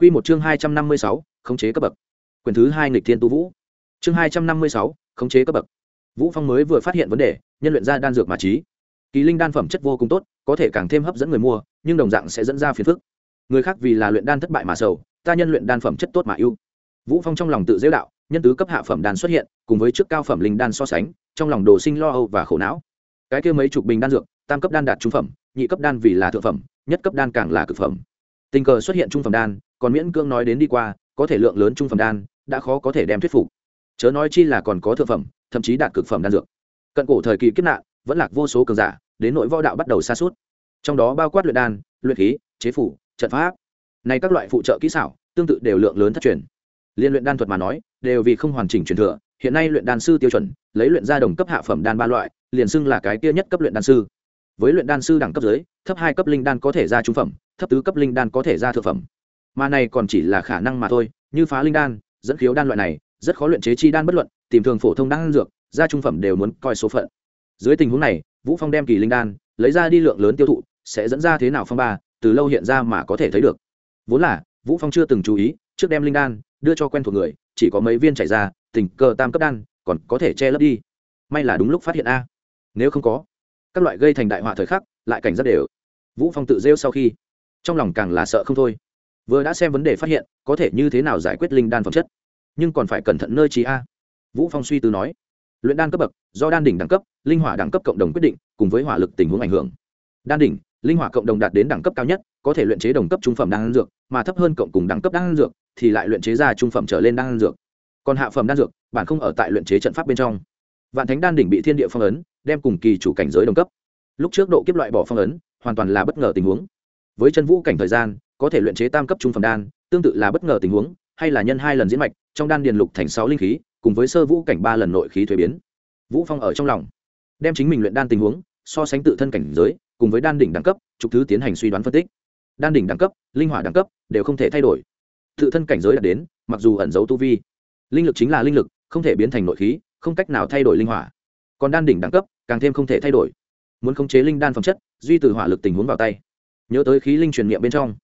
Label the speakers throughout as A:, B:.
A: Quy một chương 256, khống chế cấp bậc. Quyền thứ 2 nghịch thiên tu vũ. Chương 256, khống chế cấp bậc. Vũ Phong mới vừa phát hiện vấn đề, nhân luyện ra đan dược mà trí. Kỳ linh đan phẩm chất vô cùng tốt, có thể càng thêm hấp dẫn người mua, nhưng đồng dạng sẽ dẫn ra phiền phức. Người khác vì là luyện đan thất bại mà sầu, ta nhân luyện đan phẩm chất tốt mà ưu. Vũ Phong trong lòng tự giễu đạo, nhân tứ cấp hạ phẩm đan xuất hiện, cùng với trước cao phẩm linh đan so sánh, trong lòng đồ sinh lo âu và khổ não. Cái kia mấy chục bình đan dược, tam cấp đan đạt trung phẩm, nhị cấp đan vì là thượng phẩm, nhất cấp đan càng là cực phẩm. Tình cờ xuất hiện trung phẩm đan, còn miễn cương nói đến đi qua, có thể lượng lớn trung phẩm đan, đã khó có thể đem thuyết phục. Chớ nói chi là còn có thượng phẩm, thậm chí đạt cực phẩm đan dược. Cận cổ thời kỳ kiếp nạn, vẫn lạc vô số cường giả, đến nội võ đạo bắt đầu xa suốt trong đó bao quát luyện đan, luyện khí, chế phủ, trận pháp. Này các loại phụ trợ kỹ xảo, tương tự đều lượng lớn thất truyền. Liên luyện đan thuật mà nói, đều vì không hoàn chỉnh truyền thừa, hiện nay luyện đan sư tiêu chuẩn, lấy luyện ra đồng cấp hạ phẩm đan ba loại, liền xưng là cái kia nhất cấp luyện đan sư. Với luyện đan sư đẳng cấp dưới thấp hai cấp linh đan có thể ra trung phẩm, thấp tứ cấp linh đan có thể ra thượng phẩm mà này còn chỉ là khả năng mà thôi, như phá linh đan, dẫn khiếu đan loại này, rất khó luyện chế chi đan bất luận, tìm thường phổ thông đan dược ra trung phẩm đều muốn coi số phận. Dưới tình huống này, vũ phong đem kỳ linh đan, lấy ra đi lượng lớn tiêu thụ, sẽ dẫn ra thế nào phong ba, từ lâu hiện ra mà có thể thấy được. Vốn là, vũ phong chưa từng chú ý, trước đem linh đan, đưa cho quen thuộc người, chỉ có mấy viên chảy ra, tình cờ tam cấp đan, còn có thể che lấp đi. May là đúng lúc phát hiện a. Nếu không có, các loại gây thành đại họa thời khắc, lại cảnh rất đều. Vũ phong tự rêu sau khi, trong lòng càng là sợ không thôi vừa đã xem vấn đề phát hiện, có thể như thế nào giải quyết linh đan phẩm chất. Nhưng còn phải cẩn thận nơi trí a. Vũ phong suy tư nói. Luyện đan cấp bậc, do đan đỉnh đẳng cấp, linh hỏa đẳng cấp cộng đồng quyết định, cùng với hỏa lực tình huống ảnh hưởng. Đan đỉnh, linh hỏa cộng đồng đạt đến đẳng cấp cao nhất, có thể luyện chế đồng cấp trung phẩm đan dược, mà thấp hơn cộng cùng đẳng cấp đan dược, thì lại luyện chế ra trung phẩm trở lên đan dược. Còn hạ phẩm đan dược, bản không ở tại luyện chế trận pháp bên trong. Vạn thánh đan đỉnh bị thiên địa phong ấn, đem cùng kỳ chủ cảnh giới đồng cấp. Lúc trước độ kiếp loại bỏ phong ấn, hoàn toàn là bất ngờ tình huống. Với chân vũ cảnh thời gian có thể luyện chế tam cấp trung phẩm đan, tương tự là bất ngờ tình huống, hay là nhân hai lần diễn mạch, trong đan điền lục thành sáu linh khí, cùng với sơ vũ cảnh ba lần nội khí thuế biến. Vũ phong ở trong lòng, đem chính mình luyện đan tình huống, so sánh tự thân cảnh giới, cùng với đan đỉnh đẳng cấp trục thứ tiến hành suy đoán phân tích. Đan đỉnh đẳng cấp, linh hỏa đẳng cấp, đều không thể thay đổi. Tự thân cảnh giới đạt đến, mặc dù ẩn giấu tu vi, linh lực chính là linh lực, không thể biến thành nội khí, không cách nào thay đổi linh hỏa. Còn đan đỉnh đẳng cấp, càng thêm không thể thay đổi. Muốn khống chế linh đan phẩm chất, duy từ hỏa lực tình huống vào tay. Nhớ tới khí linh truyền niệm bên trong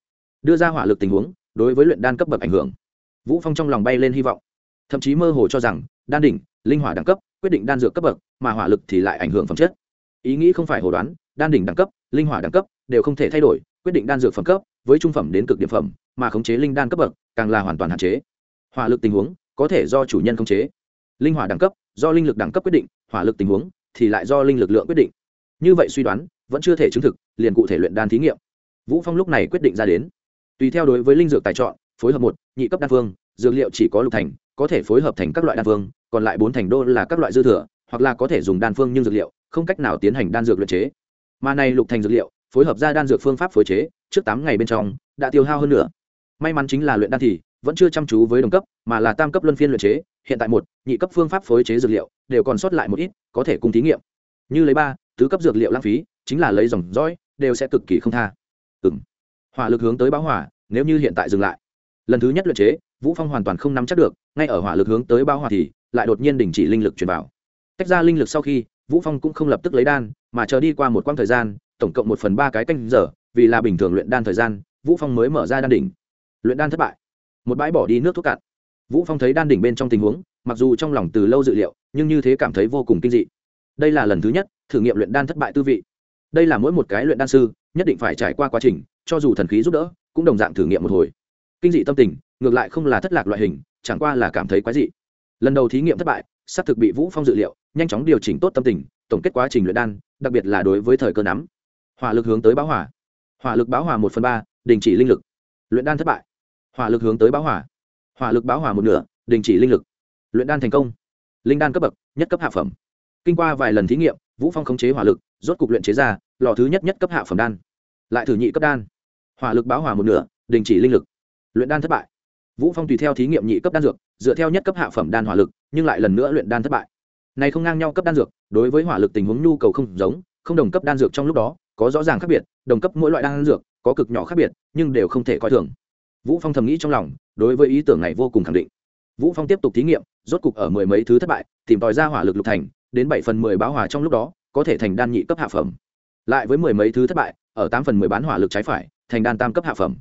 A: đưa ra hỏa lực tình huống, đối với luyện đan cấp bậc ảnh hưởng. Vũ phong trong lòng bay lên hy vọng. Thậm chí mơ hồ cho rằng, đan đỉnh, linh hỏa đẳng cấp, quyết định đan dược cấp bậc, mà hỏa lực thì lại ảnh hưởng phẩm chất. Ý nghĩ không phải hồ đoán, đan đỉnh đẳng cấp, linh hỏa đẳng cấp đều không thể thay đổi, quyết định đan dược phẩm cấp với trung phẩm đến cực điểm phẩm, mà khống chế linh đan cấp bậc càng là hoàn toàn hạn chế. Hỏa lực tình huống có thể do chủ nhân khống chế. Linh hỏa đẳng cấp do linh lực đẳng cấp quyết định, hỏa lực tình huống thì lại do linh lực lượng quyết định. Như vậy suy đoán vẫn chưa thể chứng thực, liền cụ thể luyện đan thí nghiệm. Vũ phong lúc này quyết định ra đến tùy theo đối với linh dược tài chọn, phối hợp một, nhị cấp đan phương, dược liệu chỉ có lục thành, có thể phối hợp thành các loại đan phương, còn lại bốn thành đô là các loại dư thừa, hoặc là có thể dùng đan phương nhưng dược liệu, không cách nào tiến hành đan dược luyện chế. Mà này lục thành dược liệu, phối hợp ra đan dược phương pháp phối chế, trước tám ngày bên trong, đã tiêu hao hơn nữa may mắn chính là luyện đan thì, vẫn chưa chăm chú với đồng cấp, mà là tam cấp luân phiên luyện chế, hiện tại một, nhị cấp phương pháp phối chế dược liệu, đều còn sót lại một ít, có thể cùng thí nghiệm. Như lấy ba, tứ cấp dược liệu lãng phí, chính là lấy dòng dõi, đều sẽ cực kỳ không tha. Ừ hỏa lực hướng tới báo hỏa, nếu như hiện tại dừng lại. Lần thứ nhất luyện chế, vũ phong hoàn toàn không nắm chắc được, ngay ở hỏa lực hướng tới báo hỏa thì, lại đột nhiên đình chỉ linh lực truyền vào. Tách ra linh lực sau khi, vũ phong cũng không lập tức lấy đan, mà chờ đi qua một quãng thời gian, tổng cộng một phần ba cái canh giờ, vì là bình thường luyện đan thời gian, vũ phong mới mở ra đan đỉnh. Luyện đan thất bại. Một bãi bỏ đi nước thuốc cạn. Vũ phong thấy đan đỉnh bên trong tình huống, mặc dù trong lòng từ lâu dự liệu, nhưng như thế cảm thấy vô cùng kinh dị. Đây là lần thứ nhất thử nghiệm luyện đan thất bại tư vị đây là mỗi một cái luyện đan sư, nhất định phải trải qua quá trình, cho dù thần khí giúp đỡ, cũng đồng dạng thử nghiệm một hồi. Kinh dị tâm tình, ngược lại không là thất lạc loại hình, chẳng qua là cảm thấy quái dị. Lần đầu thí nghiệm thất bại, xác thực bị vũ phong dự liệu, nhanh chóng điều chỉnh tốt tâm tình, tổng kết quá trình luyện đan, đặc biệt là đối với thời cơ nắm. Hỏa lực hướng tới báo hỏa. Hỏa lực báo hỏa một phần ba, đình chỉ linh lực. Luyện đan thất bại. Hỏa lực hướng tới báo hỏa. Hỏa lực báo hỏa một nửa, đình chỉ linh lực. Luyện đan thành công. Linh đan cấp bậc, nhất cấp hạ phẩm. Kinh qua vài lần thí nghiệm, vũ phong khống chế hỏa lực, rốt cục luyện chế ra lò thứ nhất nhất cấp hạ phẩm đan, lại thử nhị cấp đan. Hỏa lực báo hỏa một nửa, đình chỉ linh lực. Luyện đan thất bại. Vũ phong tùy theo thí nghiệm nhị cấp đan dược, dựa theo nhất cấp hạ phẩm đan hỏa lực, nhưng lại lần nữa luyện đan thất bại. Này không ngang nhau cấp đan dược, đối với hỏa lực tình huống nhu cầu không giống, không đồng cấp đan dược trong lúc đó, có rõ ràng khác biệt, đồng cấp mỗi loại đan dược, có cực nhỏ khác biệt, nhưng đều không thể coi thường. Vũ phong thầm nghĩ trong lòng, đối với ý tưởng này vô cùng khẳng định. Vũ phong tiếp tục thí nghiệm, rốt cục ở mười mấy thứ thất bại, tìm tòi ra hỏa lực lục thành, đến bảy phần mười báo hỏa trong lúc đó, có thể thành đan nhị cấp hạ phẩm lại với mười mấy thứ thất bại, ở tám phần mười bán hỏa lực trái phải, thành đan tam cấp hạ phẩm.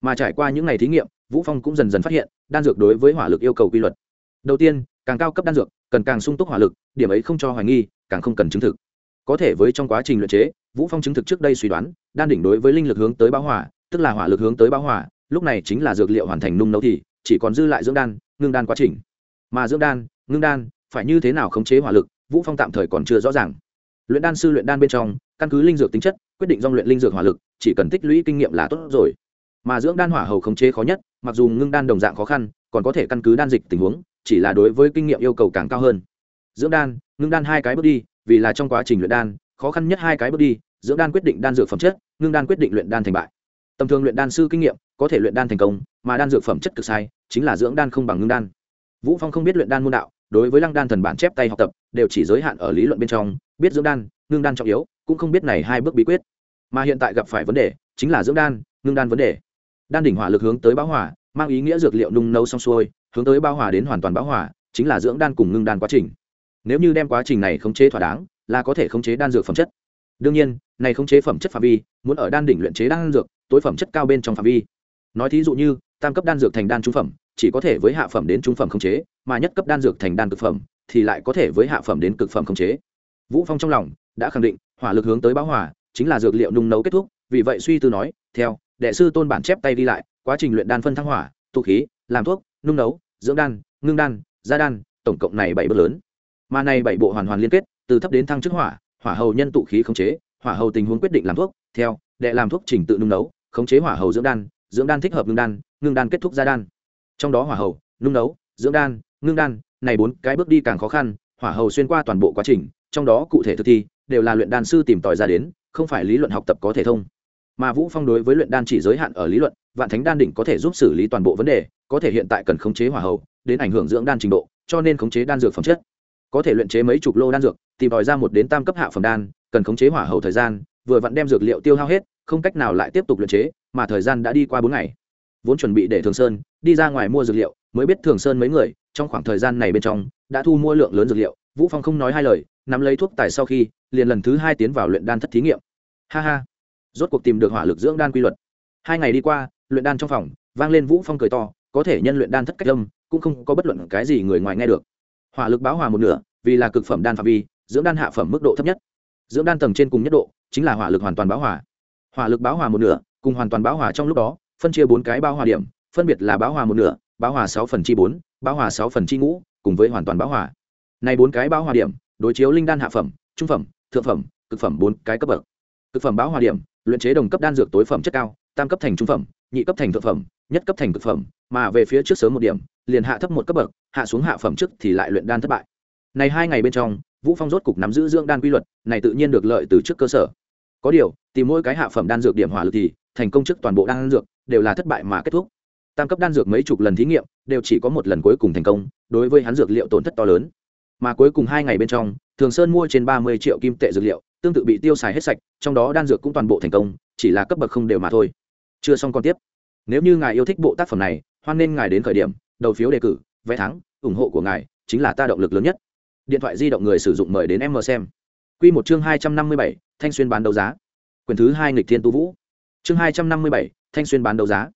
A: Mà trải qua những ngày thí nghiệm, vũ phong cũng dần dần phát hiện, đan dược đối với hỏa lực yêu cầu quy luật. Đầu tiên, càng cao cấp đan dược, cần càng sung túc hỏa lực, điểm ấy không cho hoài nghi, càng không cần chứng thực. Có thể với trong quá trình luyện chế, vũ phong chứng thực trước đây suy đoán, đan đỉnh đối với linh lực hướng tới báo hỏa tức là hỏa lực hướng tới báo hỏa lúc này chính là dược liệu hoàn thành nung nấu thì, chỉ còn dư lại dưỡng đan, ngưng đan quá trình. Mà dưỡng đan, ngưng đan, phải như thế nào khống chế hỏa lực, vũ phong tạm thời còn chưa rõ ràng luyện đan sư luyện đan bên trong, căn cứ linh dược tính chất, quyết định dòng luyện linh dược hỏa lực, chỉ cần tích lũy kinh nghiệm là tốt rồi. Mà dưỡng đan hỏa hầu khống chế khó nhất, mặc dù ngưng đan đồng dạng khó khăn, còn có thể căn cứ đan dịch tình huống, chỉ là đối với kinh nghiệm yêu cầu càng cao hơn. Dưỡng đan, ngưng đan hai cái bước đi, vì là trong quá trình luyện đan, khó khăn nhất hai cái bước đi, dưỡng đan quyết định đan dược phẩm chất, ngưng đan quyết định luyện đan thành bại. Tầm thường luyện đan sư kinh nghiệm, có thể luyện đan thành công, mà đan dược phẩm chất cực sai, chính là dưỡng đan không bằng ngưng đan. Vũ phong không biết luyện đan môn đạo, đối với lăng đan thần bản chép tay học tập, đều chỉ giới hạn ở lý luận bên trong biết dưỡng đan, ngưng đan trọng yếu, cũng không biết này hai bước bí quyết. Mà hiện tại gặp phải vấn đề, chính là dưỡng đan, ngưng đan vấn đề. Đan đỉnh hỏa lực hướng tới bão hỏa, mang ý nghĩa dược liệu nung nấu xong xuôi, hướng tới bão hỏa đến hoàn toàn bão hỏa, chính là dưỡng đan cùng ngưng đan quá trình. Nếu như đem quá trình này khống chế thỏa đáng, là có thể khống chế đan dược phẩm chất. Đương nhiên, này khống chế phẩm chất phạm vi, muốn ở đan đỉnh luyện chế đan dược, tối phẩm chất cao bên trong phạm vi. Nói thí dụ như, tam cấp đan dược thành đan trung phẩm, chỉ có thể với hạ phẩm đến trung phẩm khống chế, mà nhất cấp đan dược thành đan cực phẩm, thì lại có thể với hạ phẩm đến cực phẩm khống chế vũ phong trong lòng đã khẳng định, hỏa lực hướng tới bão hỏa chính là dược liệu nung nấu kết thúc, vì vậy suy tư nói, theo, đệ sư tôn bản chép tay đi lại, quá trình luyện đan phân thăng hỏa, tụ khí, làm thuốc, nung nấu, dưỡng đan, ngưng đan, gia đan, tổng cộng này bảy bước lớn. Mà này bảy bộ hoàn hoàn liên kết, từ thấp đến thăng chức hỏa hỏa hầu nhân tụ khí khống chế, hỏa hầu tình huống quyết định làm thuốc, theo, đệ làm thuốc trình tự nung nấu, khống chế hỏa hầu dưỡng đan dưỡng đan thích hợp ngưng đan ngưng đan kết thúc gia đan. Trong đó hỏa hầu, nung nấu, dưỡng đan, ngưng đan, này bốn cái bước đi càng khó khăn, hỏa hầu xuyên qua toàn bộ quá trình trong đó cụ thể thực thi, đều là luyện đan sư tìm tòi ra đến, không phải lý luận học tập có thể thông. Mà vũ phong đối với luyện đan chỉ giới hạn ở lý luận, vạn thánh đan đỉnh có thể giúp xử lý toàn bộ vấn đề, có thể hiện tại cần khống chế hỏa hầu, đến ảnh hưởng dưỡng đan trình độ, cho nên khống chế đan dược phẩm chất. Có thể luyện chế mấy chục lô đan dược, tìm tòi ra một đến tam cấp hạ phẩm đan, cần khống chế hỏa hầu thời gian, vừa vặn đem dược liệu tiêu hao hết, không cách nào lại tiếp tục luyện chế, mà thời gian đã đi qua bốn ngày. Vốn chuẩn bị để thường sơn đi ra ngoài mua dược liệu, mới biết thường sơn mấy người, trong khoảng thời gian này bên trong, đã thu mua lượng lớn dược liệu. Vũ phong không nói hai lời nắm lấy thuốc tài sau khi, liền lần thứ hai tiến vào luyện đan thất thí nghiệm. Ha ha. Rốt cuộc tìm được hỏa lực dưỡng đan quy luật. Hai ngày đi qua, luyện đan trong phòng, vang lên vũ phong cười to, có thể nhân luyện đan thất cách âm, cũng không có bất luận cái gì người ngoài nghe được. Hỏa lực báo hòa một nửa, vì là cực phẩm đan phạm vi, dưỡng đan hạ phẩm mức độ thấp nhất. Dưỡng đan tầng trên cùng nhất độ, chính là hỏa lực hoàn toàn báo hòa. Hỏa lực báo hòa một nửa, cùng hoàn toàn báo hòa trong lúc đó, phân chia bốn cái báo hòa điểm, phân biệt là báo hòa một nửa, báo hòa sáu phần chi bốn, báo hòa sáu phần chi ngũ, cùng với hoàn toàn báo hòa. Này bốn cái báo hòa điểm đối chiếu linh đan hạ phẩm, trung phẩm, thượng phẩm, cực phẩm bốn cái cấp bậc. Cực phẩm báo hòa điểm, luyện chế đồng cấp đan dược tối phẩm chất cao, tam cấp thành trung phẩm, nhị cấp thành thượng phẩm, nhất cấp thành cực phẩm, mà về phía trước sớm một điểm, liền hạ thấp một cấp bậc, hạ xuống hạ phẩm trước thì lại luyện đan thất bại. Này hai ngày bên trong, vũ phong rốt cục nắm giữ dưỡng đan quy luật, này tự nhiên được lợi từ trước cơ sở. Có điều, tìm mỗi cái hạ phẩm đan dược điểm hỏa lực thì thành công trước toàn bộ đan dược, đều là thất bại mà kết thúc. Tam cấp đan dược mấy chục lần thí nghiệm, đều chỉ có một lần cuối cùng thành công, đối với hắn dược liệu tổn thất to lớn mà cuối cùng hai ngày bên trong, thường sơn mua trên ba mươi triệu kim tệ dược liệu, tương tự bị tiêu xài hết sạch, trong đó đan dược cũng toàn bộ thành công, chỉ là cấp bậc không đều mà thôi. Chưa xong còn tiếp. Nếu như ngài yêu thích bộ tác phẩm này, hoan nên ngài đến khởi điểm, đầu phiếu đề cử, vé thắng, ủng hộ của ngài chính là ta động lực lớn nhất. Điện thoại di động người sử dụng mời đến em mờ xem. Q một chương hai trăm năm mươi bảy, thanh xuyên bán đấu giá. Quyền thứ hai nghịch thiên tu vũ. Chương hai trăm năm mươi bảy, thanh xuyên bán đấu giá.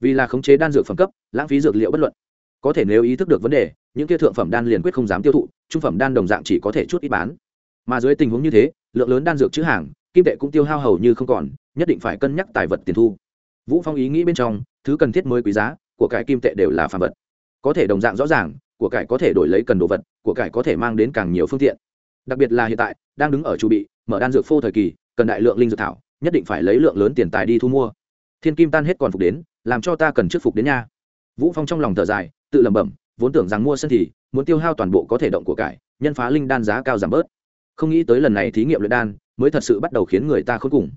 A: Vì là khống chế đan dược phẩm cấp, lãng phí dược liệu bất luận. Có thể nếu ý thức được vấn đề những kia thượng phẩm đan liền quyết không dám tiêu thụ, trung phẩm đan đồng dạng chỉ có thể chút ít bán. Mà dưới tình huống như thế, lượng lớn đan dược chữ hàng, kim tệ cũng tiêu hao hầu như không còn, nhất định phải cân nhắc tài vật tiền thu. Vũ phong ý nghĩ bên trong, thứ cần thiết mới quý giá, của cải kim tệ đều là phàm vật. Có thể đồng dạng rõ ràng, của cải có thể đổi lấy cần đồ vật, của cải có thể mang đến càng nhiều phương tiện. Đặc biệt là hiện tại, đang đứng ở chủ bị, mở đan dược phô thời kỳ, cần đại lượng linh dược thảo, nhất định phải lấy lượng lớn tiền tài đi thu mua. Thiên kim tan hết còn phục đến, làm cho ta cần trước phục đến nha. Vũ phong trong lòng thở dài, tự lẩm bẩm vốn tưởng rằng mua sân thì, muốn tiêu hao toàn bộ có thể động của cải, nhân phá linh đan giá cao giảm bớt. Không nghĩ tới lần này thí nghiệm luyện đan, mới thật sự bắt đầu khiến người ta khốn cùng.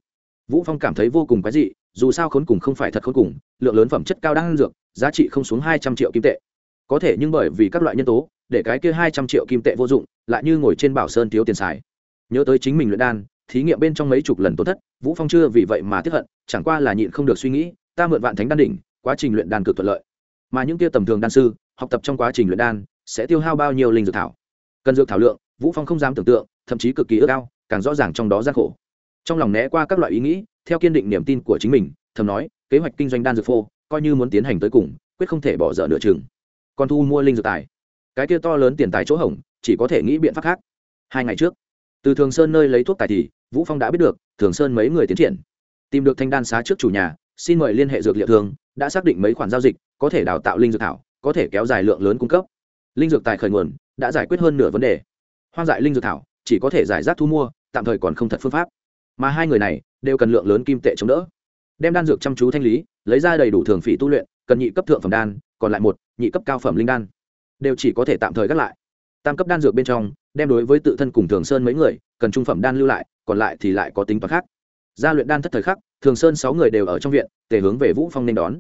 A: Vũ phong cảm thấy vô cùng quái dị, dù sao khốn cùng không phải thật khốn cùng, lượng lớn phẩm chất cao đang dược, giá trị không xuống hai trăm triệu kim tệ. Có thể nhưng bởi vì các loại nhân tố, để cái kia hai trăm triệu kim tệ vô dụng, lại như ngồi trên bảo sơn thiếu tiền xài. Nhớ tới chính mình luyện đan, thí nghiệm bên trong mấy chục lần tổn thất, vũ phong chưa vì vậy mà tiếc hận, chẳng qua là nhịn không được suy nghĩ, ta mượn vạn thánh đan đỉnh, quá trình luyện đan cực thuận lợi. Mà những kia tầm thường đan sư học tập trong quá trình luyện đan, sẽ tiêu hao bao nhiêu linh dược thảo? Cần dược thảo lượng, vũ phong không dám tưởng tượng, thậm chí cực kỳ ước ao, càng rõ ràng trong đó gian khổ. Trong lòng né qua các loại ý nghĩ, theo kiên định niềm tin của chính mình, thầm nói, kế hoạch kinh doanh đan dược phô, coi như muốn tiến hành tới cùng, quyết không thể bỏ dở nửa chừng. Còn thu mua linh dược tài. Cái kia to lớn tiền tài chỗ hỏng chỉ có thể nghĩ biện pháp khác. Hai ngày trước, từ thường sơn nơi lấy thuốc tài thì, vũ phong đã biết được, thường sơn mấy người tiến triển. Tìm được thanh đan xá trước chủ nhà, xin mời liên hệ dược liệu thường, đã xác định mấy khoản giao dịch, có thể đào tạo linh dược thảo có thể kéo dài lượng lớn cung cấp. Linh dược tài khởi nguồn đã giải quyết hơn nửa vấn đề. Hoang dại linh dược thảo chỉ có thể giải rác thu mua, tạm thời còn không thật phương pháp. Mà hai người này đều cần lượng lớn kim tệ chống đỡ. Đem đan dược chăm chú thanh lý, lấy ra đầy đủ thường phỉ tu luyện, cần nhị cấp thượng phẩm đan, còn lại một, nhị cấp cao phẩm linh đan. Đều chỉ có thể tạm thời gác lại. Tam cấp đan dược bên trong, đem đối với tự thân cùng thường sơn mấy người, cần trung phẩm đan lưu lại, còn lại thì lại có tính toán khác. Gia luyện đan thất thời khắc, thường sơn sáu người đều ở trong viện, tề hướng về vũ phong nên đón.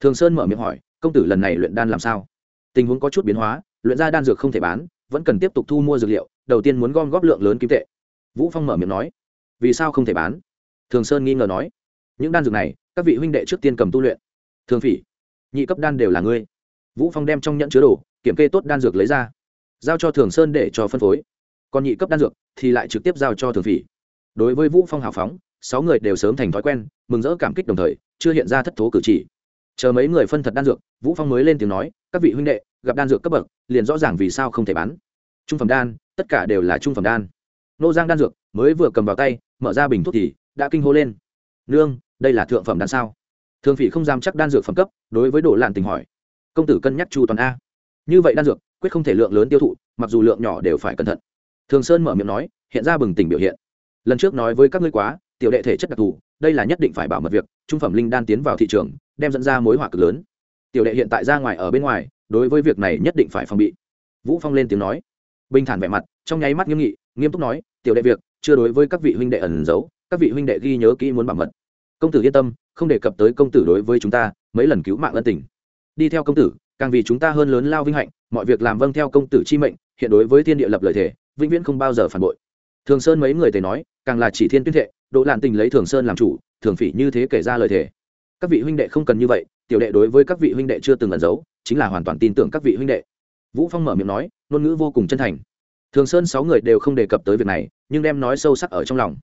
A: Thường sơn mở miệng hỏi công tử lần này luyện đan làm sao? Tình huống có chút biến hóa, luyện ra đan dược không thể bán, vẫn cần tiếp tục thu mua dược liệu, đầu tiên muốn gom góp lượng lớn kim tệ. Vũ phong mở miệng nói, vì sao không thể bán? Thường sơn nghi ngờ nói, những đan dược này, các vị huynh đệ trước tiên cầm tu luyện. Thường phỉ, nhị cấp đan đều là ngươi. Vũ phong đem trong nhẫn chứa đồ, kiểm kê tốt đan dược lấy ra, giao cho thường sơn để cho phân phối. Còn nhị cấp đan dược thì lại trực tiếp giao cho thường phỉ. Đối với vũ phong hào phóng, sáu người đều sớm thành thói quen, mừng rỡ cảm kích đồng thời, chưa hiện ra thất thố cử chỉ chờ mấy người phân thật đan dược, vũ phong mới lên tiếng nói, các vị huynh đệ, gặp đan dược cấp bậc, liền rõ ràng vì sao không thể bán. Trung phẩm đan, tất cả đều là trung phẩm đan. Nô giang đan dược mới vừa cầm vào tay, mở ra bình thuốc thì đã kinh hô lên. Nương, đây là thượng phẩm đan sao? Thường phỉ không dám chắc đan dược phẩm cấp, đối với đồ lạn tình hỏi. Công tử cân nhắc chu toàn a. Như vậy đan dược, quyết không thể lượng lớn tiêu thụ, mặc dù lượng nhỏ đều phải cẩn thận. Thường sơn mở miệng nói, hiện ra bừng tỉnh biểu hiện. Lần trước nói với các ngươi quá tiểu đệ thể chất đặc thù, đây là nhất định phải bảo mật việc, trung phẩm linh đan tiến vào thị trường, đem dẫn ra mối hỏa cực lớn. Tiểu đệ hiện tại ra ngoài ở bên ngoài, đối với việc này nhất định phải phòng bị. Vũ phong lên tiếng nói. Bình thản vẻ mặt, trong nháy mắt nghiêm nghị, nghiêm túc nói, tiểu đệ việc, chưa đối với các vị huynh đệ ẩn giấu, các vị huynh đệ ghi nhớ kỹ muốn bảo mật. Công tử yên tâm, không đề cập tới công tử đối với chúng ta, mấy lần cứu mạng ân tình. Đi theo công tử, càng vì chúng ta hơn lớn lao vinh hạnh, mọi việc làm vâng theo công tử chi mệnh, hiện đối với thiên địa lập lời thể vĩnh viễn không bao giờ phản bội. Thường sơn mấy người tề nói, càng là chỉ thiên tuyên thệ đỗ lạn tình lấy thường sơn làm chủ, thường phỉ như thế kể ra lời thể các vị huynh đệ không cần như vậy, tiểu đệ đối với các vị huynh đệ chưa từng ẩn giấu, chính là hoàn toàn tin tưởng các vị huynh đệ. Vũ phong mở miệng nói, ngôn ngữ vô cùng chân thành. Thường sơn sáu người đều không đề cập tới việc này, nhưng đem nói sâu sắc ở trong lòng.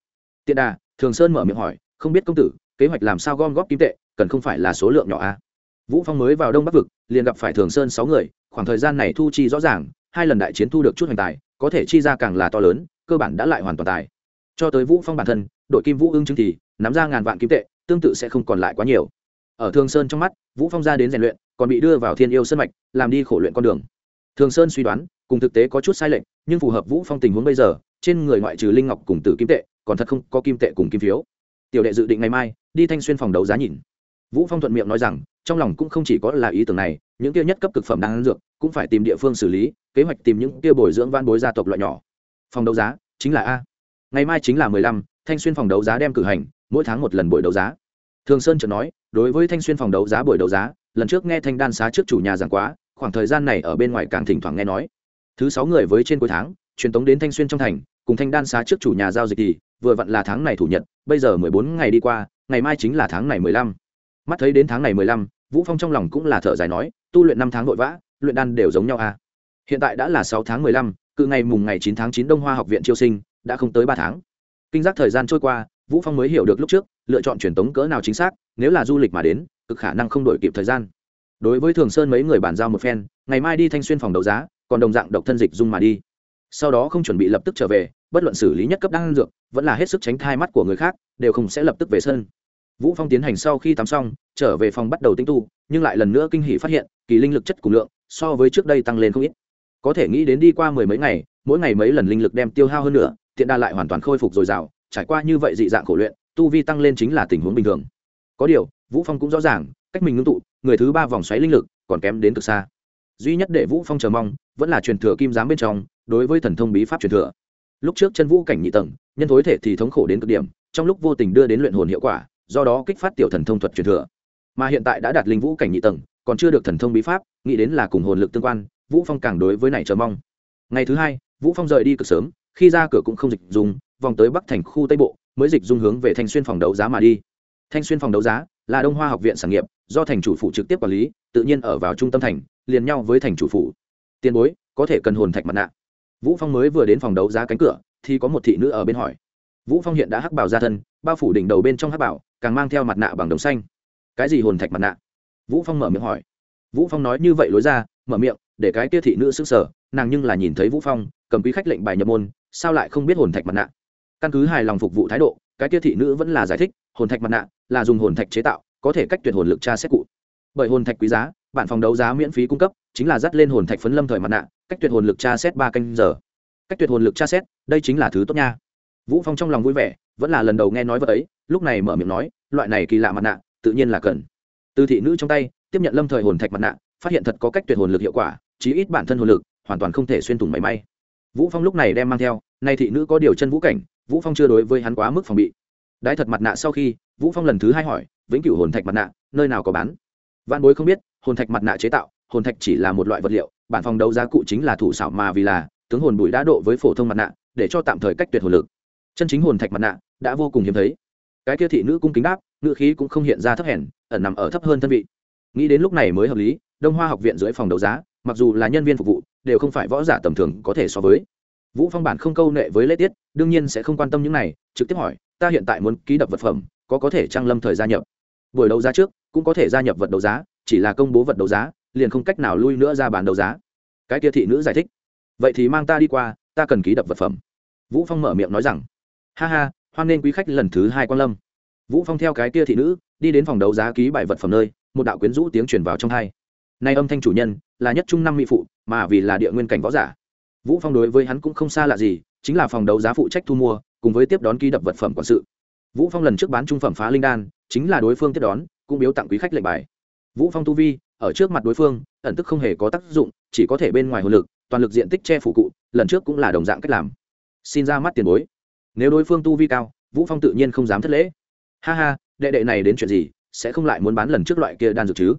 A: Tiện đà, thường sơn mở miệng hỏi, không biết công tử, kế hoạch làm sao gom góp kim tệ, cần không phải là số lượng nhỏ a à? vũ phong mới vào đông bắc vực, liền gặp phải thường sơn sáu người, khoảng thời gian này thu chi rõ ràng, hai lần đại chiến thu được chút hoành tài, có thể chi ra càng là to lớn, cơ bản đã lại hoàn toàn tài. Cho tới vũ phong bản thân đội kim vũ ưng chứng thì nắm ra ngàn vạn kim tệ, tương tự sẽ không còn lại quá nhiều. Ở Thương sơn trong mắt, vũ phong ra đến rèn luyện, còn bị đưa vào thiên yêu sân mạch, làm đi khổ luyện con đường. Thường sơn suy đoán, cùng thực tế có chút sai lệch, nhưng phù hợp vũ phong tình huống bây giờ, trên người ngoại trừ linh ngọc cùng tử kim tệ, còn thật không có kim tệ cùng kim phiếu. Tiểu đệ dự định ngày mai, đi thanh xuyên phòng đấu giá nhìn. Vũ phong thuận miệng nói rằng, trong lòng cũng không chỉ có là ý tưởng này, những kia nhất cấp cực phẩm đang ăn dược, cũng phải tìm địa phương xử lý, kế hoạch tìm những kia bồi dưỡng van bối gia tộc loại nhỏ. Phòng đấu giá, chính là a. Ngày mai chính là mười lăm thanh xuyên phòng đấu giá đem cử hành, mỗi tháng một lần buổi đấu giá. Thường sơn chợt nói, đối với thanh xuyên phòng đấu giá buổi đấu giá, lần trước nghe thanh đan xá trước chủ nhà giảng quá, khoảng thời gian này ở bên ngoài càng thỉnh thoảng nghe nói. Thứ sáu người với trên cuối tháng, truyền tống đến thanh xuyên trong thành, cùng thanh đan xá trước chủ nhà giao dịch thì, vừa vặn là tháng này thủ nhật, bây giờ mười bốn ngày đi qua, ngày mai chính là tháng này mười lăm. Mắt thấy đến tháng này mười lăm, vũ phong trong lòng cũng là thở dài nói, tu luyện năm tháng vội vã, luyện đan đều giống nhau à. Hiện tại đã là sáu tháng mười lăm, cự ngày mùng ngày chín tháng chín đông hoa học viện chiêu sinh, đã không tới ba tháng kinh giác thời gian trôi qua, vũ phong mới hiểu được lúc trước, lựa chọn truyền tống cỡ nào chính xác, nếu là du lịch mà đến, cực khả năng không đổi kịp thời gian. Đối với thường sơn mấy người bàn giao một phen, ngày mai đi thanh xuyên phòng đấu giá, còn đồng dạng độc thân dịch dung mà đi. Sau đó không chuẩn bị lập tức trở về, bất luận xử lý nhất cấp đang dược, vẫn là hết sức tránh thai mắt của người khác, đều không sẽ lập tức về sơn. vũ phong tiến hành sau khi tắm xong, trở về phòng bắt đầu tinh tu, nhưng lại lần nữa kinh hỉ phát hiện, kỳ linh lực chất cùng lượng, so với trước đây tăng lên không ít. Có thể nghĩ đến đi qua mười mấy ngày, mỗi ngày mấy lần linh lực đem tiêu hao hơn nữa tiện đa lại hoàn toàn khôi phục dồi dào, trải qua như vậy dị dạng khổ luyện, tu vi tăng lên chính là tình huống bình thường. Có điều, vũ phong cũng rõ ràng, cách mình ngưng tụ, người thứ ba vòng xoáy linh lực còn kém đến cực xa. Duy nhất để vũ phong chờ mong, vẫn là truyền thừa kim giám bên trong, đối với thần thông bí pháp truyền thừa. Lúc trước chân vũ cảnh nhị tầng, nhân thối thể thì thống khổ đến cực điểm, trong lúc vô tình đưa đến luyện hồn hiệu quả, do đó kích phát tiểu thần thông thuật truyền thừa. Mà hiện tại đã đạt linh vũ cảnh nhị tầng, còn chưa được thần thông bí pháp, nghĩ đến là cùng hồn lực tương quan, vũ phong càng đối với này chờ mong. Ngày thứ hai, vũ phong rời đi cực sớm khi ra cửa cũng không dịch dùng, vòng tới bắc thành khu tây bộ, mới dịch dung hướng về thanh xuyên phòng đấu giá mà đi. Thanh xuyên phòng đấu giá là đông hoa học viện sản nghiệp, do thành chủ phụ trực tiếp quản lý, tự nhiên ở vào trung tâm thành, liền nhau với thành chủ phụ tiền bối, có thể cần hồn thạch mặt nạ. Vũ phong mới vừa đến phòng đấu giá cánh cửa, thì có một thị nữ ở bên hỏi. Vũ phong hiện đã hắc bảo ra thân, bao phủ đỉnh đầu bên trong hắc bảo, càng mang theo mặt nạ bằng đồng xanh. Cái gì hồn thạch mặt nạ? Vũ phong mở miệng hỏi. Vũ phong nói như vậy lối ra, mở miệng, để cái kia thị nữ sức sở nàng nhưng là nhìn thấy vũ phong, cầm quý khách lệnh bài nhập môn sao lại không biết hồn thạch mặt nạ? Căn cứ hài lòng phục vụ thái độ, cái kia thị nữ vẫn là giải thích, hồn thạch mặt nạ là dùng hồn thạch chế tạo, có thể cách tuyệt hồn lực tra xét cụ. Bởi hồn thạch quý giá bản phòng đấu giá miễn phí cung cấp, chính là dắt lên hồn thạch phấn lâm thời mặt nạ, cách tuyệt hồn lực tra xét ba canh giờ. Cách tuyệt hồn lực tra xét, đây chính là thứ tốt nha. Vũ phong trong lòng vui vẻ, vẫn là lần đầu nghe nói vợ ấy, lúc này mở miệng nói, loại này kỳ lạ mặt nạ, tự nhiên là cần. Từ thị nữ trong tay, tiếp nhận lâm thời hồn thạch mặt nạ, phát hiện thật có cách tuyệt hồn lực hiệu quả, chí ít bản thân hồn lực, hoàn toàn không thể xuyên thủng mảy may. Vũ phong lúc này đem mang theo nay thị nữ có điều chân vũ cảnh, vũ phong chưa đối với hắn quá mức phòng bị. Đái thật mặt nạ sau khi, vũ phong lần thứ hai hỏi, vĩnh cửu hồn thạch mặt nạ, nơi nào có bán? Vạn bối không biết, hồn thạch mặt nạ chế tạo, hồn thạch chỉ là một loại vật liệu, bản phòng đấu giá cụ chính là thủ xảo mà vì là tướng hồn bụi đã độ với phổ thông mặt nạ, để cho tạm thời cách tuyệt hồn lực. Chân chính hồn thạch mặt nạ đã vô cùng hiếm thấy. Cái kia thị nữ cung kính đáp, ngữ khí cũng không hiện ra thấp hèn, ẩn nằm ở thấp hơn thân vị. Nghĩ đến lúc này mới hợp lý, đông hoa học viện dưới phòng đấu giá, mặc dù là nhân viên phục vụ, đều không phải võ giả tầm thường có thể so với vũ phong bản không câu nệ với lễ tiết, đương nhiên sẽ không quan tâm những này, trực tiếp hỏi, ta hiện tại muốn ký đập vật phẩm, có có thể trang lâm thời gia nhập? Buổi đấu giá trước, cũng có thể gia nhập vật đấu giá, chỉ là công bố vật đấu giá, liền không cách nào lui nữa ra bán đấu giá. Cái kia thị nữ giải thích, vậy thì mang ta đi qua, ta cần ký đập vật phẩm. Vũ phong mở miệng nói rằng, ha ha, hoan nên quý khách lần thứ hai quan lâm. Vũ phong theo cái kia thị nữ, đi đến phòng đấu giá ký bài vật phẩm nơi, một đạo quyến rũ tiếng truyền vào trong hai. Nay âm thanh chủ nhân là nhất trung năm mỹ phụ, mà vì là địa nguyên cảnh võ giả vũ phong đối với hắn cũng không xa lạ gì, chính là phòng đấu giá phụ trách thu mua, cùng với tiếp đón ký đập vật phẩm quản sự. Vũ phong lần trước bán trung phẩm phá linh đan, chính là đối phương tiếp đón, cũng biếu tặng quý khách lệnh bài. Vũ phong tu vi, ở trước mặt đối phương, ẩn tức không hề có tác dụng, chỉ có thể bên ngoài hồn lực, toàn lực diện tích che phủ cụ, lần trước cũng là đồng dạng cách làm. Xin ra mắt tiền bối. Nếu đối phương tu vi cao, vũ phong tự nhiên không dám thất lễ. Ha ha, đệ đệ này đến chuyện gì, sẽ không lại muốn bán lần trước loại kia đan dược chứ?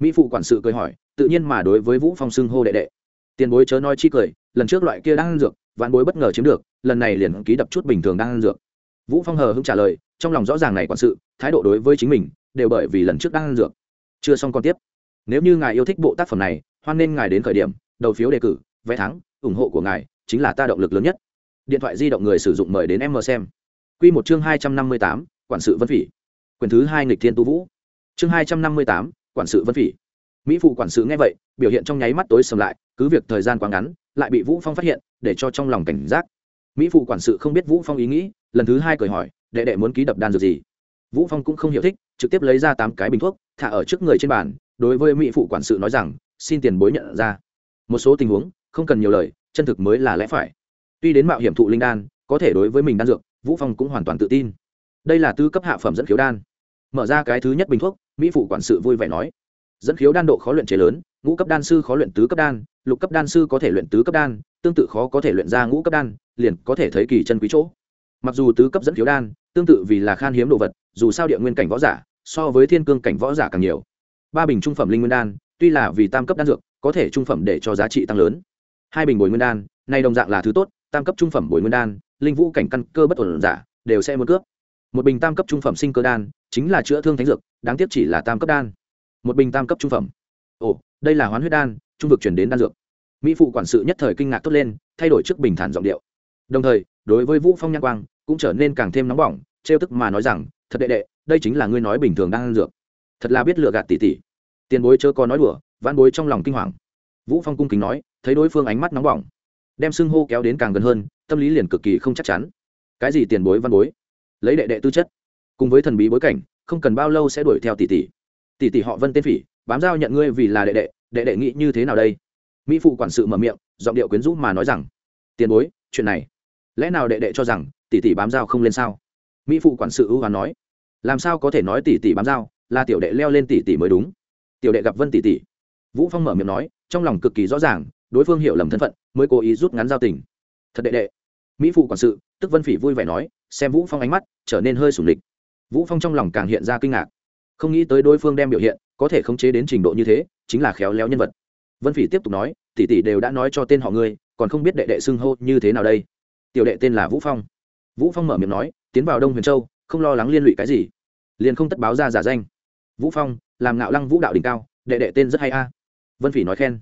A: Mỹ phụ quản sự cười hỏi, tự nhiên mà đối với vũ phong xưng hô đệ đệ tiền bối chớ nói chi cười, lần trước loại kia đang ăn dược, vạn bối bất ngờ chiếm được, lần này liền ký đập chút bình thường đang ăn dược. Vũ phong hờ hững trả lời, trong lòng rõ ràng này quản sự, thái độ đối với chính mình, đều bởi vì lần trước đang ăn dược. Chưa xong còn tiếp. Nếu như ngài yêu thích bộ tác phẩm này, hoan nên ngài đến khởi điểm, đầu phiếu đề cử, vé thắng, ủng hộ của ngài, chính là ta động lực lớn nhất. Điện thoại di động người sử dụng mời đến em mờ xem. Quy một chương hai trăm năm mươi tám, quản sự vân phỉ. Quyền thứ hai nghịch thiên tu vũ. Chương hai trăm năm mươi tám, quản sự vân phỉ. Mỹ phụ quản sự nghe vậy biểu hiện trong nháy mắt tối sầm lại, cứ việc thời gian quá ngắn, lại bị vũ phong phát hiện, để cho trong lòng cảnh giác. Mỹ phụ quản sự không biết vũ phong ý nghĩ, lần thứ hai cười hỏi, đệ đệ muốn ký đập đan dược gì? Vũ phong cũng không hiểu thích, trực tiếp lấy ra tám cái bình thuốc, thả ở trước người trên bàn, đối với mỹ phụ quản sự nói rằng, xin tiền bối nhận ra. Một số tình huống, không cần nhiều lời, chân thực mới là lẽ phải. Tuy đến mạo hiểm thụ linh đan, có thể đối với mình đan dược, vũ phong cũng hoàn toàn tự tin. Đây là tư cấp hạ phẩm dẫn khiếu đan. Mở ra cái thứ nhất bình thuốc, mỹ phụ quản sự vui vẻ nói. Dẫn khiếu đan độ khó luyện chế lớn ngũ cấp đan sư khó luyện tứ cấp đan, lục cấp đan sư có thể luyện tứ cấp đan, tương tự khó có thể luyện ra ngũ cấp đan, liền có thể thấy kỳ chân quý chỗ. Mặc dù tứ cấp dẫn thiếu đan, tương tự vì là khan hiếm đồ vật, dù sao địa nguyên cảnh võ giả, so với thiên cương cảnh võ giả càng nhiều. Ba bình trung phẩm linh nguyên đan, tuy là vì tam cấp đan dược, có thể trung phẩm để cho giá trị tăng lớn. Hai bình bồi nguyên đan nay đồng dạng là thứ tốt, tam cấp trung phẩm bồi nguyên đan, linh vũ cảnh căn cơ bất ổn giả, đều sẽ muốn cướp. Một bình tam cấp trung phẩm sinh cơ đan, chính là chữa thương thánh dược, đáng tiếc chỉ là tam cấp đan. Một bình tam cấp trung phẩm. Ồ đây là hoán huyết đan, trung vực chuyển đến đan dược. Mỹ phụ quản sự nhất thời kinh ngạc tốt lên, thay đổi trước bình thản giọng điệu. Đồng thời, đối với vũ phong nhãn quang, cũng trở nên càng thêm nóng bỏng, trêu tức mà nói rằng, thật đệ đệ, đây chính là ngươi nói bình thường đang ăn dược. Thật là biết lựa gạt tỉ tỉ. Tiền bối chớ có nói đùa, vãn bối trong lòng kinh hoàng. Vũ phong cung kính nói, thấy đối phương ánh mắt nóng bỏng, đem xưng hô kéo đến càng gần hơn, tâm lý liền cực kỳ không chắc chắn. Cái gì tiền bối văn bối? Lấy đệ đệ tư chất, cùng với thần bí bối cảnh, không cần bao lâu sẽ đuổi theo tỷ tỷ tỷ tỷ họ vân tên phỉ bám giao nhận ngươi vì là đệ đệ đệ đệ nghĩ như thế nào đây? Mỹ phụ quản sự mở miệng, giọng điệu quyến rũ mà nói rằng, tiền bối, chuyện này, lẽ nào đệ đệ cho rằng tỷ tỷ bám giao không lên sao? Mỹ phụ quản sự ưu hoán nói, làm sao có thể nói tỷ tỷ bám giao, là tiểu đệ leo lên tỷ tỷ mới đúng. Tiểu đệ gặp vân tỷ tỷ, vũ phong mở miệng nói, trong lòng cực kỳ rõ ràng, đối phương hiểu lầm thân phận, mới cố ý rút ngắn giao tình. Thật đệ đệ. Mỹ phụ quản sự, tức vân phỉ vui vẻ nói, xem vũ phong ánh mắt, trở nên hơi sủng lịch. Vũ phong trong lòng càng hiện ra kinh ngạc không nghĩ tới đối phương đem biểu hiện, có thể khống chế đến trình độ như thế, chính là khéo léo nhân vật. Vân phỉ tiếp tục nói, tỷ tỷ đều đã nói cho tên họ ngươi, còn không biết đệ đệ xưng hô như thế nào đây. Tiểu đệ tên là vũ phong. Vũ phong mở miệng nói, tiến vào đông huyền châu, không lo lắng liên lụy cái gì, liền không tất báo ra giả danh. Vũ phong, làm ngạo lăng vũ đạo đỉnh cao, đệ đệ tên rất hay a. Vân phỉ nói khen.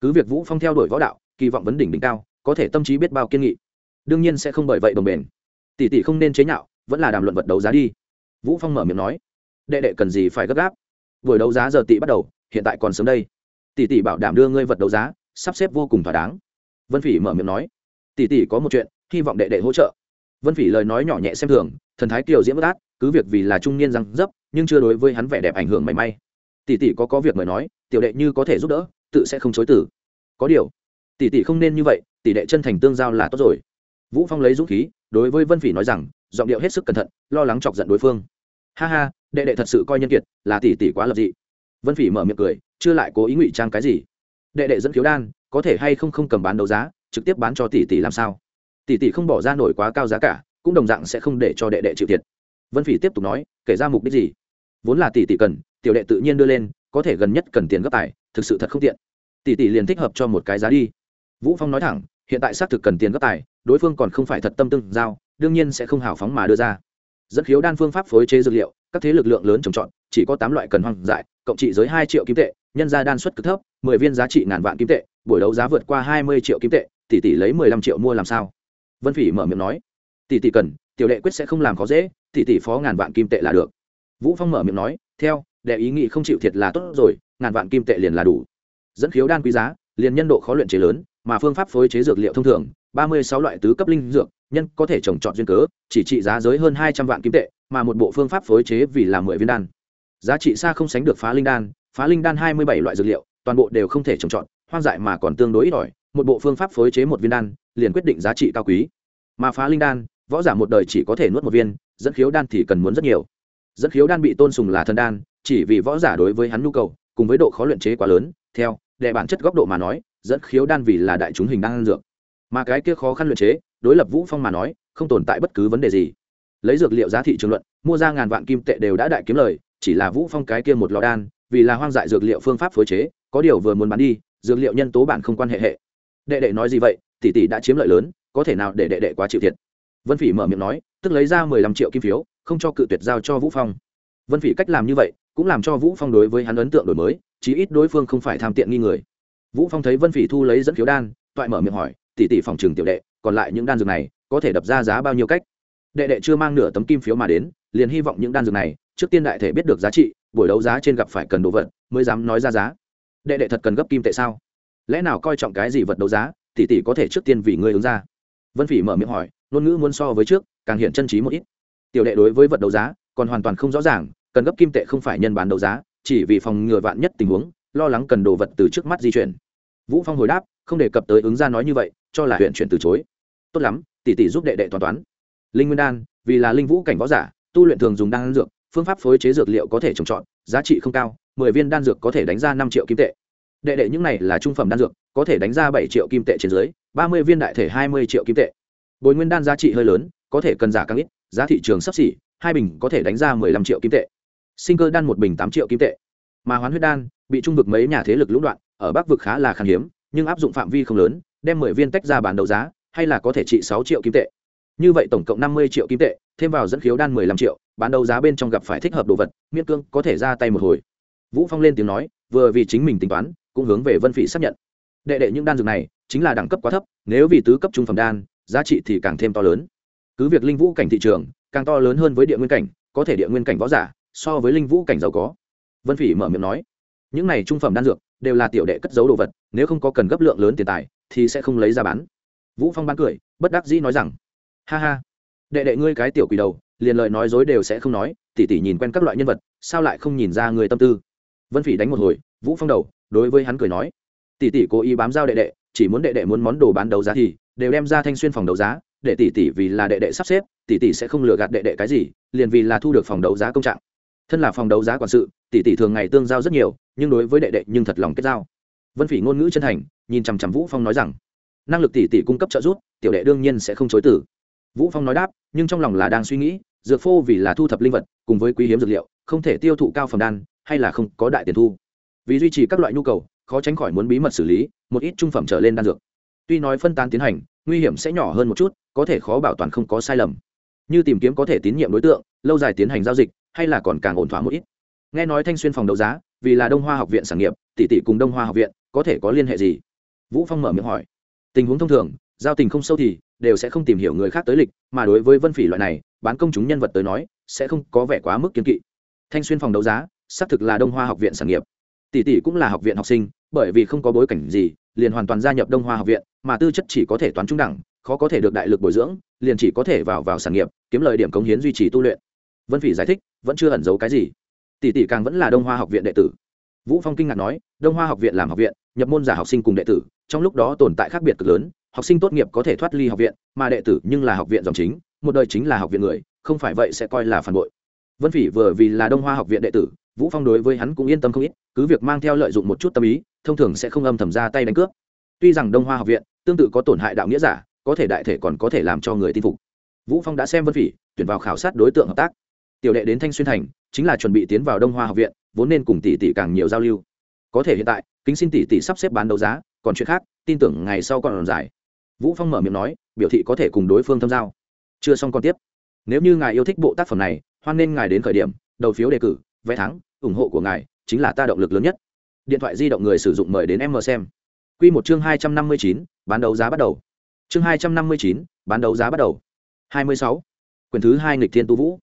A: Cứ việc vũ phong theo đuổi võ đạo, kỳ vọng vấn đỉnh đỉnh cao, có thể tâm trí biết bao kiên nghị. Đương nhiên sẽ không bởi vậy đồng bền tỷ tỷ không nên chế nhạo, vẫn là đàm luận vật đấu giá đi. Vũ phong mở miệng nói đệ đệ cần gì phải gấp gáp. Buổi đấu giá giờ tị bắt đầu, hiện tại còn sớm đây. Tỷ tỷ bảo đảm đưa ngươi vật đấu giá, sắp xếp vô cùng thỏa đáng. Vân phỉ mở miệng nói. Tỷ tỷ có một chuyện, hy vọng đệ đệ hỗ trợ. Vân phỉ lời nói nhỏ nhẹ xem thường, thần thái kiều diễm bất át, cứ việc vì là trung niên răng dấp, nhưng chưa đối với hắn vẻ đẹp ảnh hưởng mảy may. Tỷ tỷ có có việc mời nói, tiểu đệ như có thể giúp đỡ, tự sẽ không chối từ. Có điều, tỷ tỷ không nên như vậy, tỷ đệ chân thành tương giao là tốt rồi. Vũ phong lấy dũng khí, đối với vân phỉ nói rằng, giọng điệu hết sức cẩn thận, lo lắng chọc giận đối phương ha ha, đệ đệ thật sự coi nhân kiệt là tỷ tỷ quá lập dị. Vân phỉ mở miệng cười, chưa lại cố ý ngụy trang cái gì. Đệ đệ dẫn khiếu đan, có thể hay không không cầm bán đấu giá, trực tiếp bán cho tỷ tỷ làm sao? Tỷ tỷ không bỏ ra nổi quá cao giá cả, cũng đồng dạng sẽ không để cho đệ đệ chịu thiệt. Vân phỉ tiếp tục nói, kể ra mục đích gì? Vốn là tỷ tỷ cần, tiểu đệ tự nhiên đưa lên, có thể gần nhất cần tiền gấp tài, thực sự thật không tiện. Tỷ tỷ liền thích hợp cho một cái giá đi. Vũ phong nói thẳng, hiện tại xác thực cần tiền gấp tài, đối phương còn không phải thật tâm tương giao, đương nhiên sẽ không hào phóng mà đưa ra dẫn khiếu đan phương pháp phối chế dược liệu, các thế lực lượng lớn trồng trọt, chỉ có tám loại cần hoang dại, cộng trị giới hai triệu kim tệ, nhân ra đan suất cực thấp, mười viên giá trị ngàn vạn kim tệ, buổi đấu giá vượt qua hai mươi triệu kim tệ, tỷ tỷ lấy mười lăm triệu mua làm sao? Vân phỉ mở miệng nói. Tỷ tỷ cần, tiểu đệ quyết sẽ không làm khó dễ, tỷ tỷ phó ngàn vạn kim tệ là được. Vũ phong mở miệng nói, theo, đệ ý nghĩ không chịu thiệt là tốt rồi, ngàn vạn kim tệ liền là đủ. Dẫn khiếu đan quý giá, liền nhân độ khó luyện chế lớn, mà phương pháp phối chế dược liệu thông thường, ba mươi sáu loại tứ cấp linh dược nhân có thể trồng trọt duyên cớ, chỉ trị giá giới hơn hai trăm vạn kim tệ, mà một bộ phương pháp phối chế vì là mười viên đan. Giá trị xa không sánh được phá linh đan, phá linh đan hai mươi bảy loại dược liệu, toàn bộ đều không thể trồng trọt, hoang dại mà còn tương đối ít ỏi, một bộ phương pháp phối chế một viên đan, liền quyết định giá trị cao quý. Mà phá linh đan, võ giả một đời chỉ có thể nuốt một viên, dẫn khiếu đan thì cần muốn rất nhiều. Dẫn khiếu đan bị tôn sùng là thần đan, chỉ vì võ giả đối với hắn nhu cầu, cùng với độ khó luyện chế quá lớn, theo đệ bản chất góc độ mà nói, dẫn khiếu đan vì là đại chúng hình đan dược. Mà cái kia khó khăn luyện chế đối lập vũ phong mà nói, không tồn tại bất cứ vấn đề gì. Lấy dược liệu giá thị trường luận, mua ra ngàn vạn kim tệ đều đã đại kiếm lời, chỉ là vũ phong cái kia một lò đan, vì là hoang dại dược liệu phương pháp phối chế, có điều vừa muốn bán đi, dược liệu nhân tố bản không quan hệ hệ. Đệ đệ nói gì vậy, tỷ tỷ đã chiếm lợi lớn, có thể nào để đệ đệ quá chịu thiệt? Vân phỉ mở miệng nói, tức lấy ra mười lăm triệu kim phiếu, không cho cự tuyệt giao cho vũ phong. Vân phỉ cách làm như vậy, cũng làm cho vũ phong đối với hắn ấn tượng đổi mới, chí ít đối phương không phải tham tiện nghi người. Vũ phong thấy vân phỉ thu lấy dẫn phiếu đan, toại mở miệng hỏi, tỷ tỷ phòng trường tiểu đệ còn lại những đan dược này có thể đập ra giá bao nhiêu cách? Đệ đệ chưa mang nửa tấm kim phiếu mà đến, liền hy vọng những đan dược này, trước tiên đại thể biết được giá trị, buổi đấu giá trên gặp phải cần đồ vật, mới dám nói ra giá. Đệ đệ thật cần gấp kim tệ sao? Lẽ nào coi trọng cái gì vật đấu giá, tỷ tỷ có thể trước tiên vì ngươi ứng ra. Vân phỉ mở miệng hỏi, ngôn ngữ muốn so với trước, càng hiện chân trí một ít. Tiểu đệ đối với vật đấu giá, còn hoàn toàn không rõ ràng, cần gấp kim tệ không phải nhân bán đấu giá, chỉ vì phòng ngừa vạn nhất tình huống, lo lắng cần đồ vật từ trước mắt di chuyển. Vũ phong hồi đáp, không đề cập tới ứng ra nói như vậy, cho là huyện chuyển từ chối tốt lắm tỷ tỷ giúp đệ đệ toàn toán. Linh nguyên đan, vì là linh vũ cảnh võ giả, tu luyện thường dùng đan dược, phương pháp phối chế dược liệu có thể trồng trọt, giá trị không cao, mười viên đan dược có thể đánh ra năm triệu kim tệ. Đệ đệ những này là trung phẩm đan dược, có thể đánh ra bảy triệu kim tệ trên dưới, ba mươi viên đại thể hai mươi triệu kim tệ. Bồi nguyên đan giá trị hơi lớn, có thể cần giả càng ít, giá thị trường sắp xỉ, hai bình có thể đánh ra mười lăm triệu kim tệ. Sinh cơ đan một bình tám triệu kim tệ. Mà hoán huyết đan, bị trung vực mấy nhà thế lực lũng đoạn, ở bắc vực khá là khan hiếm, nhưng áp dụng phạm vi không lớn, đem mười viên tách ra bán đấu giá hay là có thể trị sáu triệu kim tệ. Như vậy tổng cộng năm mươi triệu kim tệ, thêm vào dẫn khiếu đan mười lăm triệu, bán đấu giá bên trong gặp phải thích hợp đồ vật, miễn cương có thể ra tay một hồi. Vũ phong lên tiếng nói, vừa vì chính mình tính toán, cũng hướng về vân phỉ xác nhận. Đệ đệ những đan dược này, chính là đẳng cấp quá thấp, nếu vì tứ cấp trung phẩm đan, giá trị thì càng thêm to lớn. Cứ việc linh vũ cảnh thị trường, càng to lớn hơn với địa nguyên cảnh, có thể địa nguyên cảnh võ giả, so với linh vũ cảnh giàu có. Vân phỉ mở miệng nói, những này trung phẩm đan dược, đều là tiểu đệ cất giấu đồ vật, nếu không có cần gấp lượng lớn tiền tài, thì sẽ không lấy ra bán vũ phong bán cười, bất đắc dĩ nói rằng, ha ha, đệ đệ ngươi cái tiểu quỷ đầu, liền lời nói dối đều sẽ không nói, tỉ tỉ nhìn quen các loại nhân vật, sao lại không nhìn ra người tâm tư? Vân phỉ đánh một hồi, vũ phong đầu, đối với hắn cười nói tỷ tỷ cố ý bám giao đệ đệ, chỉ muốn đệ đệ muốn món đồ bán đấu giá thì, đều đem ra thanh xuyên phòng đấu giá, để tỷ tỷ vì là đệ đệ sắp xếp tỷ tỷ sẽ không lừa gạt đệ đệ cái gì, liền vì là thu được phòng đấu giá công trạng. Thân là phòng đấu giá quản sự tỷ tỷ thường ngày tương giao rất nhiều, nhưng đối với đệ đệ nhưng thật lòng kết giao. Vân phỉ ngôn ngữ chân thành, nhìn chằm chằm vũ phong nói rằng năng lực tỷ tỷ cung cấp trợ giúp, tiểu đệ đương nhiên sẽ không chối tử vũ phong nói đáp, nhưng trong lòng là đang suy nghĩ, dược phô vì là thu thập linh vật, cùng với quý hiếm dược liệu, không thể tiêu thụ cao phẩm đan, hay là không có đại tiền thu. Vì duy trì các loại nhu cầu, khó tránh khỏi muốn bí mật xử lý, một ít trung phẩm trở lên đan dược. Tuy nói phân tán tiến hành, nguy hiểm sẽ nhỏ hơn một chút, có thể khó bảo toàn không có sai lầm. Như tìm kiếm có thể tín nhiệm đối tượng, lâu dài tiến hành giao dịch, hay là còn càng ổn thỏa một ít. Nghe nói thanh xuyên phòng đấu giá, vì là đông hoa học viện sản nghiệp tỷ tỷ cùng đông hoa học viện có thể có liên hệ gì? Vũ phong mở miệng hỏi tình huống thông thường, giao tình không sâu thì đều sẽ không tìm hiểu người khác tới lịch, mà đối với vân phỉ loại này, bán công chúng nhân vật tới nói, sẽ không có vẻ quá mức kiên kỵ. Thanh xuyên phòng đấu giá, xác thực là đông hoa học viện sản nghiệp. Tỷ tỷ cũng là học viện học sinh, bởi vì không có bối cảnh gì, liền hoàn toàn gia nhập đông hoa học viện, mà tư chất chỉ có thể toán trung đẳng, khó có thể được đại lực bồi dưỡng, liền chỉ có thể vào vào sản nghiệp, kiếm lời điểm cống hiến duy trì tu luyện. Vân phỉ giải thích, vẫn chưa ẩn giấu cái gì. Tỷ tỷ càng vẫn là đông hoa học viện đệ tử vũ phong kinh ngạc nói, đông hoa học viện làm học viện, nhập môn giả học sinh cùng đệ tử, trong lúc đó tồn tại khác biệt cực lớn, học sinh tốt nghiệp có thể thoát ly học viện, mà đệ tử nhưng là học viện dòng chính, một đời chính là học viện người, không phải vậy sẽ coi là phản bội. Vân phỉ vừa vì là đông hoa học viện đệ tử, vũ phong đối với hắn cũng yên tâm không ít, cứ việc mang theo lợi dụng một chút tâm ý, thông thường sẽ không âm thầm ra tay đánh cướp. Tuy rằng đông hoa học viện tương tự có tổn hại đạo nghĩa giả, có thể đại thể còn có thể làm cho người tin phục. Vũ phong đã xem vân phỉ, tuyển vào khảo sát đối tượng hợp tác. Tiểu đệ đến thanh xuyên thành, chính là chuẩn bị tiến vào đông hoa học viện vốn nên cùng tỷ tỷ càng nhiều giao lưu. Có thể hiện tại, kính xin tỷ tỷ sắp xếp bán đấu giá, còn chuyện khác, tin tưởng ngày sau còn dài. Vũ phong mở miệng nói, biểu thị có thể cùng đối phương thâm giao. Chưa xong còn tiếp. Nếu như ngài yêu thích bộ tác phẩm này, hoan nên ngài đến khởi điểm, đầu phiếu đề cử, vé thắng, ủng hộ của ngài chính là ta động lực lớn nhất. Điện thoại di động người sử dụng mời đến em mờ xem. Quy một chương hai trăm năm mươi chín, bán đấu giá bắt đầu. Chương hai trăm năm mươi chín, bán đấu giá bắt đầu. Hai mươi sáu. Quyển thứ hai nghịch thiên tu vũ.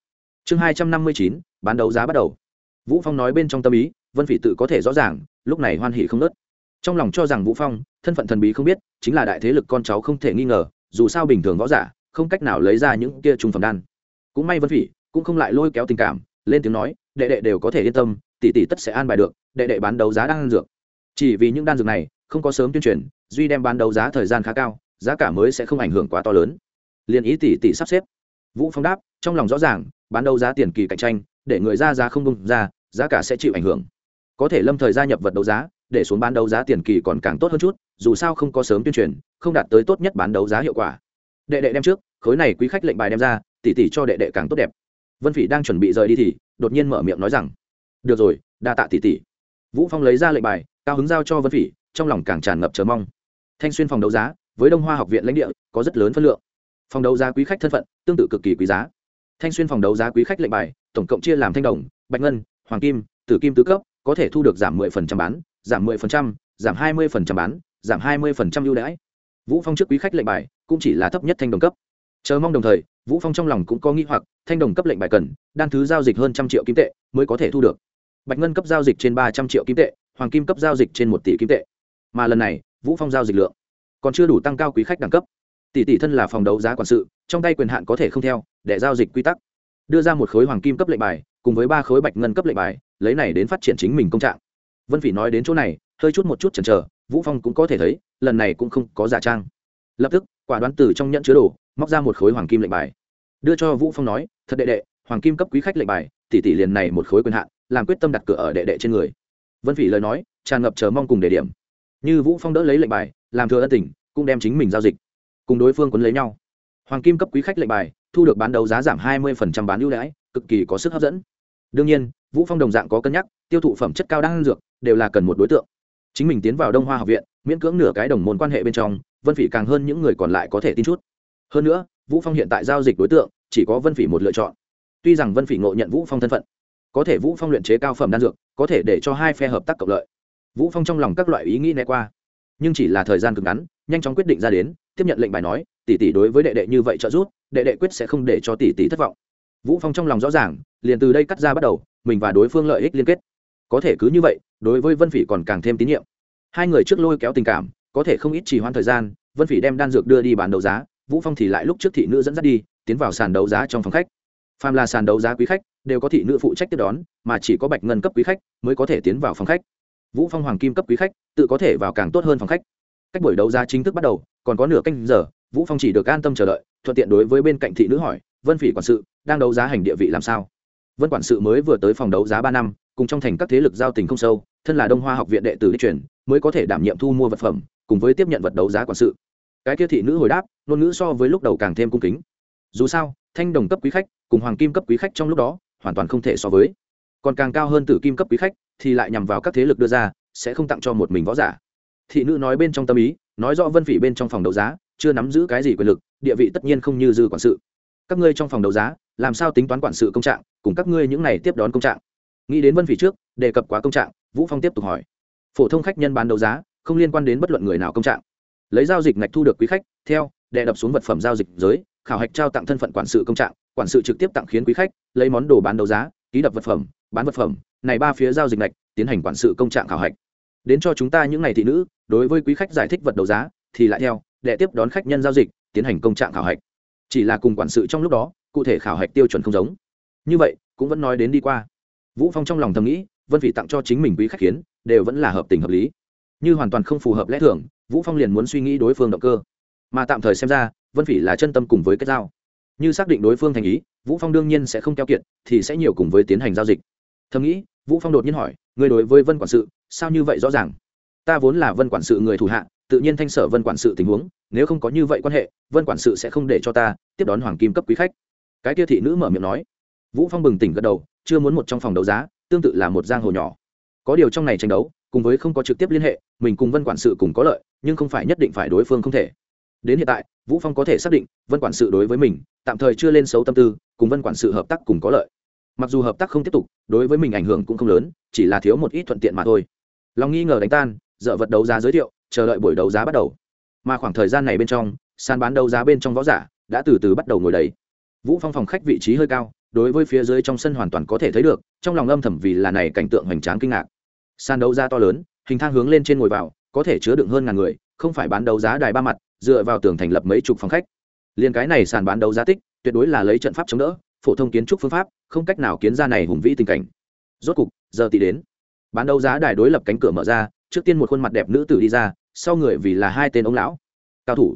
A: Chương hai trăm năm mươi chín, bán đấu giá bắt đầu vũ phong nói bên trong tâm ý, vân phỉ tự có thể rõ ràng, lúc này hoan hỉ không nớt trong lòng cho rằng vũ phong, thân phận thần bí không biết, chính là đại thế lực con cháu không thể nghi ngờ, dù sao bình thường võ giả, không cách nào lấy ra những kia trung phẩm đan. Cũng may vân phỉ cũng không lại lôi kéo tình cảm, lên tiếng nói, đệ đệ đều có thể yên tâm, tỷ tỷ tất sẽ an bài được, đệ đệ bán đấu giá đan dược. Chỉ vì những đan dược này, không có sớm tuyên truyền, duy đem bán đấu giá thời gian khá cao, giá cả mới sẽ không ảnh hưởng quá to lớn. Liền ý tỷ tỷ sắp xếp. Vũ phong đáp, trong lòng rõ ràng, bán đấu giá tiền kỳ cạnh tranh để người ra giá không bung ra, giá cả sẽ chịu ảnh hưởng. Có thể lâm thời gia nhập vật đấu giá, để xuống bán đấu giá tiền kỳ còn càng tốt hơn chút, dù sao không có sớm tuyên truyền, không đạt tới tốt nhất bán đấu giá hiệu quả. Đệ đệ đem trước, khối này quý khách lệnh bài đem ra, tỉ tỉ cho đệ đệ càng tốt đẹp. Vân phỉ đang chuẩn bị rời đi thì, đột nhiên mở miệng nói rằng, được rồi, đa tạ tỉ tỉ. Vũ phong lấy ra lệnh bài, cao hứng giao cho vân phỉ, trong lòng càng tràn ngập chờ mong. Thanh xuyên phòng đấu giá, với đông hoa học viện lãnh địa, có rất lớn phân lượng. Phòng đấu giá quý khách thân phận tương tự cực kỳ quý giá thanh xuyên phòng đấu giá quý khách lệnh bài tổng cộng chia làm thanh đồng bạch ngân hoàng kim tử kim tứ cấp có thể thu được giảm 10% bán giảm 10%, giảm 20% bán giảm 20% ưu đãi. Vũ phong trước quý khách lệnh bài cũng chỉ là thấp nhất thanh đồng cấp. Chờ mong đồng thời vũ phong trong lòng cũng có nghĩ hoặc thanh đồng cấp lệnh bài cần đan thứ giao dịch hơn trăm triệu kim tệ mới có thể thu được. Bạch ngân cấp giao dịch trên ba trăm triệu kim tệ hoàng kim cấp giao dịch trên một tỷ kim tệ. Mà lần này vũ phong giao dịch lượng còn chưa đủ tăng cao quý khách đẳng cấp tỷ tỷ thân là phòng đấu giá quản sự, trong tay quyền hạn có thể không theo, để giao dịch quy tắc. Đưa ra một khối hoàng kim cấp lệnh bài, cùng với ba khối bạch ngân cấp lệnh bài, lấy này đến phát triển chính mình công trạng. Vân phỉ nói đến chỗ này, hơi chút một chút chần chờ, vũ phong cũng có thể thấy, lần này cũng không có giả trang. Lập tức, quả đoán từ trong nhẫn chứa đồ, móc ra một khối hoàng kim lệnh bài. Đưa cho vũ phong nói, thật đệ đệ, hoàng kim cấp quý khách lệnh bài, tỷ tỷ liền này một khối quyền hạn, làm quyết tâm đặt cửa ở đệ đệ trên người. Vân phỉ lời nói, tràn ngập chờ mong cùng đề điểm. Như vũ phong đỡ lấy lệnh bài, làm thừa ân tình, cũng đem chính mình giao dịch cùng đối phương quấn lấy nhau. Hoàng kim cấp quý khách lệnh bài, thu được bán đấu giá giảm 20% bán ưu đãi, cực kỳ có sức hấp dẫn. Đương nhiên, vũ phong đồng dạng có cân nhắc, tiêu thụ phẩm chất cao đang dược, đều là cần một đối tượng. Chính mình tiến vào đông hoa học viện, miễn cưỡng nửa cái đồng môn quan hệ bên trong, vân phỉ càng hơn những người còn lại có thể tin chút. Hơn nữa, vũ phong hiện tại giao dịch đối tượng, chỉ có vân phỉ một lựa chọn. Tuy rằng vân phỉ ngộ nhận vũ phong thân phận, có thể vũ phong luyện chế cao phẩm đan dược, có thể để cho hai phe hợp tác cộng lợi. Vũ phong trong lòng các loại ý nghĩ né qua, nhưng chỉ là thời gian cực ngắn, nhanh chóng quyết định ra đến tiếp nhận lệnh bài nói, tỷ tỷ đối với đệ đệ như vậy trợ giúp, đệ đệ quyết sẽ không để cho tỷ tỷ thất vọng. Vũ phong trong lòng rõ ràng, liền từ đây cắt ra bắt đầu, mình và đối phương lợi ích liên kết. Có thể cứ như vậy, đối với vân phỉ còn càng thêm tín nhiệm. Hai người trước lôi kéo tình cảm, có thể không ít trì hoãn thời gian, vân phỉ đem đan dược đưa đi bán đấu giá, vũ phong thì lại lúc trước thị nữ dẫn dắt đi, tiến vào sàn đấu giá trong phòng khách. Phàm là sàn đấu giá quý khách, đều có thị nữ phụ trách tiếp đón, mà chỉ có bạch ngân cấp quý khách mới có thể tiến vào phòng khách. Vũ phong hoàng kim cấp quý khách, tự có thể vào càng tốt hơn phòng khách. Cách buổi đấu giá chính thức bắt đầu còn có nửa canh giờ, vũ phong chỉ được an tâm chờ đợi, thuận tiện đối với bên cạnh thị nữ hỏi, vân phỉ quản sự, đang đấu giá hành địa vị làm sao? Vân quản sự mới vừa tới phòng đấu giá ba năm, cùng trong thành các thế lực giao tình không sâu, thân là đông hoa học viện đệ tử đi truyền, mới có thể đảm nhiệm thu mua vật phẩm, cùng với tiếp nhận vật đấu giá quản sự. Cái kia thị nữ hồi đáp, ngôn ngữ so với lúc đầu càng thêm cung kính. Dù sao, thanh đồng cấp quý khách cùng hoàng kim cấp quý khách trong lúc đó, hoàn toàn không thể so với. Còn càng cao hơn tử kim cấp quý khách thì lại nhằm vào các thế lực đưa ra, sẽ không tặng cho một mình võ giả thị nữ nói bên trong tâm ý, nói rõ vân phỉ bên trong phòng đấu giá, chưa nắm giữ cái gì quyền lực, địa vị tất nhiên không như dư quản sự. Các ngươi trong phòng đấu giá, làm sao tính toán quản sự công trạng, cùng các ngươi những này tiếp đón công trạng? Nghĩ đến vân phỉ trước, đề cập quá công trạng, vũ phong tiếp tục hỏi. Phổ thông khách nhân bán đấu giá, không liên quan đến bất luận người nào công trạng. Lấy giao dịch ngạch thu được quý khách, theo đệ đập xuống vật phẩm giao dịch giới, khảo hạch trao tặng thân phận quản sự công trạng, quản sự trực tiếp tặng khiến quý khách, lấy món đồ bán đấu giá, ký đập vật phẩm, bán vật phẩm, này ba phía giao dịch ngạch, tiến hành quản sự công trạng khảo hạch. Đến cho chúng ta những ngày thị nữ đối với quý khách giải thích vật đấu giá, thì lại theo để tiếp đón khách nhân giao dịch, tiến hành công trạng khảo hạch. Chỉ là cùng quản sự trong lúc đó, cụ thể khảo hạch tiêu chuẩn không giống. Như vậy, cũng vẫn nói đến đi qua. Vũ phong trong lòng thầm nghĩ, vân vị tặng cho chính mình quý khách khiến đều vẫn là hợp tình hợp lý. Như hoàn toàn không phù hợp lẽ thường, vũ phong liền muốn suy nghĩ đối phương động cơ. Mà tạm thời xem ra, vân phỉ là chân tâm cùng với kết giao. Như xác định đối phương thành ý, vũ phong đương nhiên sẽ không keo kiệt, thì sẽ nhiều cùng với tiến hành giao dịch. Thầm nghĩ, vũ phong đột nhiên hỏi người đối với vân quản sự, sao như vậy rõ ràng? Ta vốn là vân quản sự người thủ hạ, tự nhiên thanh sở vân quản sự tình huống, nếu không có như vậy quan hệ, vân quản sự sẽ không để cho ta tiếp đón hoàng kim cấp quý khách. Cái kia thị nữ mở miệng nói. Vũ phong bừng tỉnh gật đầu, chưa muốn một trong phòng đấu giá, tương tự là một giang hồ nhỏ. Có điều trong này tranh đấu, cùng với không có trực tiếp liên hệ, mình cùng vân quản sự cùng có lợi, nhưng không phải nhất định phải đối phương không thể. Đến hiện tại, vũ phong có thể xác định, vân quản sự đối với mình, tạm thời chưa lên xấu tâm tư, cùng vân quản sự hợp tác cùng có lợi. Mặc dù hợp tác không tiếp tục, đối với mình ảnh hưởng cũng không lớn, chỉ là thiếu một ít thuận tiện mà thôi. Lòng nghi ngờ đánh tan dở vật đấu giá giới thiệu, chờ đợi buổi đấu giá bắt đầu. Mà khoảng thời gian này bên trong, sàn bán đấu giá bên trong võ giả đã từ từ bắt đầu ngồi đầy. Vũ phong phòng khách vị trí hơi cao, đối với phía dưới trong sân hoàn toàn có thể thấy được, trong lòng âm thầm vì là này cảnh tượng hoành tráng kinh ngạc. Sàn đấu giá to lớn, hình thang hướng lên trên ngồi vào, có thể chứa đựng hơn ngàn người, không phải bán đấu giá đài ba mặt, dựa vào tường thành lập mấy chục phòng khách. Liền cái này sàn bán đấu giá tích, tuyệt đối là lấy trận pháp chống đỡ, phổ thông kiến trúc phương pháp, không cách nào kiến ra này hùng vĩ tình cảnh. Rốt cục, giờ tỷ đến. Bán đấu giá đài đối lập cánh cửa mở ra trước tiên một khuôn mặt đẹp nữ tử đi ra, sau người vì là hai tên ông lão. Cao thủ.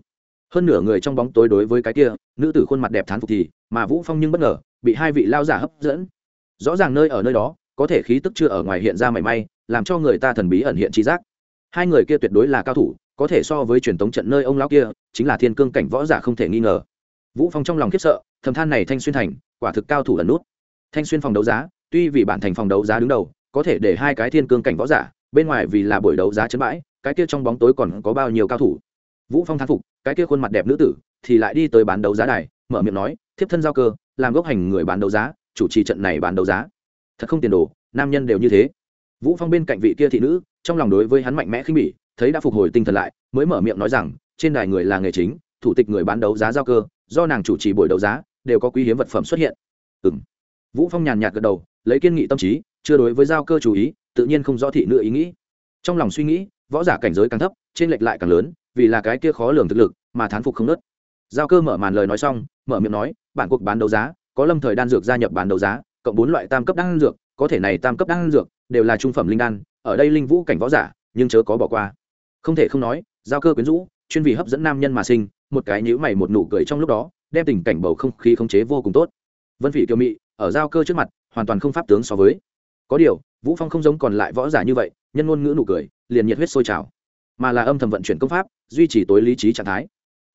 A: Hơn nửa người trong bóng tối đối với cái kia, nữ tử khuôn mặt đẹp thán phục thì, mà vũ phong nhưng bất ngờ, bị hai vị lao giả hấp dẫn. Rõ ràng nơi ở nơi đó, có thể khí tức chưa ở ngoài hiện ra mảy may, làm cho người ta thần bí ẩn hiện trí giác. Hai người kia tuyệt đối là cao thủ, có thể so với truyền thống trận nơi ông lão kia, chính là thiên cương cảnh võ giả không thể nghi ngờ. Vũ phong trong lòng khiếp sợ, thầm than này thanh xuyên thành, quả thực cao thủ ẩn nút. Thanh xuyên phòng đấu giá, tuy vì bản thành phòng đấu giá đứng đầu, có thể để hai cái thiên cương cảnh võ giả bên ngoài vì là buổi đấu giá chấn bãi, cái kia trong bóng tối còn có bao nhiêu cao thủ? Vũ phong thán phục, cái kia khuôn mặt đẹp nữ tử, thì lại đi tới bán đấu giá đài, mở miệng nói, thiếp thân giao cơ, làm gốc hành người bán đấu giá, chủ trì trận này bán đấu giá. Thật không tiền đồ, nam nhân đều như thế. Vũ phong bên cạnh vị kia thị nữ, trong lòng đối với hắn mạnh mẽ khinh bỉ, thấy đã phục hồi tinh thần lại, mới mở miệng nói rằng, trên đài người là nghề chính, thủ tịch người bán đấu giá giao cơ, do nàng chủ trì buổi đấu giá, đều có quý hiếm vật phẩm xuất hiện. Ừ vũ phong nhàn nhạt gật đầu, lấy kiên nghị tâm trí, chưa đối với giao cơ chú ý tự nhiên không rõ thị nữ ý nghĩ. Trong lòng suy nghĩ, võ giả cảnh giới càng thấp, trên lệch lại càng lớn, vì là cái kia khó lường thực lực, mà thán phục không nớt. Giao cơ mở màn lời nói xong, mở miệng nói, bản cuộc bán đấu giá, có lâm thời đan dược gia nhập bán đấu giá, cộng bốn loại tam cấp đan dược, có thể này tam cấp đan dược đều là trung phẩm linh đan, ở đây linh vũ cảnh võ giả, nhưng chớ có bỏ qua. Không thể không nói, giao cơ quyến rũ, chuyên vì hấp dẫn nam nhân mà sinh, một cái nhíu mày một nụ cười trong lúc đó, đem tình cảnh bầu không khí khống chế vô cùng tốt. Vân phỉ kiều mị, ở giao cơ trước mặt, hoàn toàn không pháp tướng so với có điều, vũ phong không giống còn lại võ giả như vậy, nhân ngôn ngữ nụ cười, liền nhiệt huyết sôi trào. Mà là âm thầm vận chuyển công pháp, duy trì tối lý trí trạng thái.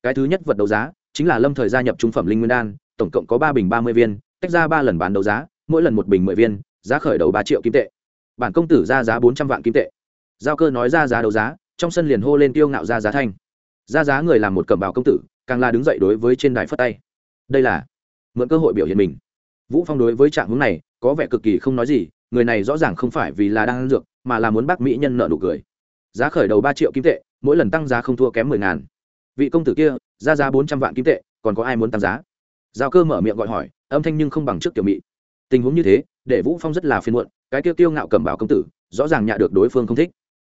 A: Cái thứ nhất vật đấu giá, chính là lâm thời gia nhập trung phẩm linh nguyên đan, tổng cộng có ba bình ba mươi viên, tách ra ba lần bán đấu giá, mỗi lần một bình mười viên, giá khởi đầu ba triệu kim tệ. Bản công tử ra giá bốn trăm vạn kim tệ. Giao cơ nói ra giá đấu giá, trong sân liền hô lên tiêu ngạo ra giá thanh. Ra giá người làm một cẩm bào công tử, càng là đứng dậy đối với trên đài phất tay. Đây là mượn cơ hội biểu hiện mình. Vũ phong đối với trạng hướng này, có vẻ cực kỳ không nói gì người này rõ ràng không phải vì là đang ăn dược, mà là muốn bác mỹ nhân nợ nụ cười. Giá khởi đầu ba triệu kim tệ, mỗi lần tăng giá không thua kém mười ngàn. Vị công tử kia, ra giá bốn trăm vạn kim tệ, còn có ai muốn tăng giá? Giao cơ mở miệng gọi hỏi, âm thanh nhưng không bằng trước kiểu mỹ tình huống như thế, để vũ phong rất là phiền muộn, cái tiêu tiêu ngạo cầm bảo công tử, rõ ràng nhạ được đối phương không thích.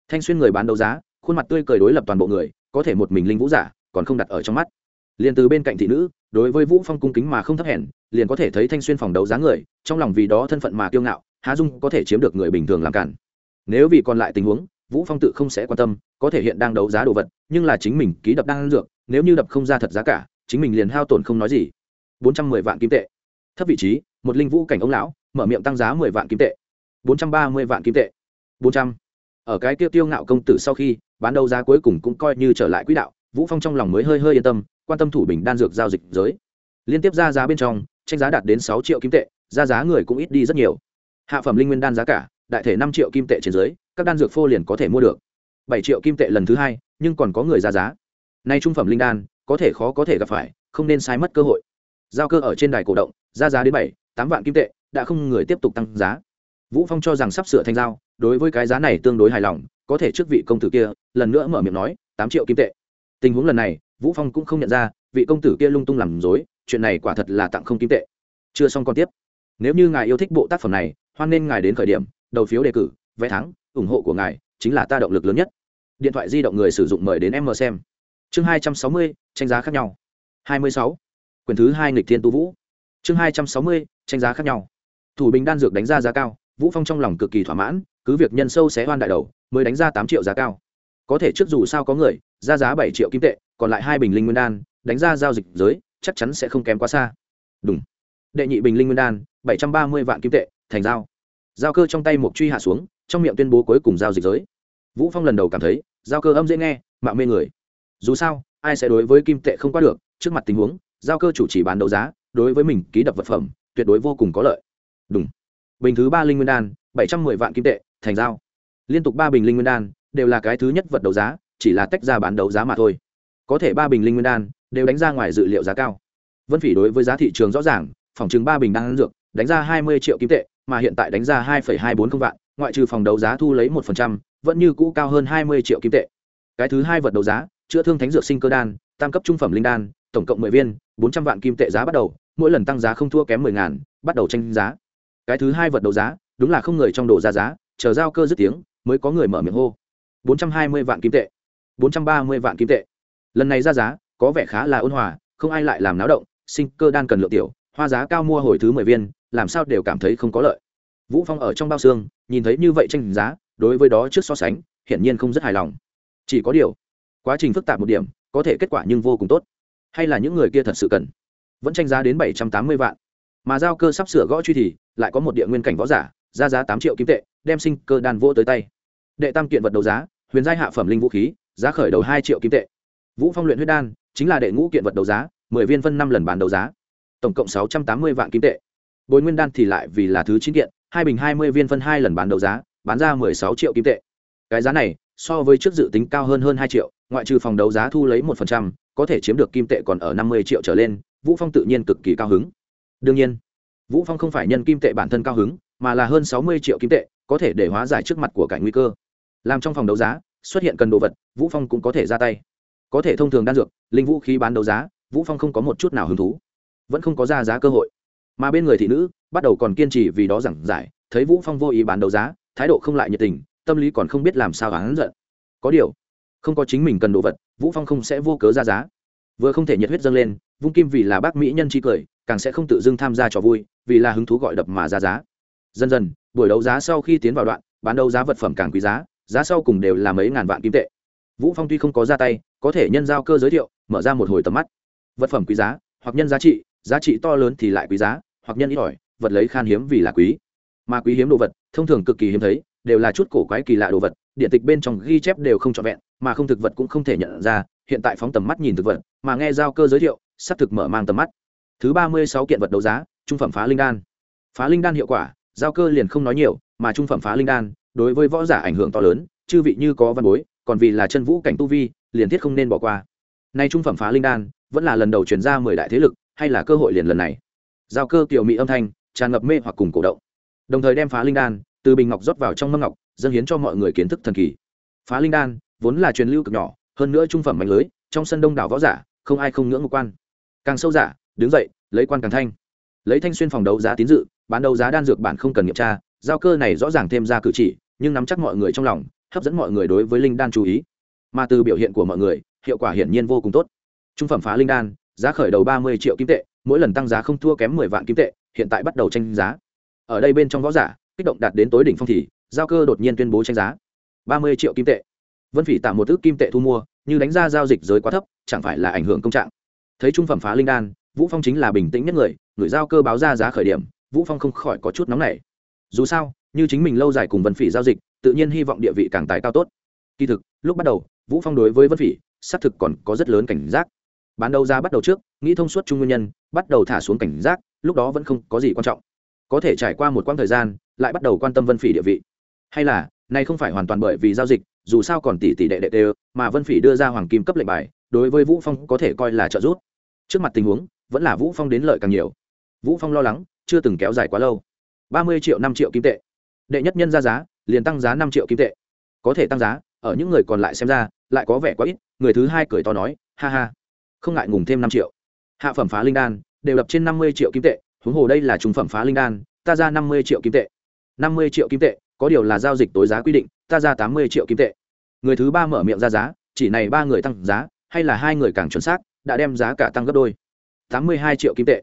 A: Thanh xuyên người bán đấu giá, khuôn mặt tươi cười đối lập toàn bộ người, có thể một mình linh vũ giả, còn không đặt ở trong mắt. Liền từ bên cạnh thị nữ, đối với vũ phong cung kính mà không thấp hèn, liền có thể thấy thanh xuyên phòng đấu giá người, trong lòng vì đó thân phận mà kiêu ngạo há dung có thể chiếm được người bình thường làm cản. Nếu vì còn lại tình huống, vũ phong tự không sẽ quan tâm, có thể hiện đang đấu giá đồ vật, nhưng là chính mình ký đập đang dược, nếu như đập không ra thật giá cả, chính mình liền hao tổn không nói gì. 410 vạn kim tệ. Thấp vị trí, một linh vũ cảnh ông lão, mở miệng tăng giá 10 vạn kim tệ. 430 vạn kim tệ. 400. ở cái tiêu tiêu ngạo công tử sau khi, bán đấu giá cuối cùng cũng coi như trở lại quỹ đạo, vũ phong trong lòng mới hơi hơi yên tâm, quan tâm thủ bình đan dược giao dịch giới. Liên tiếp ra giá bên trong, tranh giá đạt đến 6 triệu kim tệ, ra giá người cũng ít đi rất nhiều hạ phẩm linh nguyên đan giá cả, đại thể năm triệu kim tệ trên dưới, các đan dược phô liền có thể mua được. Bảy triệu kim tệ lần thứ hai, nhưng còn có người ra giá. Nay trung phẩm linh đan, có thể khó có thể gặp phải, không nên sai mất cơ hội. Giao cơ ở trên đài cổ động, ra giá đến bảy, tám vạn kim tệ, đã không người tiếp tục tăng giá. Vũ phong cho rằng sắp sửa thành giao, đối với cái giá này tương đối hài lòng, có thể trước vị công tử kia, lần nữa mở miệng nói, tám triệu kim tệ. Tình huống lần này, vũ phong cũng không nhận ra, vị công tử kia lung tung làm dối chuyện này quả thật là tặng không kim tệ. Chưa xong còn tiếp. Nếu như ngài yêu thích bộ tác phẩm này hoan nên ngài đến khởi điểm, đầu phiếu đề cử, vé thắng, ủng hộ của ngài chính là ta động lực lớn nhất. Điện thoại di động người sử dụng mời đến em mờ xem. Chương hai trăm sáu mươi, tranh giá khác nhau. hai mươi sáu. Quyển thứ hai nghịch thiên tu vũ. Chương hai trăm sáu mươi, tranh giá khác nhau. Thủ bình đan dược đánh ra giá cao, vũ phong trong lòng cực kỳ thỏa mãn, cứ việc nhân sâu xé hoan đại đầu, mới đánh ra tám triệu giá cao. Có thể trước dù sao có người, ra giá bảy triệu kim tệ, còn lại hai bình linh nguyên đan, đánh ra giao dịch giới, chắc chắn sẽ không kém quá xa. Đúng. Đệ nhị bình linh nguyên đan, bảy trăm ba mươi vạn kim tệ thành giao. Giao cơ trong tay một truy hạ xuống, trong miệng tuyên bố cuối cùng giao dịch giới. Vũ phong lần đầu cảm thấy, giao cơ âm dễ nghe, mạo mê người. Dù sao, ai sẽ đối với kim tệ không qua được, trước mặt tình huống, giao cơ chủ chỉ bán đấu giá, đối với mình ký đập vật phẩm, tuyệt đối vô cùng có lợi. Đúng bình thứ ba linh nguyên đan, bảy trăm mười vạn kim tệ, thành giao. Liên tục ba bình linh nguyên đan, đều là cái thứ nhất vật đấu giá, chỉ là tách ra bán đấu giá mà thôi. Có thể ba bình linh nguyên đan, đều đánh ra ngoài dự liệu giá cao. Vân phỉ đối với giá thị trường rõ ràng, phòng chứng ba bình đan dược đánh ra hai mươi triệu kim tệ, mà hiện tại đánh ra hai hai bốn không vạn, ngoại trừ phòng đấu giá thu lấy một phần trăm, vẫn như cũ cao hơn hai mươi triệu kim tệ. Cái thứ hai vật đấu giá, chữa thương thánh dược sinh cơ đan, tam cấp trung phẩm linh đan, tổng cộng mười viên, bốn trăm vạn kim tệ giá bắt đầu, mỗi lần tăng giá không thua kém mười ngàn, bắt đầu tranh giá. Cái thứ hai vật đấu giá, đúng là không người trong đồ ra giá, chờ giao cơ dứt tiếng, mới có người mở miệng hô. Bốn trăm hai mươi vạn kim tệ. Bốn trăm ba mươi vạn kim tệ. Lần này ra giá, có vẻ khá là ôn hòa, không ai lại làm náo động, sinh cơ đan cần lượng tiểu, hoa giá cao mua hồi thứ mười viên làm sao đều cảm thấy không có lợi. Vũ phong ở trong bao xương, nhìn thấy như vậy tranh giá, đối với đó trước so sánh, hiển nhiên không rất hài lòng. Chỉ có điều, quá trình phức tạp một điểm, có thể kết quả nhưng vô cùng tốt. Hay là những người kia thật sự cần. Vẫn tranh giá đến bảy trăm tám mươi vạn. Mà giao cơ sắp sửa gõ truy thì, lại có một địa nguyên cảnh võ giả, ra giá tám triệu kim tệ, đem sinh cơ đan vô tới tay. Đệ tam kiện vật đấu giá, huyền giai hạ phẩm linh vũ khí, giá khởi đầu hai triệu kim tệ. Vũ phong luyện huyết đan, chính là đệ ngũ kiện vật đấu giá, mười viên phân năm lần bán đấu giá. Tổng cộng sáu trăm tám mươi vạn kim tệ bồi nguyên đan thì lại vì là thứ chín kiện, hai bình hai mươi viên phân hai lần bán đấu giá, bán ra mười sáu triệu kim tệ. Cái giá này, so với trước dự tính cao hơn hơn hai triệu, ngoại trừ phòng đấu giá thu lấy một phần trăm, có thể chiếm được kim tệ còn ở năm mươi triệu trở lên, vũ phong tự nhiên cực kỳ cao hứng. Đương nhiên, vũ phong không phải nhân kim tệ bản thân cao hứng, mà là hơn sáu mươi triệu kim tệ, có thể để hóa giải trước mặt của cảnh nguy cơ. Làm trong phòng đấu giá, xuất hiện cần đồ vật, vũ phong cũng có thể ra tay. Có thể thông thường đan dược, linh vũ khí bán đấu giá, vũ phong không có một chút nào hứng thú. Vẫn không có ra giá cơ hội mà bên người thị nữ bắt đầu còn kiên trì vì đó giảng giải, thấy vũ phong vô ý bán đấu giá, thái độ không lại nhiệt tình, tâm lý còn không biết làm sao hắn giận. Có điều, không có chính mình cần đồ vật, vũ phong không sẽ vô cớ ra giá. Vừa không thể nhiệt huyết dâng lên, vung kim vì là bác mỹ nhân chi cười, càng sẽ không tự dưng tham gia trò vui, vì là hứng thú gọi đập mà ra giá. Dần dần, buổi đấu giá sau khi tiến vào đoạn, bán đấu giá vật phẩm càng quý giá giá sau cùng đều là mấy ngàn vạn kim tệ. Vũ phong tuy không có ra tay, có thể nhân giao cơ giới thiệu, mở ra một hồi tầm mắt. Vật phẩm quý giá, hoặc nhân giá trị giá trị to lớn thì lại quý giá, hoặc nhân ít ỏi, vật lấy khan hiếm vì là quý. Mà quý hiếm đồ vật, thông thường cực kỳ hiếm thấy, đều là chút cổ quái kỳ lạ đồ vật, điện tịch bên trong ghi chép đều không trọn vẹn, mà không thực vật cũng không thể nhận ra, hiện tại phóng tầm mắt nhìn thực vật, mà nghe giao cơ giới thiệu sắp thực mở mang tầm mắt. Thứ ba mươi sáu kiện vật đấu giá, trung phẩm phá linh đan. Phá linh đan hiệu quả, giao cơ liền không nói nhiều, mà trung phẩm phá linh đan, đối với võ giả ảnh hưởng to lớn, chư vị như có văn bối, còn vì là chân vũ cảnh tu vi, liền thiết không nên bỏ qua. Nay trung phẩm phá linh đan, vẫn là lần đầu chuyển ra mười đại thế lực hay là cơ hội liền lần này? Giao cơ kiểu mỹ âm thanh, tràn ngập mê hoặc cùng cổ động. Đồng thời đem phá linh đan, từ bình ngọc rót vào trong mâm ngọc, dâng hiến cho mọi người kiến thức thần kỳ. Phá linh đan, vốn là truyền lưu cực nhỏ, hơn nữa trung phẩm mạnh lưới, trong sân đông đảo võ giả, không ai không ngưỡng một quan. Càng sâu giả đứng dậy, lấy quan càng thanh. Lấy thanh xuyên phòng đấu giá tín dự, bán đấu giá đan dược bản không cần nghiệm tra, giao cơ này rõ ràng thêm ra cử chỉ, nhưng nắm chắc mọi người trong lòng, hấp dẫn mọi người đối với linh đan chú ý. Mà từ biểu hiện của mọi người, hiệu quả hiển nhiên vô cùng tốt. Trung phẩm phá linh đan giá khởi đầu ba mươi triệu kim tệ, mỗi lần tăng giá không thua kém mười vạn kim tệ, hiện tại bắt đầu tranh giá. Ở đây bên trong võ giả, kích động đạt đến tối đỉnh phong thì, giao cơ đột nhiên tuyên bố tranh giá. ba mươi triệu kim tệ. Vân phỉ tạm một ước kim tệ thu mua, như đánh ra giao dịch giới quá thấp, chẳng phải là ảnh hưởng công trạng. Thấy trung phẩm phá linh đan, vũ phong chính là bình tĩnh nhất người người giao cơ báo ra giá khởi điểm, vũ phong không khỏi có chút nóng nảy. Dù sao, như chính mình lâu dài cùng vân phỉ giao dịch, tự nhiên hy vọng địa vị càng tài cao tốt. Kỳ thực, lúc bắt đầu, vũ phong đối với vân phỉ, xác thực còn có rất lớn cảnh giác bán đấu ra bắt đầu trước, nghĩ thông suốt chung nguyên nhân, bắt đầu thả xuống cảnh giác, lúc đó vẫn không có gì quan trọng. Có thể trải qua một quãng thời gian, lại bắt đầu quan tâm vân phỉ địa vị. Hay là này không phải hoàn toàn bởi vì giao dịch, dù sao còn tỷ tỷ đệ đệ đều, mà vân phỉ đưa ra hoàng kim cấp lệnh bài, đối với vũ phong có thể coi là trợ giúp. Trước mặt tình huống, vẫn là vũ phong đến lợi càng nhiều. Vũ phong lo lắng, chưa từng kéo dài quá lâu. Ba mươi triệu, năm triệu kim tệ. Đệ nhất nhân ra giá, liền tăng giá năm triệu kim tệ. Có thể tăng giá, ở những người còn lại xem ra, lại có vẻ quá ít, người thứ hai cười to nói, ha ha không ngại ngùng thêm năm triệu. Hạ phẩm phá linh đan, đều lập trên năm mươi triệu kim tệ, huống hồ đây là trung phẩm phá linh đan, ta ra năm mươi triệu kim tệ. năm mươi triệu kim tệ, có điều là giao dịch tối giá quy định, ta ra tám mươi triệu kim tệ. Người thứ ba mở miệng ra giá, chỉ này ba người tăng giá, hay là hai người càng chuẩn xác, đã đem giá cả tăng gấp đôi. tám mươi hai triệu kim tệ.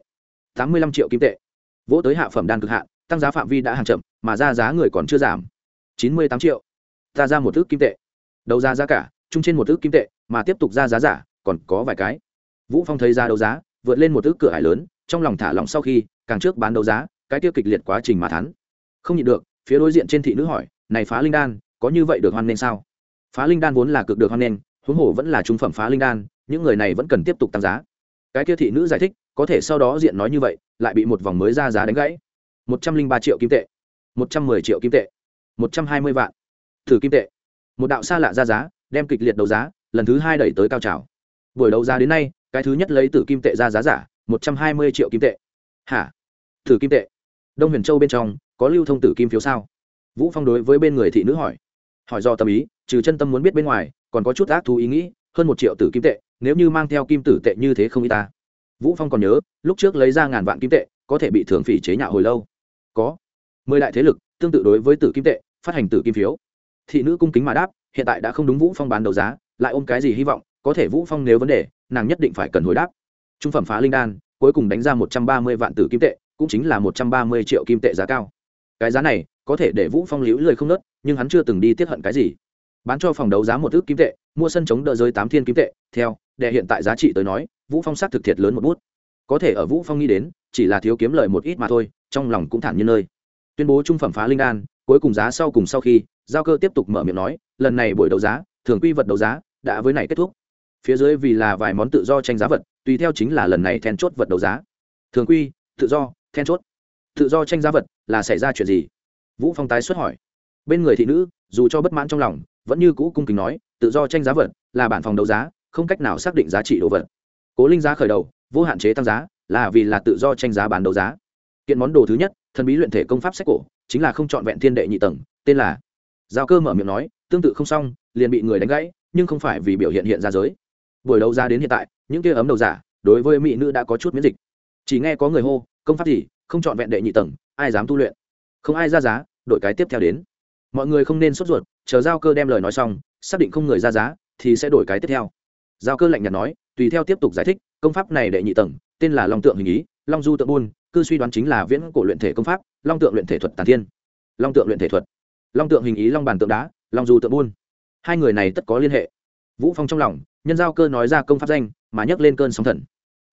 A: tám mươi lăm triệu kim tệ. Vỗ tới hạ phẩm đan cực hạn, tăng giá phạm vi đã hàng chậm, mà ra giá người còn chưa giảm. chín mươi tám triệu. Ta ra một thước kim tệ. Đầu ra giá cả, chung trên một thước kim tệ, mà tiếp tục ra giá giả, còn có vài cái vũ phong thấy ra đấu giá, vượt lên một thứ cửa hải lớn, trong lòng thả lỏng sau khi, càng trước bán đấu giá, cái tiêu kịch liệt quá trình mà thắn không nhịn được, phía đối diện trên thị nữ hỏi, này phá linh đan, có như vậy được hoan nên sao? Phá linh đan vốn là cực được hoan nên huống hồ vẫn là trung phẩm phá linh đan, những người này vẫn cần tiếp tục tăng giá. Cái kia thị nữ giải thích, có thể sau đó diện nói như vậy, lại bị một vòng mới ra giá đánh gãy. Một trăm linh ba triệu kim tệ. Một trăm mười triệu kim tệ. Một trăm hai mươi vạn. Thử kim tệ. Một đạo xa lạ ra giá, đem kịch liệt đấu giá, lần thứ hai đẩy tới cao trào. Buổi đấu giá đến nay cái thứ nhất lấy tử kim tệ ra giá giả, một trăm hai mươi triệu kim tệ. Hả? Tử kim tệ? Đông huyền châu bên trong, có lưu thông tử kim phiếu sao? Vũ phong đối với bên người thị nữ hỏi. Hỏi do tâm ý, trừ chân tâm muốn biết bên ngoài, còn có chút ác thú ý nghĩ, hơn một triệu tử kim tệ, nếu như mang theo kim tử tệ như thế không y ta. Vũ phong còn nhớ, lúc trước lấy ra ngàn vạn kim tệ, có thể bị thường phỉ chế nhạo hồi lâu. Có. Mười đại thế lực, tương tự đối với tử kim tệ, phát hành tử kim phiếu. Thị nữ cung kính mà đáp, hiện tại đã không đúng vũ phong bán đấu giá, lại ôm cái gì hy vọng, có thể vũ phong nếu vấn đề nàng nhất định phải cần hồi đáp. Trung phẩm phá linh đan, cuối cùng đánh ra một trăm ba mươi vạn tử kim tệ, cũng chính là một trăm ba mươi triệu kim tệ giá cao. Cái giá này, có thể để vũ phong liễu lời không nớt, nhưng hắn chưa từng đi tiết hận cái gì. Bán cho phòng đấu giá một ước kim tệ, mua sân chống đỡ giới tám thiên kim tệ, theo, để hiện tại giá trị tới nói, vũ phong sát thực thiệt lớn một bút. Có thể ở vũ phong nghĩ đến, chỉ là thiếu kiếm lời một ít mà thôi, trong lòng cũng thản nhiên nơi. Tuyên bố trung phẩm phá linh đan, cuối cùng giá sau cùng sau khi, giao cơ tiếp tục mở miệng nói, lần này buổi đấu giá, thường quy vật đấu giá, đã với này kết thúc phía dưới vì là vài món tự do tranh giá vật, tùy theo chính là lần này then chốt vật đấu giá. Thường quy, tự do, then chốt. Tự do tranh giá vật là xảy ra chuyện gì? Vũ phong tái xuất hỏi. Bên người thị nữ, dù cho bất mãn trong lòng, vẫn như cũ cung kính nói, tự do tranh giá vật là bản phòng đấu giá, không cách nào xác định giá trị đồ vật. Cố linh giá khởi đầu, vô hạn chế tăng giá, là vì là tự do tranh giá bán đấu giá. Kiện món đồ thứ nhất, thần bí luyện thể công pháp sách cổ, chính là không chọn vẹn thiên đệ nhị tầng, tên là giao cơ mở miệng nói, tương tự không xong, liền bị người đánh gãy, nhưng không phải vì biểu hiện hiện ra giới buổi đấu giá đến hiện tại, những kia ấm đầu giả, đối với mỹ nữ đã có chút miễn dịch. Chỉ nghe có người hô, công pháp gì? Không chọn vẹn đệ nhị tầng, ai dám tu luyện? Không ai ra giá, đội cái tiếp theo đến. Mọi người không nên sốt ruột, chờ giao cơ đem lời nói xong, xác định không người ra giá, thì sẽ đổi cái tiếp theo. Giao cơ lạnh nhạt nói, tùy theo tiếp tục giải thích, công pháp này đệ nhị tầng, tên là long tượng hình ý, long du tượng buôn, cư suy đoán chính là viễn cổ luyện thể công pháp, long tượng luyện thể thuật tàn thiên. Long tượng luyện thể thuật. Long tượng hình ý, long bàn tượng đá, long du tượng buôn. Hai người này tất có liên hệ. Vũ phong trong lòng nhân giao cơ nói ra công pháp danh, mà nhấc lên cơn sóng thần.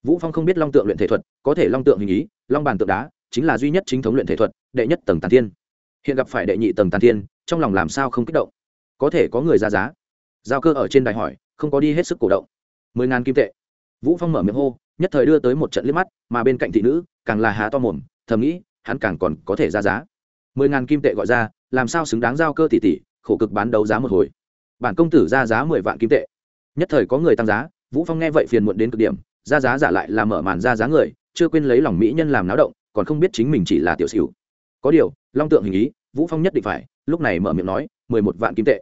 A: Vũ phong không biết long tượng luyện thể thuật, có thể long tượng hình ý, long bàn tượng đá, chính là duy nhất chính thống luyện thể thuật, đệ nhất tầng tàn thiên. Hiện gặp phải đệ nhị tầng tàn thiên, trong lòng làm sao không kích động? Có thể có người ra giá. Giao cơ ở trên đài hỏi, không có đi hết sức cổ động. Mười ngàn kim tệ. Vũ phong mở miệng hô, nhất thời đưa tới một trận liếc mắt, mà bên cạnh thị nữ, càng là há to mồm, thầm nghĩ, hắn càng còn có thể ra giá. Mười ngàn kim tệ gọi ra, làm sao xứng đáng giao cơ tỷ tỷ, khổ cực bán đấu giá một hồi. Bản công tử ra giá mười vạn kim tệ nhất thời có người tăng giá, vũ phong nghe vậy phiền muộn đến cực điểm, ra giá giả lại là mở màn ra giá người, chưa quên lấy lòng mỹ nhân làm náo động, còn không biết chính mình chỉ là tiểu xỉu. Có điều, long tượng hình ý, vũ phong nhất định phải, lúc này mở miệng nói, mười một vạn kim tệ.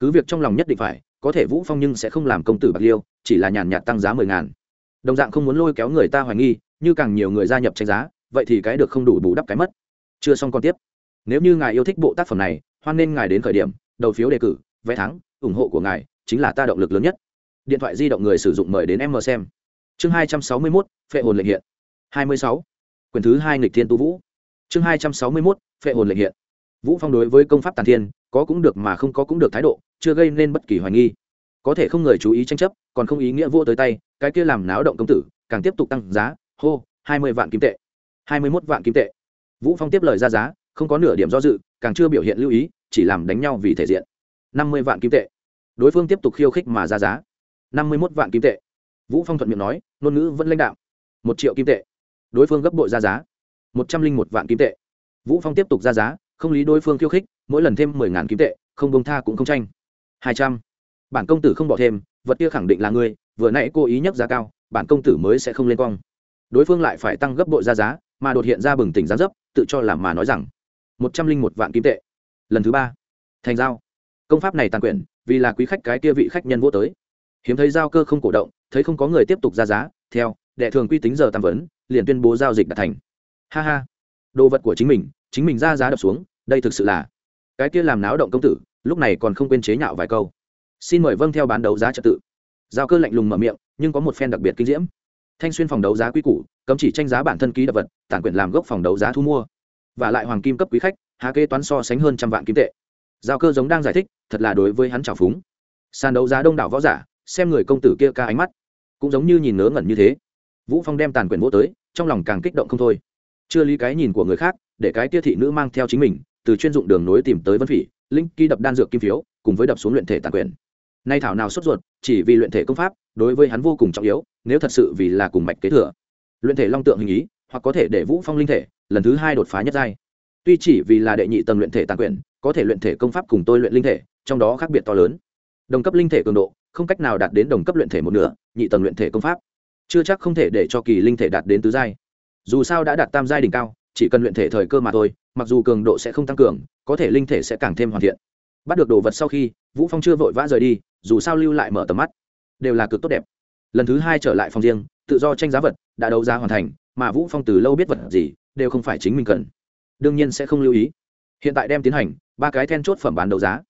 A: Cứ việc trong lòng nhất định phải, có thể vũ phong nhưng sẽ không làm công tử bạc liêu, chỉ là nhàn nhạt tăng giá mười ngàn. Đồng dạng không muốn lôi kéo người ta hoài nghi, như càng nhiều người gia nhập tranh giá, vậy thì cái được không đủ bù đắp cái mất. Chưa xong còn tiếp. Nếu như ngài yêu thích bộ tác phẩm này, hoan nên ngài đến khởi điểm, đầu phiếu đề cử, vé thắng, ủng hộ của ngài, chính là ta động lực lớn nhất điện thoại di động người sử dụng mời đến em mờ xem. Chương hai trăm sáu mươi 261, phệ hồn lệnh hiện. Hai mươi sáu. Quyển thứ hai nghịch thiên tu vũ. Chương hai trăm sáu mươi 261, phệ hồn lệnh hiện. Vũ phong đối với công pháp tàn thiên có cũng được mà không có cũng được thái độ chưa gây nên bất kỳ hoài nghi. Có thể không người chú ý tranh chấp còn không ý nghĩa vô tới tay cái kia làm náo động công tử càng tiếp tục tăng giá hô hai mươi vạn kim tệ. Hai mươi mốt vạn kim tệ. Vũ phong tiếp lời ra giá không có nửa điểm do dự càng chưa biểu hiện lưu ý chỉ làm đánh nhau vì thể diện. Năm mươi vạn kim tệ. Đối phương tiếp tục khiêu khích mà ra giá năm mươi mốt vạn kim tệ. Vũ phong thuận miệng nói, ngôn ngữ vẫn lãnh đạo một triệu kim tệ. Đối phương gấp bội ra giá. Một trăm linh một vạn kim tệ. Vũ phong tiếp tục ra giá, không lý đối phương khiêu khích, mỗi lần thêm mười ngàn kim tệ, không bông tha cũng không tranh. Hai trăm. Bản công tử không bỏ thêm, vật kia khẳng định là ngươi, vừa nãy cô ý nhắc giá cao, bản công tử mới sẽ không lên cong. Đối phương lại phải tăng gấp bội ra giá, mà đột hiện ra bừng tỉnh giá dấp, tự cho làm mà nói rằng, một trăm linh một vạn kim tệ. Lần thứ ba. Thành giao. Công pháp này tàn quyển, vì là quý khách cái kia vị khách nhân vô tới hiếm thấy giao cơ không cổ động, thấy không có người tiếp tục ra giá, theo, đệ thường quy tính giờ tam vấn, liền tuyên bố giao dịch đạt thành. Ha ha. Đồ vật của chính mình chính mình ra giá đập xuống, đây thực sự là cái kia làm náo động công tử, lúc này còn không quên chế nhạo vài câu. Xin mời vâng theo bán đấu giá trật tự. Giao cơ lạnh lùng mở miệng, nhưng có một phen đặc biệt kinh diễm. Thanh xuyên phòng đấu giá quy củ, cấm chỉ tranh giá bản thân ký đập vật, tản quyền làm gốc phòng đấu giá thu mua. Và lại hoàng kim cấp quý khách, há kê toán so sánh hơn trăm vạn kim tệ. Giao cơ giống đang giải thích, thật là đối với hắn trào phúng. Sàn đấu giá đông đảo võ giả xem người công tử kia ca ánh mắt. Cũng giống như nhìn ngớ ngẩn như thế. Vũ phong đem tàn quyền vỗ tới, trong lòng càng kích động không thôi. Chưa lý cái nhìn của người khác, để cái tia thị nữ mang theo chính mình, từ chuyên dụng đường nối tìm tới vân phỉ, linh ký đập đan dược kim phiếu, cùng với đập xuống luyện thể tàn quyền nay thảo nào sốt ruột, chỉ vì luyện thể công pháp, đối với hắn vô cùng trọng yếu, nếu thật sự vì là cùng mạch kế thừa. Luyện thể long tượng hình ý, hoặc có thể để vũ phong linh thể, lần thứ hai đột phá nhất giai. Tuy chỉ vì là đệ nhị tầng luyện thể tàn quyền có thể luyện thể công pháp cùng tôi luyện linh thể, trong đó khác biệt to lớn đồng cấp linh thể cường độ, không cách nào đạt đến đồng cấp luyện thể một nửa, nhị tầng luyện thể công pháp. Chưa chắc không thể để cho kỳ linh thể đạt đến tứ giai. Dù sao đã đạt tam giai đỉnh cao, chỉ cần luyện thể thời cơ mà thôi, mặc dù cường độ sẽ không tăng cường, có thể linh thể sẽ càng thêm hoàn thiện. Bắt được đồ vật sau khi, vũ phong chưa vội vã rời đi, dù sao lưu lại mở tầm mắt. Đều là cực tốt đẹp. Lần thứ hai trở lại phòng riêng, tự do tranh giá vật, đã đấu giá hoàn thành, mà vũ phong từ lâu biết vật gì, đều không phải chính mình cần. Đương nhiên sẽ không lưu ý. Hiện tại đem tiến hành, ba cái then chốt phẩm bán đấu giá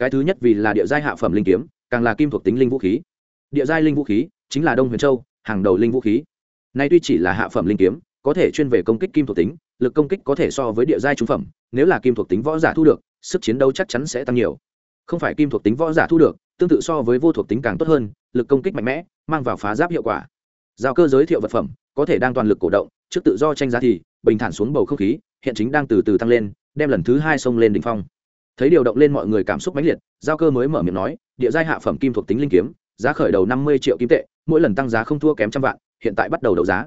A: cái thứ nhất vì là địa giai hạ phẩm linh kiếm, càng là kim thuộc tính linh vũ khí. Địa giai linh vũ khí chính là đông huyền châu, hàng đầu linh vũ khí. Nay tuy chỉ là hạ phẩm linh kiếm, có thể chuyên về công kích kim thuộc tính, lực công kích có thể so với địa giai trung phẩm, nếu là kim thuộc tính võ giả thu được, sức chiến đấu chắc chắn sẽ tăng nhiều. Không phải kim thuộc tính võ giả thu được, tương tự so với vô thuộc tính càng tốt hơn, lực công kích mạnh mẽ, mang vào phá giáp hiệu quả. Giao cơ giới thiệu vật phẩm, có thể đang toàn lực cổ động, trước tự do tranh giá thì, bình thản xuống bầu không khí, hiện chính đang từ từ tăng lên, đem lần thứ hai xông lên đỉnh phong thấy điều động lên mọi người cảm xúc mãnh liệt, giao cơ mới mở miệng nói, địa giai hạ phẩm kim thuộc tính linh kiếm, giá khởi đầu năm mươi triệu kim tệ, mỗi lần tăng giá không thua kém trăm vạn, hiện tại bắt đầu đấu giá.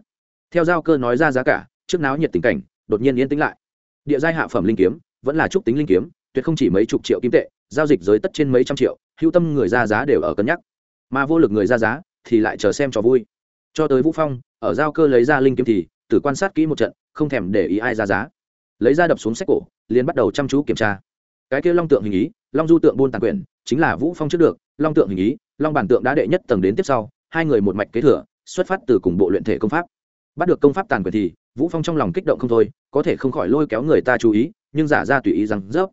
A: Theo giao cơ nói ra giá cả, trước náo nhiệt tình cảnh, đột nhiên yên tĩnh lại. Địa giai hạ phẩm linh kiếm, vẫn là trúc tính linh kiếm, tuyệt không chỉ mấy chục triệu kim tệ, giao dịch giới tất trên mấy trăm triệu, hữu tâm người ra giá đều ở cân nhắc. Mà vô lực người ra giá, thì lại chờ xem cho vui. Cho tới vũ phong, ở giao cơ lấy ra linh kiếm thì, tử quan sát kỹ một trận, không thèm để ý ai ra giá. Lấy ra đập xuống sách cổ, liền bắt đầu chăm chú kiểm tra cái kia long tượng hình ý, long du tượng buôn tàn quyền chính là vũ phong trước được, long tượng hình ý, long bản tượng đã đệ nhất tầng đến tiếp sau, hai người một mạch kế thừa, xuất phát từ cùng bộ luyện thể công pháp. Bắt được công pháp tàn quyền thì, vũ phong trong lòng kích động không thôi, có thể không khỏi lôi kéo người ta chú ý, nhưng giả ra tùy ý rằng dốc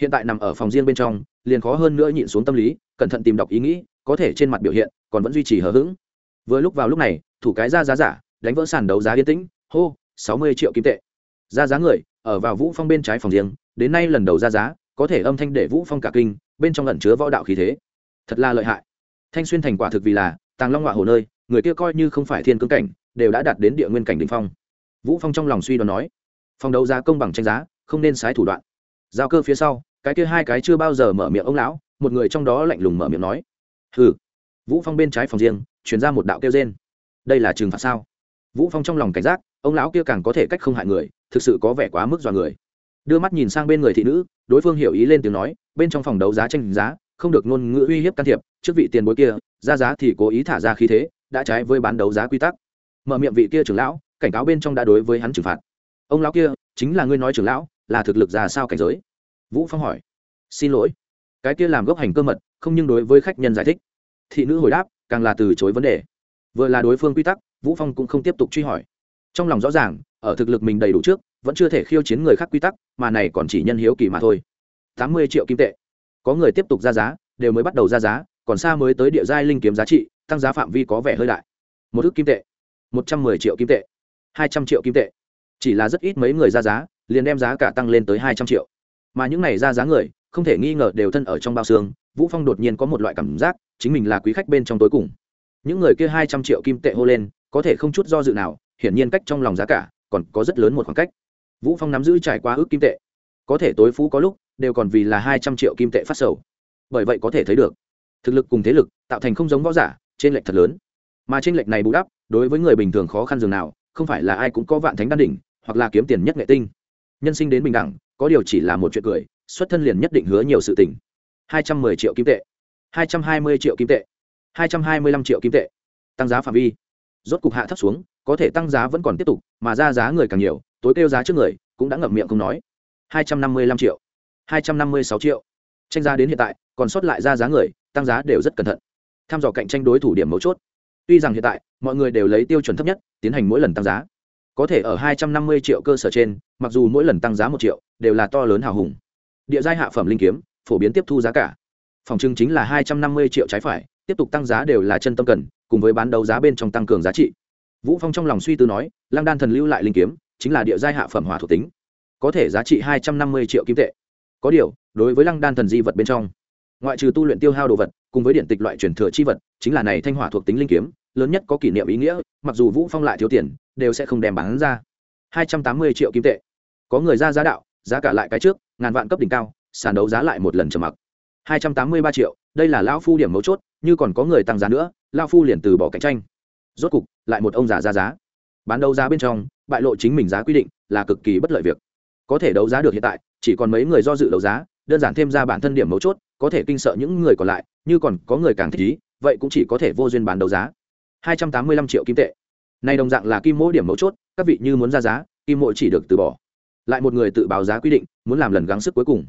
A: hiện tại nằm ở phòng riêng bên trong, liền khó hơn nữa nhịn xuống tâm lý, cẩn thận tìm đọc ý nghĩ, có thể trên mặt biểu hiện, còn vẫn duy trì hờ hững. Vừa lúc vào lúc này, thủ cái ra giá giả, đánh vỡ sàn đấu giá yên tĩnh, hô, sáu mươi triệu kim tệ. Ra giá người, ở vào vũ phong bên trái phòng riêng, đến nay lần đầu ra giá có thể âm thanh để vũ phong cả kinh, bên trong ẩn chứa võ đạo khí thế. Thật là lợi hại. Thanh xuyên thành quả thực vì là, tàng long họa hồ nơi, người kia coi như không phải thiên cương cảnh, đều đã đạt đến địa nguyên cảnh đỉnh phong. Vũ phong trong lòng suy đoán nói phòng đấu giá công bằng tranh giá, không nên sái thủ đoạn. Giao cơ phía sau, cái kia hai cái chưa bao giờ mở miệng ông lão, một người trong đó lạnh lùng mở miệng nói, hừ. Vũ phong bên trái phòng riêng chuyển ra một đạo kêu rên. Đây là trừng phạt sao? Vũ phong trong lòng cảnh giác, ông lão kia càng có thể cách không hại người, thực sự có vẻ quá mức dọa người đưa mắt nhìn sang bên người thị nữ, đối phương hiểu ý lên tiếng nói, bên trong phòng đấu giá tranh giá, không được ngôn ngữ uy hiếp can thiệp, trước vị tiền bối kia, ra giá thì cố ý thả ra khí thế, đã trái với bán đấu giá quy tắc. Mở miệng vị kia trưởng lão, cảnh cáo bên trong đã đối với hắn trừng phạt. Ông lão kia, chính là ngươi nói trưởng lão, là thực lực ra sao cảnh giới? Vũ phong hỏi. Xin lỗi. Cái kia làm gốc hành cơ mật, không nhưng đối với khách nhân giải thích. Thị nữ hồi đáp, càng là từ chối vấn đề. Vừa là đối phương quy tắc, vũ phong cũng không tiếp tục truy hỏi. Trong lòng rõ ràng, ở thực lực mình đầy đủ trước vẫn chưa thể khiêu chiến người khác quy tắc, mà này còn chỉ nhân hiếu kỳ mà thôi. Tám mươi triệu kim tệ. Có người tiếp tục ra giá, đều mới bắt đầu ra giá, còn xa mới tới địa giai linh kiếm giá trị, tăng giá phạm vi có vẻ hơi đại. Một ước kim tệ. Một trăm mười triệu kim tệ. Hai trăm triệu kim tệ. Chỉ là rất ít mấy người ra giá, liền đem giá cả tăng lên tới hai trăm triệu. Mà những này ra giá người, không thể nghi ngờ đều thân ở trong bao xương, vũ phong đột nhiên có một loại cảm giác, chính mình là quý khách bên trong tối cùng. Những người kia hai trăm triệu kim tệ hô lên, có thể không chút do dự nào, hiển nhiên cách trong lòng giá cả, còn có rất lớn một khoảng cách vũ phong nắm giữ trải qua ước kim tệ. Có thể tối phú có lúc, đều còn vì là hai trăm triệu kim tệ phát sầu. Bởi vậy có thể thấy được, thực lực cùng thế lực tạo thành không giống võ giả, trên lệch thật lớn. Mà trên lệch này bù đắp, đối với người bình thường khó khăn dường nào, không phải là ai cũng có vạn thánh đan đỉnh, hoặc là kiếm tiền nhất nghệ tinh. Nhân sinh đến bình đẳng, có điều chỉ là một chuyện cười, xuất thân liền nhất định hứa nhiều sự tình. Hai trăm mười triệu kim tệ. Hai trăm hai mươi triệu kim tệ. Hai trăm hai mươi lăm triệu kim tệ. Tăng giá phạm vi. Rốt cục hạ thấp xuống, có thể tăng giá vẫn còn tiếp tục, mà ra giá người càng nhiều tối kêu giá trước người, cũng đã ngậm miệng không nói. Hai trăm năm mươi lăm triệu. Hai trăm năm mươi sáu triệu. Tranh giá đến hiện tại, còn sót lại ra giá người, tăng giá đều rất cẩn thận. Tham dò cạnh tranh đối thủ điểm mấu chốt. Tuy rằng hiện tại, mọi người đều lấy tiêu chuẩn thấp nhất, tiến hành mỗi lần tăng giá. Có thể ở hai trăm năm mươi triệu cơ sở trên, mặc dù mỗi lần tăng giá một triệu, đều là to lớn hào hùng. Địa giai hạ phẩm linh kiếm, phổ biến tiếp thu giá cả. Phòng trưng chính là hai trăm năm mươi triệu trái phải, tiếp tục tăng giá đều là chân tâm cần, cùng với bán đấu giá bên trong tăng cường giá trị. Vũ phong trong lòng suy tư nói, lăng đan thần lưu lại linh kiếm chính là địa giai hạ phẩm hỏa thuộc tính, có thể giá trị hai trăm năm mươi triệu kim tệ. Có điều, đối với lăng đan thần di vật bên trong, ngoại trừ tu luyện tiêu hao đồ vật, cùng với điện tịch loại truyền thừa chi vật, chính là này thanh hỏa thuộc tính linh kiếm, lớn nhất có kỷ niệm ý nghĩa, mặc dù vũ phong lại thiếu tiền, đều sẽ không đem bán ra. hai trăm tám mươi triệu kim tệ. Có người ra giá đạo, giá cả lại cái trước, ngàn vạn cấp đỉnh cao, sàn đấu giá lại một lần trầm mặc. hai trăm tám mươi ba triệu, đây là lão phu điểm mấu chốt, như còn có người tăng giá nữa, lão phu liền từ bỏ cạnh tranh. Rốt cục, lại một ông già ra giá. Bán đấu giá bên trong bại lộ chính mình giá quy định là cực kỳ bất lợi việc. Có thể đấu giá được hiện tại, chỉ còn mấy người do dự đấu giá, đơn giản thêm ra bản thân điểm mấu chốt, có thể kinh sợ những người còn lại, như còn có người càng thích ý, vậy cũng chỉ có thể vô duyên bán đấu giá. Hai trăm tám mươi lăm triệu kim tệ. Này đồng dạng là kim mỗi điểm mấu chốt, các vị như muốn ra giá, kim mỗi chỉ được từ bỏ. Lại một người tự báo giá quy định, muốn làm lần gắng sức cuối cùng.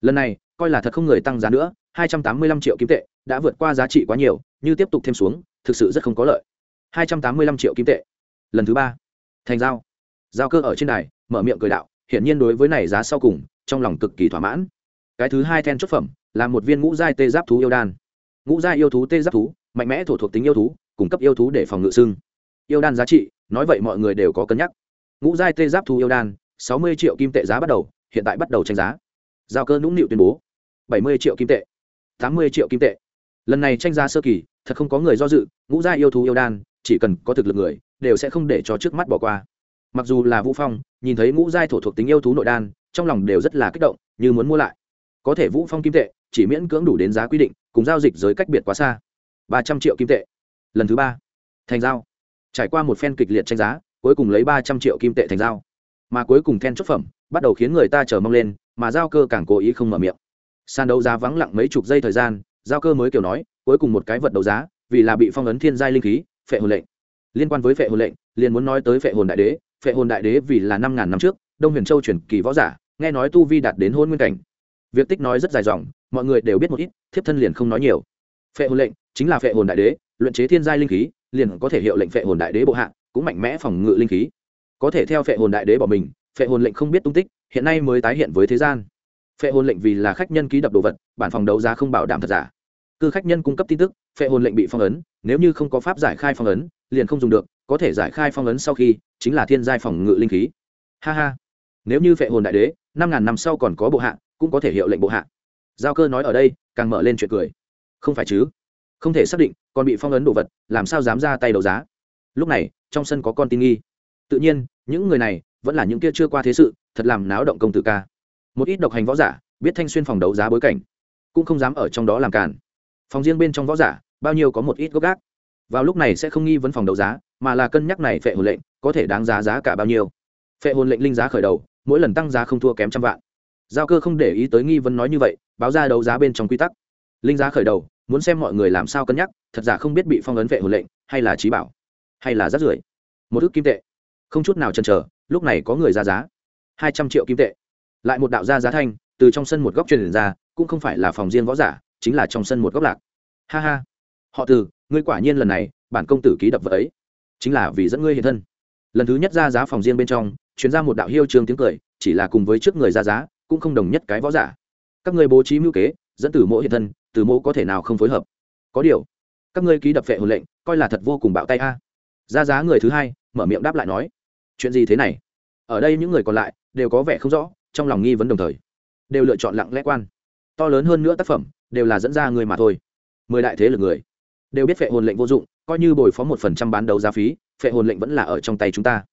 A: Lần này, coi là thật không người tăng giá nữa, hai trăm tám mươi lăm triệu kim tệ, đã vượt qua giá trị quá nhiều, như tiếp tục thêm xuống, thực sự rất không có lợi. Hai trăm tám mươi lăm triệu kim tệ. Lần thứ ba thành giao. Giao cơ ở trên đài, mở miệng cười đạo, hiển nhiên đối với này giá sau cùng, trong lòng cực kỳ thỏa mãn. Cái thứ hai then chốt phẩm, là một viên ngũ giai tê giáp thú yêu đan. Ngũ giai yêu thú tê giáp thú, mạnh mẽ thổ thuộc tính yêu thú, cung cấp yêu thú để phòng ngự xưng yêu đan giá trị, nói vậy mọi người đều có cân nhắc. Ngũ giai tê giáp thú yêu đan, sáu mươi triệu kim tệ giá bắt đầu, hiện tại bắt đầu tranh giá. Giao cơ nũng nịu tuyên bố, bảy mươi triệu kim tệ, tám mươi triệu kim tệ. Lần này tranh giá sơ kỳ, thật không có người do dự, ngũ giai yêu thú yêu đan, chỉ cần có thực lực người đều sẽ không để cho trước mắt bỏ qua. Mặc dù là vũ phong, nhìn thấy ngũ giai thổ thuộc tính yêu thú nội đan, trong lòng đều rất là kích động, như muốn mua lại. Có thể vũ phong kim tệ, chỉ miễn cưỡng đủ đến giá quy định, cùng giao dịch giới cách biệt quá xa. ba trăm triệu kim tệ. Lần thứ ba. Thành giao. Trải qua một phen kịch liệt tranh giá, cuối cùng lấy ba trăm triệu kim tệ thành giao. Mà cuối cùng then chốt phẩm, bắt đầu khiến người ta chờ mong lên, mà giao cơ càng cố ý không mở miệng. Sàn đấu giá vắng lặng mấy chục giây thời gian, giao cơ mới kiểu nói, cuối cùng một cái vật đấu giá, vì là bị phong ấn thiên giai linh khí, phệ hồn lệnh liên quan với phệ hồn lệnh, liền muốn nói tới phệ hồn đại đế. Phệ hồn đại đế vì là năm ngàn năm trước, đông huyền châu truyền kỳ võ giả, nghe nói tu vi đạt đến hôn nguyên cảnh. Việc tích nói rất dài dòng, mọi người đều biết một ít, thiếp thân liền không nói nhiều. Phệ hồn lệnh chính là phệ hồn đại đế, luyện chế thiên giai linh khí, liền có thể hiệu lệnh phệ hồn đại đế bộ hạ, cũng mạnh mẽ phòng ngự linh khí. Có thể theo phệ hồn đại đế bỏ mình, phệ hồn lệnh không biết tung tích, hiện nay mới tái hiện với thế gian. Phệ hồn lệnh vì là khách nhân ký đập đồ vật, bản phòng đấu giá không bảo đảm thật giả cư khách nhân cung cấp tin tức, phệ hồn lệnh bị phong ấn, nếu như không có pháp giải khai phong ấn, liền không dùng được, có thể giải khai phong ấn sau khi, chính là thiên giai phòng ngự linh khí. Ha ha. Nếu như phệ hồn đại đế, năm ngàn năm sau còn có bộ hạ, cũng có thể hiệu lệnh bộ hạ. Giao cơ nói ở đây, càng mở lên chuyện cười. Không phải chứ? Không thể xác định, còn bị phong ấn đồ vật, làm sao dám ra tay đấu giá? Lúc này, trong sân có con tin nghi. Tự nhiên, những người này, vẫn là những kia chưa qua thế sự, thật làm náo động công tử ca. Một ít độc hành võ giả, biết thanh xuyên phòng đấu giá bối cảnh, cũng không dám ở trong đó làm cản phòng riêng bên trong võ giả, bao nhiêu có một ít gốc gác. Vào lúc này sẽ không nghi vấn phòng đấu giá, mà là cân nhắc này phệ hồn lệnh có thể đáng giá giá cả bao nhiêu. Phệ hồn lệnh linh giá khởi đầu, mỗi lần tăng giá không thua kém trăm vạn. Giao cơ không để ý tới nghi vấn nói như vậy, báo ra đấu giá bên trong quy tắc. Linh giá khởi đầu, muốn xem mọi người làm sao cân nhắc, thật giả không biết bị phong ấn vệ hồn lệnh, hay là trí bảo, hay là rát rưởi. Một ước kim tệ. Không chút nào chần chờ, lúc này có người ra giá. Hai trăm triệu kim tệ. Lại một đạo ra giá thanh, từ trong sân một góc truyền ra, cũng không phải là phòng riêng võ giả chính là trong sân một góc lạc. Ha ha. Họ từ, ngươi quả nhiên lần này, bản công tử ký đập vợ ấy. Chính là vì dẫn ngươi hiện thân. Lần thứ nhất ra giá phòng riêng bên trong chuyến ra một đạo hiêu trường tiếng cười, chỉ là cùng với trước người ra giá, cũng không đồng nhất cái võ giả. Các ngươi bố trí mưu kế, dẫn từ mỗi hiện thân từ mẫu có thể nào không phối hợp? Có điều, các ngươi ký đập phệ hồn lệnh, coi là thật vô cùng bạo tay a. Ra giá người thứ hai, mở miệng đáp lại nói, chuyện gì thế này? Ở đây những người còn lại, đều có vẻ không rõ, trong lòng nghi vấn đồng thời, đều lựa chọn lặng lẽ quan. To lớn hơn nữa tác phẩm đều là dẫn ra người mà thôi. Mười đại thế lực người, đều biết phệ hồn lệnh vô dụng, coi như bồi phó một phần trăm bán đấu giá phí, phệ hồn lệnh vẫn là ở trong tay chúng ta.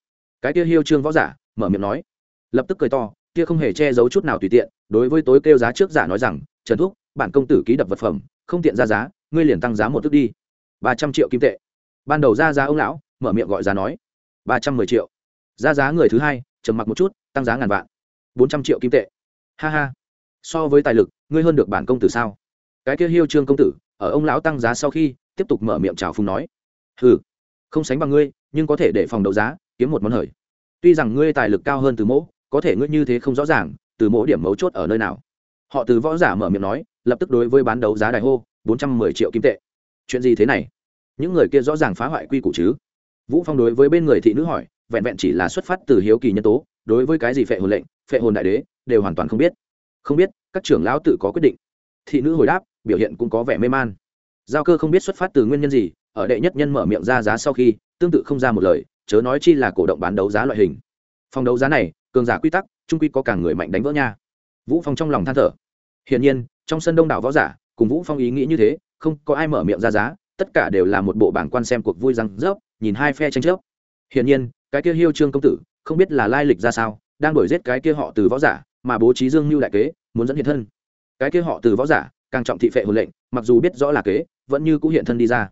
A: Cái kia hiêu trương võ giả, mở miệng nói. Lập tức cười to, kia không hề che giấu chút nào tùy tiện, đối với tối kêu giá trước giả nói rằng, trần thúc, bản công tử ký đập vật phẩm, không tiện ra giá, ngươi liền tăng giá một thước đi. Ba trăm triệu kim tệ. Ban đầu ra giá ông lão, mở miệng gọi giá nói. Ba trăm mười triệu. Ra giá người thứ hai, trầm mặc một chút, tăng giá ngàn vạn. Bốn trăm triệu kim tệ. Ha ha. So với tài lực, ngươi hơn được bản công tử sao? Cái kia hiêu trương công tử, ở ông lão tăng giá sau khi, tiếp tục mở miệng chào phùng nói. Hừ, không sánh bằng ngươi, nhưng có thể để phòng đấu giá, kiếm một món hời. Tuy rằng ngươi tài lực cao hơn từ mỗ, có thể ngươi như thế không rõ ràng, từ mỗ điểm mấu chốt ở nơi nào. Họ từ võ giả mở miệng nói, lập tức đối với bán đấu giá đại hô, bốn trăm mười triệu kim tệ. Chuyện gì thế này? Những người kia rõ ràng phá hoại quy củ chứ? Vũ phong đối với bên người thị nữ hỏi, vẹn vẹn chỉ là xuất phát từ hiếu kỳ nhân tố, đối với cái gì phệ hồn lệnh, phệ hồn đại đế, đều hoàn toàn không biết. Không biết, các trưởng lão tự có quyết định. Thị nữ hồi đáp biểu hiện cũng có vẻ mê man. Giao cơ không biết xuất phát từ nguyên nhân gì, ở đệ nhất nhân mở miệng ra giá sau khi, tương tự không ra một lời, chớ nói chi là cổ động bán đấu giá loại hình. Phòng đấu giá này, cường giả quy tắc, trung quy có cả người mạnh đánh vỡ nha. Vũ phong trong lòng than thở. Hiển nhiên, trong sân đông đảo võ giả, cùng vũ phong ý nghĩ như thế, không có ai mở miệng ra giá, tất cả đều là một bộ bảng quan xem cuộc vui răng rớp, nhìn hai phe tranh chấp. Hiển nhiên, cái kia hiêu trương công tử, không biết là lai lịch ra sao, đang đổi giết cái kia họ từ võ giả, mà bố trí dương mưu đại kế, muốn dẫn hiện thân. Cái kia họ từ võ giả càng trọng thị phệ hồn lệnh, mặc dù biết rõ là kế, vẫn như cũ hiện thân đi ra.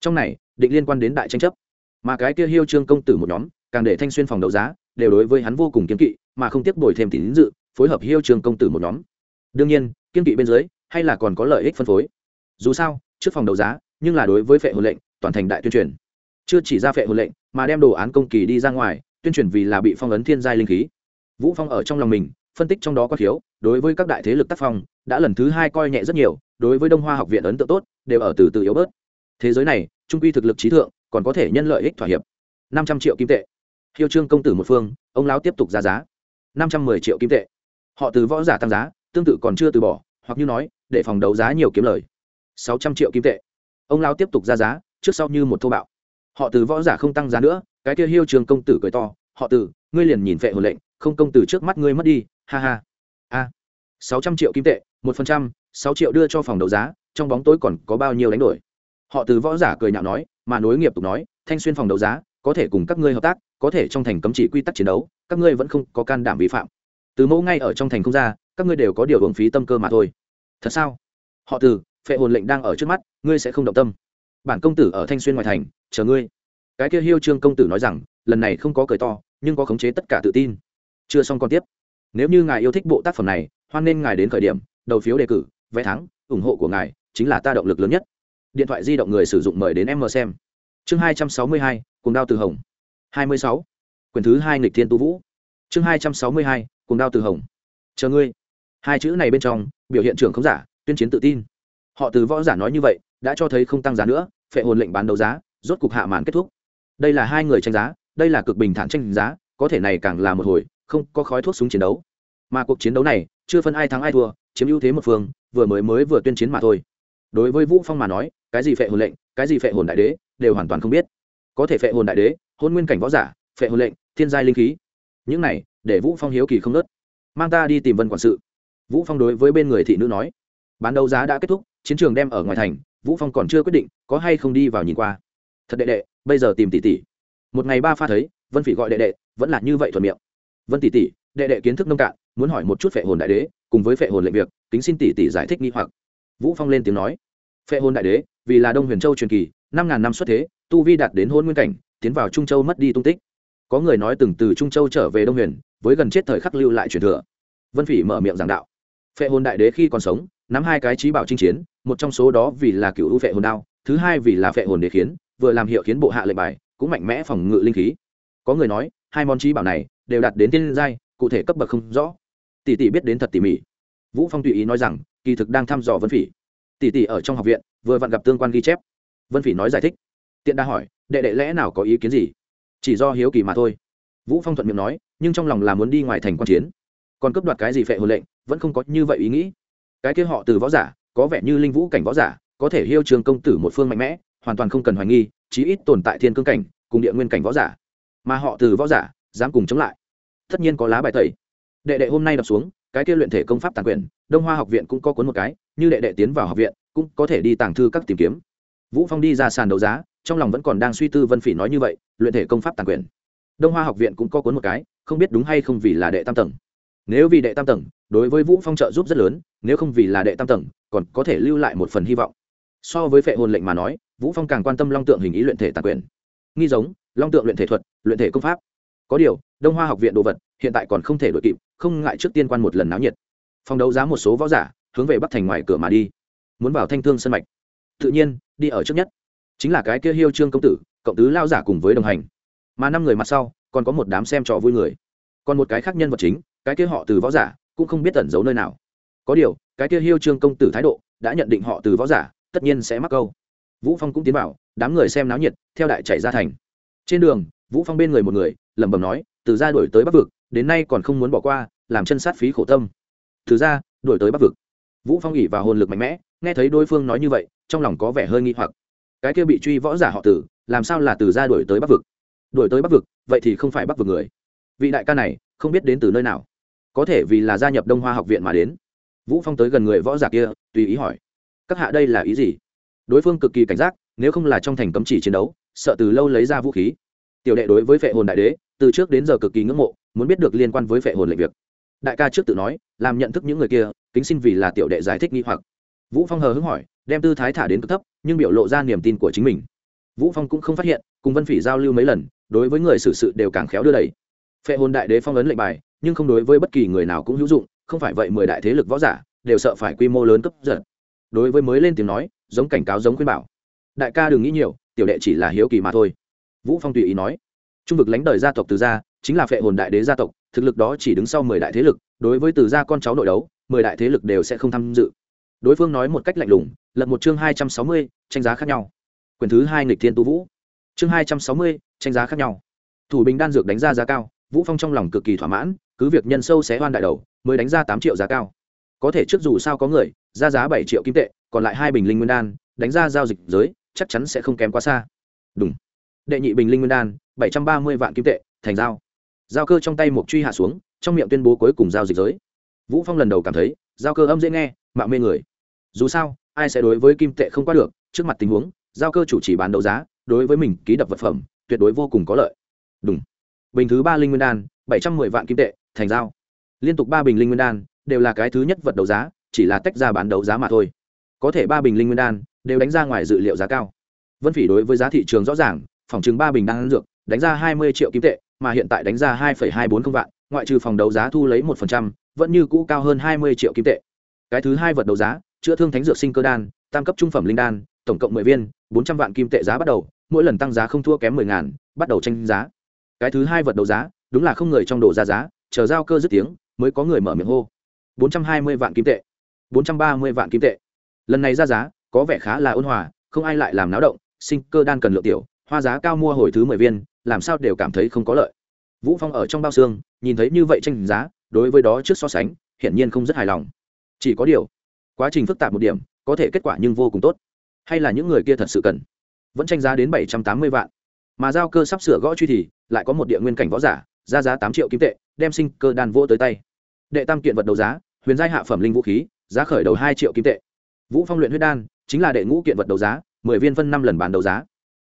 A: Trong này, định liên quan đến đại tranh chấp. Mà cái kia hiêu trương công tử một nhóm, càng để thanh xuyên phòng đấu giá, đều đối với hắn vô cùng kiếm kỵ, mà không tiếp đổi thêm tín dự, phối hợp hiêu trương công tử một nhóm. Đương nhiên kiên kỵ bên dưới, hay là còn có lợi ích phân phối. Dù sao, trước phòng đấu giá, nhưng là đối với phệ hồn lệnh, toàn thành đại tuyên truyền. Chưa chỉ ra phệ hồn lệnh, mà đem đồ án công kỳ đi ra ngoài, tuyên truyền vì là bị phong ấn thiên giai linh khí. Vũ phong ở trong lòng mình, phân tích trong đó có thiếu, đối với các đại thế lực tác phong đã lần thứ hai coi nhẹ rất nhiều, đối với đông hoa học viện ấn tượng tốt, đều ở từ từ yếu bớt. Thế giới này, trung quy thực lực trí thượng, còn có thể nhân lợi ích thỏa hiệp. Năm trăm triệu kim tệ. Hiêu trương công tử một phương, ông lão tiếp tục ra giá. Năm trăm mười triệu kim tệ. Họ từ võ giả tăng giá, tương tự còn chưa từ bỏ, hoặc như nói, để phòng đấu giá nhiều kiếm lời. Sáu trăm triệu kim tệ. Ông lão tiếp tục ra giá, trước sau như một thô bạo. Họ từ võ giả không tăng giá nữa, cái kia hiêu trường công tử cười to, họ từ, ngươi liền nhìn phệ hồn lệnh, không công tử trước mắt ngươi mất đi, ha ha sáu trăm triệu kim tệ, một phần trăm, sáu triệu đưa cho phòng đấu giá, trong bóng tối còn có bao nhiêu đánh đổi? Họ từ võ giả cười nhạo nói, mà nối nghiệp tục nói, thanh xuyên phòng đấu giá, có thể cùng các ngươi hợp tác, có thể trong thành cấm chỉ quy tắc chiến đấu, các ngươi vẫn không có can đảm vi phạm. Từ mẫu ngay ở trong thành không ra, các ngươi đều có điều hưởng phí tâm cơ mà thôi. Thật sao? Họ từ, phệ hồn lệnh đang ở trước mắt, ngươi sẽ không động tâm. Bản công tử ở thanh xuyên ngoài thành, chờ ngươi. Cái kia hiêu trương công tử nói rằng, lần này không có cười to, nhưng có khống chế tất cả tự tin. Chưa xong còn tiếp. Nếu như ngài yêu thích bộ tác phẩm này hoan nên ngài đến khởi điểm, đầu phiếu đề cử, vé thắng, ủng hộ của ngài chính là ta động lực lớn nhất. Điện thoại di động người sử dụng mời đến em mờ xem. Chương hai trăm sáu mươi hai cùng đao từ hồng. hai mươi sáu. Quyển thứ hai nghịch thiên tu vũ. Chương hai trăm sáu mươi hai cùng đao từ hồng. Chờ ngươi. Hai chữ này bên trong, biểu hiện trưởng không giả, tuyên chiến tự tin. Họ từ võ giả nói như vậy, đã cho thấy không tăng giá nữa, phệ hồn lệnh bán đấu giá, rốt cục hạ màn kết thúc. Đây là hai người tranh giá, đây là cực bình thản tranh giá, có thể này càng là một hồi, không có khói thuốc súng chiến đấu. Mà cuộc chiến đấu này chưa phân ai thắng ai thua, chiếm ưu thế một phương, vừa mới mới vừa tuyên chiến mà thôi. Đối với vũ phong mà nói, cái gì phệ hồn lệnh, cái gì phệ hồn đại đế, đều hoàn toàn không biết. Có thể phệ hồn đại đế, hôn nguyên cảnh võ giả, phệ hồn lệnh, thiên giai linh khí. Những này, để vũ phong hiếu kỳ không nớt. Mang ta đi tìm vân quản sự. Vũ phong đối với bên người thị nữ nói. Bán đấu giá đã kết thúc, chiến trường đem ở ngoài thành, vũ phong còn chưa quyết định, có hay không đi vào nhìn qua. Thật đệ đệ, bây giờ tìm tỷ tỷ. Một ngày ba pha thấy, vân phỉ gọi đệ đệ, vẫn là như vậy thuận miệng. Vân tỷ tỷ, đệ đệ kiến thức nông cạn muốn hỏi một chút phệ hồn đại đế, cùng với phệ hồn lệnh việc, kính xin tỷ tỷ giải thích nghi hoặc. Vũ phong lên tiếng nói, phệ hồn đại đế, vì là đông huyền châu truyền kỳ, năm ngàn năm xuất thế, tu vi đạt đến hôn nguyên cảnh, tiến vào trung châu mất đi tung tích. Có người nói từng từ trung châu trở về đông huyền, với gần chết thời khắc lưu lại truyền thừa. Vân phỉ mở miệng giảng đạo, phệ hồn đại đế khi còn sống, nắm hai cái trí bảo chinh chiến, một trong số đó vì là cựu ưu phệ hồn đao, thứ hai vì là phệ hồn đế khiến, vừa làm hiệu khiến bộ hạ lệnh bài, cũng mạnh mẽ phòng ngự linh khí. Có người nói, hai món trí bảo này đều đạt đến tiên giai, cụ thể cấp bậc không rõ tỷ tỷ biết đến thật tỉ mỉ. Vũ phong tùy ý nói rằng, kỳ thực đang thăm dò vân phỉ. Tỷ tỷ ở trong học viện, vừa vặn gặp tương quan ghi chép. Vân phỉ nói giải thích. Tiện đa hỏi, đệ đệ lẽ nào có ý kiến gì? Chỉ do hiếu kỳ mà thôi. Vũ phong thuận miệng nói, nhưng trong lòng là muốn đi ngoài thành quan chiến. Còn cấp đoạt cái gì phệ hồn lệnh, vẫn không có như vậy ý nghĩ. Cái kia họ từ võ giả, có vẻ như linh vũ cảnh võ giả, có thể hiêu trường công tử một phương mạnh mẽ, hoàn toàn không cần hoài nghi, chí ít tồn tại thiên cương cảnh, cùng địa nguyên cảnh võ giả. Mà họ từ võ giả, dám cùng chống lại. Tất nhiên có lá bài tẩy đệ đệ hôm nay đọc xuống, cái kia luyện thể công pháp tàng quyền, đông hoa học viện cũng có cuốn một cái, như đệ đệ tiến vào học viện, cũng có thể đi tàng thư các tìm kiếm. Vũ phong đi ra sàn đấu giá, trong lòng vẫn còn đang suy tư vân phỉ nói như vậy, luyện thể công pháp tàng quyền. Đông hoa học viện cũng có cuốn một cái, không biết đúng hay không vì là đệ tam tầng. Nếu vì đệ tam tầng, đối với vũ phong trợ giúp rất lớn, nếu không vì là đệ tam tầng, còn có thể lưu lại một phần hy vọng. So với phệ hồn lệnh mà nói, vũ phong càng quan tâm long tượng hình ý luyện thể tàng quyền. Nghi giống, long tượng luyện thể thuật, luyện thể công pháp. Có điều, đông hoa học viện đồ vật hiện tại còn không thể đội kịp, không ngại trước tiên quan một lần náo nhiệt. Phòng đấu giá một số võ giả hướng về bắc thành ngoài cửa mà đi, muốn vào thanh thương sân mạch. Tự nhiên, đi ở trước nhất. Chính là cái kia hiêu trương công tử, cộng tứ lao giả cùng với đồng hành. Mà năm người mặt sau, còn có một đám xem trò vui người. Còn một cái khác nhân vật chính, cái kia họ từ võ giả, cũng không biết tẩn giấu nơi nào. Có điều, cái kia hiêu trương công tử thái độ, đã nhận định họ từ võ giả, tất nhiên sẽ mắc câu. Vũ phong cũng tiến vào, đám người xem náo nhiệt, theo đại chạy ra thành. Trên đường, vũ phong bên người một người, lẩm bẩm nói, từ ra đuổi tới bắc vực đến nay còn không muốn bỏ qua, làm chân sát phí khổ tâm. Thứ ra, đổi tới bắc vực. Vũ phong ỉ và hồn lực mạnh mẽ, nghe thấy đối phương nói như vậy, trong lòng có vẻ hơi nghi hoặc. Cái kia bị truy võ giả họ tử, làm sao là từ ra đổi tới bắc vực? Đổi tới bắc vực, vậy thì không phải bắc vực người. Vị đại ca này, không biết đến từ nơi nào. Có thể vì là gia nhập đông hoa học viện mà đến. Vũ phong tới gần người võ giả kia, tùy ý hỏi, các hạ đây là ý gì? Đối phương cực kỳ cảnh giác, nếu không là trong thành cấm chỉ chiến đấu, sợ từ lâu lấy ra vũ khí. Tiểu đệ đối với vệ hồn đại đế, từ trước đến giờ cực kỳ ngưỡng mộ muốn biết được liên quan với phệ hồn lệnh việc. Đại ca trước tự nói, làm nhận thức những người kia, kính xin vì là tiểu đệ giải thích nghi hoặc. Vũ phong hờ hứng hỏi, đem tư thái thả đến cực thấp, nhưng biểu lộ ra niềm tin của chính mình. Vũ phong cũng không phát hiện, cùng vân phỉ giao lưu mấy lần, đối với người xử sự đều càng khéo đưa đẩy. Phệ hồn đại đế phong ấn lệnh bài, nhưng không đối với bất kỳ người nào cũng hữu dụng, không phải vậy mười đại thế lực võ giả, đều sợ phải quy mô lớn cấp giật. Đối với mới lên tiếng nói, giống cảnh cáo giống khuyên bảo. Đại ca đừng nghĩ nhiều, tiểu đệ chỉ là hiếu kỳ mà thôi. Vũ phong tùy ý nói. Trung vực lãnh đời gia tộc từ gia chính là phệ hồn đại đế gia tộc, thực lực đó chỉ đứng sau mười đại thế lực, đối với từ gia con cháu nội đấu, mười đại thế lực đều sẽ không tham dự. Đối phương nói một cách lạnh lùng lật một chương hai trăm sáu mươi, tranh giá khác nhau. Quyền thứ hai nghịch thiên tu vũ. Chương hai trăm sáu mươi, tranh giá khác nhau. Thủ bình đan dược đánh ra giá cao, vũ phong trong lòng cực kỳ thỏa mãn, cứ việc nhân sâu xé hoan đại đầu, mới đánh ra tám triệu giá cao. Có thể trước dù sao có người, ra giá bảy triệu kim tệ, còn lại hai bình linh nguyên đan, đánh ra giao dịch giới, chắc chắn sẽ không kém quá xa. Đúng. Đệ nhị bình linh nguyên đan, bảy trăm ba mươi vạn kim tệ, thành giao giao cơ trong tay một truy hạ xuống, trong miệng tuyên bố cuối cùng giao dịch giới. Vũ phong lần đầu cảm thấy, giao cơ âm dễ nghe, mạo mê người. Dù sao, ai sẽ đối với kim tệ không qua được, trước mặt tình huống, giao cơ chủ chỉ bán đấu giá, đối với mình ký đập vật phẩm, tuyệt đối vô cùng có lợi. Đúng bình thứ ba linh nguyên đan, bảy trăm mười vạn kim tệ, thành giao. Liên tục ba bình linh nguyên đan, đều là cái thứ nhất vật đấu giá, chỉ là tách ra bán đấu giá mà thôi. Có thể ba bình linh nguyên đan, đều đánh ra ngoài dự liệu giá cao. Vân phỉ đối với giá thị trường rõ ràng, phòng chừng ba bình đan dược, đánh ra hai mươi triệu kim tệ mà hiện tại đánh ra hai hai bốn không vạn ngoại trừ phòng đấu giá thu lấy 1%, vẫn như cũ cao hơn hai mươi triệu kim tệ. Cái thứ hai vật đấu giá chữa thương thánh dược sinh cơ đan tam cấp trung phẩm linh đan tổng cộng mười viên bốn trăm vạn kim tệ giá bắt đầu mỗi lần tăng giá không thua kém mười ngàn bắt đầu tranh giá. Cái thứ hai vật đấu giá đúng là không người trong đồ ra giá chờ giao cơ dứt tiếng mới có người mở miệng hô. bốn trăm hai mươi vạn kim tệ. bốn trăm ba mươi vạn kim tệ. Lần này ra giá có vẻ khá là ôn hòa không ai lại làm náo động sinh cơ đan cần lượng tiểu hoa giá cao mua hồi thứ mười viên làm sao đều cảm thấy không có lợi. Vũ phong ở trong bao xương, nhìn thấy như vậy tranh giá, đối với đó trước so sánh, hiển nhiên không rất hài lòng. Chỉ có điều, quá trình phức tạp một điểm, có thể kết quả nhưng vô cùng tốt. Hay là những người kia thật sự cần. Vẫn tranh giá đến bảy trăm tám mươi vạn. Mà giao cơ sắp sửa gõ truy thì, lại có một địa nguyên cảnh võ giả, ra giá tám triệu kim tệ, đem sinh cơ đàn vô tới tay. Đệ tam kiện vật đấu giá, huyền giai hạ phẩm linh vũ khí, giá khởi đầu hai triệu kim tệ. Vũ phong luyện huyết đan, chính là đệ ngũ kiện vật đấu giá, mười viên phân năm lần bán đấu giá.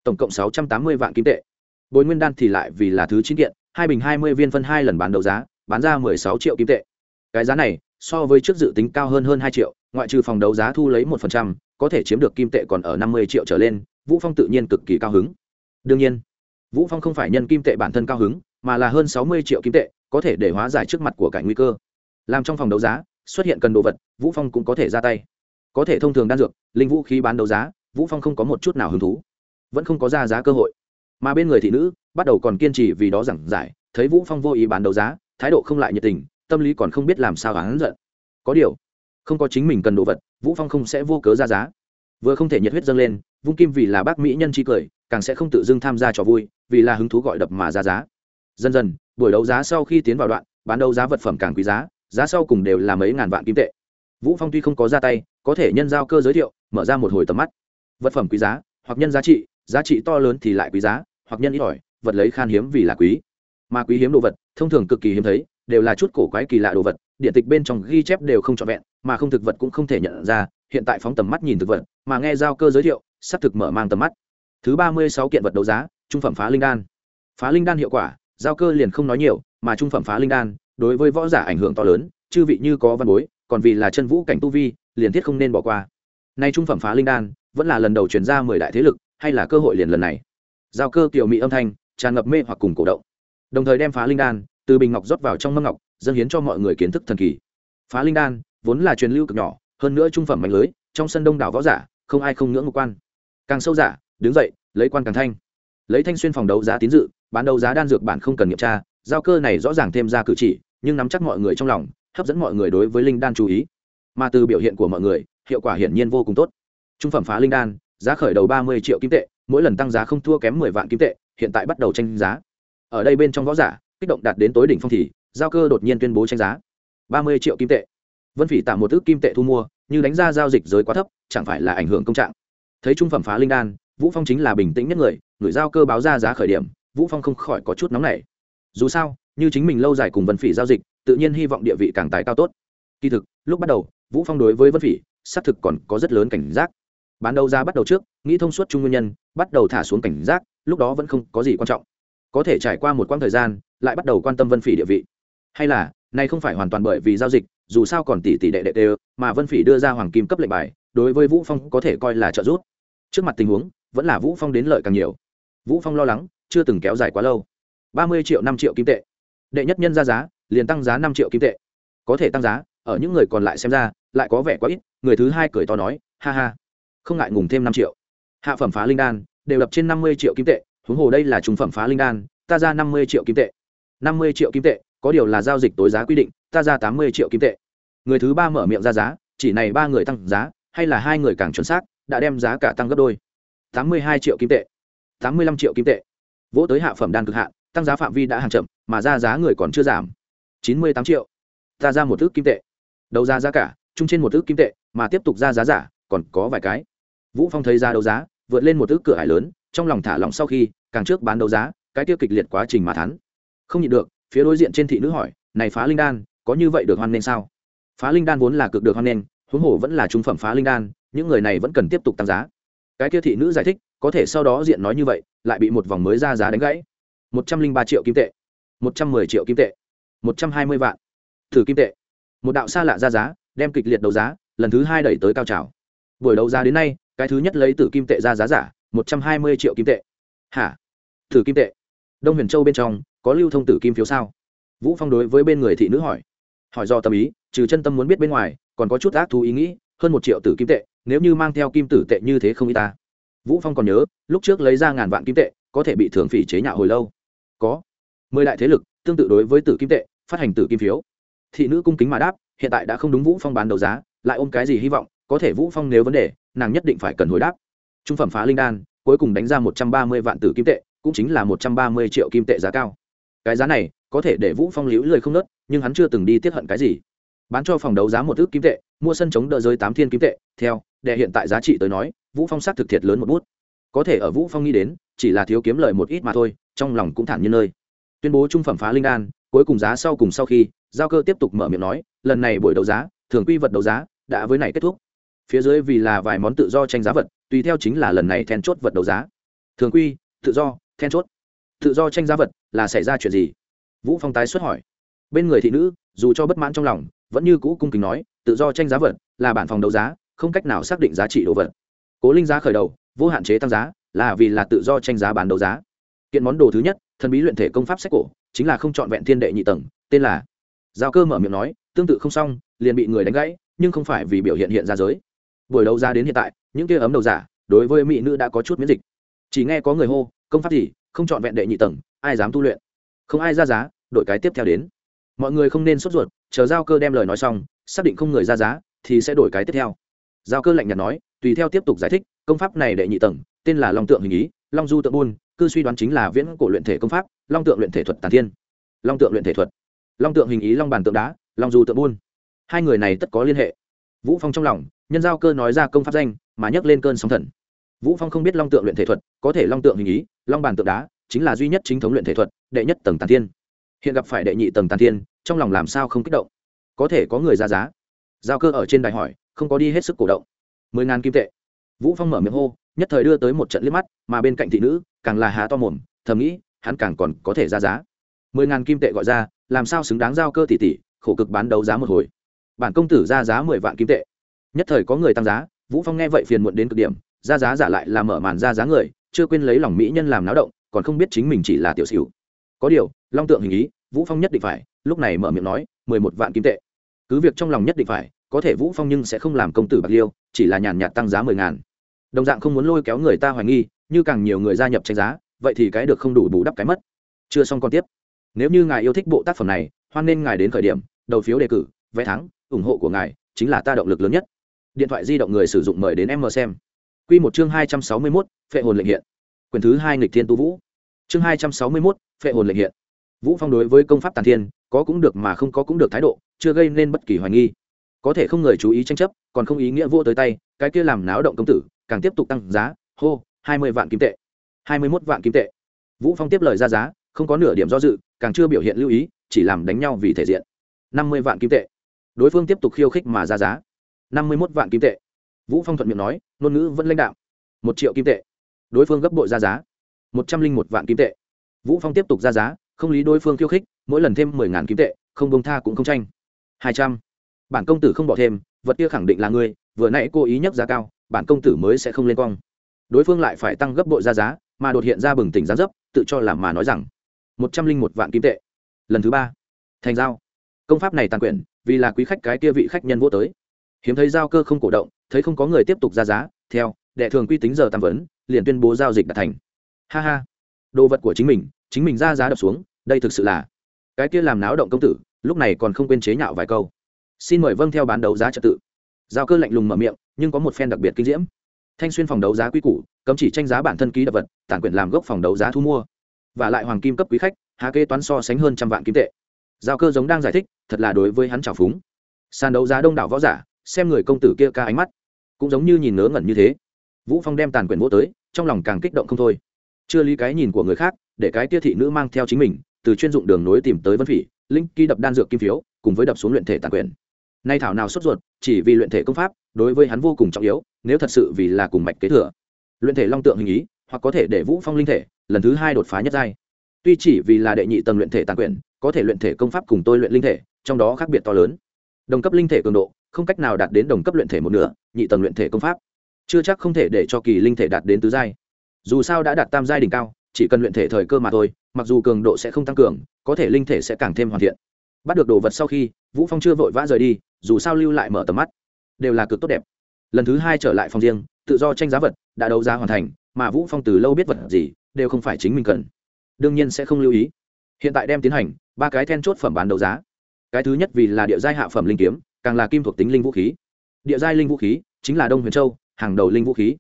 A: Tổng cộng sáu trăm tám mươi vạn kim tệ bồi nguyên đan thì lại vì là thứ chín kiện, hai bình hai mươi viên phân hai lần bán đấu giá, bán ra mười sáu triệu kim tệ. Cái giá này, so với trước dự tính cao hơn hơn hai triệu, ngoại trừ phòng đấu giá thu lấy một phần trăm, có thể chiếm được kim tệ còn ở năm mươi triệu trở lên, vũ phong tự nhiên cực kỳ cao hứng. Đương nhiên, vũ phong không phải nhân kim tệ bản thân cao hứng, mà là hơn sáu mươi triệu kim tệ, có thể để hóa giải trước mặt của cảnh nguy cơ. Làm trong phòng đấu giá, xuất hiện cần đồ vật, vũ phong cũng có thể ra tay. Có thể thông thường đan dược, linh vũ khí bán đấu giá, vũ phong không có một chút nào hứng thú. Vẫn không có ra giá cơ hội mà bên người thị nữ bắt đầu còn kiên trì vì đó giảng giải, thấy vũ phong vô ý bán đấu giá, thái độ không lại nhiệt tình, tâm lý còn không biết làm sao hắn giận. Có điều, không có chính mình cần đồ vật, vũ phong không sẽ vô cớ ra giá. Vừa không thể nhiệt huyết dâng lên, vung kim vì là bác mỹ nhân chi cười, càng sẽ không tự dưng tham gia trò vui, vì là hứng thú gọi đập mà ra giá. Dần dần, buổi đấu giá sau khi tiến vào đoạn, bán đấu giá vật phẩm càng quý giá giá sau cùng đều là mấy ngàn vạn kim tệ. Vũ phong tuy không có ra tay, có thể nhân giao cơ giới thiệu, mở ra một hồi tầm mắt. Vật phẩm quý giá hoặc nhân giá trị giá trị to lớn thì lại quý giá hoặc nhân ít ỏi, vật lấy khan hiếm vì là quý. Mà quý hiếm đồ vật, thông thường cực kỳ hiếm thấy, đều là chút cổ quái kỳ lạ đồ vật, điện tịch bên trong ghi chép đều không trọn vẹn, mà không thực vật cũng không thể nhận ra, hiện tại phóng tầm mắt nhìn thực vật, mà nghe giao cơ giới thiệu sắp thực mở mang tầm mắt. Thứ ba mươi sáu kiện vật đấu giá, trung phẩm phá linh đan. Phá linh đan hiệu quả, giao cơ liền không nói nhiều, mà trung phẩm phá linh đan, đối với võ giả ảnh hưởng to lớn, chư vị như có văn bối, còn vì là chân vũ cảnh tu vi, liền thiết không nên bỏ qua. Nay trung phẩm phá linh đan, vẫn là lần đầu chuyển ra mười đại thế lực, hay là cơ hội liền lần này? Giao cơ tiểu mỹ âm thanh, tràn ngập mê hoặc cùng cổ động. Đồng thời đem phá linh đan từ bình ngọc rót vào trong mâm ngọc, dâng hiến cho mọi người kiến thức thần kỳ. Phá linh đan vốn là truyền lưu cực nhỏ, hơn nữa trung phẩm mạnh lưới, trong sân đông đảo võ giả, không ai không ngưỡng một quan. Càng sâu giả, đứng dậy, lấy quan càng thanh. Lấy thanh xuyên phòng đấu giá tín dự, bán đấu giá đan dược bản không cần nghiệm tra, giao cơ này rõ ràng thêm ra cử chỉ, nhưng nắm chắc mọi người trong lòng, hấp dẫn mọi người đối với linh đan chú ý. Mà từ biểu hiện của mọi người, hiệu quả hiển nhiên vô cùng tốt. Trung phẩm phá linh đan, giá khởi đầu ba mươi triệu kim tệ mỗi lần tăng giá không thua kém mười vạn kim tệ, hiện tại bắt đầu tranh giá. Ở đây bên trong võ giả, kích động đạt đến tối đỉnh phong thì, giao cơ đột nhiên tuyên bố tranh giá. ba mươi triệu kim tệ. Vân phỉ tạo một ước kim tệ thu mua, như đánh ra giao dịch giới quá thấp, chẳng phải là ảnh hưởng công trạng. Thấy trung phẩm phá linh đan, vũ phong chính là bình tĩnh nhất người người giao cơ báo ra giá khởi điểm, vũ phong không khỏi có chút nóng nảy. Dù sao, như chính mình lâu dài cùng vân phỉ giao dịch, tự nhiên hy vọng địa vị càng tài cao tốt. Kỳ thực, lúc bắt đầu, vũ phong đối với vân phỉ, xác thực còn có rất lớn cảnh giác. Bán đầu ra bắt đầu trước, nghĩ thông suốt chung nguyên nhân bắt đầu thả xuống cảnh giác, lúc đó vẫn không có gì quan trọng. Có thể trải qua một quãng thời gian, lại bắt đầu quan tâm vân phỉ địa vị. Hay là, này không phải hoàn toàn bởi vì giao dịch, dù sao còn tỷ tỷ đệ đệ đều, mà vân phỉ đưa ra hoàng kim cấp lệnh bài, đối với vũ phong có thể coi là trợ giúp. Trước mặt tình huống, vẫn là vũ phong đến lợi càng nhiều. Vũ phong lo lắng, chưa từng kéo dài quá lâu. ba mươi triệu năm triệu kim tệ. Đệ nhất nhân ra giá, liền tăng giá năm triệu kim tệ. Có thể tăng giá, ở những người còn lại xem ra, lại có vẻ quá ít, người thứ hai cười to nói, ha ha, không ngại ngùng thêm năm triệu hạ phẩm phá linh đan, đều lập trên năm mươi triệu kim tệ, huống hồ đây là trung phẩm phá linh đan, ta ra năm mươi triệu kim tệ. Năm mươi triệu kim tệ, có điều là giao dịch tối giá quy định, ta ra tám mươi triệu kim tệ. Người thứ ba mở miệng ra giá, chỉ này ba người tăng giá, hay là hai người càng chuẩn xác, đã đem giá cả tăng gấp đôi. Tám mươi hai triệu kim tệ. Tám mươi lăm triệu kim tệ. Vỗ tới hạ phẩm đan cực hạn, tăng giá phạm vi đã hàng chậm, mà ra giá người còn chưa giảm. Chín mươi tám triệu. Ta ra một thước kim tệ. Đầu ra giá cả, chung trên một thước kim tệ, mà tiếp tục ra giá giả, còn có vài cái. Vũ phong thấy ra đấu giá vượt lên một thứ cửa hải lớn, trong lòng thả lỏng sau khi, càng trước bán đấu giá, cái tiêu kịch liệt quá trình mà thắn không nhịn được, phía đối diện trên thị nữ hỏi, này phá linh đan, có như vậy được hoan nên sao? Phá linh đan vốn là cực được hoan nên huống hồ vẫn là trung phẩm phá linh đan, những người này vẫn cần tiếp tục tăng giá. Cái kia thị nữ giải thích, có thể sau đó diện nói như vậy, lại bị một vòng mới ra giá đánh gãy. Một trăm linh ba triệu kim tệ. Một trăm mười triệu kim tệ. Một trăm hai mươi vạn. Thử kim tệ. Một đạo xa lạ ra giá, đem kịch liệt đấu giá, lần thứ hai đẩy tới cao trào. Buổi đấu giá đến nay cái thứ nhất lấy tử kim tệ ra giá giả, một trăm hai mươi triệu kim tệ. Hả? Thử kim tệ? Đông huyền châu bên trong, có lưu thông tử kim phiếu sao? Vũ phong đối với bên người thị nữ hỏi. Hỏi do tâm ý, trừ chân tâm muốn biết bên ngoài, còn có chút ác thú ý nghĩ, hơn một triệu tử kim tệ, nếu như mang theo kim tử tệ như thế không y ta. Vũ phong còn nhớ, lúc trước lấy ra ngàn vạn kim tệ, có thể bị thường phỉ chế nhạo hồi lâu. Có. Mười đại thế lực, tương tự đối với tử kim tệ, phát hành tử kim phiếu. Thị nữ cung kính mà đáp, hiện tại đã không đúng vũ phong bán đấu giá, lại ôm cái gì hy vọng, có thể vũ phong nếu vấn đề nàng nhất định phải cần hồi đáp. Trung phẩm phá linh đan, cuối cùng đánh ra một trăm ba mươi vạn tử kim tệ, cũng chính là một trăm ba mươi triệu kim tệ giá cao. Cái giá này, có thể để vũ phong liễu lười không nớt, nhưng hắn chưa từng đi tiếp hận cái gì. Bán cho phòng đấu giá một ước kim tệ, mua sân chống đỡ rơi tám thiên kim tệ, theo, để hiện tại giá trị tới nói, vũ phong sát thực thiệt lớn một bút. Có thể ở vũ phong nghĩ đến, chỉ là thiếu kiếm lời một ít mà thôi, trong lòng cũng thản nhiên nơi. Tuyên bố trung phẩm phá linh đan, cuối cùng giá sau cùng sau khi, giao cơ tiếp tục mở miệng nói, lần này buổi đấu giá, thường quy vật đấu giá, đã với này kết thúc phía dưới vì là vài món tự do tranh giá vật, tùy theo chính là lần này then chốt vật đấu giá. Thường quy, tự do, then chốt. Tự do tranh giá vật là xảy ra chuyện gì? Vũ phong tái xuất hỏi. Bên người thị nữ, dù cho bất mãn trong lòng, vẫn như cũ cung kính nói, tự do tranh giá vật là bản phòng đấu giá, không cách nào xác định giá trị đồ vật. Cố linh giá khởi đầu, vô hạn chế tăng giá, là vì là tự do tranh giá bán đấu giá. Kiện món đồ thứ nhất, thần bí luyện thể công pháp sách cổ, chính là không chọn vẹn thiên đệ nhị tầng, tên là giao cơ mở miệng nói, tương tự không xong, liền bị người đánh gãy, nhưng không phải vì biểu hiện hiện ra giới buổi đấu giá đến hiện tại, những kia ấm đầu giả, đối với mỹ nữ đã có chút miễn dịch. Chỉ nghe có người hô, công pháp gì? Không chọn vẹn đệ nhị tầng, ai dám tu luyện? Không ai ra giá, đội cái tiếp theo đến. Mọi người không nên sốt ruột, chờ giao cơ đem lời nói xong, xác định không người ra giá, thì sẽ đổi cái tiếp theo. Giao cơ lạnh nhạt nói, tùy theo tiếp tục giải thích, công pháp này đệ nhị tầng, tên là long tượng hình ý, long du tượng buôn, cư suy đoán chính là viễn cổ luyện thể công pháp, long tượng luyện thể thuật tàn thiên. Long tượng luyện thể thuật. Long tượng hình ý long bàn tượng đá, long du tượng buôn. Hai người này tất có liên hệ vũ phong trong lòng, nhân giao cơ nói ra công pháp danh, mà nhấc lên cơn sóng thần. Vũ phong không biết long tượng luyện thể thuật, có thể long tượng hình ý, long bàn tượng đá, chính là duy nhất chính thống luyện thể thuật, đệ nhất tầng tàn thiên. Hiện gặp phải đệ nhị tầng tàn thiên, trong lòng làm sao không kích động? Có thể có người ra giá. Giao cơ ở trên đài hỏi, không có đi hết sức cổ động. Mười ngàn kim tệ. Vũ phong mở miệng hô, nhất thời đưa tới một trận liếc mắt, mà bên cạnh thị nữ, càng là há to mồm, thầm nghĩ, hắn càng còn có thể ra giá. Mười ngàn kim tệ gọi ra, làm sao xứng đáng giao cơ tỷ tỷ, khổ cực bán đấu giá một hồi bản công tử ra giá mười vạn kim tệ. Nhất thời có người tăng giá, vũ phong nghe vậy phiền muộn đến cực điểm, ra giá giả lại là mở màn ra giá người, chưa quên lấy lòng mỹ nhân làm náo động, còn không biết chính mình chỉ là tiểu xỉu. Có điều, long tượng hình ý, vũ phong nhất định phải, lúc này mở miệng nói, mười một vạn kim tệ. Cứ việc trong lòng nhất định phải, có thể vũ phong nhưng sẽ không làm công tử bạc liêu, chỉ là nhàn nhạt tăng giá mười ngàn. Đồng dạng không muốn lôi kéo người ta hoài nghi, như càng nhiều người gia nhập tranh giá, vậy thì cái được không đủ bù đắp cái mất. Chưa xong còn tiếp. Nếu như ngài yêu thích bộ tác phẩm này, hoan nên ngài đến khởi điểm, đầu phiếu đề cử, vé thắng ủng hộ của ngài chính là ta động lực lớn nhất. Điện thoại di động người sử dụng mời đến em mờ xem. Quy một chương hai trăm sáu mươi 261, phệ hồn lệnh hiện. Quyền thứ hai nghịch thiên tu vũ. Chương hai trăm sáu mươi 261, phệ hồn lệnh hiện. Vũ phong đối với công pháp tàn thiên có cũng được mà không có cũng được thái độ chưa gây nên bất kỳ hoài nghi. Có thể không người chú ý tranh chấp còn không ý nghĩa vô tới tay cái kia làm náo động công tử càng tiếp tục tăng giá hô hai mươi vạn kim tệ. hai mươi mốt vạn kim tệ. Vũ phong tiếp lời ra giá không có nửa điểm do dự càng chưa biểu hiện lưu ý chỉ làm đánh nhau vì thể diện. năm mươi vạn kim tệ đối phương tiếp tục khiêu khích mà ra giá. Năm mươi một vạn kim tệ. Vũ phong thuận miệng nói, ngôn ngữ vẫn lãnh đạo một triệu kim tệ. Đối phương gấp bội ra giá. Một trăm linh một vạn kim tệ. Vũ phong tiếp tục ra giá, không lý đối phương khiêu khích, mỗi lần thêm mười ngàn kim tệ, không bông tha cũng không tranh. Hai trăm. Bản công tử không bỏ thêm, vật kia khẳng định là ngươi, vừa nãy cố ý nhắc giá cao, bản công tử mới sẽ không lên quang đối phương lại phải tăng gấp bội ra giá, mà đột hiện ra bừng tỉnh giá dấp, tự cho làm mà nói rằng, một trăm linh một vạn kim tệ. Lần thứ ba. Thành giao. Công pháp này tàn quyển vì là quý khách cái kia vị khách nhân vô tới. Hiếm thấy giao cơ không cổ động, thấy không có người tiếp tục ra giá, theo, đệ thường quy tính giờ tam vấn, liền tuyên bố giao dịch đạt thành. Ha ha. Đồ vật của chính mình chính mình ra giá đập xuống, đây thực sự là cái kia làm náo động công tử, lúc này còn không quên chế nhạo vài câu. Xin mời vâng theo bán đấu giá trật tự. Giao cơ lạnh lùng mở miệng, nhưng có một phen đặc biệt kinh diễm. Thanh xuyên phòng đấu giá quy củ, cấm chỉ tranh giá bản thân ký đập vật, tản quyền làm gốc phòng đấu giá thu mua. Và lại hoàng kim cấp quý khách, há kê toán so sánh hơn trăm vạn kim tệ giao cơ giống đang giải thích, thật là đối với hắn trào phúng. Sàn đấu giá đông đảo võ giả, xem người công tử kia ca ánh mắt, cũng giống như nhìn ngớ ngẩn như thế. Vũ phong đem tàn quyền vô tới, trong lòng càng kích động không thôi. Chưa lý cái nhìn của người khác, để cái tia thị nữ mang theo chính mình, từ chuyên dụng đường nối tìm tới vân phỉ, linh ký đập đan dược kim phiếu, cùng với đập xuống luyện thể tàn quyền nay thảo nào sốt ruột, chỉ vì luyện thể công pháp, đối với hắn vô cùng trọng yếu, nếu thật sự vì là cùng mạch kế thừa. Luyện thể long tượng hình ý, hoặc có thể để vũ phong linh thể, lần thứ hai đột phá nhất giai tuy chỉ vì là đệ nhị tầng luyện thể tàn quyền có thể luyện thể công pháp cùng tôi luyện linh thể, trong đó khác biệt to lớn. Đồng cấp linh thể cường độ, không cách nào đạt đến đồng cấp luyện thể một nửa, nhị tầng luyện thể công pháp. Chưa chắc không thể để cho kỳ linh thể đạt đến tứ giai. Dù sao đã đạt tam giai đỉnh cao, chỉ cần luyện thể thời cơ mà thôi, mặc dù cường độ sẽ không tăng cường, có thể linh thể sẽ càng thêm hoàn thiện. Bắt được đồ vật sau khi, vũ phong chưa vội vã rời đi, dù sao lưu lại mở tầm mắt. Đều là cực tốt đẹp. Lần thứ hai trở lại phòng riêng, tự do tranh giá vật, đã đấu giá hoàn thành, mà vũ phong từ lâu biết vật gì, đều không phải chính mình cần đương nhiên sẽ không lưu ý. Hiện tại đem tiến hành, ba cái then chốt phẩm bán đấu giá. Cái thứ nhất vì là địa giai hạ phẩm linh kiếm, càng là kim thuộc tính linh vũ khí. Địa giai linh vũ khí chính là đông huyền châu, hàng đầu linh vũ khí.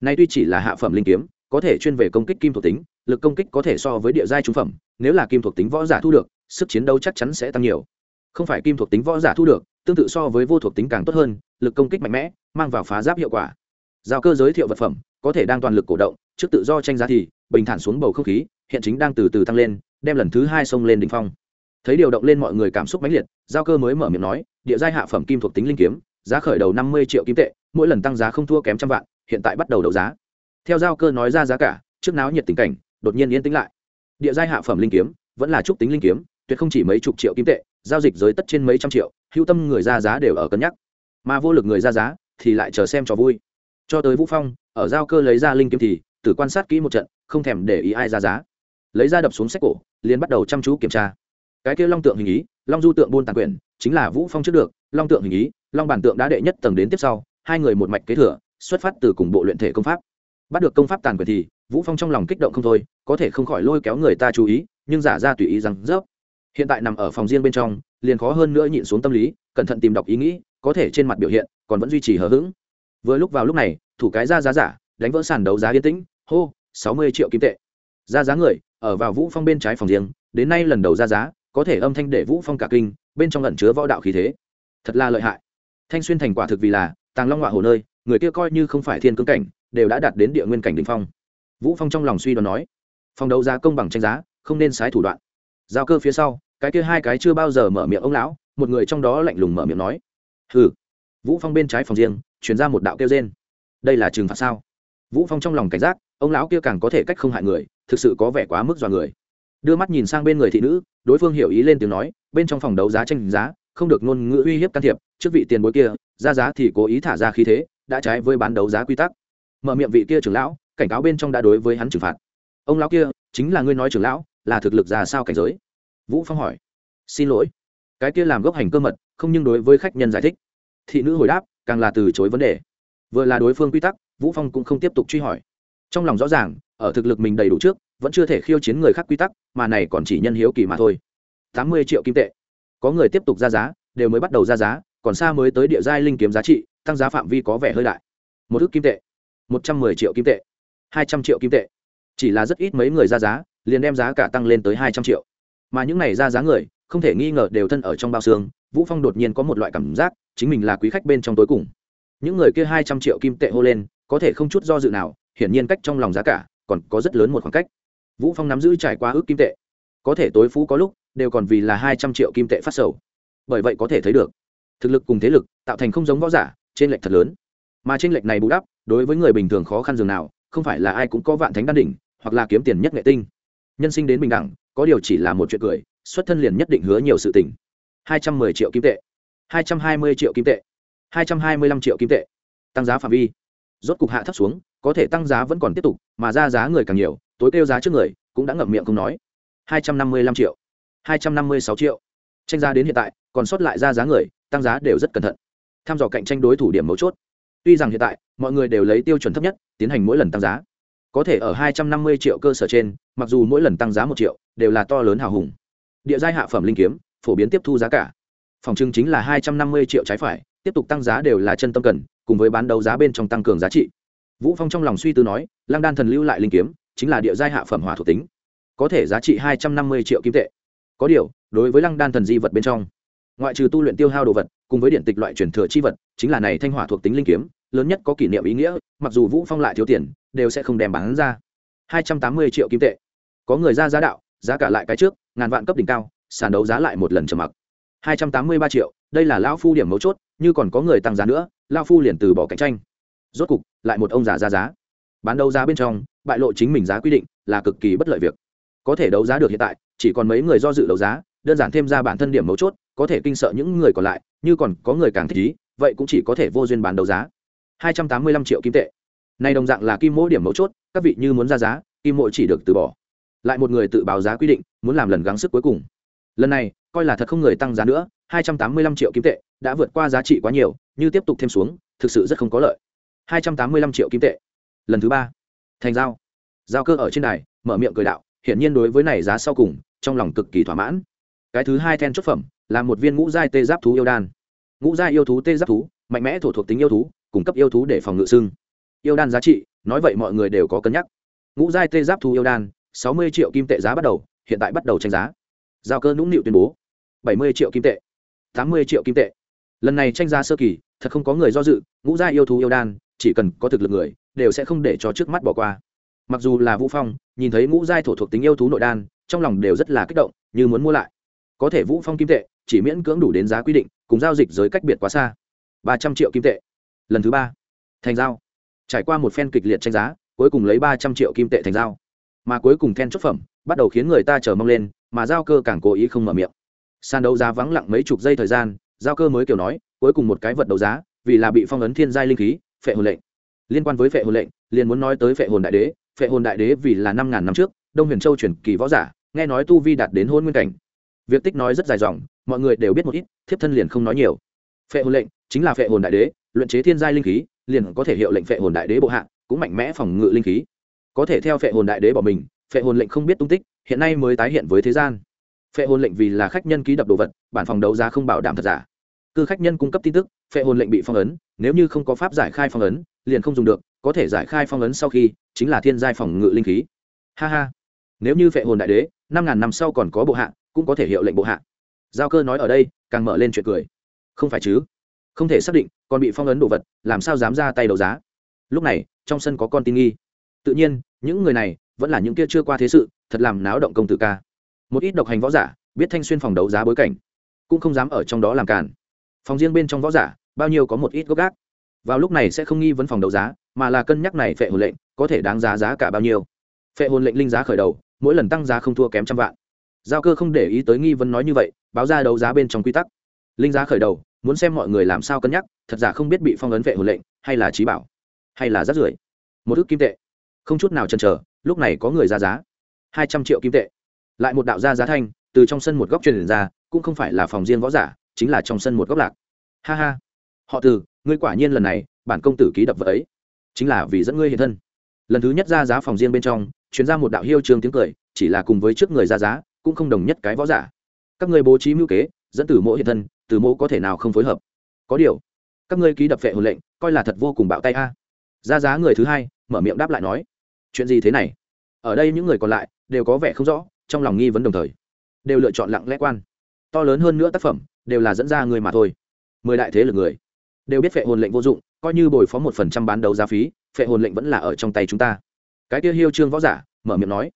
A: Nay tuy chỉ là hạ phẩm linh kiếm, có thể chuyên về công kích kim thuộc tính, lực công kích có thể so với địa giai trung phẩm, nếu là kim thuộc tính võ giả thu được, sức chiến đấu chắc chắn sẽ tăng nhiều. Không phải kim thuộc tính võ giả thu được, tương tự so với vô thuộc tính càng tốt hơn, lực công kích mạnh mẽ, mang vào phá giáp hiệu quả. Giao cơ giới thiệu vật phẩm, có thể đang toàn lực cổ động, trước tự do tranh giá thì, bình thản xuống bầu không khí hiện chính đang từ từ tăng lên, đem lần thứ hai xông lên đỉnh phong. Thấy điều động lên mọi người cảm xúc mãnh liệt, giao cơ mới mở miệng nói, địa giai hạ phẩm kim thuộc tính linh kiếm, giá khởi đầu năm mươi triệu kim tệ, mỗi lần tăng giá không thua kém trăm vạn, hiện tại bắt đầu đấu giá. Theo giao cơ nói ra giá cả, trước náo nhiệt tình cảnh, đột nhiên yên tĩnh lại. Địa giai hạ phẩm linh kiếm, vẫn là trúc tính linh kiếm, tuyệt không chỉ mấy chục triệu kim tệ, giao dịch giới tất trên mấy trăm triệu hữu tâm người ra giá đều ở cân nhắc. Mà vô lực người ra giá, thì lại chờ xem cho vui. Cho tới vũ phong, ở giao cơ lấy ra linh kiếm thì, tử quan sát kỹ một trận, không thèm để ý ai ra giá lấy ra đập xuống sách cổ, liền bắt đầu chăm chú kiểm tra. Cái kia long tượng hình ý, long du tượng buôn tàn quyền chính là vũ phong trước được, long tượng hình ý, long bản tượng đã đệ nhất tầng đến tiếp sau, hai người một mạch kế thừa, xuất phát từ cùng bộ luyện thể công pháp. Bắt được công pháp tàn quyền thì, vũ phong trong lòng kích động không thôi, có thể không khỏi lôi kéo người ta chú ý, nhưng giả ra tùy ý rằng rớp. Hiện tại nằm ở phòng riêng bên trong, liền khó hơn nữa nhịn xuống tâm lý, cẩn thận tìm đọc ý nghĩ, có thể trên mặt biểu hiện, còn vẫn duy trì hờ hững. Vừa lúc vào lúc này, thủ cái ra giá giả, đánh vỡ sàn đấu giá yên tĩnh, hô, sáu mươi triệu kim tệ. Ra giá người ở vào vũ phong bên trái phòng riêng, đến nay lần đầu ra giá, có thể âm thanh để vũ phong cả kinh, bên trong lẩn chứa võ đạo khí thế. Thật là lợi hại. Thanh xuyên thành quả thực vì là, tàng long họa hồ nơi, người kia coi như không phải thiên cương cảnh, đều đã đạt đến địa nguyên cảnh đỉnh phong. Vũ phong trong lòng suy đoán nói, phòng đấu giá công bằng tranh giá, không nên sái thủ đoạn. Giao cơ phía sau, cái kia hai cái chưa bao giờ mở miệng ông lão, một người trong đó lạnh lùng mở miệng nói, hừ. Vũ phong bên trái phòng riêng chuyển ra một đạo kêu rên. Đây là trừng phạt sao? Vũ phong trong lòng cảnh giác, ông lão kia càng có thể cách không hại người thực sự có vẻ quá mức dọa người. Đưa mắt nhìn sang bên người thị nữ, đối phương hiểu ý lên tiếng nói, bên trong phòng đấu giá tranh giá, không được ngôn ngữ uy hiếp can thiệp, trước vị tiền bối kia, ra giá thì cố ý thả ra khí thế, đã trái với bán đấu giá quy tắc. Mở miệng vị kia trưởng lão, cảnh cáo bên trong đã đối với hắn trừng phạt. Ông lão kia, chính là ngươi nói trưởng lão, là thực lực ra sao cảnh giới? Vũ phong hỏi. Xin lỗi. Cái kia làm gốc hành cơ mật, không nhưng đối với khách nhân giải thích. Thị nữ hồi đáp, càng là từ chối vấn đề. Vừa là đối phương quy tắc, vũ phong cũng không tiếp tục truy hỏi trong lòng rõ ràng, ở thực lực mình đầy đủ trước, vẫn chưa thể khiêu chiến người khác quy tắc, mà này còn chỉ nhân hiếu kỳ mà thôi. Tám mươi triệu kim tệ. Có người tiếp tục ra giá, đều mới bắt đầu ra giá, còn xa mới tới địa giai linh kiếm giá trị, tăng giá phạm vi có vẻ hơi đại. Một ước kim tệ. Một trăm mười triệu kim tệ. Hai trăm triệu kim tệ. Chỉ là rất ít mấy người ra giá, liền đem giá cả tăng lên tới hai trăm triệu. Mà những này ra giá người, không thể nghi ngờ đều thân ở trong bao xương, vũ phong đột nhiên có một loại cảm giác, chính mình là quý khách bên trong tối cùng. Những người kia hai trăm triệu kim tệ hô lên, có thể không chút do dự nào hiển nhiên cách trong lòng giá cả còn có rất lớn một khoảng cách. Vũ phong nắm giữ trải qua ước kim tệ. Có thể tối phú có lúc đều còn vì là hai trăm triệu kim tệ phát sầu. Bởi vậy có thể thấy được, thực lực cùng thế lực tạo thành không giống võ giả, trên lệch thật lớn. Mà trên lệch này bù đắp, đối với người bình thường khó khăn dường nào, không phải là ai cũng có vạn thánh đan đỉnh, hoặc là kiếm tiền nhất nghệ tinh. Nhân sinh đến bình đẳng, có điều chỉ là một chuyện cười, xuất thân liền nhất định hứa nhiều sự tình. Hai trăm mười triệu kim tệ. Hai trăm hai mươi triệu kim tệ. Hai trăm hai mươi lăm triệu kim tệ. Tăng giá phạm vi. Rốt cục hạ thấp xuống có thể tăng giá vẫn còn tiếp tục, mà ra giá người càng nhiều, tối kêu giá trước người, cũng đã ngậm miệng không nói. hai trăm năm mươi lăm triệu. hai trăm năm mươi sáu triệu. Tranh giá đến hiện tại, còn sót lại ra giá người, tăng giá đều rất cẩn thận. Tham dò cạnh tranh đối thủ điểm mấu chốt. Tuy rằng hiện tại, mọi người đều lấy tiêu chuẩn thấp nhất, tiến hành mỗi lần tăng giá. Có thể ở hai trăm năm mươi triệu cơ sở trên, mặc dù mỗi lần tăng giá một triệu, đều là to lớn hào hùng. Địa giai hạ phẩm linh kiếm, phổ biến tiếp thu giá cả. Phòng trưng chính là hai trăm năm mươi triệu trái phải, tiếp tục tăng giá đều là chân tâm cần, cùng với bán đấu giá bên trong tăng cường giá trị vũ phong trong lòng suy tư nói, lăng đan thần lưu lại linh kiếm, chính là địa giai hạ phẩm hỏa thuộc tính, có thể giá trị hai trăm năm mươi triệu kim tệ. Có điều, đối với lăng đan thần di vật bên trong, ngoại trừ tu luyện tiêu hao đồ vật, cùng với điện tịch loại truyền thừa chi vật, chính là này thanh hỏa thuộc tính linh kiếm, lớn nhất có kỷ niệm ý nghĩa, mặc dù vũ phong lại thiếu tiền, đều sẽ không đem bán ra. hai trăm tám mươi triệu kim tệ. Có người ra giá đạo, giá cả lại cái trước, ngàn vạn cấp đỉnh cao, sàn đấu giá lại một lần trầm mặc. hai trăm tám mươi ba triệu, đây là lão phu điểm mấu chốt, như còn có người tăng giá nữa, lão phu liền từ bỏ cạnh tranh rốt cục, lại một ông già ra giá. Bán đấu giá bên trong, bại lộ chính mình giá quy định là cực kỳ bất lợi việc. Có thể đấu giá được hiện tại, chỉ còn mấy người do dự đấu giá, đơn giản thêm ra bản thân điểm mấu chốt, có thể kinh sợ những người còn lại, như còn có người càng thích ý, vậy cũng chỉ có thể vô duyên bán đấu giá. Hai trăm tám mươi lăm triệu kim tệ. Này đồng dạng là kim mỗi điểm mấu chốt, các vị như muốn ra giá, kim mỗi chỉ được từ bỏ. Lại một người tự báo giá quy định, muốn làm lần gắng sức cuối cùng. Lần này, coi là thật không người tăng giá nữa, hai trăm tám mươi lăm triệu kim tệ, đã vượt qua giá trị quá nhiều, như tiếp tục thêm xuống, thực sự rất không có lợi hai trăm tám mươi lăm triệu kim tệ. Lần thứ ba. Thành giao. Giao cơ ở trên đài, mở miệng cười đạo, hiển nhiên đối với này giá sau cùng, trong lòng cực kỳ thỏa mãn. Cái thứ hai then chốt phẩm, là một viên ngũ giai tê giáp thú yêu đan. Ngũ giai yêu thú tê giáp thú, mạnh mẽ thổ thuộc tính yêu thú, cung cấp yêu thú để phòng ngự xưng yêu đan giá trị, nói vậy mọi người đều có cân nhắc. Ngũ giai tê giáp thú yêu đan, sáu mươi triệu kim tệ giá bắt đầu, hiện tại bắt đầu tranh giá. Giao cơ nũng nịu tuyên bố, bảy mươi triệu kim tệ, tám mươi triệu kim tệ. Lần này tranh giá sơ kỳ, thật không có người do dự, ngũ giai yêu thú yêu đan chỉ cần có thực lực người, đều sẽ không để cho trước mắt bỏ qua. Mặc dù là vũ phong, nhìn thấy ngũ giai thổ thuộc tính yêu thú nội đan, trong lòng đều rất là kích động, như muốn mua lại. Có thể vũ phong kim tệ, chỉ miễn cưỡng đủ đến giá quy định, cùng giao dịch giới cách biệt quá xa. Ba trăm triệu kim tệ. Lần thứ ba. Thành giao. Trải qua một phen kịch liệt tranh giá, cuối cùng lấy ba trăm triệu kim tệ thành giao. Mà cuối cùng then chốt phẩm, bắt đầu khiến người ta chờ mong lên, mà giao cơ càng cố ý không mở miệng. Sàn đấu giá vắng lặng mấy chục giây thời gian, giao cơ mới kiểu nói, cuối cùng một cái vật đấu giá, vì là bị phong ấn thiên giai linh khí phệ hồn lệnh. Liên quan với phệ hồn lệnh, liền muốn nói tới phệ hồn đại đế, phệ hồn đại đế vì là năm ngàn năm trước, đông huyền châu truyền kỳ võ giả, nghe nói tu vi đạt đến hôn nguyên cảnh. Việc tích nói rất dài dòng, mọi người đều biết một ít, thiếp thân liền không nói nhiều. Phệ hồn lệnh chính là phệ hồn đại đế, luyện chế thiên giai linh khí, liền có thể hiệu lệnh phệ hồn đại đế bộ hạ, cũng mạnh mẽ phòng ngự linh khí. Có thể theo phệ hồn đại đế bỏ mình, phệ hồn lệnh không biết tung tích, hiện nay mới tái hiện với thế gian. Phệ hồn lệnh vì là khách nhân ký đập đồ vật, bản phòng đấu giá không bảo đảm thật giả cư khách nhân cung cấp tin tức, phệ hồn lệnh bị phong ấn, nếu như không có pháp giải khai phong ấn, liền không dùng được, có thể giải khai phong ấn sau khi, chính là thiên giai phòng ngự linh khí. Ha ha. Nếu như phệ hồn đại đế, năm ngàn năm sau còn có bộ hạ, cũng có thể hiệu lệnh bộ hạ. Giao cơ nói ở đây, càng mở lên chuyện cười. Không phải chứ? Không thể xác định, còn bị phong ấn đồ vật, làm sao dám ra tay đấu giá? Lúc này, trong sân có con tin nghi. Tự nhiên, những người này, vẫn là những kia chưa qua thế sự, thật làm náo động công tử ca. Một ít độc hành võ giả, biết thanh xuyên phòng đấu giá bối cảnh, cũng không dám ở trong đó làm cản phòng riêng bên trong võ giả, bao nhiêu có một ít gốc gác. Vào lúc này sẽ không nghi vấn phòng đấu giá, mà là cân nhắc này phệ hồn lệnh có thể đáng giá giá cả bao nhiêu. Phệ hồn lệnh linh giá khởi đầu, mỗi lần tăng giá không thua kém trăm vạn. Giao cơ không để ý tới nghi vấn nói như vậy, báo ra đấu giá bên trong quy tắc. Linh giá khởi đầu, muốn xem mọi người làm sao cân nhắc, thật giả không biết bị phong ấn vệ hồn lệnh, hay là trí bảo, hay là rát rưởi. Một ước kim tệ. Không chút nào chần chờ, lúc này có người ra giá. Hai trăm triệu kim tệ. Lại một đạo gia giá thanh, từ trong sân một góc truyền ra, cũng không phải là phòng riêng võ giả chính là trong sân một góc lạc. Ha ha. Họ từ, ngươi quả nhiên lần này, bản công tử ký đập vợ ấy. Chính là vì dẫn ngươi hiện thân. Lần thứ nhất ra giá phòng riêng bên trong chuyến ra một đạo hiêu trường tiếng cười, chỉ là cùng với trước người ra giá, cũng không đồng nhất cái võ giả. Các ngươi bố trí mưu kế, dẫn từ mộ hiện thân từ mộ có thể nào không phối hợp? Có điều, các ngươi ký đập vệ hồn lệnh, coi là thật vô cùng bạo tay a. Ra giá người thứ hai, mở miệng đáp lại nói, chuyện gì thế này? Ở đây những người còn lại, đều có vẻ không rõ, trong lòng nghi vấn đồng thời, đều lựa chọn lặng lẽ quan. To lớn hơn nữa tác phẩm đều là dẫn ra người mà thôi. Mười đại thế lực người, đều biết phệ hồn lệnh vô dụng, coi như bồi phó một phần trăm bán đấu giá phí, phệ hồn lệnh vẫn là ở trong tay chúng ta. Cái kia hiêu trương võ giả, mở miệng nói.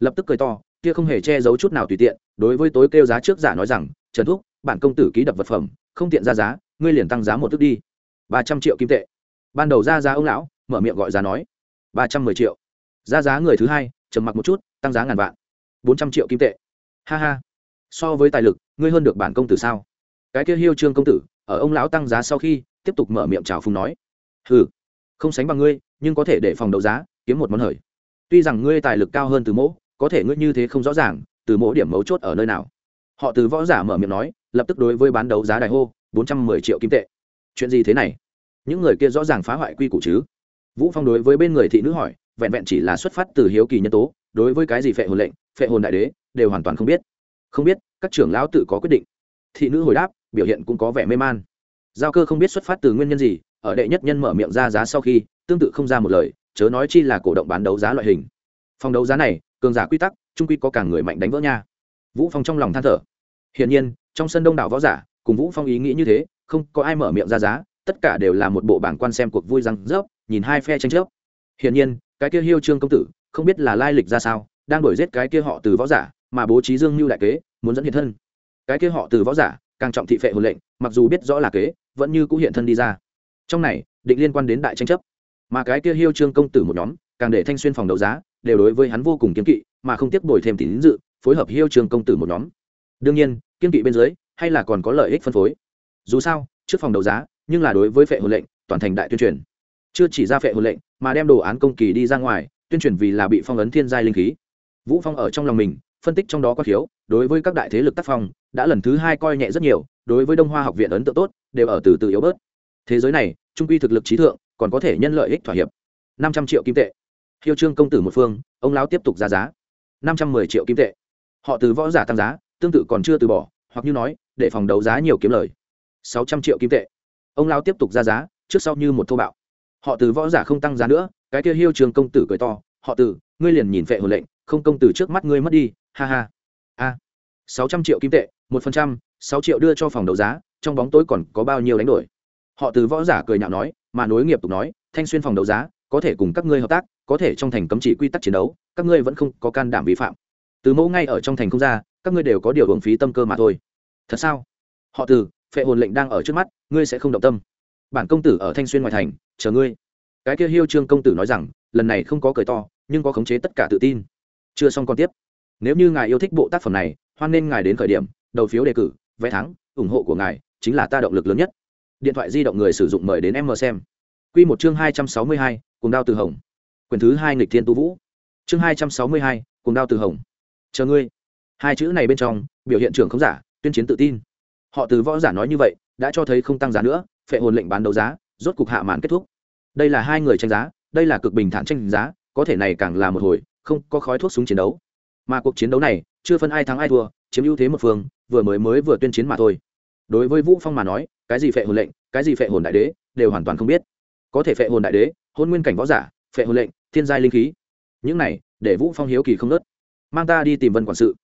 A: Lập tức cười to, kia không hề che giấu chút nào tùy tiện, đối với tối kêu giá trước giả nói rằng, trần thúc, bản công tử ký đập vật phẩm, không tiện ra giá, ngươi liền tăng giá một tức đi. Ba trăm triệu kim tệ. Ban đầu ra giá ông lão, mở miệng gọi giá nói. Ba trăm mười triệu. Ra giá người thứ hai, trầm mặc một chút, tăng giá ngàn vạn. Bốn trăm triệu kim tệ. Ha ha. So với tài lực, ngươi hơn được bản công tử sao? Cái kia hiêu trương công tử, ở ông lão tăng giá sau khi, tiếp tục mở miệng chào phùng nói, hừ, không sánh bằng ngươi, nhưng có thể để phòng đấu giá, kiếm một món hời. Tuy rằng ngươi tài lực cao hơn từ mỗ, có thể ngươi như thế không rõ ràng, từ mỗ điểm mấu chốt ở nơi nào. Họ từ võ giả mở miệng nói, lập tức đối với bán đấu giá đại hô, bốn trăm mười triệu kim tệ. Chuyện gì thế này? Những người kia rõ ràng phá hoại quy củ chứ? Vũ phong đối với bên người thị nữ hỏi, vẹn vẹn chỉ là xuất phát từ hiếu kỳ nhân tố, đối với cái gì phệ hồn lệnh, phệ hồn đại đế, đều hoàn toàn không biết. Không biết, các trưởng lão tự có quyết định thị nữ hồi đáp, biểu hiện cũng có vẻ mê man. Giao cơ không biết xuất phát từ nguyên nhân gì, ở đệ nhất nhân mở miệng ra giá sau khi, tương tự không ra một lời, chớ nói chi là cổ động bán đấu giá loại hình. Phòng đấu giá này, cường giả quy tắc, trung quy có cả người mạnh đánh vỡ nha. Vũ phong trong lòng than thở. Hiển nhiên, trong sân đông đảo võ giả, cùng vũ phong ý nghĩ như thế, không có ai mở miệng ra giá, tất cả đều là một bộ bảng quan xem cuộc vui răng rớp, nhìn hai phe tranh chấp. Hiển nhiên, cái kia hiêu trương công tử, không biết là lai lịch ra sao, đang đổi giết cái kia họ từ võ giả, mà bố trí dương mưu đại kế, muốn dẫn hiện thân cái kia họ từ võ giả, càng trọng thị phệ hồn lệnh, mặc dù biết rõ là kế, vẫn như cũng hiện thân đi ra. Trong này, định liên quan đến đại tranh chấp. Mà cái kia hiêu trương công tử một nhóm, càng để thanh xuyên phòng đấu giá, đều đối với hắn vô cùng kiếm kỵ, mà không tiếc đổi thêm tín dự, phối hợp hiêu trương công tử một nhóm. Đương nhiên kiên kỵ bên dưới, hay là còn có lợi ích phân phối. Dù sao, trước phòng đấu giá, nhưng là đối với phệ hồn lệnh, toàn thành đại tuyên truyền. Chưa chỉ ra phệ hồn lệnh, mà đem đồ án công kỳ đi ra ngoài, tuyên truyền vì là bị phong ấn thiên giai linh khí. Vũ phong ở trong lòng mình phân tích trong đó có thiếu đối với các đại thế lực tác phong, đã lần thứ hai coi nhẹ rất nhiều, đối với đông hoa học viện ấn tượng tốt, đều ở từ từ yếu bớt. Thế giới này, trung quy thực lực trí thượng, còn có thể nhân lợi ích thỏa hiệp. năm trăm triệu kim tệ. Hiêu trương công tử một phương, ông lão tiếp tục ra giá. năm trăm mười triệu kim tệ. Họ từ võ giả tăng giá, tương tự còn chưa từ bỏ, hoặc như nói, để phòng đấu giá nhiều kiếm lời. sáu trăm triệu kim tệ. Ông lão tiếp tục ra giá, trước sau như một thô bạo. Họ từ võ giả không tăng giá nữa, cái kia hiêu trường công tử cười to, họ từ ngươi liền nhìn phệ hồn lệnh, không công tử trước mắt ngươi mất đi ha ha. A. Sáu trăm triệu kim tệ, một phần trăm, sáu triệu đưa cho phòng đấu giá, trong bóng tối còn có bao nhiêu đánh đổi? Họ từ võ giả cười nhạo nói, mà nối nghiệp tục nói, thanh xuyên phòng đấu giá, có thể cùng các ngươi hợp tác, có thể trong thành cấm chỉ quy tắc chiến đấu, các ngươi vẫn không có can đảm vi phạm. Từ mẫu ngay ở trong thành không ra, các ngươi đều có điều hưởng phí tâm cơ mà thôi. Thật sao? Họ từ, phệ hồn lệnh đang ở trước mắt, ngươi sẽ không động tâm. Bản công tử ở thanh xuyên ngoài thành, chờ ngươi. Cái kia hiêu trương công tử nói rằng, lần này không có cười to, nhưng có khống chế tất cả tự tin. Chưa xong còn tiếp nếu như ngài yêu thích bộ tác phẩm này, hoan nên ngài đến khởi điểm, đầu phiếu đề cử, vé thắng, ủng hộ của ngài chính là ta động lực lớn nhất. Điện thoại di động người sử dụng mời đến em mờ xem. Q một chương hai trăm sáu mươi hai cùng đao từ hồng. Quyền thứ hai nghịch thiên tu vũ. Chương hai trăm sáu mươi hai cùng đao từ hồng. Chờ ngươi. Hai chữ này bên trong, biểu hiện trưởng không giả, tuyên chiến tự tin. Họ từ võ giả nói như vậy, đã cho thấy không tăng giá nữa, phệ hồn lệnh bán đấu giá, rốt cục hạ màn kết thúc. Đây là hai người tranh giá, đây là cực bình thản tranh giá, có thể này càng là một hồi, không có khói thuốc súng chiến đấu mà cuộc chiến đấu này chưa phân ai thắng ai thua, chiếm ưu thế một phương, vừa mới mới vừa tuyên chiến mà thôi. Đối với vũ phong mà nói, cái gì phệ hồn lệnh, cái gì phệ hồn đại đế, đều hoàn toàn không biết. Có thể phệ hồn đại đế, hôn nguyên cảnh võ giả, phệ hồn lệnh, thiên giai linh khí. Những này, để vũ phong hiếu kỳ không nớt mang ta đi tìm vân quản sự.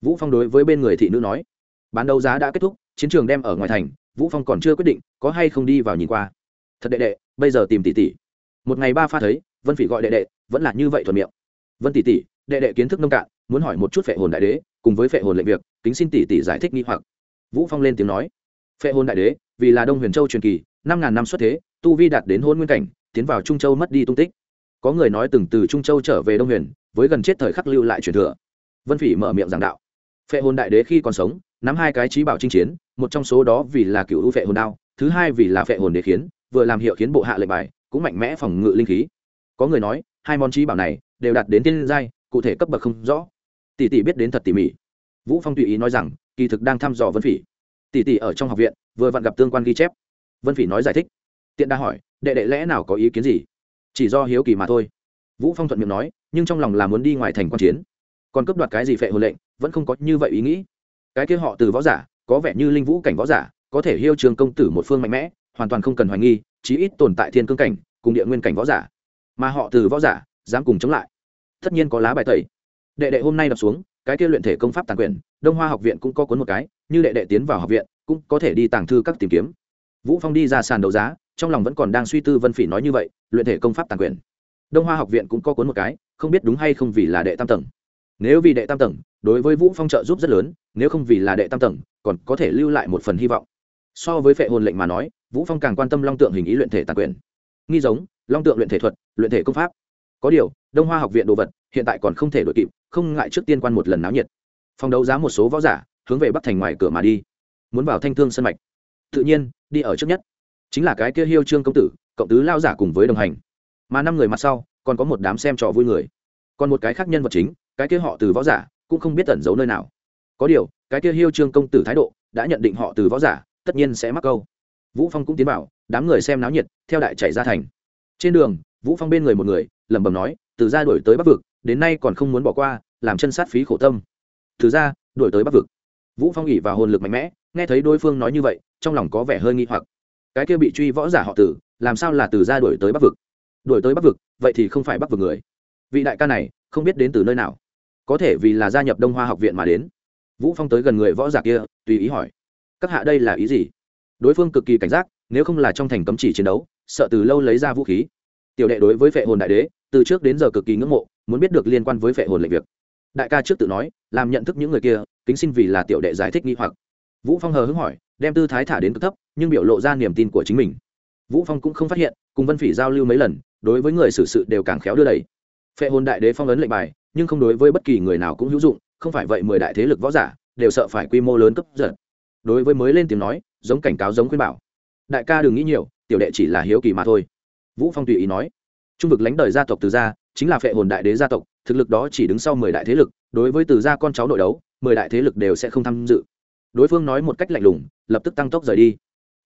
A: Vũ phong đối với bên người thị nữ nói. Bán đấu giá đã kết thúc, chiến trường đem ở ngoài thành, vũ phong còn chưa quyết định có hay không đi vào nhìn qua. Thật đệ đệ, bây giờ tìm tỷ tỷ. Một ngày ba pha thấy, vân phỉ gọi đệ đệ, vẫn là như vậy thuận miệng. Vân tỷ tỷ, đệ đệ kiến thức nông cạn muốn hỏi một chút phệ hồn đại đế, cùng với phệ hồn lệnh việc, kính xin tỷ tỷ giải thích nghi hoặc. Vũ phong lên tiếng nói, phệ hồn đại đế, vì là đông huyền châu truyền kỳ, năm ngàn năm xuất thế, tu vi đạt đến hôn nguyên cảnh, tiến vào trung châu mất đi tung tích. Có người nói từng từ trung châu trở về đông huyền, với gần chết thời khắc lưu lại truyền thừa. Vân phỉ mở miệng giảng đạo, phệ hồn đại đế khi còn sống, nắm hai cái trí bảo chinh chiến, một trong số đó vì là cựu phệ hồn đao, thứ hai vì là phệ hồn đế khiến, vừa làm hiệu khiến bộ hạ lệnh bài, cũng mạnh mẽ phòng ngự linh khí. Có người nói, hai món trí bảo này đều đạt đến tiên giai, cụ thể cấp bậc không rõ tỷ tỷ biết đến thật tỉ mỉ. Vũ phong tùy ý nói rằng, kỳ thực đang thăm dò vân phỉ. Tỷ tỷ ở trong học viện, vừa vặn gặp tương quan ghi chép. Vân phỉ nói giải thích. Tiện đa hỏi, đệ đệ lẽ nào có ý kiến gì? Chỉ do hiếu kỳ mà thôi. Vũ phong thuận miệng nói, nhưng trong lòng là muốn đi ngoài thành quan chiến. Còn cướp đoạt cái gì phệ hồn lệnh, vẫn không có như vậy ý nghĩ. Cái kia họ từ võ giả, có vẻ như linh vũ cảnh võ giả, có thể hiêu trường công tử một phương mạnh mẽ, hoàn toàn không cần hoài nghi, chí ít tồn tại thiên cương cảnh, cùng địa nguyên cảnh võ giả. Mà họ từ võ giả, dám cùng chống lại. Tất nhiên có lá bài tẩy đệ đệ hôm nay đập xuống, cái kia luyện thể công pháp tàng quyền, đông hoa học viện cũng có cuốn một cái, như đệ đệ tiến vào học viện, cũng có thể đi tàng thư các tìm kiếm. Vũ phong đi ra sàn đấu giá, trong lòng vẫn còn đang suy tư vân phỉ nói như vậy, luyện thể công pháp tàng quyền. Đông hoa học viện cũng có cuốn một cái, không biết đúng hay không vì là đệ tam tầng. Nếu vì đệ tam tầng, đối với vũ phong trợ giúp rất lớn, nếu không vì là đệ tam tầng, còn có thể lưu lại một phần hy vọng. So với phệ hồn lệnh mà nói, vũ phong càng quan tâm long tượng hình ý luyện thể tàn quyền. Nghi giống, long tượng luyện thể thuật, luyện thể công pháp có điều, đông hoa học viện đồ vật hiện tại còn không thể đổi kịp, không ngại trước tiên quan một lần náo nhiệt. Phòng đấu giá một số võ giả hướng về bắc thành ngoài cửa mà đi, muốn vào thanh thương sân mạch. Tự nhiên, đi ở trước nhất. Chính là cái kia hiêu trương công tử, cộng tứ lao giả cùng với đồng hành. Mà năm người mặt sau, còn có một đám xem trò vui người. Còn một cái khác nhân vật chính, cái kia họ từ võ giả, cũng không biết tẩn giấu nơi nào. Có điều, cái kia hiêu trương công tử thái độ, đã nhận định họ từ võ giả, tất nhiên sẽ mắc câu. Vũ phong cũng tiến vào, đám người xem náo nhiệt, theo đại chạy ra thành. Trên đường vũ phong bên người một người, lẩm bẩm nói, từ ra đuổi tới bắc vực, đến nay còn không muốn bỏ qua, làm chân sát phí khổ tâm. Từ ra đuổi tới bắc vực. Vũ phong ỉ vào hồn lực mạnh mẽ, nghe thấy đối phương nói như vậy, trong lòng có vẻ hơi nghi hoặc. Cái kia bị truy võ giả họ tử làm sao là từ ra đuổi tới bắc vực? Đuổi tới bắc vực, vậy thì không phải bắc vực người. Vị đại ca này, không biết đến từ nơi nào. Có thể vì là gia nhập đông hoa học viện mà đến. Vũ phong tới gần người võ giả kia, tùy ý hỏi, các hạ đây là ý gì? Đối phương cực kỳ cảnh giác, nếu không là trong thành cấm chỉ chiến đấu, sợ từ lâu lấy ra vũ khí tiểu đệ đối với phệ hồn đại đế, từ trước đến giờ cực kỳ ngưỡng mộ, muốn biết được liên quan với phệ hồn lệnh việc. Đại ca trước tự nói, làm nhận thức những người kia, kính xin vì là tiểu đệ giải thích nghi hoặc. Vũ phong hờ hững hỏi, đem tư thái thả đến cực thấp, nhưng biểu lộ ra niềm tin của chính mình. Vũ phong cũng không phát hiện, cùng vân phỉ giao lưu mấy lần, đối với người xử sự đều càng khéo đưa đẩy. Phệ hồn đại đế phong ấn lệnh bài, nhưng không đối với bất kỳ người nào cũng hữu dụng, không phải vậy mười đại thế lực võ giả, đều sợ phải quy mô lớn cấp giật. Đối với mới lên tiếng nói, giống cảnh cáo giống khuyên bảo. Đại ca đừng nghĩ nhiều, tiểu đệ chỉ là hiếu kỳ mà thôi vũ phong tùy ý nói, trung vực lãnh đời gia tộc từ gia, chính là phệ hồn đại đế gia tộc, thực lực đó chỉ đứng sau mười đại thế lực, đối với từ gia con cháu nội đấu, mười đại thế lực đều sẽ không tham dự. Đối phương nói một cách lạnh lùng, lập tức tăng tốc rời đi.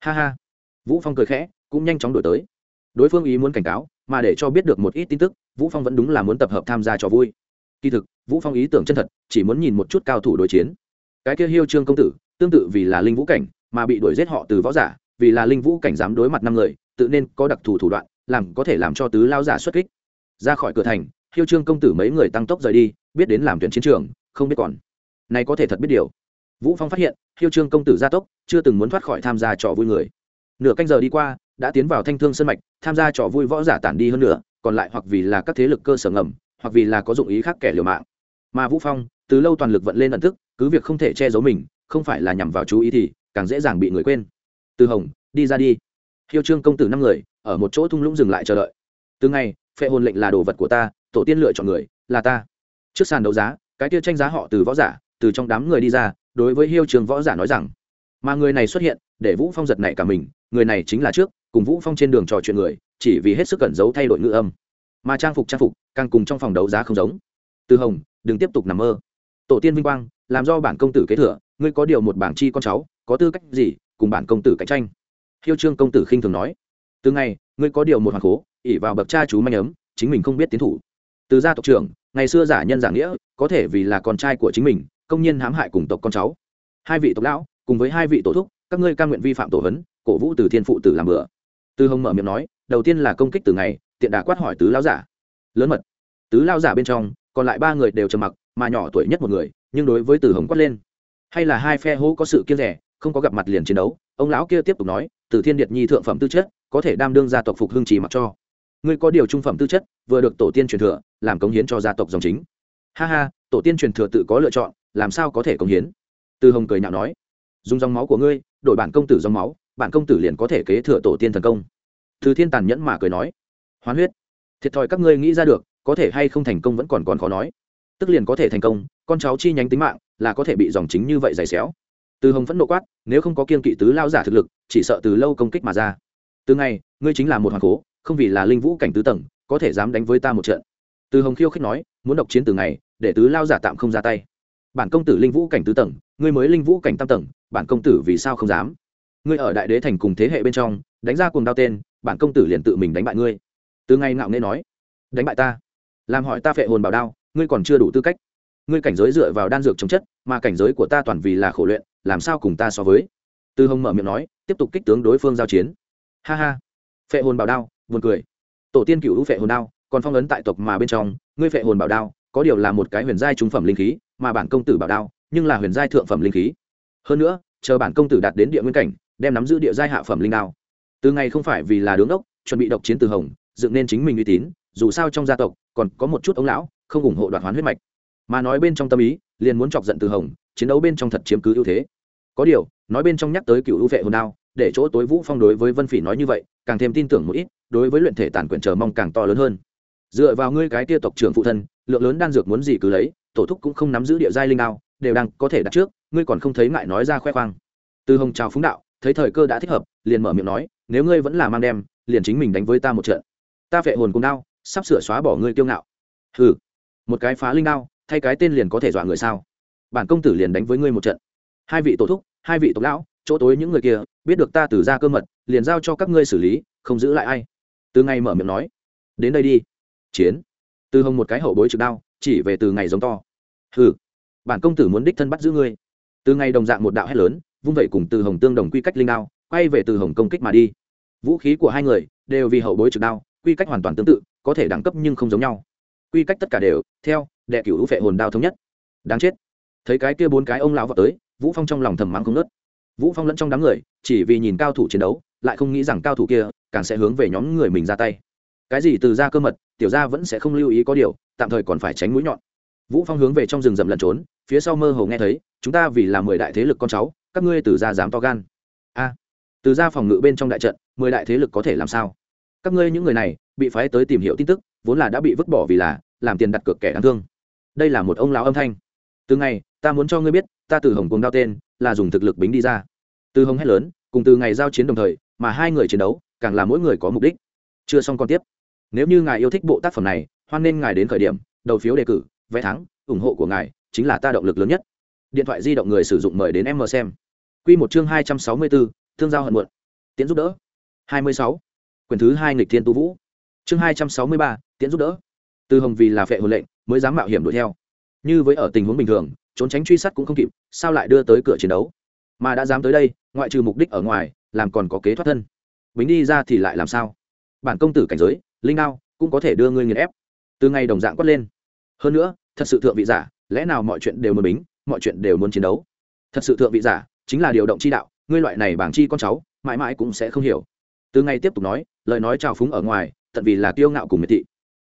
A: Ha ha. Vũ phong cười khẽ, cũng nhanh chóng đổi tới. Đối phương ý muốn cảnh cáo, mà để cho biết được một ít tin tức, vũ phong vẫn đúng là muốn tập hợp tham gia cho vui. Kỳ thực, vũ phong ý tưởng chân thật, chỉ muốn nhìn một chút cao thủ đối chiến. Cái kia hiêu trương công tử, tương tự vì là linh vũ cảnh, mà bị đuổi giết họ từ võ giả, vì là linh vũ cảnh dám đối mặt năm người, tự nên có đặc thù thủ đoạn làm có thể làm cho tứ lao giả xuất kích. Ra khỏi cửa thành, hiêu trương công tử mấy người tăng tốc rời đi, biết đến làm tuyển chiến trường, không biết còn. Này có thể thật biết điều. Vũ phong phát hiện, hiêu trương công tử gia tốc, chưa từng muốn thoát khỏi tham gia trò vui người. Nửa canh giờ đi qua, đã tiến vào thanh thương sân mạch, tham gia trò vui võ giả tản đi hơn nữa còn lại hoặc vì là các thế lực cơ sở ngầm, hoặc vì là có dụng ý khác kẻ liều mạng. Mà vũ phong, từ lâu toàn lực vận lên ẩn thức, cứ việc không thể che giấu mình, không phải là nhằm vào chú ý thì càng dễ dàng bị người quên. Từ hồng, đi ra đi. Hiêu trương công tử năm người ở một chỗ thung lũng dừng lại chờ đợi. Từ ngày, phệ hồn lệnh là đồ vật của ta, tổ tiên lựa chọn người, là ta. Trước sàn đấu giá, cái kia tranh giá họ từ võ giả, từ trong đám người đi ra, đối với hiêu trường võ giả nói rằng, mà người này xuất hiện, để vũ phong giật nảy cả mình, người này chính là trước, cùng vũ phong trên đường trò chuyện người, chỉ vì hết sức cẩn giấu thay đổi ngữ âm. Mà trang phục trang phục, càng cùng trong phòng đấu giá không giống. Từ hồng, đừng tiếp tục nằm mơ. Tổ tiên vinh quang, làm do bản công tử kế thừa, ngươi có điều một bảng chi con cháu, có tư cách gì, cùng bản công tử cạnh tranh? Hiêu trương công tử khinh thường nói từ ngày, ngươi có điều một hoàng cố ỉ vào bậc cha chú manh ấm, chính mình không biết tiến thủ. Từ gia tộc trưởng, ngày xưa giả nhân giả nghĩa, có thể vì là con trai của chính mình, công nhân hãm hại cùng tộc con cháu. Hai vị tộc lão, cùng với hai vị tổ thúc, các ngươi cam nguyện vi phạm tổ vấn cổ vũ từ thiên phụ tử làm bữa tư hồng mở miệng nói, đầu tiên là công kích từ ngày, tiện đà quát hỏi tứ lão giả. Lớn mật. Tứ lão giả bên trong, còn lại ba người đều trầm mặc, mà nhỏ tuổi nhất một người, nhưng đối với từ hồng quát lên. Hay là hai phe hố có sự kiêng rẻ, không có gặp mặt liền chiến đấu, ông lão kia tiếp tục nói, từ thiên điệt nhi thượng phẩm tư chất có thể đam đương gia tộc phục hưng trì mặc cho. Ngươi có điều trung phẩm tư chất, vừa được tổ tiên truyền thừa, làm cống hiến cho gia tộc dòng chính. Ha ha, tổ tiên truyền thừa tự có lựa chọn, làm sao có thể cống hiến? Từ hồng cười nhạo nói. Dùng dòng máu của ngươi, đổi bản công tử dòng máu, bản công tử liền có thể kế thừa tổ tiên thần công. Từ thiên tàn nhẫn mà cười nói. Hoán huyết. Thiệt thòi các ngươi nghĩ ra được, có thể hay không thành công vẫn còn còn khó nói. Tức liền có thể thành công, con cháu chi nhánh tính mạng, là có thể bị dòng chính như vậy giày xéo. Từ hồng vẫn nộ quát, nếu không có kiên kỵ tứ lao giả thực lực, chỉ sợ từ lâu công kích mà ra từ ngày, ngươi chính là một hoàng cố không vì là linh vũ cảnh tứ tầng, có thể dám đánh với ta một trận. Từ hồng khiêu khích nói, muốn độc chiến từ ngày, để tứ lao giả tạm không ra tay. Bản công tử linh vũ cảnh tứ tầng, ngươi mới linh vũ cảnh tam tầng, bản công tử vì sao không dám? Ngươi ở đại đế thành cùng thế hệ bên trong, đánh ra cùng đao tên, bản công tử liền tự mình đánh bại ngươi. Từ ngày ngạo nghễ nói, đánh bại ta? Làm hỏi ta phệ hồn bảo đao, ngươi còn chưa đủ tư cách. Ngươi cảnh giới dựa vào đan dược chống chất, mà cảnh giới của ta toàn vì là khổ luyện, làm sao cùng ta so với? Tư hồng mở miệng nói, tiếp tục kích tướng đối phương giao chiến ha ha. Phệ hồn bảo đao, buồn cười. Tổ tiên cựu phệ hồn đao, còn phong ấn tại tộc mà bên trong, ngươi phệ hồn bảo đao, có điều là một cái huyền giai trung phẩm linh khí, mà bản công tử bảo đao, nhưng là huyền giai thượng phẩm linh khí. Hơn nữa, chờ bản công tử đạt đến địa nguyên cảnh, đem nắm giữ địa giai hạ phẩm linh đao. Từ ngày không phải vì là đứng đốc, chuẩn bị độc chiến từ hồng, dựng nên chính mình uy tín, dù sao trong gia tộc, còn có một chút ông lão, không ủng hộ đoạt hoán huyết mạch. Mà nói bên trong tâm ý, liền muốn chọc giận từ hồng, chiến đấu bên trong thật chiếm cứ ưu thế. Có điều, nói bên trong nhắc tới cựu ưu vệ hồn đao để chỗ tối vũ phong đối với vân phỉ nói như vậy, càng thêm tin tưởng một ít, đối với luyện thể tàn quyển chờ mong càng to lớn hơn. Dựa vào ngươi cái tia tộc trưởng phụ thân, lượng lớn đan dược muốn gì cứ lấy, tổ thúc cũng không nắm giữ địa giai linh nào đều đang có thể đặt trước, ngươi còn không thấy ngại nói ra khoe khoang. Từ hồng trào phúng đạo, thấy thời cơ đã thích hợp, liền mở miệng nói, nếu ngươi vẫn là mang đem, liền chính mình đánh với ta một trận. Ta phệ hồn cùng đao, sắp sửa xóa bỏ ngươi kiêu ngạo. Hừ, một cái phá linh đao, thay cái tên liền có thể dọa người sao? Bản công tử liền đánh với ngươi một trận. Hai vị tổ thúc, hai vị tộc lão chỗ tối những người kia, biết được ta từ ra cơ mật, liền giao cho các ngươi xử lý, không giữ lại ai. Từ ngày mở miệng nói. Đến đây đi. Chiến. Từ hồng một cái hậu bối trực đao, chỉ về từ ngày giống to. Hừ, bản công tử muốn đích thân bắt giữ ngươi. Từ ngày đồng dạng một đạo hét lớn, vung vẩy cùng từ hồng tương đồng quy cách linh đao, quay về từ hồng công kích mà đi. Vũ khí của hai người đều vì hậu bối trực đao, quy cách hoàn toàn tương tự, có thể đẳng cấp nhưng không giống nhau. Quy cách tất cả đều theo đệ cửu hữu phệ hồn đao thống nhất. Đáng chết. Thấy cái kia bốn cái ông lão vào tới, vũ phong trong lòng thầm mắng không nớt vũ phong lẫn trong đám người, chỉ vì nhìn cao thủ chiến đấu, lại không nghĩ rằng cao thủ kia càng sẽ hướng về nhóm người mình ra tay. Cái gì từ ra cơ mật, tiểu gia vẫn sẽ không lưu ý có điều, tạm thời còn phải tránh mũi nhọn. Vũ phong hướng về trong rừng rậm lẩn trốn, phía sau mơ hồ nghe thấy, chúng ta vì là mười đại thế lực con cháu, các ngươi từ gia dám to gan? A, từ gia phòng ngự bên trong đại trận, mười đại thế lực có thể làm sao? Các ngươi những người này, bị phái tới tìm hiểu tin tức, vốn là đã bị vứt bỏ vì là làm tiền đặt cược kẻ đáng thương. Đây là một ông lão âm thanh. Từ ngày, ta muốn cho ngươi biết, ta từ hồng cùng đao tên là dùng thực lực bính đi ra. Từ hồng hét lớn, cùng từ ngày giao chiến đồng thời, mà hai người chiến đấu, càng là mỗi người có mục đích. Chưa xong còn tiếp. Nếu như ngài yêu thích bộ tác phẩm này, hoan nên ngài đến khởi điểm, đầu phiếu đề cử, vé thắng, ủng hộ của ngài chính là ta động lực lớn nhất. Điện thoại di động người sử dụng mời đến em mờ xem. Q một chương hai trăm sáu mươi bốn thương giao hận muộn. Tiễn giúp đỡ. hai mươi sáu. Quyển thứ hai nghịch thiên tu vũ. Chương hai trăm sáu mươi ba, tiễn giúp đỡ. Từ hồng vì là phệ hồn lệnh, mới dám mạo hiểm đuổi theo. Như với ở tình huống bình thường trốn tránh truy sát cũng không kịp, sao lại đưa tới cửa chiến đấu? Mà đã dám tới đây, ngoại trừ mục đích ở ngoài, làm còn có kế thoát thân. Bính đi ra thì lại làm sao? Bản công tử cảnh giới, linh đao, cũng có thể đưa ngươi nghiền ép. Từ ngày đồng dạng quất lên. Hơn nữa, thật sự thượng vị giả, lẽ nào mọi chuyện đều muốn bính, mọi chuyện đều muốn chiến đấu? Thật sự thượng vị giả, chính là điều động chi đạo, ngươi loại này bảng chi con cháu, mãi mãi cũng sẽ không hiểu. Từ ngày tiếp tục nói, lời nói trào phúng ở ngoài, tận vì là kiêu ngạo cùng miệt thị.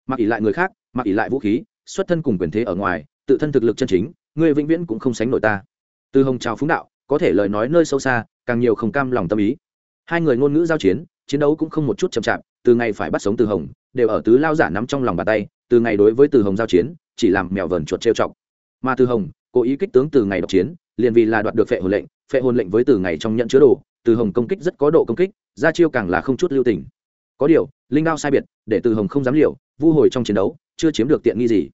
A: Mặc ỷ lại người khác, mặc ỷ lại vũ khí, xuất thân cùng quyền thế ở ngoài, tự thân thực lực chân chính ngươi vĩnh viễn cũng không sánh nổi ta. Từ hồng trào phúng đạo, có thể lời nói nơi sâu xa, càng nhiều không cam lòng tâm ý. Hai người ngôn ngữ giao chiến chiến đấu cũng không một chút chậm chạp, từ ngày phải bắt sống từ hồng, đều ở tứ lao giả nắm trong lòng bàn tay, từ ngày đối với từ hồng giao chiến, chỉ làm mèo vờn chuột trêu chọc. Mà từ hồng, cố ý kích tướng từ ngày độc chiến, liền vì là đoạt được phệ hồn lệnh, phệ hồn lệnh với từ ngày trong nhận chứa đồ, từ hồng công kích rất có độ công kích, ra chiêu càng là không chút lưu tình. Có điều, linh đao sai biệt, để từ hồng không dám liều, vu hồi trong chiến đấu, chưa chiếm được tiện nghi gì.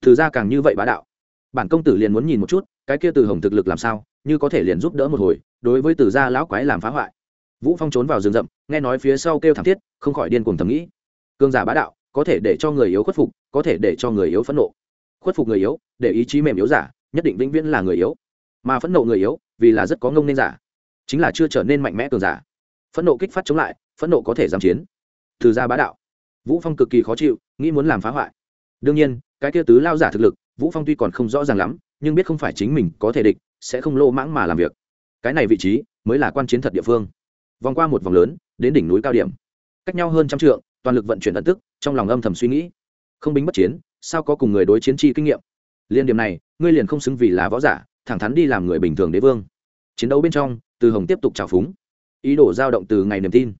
A: Từ ra càng như vậy bá đạo bản công tử liền muốn nhìn một chút, cái kia từ hồng thực lực làm sao, như có thể liền giúp đỡ một hồi, đối với từ gia lão quái làm phá hoại. Vũ phong trốn vào rừng rậm, nghe nói phía sau kêu thảm thiết, không khỏi điên cuồng thầm nghĩ. Cương giả bá đạo, có thể để cho người yếu khuất phục, có thể để cho người yếu phẫn nộ. Khuất phục người yếu, để ý chí mềm yếu giả, nhất định vĩnh viễn là người yếu. Mà phẫn nộ người yếu, vì là rất có ngông nên giả, chính là chưa trở nên mạnh mẽ cường giả. Phẫn nộ kích phát chống lại, phẫn nộ có thể giảm chiến. Từ gia bá đạo. Vũ phong cực kỳ khó chịu, nghĩ muốn làm phá hoại. Đương nhiên, cái kia tứ lao giả thực lực vũ phong tuy còn không rõ ràng lắm, nhưng biết không phải chính mình có thể địch, sẽ không lô mãng mà làm việc. Cái này vị trí mới là quan chiến thật địa phương. Vòng qua một vòng lớn, đến đỉnh núi cao điểm. Cách nhau hơn trăm trượng, toàn lực vận chuyển ẩn tức, trong lòng âm thầm suy nghĩ. Không bính bất chiến, sao có cùng người đối chiến chi kinh nghiệm? Liên điểm này, ngươi liền không xứng vì là võ giả, thẳng thắn đi làm người bình thường đế vương. Chiến đấu bên trong, từ hồng tiếp tục trào phúng. Ý đồ dao động từ ngày niềm tin.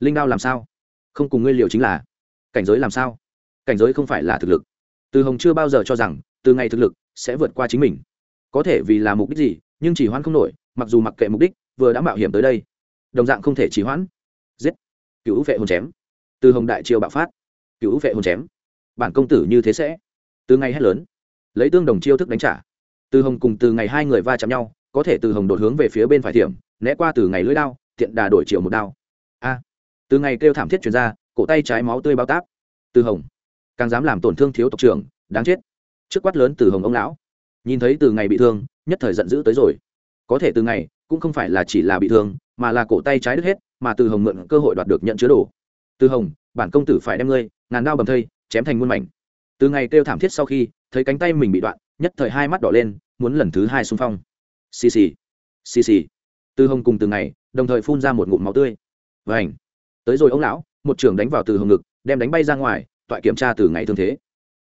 A: Linh đao làm sao? Không cùng ngươi liều chính là. Cảnh giới làm sao? Cảnh giới không phải là thực lực. Từ hồng chưa bao giờ cho rằng từ ngày thực lực sẽ vượt qua chính mình. Có thể vì là mục đích gì, nhưng chỉ hoãn không nổi, mặc dù mặc kệ mục đích, vừa đã mạo hiểm tới đây. Đồng dạng không thể chỉ hoãn. Giết. Cựu vệ hồn chém. Từ hồng đại chiêu bạo phát. Cựu vệ hồn chém. Bản công tử như thế sẽ. Từ ngày hết lớn. Lấy tương đồng chiêu thức đánh trả. Từ hồng cùng từ ngày hai người va chạm nhau, có thể từ hồng đột hướng về phía bên phải thiểm né qua từ ngày lưỡi đao, tiện đà đổi chiều một đao. A. Từ ngày kêu thảm thiết chuyển ra, cổ tay trái máu tươi bao táp. Từ hồng, càng dám làm tổn thương thiếu tộc trưởng, đáng chết trước quát lớn từ hồng ông lão, nhìn thấy từ ngày bị thương, nhất thời giận dữ tới rồi. Có thể từ ngày, cũng không phải là chỉ là bị thương, mà là cổ tay trái đứt hết, mà từ hồng mượn cơ hội đoạt được nhận chứa đồ. Từ hồng, bản công tử phải đem ngươi, ngàn đao bầm thây, chém thành muôn mảnh. Từ ngày kêu thảm thiết sau khi, thấy cánh tay mình bị đoạn, nhất thời hai mắt đỏ lên, muốn lần thứ hai xung phong. Xì xì xì xì. Từ hồng cùng từ ngày, đồng thời phun ra một ngụm máu tươi. Vảnh tới rồi ông lão, một trường đánh vào từ hồng ngực, đem đánh bay ra ngoài, toại kiểm tra từ ngày thương thế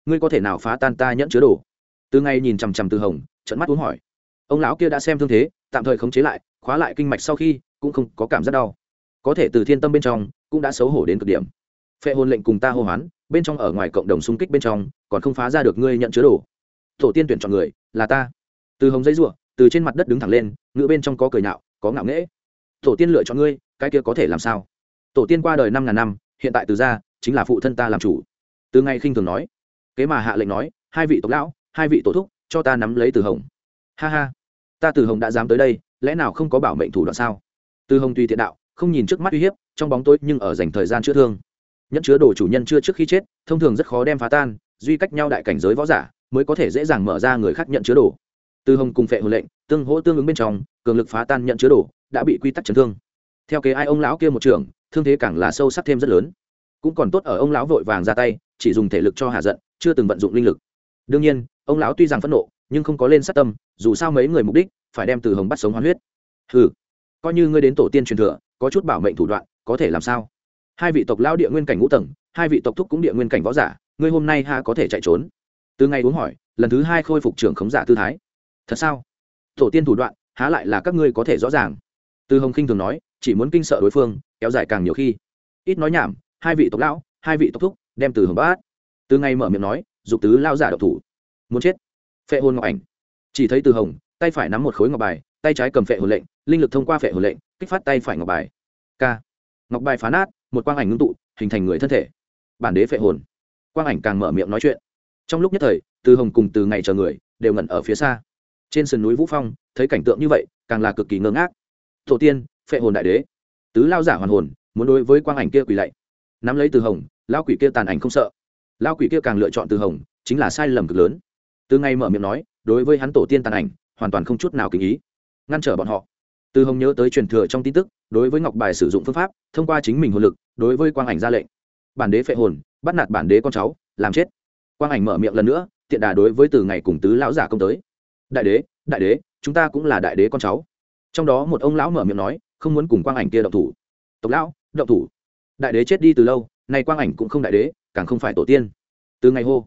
A: ngươi có thể nào phá tan ta nhẫn chứa đồ? Từ ngày nhìn chằm chằm từ hồng trận mắt uống hỏi. Ông lão kia đã xem thương thế, tạm thời khống chế lại, khóa lại kinh mạch sau khi, cũng không có cảm giác đau. Có thể từ thiên tâm bên trong, cũng đã xấu hổ đến cực điểm. Phệ hồn lệnh cùng ta hô hoán, bên trong ở ngoài cộng đồng xung kích bên trong, còn không phá ra được ngươi nhận chứa đồ. Tổ tiên tuyển chọn người, là ta. Từ hồng dây ruộng từ trên mặt đất đứng thẳng lên, ngựa bên trong có cười nhạo, có ngạo nghễ. Tổ tiên lựa chọn ngươi, cái kia có thể làm sao? Tổ tiên qua đời năm ngàn năm, hiện tại từ gia, chính là phụ thân ta làm chủ. Từ ngày khinh thường nói kế mà hạ lệnh nói, hai vị tộc lão, hai vị tổ thúc, cho ta nắm lấy từ hồng. Ha ha, ta từ hồng đã dám tới đây, lẽ nào không có bảo mệnh thủ đoạn sao? Từ hồng tùy tiện đạo, không nhìn trước mắt uy hiếp, trong bóng tối nhưng ở dành thời gian chữa thương. Nhẫn chứa đồ chủ nhân chưa trước khi chết, thông thường rất khó đem phá tan, duy cách nhau đại cảnh giới võ giả, mới có thể dễ dàng mở ra người khác nhận chứa đồ. Từ hồng cùng phệ hồn lệnh, tương hỗ tương ứng bên trong, cường lực phá tan nhận chứa đồ, đã bị quy tắc chấn thương. Theo kế ai ông lão kia một trường thương thế càng là sâu sắc thêm rất lớn. Cũng còn tốt ở ông lão vội vàng ra tay, chỉ dùng thể lực cho hạ giận chưa từng vận dụng linh lực. Đương nhiên, ông lão tuy rằng phẫn nộ, nhưng không có lên sát tâm, dù sao mấy người mục đích phải đem từ hồng bắt sống hoán huyết. Ừ coi như ngươi đến tổ tiên truyền thừa, có chút bảo mệnh thủ đoạn, có thể làm sao? Hai vị tộc lão địa nguyên cảnh ngũ tầng, hai vị tộc thúc cũng địa nguyên cảnh võ giả, ngươi hôm nay ha có thể chạy trốn. Từ ngày uống hỏi, lần thứ hai khôi phục trưởng khống giả tư thái. Thật sao? Tổ tiên thủ đoạn, há lại là các ngươi có thể rõ ràng. Từ hồng khinh thường nói, chỉ muốn kinh sợ đối phương, kéo dài càng nhiều khi. Ít nói nhảm, hai vị tộc lão, hai vị tộc thúc, đem từ hồng bát từ ngày mở miệng nói, dục tứ lao giả độc thủ. Muốn chết. Phệ hồn ngọc ảnh. Chỉ thấy từ hồng, tay phải nắm một khối ngọc bài, tay trái cầm phệ hồn lệnh, linh lực thông qua phệ hồn lệnh, kích phát tay phải ngọc bài. K. Ngọc bài phá nát, một quang ảnh ngưng tụ, hình thành người thân thể. Bản đế phệ hồn. Quang ảnh càng mở miệng nói chuyện. Trong lúc nhất thời, từ hồng cùng từ ngày chờ người, đều ngẩn ở phía xa. Trên sườn núi vũ phong, thấy cảnh tượng như vậy, càng là cực kỳ ngơ ngác. Tổ tiên, phệ hồn đại đế. Tứ lao giả hoàn hồn, muốn đối với quang ảnh kia quỳ lạy. Nắm lấy từ hồng lao quỷ kia tàn ảnh không sợ lao quỷ kia càng lựa chọn từ hồng, chính là sai lầm cực lớn. Từ ngày mở miệng nói, đối với hắn tổ tiên tàn ảnh, hoàn toàn không chút nào kính ý. Ngăn trở bọn họ. Từ hồng nhớ tới truyền thừa trong tin tức, đối với ngọc bài sử dụng phương pháp, thông qua chính mình hồn lực, đối với quang ảnh ra lệnh. Bản đế phệ hồn, bắt nạt bản đế con cháu, làm chết. Quang ảnh mở miệng lần nữa, tiện đà đối với từ ngày cùng tứ lão giả công tới. Đại đế đại đế, chúng ta cũng là đại đế con cháu. Trong đó một ông lão mở miệng nói, không muốn cùng quang ảnh kia động thủ. Tộc lão, động thủ. Đại đế chết đi từ lâu, nay quang ảnh cũng không đại đế càng không phải tổ tiên. Từ ngày hô,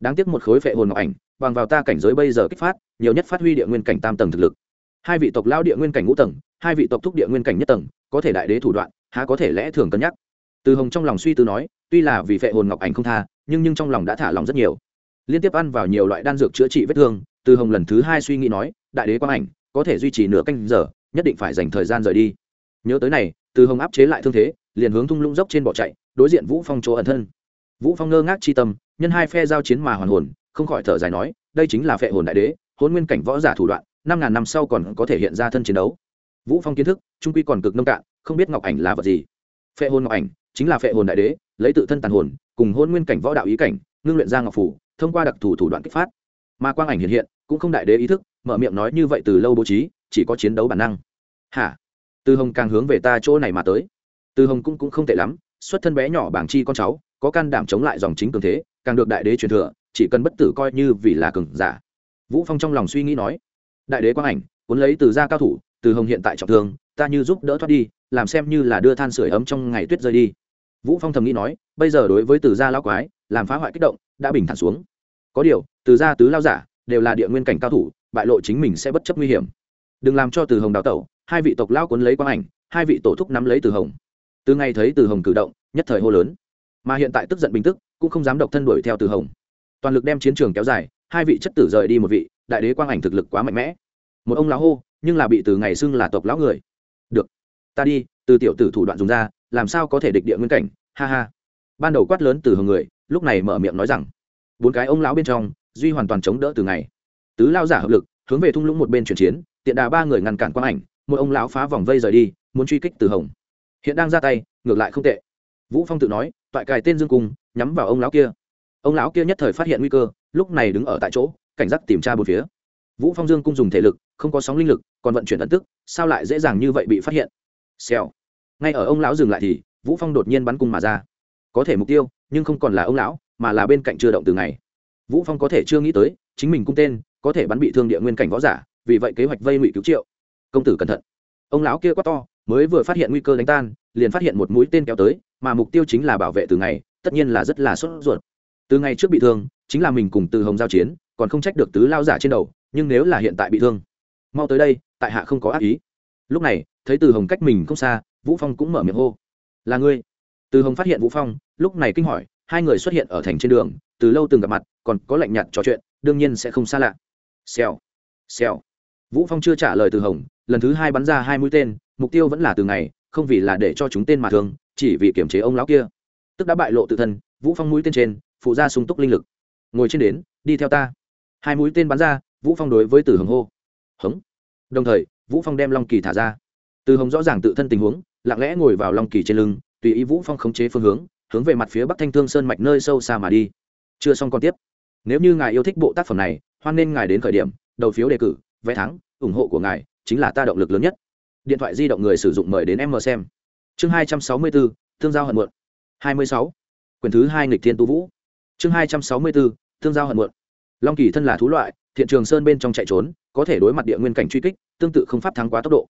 A: đáng tiếc một khối phệ hồn ngọc ảnh, bằng vào ta cảnh giới bây giờ kích phát, nhiều nhất phát huy địa nguyên cảnh tam tầng thực lực. Hai vị tộc lao địa nguyên cảnh ngũ tầng, hai vị tộc thúc địa nguyên cảnh nhất tầng, có thể đại đế thủ đoạn, há có thể lẽ thường cân nhắc. Từ hồng trong lòng suy tư nói, tuy là vì phệ hồn ngọc ảnh không tha, nhưng nhưng trong lòng đã thả lòng rất nhiều. Liên tiếp ăn vào nhiều loại đan dược chữa trị vết thương, từ hồng lần thứ hai suy nghĩ nói, đại đế quang ảnh, có thể duy trì nửa canh giờ, nhất định phải dành thời gian rời đi. Nhớ tới này, từ hồng áp chế lại thương thế, liền hướng thung lũng dốc trên bỏ chạy, đối diện vũ phong chỗ ẩn thân vũ phong ngơ ngác chi tâm, nhân hai phe giao chiến mà hoàn hồn, không khỏi thở dài nói, đây chính là phệ hồn đại đế, hôn nguyên cảnh võ giả thủ đoạn, năm ngàn năm sau còn có thể hiện ra thân chiến đấu. Vũ phong kiến thức, trung quy còn cực nông cạn, không biết ngọc ảnh là vật gì. Phệ hồn ngọc ảnh chính là phệ hồn đại đế, lấy tự thân tàn hồn, cùng hôn nguyên cảnh võ đạo ý cảnh, ngưng luyện ra ngọc phủ, thông qua đặc thù thủ đoạn kích phát. Mà quang ảnh hiện hiện, cũng không đại đế ý thức, mở miệng nói như vậy từ lâu bố trí, chỉ có chiến đấu bản năng. Hả? Từ hồng càng hướng về ta chỗ này mà tới. Từ hồng cũng cũng không tệ lắm, xuất thân bé nhỏ bảng chi con cháu có can đảm chống lại dòng chính cường thế, càng được đại đế truyền thừa, chỉ cần bất tử coi như vì là cường giả. Vũ phong trong lòng suy nghĩ nói, đại đế quang ảnh, cuốn lấy từ gia cao thủ, từ hồng hiện tại trọng thương, ta như giúp đỡ thoát đi, làm xem như là đưa than sửa ấm trong ngày tuyết rơi đi. Vũ phong thầm nghĩ nói, bây giờ đối với từ gia lão quái, làm phá hoại kích động, đã bình thản xuống. Có điều, từ gia tứ lao giả, đều là địa nguyên cảnh cao thủ, bại lộ chính mình sẽ bất chấp nguy hiểm. Đừng làm cho từ hồng đào tẩu, hai vị tộc lao cuốn lấy quang ảnh, hai vị tổ thúc nắm lấy từ hồng. Từ ngày thấy từ hồng cử động, nhất thời hô lớn mà hiện tại tức giận bình tức, cũng không dám độc thân đuổi theo từ hồng. Toàn lực đem chiến trường kéo dài, hai vị chất tử rời đi một vị, đại đế quang ảnh thực lực quá mạnh mẽ. Một ông lão hô, nhưng là bị từ ngày xưng là tộc lão người. Được, ta đi, từ tiểu tử thủ đoạn dùng ra, làm sao có thể địch địa nguyên cảnh, ha ha. Ban đầu quát lớn từ hồng người, lúc này mở miệng nói rằng, bốn cái ông lão bên trong, duy hoàn toàn chống đỡ từ ngày. Tứ lao giả hợp lực, hướng về thung lũng một bên chuyển chiến, tiện đà ba người ngăn cản quang ảnh, một ông lão phá vòng vây rời đi, muốn truy kích từ hồng. Hiện đang ra tay, ngược lại không tệ vũ phong tự nói, toại cài tên dương cung, nhắm vào ông lão kia. Ông lão kia nhất thời phát hiện nguy cơ, lúc này đứng ở tại chỗ, cảnh giác tìm tra bốn phía. Vũ phong dương cung dùng thể lực, không có sóng linh lực, còn vận chuyển ẩn tức, sao lại dễ dàng như vậy bị phát hiện? Xèo. Ngay ở ông lão dừng lại thì, vũ phong đột nhiên bắn cung mà ra. Có thể mục tiêu, nhưng không còn là ông lão, mà là bên cạnh chưa động từ ngày. Vũ phong có thể chưa nghĩ tới, chính mình cung tên, có thể bắn bị thương địa nguyên cảnh võ giả, vì vậy kế hoạch vây ngụy cứu triệu. Công tử cẩn thận. Ông lão kia quá to, mới vừa phát hiện nguy cơ đánh tan, liền phát hiện một mũi tên kéo tới mà mục tiêu chính là bảo vệ từ ngày, tất nhiên là rất là sốt ruột. Từ ngày trước bị thương, chính là mình cùng từ hồng giao chiến, còn không trách được tứ lao giả trên đầu, nhưng nếu là hiện tại bị thương, mau tới đây, tại hạ không có ác ý. Lúc này, thấy từ hồng cách mình không xa, vũ phong cũng mở miệng hô. Là ngươi. Từ hồng phát hiện vũ phong, lúc này kinh hỏi, hai người xuất hiện ở thành trên đường, từ lâu từng gặp mặt, còn có lạnh nhạt trò chuyện, đương nhiên sẽ không xa lạ. Xèo xèo. Vũ phong chưa trả lời từ hồng, lần thứ hai bắn ra hai mũi tên, mục tiêu vẫn là từ ngày, không vì là để cho chúng tên mà thường chỉ vì kiểm chế ông lão kia. Tức đã bại lộ tự thân, vũ phong mũi tên trên, phụ ra sung túc linh lực. Ngồi trên đến, đi theo ta. Hai mũi tên bắn ra, vũ phong đối với từ hồng hô. Hống. Đồng thời, vũ phong đem long kỳ thả ra. Từ hồng rõ ràng tự thân tình huống, lặng lẽ ngồi vào long kỳ trên lưng, tùy ý vũ phong khống chế phương hướng hướng về mặt phía bắc thanh thương sơn mạch nơi sâu xa mà đi. Chưa xong còn tiếp. Nếu như ngài yêu thích bộ tác phẩm này, hoan nên ngài đến khởi điểm, đầu phiếu đề cử, vé thắng, ủng hộ của ngài chính là ta động lực lớn nhất. Điện thoại di động người sử dụng mời đến em mờ xem chương hai trăm sáu mươi bốn thương giao hận muộn. hai mươi sáu. Quyển thứ hai nghịch thiên tu vũ. Chương hai trăm sáu mươi bốn thương giao hận muộn. Long kỳ thân là thú loại, thiện trường sơn bên trong chạy trốn, có thể đối mặt địa nguyên cảnh truy kích, tương tự không pháp thắng quá tốc độ.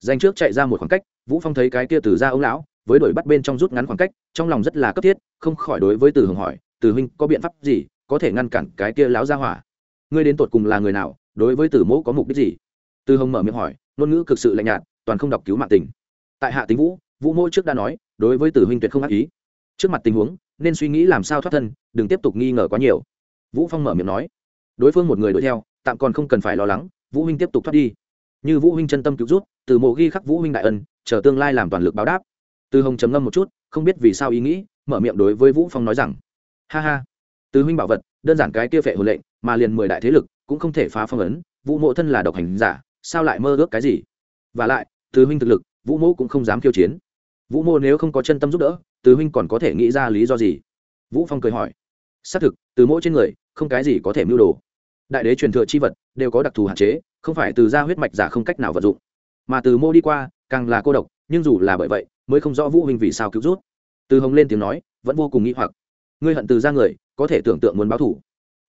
A: Danh trước chạy ra một khoảng cách, vũ phong thấy cái kia từ ra ông lão, với đuổi bắt bên trong rút ngắn khoảng cách, trong lòng rất là cấp thiết, không khỏi đối với từ hồng hỏi, từ huynh, có biện pháp gì có thể ngăn cản cái kia lão ra hỏa? Ngươi đến tột cùng là người nào, đối với từ mẫu có mục đích gì? Từ hồng mở miệng hỏi, ngôn ngữ cực sự lạnh nhạt, toàn không đọc cứu mạng tình. Tại hạ tính vũ vũ mô trước đã nói, đối với Tử huynh tuyệt không ác ý. Trước mặt tình huống, nên suy nghĩ làm sao thoát thân, đừng tiếp tục nghi ngờ quá nhiều. Vũ phong mở miệng nói. Đối phương một người đuổi theo, tạm còn không cần phải lo lắng, vũ huynh tiếp tục thoát đi. Như vũ huynh chân tâm cứu rút từ mộ ghi khắc vũ huynh đại ân, chờ tương lai làm toàn lực báo đáp. Từ hồng trầm ngâm một chút, không biết vì sao ý nghĩ, mở miệng đối với vũ phong nói rằng, ha ha từ huynh bảo vật, đơn giản cái kia phệ hồn lệnh, mà liền mười đại thế lực, cũng không thể phá phong ấn, vũ mộ thân là độc hành giả, sao lại mơ ước cái gì? Và lại từ huynh thực lực, vũ mộ cũng không dám khiêu chiến vũ mô nếu không có chân tâm giúp đỡ, từ huynh còn có thể nghĩ ra lý do gì? Vũ phong cười hỏi. Xác thực, từ mỗi trên người, không cái gì có thể mưu đồ. Đại đế truyền thừa chi vật, đều có đặc thù hạn chế, không phải từ ra huyết mạch giả không cách nào vận dụng. Mà từ mô đi qua, càng là cô độc, nhưng dù là bởi vậy, mới không rõ vũ huynh vì sao cứu rút. Từ hồng lên tiếng nói, vẫn vô cùng nghĩ hoặc. Ngươi hận từ ra người, có thể tưởng tượng muốn báo thủ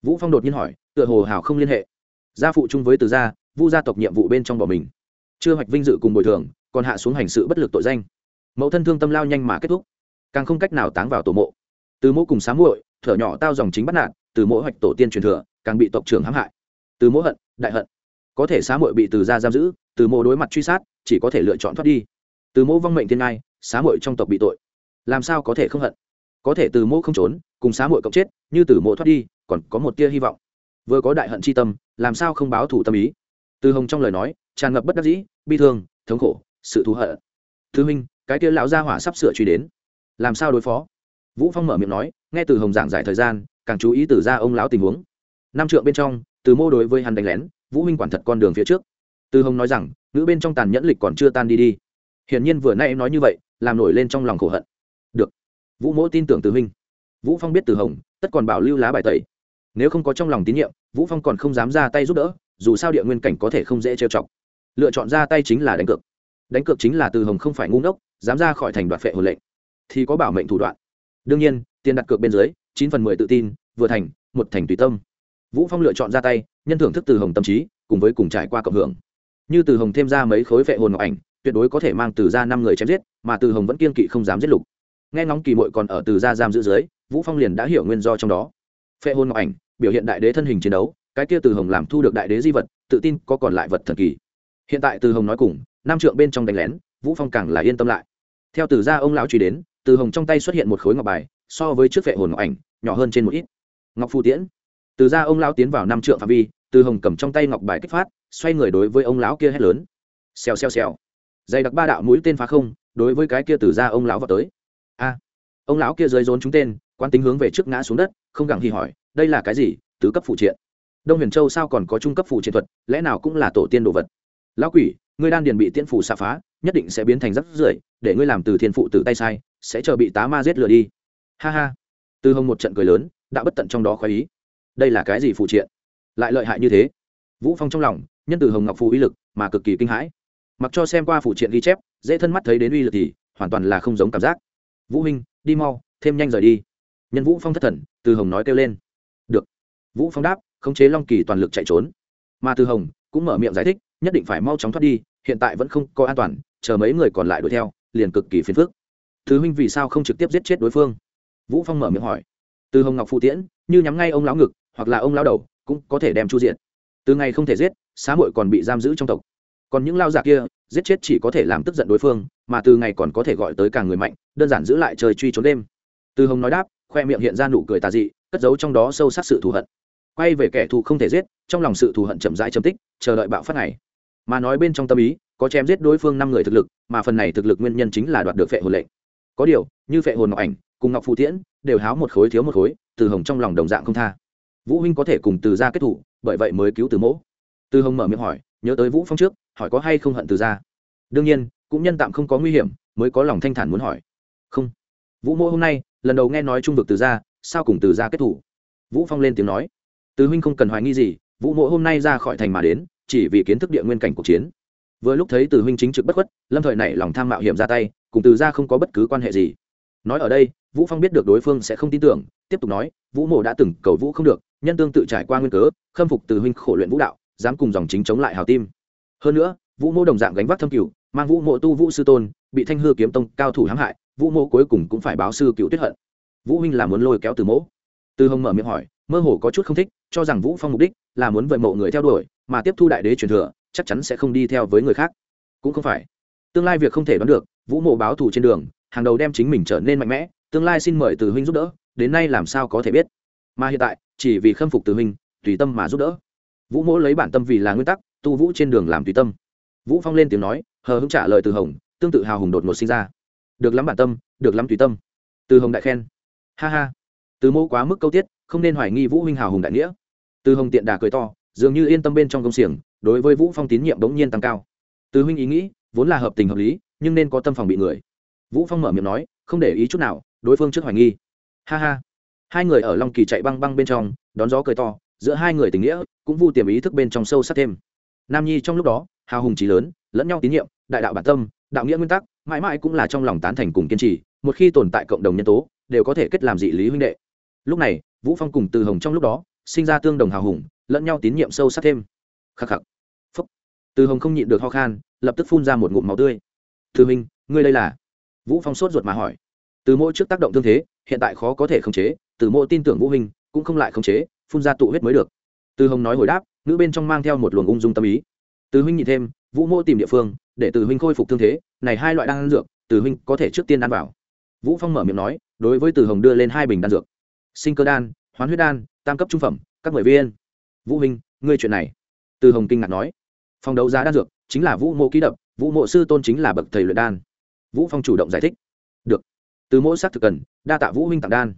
A: vũ phong đột nhiên hỏi, tựa hồ hào không liên hệ. Gia phụ chung với từ gia vu gia tộc nhiệm vụ bên trong bỏ mình. Chưa hoạch vinh dự cùng bồi thường, còn hạ xuống hành sự bất lực tội danh mẫu thân thương tâm lao nhanh mà kết thúc. Càng không cách nào táng vào tổ mộ. Từ mỗ cùng xá muội, thở nhỏ tao dòng chính bắt nạn từ mỗ hoạch tổ tiên truyền thừa, càng bị tộc trưởng hãm hại. Từ mỗ hận, đại hận. Có thể xá muội bị từ gia giam giữ, từ mỗ đối mặt truy sát, chỉ có thể lựa chọn thoát đi. Từ mỗ vong mệnh thiên ngai, xá muội trong tộc bị tội. Làm sao có thể không hận? Có thể từ mỗ không trốn, cùng xá muội cộng chết, như từ mỗ thoát đi, còn có một tia hy vọng. Vừa có đại hận chi tâm, làm sao không báo thủ tâm ý? Từ hồng trong lời nói, tràn ngập bất đắc dĩ, bi thương, thống khổ, sự thú hận. Thứ minh cái kia lão gia hỏa sắp sửa truy đến. Làm sao đối phó? Vũ phong mở miệng nói, nghe từ hồng giảng giải thời gian, càng chú ý từ ra ông lão tình huống. Năm trượng bên trong, từ mô đối với hắn đánh lén, vũ minh quản thật con đường phía trước. Từ hồng nói rằng nữ bên trong tàn nhẫn lịch còn chưa tan đi đi. Hiển nhiên vừa nay nói như vậy, làm nổi lên trong lòng khổ hận. Được. Vũ mỗ tin tưởng từ huynh. Vũ phong biết từ hồng, tất còn bảo lưu lá bài tẩy. Nếu không có trong lòng tín nhiệm, vũ phong còn không dám ra tay giúp đỡ, dù sao địa nguyên cảnh có thể không dễ trêu chọc. Lựa chọn ra tay chính là đánh cược đánh cược chính là từ hồng không phải ngu ngốc, dám ra khỏi thành đoạt phệ hồn lệnh, thì có bảo mệnh thủ đoạn. Đương nhiên, tiền đặt cược bên dưới, chín phần mười tự tin, vừa thành, một thành tùy tâm. Vũ phong lựa chọn ra tay, nhân thưởng thức từ hồng tâm trí, cùng với cùng trải qua cộng hưởng. Như từ hồng thêm ra mấy khối phệ hồn ngọc ảnh, tuyệt đối có thể mang từ ra năm người chém giết, mà từ hồng vẫn kiên kỵ không dám giết lục. Nghe ngóng kỳ mội còn ở từ ra giam giữ dưới, vũ phong liền đã hiểu nguyên do trong đó. Phệ hồn ngọc ảnh, biểu hiện đại đế thân hình chiến đấu, cái kia từ hồng làm thu được đại đế di vật, tự tin có còn lại vật thần kỳ. Hiện tại từ hồng nói cùng nam trượng bên trong đánh lén, vũ phong càng là yên tâm lại. Theo từ ra ông lão truy đến, từ hồng trong tay xuất hiện một khối ngọc bài, so với trước vệ hồn ngọc ảnh, nhỏ hơn trên một ít. Ngọc phù tiễn. Từ ra ông lão tiến vào năm trượng phạm vi, từ hồng cầm trong tay ngọc bài kích phát, xoay người đối với ông lão kia hét lớn. Xèo xèo xèo. Dày đặc ba đạo mũi tên phá không, đối với cái kia từ ra ông lão vào tới. A. Ông lão kia rơi rốn chúng tên quan tính hướng về trước ngã xuống đất, không gặng hy hỏi, đây là cái gì? Tứ cấp phụ triện. Đông huyền châu sao còn có trung cấp phụ triện thuật, lẽ nào cũng là tổ tiên đồ vật? Lão quỷ ngươi đan điền bị tiễn phủ xạ phá, nhất định sẽ biến thành rắc rưởi, để ngươi làm từ thiên phụ từ tay sai, sẽ chờ bị tá ma giết lừa đi. Ha ha. Từ hồng một trận cười lớn, đã bất tận trong đó khoái ý. Đây là cái gì phụ triện? Lại lợi hại như thế? Vũ phong trong lòng, nhân từ hồng ngọc phù uy lực mà cực kỳ kinh hãi. Mặc cho xem qua phụ triện ghi chép, dễ thân mắt thấy đến uy lực thì hoàn toàn là không giống cảm giác. Vũ huynh, đi mau, thêm nhanh rời đi. Nhân vũ phong thất thần, từ hồng nói kêu lên. Được. Vũ phong đáp, khống chế long kỳ toàn lực chạy trốn. Mà từ hồng cũng mở miệng giải thích nhất định phải mau chóng thoát đi, hiện tại vẫn không có an toàn, chờ mấy người còn lại đuổi theo, liền cực kỳ phiền phức. Thứ huynh vì sao không trực tiếp giết chết đối phương? Vũ phong mở miệng hỏi. Từ hồng ngọc phụ tiễn, như nhắm ngay ông lão ngực, hoặc là ông lão đầu, cũng có thể đem chu diện từ ngày không thể giết xã hội còn bị giam giữ trong tộc. Còn những lao giả kia, giết chết chỉ có thể làm tức giận đối phương, mà từ ngày còn có thể gọi tới cả người mạnh, đơn giản giữ lại trời truy trốn đêm. Từ hồng nói đáp, khoe miệng hiện ra nụ cười tà dị, cất giấu trong đó sâu sắc sự thù hận. Quay về kẻ thù không thể giết, trong lòng sự thù hận chậm rãi chấm tích, chờ đợi bạo phát này mà nói bên trong tâm ý có chém giết đối phương năm người thực lực mà phần này thực lực nguyên nhân chính là đoạt được phệ hồn lệnh. Có điều như phệ hồn ngọc ảnh cùng ngọc phụ tiễn đều háo một khối thiếu một khối từ hồng trong lòng đồng dạng không tha. Vũ huynh có thể cùng từ gia kết thủ bởi vậy mới cứu từ mỗ. Từ hồng mở miệng hỏi nhớ tới vũ phong trước hỏi có hay không hận từ gia. đương nhiên cũng nhân tạm không có nguy hiểm mới có lòng thanh thản muốn hỏi. Không. Vũ mỗ hôm nay lần đầu nghe nói trung vực từ gia, sao cùng từ gia kết thủ? Vũ phong lên tiếng nói. Từ huynh không cần hoài nghi gì vũ mỗ hôm nay ra khỏi thành mà đến chỉ vì kiến thức địa nguyên cảnh cuộc chiến. Vừa lúc thấy từ huynh chính trực bất khuất lâm thời này lòng tham mạo hiểm ra tay cùng từ ra không có bất cứ quan hệ gì. Nói ở đây vũ phong biết được đối phương sẽ không tin tưởng tiếp tục nói vũ mộ đã từng cầu vũ không được nhân tương tự trải qua nguyên cớ khâm phục từ huynh khổ luyện vũ đạo dám cùng dòng chính chống lại hào tim. Hơn nữa vũ mộ đồng dạng gánh vác thâm cửu mang vũ mộ tu vũ sư tôn bị thanh hư kiếm tông cao thủ hãm hại vũ mộ cuối cùng cũng phải báo sư cựu tuyết hận. Vũ huynh là muốn lôi kéo từ mỗ, từ hồng mở miệng hỏi mơ hồ có chút không thích cho rằng vũ phong mục đích là muốn vợi mộ người theo đuổi mà tiếp thu đại đế truyền thừa, chắc chắn sẽ không đi theo với người khác. Cũng không phải. Tương lai việc không thể đoán được, vũ mộ báo thù trên đường, hàng đầu đem chính mình trở nên mạnh mẽ, tương lai xin mời từ huynh giúp đỡ, đến nay làm sao có thể biết. Mà hiện tại, chỉ vì khâm phục từ huynh, tùy tâm mà giúp đỡ. Vũ mỗ lấy bản tâm vì là nguyên tắc, tu vũ trên đường làm tùy tâm. Vũ phong lên tiếng nói, hờ hững trả lời từ hồng, tương tự hào hùng đột ngột sinh ra. Được lắm bản tâm, được lắm tùy tâm. Từ hồng đại khen. Ha ha. Từ mẫu quá mức câu tiết, không nên hoài nghi vũ huynh hào hùng đại nghĩa. Từ hồng tiện đà cười to dường như yên tâm bên trong công xiềng, đối với vũ phong tín nhiệm đống nhiên tăng cao. Từ huynh ý nghĩ, vốn là hợp tình hợp lý, nhưng nên có tâm phòng bị người. Vũ phong mở miệng nói, không để ý chút nào, đối phương trước hoài nghi. Ha ha. Hai người ở long kỳ chạy băng băng bên trong, đón gió cười to, giữa hai người tình nghĩa, cũng vu tiềm ý thức bên trong sâu sắc thêm. Nam nhi trong lúc đó, hào hùng trí lớn, lẫn nhau tín nhiệm, đại đạo bản tâm, đạo nghĩa nguyên tắc, mãi mãi cũng là trong lòng tán thành cùng kiên trì, một khi tồn tại cộng đồng nhân tố, đều có thể kết làm dị lý huynh đệ. Lúc này, vũ phong cùng từ hồng trong lúc đó, sinh ra tương đồng hào hùng lẫn nhau tín nhiệm sâu sắc thêm. Khắc khắc. Phúc. Từ hồng không nhịn được ho khan, lập tức phun ra một ngụm máu tươi. Thư minh, ngươi đây là? Vũ phong sốt ruột mà hỏi. Từ mỗi trước tác động thương thế, hiện tại khó có thể khống chế, từ mỗi tin tưởng vũ huynh, cũng không lại khống chế, phun ra tụ huyết mới được. Từ hồng nói hồi đáp nữ bên trong mang theo một luồng ung dung tâm ý. Từ huynh nhị thêm, vũ mô tìm địa phương, để từ huynh khôi phục thương thế, này hai loại đan dược, từ huynh có thể trước tiên ăn vào. Vũ phong mở miệng nói, đối với từ hồng đưa lên hai bình đan dược. Sinh cơ đan, hoán huyết đan, tam cấp trung phẩm, các mười viên vũ huynh, ngươi chuyện này. Từ hồng kinh ngạc nói. Phòng đấu giá đan dược chính là vũ mộ ký đập, vũ mộ sư tôn chính là bậc thầy luyện đan. Vũ phong chủ động giải thích. Được. Từ mỗi xác thực cần, đa tạ vũ huynh tặng đan.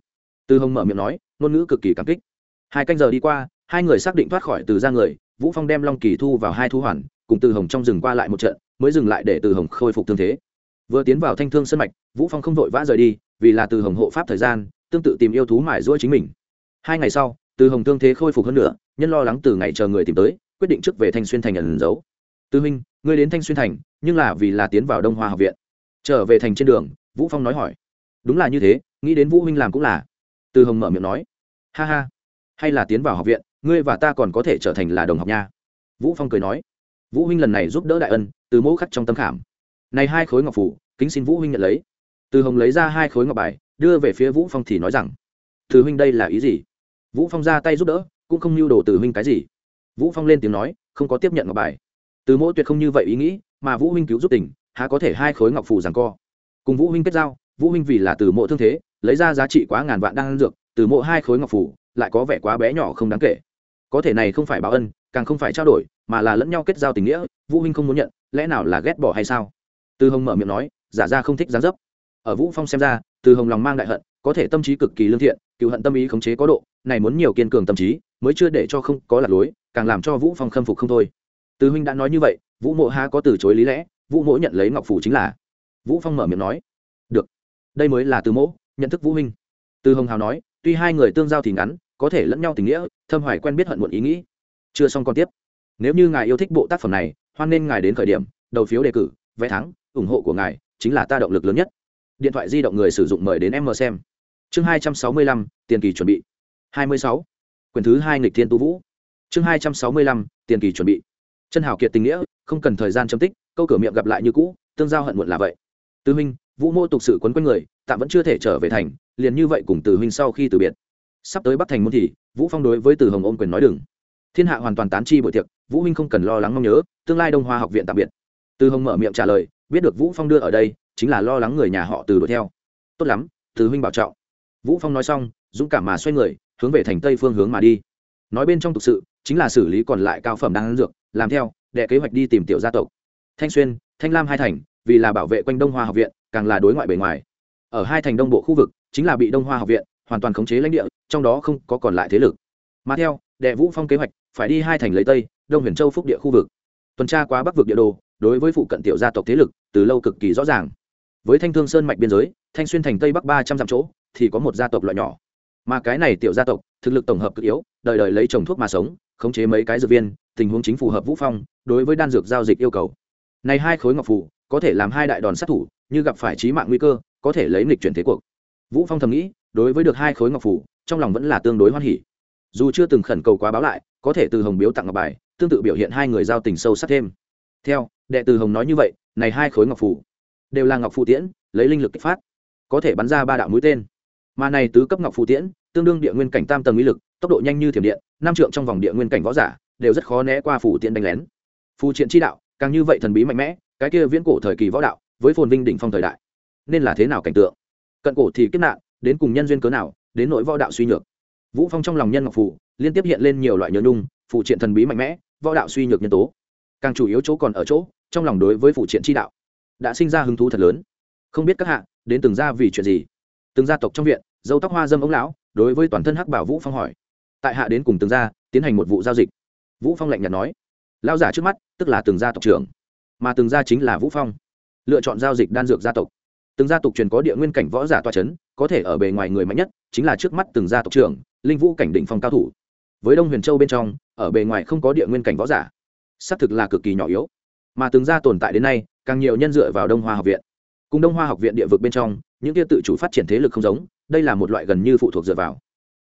A: Từ hồng mở miệng nói, ngôn ngữ cực kỳ cảm kích. Hai canh giờ đi qua, hai người xác định thoát khỏi từ ra người, vũ phong đem long kỳ thu vào hai thu hoàn, cùng từ hồng trong rừng qua lại một trận, mới dừng lại để từ hồng khôi phục thương thế. Vừa tiến vào thanh thương sân mạch, vũ phong không vội vã rời đi, vì là từ hồng hộ pháp thời gian, tương tự tìm yêu thú mải rỗi chính mình. Hai ngày sau, từ hồng thương thế khôi phục hơn nữa nhân lo lắng từ ngày chờ người tìm tới, quyết định trước về thanh xuyên thành ẩn giấu. Tư huynh, ngươi đến thanh xuyên thành, nhưng là vì là tiến vào đông hoa học viện. Trở về thành trên đường, vũ phong nói hỏi. Đúng là như thế, nghĩ đến vũ huynh làm cũng là. Từ hồng mở miệng nói. Ha ha, hay là tiến vào học viện, ngươi và ta còn có thể trở thành là đồng học nha. Vũ phong cười nói. Vũ huynh lần này giúp đỡ đại ân, từ mẫu khắc trong tâm khảm. Này hai khối ngọc phủ, kính xin vũ huynh nhận lấy. Từ hồng lấy ra hai khối ngọc bài, đưa về phía vũ phong thì nói rằng từ huynh đây là ý gì? Vũ phong ra tay giúp đỡ cũng không lưu đồ từ huynh cái gì. Vũ phong lên tiếng nói, không có tiếp nhận ngọc bài. Từ mỗi tuyệt không như vậy ý nghĩ, mà vũ huynh cứu giúp tình, há có thể hai khối ngọc phù rằng co. Cùng vũ huynh kết giao, vũ huynh vì là từ mộ thương thế, lấy ra giá trị quá ngàn vạn đang dược, từ mộ hai khối ngọc phù, lại có vẻ quá bé nhỏ không đáng kể. Có thể này không phải báo ân, càng không phải trao đổi, mà là lẫn nhau kết giao tình nghĩa, vũ huynh không muốn nhận, lẽ nào là ghét bỏ hay sao? Từ hồng mở miệng nói, giả ra không thích gián dấp. Ở vũ phong xem ra, từ hồng lòng mang đại hận, có thể tâm trí cực kỳ lương thiện, cựu hận tâm ý khống chế có độ, này muốn nhiều kiên cường tâm trí mới chưa để cho không có lạc lối, càng làm cho vũ phong khâm phục không thôi. Từ huynh đã nói như vậy, vũ mộ há có từ chối lý lẽ, vũ mỗ nhận lấy ngọc phủ chính là. Vũ phong mở miệng nói, được, đây mới là từ mỗ nhận thức vũ huynh. Từ hồng hào nói, tuy hai người tương giao thì ngắn, có thể lẫn nhau tình nghĩa, thâm hoài quen biết hận muộn ý nghĩ. Chưa xong còn tiếp. Nếu như ngài yêu thích bộ tác phẩm này, hoan nên ngài đến khởi điểm, đầu phiếu đề cử, vé thắng, ủng hộ của ngài chính là ta động lực lớn nhất. Điện thoại di động người sử dụng mời đến em mờ xem. Chương hai trăm sáu mươi lăm, tiền kỳ chuẩn bị. Hai mươi sáu quyển thứ hai nghịch thiên tu vũ. Chương hai trăm sáu mươi lăm, tiền kỳ chuẩn bị. Chân hào kiệt tình nghĩa, không cần thời gian chấm tích, câu cửa miệng gặp lại như cũ, tương giao hận muộn là vậy. Tư huynh, vũ mô tục sự quấn quanh người, tạm vẫn chưa thể trở về thành, liền như vậy cùng từ huynh sau khi từ biệt. Sắp tới bắc thành môn thì, vũ phong đối với từ hồng ôm quyền nói đừng. Thiên hạ hoàn toàn tán chi buổi tiệc, vũ huynh không cần lo lắng mong nhớ, tương lai đông hoa học viện tạm biệt. Từ hồng mở miệng trả lời, biết được vũ phong đưa ở đây, chính là lo lắng người nhà họ từ đuổi theo. Tốt lắm, từ huynh bảo trọng. Vũ phong nói xong, dũng cảm mà xoay người hướng về thành tây phương hướng mà đi. Nói bên trong thực sự, chính là xử lý còn lại cao phẩm đang ăn dược, làm theo, đệ kế hoạch đi tìm tiểu gia tộc. Thanh xuyên, thanh lam hai thành, vì là bảo vệ quanh đông hoa học viện, càng là đối ngoại bề ngoài. Ở hai thành đông bộ khu vực, chính là bị đông hoa học viện hoàn toàn khống chế lãnh địa, trong đó không có còn lại thế lực. Mà theo, đệ vũ phong kế hoạch, phải đi hai thành lấy tây, đông huyền châu phúc địa khu vực. Tuần tra qua bắc vực địa đồ, đối với phụ cận tiểu gia tộc thế lực, từ lâu cực kỳ rõ ràng. Với thanh thương sơn mạch biên giới, thanh xuyên thành tây bắc ba trăm dặm chỗ, thì có một gia tộc loại nhỏ mà cái này tiểu gia tộc, thực lực tổng hợp cực yếu, đời đời lấy trồng thuốc mà sống, khống chế mấy cái dược viên, tình huống chính phù hợp vũ phong, đối với đan dược giao dịch yêu cầu. Này hai khối ngọc phù, có thể làm hai đại đòn sát thủ, như gặp phải trí mạng nguy cơ, có thể lấy nghịch chuyển thế cuộc. Vũ phong thầm nghĩ, đối với được hai khối ngọc phù, trong lòng vẫn là tương đối hoan hỉ. Dù chưa từng khẩn cầu quá báo lại, có thể từ hồng biếu tặng ngọc bài, tương tự biểu hiện hai người giao tình sâu sắc thêm. Theo, đệ từ hồng nói như vậy, này hai khối ngọc phù đều là ngọc phù tiễn, lấy linh lực kích phát, có thể bắn ra ba đạo mũi tên mà này tứ cấp ngọc phù tiễn, tương đương địa nguyên cảnh tam tầng uy lực, tốc độ nhanh như thiểm điện, năm trượng trong vòng địa nguyên cảnh võ giả, đều rất khó né qua phù tiễn đánh lén. Phù triện chi đạo, càng như vậy thần bí mạnh mẽ, cái kia viễn cổ thời kỳ võ đạo, với phồn vinh đỉnh phong thời đại. Nên là thế nào cảnh tượng? Cận cổ thì kiếp nạn, đến cùng nhân duyên cớ nào, đến nỗi võ đạo suy nhược. Vũ phong trong lòng nhân ngọc phù, liên tiếp hiện lên nhiều loại nhớ nhung phụ triện thần bí mạnh mẽ, võ đạo suy nhược nhân tố. Càng chủ yếu chỗ còn ở chỗ, trong lòng đối với phụ triện chi đạo, đã sinh ra hứng thú thật lớn. Không biết các hạ, đến từng gia vì chuyện gì? Từng gia tộc trong viện dâu tóc hoa dâm ống lão, đối với toàn thân hắc bảo vũ phong hỏi. Tại hạ đến cùng tường gia, tiến hành một vụ giao dịch. Vũ phong lạnh nhạt nói. Lao giả trước mắt, tức là tường gia tộc trưởng, mà tường gia chính là vũ phong. Lựa chọn giao dịch đan dược gia tộc. Từng gia tộc truyền có địa nguyên cảnh võ giả toa chấn, có thể ở bề ngoài người mạnh nhất, chính là trước mắt từng gia tộc trưởng, linh vũ cảnh định phong cao thủ. Với đông huyền châu bên trong, ở bề ngoài không có địa nguyên cảnh võ giả. Xác thực là cực kỳ nhỏ yếu. Mà từng gia tồn tại đến nay, càng nhiều nhân dựa vào đông hoa học viện. Cùng đông hoa học viện địa vực bên trong, những kia tự chủ phát triển thế lực không giống đây là một loại gần như phụ thuộc dựa vào.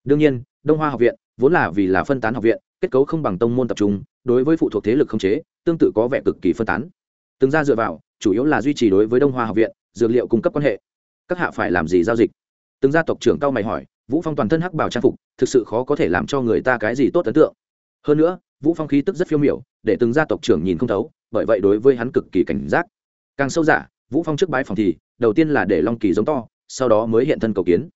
A: Đương nhiên, đông hoa học viện vốn là vì là phân tán học viện, kết cấu không bằng tông môn tập trung, đối với phụ thuộc thế lực không chế, tương tự có vẻ cực kỳ phân tán. Từng gia dựa vào, chủ yếu là duy trì đối với đông hoa học viện, dược liệu cung cấp quan hệ. Các hạ phải làm gì giao dịch? Từng gia tộc trưởng cao mày hỏi, vũ phong toàn thân hắc bảo trang phục, thực sự khó có thể làm cho người ta cái gì tốt ấn tượng. Hơn nữa, vũ phong khí tức rất phiêu miểu, để từng gia tộc trưởng nhìn không thấu, bởi vậy đối với hắn cực kỳ cảnh giác. Càng sâu giả vũ phong trước bái phòng thì, đầu tiên là để long kỳ giống to, sau đó mới hiện thân cầu kiến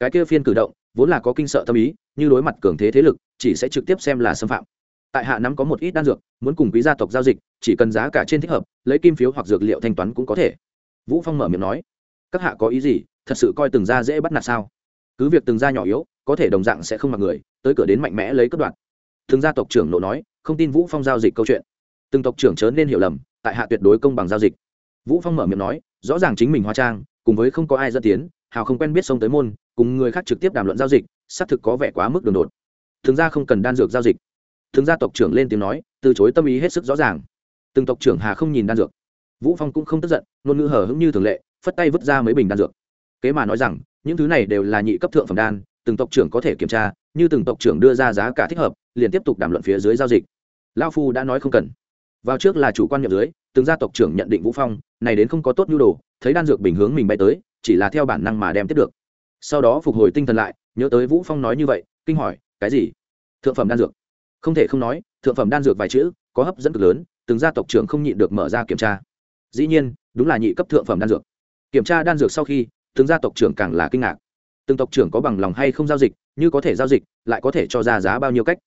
A: cái kia phiên cử động, vốn là có kinh sợ tâm ý, như đối mặt cường thế thế lực, chỉ sẽ trực tiếp xem là xâm phạm. Tại hạ nắm có một ít đan dược, muốn cùng quý gia tộc giao dịch, chỉ cần giá cả trên thích hợp, lấy kim phiếu hoặc dược liệu thanh toán cũng có thể. Vũ phong mở miệng nói, các hạ có ý gì? Thật sự coi từng gia dễ bắt nạt sao? Cứ việc từng gia nhỏ yếu, có thể đồng dạng sẽ không mặc người, tới cửa đến mạnh mẽ lấy cất đoạn thường gia tộc trưởng nộ nói, không tin vũ phong giao dịch câu chuyện. Từng tộc trưởng chớ nên hiểu lầm, tại hạ tuyệt đối công bằng giao dịch. Vũ phong mở miệng nói, rõ ràng chính mình hóa trang, cùng với không có ai dẫn tiến, hào không quen biết sông tới môn cùng người khác trực tiếp đàm luận giao dịch, xác thực có vẻ quá mức đường đột. Thường ra không cần đan dược giao dịch. Thường gia tộc trưởng lên tiếng nói, từ chối tâm ý hết sức rõ ràng. Từng tộc trưởng hà không nhìn đan dược. Vũ phong cũng không tức giận, ngôn ngữ hờ hững như thường lệ, phất tay vứt ra mấy bình đan dược. Kế mà nói rằng, những thứ này đều là nhị cấp thượng phẩm đan, từng tộc trưởng có thể kiểm tra, như từng tộc trưởng đưa ra giá cả thích hợp, liền tiếp tục đàm luận phía dưới giao dịch. Lao phu đã nói không cần. Vào trước là chủ quan nhập dưới, từng gia tộc trưởng nhận định vũ phong, này đến không có tốt nhu đồ, thấy đan dược bình hướng mình bay tới, chỉ là theo bản năng mà đem tiếp được sau đó phục hồi tinh thần lại, nhớ tới vũ phong nói như vậy, kinh hỏi, cái gì? Thượng phẩm đan dược. Không thể không nói, thượng phẩm đan dược vài chữ, có hấp dẫn cực lớn, từng gia tộc trưởng không nhịn được mở ra kiểm tra. Dĩ nhiên, đúng là nhị cấp thượng phẩm đan dược. Kiểm tra đan dược sau khi, từng gia tộc trưởng càng là kinh ngạc. Từng tộc trưởng có bằng lòng hay không giao dịch, như có thể giao dịch, lại có thể cho ra giá bao nhiêu cách?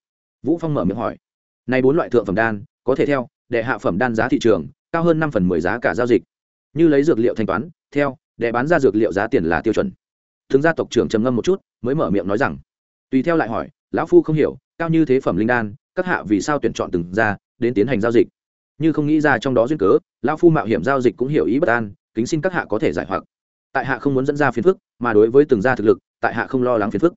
A: Vũ phong mở miệng hỏi. Nay bốn loại thượng phẩm đan, có thể theo, đệ hạ phẩm đan giá thị trường, cao hơn năm phần mười giá cả giao dịch. Như lấy dược liệu thanh toán, theo để bán ra dược liệu giá tiền là tiêu chuẩn thường gia tộc trưởng trầm ngâm một chút, mới mở miệng nói rằng, tùy theo lại hỏi, lão phu không hiểu, cao như thế phẩm linh đan, các hạ vì sao tuyển chọn từng ra đến tiến hành giao dịch? Như không nghĩ ra trong đó duyên cớ, lão phu mạo hiểm giao dịch cũng hiểu ý bất an, kính xin các hạ có thể giải hoặc. Tại hạ không muốn dẫn ra phiền phức, mà đối với từng gia thực lực, tại hạ không lo lắng phiền phức.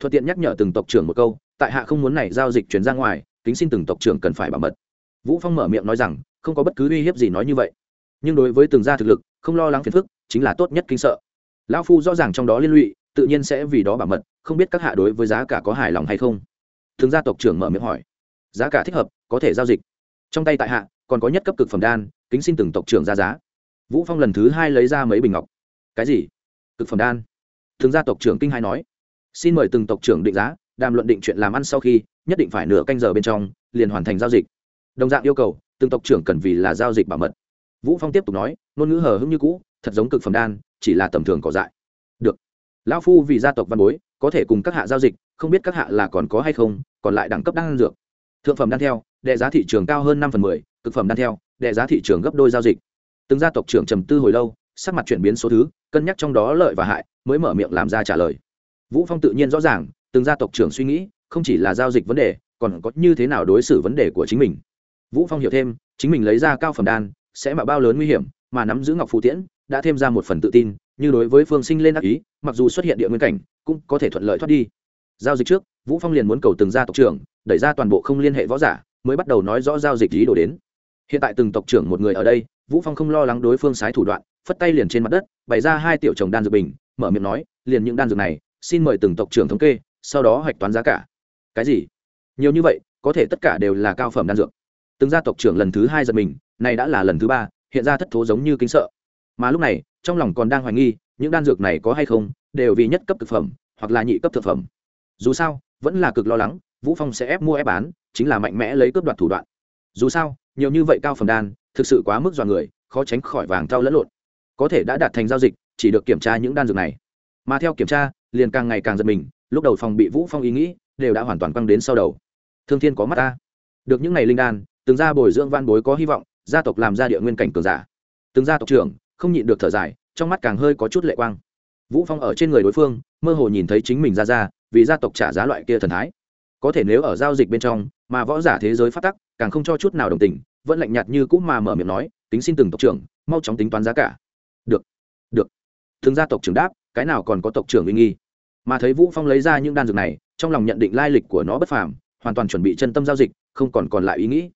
A: Thuận tiện nhắc nhở từng tộc trưởng một câu, tại hạ không muốn này giao dịch chuyển ra ngoài, kính xin từng tộc trưởng cần phải bảo mật. Vũ phong mở miệng nói rằng, không có bất cứ uy hiếp gì nói như vậy. Nhưng đối với từng gia thực lực, không lo lắng phiền phức, chính là tốt nhất kinh sợ lão phu rõ ràng trong đó liên lụy, tự nhiên sẽ vì đó bảo mật, không biết các hạ đối với giá cả có hài lòng hay không. Thường gia tộc trưởng mở miệng hỏi. Giá cả thích hợp, có thể giao dịch. Trong tay tại hạ, còn có nhất cấp cực phẩm đan, kính xin từng tộc trưởng ra giá. Vũ phong lần thứ hai lấy ra mấy bình ngọc. Cái gì? Cực phẩm đan. Thường gia tộc trưởng kinh hai nói. Xin mời từng tộc trưởng định giá, đàm luận định chuyện làm ăn sau khi, nhất định phải nửa canh giờ bên trong, liền hoàn thành giao dịch. Đồng dạng yêu cầu, từng tộc trưởng cần vì là giao dịch bảo mật. Vũ phong tiếp tục nói, ngôn ngữ hờ hững như cũ, thật giống cực phẩm đan chỉ là tầm thường cỏ dại. Được. Lão phu vì gia tộc văn bối, có thể cùng các hạ giao dịch, không biết các hạ là còn có hay không, còn lại đẳng cấp đan dược. Thượng phẩm đan theo, đệ giá thị trường cao hơn năm phần mười, cực phẩm đan theo, đệ giá thị trường gấp đôi giao dịch. Từng gia tộc trưởng trầm tư hồi lâu, sắc mặt chuyển biến số thứ, cân nhắc trong đó lợi và hại, mới mở miệng làm ra trả lời. Vũ phong tự nhiên rõ ràng, từng gia tộc trưởng suy nghĩ, không chỉ là giao dịch vấn đề, còn có như thế nào đối xử vấn đề của chính mình. Vũ phong hiểu thêm, chính mình lấy ra cao phẩm đan, sẽ mạo bao lớn nguy hiểm, mà nắm giữ ngọc phù tiễn đã thêm ra một phần tự tin, như đối với phương sinh lên ác ý, mặc dù xuất hiện địa nguyên cảnh, cũng có thể thuận lợi thoát đi. Giao dịch trước, vũ phong liền muốn cầu từng gia tộc trưởng, đẩy ra toàn bộ không liên hệ võ giả, mới bắt đầu nói rõ giao dịch ý đồ đến. Hiện tại từng tộc trưởng một người ở đây, vũ phong không lo lắng đối phương sái thủ đoạn, phất tay liền trên mặt đất, bày ra hai tiểu chồng đan dược bình, mở miệng nói, liền những đan dược này, xin mời từng tộc trưởng thống kê, sau đó hạch toán giá cả. Cái gì? Nhiều như vậy, có thể tất cả đều là cao phẩm đan dược. Từng gia tộc trưởng lần thứ hai giật mình, này đã là lần thứ ba, hiện ra thất thố giống như kính sợ mà lúc này, trong lòng còn đang hoài nghi, những đan dược này có hay không, đều vì nhất cấp thực phẩm, hoặc là nhị cấp thực phẩm. Dù sao, vẫn là cực lo lắng, vũ phong sẽ ép mua ép bán, chính là mạnh mẽ lấy cướp đoạt thủ đoạn. Dù sao, nhiều như vậy cao phẩm đan, thực sự quá mức dọa người, khó tránh khỏi vàng thau lẫn lộn. Có thể đã đạt thành giao dịch, chỉ được kiểm tra những đan dược này. Mà theo kiểm tra, liền càng ngày càng giật mình, lúc đầu phòng bị vũ phong ý nghĩ, đều đã hoàn toàn quăng đến sau đầu. Thương thiên có mắt ta. Được những ngày linh đan, từng gia bồi dưỡng văn bối có hy vọng, gia tộc làm ra địa nguyên cảnh cường giả. Từng gia tộc trưởng không nhịn được thở dài, trong mắt càng hơi có chút lệ quang. Vũ phong ở trên người đối phương, mơ hồ nhìn thấy chính mình ra ra, vì gia tộc trả giá loại kia thần thái. Có thể nếu ở giao dịch bên trong, mà võ giả thế giới phát tắc, càng không cho chút nào đồng tình, vẫn lạnh nhạt như cũ mà mở miệng nói, tính xin từng tộc trưởng, mau chóng tính toán giá cả. Được được. Thường gia tộc trưởng đáp, cái nào còn có tộc trưởng uy nghi? Mà thấy vũ phong lấy ra những đan dược này, trong lòng nhận định lai lịch của nó bất phàm, hoàn toàn chuẩn bị chân tâm giao dịch, không còn còn lại ý nghĩ.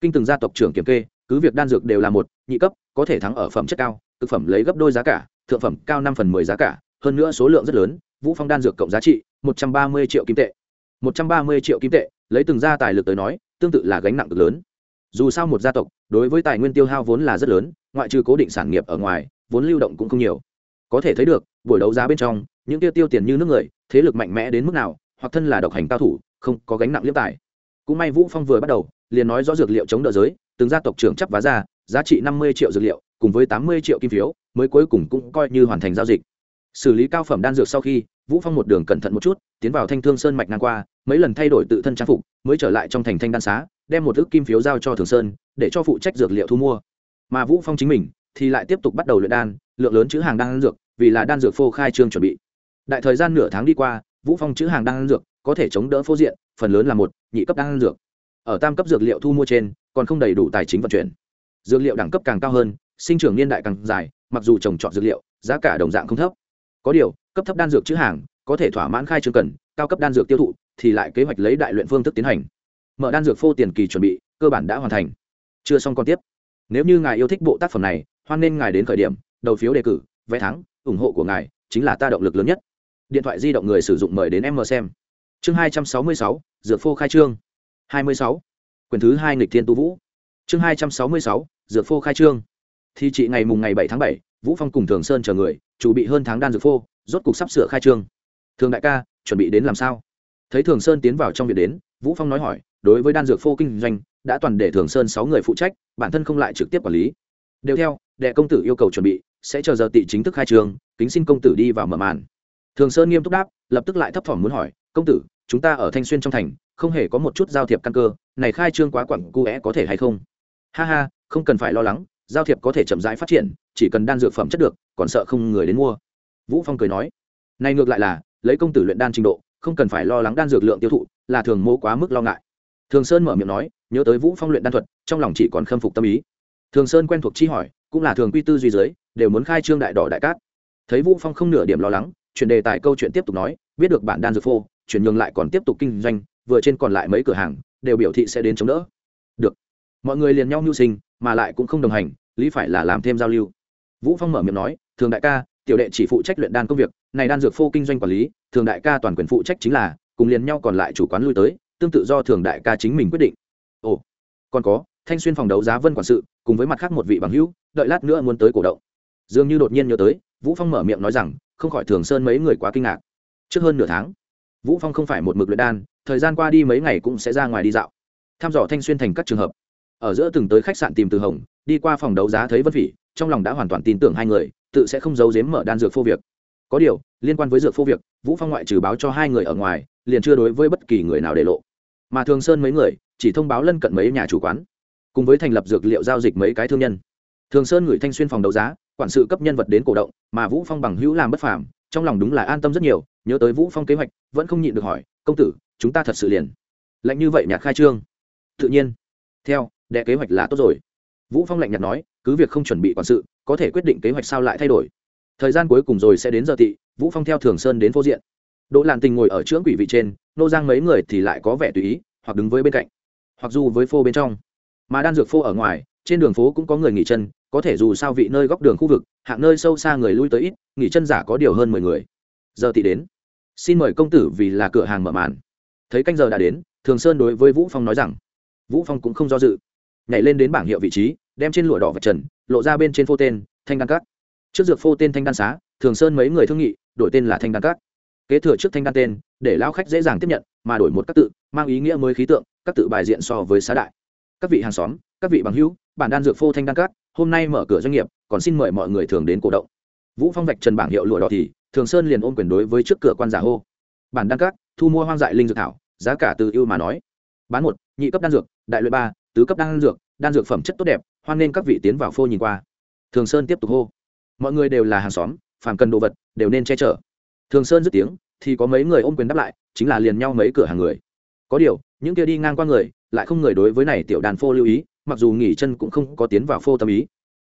A: Kinh từng gia tộc trưởng kiểm kê, cứ việc đan dược đều là một, nhị cấp, có thể thắng ở phẩm chất cao thực phẩm lấy gấp đôi giá cả, thượng phẩm cao năm phần mười giá cả, hơn nữa số lượng rất lớn, vũ phong đan dược cộng giá trị, một trăm ba mươi triệu kim tệ. Một trăm ba mươi triệu kim tệ, lấy từng gia tài lực tới nói, tương tự là gánh nặng cực lớn. Dù sao một gia tộc, đối với tài nguyên tiêu hao vốn là rất lớn, ngoại trừ cố định sản nghiệp ở ngoài, vốn lưu động cũng không nhiều. Có thể thấy được, buổi đấu giá bên trong, những tiêu tiêu tiền như nước người, thế lực mạnh mẽ đến mức nào, hoặc thân là độc hành cao thủ, không có gánh nặng liếp tài. Cũng may vũ phong vừa bắt đầu, liền nói rõ dược liệu chống đỡ giới, từng gia tộc trưởng chấp vá ra, giá trị năm mươi triệu dược liệu cùng với tám mươi triệu kim phiếu, mới cuối cùng cũng coi như hoàn thành giao dịch. Xử lý cao phẩm đan dược sau khi, vũ phong một đường cẩn thận một chút, tiến vào thanh thương sơn mạch ngang qua, mấy lần thay đổi tự thân trang phục, mới trở lại trong thành thanh đan xá, đem một ước kim phiếu giao cho thường sơn, để cho phụ trách dược liệu thu mua. Mà vũ phong chính mình, thì lại tiếp tục bắt đầu luyện đan, lượng lớn chữ hàng đan dược, vì là đan dược phô khai trương chuẩn bị. Đại thời gian nửa tháng đi qua, vũ phong chữ hàng đan dược có thể chống đỡ phô diện, phần lớn là một, nhị cấp đan dược. Ở tam cấp dược liệu thu mua trên, còn không đầy đủ tài chính vận chuyển. Dược liệu đẳng cấp càng cao hơn sinh trưởng niên đại càng dài, mặc dù trồng trọt dược liệu, giá cả đồng dạng không thấp. Có điều, cấp thấp đan dược chữ hàng, có thể thỏa mãn khai trương cần, cao cấp đan dược tiêu thụ, thì lại kế hoạch lấy đại luyện phương thức tiến hành. Mở đan dược phô tiền kỳ chuẩn bị, cơ bản đã hoàn thành. Chưa xong còn tiếp. Nếu như ngài yêu thích bộ tác phẩm này, hoan nên ngài đến khởi điểm, đầu phiếu đề cử, vé thắng, ủng hộ của ngài chính là ta động lực lớn nhất. Điện thoại di động người sử dụng mời đến em mờ xem. Chương hai trăm sáu mươi sáu, dược phô khai trương. hai mươi sáu. Quyển thứ hai nghịch thiên tu vũ. Chương hai trăm sáu mươi sáu, dược phô khai trương thì chị ngày mùng ngày bảy tháng bảy, vũ phong cùng thường sơn chờ người, chủ bị hơn tháng đan dược phô, rốt cục sắp sửa khai trương. Thường đại ca, chuẩn bị đến làm sao? Thấy thường sơn tiến vào trong viện đến, vũ phong nói hỏi, đối với đan dược phô kinh doanh, đã toàn để thường sơn sáu người phụ trách, bản thân không lại trực tiếp quản lý. Đều theo, đệ công tử yêu cầu chuẩn bị, sẽ chờ giờ tị chính thức khai trương, kính xin công tử đi vào mở màn. Thường sơn nghiêm túc đáp, lập tức lại thấp thỏm muốn hỏi, công tử, chúng ta ở thanh xuyên trong thành, không hề có một chút giao thiệp căn cơ, này khai trương quá quẳng cu é có thể hay không? Ha ha, không cần phải lo lắng giao thiệp có thể chậm rãi phát triển, chỉ cần đan dược phẩm chất được, còn sợ không người đến mua. Vũ phong cười nói. Này ngược lại là, lấy công tử luyện đan trình độ, không cần phải lo lắng đan dược lượng tiêu thụ, là thường mô quá mức lo ngại. Thường sơn mở miệng nói, nhớ tới vũ phong luyện đan thuật, trong lòng chỉ còn khâm phục tâm ý. Thường sơn quen thuộc chi hỏi, cũng là thường quy tư duy giới, đều muốn khai trương đại đỏ đại cát. Thấy vũ phong không nửa điểm lo lắng, chuyển đề tài câu chuyện tiếp tục nói, biết được bản đan dược phô, chuyển nhường lại còn tiếp tục kinh doanh, vừa trên còn lại mấy cửa hàng, đều biểu thị sẽ đến chống đỡ. Được. Mọi người liền nhau mưu sinh mà lại cũng không đồng hành lý phải là làm thêm giao lưu. Vũ phong mở miệng nói thường đại ca tiểu đệ chỉ phụ trách luyện đan công việc này đan dược phô kinh doanh quản lý thường đại ca toàn quyền phụ trách chính là cùng liền nhau còn lại chủ quán lui tới tương tự do thường đại ca chính mình quyết định. Ồ, còn có thanh xuyên phòng đấu giá vân quản sự cùng với mặt khác một vị bằng hữu đợi lát nữa muốn tới cổ động. Dường như đột nhiên nhớ tới vũ phong mở miệng nói rằng không khỏi thường sơn mấy người quá kinh ngạc. Trước hơn nửa tháng vũ phong không phải một mực luyện đan thời gian qua đi mấy ngày cũng sẽ ra ngoài đi dạo. Thăm dò thanh xuyên thành các trường hợp ở giữa từng tới khách sạn tìm từ hồng, đi qua phòng đấu giá thấy vân phỉ, trong lòng đã hoàn toàn tin tưởng hai người, tự sẽ không giấu giếm mở đan dược phô việc. Có điều, liên quan với dược phô việc, vũ phong ngoại trừ báo cho hai người ở ngoài, liền chưa đối với bất kỳ người nào để lộ. Mà thường sơn mấy người, chỉ thông báo lân cận mấy nhà chủ quán, cùng với thành lập dược liệu giao dịch mấy cái thương nhân. Thường sơn gửi thanh xuyên phòng đấu giá, quản sự cấp nhân vật đến cổ động, mà vũ phong bằng hữu làm bất phàm, trong lòng đúng là an tâm rất nhiều, nhớ tới vũ phong kế hoạch, vẫn không nhịn được hỏi, công tử, chúng ta thật sự liền. Lạnh như vậy nhạc khai trương. Tự nhiên. Theo đệ kế hoạch là tốt rồi. Vũ phong lạnh nhạt nói, cứ việc không chuẩn bị quản sự, có thể quyết định kế hoạch sao lại thay đổi. Thời gian cuối cùng rồi sẽ đến giờ tị, vũ phong theo thường sơn đến phố diện. Đỗ lạn tình ngồi ở trưỡng quỷ vị trên, nô giang mấy người thì lại có vẻ tùy ý, hoặc đứng với bên cạnh, hoặc dù với phô bên trong. Mà đan dược phô ở ngoài, trên đường phố cũng có người nghỉ chân, có thể dù sao vị nơi góc đường khu vực, hạng nơi sâu xa người lui tới ít, nghỉ chân giả có điều hơn mười người. Giờ thì đến. Xin mời công tử vì là cửa hàng mở màn. Thấy canh giờ đã đến, thường sơn đối với vũ phong nói rằng, vũ phong cũng không do dự nhảy lên đến bảng hiệu vị trí, đem trên lụa đỏ vật trần, lộ ra bên trên phô tên, thanh đan cát. Trước dược phô tên thanh đan xá, thường sơn mấy người thương nghị, đổi tên là thanh đan cát. Kế thừa trước thanh đan tên, để lao khách dễ dàng tiếp nhận, mà đổi một các tự, mang ý nghĩa mới khí tượng các tự bài diện so với xá đại. Các vị hàng xóm, các vị bằng hữu, bản đan dược phô thanh đan cát, hôm nay mở cửa doanh nghiệp, còn xin mời mọi người thường đến cổ động. Vũ phong vạch trần bảng hiệu lụa đỏ thì, thường sơn liền ôm quyền đối với trước cửa quan giả hô. Bản đan cát, thu mua hoang dại linh dược thảo, giá cả từ ưu mà nói. Bán một, nhị cấp đan dược, đại luyện ba tứ cấp đan dược đan dược phẩm chất tốt đẹp, hoan nên các vị tiến vào phô nhìn qua. Thường sơn tiếp tục hô. Mọi người đều là hàng xóm, phàm cần đồ vật, đều nên che chở. Thường sơn dứt tiếng, thì có mấy người ôm quyền đáp lại, chính là liền nhau mấy cửa hàng người. Có điều, những kia đi ngang qua người, lại không người đối với này tiểu đàn phô lưu ý, mặc dù nghỉ chân cũng không có tiến vào phô tâm ý.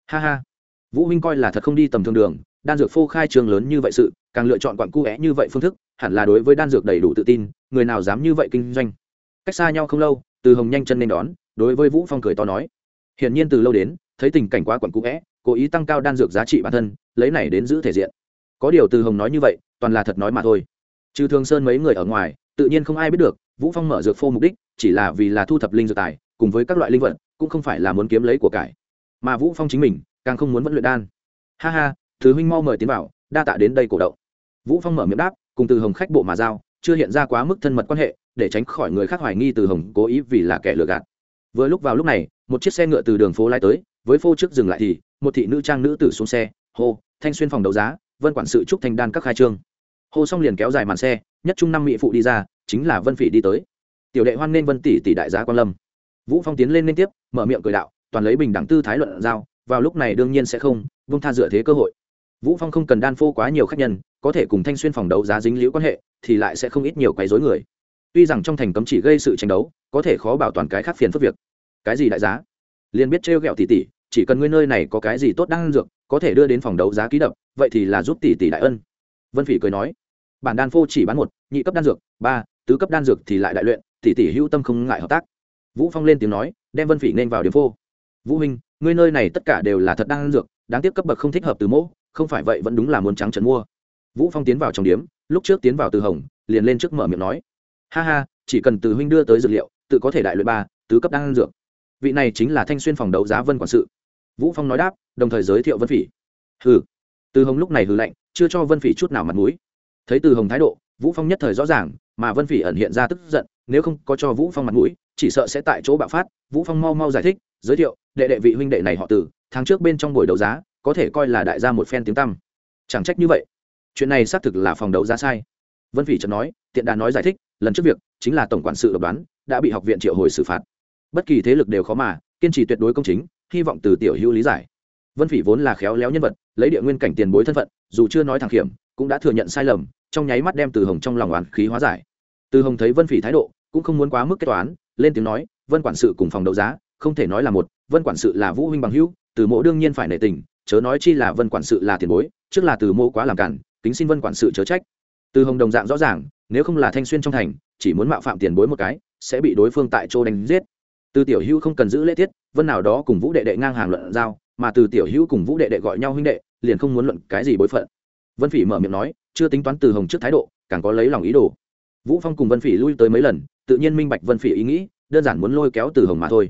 A: Ha ha. Vũ huynh coi là thật không đi tầm thường đường, đan dược phô khai trường lớn như vậy sự, càng lựa chọn quặn cu é như vậy phương thức, hẳn là đối với đan dược đầy đủ tự tin, người nào dám như vậy kinh doanh. Cách xa nhau không lâu, từ hồng nhanh chân nên đón đối với vũ phong cười to nói hiển nhiên từ lâu đến thấy tình cảnh quá quẩn cũ é cố ý tăng cao đan dược giá trị bản thân lấy này đến giữ thể diện có điều từ hồng nói như vậy toàn là thật nói mà thôi trừ thường sơn mấy người ở ngoài tự nhiên không ai biết được vũ phong mở dược phô mục đích chỉ là vì là thu thập linh dược tài cùng với các loại linh vật cũng không phải là muốn kiếm lấy của cải mà vũ phong chính mình càng không muốn vẫn luyện đan ha ha thứ huynh mau mời tiến vào đa tạ đến đây cổ động vũ phong mở miệng đáp cùng từ hồng khách bộ mà giao chưa hiện ra quá mức thân mật quan hệ để tránh khỏi người khác hoài nghi từ hồng cố ý vì là kẻ lừa gạt vừa lúc vào lúc này, một chiếc xe ngựa từ đường phố lai tới, với phô trước dừng lại thì, một thị nữ trang nữ tử xuống xe, hô, thanh xuyên phòng đấu giá, vân quản sự trúc thanh đan các khai trương. Hô xong liền kéo dài màn xe, nhất trung năm mỹ phụ đi ra, chính là vân phỉ đi tới. Tiểu đệ hoan nên vân tỷ tỷ đại giá quan lâm. Vũ phong tiến lên liên tiếp, mở miệng cười đạo, toàn lấy bình đẳng tư thái luận giao, vào lúc này đương nhiên sẽ không, vung tha dựa thế cơ hội. Vũ phong không cần đan phô quá nhiều khách nhân, có thể cùng thanh xuyên phòng đấu giá dính liễu quan hệ, thì lại sẽ không ít nhiều quấy rối người tuy rằng trong thành cấm chỉ gây sự tranh đấu, có thể khó bảo toàn cái khác phiền phức việc. Cái gì đại giá? Liền biết trêu ghẹo tỷ tỷ, chỉ cần ngươi nơi này có cái gì tốt đang dược, có thể đưa đến phòng đấu giá ký đập, vậy thì là giúp tỷ tỷ đại ân. Vân phỉ cười nói. Bản đan phô chỉ bán một, nhị cấp đan dược, ba, tứ cấp đan dược thì lại đại luyện, tỷ tỷ hữu tâm không ngại hợp tác. Vũ phong lên tiếng nói, đem vân phỉ nên vào điểm phô. Vũ huynh, ngươi nơi này tất cả đều là thật đan dược, đáng tiếc cấp bậc không thích hợp từ mẫu không phải vậy vẫn đúng là muốn trắng trấn mua. Vũ phong tiến vào trong điếm, lúc trước tiến vào từ hồng, liền lên trước mở miệng nói ha ha, chỉ cần từ huynh đưa tới dược liệu, tự có thể đại luyện ba, tứ cấp đan dược. Vị này chính là thanh xuyên phòng đấu giá vân quản sự. Vũ phong nói đáp, đồng thời giới thiệu vân phỉ. Hừ. Từ hồng lúc này hừ lạnh, chưa cho vân phỉ chút nào mặt mũi. Thấy từ hồng thái độ, vũ phong nhất thời rõ ràng, mà vân phỉ ẩn hiện ra tức giận, nếu không có cho vũ phong mặt mũi, chỉ sợ sẽ tại chỗ bạo phát. Vũ phong mau mau giải thích, giới thiệu, đệ đệ vị huynh đệ này họ từ, tháng trước bên trong buổi đấu giá, có thể coi là đại gia một phen tiếng tăm. Chẳng trách như vậy. Chuyện này xác thực là phòng đấu giá sai vân phỉ chợt nói, tiện đà nói giải thích, lần trước việc chính là tổng quản sự độc đoán, đã bị học viện triệu hồi xử phạt. Bất kỳ thế lực đều khó mà kiên trì tuyệt đối công chính, hy vọng từ tiểu hữu lý giải. Vân phỉ vốn là khéo léo nhân vật, lấy địa nguyên cảnh tiền bối thân phận, dù chưa nói thẳng hiểm, cũng đã thừa nhận sai lầm, trong nháy mắt đem từ hồng trong lòng oán khí hóa giải. Từ hồng thấy vân phỉ thái độ, cũng không muốn quá mức kết toán, lên tiếng nói, vân quản sự cùng phòng đấu giá, không thể nói là một, vân quản sự là vũ huynh bằng hữu, từ mộ đương nhiên phải nể tình, chớ nói chi là vân quản sự là tiền bối, trước là từ mộ quá làm cản, kính xin vân quản sự chớ trách từ hồng đồng dạng rõ ràng, nếu không là thanh xuyên trong thành, chỉ muốn mạo phạm tiền bối một cái, sẽ bị đối phương tại chỗ đánh giết. Từ tiểu hữu không cần giữ lễ tiết, vân nào đó cùng vũ đệ đệ ngang hàng luận giao, mà từ tiểu hữu cùng vũ đệ đệ gọi nhau huynh đệ, liền không muốn luận cái gì bối phận. Vân phỉ mở miệng nói, chưa tính toán từ hồng trước thái độ, càng có lấy lòng ý đồ. Vũ phong cùng vân phỉ lui tới mấy lần, tự nhiên minh bạch vân phỉ ý nghĩ, đơn giản muốn lôi kéo từ hồng mà thôi.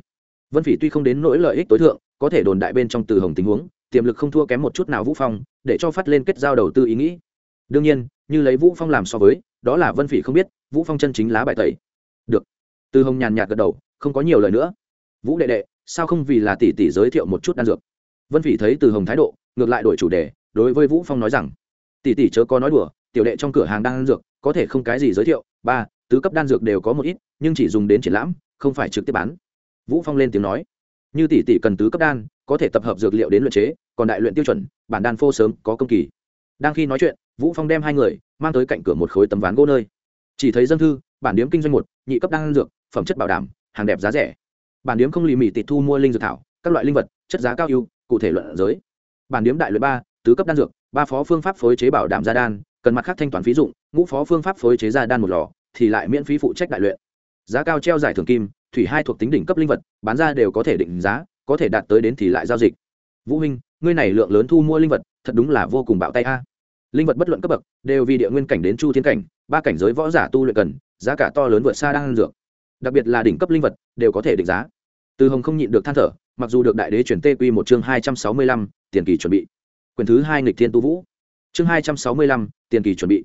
A: Vân phỉ tuy không đến nỗi lợi ích tối thượng, có thể đồn đại bên trong từ hồng tình huống, tiềm lực không thua kém một chút nào vũ phong, để cho phát lên kết giao đầu tư ý nghĩ đương nhiên, như lấy vũ phong làm so với, đó là vân phỉ không biết, vũ phong chân chính lá bài tẩy. Được. Từ hồng nhàn nhạt gật đầu, không có nhiều lời nữa. Vũ đệ đệ, sao không vì là tỷ tỷ giới thiệu một chút đan dược? Vân phỉ thấy từ hồng thái độ, ngược lại đổi chủ đề, đối với vũ phong nói rằng, tỷ tỷ chớ có nói đùa, tiểu đệ trong cửa hàng đan dược, có thể không cái gì giới thiệu, ba, tứ cấp đan dược đều có một ít, nhưng chỉ dùng đến triển lãm, không phải trực tiếp bán. Vũ phong lên tiếng nói, như tỷ tỷ cần tứ cấp đan, có thể tập hợp dược liệu đến luyện chế, còn đại luyện tiêu chuẩn, bản đan phô sớm có công kỳ đang khi nói chuyện, vũ phong đem hai người mang tới cạnh cửa một khối tấm ván gỗ nơi. Chỉ thấy dân thư, bản điếm kinh doanh một, nhị cấp đan dược, phẩm chất bảo đảm, hàng đẹp giá rẻ. Bản điếm không lì mì tịt thu mua linh dược thảo, các loại linh vật, chất giá cao ưu, cụ thể luận giới. Bản điếm đại luyện ba, tứ cấp đan dược, ba phó phương pháp phối chế bảo đảm gia đan, cần mặt khác thanh toán phí dụng, ngũ phó phương pháp phối chế gia đan một lò, thì lại miễn phí phụ trách đại luyện. Giá cao treo giải thưởng kim, thủy hai thuộc tính đỉnh cấp linh vật, bán ra đều có thể định giá, có thể đạt tới đến thì lại giao dịch. Vũ huynh ngươi này lượng lớn thu mua linh vật, thật đúng là vô cùng bạo tay a. Linh vật bất luận cấp bậc, đều vì địa nguyên cảnh đến chu thiên cảnh, ba cảnh giới võ giả tu luyện cần, giá cả to lớn vượt xa đang dược. Đặc biệt là đỉnh cấp linh vật, đều có thể định giá. Từ hồng không nhịn được than thở, mặc dù được đại đế chuyển tê quy một chương hai trăm sáu mươi lăm, tiền kỳ chuẩn bị. Quyền thứ hai nghịch thiên tu vũ. Chương hai trăm sáu mươi lăm, tiền kỳ chuẩn bị.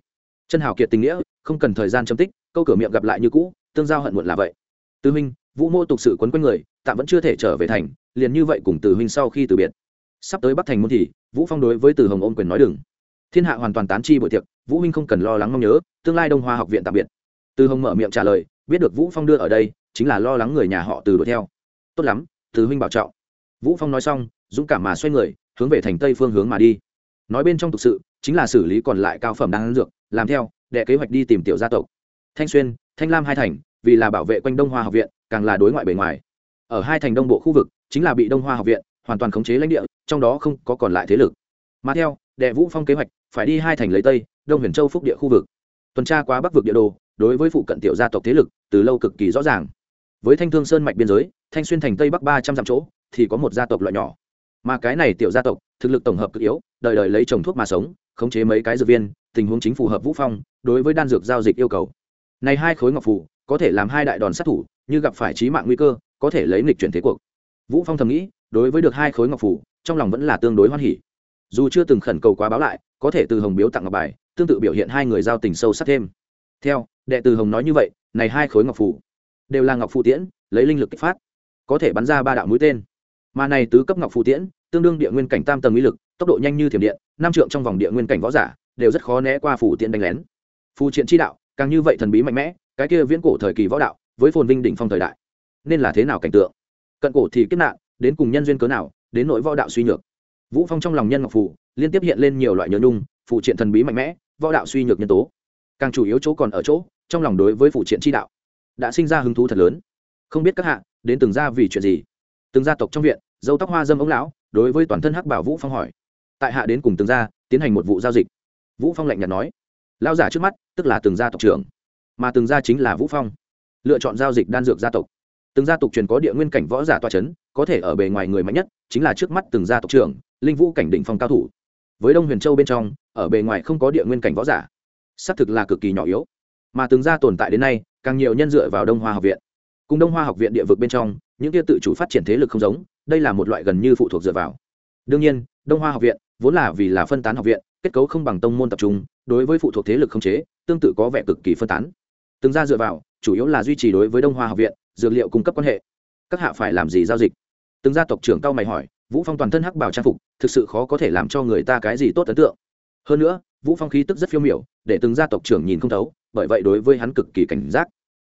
A: Chân hào kiệt tình nghĩa, không cần thời gian chấm tích, câu cửa miệng gặp lại như cũ, tương giao hận muộn là vậy. Từ huynh, vũ mô tục sự quấn quanh người, tạm vẫn chưa thể trở về thành, liền như vậy cùng từ huynh sau khi từ biệt sắp tới bắc thành môn thì, vũ phong đối với từ hồng ôm quyền nói đừng. Thiên hạ hoàn toàn tán chi buổi tiệc, vũ Minh không cần lo lắng mong nhớ, tương lai đông hoa học viện tạm biệt. Từ hồng mở miệng trả lời, biết được vũ phong đưa ở đây, chính là lo lắng người nhà họ từ đuổi theo. Tốt lắm, từ huynh bảo trọng. Vũ phong nói xong, dũng cảm mà xoay người, hướng về thành tây phương hướng mà đi. Nói bên trong thực sự, chính là xử lý còn lại cao phẩm đang dược, làm theo, đệ kế hoạch đi tìm tiểu gia tộc. Thanh xuyên, thanh lam hai thành, vì là bảo vệ quanh đông hoa học viện, càng là đối ngoại bề ngoài. Ở hai thành đông bộ khu vực, chính là bị đông hoa học viện hoàn toàn khống chế lãnh địa, trong đó không có còn lại thế lực. Mà theo, đệ vũ phong kế hoạch, phải đi hai thành lấy tây, đông huyền châu phúc địa khu vực. Tuần tra qua bắc vực địa đồ, đối với phụ cận tiểu gia tộc thế lực, từ lâu cực kỳ rõ ràng. Với thanh thương sơn mạch biên giới, thanh xuyên thành tây bắc ba trăm dặm chỗ, thì có một gia tộc loại nhỏ. Mà cái này tiểu gia tộc, thực lực tổng hợp cực yếu, đời đời lấy trồng thuốc mà sống, khống chế mấy cái dược viên, tình huống chính phù hợp vũ phong, đối với đan dược giao dịch yêu cầu. Này hai khối ngọc phủ có thể làm hai đại đòn sát thủ, như gặp phải trí mạng nguy cơ, có thể lấy nghịch chuyển thế cuộc. Vũ phong thầm nghĩ đối với được hai khối ngọc phủ, trong lòng vẫn là tương đối hoan hỉ. Dù chưa từng khẩn cầu quá báo lại, có thể từ hồng biếu tặng ngọc bài, tương tự biểu hiện hai người giao tình sâu sắc thêm. Theo, đệ từ hồng nói như vậy, này hai khối ngọc phủ đều là ngọc phụ tiễn, lấy linh lực kích phát, có thể bắn ra ba đạo mũi tên. Mà này tứ cấp ngọc phụ tiễn, tương đương địa nguyên cảnh tam tầng uy lực, tốc độ nhanh như thiểm điện, năm trượng trong vòng địa nguyên cảnh võ giả đều rất khó né qua phủ tiễn đánh lén. Phù triện chi đạo, càng như vậy thần bí mạnh mẽ, cái kia viễn cổ thời kỳ võ đạo, với phồn vinh đỉnh phong thời đại, nên là thế nào cảnh tượng? Cận cổ thì kiếp nạn đến cùng nhân duyên cớ nào, đến nỗi võ đạo suy nhược. Vũ phong trong lòng nhân ngọc phủ liên tiếp hiện lên nhiều loại nhớ nhung phụ triện thần bí mạnh mẽ, võ đạo suy nhược nhân tố. Càng chủ yếu chỗ còn ở chỗ, trong lòng đối với phụ triện chi đạo, đã sinh ra hứng thú thật lớn. Không biết các hạ, đến từng gia vì chuyện gì? Từng gia tộc trong viện, dâu tóc hoa dâm ống lão, đối với toàn thân hắc bảo vũ phong hỏi. Tại hạ đến cùng từng gia, tiến hành một vụ giao dịch. Vũ phong lạnh nhạt nói. Lao giả trước mắt, tức là từng gia tộc trưởng, mà từng gia chính là vũ phong. Lựa chọn giao dịch đan dược gia tộc từng gia tộc truyền có địa nguyên cảnh võ giả toa c h ấ n có thể ở bề ngoài người mạnh nhất chính là trước mắt từng gia tộc trưởng, linh vũ cảnh đỉnh phong cao thủ. Với đông huyền châu bên trong, ở bề ngoài không có địa nguyên cảnh võ giả. Xác thực là cực kỳ nhỏ yếu. Mà từng gia tồn tại đến nay, càng nhiều nhân dựa vào đông hoa học viện. Cùng đông hoa học viện địa vực bên trong, những kia tự chủ phát triển thế lực không giống, đây là một loại gần như phụ thuộc dựa vào. Đương nhiên, đông hoa học viện vốn là vì là phân tán học viện, kết cấu không bằng tông môn tập trung, đối với phụ thuộc thế lực không chế, tương tự có vẻ cực kỳ phân tán. Từng ra dựa vào, chủ yếu là duy trì đối với đông hoa học viện dược liệu cung cấp quan hệ. Các hạ phải làm gì giao dịch? Từng gia tộc trưởng cao mày hỏi, vũ phong toàn thân hắc bảo trang phục, thực sự khó có thể làm cho người ta cái gì tốt ấn tượng. Hơn nữa, vũ phong khí tức rất phiêu miểu, để từng gia tộc trưởng nhìn không thấu, bởi vậy đối với hắn cực kỳ cảnh giác.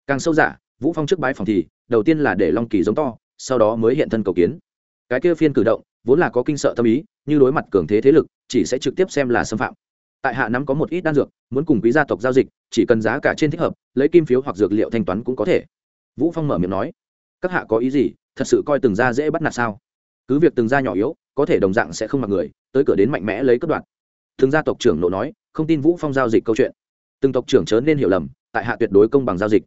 A: Càng sâu giả, vũ phong trước bái phòng thì, đầu tiên là để long kỳ giống to, sau đó mới hiện thân cầu kiến. Cái kia phiên cử động, vốn là có kinh sợ tâm ý, như đối mặt cường thế thế lực, chỉ sẽ trực tiếp xem là xâm phạm. Tại hạ nắm có một ít đan dược, muốn cùng quý gia tộc giao dịch, chỉ cần giá cả trên thích hợp, lấy kim phiếu hoặc dược liệu thanh toán cũng có thể vũ phong mở miệng nói, các hạ có ý gì? Thật sự coi từng gia dễ bắt nạt sao? Cứ việc từng gia nhỏ yếu, có thể đồng dạng sẽ không mặc người, tới cửa đến mạnh mẽ lấy cất đoạn. Từng gia tộc trưởng nộ nói, không tin vũ phong giao dịch câu chuyện. Từng tộc trưởng chớ nên hiểu lầm, tại hạ tuyệt đối công bằng giao dịch.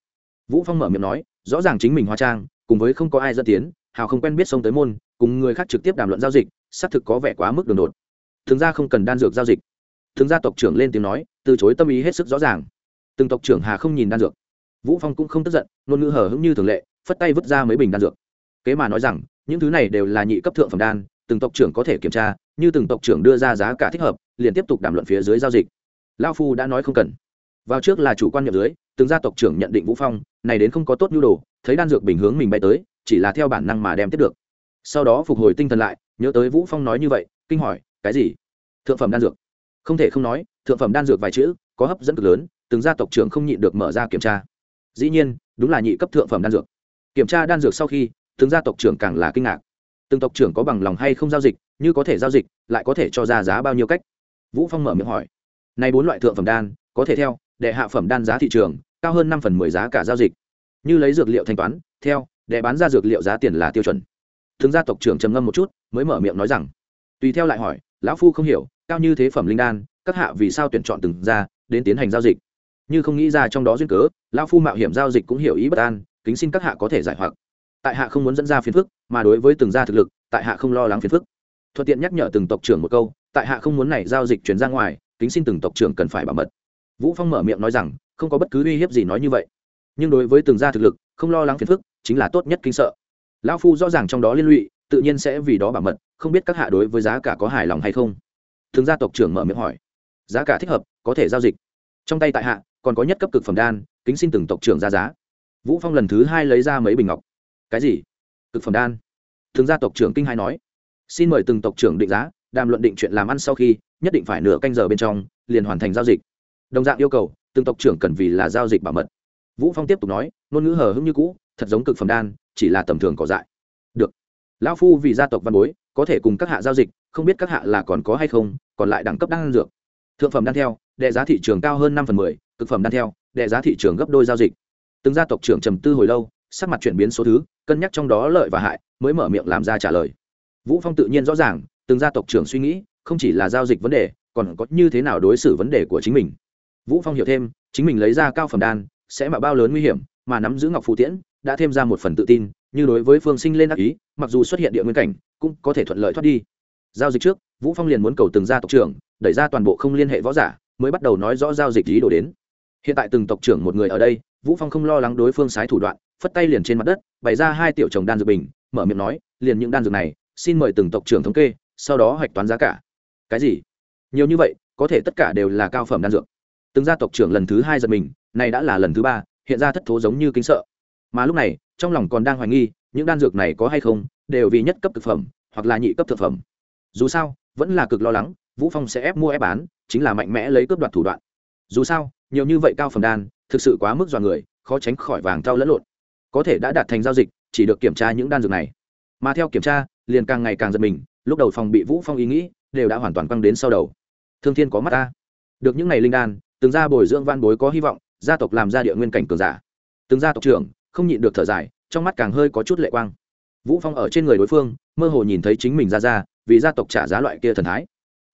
A: Vũ phong mở miệng nói, rõ ràng chính mình hóa trang, cùng với không có ai dẫn tiến, hào không quen biết sông tới môn, cùng người khác trực tiếp đàm luận giao dịch, xác thực có vẻ quá mức đường đột. Thường ra không cần đan dược giao dịch. Thường gia tộc trưởng lên tiếng nói, từ chối tâm ý hết sức rõ ràng. Từng tộc trưởng hà không nhìn đan dược vũ phong cũng không tức giận, ngôn ngữ hở hững như thường lệ, phất tay vứt ra mấy bình đan dược. Kế mà nói rằng, những thứ này đều là nhị cấp thượng phẩm đan, từng tộc trưởng có thể kiểm tra, như từng tộc trưởng đưa ra giá cả thích hợp, liền tiếp tục đàm luận phía dưới giao dịch. Lao phu đã nói không cần. Vào trước là chủ quan nhập dưới, từng gia tộc trưởng nhận định vũ phong, này đến không có tốt nhu đồ, thấy đan dược bình hướng mình bay tới, chỉ là theo bản năng mà đem tiếp được. Sau đó phục hồi tinh thần lại, nhớ tới vũ phong nói như vậy, kinh hỏi, cái gì? Thượng phẩm đan dược. Không thể không nói, thượng phẩm đan dược vài chữ, có hấp dẫn cực lớn, từng gia tộc trưởng không nhịn được mở ra kiểm tra dĩ nhiên, đúng là nhị cấp thượng phẩm đan dược. Kiểm tra đan dược sau khi từng gia tộc trưởng càng là kinh ngạc. Từng tộc trưởng có bằng lòng hay không giao dịch, như có thể giao dịch, lại có thể cho ra giá bao nhiêu cách? Vũ phong mở miệng hỏi. Nay bốn loại thượng phẩm đan, có thể theo, đệ hạ phẩm đan giá thị trường, cao hơn năm phần mười giá cả giao dịch. Như lấy dược liệu thanh toán, theo, đệ bán ra dược liệu giá tiền là tiêu chuẩn. Thường gia tộc trưởng trầm ngâm một chút, mới mở miệng nói rằng, tùy theo lại hỏi, lão phu không hiểu, cao như thế phẩm linh đan, các hạ vì sao tuyển chọn từng ra đến tiến hành giao dịch? Như không nghĩ ra trong đó duyên cớ, lão phu mạo hiểm giao dịch cũng hiểu ý bất an, kính xin các hạ có thể giải hoặc. Tại hạ không muốn dẫn ra phiền phức, mà đối với từng gia thực lực, tại hạ không lo lắng phiền phức. Thuận tiện nhắc nhở từng tộc trưởng một câu, tại hạ không muốn này giao dịch chuyển ra ngoài, kính xin từng tộc trưởng cần phải bảo mật. Vũ phong mở miệng nói rằng, không có bất cứ uy hiếp gì nói như vậy. Nhưng đối với từng gia thực lực, không lo lắng phiền phức, chính là tốt nhất kinh sợ. Lão phu rõ ràng trong đó liên lụy, tự nhiên sẽ vì đó bảo mật, không biết các hạ đối với giá cả có hài lòng hay không. Thường gia tộc trưởng mở miệng hỏi, giá cả thích hợp, có thể giao dịch. Trong tay tại hạ còn có nhất cấp cực phẩm đan, kính xin từng tộc trưởng ra giá. Vũ phong lần thứ hai lấy ra mấy bình ngọc. Cái gì? Cực phẩm đan. Thường gia tộc trưởng kinh hai nói. Xin mời từng tộc trưởng định giá, đàm luận định chuyện làm ăn sau khi, nhất định phải nửa canh giờ bên trong, liền hoàn thành giao dịch. Đồng dạng yêu cầu, từng tộc trưởng cần vì là giao dịch bảo mật. Vũ phong tiếp tục nói, ngôn ngữ hờ hững như cũ, thật giống cực phẩm đan, chỉ là tầm thường cỏ dại. Được. Lão phu vì gia tộc văn bối, có thể cùng các hạ giao dịch, không biết các hạ là còn có hay không, còn lại đẳng cấp đan dược. Thượng phẩm đan theo, đệ giá thị trường cao hơn năm phần mười cực phẩm đan theo đệ giá thị trường gấp đôi giao dịch. Từng gia tộc trưởng trầm tư hồi lâu, sắc mặt chuyển biến số thứ, cân nhắc trong đó lợi và hại, mới mở miệng làm ra trả lời. Vũ phong tự nhiên rõ ràng, từng gia tộc trưởng suy nghĩ, không chỉ là giao dịch vấn đề, còn có như thế nào đối xử vấn đề của chính mình. Vũ phong hiểu thêm, chính mình lấy ra cao phẩm đan, sẽ mà bao lớn nguy hiểm, mà nắm giữ ngọc phù tiễn, đã thêm ra một phần tự tin, như đối với phương sinh lên ác ý, mặc dù xuất hiện địa nguyên cảnh, cũng có thể thuận lợi thoát đi. Giao dịch trước, vũ phong liền muốn cầu từng gia tộc trưởng, đẩy ra toàn bộ không liên hệ võ giả, mới bắt đầu nói rõ giao dịch ý đồ đến hiện tại từng tộc trưởng một người ở đây, vũ phong không lo lắng đối phương sái thủ đoạn, phất tay liền trên mặt đất, bày ra hai tiểu chồng đan dược bình, mở miệng nói, liền những đan dược này, xin mời từng tộc trưởng thống kê, sau đó hoạch toán giá cả. Cái gì? Nhiều như vậy, có thể tất cả đều là cao phẩm đan dược. Từng gia tộc trưởng lần thứ hai giật mình, này đã là lần thứ ba, hiện ra thất thố giống như kính sợ. Mà lúc này, trong lòng còn đang hoài nghi, những đan dược này có hay không, đều vì nhất cấp thực phẩm, hoặc là nhị cấp thực phẩm. Dù sao, vẫn là cực lo lắng, vũ phong sẽ ép mua ép bán, chính là mạnh mẽ lấy cướp đoạt thủ đoạn. Dù sao nhiều như vậy cao phẩm đan, thực sự quá mức dọa người, khó tránh khỏi vàng trao lẫn lộn. Có thể đã đạt thành giao dịch, chỉ được kiểm tra những đan dược này. Mà theo kiểm tra, liền càng ngày càng giật mình, lúc đầu phòng bị vũ phong ý nghĩ, đều đã hoàn toàn quăng đến sau đầu. Thương thiên có mắt ta. Được những ngày linh đan, từng gia bồi dưỡng van bối có hy vọng, gia tộc làm ra địa nguyên cảnh cường giả. Từng gia tộc trưởng, không nhịn được thở dài, trong mắt càng hơi có chút lệ quang. Vũ phong ở trên người đối phương, mơ hồ nhìn thấy chính mình ra ra, vì gia tộc trả giá loại kia thần thái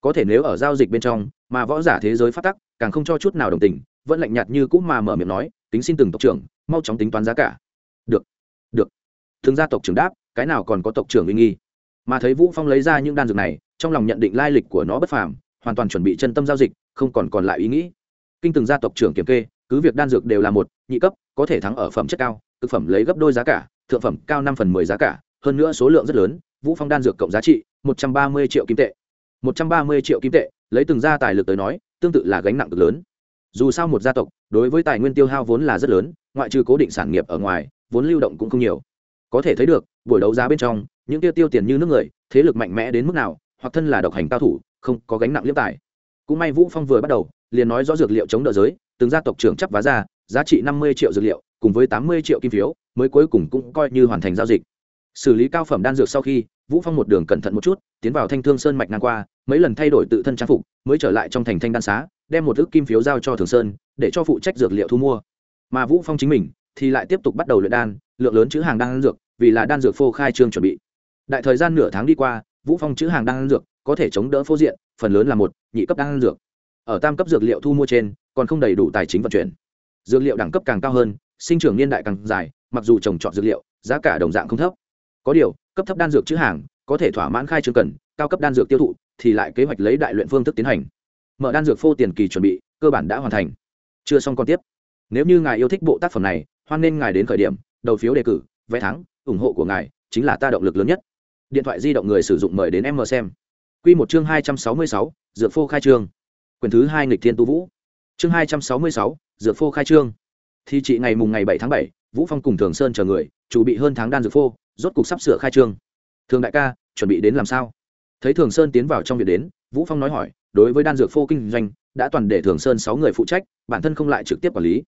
A: có thể nếu ở giao dịch bên trong, mà võ giả thế giới phát tắc, càng không cho chút nào đồng tình, vẫn lạnh nhạt như cũ mà mở miệng nói tính xin từng tộc trưởng, mau chóng tính toán giá cả. Được được. Thường gia tộc trưởng đáp, cái nào còn có tộc trưởng uy nghi? Mà thấy vũ phong lấy ra những đan dược này, trong lòng nhận định lai lịch của nó bất phàm, hoàn toàn chuẩn bị chân tâm giao dịch, không còn còn lại ý nghĩ. Kinh từng gia tộc trưởng kiểm kê, cứ việc đan dược đều là một, nhị cấp, có thể thắng ở phẩm chất cao, thực phẩm lấy gấp đôi giá cả, thượng phẩm cao năm phần mười giá cả, hơn nữa số lượng rất lớn, vũ phong đan dược cộng giá trị một trăm ba mươi triệu kim tệ một trăm ba mươi triệu kim tệ, lấy từng gia tài lực tới nói, tương tự là gánh nặng cực lớn. Dù sao một gia tộc, đối với tài nguyên tiêu hao vốn là rất lớn, ngoại trừ cố định sản nghiệp ở ngoài, vốn lưu động cũng không nhiều. Có thể thấy được, buổi đấu giá bên trong, những tiêu tiêu tiền như nước người, thế lực mạnh mẽ đến mức nào, hoặc thân là độc hành cao thủ, không có gánh nặng liếp tài. Cũng may vũ phong vừa bắt đầu, liền nói rõ dược liệu chống đỡ giới, từng gia tộc trưởng chấp vá ra, giá trị năm mươi triệu dược liệu, cùng với tám mươi triệu kim phiếu, mới cuối cùng cũng coi như hoàn thành giao dịch. Xử lý cao phẩm đan dược sau khi vũ phong một đường cẩn thận một chút, tiến vào thanh thương sơn mạch ngang qua, mấy lần thay đổi tự thân trang phục, mới trở lại trong thành thanh đan xá, đem một ước kim phiếu giao cho thường sơn, để cho phụ trách dược liệu thu mua. Mà vũ phong chính mình, thì lại tiếp tục bắt đầu luyện đan, lượng lớn chữ hàng đan dược, vì là đan dược phô khai trương chuẩn bị. Đại thời gian nửa tháng đi qua, vũ phong chữ hàng đan dược có thể chống đỡ phô diện, phần lớn là một, nhị cấp đan dược. Ở tam cấp dược liệu thu mua trên, còn không đầy đủ tài chính vận chuyển. Dược liệu đẳng cấp càng cao hơn, sinh trưởng niên đại càng dài, mặc dù trồng trọt dược liệu, giá cả đồng dạng không thấp. Có điều cấp thấp đan dược chữ hàng, có thể thỏa mãn khai trương cần, cao cấp đan dược tiêu thụ, thì lại kế hoạch lấy đại luyện phương thức tiến hành. Mở đan dược phô tiền kỳ chuẩn bị, cơ bản đã hoàn thành. Chưa xong còn tiếp. Nếu như ngài yêu thích bộ tác phẩm này, hoan nên ngài đến khởi điểm, đầu phiếu đề cử, vé thắng, ủng hộ của ngài chính là ta động lực lớn nhất. Điện thoại di động người sử dụng mời đến em mở xem. Q một chương hai trăm sáu mươi sáu, dược phô khai trương. Quyển thứ hai nghịch thiên tu vũ. Chương hai trăm sáu mươi sáu, dược phô khai trương. Thì chị ngày mùng ngày bảy tháng bảy, vũ phong cùng thường sơn chờ người chuẩn bị hơn tháng đan dược phô rốt cục sắp sửa khai trương. Thường đại ca, chuẩn bị đến làm sao? Thấy thường sơn tiến vào trong việc đến, vũ phong nói hỏi, đối với đan dược phô kinh doanh, đã toàn để thường sơn sáu người phụ trách, bản thân không lại trực tiếp quản lý.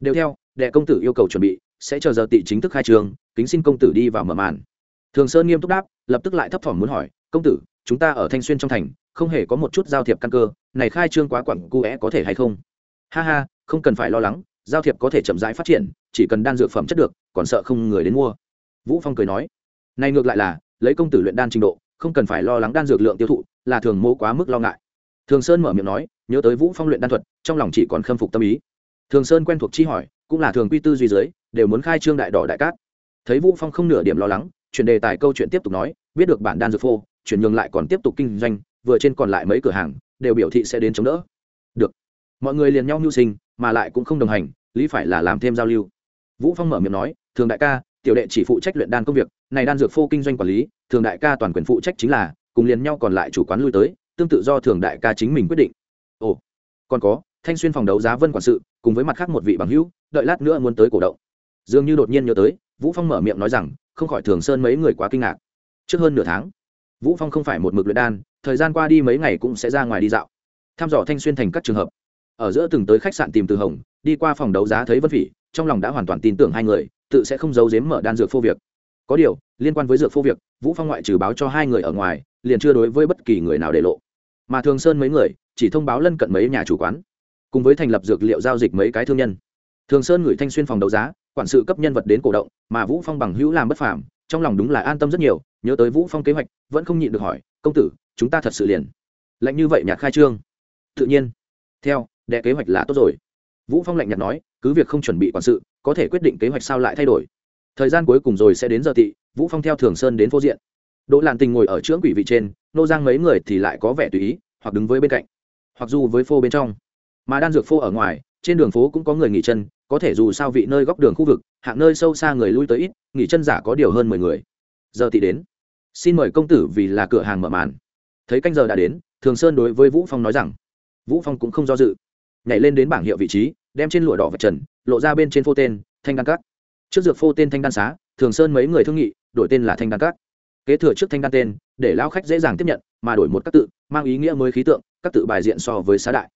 A: Đều theo, đệ công tử yêu cầu chuẩn bị, sẽ chờ giờ tị chính thức khai trương, kính xin công tử đi vào mở màn. Thường sơn nghiêm túc đáp, lập tức lại thấp thỏm muốn hỏi, công tử, chúng ta ở thanh xuyên trong thành, không hề có một chút giao thiệp căn cơ, này khai trương quá quẳng cu é có thể hay không? Ha ha, không cần phải lo lắng, giao thiệp có thể chậm rãi phát triển, chỉ cần đan dược phẩm chất được, còn sợ không người đến mua vũ phong cười nói, này ngược lại là, lấy công tử luyện đan trình độ, không cần phải lo lắng đan dược lượng tiêu thụ, là thường mô quá mức lo ngại. Thường sơn mở miệng nói, nhớ tới vũ phong luyện đan thuật, trong lòng chỉ còn khâm phục tâm ý. Thường sơn quen thuộc chi hỏi, cũng là thường quy tư duy dưới đều muốn khai trương đại đỏ đại cát. Thấy vũ phong không nửa điểm lo lắng, chuyển đề tài câu chuyện tiếp tục nói, biết được bản đan dược phô, chuyển nhường lại còn tiếp tục kinh doanh, vừa trên còn lại mấy cửa hàng, đều biểu thị sẽ đến chống đỡ. Được. Mọi người liền nhau mưu sinh, mà lại cũng không đồng hành, lý phải là làm thêm giao lưu. Vũ phong mở miệng nói, thường đại ca tiểu đệ chỉ phụ trách luyện đan công việc, này đan dược phô kinh doanh quản lý, thường đại ca toàn quyền phụ trách chính là, cùng liền nhau còn lại chủ quán lui tới, tương tự do thường đại ca chính mình quyết định. Ồ, còn có, thanh xuyên phòng đấu giá vân quản sự, cùng với mặt khác một vị bằng hữu, đợi lát nữa muốn tới cổ động. Dường như đột nhiên nhớ tới, vũ phong mở miệng nói rằng, không khỏi thường sơn mấy người quá kinh ngạc. Trước hơn nửa tháng, vũ phong không phải một mực luyện đan, thời gian qua đi mấy ngày cũng sẽ ra ngoài đi dạo tham dò thanh xuyên thành các trường hợp. Ở giữa từng tới khách sạn tìm từ hồng đi qua phòng đấu giá thấy vân phỉ, trong lòng đã hoàn toàn tin tưởng hai người, tự sẽ không giấu giếm mở đan dược phô việc. Có điều, liên quan với dược phô việc, vũ phong ngoại trừ báo cho hai người ở ngoài, liền chưa đối với bất kỳ người nào để lộ. Mà thường sơn mấy người, chỉ thông báo lân cận mấy nhà chủ quán, cùng với thành lập dược liệu giao dịch mấy cái thương nhân. Thường sơn gửi thanh xuyên phòng đấu giá, quản sự cấp nhân vật đến cổ động, mà vũ phong bằng hữu làm bất phàm, trong lòng đúng là an tâm rất nhiều, nhớ tới vũ phong kế hoạch, vẫn không nhịn được hỏi, công tử, chúng ta thật sự liền. Lạnh như vậy nhạc khai trương. Tự nhiên, theo, đệ kế hoạch là tốt rồi vũ phong lạnh nhạt nói, cứ việc không chuẩn bị quản sự, có thể quyết định kế hoạch sao lại thay đổi. Thời gian cuối cùng rồi sẽ đến giờ tị, vũ phong theo thường sơn đến phố diện. Đỗ làn tình ngồi ở trưỡng quỷ vị trên, nô giang mấy người thì lại có vẻ tùy ý, hoặc đứng với bên cạnh, hoặc dù với phô bên trong. Mà đan dược phô ở ngoài, trên đường phố cũng có người nghỉ chân, có thể dù sao vị nơi góc đường khu vực, hạng nơi sâu xa người lui tới ít, nghỉ chân giả có điều hơn mười người. Giờ thì đến. Xin mời công tử vì là cửa hàng mở màn. Thấy canh giờ đã đến, thường sơn đối với vũ phong nói rằng, vũ phong cũng không do dự nhảy lên đến bảng hiệu vị trí, đem trên lụa đỏ vật trần, lộ ra bên trên phô tên, thanh đan cát. Trước dược phô tên thanh đan xá, thường sơn mấy người thương nghị, đổi tên là thanh đan cát. Kế thừa trước thanh đan tên, để lao khách dễ dàng tiếp nhận, mà đổi một các tự, mang ý nghĩa mới khí tượng các tự bài diện so với xá đại.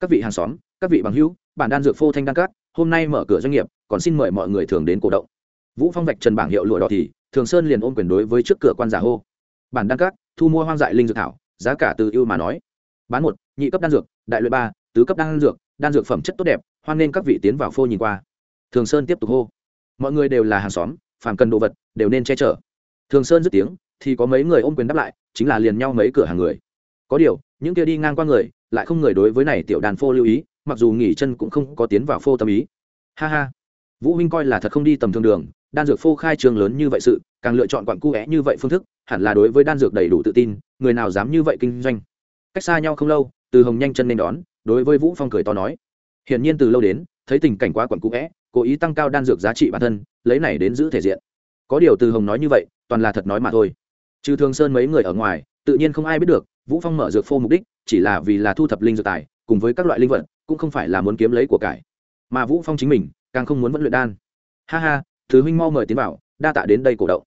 A: Các vị hàng xóm, các vị bằng hữu, bản đan dược phô thanh đan cát, hôm nay mở cửa doanh nghiệp, còn xin mời mọi người thường đến cổ động. Vũ phong vạch trần bảng hiệu lụa đỏ thì, thường sơn liền ôm quyền đối với trước cửa quan giả hô. Bản đan cát, thu mua hoang dại linh dược thảo, giá cả từ ưu mà nói. Bán một, nhị cấp đan dược, đại luyện ba tứ cấp đan dược đan dược phẩm chất tốt đẹp, hoan nên các vị tiến vào phô nhìn qua. Thường sơn tiếp tục hô. Mọi người đều là hàng xóm, phàm cần đồ vật, đều nên che chở. Thường sơn dứt tiếng, thì có mấy người ôm quyền đáp lại, chính là liền nhau mấy cửa hàng người. Có điều, những kia đi ngang qua người, lại không người đối với này tiểu đàn phô lưu ý, mặc dù nghỉ chân cũng không có tiến vào phô tâm ý. Ha ha. Vũ huynh coi là thật không đi tầm thường đường, đan dược phô khai trường lớn như vậy sự, càng lựa chọn quặn cu é như vậy phương thức, hẳn là đối với đan dược đầy đủ tự tin, người nào dám như vậy kinh doanh. Cách xa nhau không lâu, từ hồng nhanh chân nên đón đối với vũ phong cười to nói. Hiển nhiên từ lâu đến, thấy tình cảnh quá quẩn cũ vẽ cố ý tăng cao đan dược giá trị bản thân, lấy này đến giữ thể diện. Có điều từ hồng nói như vậy, toàn là thật nói mà thôi. Trừ thường sơn mấy người ở ngoài, tự nhiên không ai biết được, vũ phong mở dược phô mục đích, chỉ là vì là thu thập linh dược tài, cùng với các loại linh vật, cũng không phải là muốn kiếm lấy của cải. Mà vũ phong chính mình, càng không muốn vẫn luyện đan. Ha ha, thứ huynh mau mời tiến vào, đa tạ đến đây cổ động.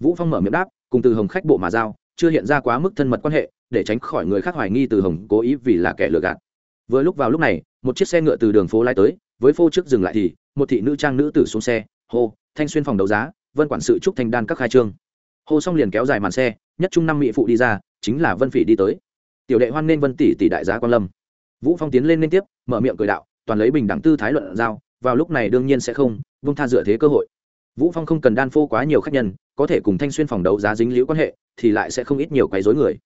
A: Vũ phong mở miệng đáp, cùng từ hồng khách bộ mà giao, chưa hiện ra quá mức thân mật quan hệ, để tránh khỏi người khác hoài nghi từ hồng cố ý vì là kẻ lừa gạt vừa lúc vào lúc này, một chiếc xe ngựa từ đường phố lai tới, với phô trước dừng lại thì, một thị nữ trang nữ tử xuống xe, hô, thanh xuyên phòng đấu giá, vân quản sự trúc thanh đan các khai trương. Hô xong liền kéo dài màn xe, nhất trung năm mỹ phụ đi ra, chính là vân phỉ đi tới. Tiểu đệ hoan nên vân tỷ tỷ đại giá quan lâm. Vũ phong tiến lên liên tiếp, mở miệng cười đạo, toàn lấy bình đẳng tư thái luận giao, vào lúc này đương nhiên sẽ không, vung tha dựa thế cơ hội. Vũ phong không cần đan phô quá nhiều khách nhân, có thể cùng thanh xuyên phòng đấu giá dính liễu quan hệ, thì lại sẽ không ít nhiều quấy rối người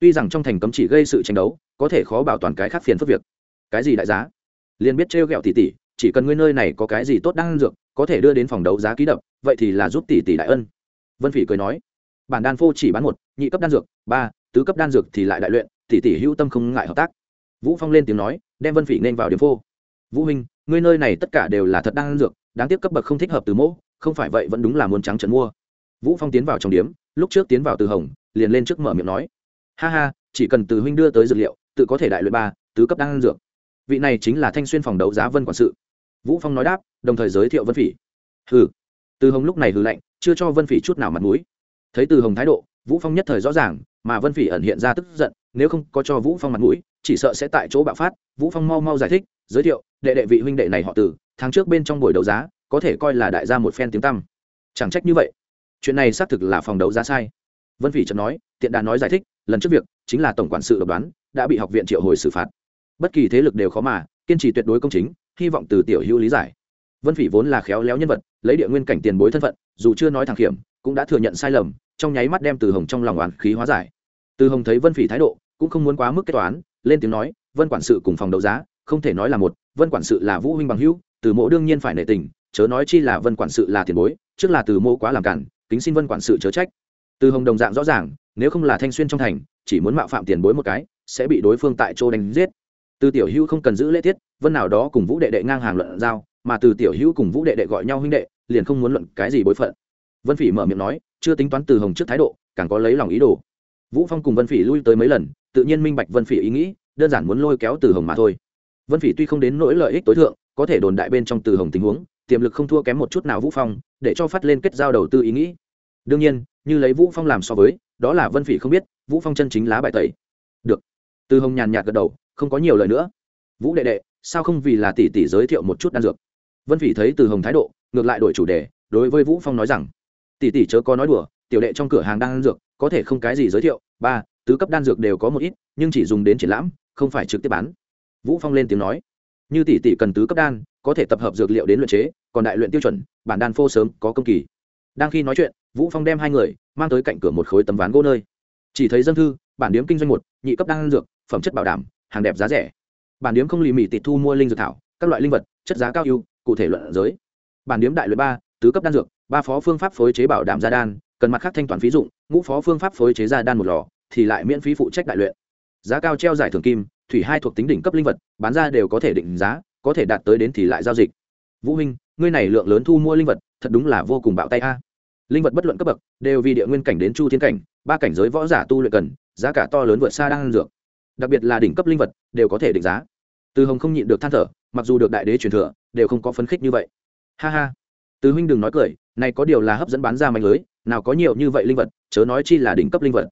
A: tuy rằng trong thành cấm chỉ gây sự tranh đấu, có thể khó bảo toàn cái khác phiền phức việc. Cái gì đại giá? Liền biết trêu ghẹo tỷ tỷ, chỉ cần ngươi nơi này có cái gì tốt đang dược, có thể đưa đến phòng đấu giá ký đập, vậy thì là giúp tỷ tỷ đại ân. Vân phỉ cười nói, bản đan phô chỉ bán một, nhị cấp đan dược, ba, tứ cấp đan dược thì lại đại luyện, tỷ tỷ hữu tâm không ngại hợp tác. Vũ phong lên tiếng nói, đem vân phỉ nên vào điểm phô. Vũ huynh, ngươi nơi này tất cả đều là thật đan dược, đáng tiếc cấp bậc không thích hợp từ mẫu không phải vậy vẫn đúng là muốn trắng trần mua. Vũ phong tiến vào trong điếm lúc trước tiến vào từ hồng, liền lên trước mở miệng nói ha ha, chỉ cần từ huynh đưa tới dược liệu, tự có thể đại luyện ba, tứ cấp đang ăn dược. Vị này chính là thanh xuyên phòng đấu giá vân quản sự. Vũ phong nói đáp, đồng thời giới thiệu vân phỉ. Hừ. Từ hồng lúc này hừ lạnh, chưa cho vân phỉ chút nào mặt mũi. Thấy từ hồng thái độ, vũ phong nhất thời rõ ràng, mà vân phỉ ẩn hiện ra tức giận, nếu không có cho vũ phong mặt mũi, chỉ sợ sẽ tại chỗ bạo phát. Vũ phong mau mau giải thích, giới thiệu, đệ đệ vị huynh đệ này họ từ, tháng trước bên trong buổi đấu giá, có thể coi là đại gia một phen tiếng tăm. Chẳng trách như vậy. Chuyện này xác thực là phòng đấu giá sai vân phỉ trần nói, tiện đà nói giải thích, lần trước việc chính là tổng quản sự độc đoán, đã bị học viện triệu hồi xử phạt. Bất kỳ thế lực đều khó mà, kiên trì tuyệt đối công chính, hy vọng từ tiểu hữu lý giải. Vân phỉ vốn là khéo léo nhân vật, lấy địa nguyên cảnh tiền bối thân phận, dù chưa nói thẳng hiểm cũng đã thừa nhận sai lầm, trong nháy mắt đem từ hồng trong lòng oán khí hóa giải. Từ hồng thấy vân phỉ thái độ, cũng không muốn quá mức kết toán, lên tiếng nói, vân quản sự cùng phòng đấu giá, không thể nói là một, vân quản sự là vũ huynh bằng hữu, từ mộ đương nhiên phải nể tình, chớ nói chi là vân quản sự là tiền bối, trước là từ mộ quá làm cản, kính xin vân quản sự chớ trách từ hồng đồng dạng rõ ràng, nếu không là thanh xuyên trong thành, chỉ muốn mạo phạm tiền bối một cái, sẽ bị đối phương tại chỗ đánh giết. Từ tiểu hữu không cần giữ lễ tiết, vân nào đó cùng vũ đệ đệ ngang hàng luận giao, mà từ tiểu hữu cùng vũ đệ đệ gọi nhau huynh đệ, liền không muốn luận cái gì bối phận. Vân phỉ mở miệng nói, chưa tính toán từ hồng trước thái độ, càng có lấy lòng ý đồ. Vũ phong cùng vân phỉ lui tới mấy lần, tự nhiên minh bạch vân phỉ ý nghĩ, đơn giản muốn lôi kéo từ hồng mà thôi. Vân phỉ tuy không đến nỗi lợi ích tối thượng, có thể đồn đại bên trong từ hồng tình huống, tiềm lực không thua kém một chút nào vũ phong, để cho phát lên kết giao đầu tư ý nghĩ đương nhiên, như lấy vũ phong làm so với, đó là vân phỉ không biết, vũ phong chân chính lá bài tẩy. Được. Từ hồng nhàn nhạt gật đầu, không có nhiều lời nữa. Vũ đệ đệ, sao không vì là tỷ tỷ giới thiệu một chút đan dược? Vân phỉ thấy từ hồng thái độ, ngược lại đổi chủ đề, đối với vũ phong nói rằng, tỷ tỷ chớ có nói đùa, tiểu đệ trong cửa hàng đan dược, có thể không cái gì giới thiệu, ba, tứ cấp đan dược đều có một ít, nhưng chỉ dùng đến triển lãm, không phải trực tiếp bán. Vũ phong lên tiếng nói, như tỷ tỷ cần tứ cấp đan, có thể tập hợp dược liệu đến luyện chế, còn đại luyện tiêu chuẩn, bản đan phô sớm có công kỳ. Đang khi nói chuyện vũ phong đem hai người mang tới cạnh cửa một khối tấm ván gỗ nơi. Chỉ thấy dân thư, bản điếm kinh doanh một, nhị cấp đan dược, phẩm chất bảo đảm, hàng đẹp giá rẻ. Bản điếm không lì mì tịt thu mua linh dược thảo, các loại linh vật, chất giá cao ưu, cụ thể luận giới. Bản điếm đại luyện ba, tứ cấp đan dược, ba phó phương pháp phối chế bảo đảm gia đan, cần mặt khác thanh toán phí dụng, ngũ phó phương pháp phối chế gia đan một lò, thì lại miễn phí phụ trách đại luyện. Giá cao treo giải thưởng kim, thủy hai thuộc tính đỉnh cấp linh vật, bán ra đều có thể định giá, có thể đạt tới đến thì lại giao dịch. Vũ huynh, ngươi này lượng lớn thu mua linh vật, thật đúng là vô cùng bạo tay a linh vật bất luận cấp bậc, đều vì địa nguyên cảnh đến chu thiên cảnh, ba cảnh giới võ giả tu luyện cần, giá cả to lớn vượt xa đang dược. Đặc biệt là đỉnh cấp linh vật, đều có thể định giá. Từ hồng không nhịn được than thở, mặc dù được đại đế truyền thừa, đều không có phấn khích như vậy. Ha ha. Từ huynh đừng nói cười, này có điều là hấp dẫn bán ra mạnh lưới, nào có nhiều như vậy linh vật, chớ nói chi là đỉnh cấp linh vật.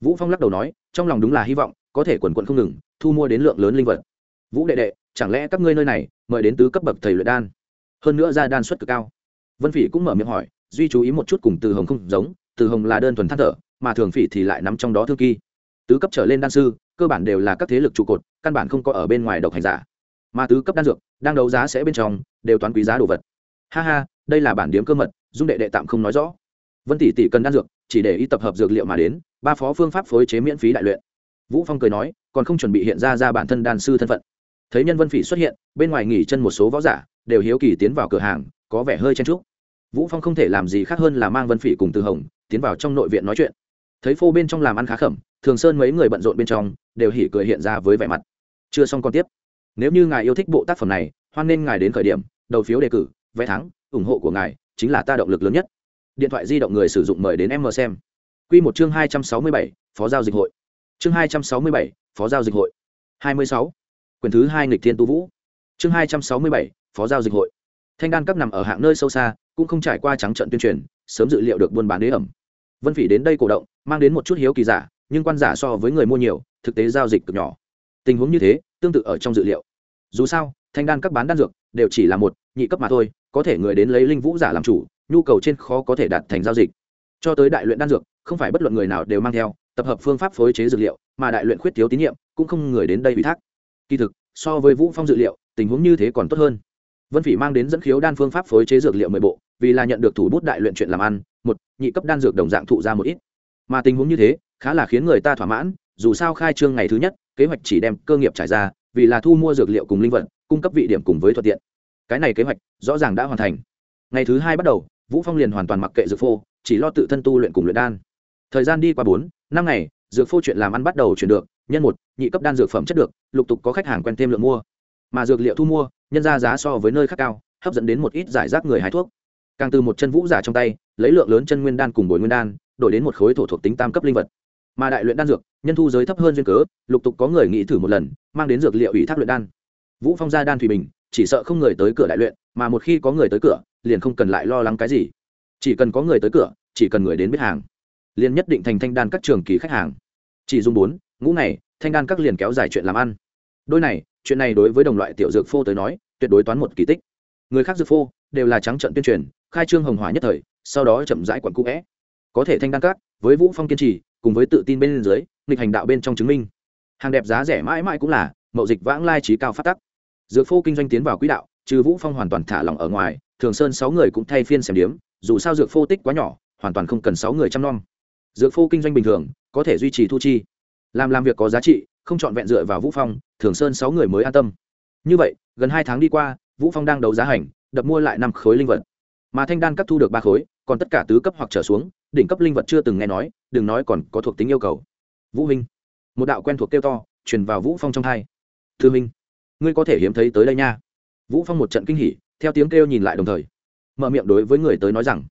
A: Vũ phong lắc đầu nói, trong lòng đúng là hy vọng, có thể quần quận không ngừng, thu mua đến lượng lớn linh vật. Vũ đệ đệ, chẳng lẽ các ngươi nơi này, mời đến tứ cấp bậc thầy luyện đan? Hơn nữa ra đan suất cực cao. Vân phỉ cũng mở miệng hỏi duy chú ý một chút cùng từ hồng không giống, từ hồng là đơn thuần than thở, mà thường phỉ thì lại nắm trong đó thương kỳ. Tứ cấp trở lên đan sư, cơ bản đều là các thế lực trụ cột, căn bản không có ở bên ngoài độc hành giả. Mà tứ cấp đan dược, đang đấu giá sẽ bên trong, đều toán quý giá đồ vật. Ha ha, đây là bản điếm cơ mật, dung đệ đệ tạm không nói rõ. Vân tỷ tỷ cần đan dược, chỉ để ý tập hợp dược liệu mà đến, ba phó phương pháp phối chế miễn phí đại luyện. Vũ phong cười nói, còn không chuẩn bị hiện ra ra bản thân đan sư thân phận. Thấy nhân vân phỉ xuất hiện, bên ngoài nghỉ chân một số võ giả, đều hiếu kỳ tiến vào cửa hàng, có vẻ hơi chen trúc vũ phong không thể làm gì khác hơn là mang vân phỉ cùng từ hồng tiến vào trong nội viện nói chuyện. Thấy phô bên trong làm ăn khá khẩm, thường sơn mấy người bận rộn bên trong, đều hỉ cười hiện ra với vẻ mặt. Chưa xong còn tiếp. Nếu như ngài yêu thích bộ tác phẩm này, hoan nên ngài đến khởi điểm, đầu phiếu đề cử, vé thắng, ủng hộ của ngài chính là ta động lực lớn nhất. Điện thoại di động người sử dụng mời đến em mờ xem. Quy một chương hai trăm sáu mươi bảy, phó giao dịch hội. Chương hai trăm sáu mươi bảy, phó giao dịch hội. hai mươi sáu. Quyển thứ hai nghịch thiên tu vũ. Chương hai trăm sáu mươi bảy, phó giao dịch hội. Thanh đan các nằm ở hạng nơi sâu xa cũng không trải qua trắng trận tuyên truyền, sớm dự liệu được buôn bán đế ẩm. Vân phỉ đến đây cổ động, mang đến một chút hiếu kỳ giả, nhưng quan giả so với người mua nhiều, thực tế giao dịch cực nhỏ. Tình huống như thế, tương tự ở trong dự liệu. Dù sao, thanh đan các bán đan dược, đều chỉ là một, nhị cấp mà thôi, có thể người đến lấy linh vũ giả làm chủ, nhu cầu trên khó có thể đạt thành giao dịch. Cho tới đại luyện đan dược, không phải bất luận người nào đều mang theo, tập hợp phương pháp phối chế dược liệu, mà đại luyện khuyết thiếu tín nhiệm, cũng không người đến đây ủy thác. Kỳ thực, so với vũ phong dự liệu, tình huống như thế còn tốt hơn. Vân phỉ mang đến dẫn khiếu đan phương pháp phối chế dược liệu mười bộ vì là nhận được thủ bút đại luyện chuyện làm ăn, một, nhị cấp đan dược đồng dạng thụ ra một ít. Mà tình huống như thế, khá là khiến người ta thỏa mãn, dù sao khai trương ngày thứ nhất, kế hoạch chỉ đem cơ nghiệp trải ra, vì là thu mua dược liệu cùng linh vật, cung cấp vị điểm cùng với thuận tiện. Cái này kế hoạch rõ ràng đã hoàn thành. Ngày thứ hai bắt đầu, vũ phong liền hoàn toàn mặc kệ dược phô, chỉ lo tự thân tu luyện cùng luyện đan. Thời gian đi qua bốn, năm ngày, dược phô chuyện làm ăn bắt đầu chuyển được, nhân một, nhị cấp đan dược phẩm chất được, lục tục có khách hàng quen thêm lượng mua. Mà dược liệu thu mua, nhân ra giá so với nơi khác cao, hấp dẫn đến một ít giải rác người hái thuốc càng từ một chân vũ giả trong tay, lấy lượng lớn chân nguyên đan cùng bồi nguyên đan, đổi đến một khối thổ thuộc tính tam cấp linh vật. Mà đại luyện đan dược, nhân thu giới thấp hơn duyên cớ, lục tục có người nghĩ thử một lần, mang đến dược liệu ủy thác luyện đan. Vũ phong gia đan thủy bình, chỉ sợ không người tới cửa đại luyện, mà một khi có người tới cửa, liền không cần lại lo lắng cái gì. Chỉ cần có người tới cửa, chỉ cần người đến biết hàng, liền nhất định thành thanh đan các trường kỳ khách hàng. Chỉ dùng bốn, ngũ này thanh đan các liền kéo dài chuyện làm ăn. Đôi này, chuyện này đối với đồng loại tiểu dược phô tới nói, tuyệt đối toán một kỳ tích. Người khác dược phô, đều là trắng trận tuyên truyền khai trương hồng hỏa nhất thời, sau đó chậm rãi quặn cũ vẽ. Có thể thanh đăng cát với vũ phong kiên trì, cùng với tự tin bên dưới, nghịch hành đạo bên trong chứng minh. Hàng đẹp giá rẻ mãi mãi cũng là, mậu dịch vãng lai trí cao phát tắc. Dược phô kinh doanh tiến vào quỹ đạo, trừ vũ phong hoàn toàn thả lỏng ở ngoài, thường sơn sáu người cũng thay phiên xem điếm, dù sao dược phô tích quá nhỏ, hoàn toàn không cần sáu người chăm nom. Dược phô kinh doanh bình thường, có thể duy trì thu chi. Làm làm việc có giá trị, không chọn vẹn dựa vào vũ phong, thường sơn sáu người mới an tâm. Như vậy, gần hai tháng đi qua, vũ phong đang đấu giá hành, đập mua lại năm khối linh vật mà thanh đan cấp thu được ba khối, còn tất cả tứ cấp hoặc trở xuống, đỉnh cấp linh vật chưa từng nghe nói, đừng nói còn có thuộc tính yêu cầu. Vũ minh. Một đạo quen thuộc kêu to, truyền vào vũ phong trong thai. Thư minh, ngươi có thể hiếm thấy tới đây nha. Vũ phong một trận kinh hỉ, theo tiếng kêu nhìn lại đồng thời, mở miệng đối với người tới nói rằng,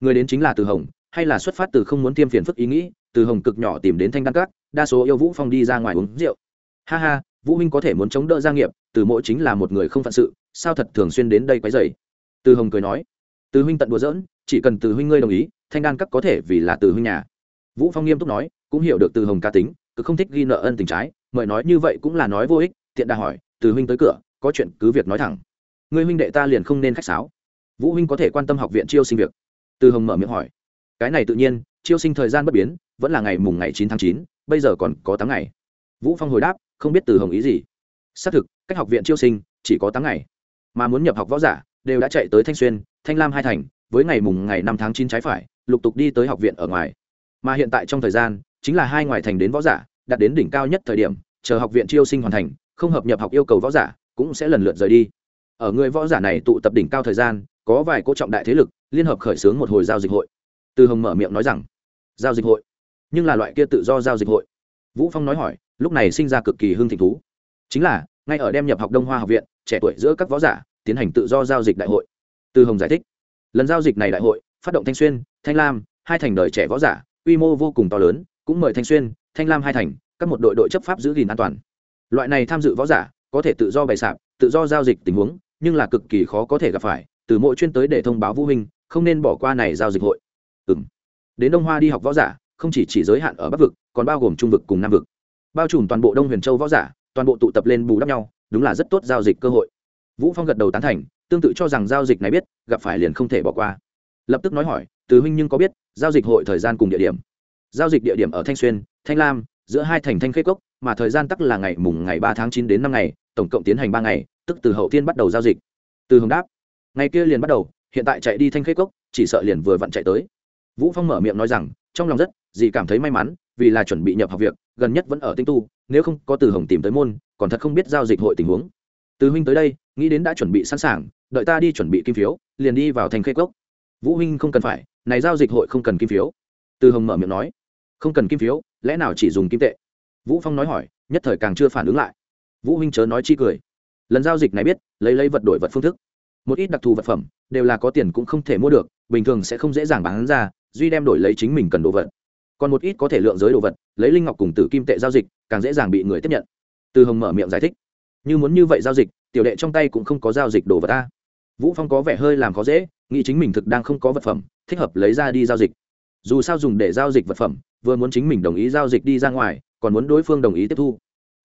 A: người đến chính là từ hồng, hay là xuất phát từ không muốn tiêm phiền phức ý nghĩ, từ hồng cực nhỏ tìm đến thanh đan cát đa số yêu vũ phong đi ra ngoài uống rượu. Ha ha, vũ minh có thể muốn chống đỡ gia nghiệp, từ mỗi chính là một người không phận sự, sao thật thường xuyên đến đây quấy rầy? Từ hồng cười nói từ huynh tận đùa giỡn, chỉ cần từ huynh ngươi đồng ý, thanh đan các có thể vì là từ huynh nhà. Vũ phong nghiêm túc nói, cũng hiểu được từ hồng ca tính, cứ không thích ghi nợ ân tình trái, mời nói như vậy cũng là nói vô ích, tiện đà hỏi, từ huynh tới cửa, có chuyện cứ việc nói thẳng. Ngươi huynh đệ ta liền không nên khách sáo. Vũ huynh có thể quan tâm học viện chiêu sinh việc. Từ hồng mở miệng hỏi. Cái này tự nhiên, chiêu sinh thời gian bất biến, vẫn là ngày mùng ngày chín tháng chín, bây giờ còn có tám ngày. Vũ phong hồi đáp, không biết từ hồng ý gì. Xác thực, cách học viện chiêu sinh, chỉ có tám ngày. Mà muốn nhập học võ giả, đều đã chạy tới thanh xuyên thanh lam hai thành, với ngày mùng ngày năm tháng chín trái phải, lục tục đi tới học viện ở ngoài. Mà hiện tại trong thời gian, chính là hai ngoài thành đến võ giả, đạt đến đỉnh cao nhất thời điểm, chờ học viện chiêu sinh hoàn thành, không hợp nhập học yêu cầu võ giả, cũng sẽ lần lượt rời đi. Ở người võ giả này tụ tập đỉnh cao thời gian, có vài cố trọng đại thế lực, liên hợp khởi xướng một hồi giao dịch hội. Từ hồng mở miệng nói rằng, giao dịch hội? Nhưng là loại kia tự do giao dịch hội? Vũ phong nói hỏi, lúc này sinh ra cực kỳ hưng thịnh thú. Chính là, ngay ở đem nhập học đông hoa học viện, trẻ tuổi giữa các võ giả, tiến hành tự do giao dịch đại hội từ hồng giải thích, lần giao dịch này đại hội, phát động thanh xuyên, thanh lam, hai thành đời trẻ võ giả, quy mô vô cùng to lớn, cũng mời thanh xuyên, thanh lam hai thành, các một đội đội chấp pháp giữ gìn an toàn. Loại này tham dự võ giả, có thể tự do bày sạp, tự do giao dịch tình huống, nhưng là cực kỳ khó có thể gặp phải, từ mỗi chuyên tới để thông báo vũ huynh, không nên bỏ qua này giao dịch hội. Ừ m đến đông hoa đi học võ giả, không chỉ chỉ giới hạn ở bắc vực, còn bao gồm trung vực cùng nam vực. Bao trùm toàn bộ đông huyền châu võ giả, toàn bộ tụ tập lên bù đắp nhau, đúng là rất tốt giao dịch cơ hội. Vũ phong gật đầu tán thành tương tự cho rằng giao dịch này biết, gặp phải liền không thể bỏ qua. Lập tức nói hỏi, từ huynh nhưng có biết, giao dịch hội thời gian cùng địa điểm? Giao dịch địa điểm ở thanh xuyên, thanh lam, giữa hai thành thanh khê cốc, mà thời gian tắc là ngày mùng ngày ba tháng chín đến năm ngày, tổng cộng tiến hành ba ngày, tức từ hậu tiên bắt đầu giao dịch. Từ hồng đáp, ngày kia liền bắt đầu, hiện tại chạy đi thanh khê cốc, chỉ sợ liền vừa vặn chạy tới. Vũ phong mở miệng nói rằng, trong lòng rất, dì cảm thấy may mắn, vì là chuẩn bị nhập học việc, gần nhất vẫn ở tinh tu, nếu không có từ hồng tìm tới môn, còn thật không biết giao dịch hội tình huống. Từ huynh tới đây nghĩ đến đã chuẩn bị sẵn sàng, đợi ta đi chuẩn bị kim phiếu, liền đi vào thành khê cốc. Vũ huynh không cần phải, này giao dịch hội không cần kim phiếu. Từ hồng mở miệng nói, không cần kim phiếu, lẽ nào chỉ dùng kim tệ? Vũ phong nói hỏi, nhất thời càng chưa phản ứng lại. Vũ huynh chớ nói chi cười. Lần giao dịch này biết, lấy lấy vật đổi vật phương thức. Một ít đặc thù vật phẩm, đều là có tiền cũng không thể mua được, bình thường sẽ không dễ dàng bán ra, duy đem đổi lấy chính mình cần đồ vật. Còn một ít có thể lượng giới đồ vật, lấy linh ngọc cùng tử kim tệ giao dịch, càng dễ dàng bị người tiếp nhận. Từ hồng mở miệng giải thích, như muốn như vậy giao dịch tiểu đệ trong tay cũng không có giao dịch đồ vật ta. Vũ phong có vẻ hơi làm khó dễ, nghĩ chính mình thực đang không có vật phẩm, thích hợp lấy ra đi giao dịch. Dù sao dùng để giao dịch vật phẩm, vừa muốn chính mình đồng ý giao dịch đi ra ngoài, còn muốn đối phương đồng ý tiếp thu.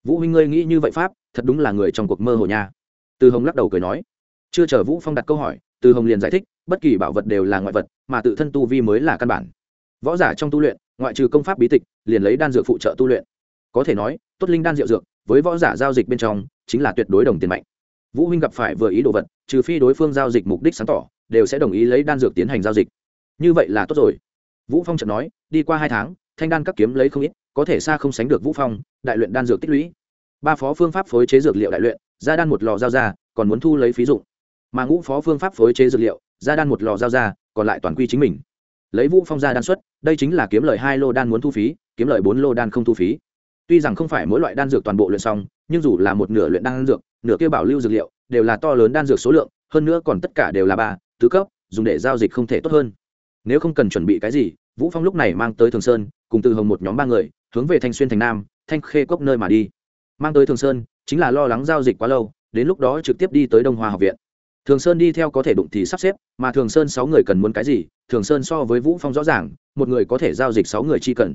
A: Vũ huynh ngươi nghĩ như vậy pháp, thật đúng là người trong cuộc mơ hồ nha. Từ hồng lắc đầu cười nói. Chưa chờ vũ phong đặt câu hỏi, từ hồng liền giải thích, bất kỳ bảo vật đều là ngoại vật, mà tự thân tu vi mới là căn bản. Võ giả trong tu luyện, ngoại trừ công pháp bí tịch, liền lấy đan dược phụ trợ tu luyện. Có thể nói, tốt linh đan diệu dược, với võ giả giao dịch bên trong, chính là tuyệt đối đồng tiền mạnh vũ huynh gặp phải vừa ý đồ vật, trừ phi đối phương giao dịch mục đích sáng tỏ, đều sẽ đồng ý lấy đan dược tiến hành giao dịch. Như vậy là tốt rồi. Vũ phong chợt nói, đi qua hai tháng, thanh đan các kiếm lấy không ít, có thể xa không sánh được vũ phong, đại luyện đan dược tích lũy. Ba phó phương pháp phối chế dược liệu đại luyện, ra đan một lò giao ra, còn muốn thu lấy phí dụng. Mà ngũ phó phương pháp phối chế dược liệu, ra đan một lò giao ra, còn lại toàn quy chính mình. Lấy vũ phong ra đan xuất, đây chính là kiếm lời hai lô đan muốn thu phí, kiếm lời bốn lô đan không thu phí. Tuy rằng không phải mỗi loại đan dược toàn bộ luyện xong nhưng dù là một nửa luyện đan dược, nửa kia bảo lưu dược liệu, đều là to lớn đan dược số lượng, hơn nữa còn tất cả đều là ba, tứ cấp, dùng để giao dịch không thể tốt hơn. Nếu không cần chuẩn bị cái gì, vũ phong lúc này mang tới thường sơn, cùng từ hồng một nhóm ba người, hướng về thanh xuyên thành nam, thanh khê cốc nơi mà đi. Mang tới thường sơn, chính là lo lắng giao dịch quá lâu, đến lúc đó trực tiếp đi tới đông hoa học viện. Thường sơn đi theo có thể đụng thì sắp xếp, mà thường sơn sáu người cần muốn cái gì, thường sơn so với vũ phong rõ ràng, một người có thể giao dịch sáu người chi cần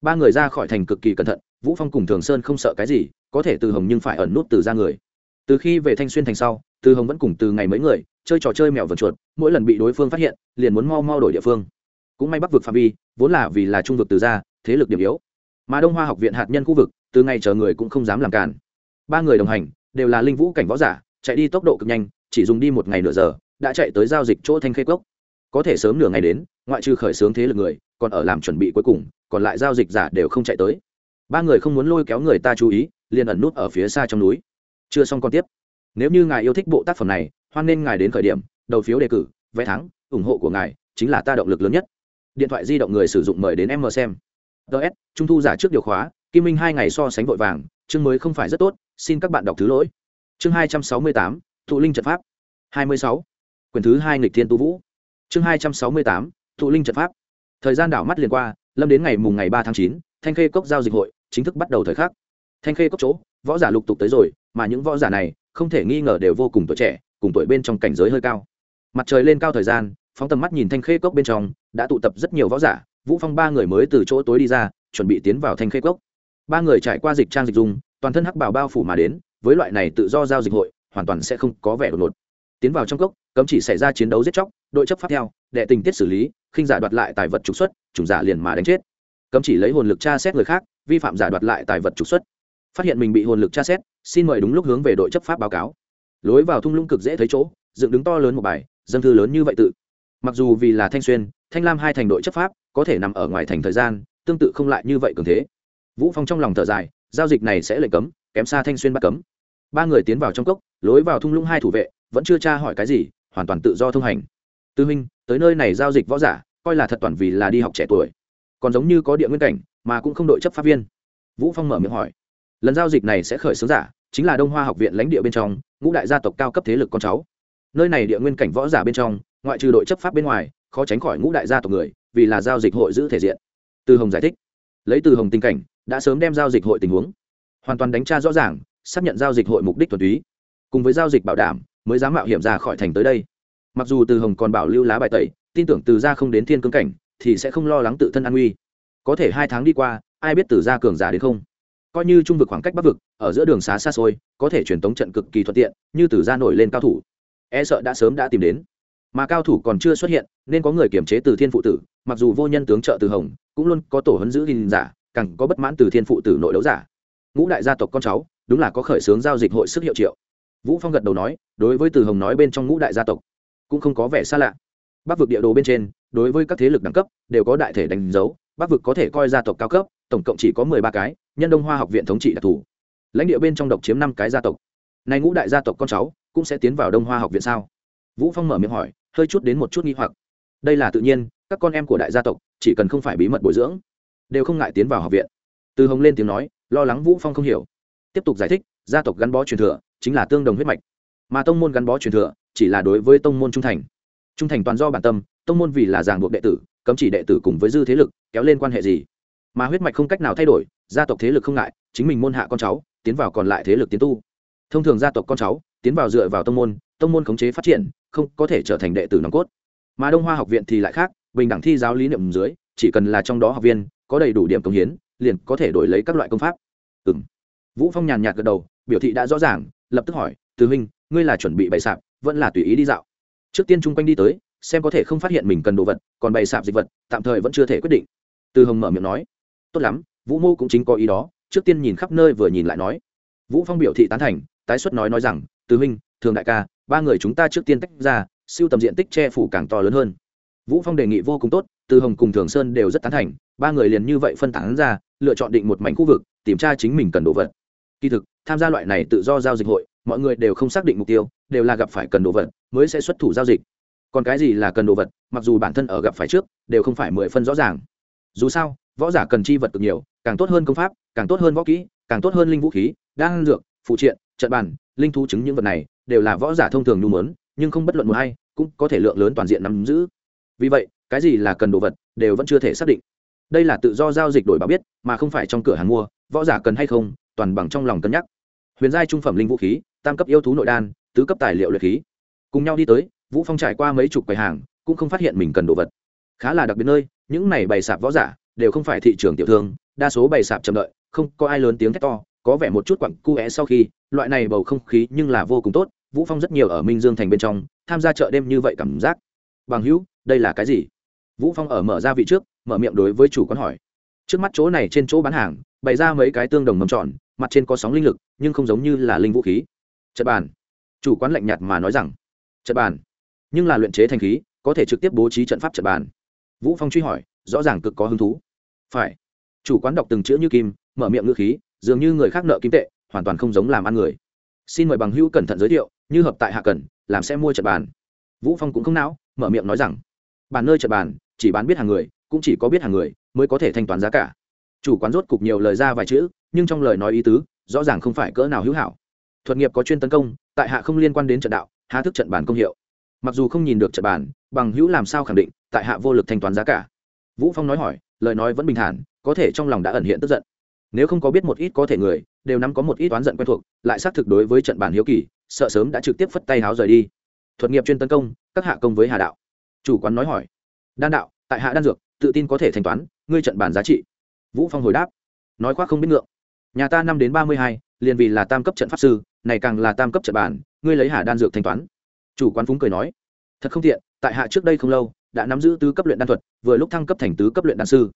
A: ba người ra khỏi thành cực kỳ cẩn thận, vũ phong cùng thường sơn không sợ cái gì, có thể từ hồng nhưng phải ẩn nút từ ra người. Từ khi về thanh xuyên thành sau, từ hồng vẫn cùng từ ngày mấy người, chơi trò chơi mèo vượt chuột, mỗi lần bị đối phương phát hiện, liền muốn mau mau đổi địa phương. Cũng may bắc vực phạm vi, vốn là vì là trung vực từ ra, thế lực điểm yếu. Mà đông hoa học viện hạt nhân khu vực, từ ngày chờ người cũng không dám làm cản. Ba người đồng hành, đều là linh vũ cảnh võ giả, chạy đi tốc độ cực nhanh, chỉ dùng đi một ngày nửa giờ, đã chạy tới giao dịch chỗ thanh khê cốc. Có thể sớm nửa ngày đến ngoại trừ khởi xướng thế lực người, còn ở làm chuẩn bị cuối cùng, còn lại giao dịch giả đều không chạy tới. Ba người không muốn lôi kéo người ta chú ý, liền ẩn nút ở phía xa trong núi. Chưa xong còn tiếp. Nếu như ngài yêu thích bộ tác phẩm này, hoan nên ngài đến khởi điểm, đầu phiếu đề cử, vé thắng, ủng hộ của ngài chính là ta động lực lớn nhất. Điện thoại di động người sử dụng mời đến em mờ xem. Ts trung thu giả trước điều khóa, kim minh hai ngày so sánh vội vàng, chương mới không phải rất tốt, xin các bạn đọc thứ lỗi. Chương hai trăm sáu mươi tám, thụ linh trận pháp. Hai mươi sáu. Quyển thứ hai nghịch thiên tu vũ. Chương hai trăm sáu mươi tám thụ linh trận pháp. Thời gian đảo mắt liền qua, lâm đến ngày mùng ngày ba tháng chín, thanh khê cốc giao dịch hội chính thức bắt đầu thời khắc. Thanh khê cốc chỗ, võ giả lục tục tới rồi, mà những võ giả này không thể nghi ngờ đều vô cùng tuổi trẻ, cùng tuổi bên trong cảnh giới hơi cao. Mặt trời lên cao thời gian, phóng tầm mắt nhìn thanh khê cốc bên trong, đã tụ tập rất nhiều võ giả, vũ phong ba người mới từ chỗ tối đi ra, chuẩn bị tiến vào thanh khê cốc. Ba người trải qua dịch trang dịch dung, toàn thân hắc bảo bao phủ mà đến, với loại này tự do giao dịch hội, hoàn toàn sẽ không có vẻ đột ngột. Tiến vào trong cốc, cấm chỉ xảy ra chiến đấu giết chóc, đội chấp pháp theo đệ tình tiết xử lý, khinh giả đoạt lại tài vật trục xuất, chủng giả liền mà đánh chết. Cấm chỉ lấy hồn lực tra xét người khác, vi phạm giả đoạt lại tài vật trục xuất. Phát hiện mình bị hồn lực tra xét, xin mời đúng lúc hướng về đội chấp pháp báo cáo. Lối vào thung lũng cực dễ thấy chỗ, dựng đứng to lớn một bài, dân thư lớn như vậy tự. Mặc dù vì là thanh xuyên, thanh lam hai thành đội chấp pháp, có thể nằm ở ngoài thành thời gian, tương tự không lại như vậy cường thế. Vũ phong trong lòng thở dài, giao dịch này sẽ lệnh cấm, kém xa thanh xuyên bắt cấm. Ba người tiến vào trong cốc, lối vào thung lũng hai thủ vệ, vẫn chưa tra hỏi cái gì, hoàn toàn tự do thông hành. Tư minh tới nơi này giao dịch võ giả, coi là thật toàn vì là đi học trẻ tuổi. Còn giống như có địa nguyên cảnh, mà cũng không đội chấp pháp viên. Vũ phong mở miệng hỏi. Lần giao dịch này sẽ khởi xướng giả, chính là đông hoa học viện lãnh địa bên trong, ngũ đại gia tộc cao cấp thế lực con cháu. Nơi này địa nguyên cảnh võ giả bên trong, ngoại trừ đội chấp pháp bên ngoài, khó tránh khỏi ngũ đại gia tộc người, vì là giao dịch hội giữ thể diện. Từ hồng giải thích. Lấy từ hồng tình cảnh, đã sớm đem giao dịch hội tình huống hoàn toàn đánh tra rõ ràng, xác nhận giao dịch hội mục đích thuần túy. Cùng với giao dịch bảo đảm, mới dám mạo hiểm ra khỏi thành tới đây mặc dù từ hồng còn bảo lưu lá bài tẩy, tin tưởng từ ra không đến thiên cương cảnh, thì sẽ không lo lắng tự thân an nguy. Có thể hai tháng đi qua, ai biết từ ra cường giả đến không? Coi như trung vực khoảng cách bắc vực, ở giữa đường xá xa xôi, có thể truyền tống trận cực kỳ thuận tiện, như từ ra nổi lên cao thủ. E sợ đã sớm đã tìm đến. Mà cao thủ còn chưa xuất hiện, nên có người kiểm chế từ thiên phụ tử, mặc dù vô nhân tướng trợ từ hồng, cũng luôn có tổ hấn giữ gìn giả, càng có bất mãn từ thiên phụ tử nội đấu giả. Ngũ đại gia tộc con cháu, đúng là có khởi xướng giao dịch hội sức hiệu triệu. Vũ phong gật đầu nói, đối với từ hồng nói bên trong ngũ đại gia tộc cũng không có vẻ xa lạ. Bắc vực địa đồ bên trên, đối với các thế lực đẳng cấp, đều có đại thể đánh dấu. Bắc vực có thể coi gia tộc cao cấp, tổng cộng chỉ có mười ba cái, nhân đông hoa học viện thống trị đặc thù. Lãnh địa bên trong độc chiếm năm cái gia tộc. Nay ngũ đại gia tộc con cháu, cũng sẽ tiến vào đông hoa học viện sao? Vũ phong mở miệng hỏi, hơi chút đến một chút nghi hoặc. Đây là tự nhiên, các con em của đại gia tộc, chỉ cần không phải bí mật bồi dưỡng, đều không ngại tiến vào học viện. Từ hồng lên tiếng nói, lo lắng vũ phong không hiểu. Tiếp tục giải thích, gia tộc gắn bó truyền thừa, chính là tương đồng huyết mạch. Mà tông môn gắn bó truyền thừa chỉ là đối với tông môn trung thành. Trung thành toàn do bản tâm, tông môn vì là ràng buộc đệ tử, cấm chỉ đệ tử cùng với dư thế lực, kéo lên quan hệ gì? Mà huyết mạch không cách nào thay đổi, gia tộc thế lực không ngại, chính mình môn hạ con cháu, tiến vào còn lại thế lực tiến tu. Thông thường gia tộc con cháu, tiến vào dựa vào tông môn tông môn khống chế phát triển, không có thể trở thành đệ tử nòng cốt. Mà đông hoa học viện thì lại khác, bình đẳng thi giáo lý niệm dưới, chỉ cần là trong đó học viên, có đầy đủ điểm công hiến, liền có thể đổi lấy các loại công pháp. Ừ m vũ phong nhàn nhạt gật đầu, biểu thị đã rõ ràng, lập tức hỏi, từ huynh, ngươi là chuẩn bị bày sạp vẫn là tùy ý đi dạo. Trước tiên chung quanh đi tới, xem có thể không phát hiện mình cần đồ vật, còn bày sạp dịch vật, tạm thời vẫn chưa thể quyết định. Từ hồng mở miệng nói, tốt lắm, vũ mô cũng chính có ý đó, trước tiên nhìn khắp nơi vừa nhìn lại nói. Vũ phong biểu thị tán thành, tái xuất nói nói rằng, từ huynh, thường đại ca, ba người chúng ta trước tiên tách ra, siêu tầm diện tích che phủ càng to lớn hơn. Vũ phong đề nghị vô cùng tốt, từ hồng cùng thường sơn đều rất tán thành, ba người liền như vậy phân tán ra, lựa chọn định một mảnh khu vực, tìm tra chính mình cần đồ vật. Kỳ thực, tham gia loại này tự do giao dịch hội mọi người đều không xác định mục tiêu, đều là gặp phải cần đồ vật mới sẽ xuất thủ giao dịch. Còn cái gì là cần đồ vật, mặc dù bản thân ở gặp phải trước, đều không phải mười phân rõ ràng. Dù sao, võ giả cần chi vật cực nhiều, càng tốt hơn công pháp, càng tốt hơn võ kỹ, càng tốt hơn linh vũ khí, đan dược, phụ triện, trận bàn, linh thu chứng những vật này đều là võ giả thông thường nhu mớn nhưng không bất luận một hay cũng có thể lượng lớn toàn diện nắm giữ. Vì vậy, cái gì là cần đồ vật đều vẫn chưa thể xác định. Đây là tự do giao dịch đổi bảo biết, mà không phải trong cửa hàng mua, võ giả cần hay không, toàn bằng trong lòng cân nhắc. Huyền giai trung phẩm linh vũ khí tam cấp yêu thú nội đan, tứ cấp tài liệu luyện khí. Cùng nhau đi tới, vũ phong trải qua mấy chục quầy hàng, cũng không phát hiện mình cần đồ vật. Khá là đặc biệt nơi, những này bày sạp võ giả đều không phải thị trường tiểu thương, đa số bày sạp chậm đợi, không có ai lớn tiếng thét to, có vẻ một chút quặng cu é sau khi, loại này bầu không khí nhưng là vô cùng tốt, vũ phong rất nhiều ở minh dương thành bên trong, tham gia chợ đêm như vậy cảm giác. Bằng hữu, đây là cái gì? Vũ phong ở mở ra vị trước, mở miệng đối với chủ quán hỏi. Trước mắt chỗ này trên chỗ bán hàng, bày ra mấy cái tương đồng mầm tròn, mặt trên có sóng linh lực, nhưng không giống như là linh vũ khí trận bàn. Chủ quán lạnh nhạt mà nói rằng, trận bàn? Nhưng là luyện chế thành khí, có thể trực tiếp bố trí trận pháp trận bàn. Vũ phong truy hỏi, rõ ràng cực có hứng thú. Phải. Chủ quán đọc từng chữ như kim, mở miệng ngữ khí, dường như người khác nợ kim tệ, hoàn toàn không giống làm ăn người. Xin mời bằng hữu cẩn thận giới thiệu, như hợp tại hạ cần, làm sẽ mua trận bàn. Vũ phong cũng không não, mở miệng nói rằng, bàn nơi trận bàn, chỉ bán biết hàng người, cũng chỉ có biết hàng người, mới có thể thanh toán giá cả. Chủ quán rốt cục nhiều lời ra vài chữ, nhưng trong lời nói ý tứ, rõ ràng không phải cỡ nào hữu hảo thuật nghiệp có chuyên tấn công tại hạ không liên quan đến trận đạo hạ thức trận bản công hiệu. Mặc dù không nhìn được trận bản, bằng hữu làm sao khẳng định tại hạ vô lực thanh toán giá cả. Vũ phong nói hỏi lời nói vẫn bình thản có thể trong lòng đã ẩn hiện tức giận. Nếu không có biết một ít có thể người đều nắm có một ít toán giận quen thuộc lại xác thực đối với trận bản hiếu kỳ sợ sớm đã trực tiếp phất tay háo rời đi. Thuật nghiệp chuyên tấn công các hạ công với hà đạo. Chủ quán nói hỏi đan đạo tại hạ đan dược tự tin có thể thanh toán ngươi trận bản giá trị. Vũ phong hồi đáp nói khoác không biết ngượng. Nhà ta năm đến ba mươi hai liền vì là tam cấp trận pháp sư này càng là tam cấp trận bàn, ngươi lấy hà đan dược thanh toán. Chủ quán phúng cười nói, thật không tiện, tại hạ trước đây không lâu, đã nắm giữ tứ cấp luyện đan thuật, vừa lúc thăng cấp thành tứ cấp luyện đan sư.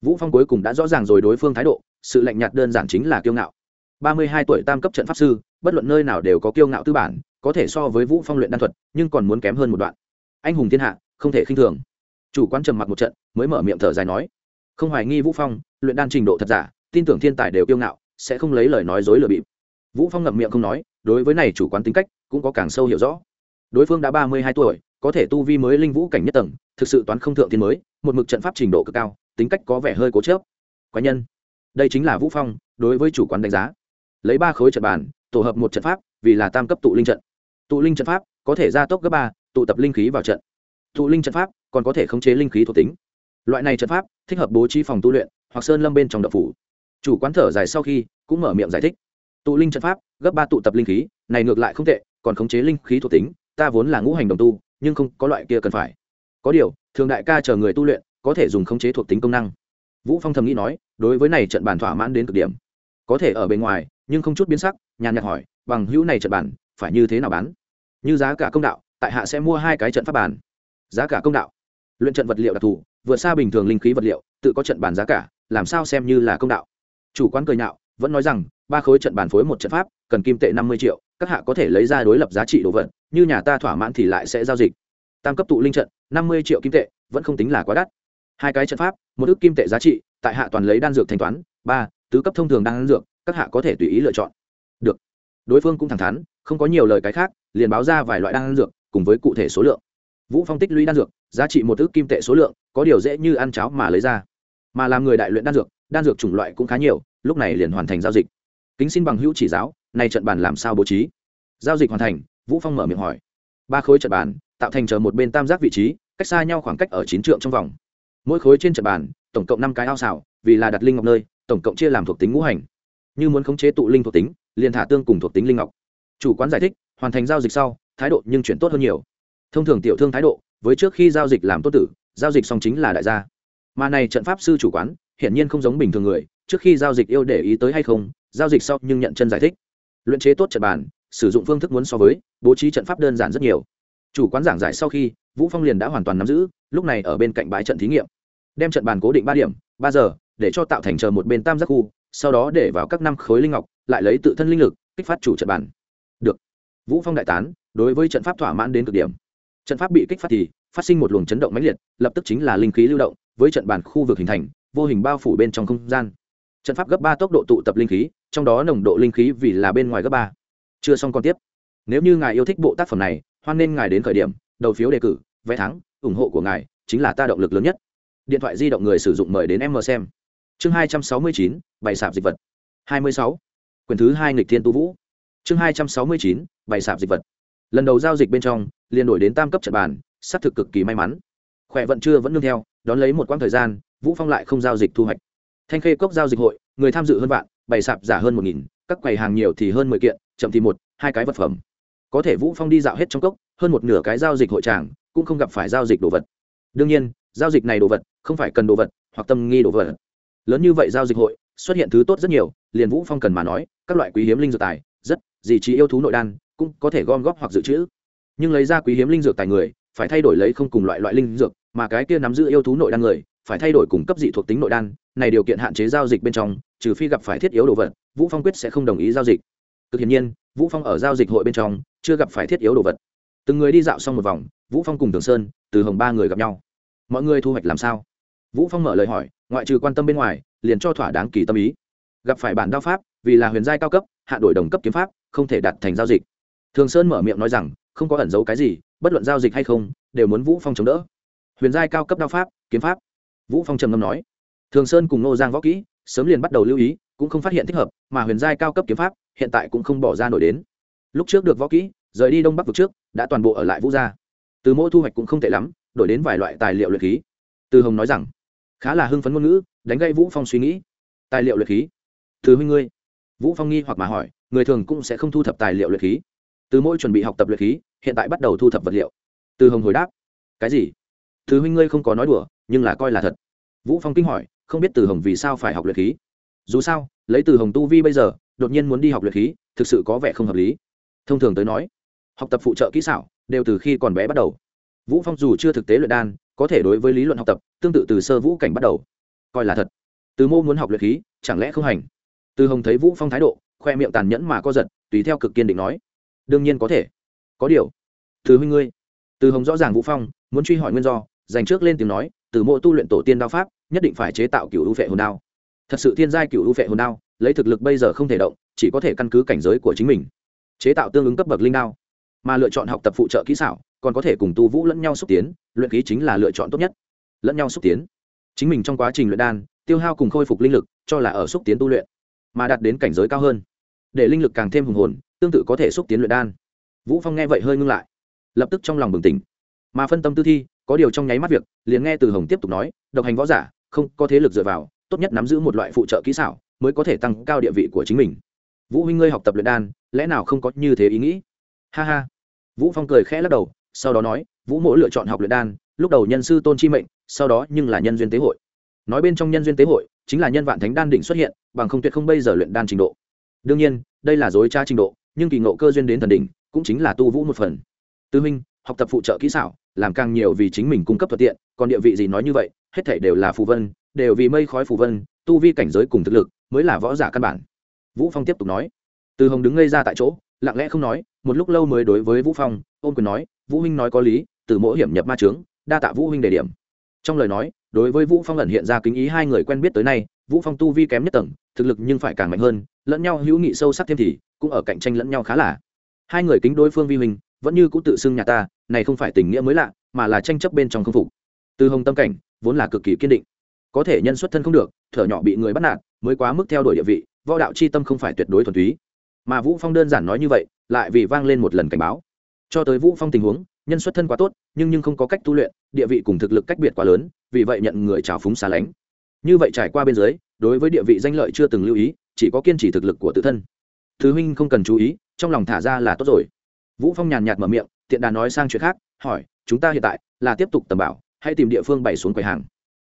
A: Vũ phong cuối cùng đã rõ ràng rồi đối phương thái độ, sự lạnh nhạt đơn giản chính là kiêu ngạo. Ba mươi hai tuổi tam cấp trận pháp sư, bất luận nơi nào đều có kiêu ngạo tư bản, có thể so với vũ phong luyện đan thuật, nhưng còn muốn kém hơn một đoạn. Anh hùng thiên hạ, không thể khinh thường. Chủ quán trầm mặc một trận, mới mở miệng thở dài nói, không hoài nghi vũ phong, luyện đan trình độ thật giả, tin tưởng thiên tài đều kiêu ngạo, sẽ không lấy lời nói dối lừa bịp vũ phong ngậm miệng không nói, đối với này chủ quán tính cách cũng có càng sâu hiểu rõ. Đối phương đã ba mươi hai tuổi, có thể tu vi mới linh vũ cảnh nhất tầng, thực sự toán không thượng thiên mới, một mực trận pháp trình độ cực cao, tính cách có vẻ hơi cố chớp quái nhân. Đây chính là vũ phong, đối với chủ quán đánh giá. Lấy ba khối trận bàn, tổ hợp một trận pháp, vì là tam cấp tụ linh trận. Tụ linh trận pháp có thể gia tốc gấp ba, tụ tập linh khí vào trận. Tụ linh trận pháp còn có thể khống chế linh khí thuộc tính. Loại này trận pháp thích hợp bố trí phòng tu luyện hoặc sơn lâm bên trong đập phủ. Chủ quán thở dài sau khi cũng mở miệng giải thích tụ linh trận pháp, gấp ba tụ tập linh khí, này ngược lại không tệ, còn khống chế linh khí thuộc tính, ta vốn là ngũ hành đồng tu, nhưng không có loại kia cần phải. Có điều, thường đại ca chờ người tu luyện, có thể dùng khống chế thuộc tính công năng. Vũ phong thầm nghĩ nói, đối với này trận bàn thỏa mãn đến cực điểm. Có thể ở bên ngoài, nhưng không chút biến sắc, nhàn nhạt hỏi, bằng hữu này trận bàn phải như thế nào bán? Như giá cả công đạo, tại hạ sẽ mua hai cái trận pháp bàn giá cả công đạo. Luyện trận vật liệu đặc thù, vượt xa bình thường linh khí vật liệu, tự có trận bàn giá cả, làm sao xem như là công đạo. Chủ quán cười nhạo, vẫn nói rằng ba khối trận bàn phối một trận pháp, cần kim tệ năm mươi triệu, các hạ có thể lấy ra đối lập giá trị đồ vật, như nhà ta thỏa mãn thì lại sẽ giao dịch. Tam cấp tụ linh trận, năm mươi triệu kim tệ, vẫn không tính là quá đắt. Hai cái trận pháp, một ước kim tệ giá trị, tại hạ toàn lấy đan dược thanh toán. Ba, tứ cấp thông thường đan dược, các hạ có thể tùy ý lựa chọn. Được. Đối phương cũng thẳng thắn, không có nhiều lời cái khác, liền báo ra vài loại đan dược, cùng với cụ thể số lượng. Vũ phong tích lũy đan dược, giá trị một ước kim tệ số lượng, có điều dễ như ăn cháo mà lấy ra. Mà làm người đại luyện đan dược đan dược chủng loại cũng khá nhiều, lúc này liền hoàn thành giao dịch kính xin bằng hữu chỉ giáo, nay trận bàn làm sao bố trí? Giao dịch hoàn thành, vũ phong mở miệng hỏi. Ba khối trận bàn, tạo thành chờ một bên tam giác vị trí, cách xa nhau khoảng cách ở chín trượng trong vòng. Mỗi khối trên trận bàn, tổng cộng năm cái ao xảo vì là đặt linh ngọc nơi, tổng cộng chia làm thuộc tính ngũ hành. Như muốn khống chế tụ linh thuộc tính, liền thả tương cùng thuộc tính linh ngọc. Chủ quán giải thích, hoàn thành giao dịch sau, thái độ nhưng chuyển tốt hơn nhiều. Thông thường tiểu thương thái độ, với trước khi giao dịch làm tốt tử, giao dịch xong chính là đại gia. Mà này trận pháp sư chủ quán, hiển nhiên không giống bình thường người, trước khi giao dịch yêu để ý tới hay không giao dịch sau nhưng nhận chân giải thích. Luyện chế tốt trận bàn, sử dụng phương thức muốn so với, bố trí trận pháp đơn giản rất nhiều. Chủ quán giảng giải sau khi, vũ phong liền đã hoàn toàn nắm giữ, lúc này ở bên cạnh bãi trận thí nghiệm. Đem trận bàn cố định ba điểm, ba giờ, để cho tạo thành chờ một bên tam giác khu, sau đó để vào các năm khối linh ngọc, lại lấy tự thân linh lực, kích phát chủ trận bàn. Được. Vũ phong đại tán, đối với trận pháp thỏa mãn đến cực điểm. Trận pháp bị kích phát thì, phát sinh một luồng chấn động mãnh liệt, lập tức chính là linh khí lưu động, với trận bàn khu vực hình thành, vô hình bao phủ bên trong không gian trận pháp gấp ba tốc độ tụ tập linh khí, trong đó nồng độ linh khí vì là bên ngoài gấp ba. Chưa xong còn tiếp. Nếu như ngài yêu thích bộ tác phẩm này, hoan nên ngài đến khởi điểm, đầu phiếu đề cử, vé thắng, ủng hộ của ngài chính là ta động lực lớn nhất. Điện thoại di động người sử dụng mời đến em mờ xem. Chương hai trăm sáu mươi chín, bày sạp dịch vật. hai mươi sáu. Quyển thứ hai nghịch thiên tu vũ. Chương hai trăm sáu mươi chín, bày sạp dịch vật. Lần đầu giao dịch bên trong, liền đổi đến tam cấp trận bàn sát thực cực kỳ may mắn. Khỏe vận chưa vẫn nương theo, đón lấy một quãng thời gian, vũ phong lại không giao dịch thu hoạch thanh khê cốc giao dịch hội, người tham dự hơn vạn, bày sạp giả hơn một nghìn, các quầy hàng nhiều thì hơn mười kiện, chậm thì một, hai cái vật phẩm. Có thể vũ phong đi dạo hết trong cốc, hơn một nửa cái giao dịch hội tràng, cũng không gặp phải giao dịch đồ vật. Đương nhiên, giao dịch này đồ vật, không phải cần đồ vật, hoặc tâm nghi đồ vật. Lớn như vậy giao dịch hội, xuất hiện thứ tốt rất nhiều, liền vũ phong cần mà nói, các loại quý hiếm linh dược tài, rất, gì trí yêu thú nội đan, cũng có thể gom góp hoặc dự trữ. Nhưng lấy ra quý hiếm linh dược tài người, phải thay đổi lấy không cùng loại loại linh dược, mà cái kia nắm giữ yêu thú nội đan người phải thay đổi cùng cấp dị thuộc tính nội đan, này điều kiện hạn chế giao dịch bên trong, trừ phi gặp phải thiết yếu đồ vật, vũ phong quyết sẽ không đồng ý giao dịch. Cực hiển nhiên, vũ phong ở giao dịch hội bên trong, chưa gặp phải thiết yếu đồ vật. Từng người đi dạo xong một vòng, vũ phong cùng thường sơn, từ hồng ba người gặp nhau. Mọi người thu hoạch làm sao? Vũ phong mở lời hỏi, ngoại trừ quan tâm bên ngoài, liền cho thỏa đáng kỳ tâm ý. Gặp phải bản đao pháp, vì là huyền giai cao cấp, hạ đổi đồng cấp kiếm pháp, không thể đặt thành giao dịch. Thường sơn mở miệng nói rằng, không có ẩn giấu cái gì, bất luận giao dịch hay không, đều muốn vũ phong chống đỡ. Huyền giai cao cấp đao pháp, kiếm pháp vũ phong trầm ngâm nói, thường sơn cùng nô giang võ kỹ sớm liền bắt đầu lưu ý, cũng không phát hiện thích hợp, mà huyền giai cao cấp kiếm pháp hiện tại cũng không bỏ ra nổi đến. Lúc trước được võ kỹ, rời đi đông bắc vực trước, đã toàn bộ ở lại vũ gia. Từ mỗi thu hoạch cũng không tệ lắm, đổi đến vài loại tài liệu luyện khí. Từ hồng nói rằng, khá là hưng phấn ngôn ngữ, đánh gây vũ phong suy nghĩ. Tài liệu luyện khí? Từ huynh ngươi. Vũ phong nghi hoặc mà hỏi, người thường cũng sẽ không thu thập tài liệu luyện khí? Từ mỗi chuẩn bị học tập luyện khí, hiện tại bắt đầu thu thập vật liệu. Từ hồng hồi đáp, cái gì? Từ huynh ngươi không có nói đùa nhưng là coi là thật. Vũ phong kinh hỏi, không biết từ hồng vì sao phải học luyện khí? Dù sao, lấy từ hồng tu vi bây giờ, đột nhiên muốn đi học luyện khí, thực sự có vẻ không hợp lý. Thông thường tới nói, học tập phụ trợ kỹ xảo đều từ khi còn bé bắt đầu. Vũ phong dù chưa thực tế luyện đan, có thể đối với lý luận học tập, tương tự từ sơ vũ cảnh bắt đầu. Coi là thật. Từ mô muốn học luyện khí, chẳng lẽ không hành? Từ hồng thấy vũ phong thái độ, khoe miệng tàn nhẫn mà co giật, tùy theo cực kiên định nói, đương nhiên có thể. Có điều, từ huynh ngươi. Từ hồng rõ ràng vũ phong, muốn truy hỏi nguyên do, dành trước lên tiếng nói từ mộ tu luyện tổ tiên đao pháp, nhất định phải chế tạo cựu ưu phệ hồn đao. Thật sự thiên giai cựu ưu phệ hồn đao, lấy thực lực bây giờ không thể động, chỉ có thể căn cứ cảnh giới của chính mình. Chế tạo tương ứng cấp bậc linh đao, mà lựa chọn học tập phụ trợ kỹ xảo, còn có thể cùng tu vũ lẫn nhau xúc tiến, luyện khí chính là lựa chọn tốt nhất. Lẫn nhau xúc tiến. Chính mình trong quá trình luyện đan, tiêu hao cùng khôi phục linh lực, cho là ở xúc tiến tu luyện, mà đạt đến cảnh giới cao hơn. Để linh lực càng thêm hùng hồn, tương tự có thể xúc tiến luyện đan. Vũ phong nghe vậy hơi ngưng lại, lập tức trong lòng bừng tỉnh mà phân tâm tư thi, có điều trong nháy mắt việc, liền nghe từ hồng tiếp tục nói, độc hành võ giả, không, có thế lực dựa vào, tốt nhất nắm giữ một loại phụ trợ kỹ xảo, mới có thể tăng cao địa vị của chính mình. Vũ huynh ngươi học tập luyện đan, lẽ nào không có như thế ý nghĩ? Ha ha. Vũ phong cười khẽ lắc đầu, sau đó nói, vũ mỗ lựa chọn học luyện đan, lúc đầu nhân sư tôn chi mệnh, sau đó nhưng là nhân duyên tế hội. Nói bên trong nhân duyên tế hội, chính là nhân vạn thánh đan đỉnh xuất hiện, bằng không tuyệt không bây giờ luyện đan trình độ. Đương nhiên, đây là dối tra trình độ, nhưng kỳ ngộ cơ duyên đến thần đỉnh, cũng chính là tu vũ một phần. Tư minh học tập phụ trợ kỹ xảo, làm càng nhiều vì chính mình cung cấp thuận tiện, còn địa vị gì nói như vậy, hết thể đều là phù vân, đều vì mây khói phù vân, tu vi cảnh giới cùng thực lực mới là võ giả căn bản. Vũ phong tiếp tục nói. Từ hồng đứng ngây ra tại chỗ, lặng lẽ không nói, một lúc lâu mới đối với vũ phong ôm quyền nói, vũ huynh nói có lý, từ mỗi hiểm nhập ma trướng, đa tạ vũ huynh đề điểm. Trong lời nói, đối với vũ phong ẩn hiện ra kính ý hai người quen biết tới nay, vũ phong tu vi kém nhất tầng, thực lực nhưng phải càng mạnh hơn, lẫn nhau hữu nghị sâu sắc thêm thì, cũng ở cạnh tranh lẫn nhau khá là. Hai người kính đối phương vi huynh vẫn như cũng tự xưng nhà ta, này không phải tình nghĩa mới lạ, mà là tranh chấp bên trong không phục. Từ hồng tâm cảnh, vốn là cực kỳ kiên định. Có thể nhân xuất thân không được, thở nhỏ bị người bắt nạt, mới quá mức theo đuổi địa vị, võ đạo c h i tâm không phải tuyệt đối thuần túy. Mà vũ phong đơn giản nói như vậy, lại vì vang lên một lần cảnh báo. Cho tới vũ phong tình huống, nhân xuất thân quá tốt, nhưng nhưng không có cách tu luyện, địa vị cùng thực lực cách biệt quá lớn, vì vậy nhận người trào phúng xa lánh. Như vậy trải qua bên dưới, đối với địa vị danh lợi chưa từng lưu ý, chỉ có kiên trì thực lực của tự thân. Thứ huynh không cần chú ý, trong lòng thả ra là tốt rồi vũ phong nhàn nhạt mở miệng, tiện đà nói sang chuyện khác, hỏi, chúng ta hiện tại là tiếp tục tầm bảo, hay tìm địa phương bày xuống quầy hàng?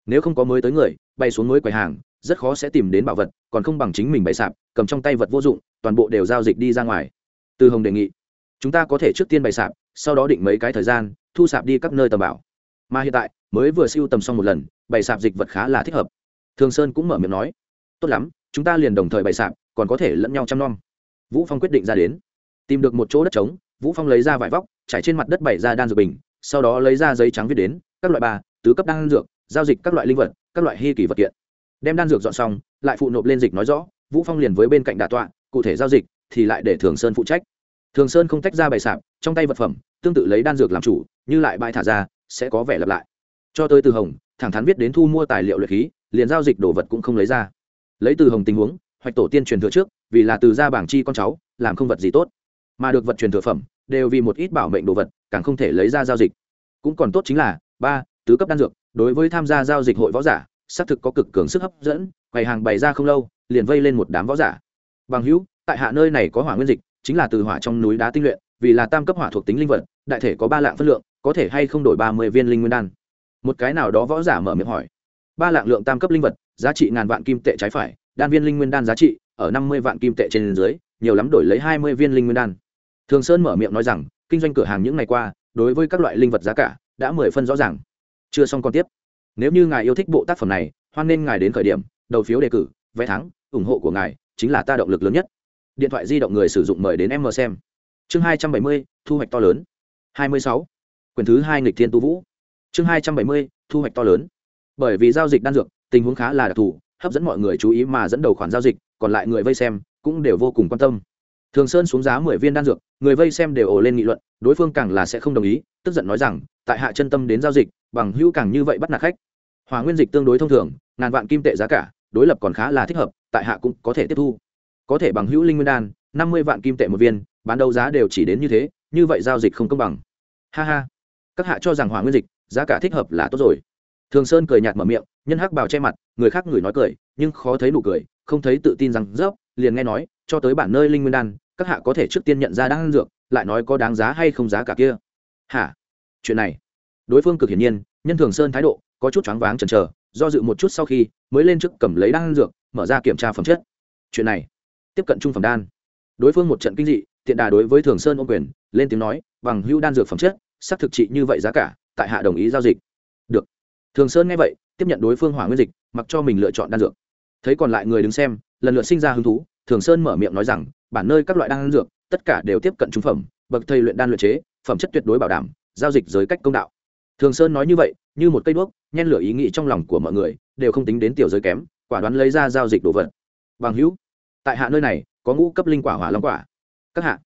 A: Nếu không có mới tới người, bày xuống mới quầy hàng, rất khó sẽ tìm đến bảo vật, còn không bằng chính mình bày sạp, cầm trong tay vật vô dụng, toàn bộ đều giao dịch đi ra ngoài. Từ hồng đề nghị, chúng ta có thể trước tiên bày sạp, sau đó định mấy cái thời gian, thu sạp đi các nơi tầm bảo. Mà hiện tại, mới vừa siêu tầm xong một lần, bày sạp dịch vật khá là thích hợp. Thường sơn cũng mở miệng nói, tốt lắm, chúng ta liền đồng thời bày sạp, còn có thể lẫn nhau chăm nom. Vũ phong quyết định ra đến, tìm được một chỗ đất trống vũ phong lấy ra vải vóc, trải trên mặt đất bày ra đan dược bình, sau đó lấy ra giấy trắng viết đến, các loại ba, tứ cấp đan dược, giao dịch các loại linh vật, các loại hy kỳ vật kiện. Đem đan dược dọn xong, lại phụ nộp lên dịch nói rõ, vũ phong liền với bên cạnh đà tọa, cụ thể giao dịch thì lại để thường sơn phụ trách. Thường sơn không tách ra bày sạp, trong tay vật phẩm, tương tự lấy đan dược làm chủ, như lại bãi thả ra, sẽ có vẻ lặp lại. Cho tới từ hồng, thẳng thắn viết đến thu mua tài liệu luyện khí, liền giao dịch đồ vật cũng không lấy ra. Lấy từ hồng tình huống, hoạch tổ tiên truyền thừa trước, vì là từ gia bảng chi con cháu, làm không vật gì tốt mà được vật truyền thừa phẩm, đều vì một ít bảo mệnh đồ vật, càng không thể lấy ra giao dịch. Cũng còn tốt chính là, ba, tứ cấp đan dược, đối với tham gia giao dịch hội võ giả, xác thực có cực cường sức hấp dẫn, quầy hàng bày ra không lâu, liền vây lên một đám võ giả. Bằng hữu, tại hạ nơi này có hỏa nguyên dịch, chính là từ hỏa trong núi đá tinh luyện, vì là tam cấp hỏa thuộc tính linh vật, đại thể có ba lạng phân lượng, có thể hay không đổi ba mươi viên linh nguyên đan. Một cái nào đó võ giả mở miệng hỏi. Ba lạng lượng tam cấp linh vật, giá trị ngàn vạn kim tệ trái phải, đan viên linh nguyên đan giá trị, ở năm mươi vạn kim tệ trên dưới, nhiều lắm đổi lấy hai mươi viên linh nguyên đan thường sơn mở miệng nói rằng, kinh doanh cửa hàng những ngày qua, đối với các loại linh vật giá cả, đã mười phân rõ ràng. Chưa xong còn tiếp. Nếu như ngài yêu thích bộ tác phẩm này, hoan nên ngài đến khởi điểm, đầu phiếu đề cử, vé thắng, ủng hộ của ngài chính là ta động lực lớn nhất. Điện thoại di động người sử dụng mời đến em mờ xem. Chương hai trăm bảy mươi, thu hoạch to lớn. Hai mươi sáu. Quyền thứ hai nghịch thiên tu vũ. Chương hai trăm bảy mươi, thu hoạch to lớn. Bởi vì giao dịch đan dược, tình huống khá là đặc thù, hấp dẫn mọi người chú ý mà dẫn đầu khoản giao dịch, còn lại người vây xem cũng đều vô cùng quan tâm thường sơn xuống giá mười viên đan dược, người vây xem đều ồ lên nghị luận, đối phương càng là sẽ không đồng ý, tức giận nói rằng, tại hạ chân tâm đến giao dịch, bằng hữu càng như vậy bắt nạt khách. Hòa nguyên dịch tương đối thông thường, ngàn vạn kim tệ giá cả, đối lập còn khá là thích hợp, tại hạ cũng có thể tiếp thu. Có thể bằng hữu linh nguyên đan, năm mươi vạn kim tệ một viên, bán đấu giá đều chỉ đến như thế, như vậy giao dịch không công bằng. Ha ha. Các hạ cho rằng hòa nguyên dịch, giá cả thích hợp là tốt rồi. Thường sơn cười nhạt mở miệng, nhân hắc bào che mặt, người khác người nói cười, nhưng khó thấy nụ cười, không thấy tự tin rằng, dốc, liền nghe nói cho tới bản nơi linh nguyên đan, các hạ có thể trước tiên nhận ra đan dược, lại nói có đáng giá hay không giá cả kia. Hả? Chuyện này. Đối phương cực hiển nhiên, nhân thường sơn thái độ, có chút choáng váng chần chờ, do dự một chút sau khi, mới lên trước cầm lấy đan dược, mở ra kiểm tra phẩm chất. Chuyện này. Tiếp cận trung phẩm đan. Đối phương một trận kinh dị tiện đà đối với thường sơn ô quyền, lên tiếng nói, bằng hữu đan dược phẩm chất, xác thực trị như vậy giá cả, tại hạ đồng ý giao dịch. Được. Thường sơn nghe vậy, tiếp nhận đối phương hỏa nguyên dịch, mặc cho mình lựa chọn đan dược. Thấy còn lại người đứng xem, lần lượt sinh ra hứng thú thường sơn mở miệng nói rằng, bản nơi các loại đan dược, tất cả đều tiếp cận trung phẩm, bậc thầy luyện đan luyện chế, phẩm chất tuyệt đối bảo đảm, giao dịch giới cách công đạo. Thường sơn nói như vậy, như một cây đuốc, nhen lửa ý nghĩ trong lòng của mọi người, đều không tính đến tiểu giới kém, quả đoán lấy ra giao dịch đồ vật. Bằng hữu, tại hạ nơi này, có ngũ cấp linh quả hỏa long quả. Các hạ,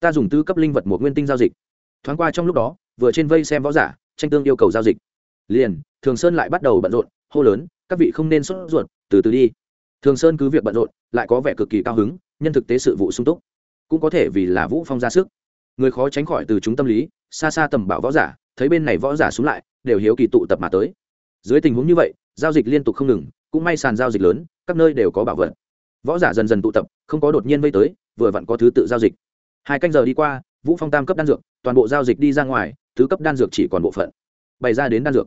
A: ta dùng tư cấp linh vật một nguyên tinh giao dịch. Thoáng qua trong lúc đó, vừa trên vây xem võ giả, tranh tương yêu cầu giao dịch. Liền, thường sơn lại bắt đầu bận rộn, hô lớn, các vị không nên sốt ruột, từ từ đi thường sơn cứ việc bận rộn, lại có vẻ cực kỳ cao hứng, nhân thực tế sự vụ sung túc. Cũng có thể vì là vũ phong ra sức. Người khó tránh khỏi từ chúng tâm lý, xa xa tầm bảo võ giả, thấy bên này võ giả xuống lại, đều hiếu kỳ tụ tập mà tới. Dưới tình huống như vậy, giao dịch liên tục không ngừng, cũng may sàn giao dịch lớn, các nơi đều có bảo vật. Võ giả dần dần tụ tập, không có đột nhiên vây tới, vừa vặn có thứ tự giao dịch. Hai canh giờ đi qua, vũ phong tam cấp đan dược, toàn bộ giao dịch đi ra ngoài, thứ cấp đan dược chỉ còn bộ phận. Bày ra đến đan dược.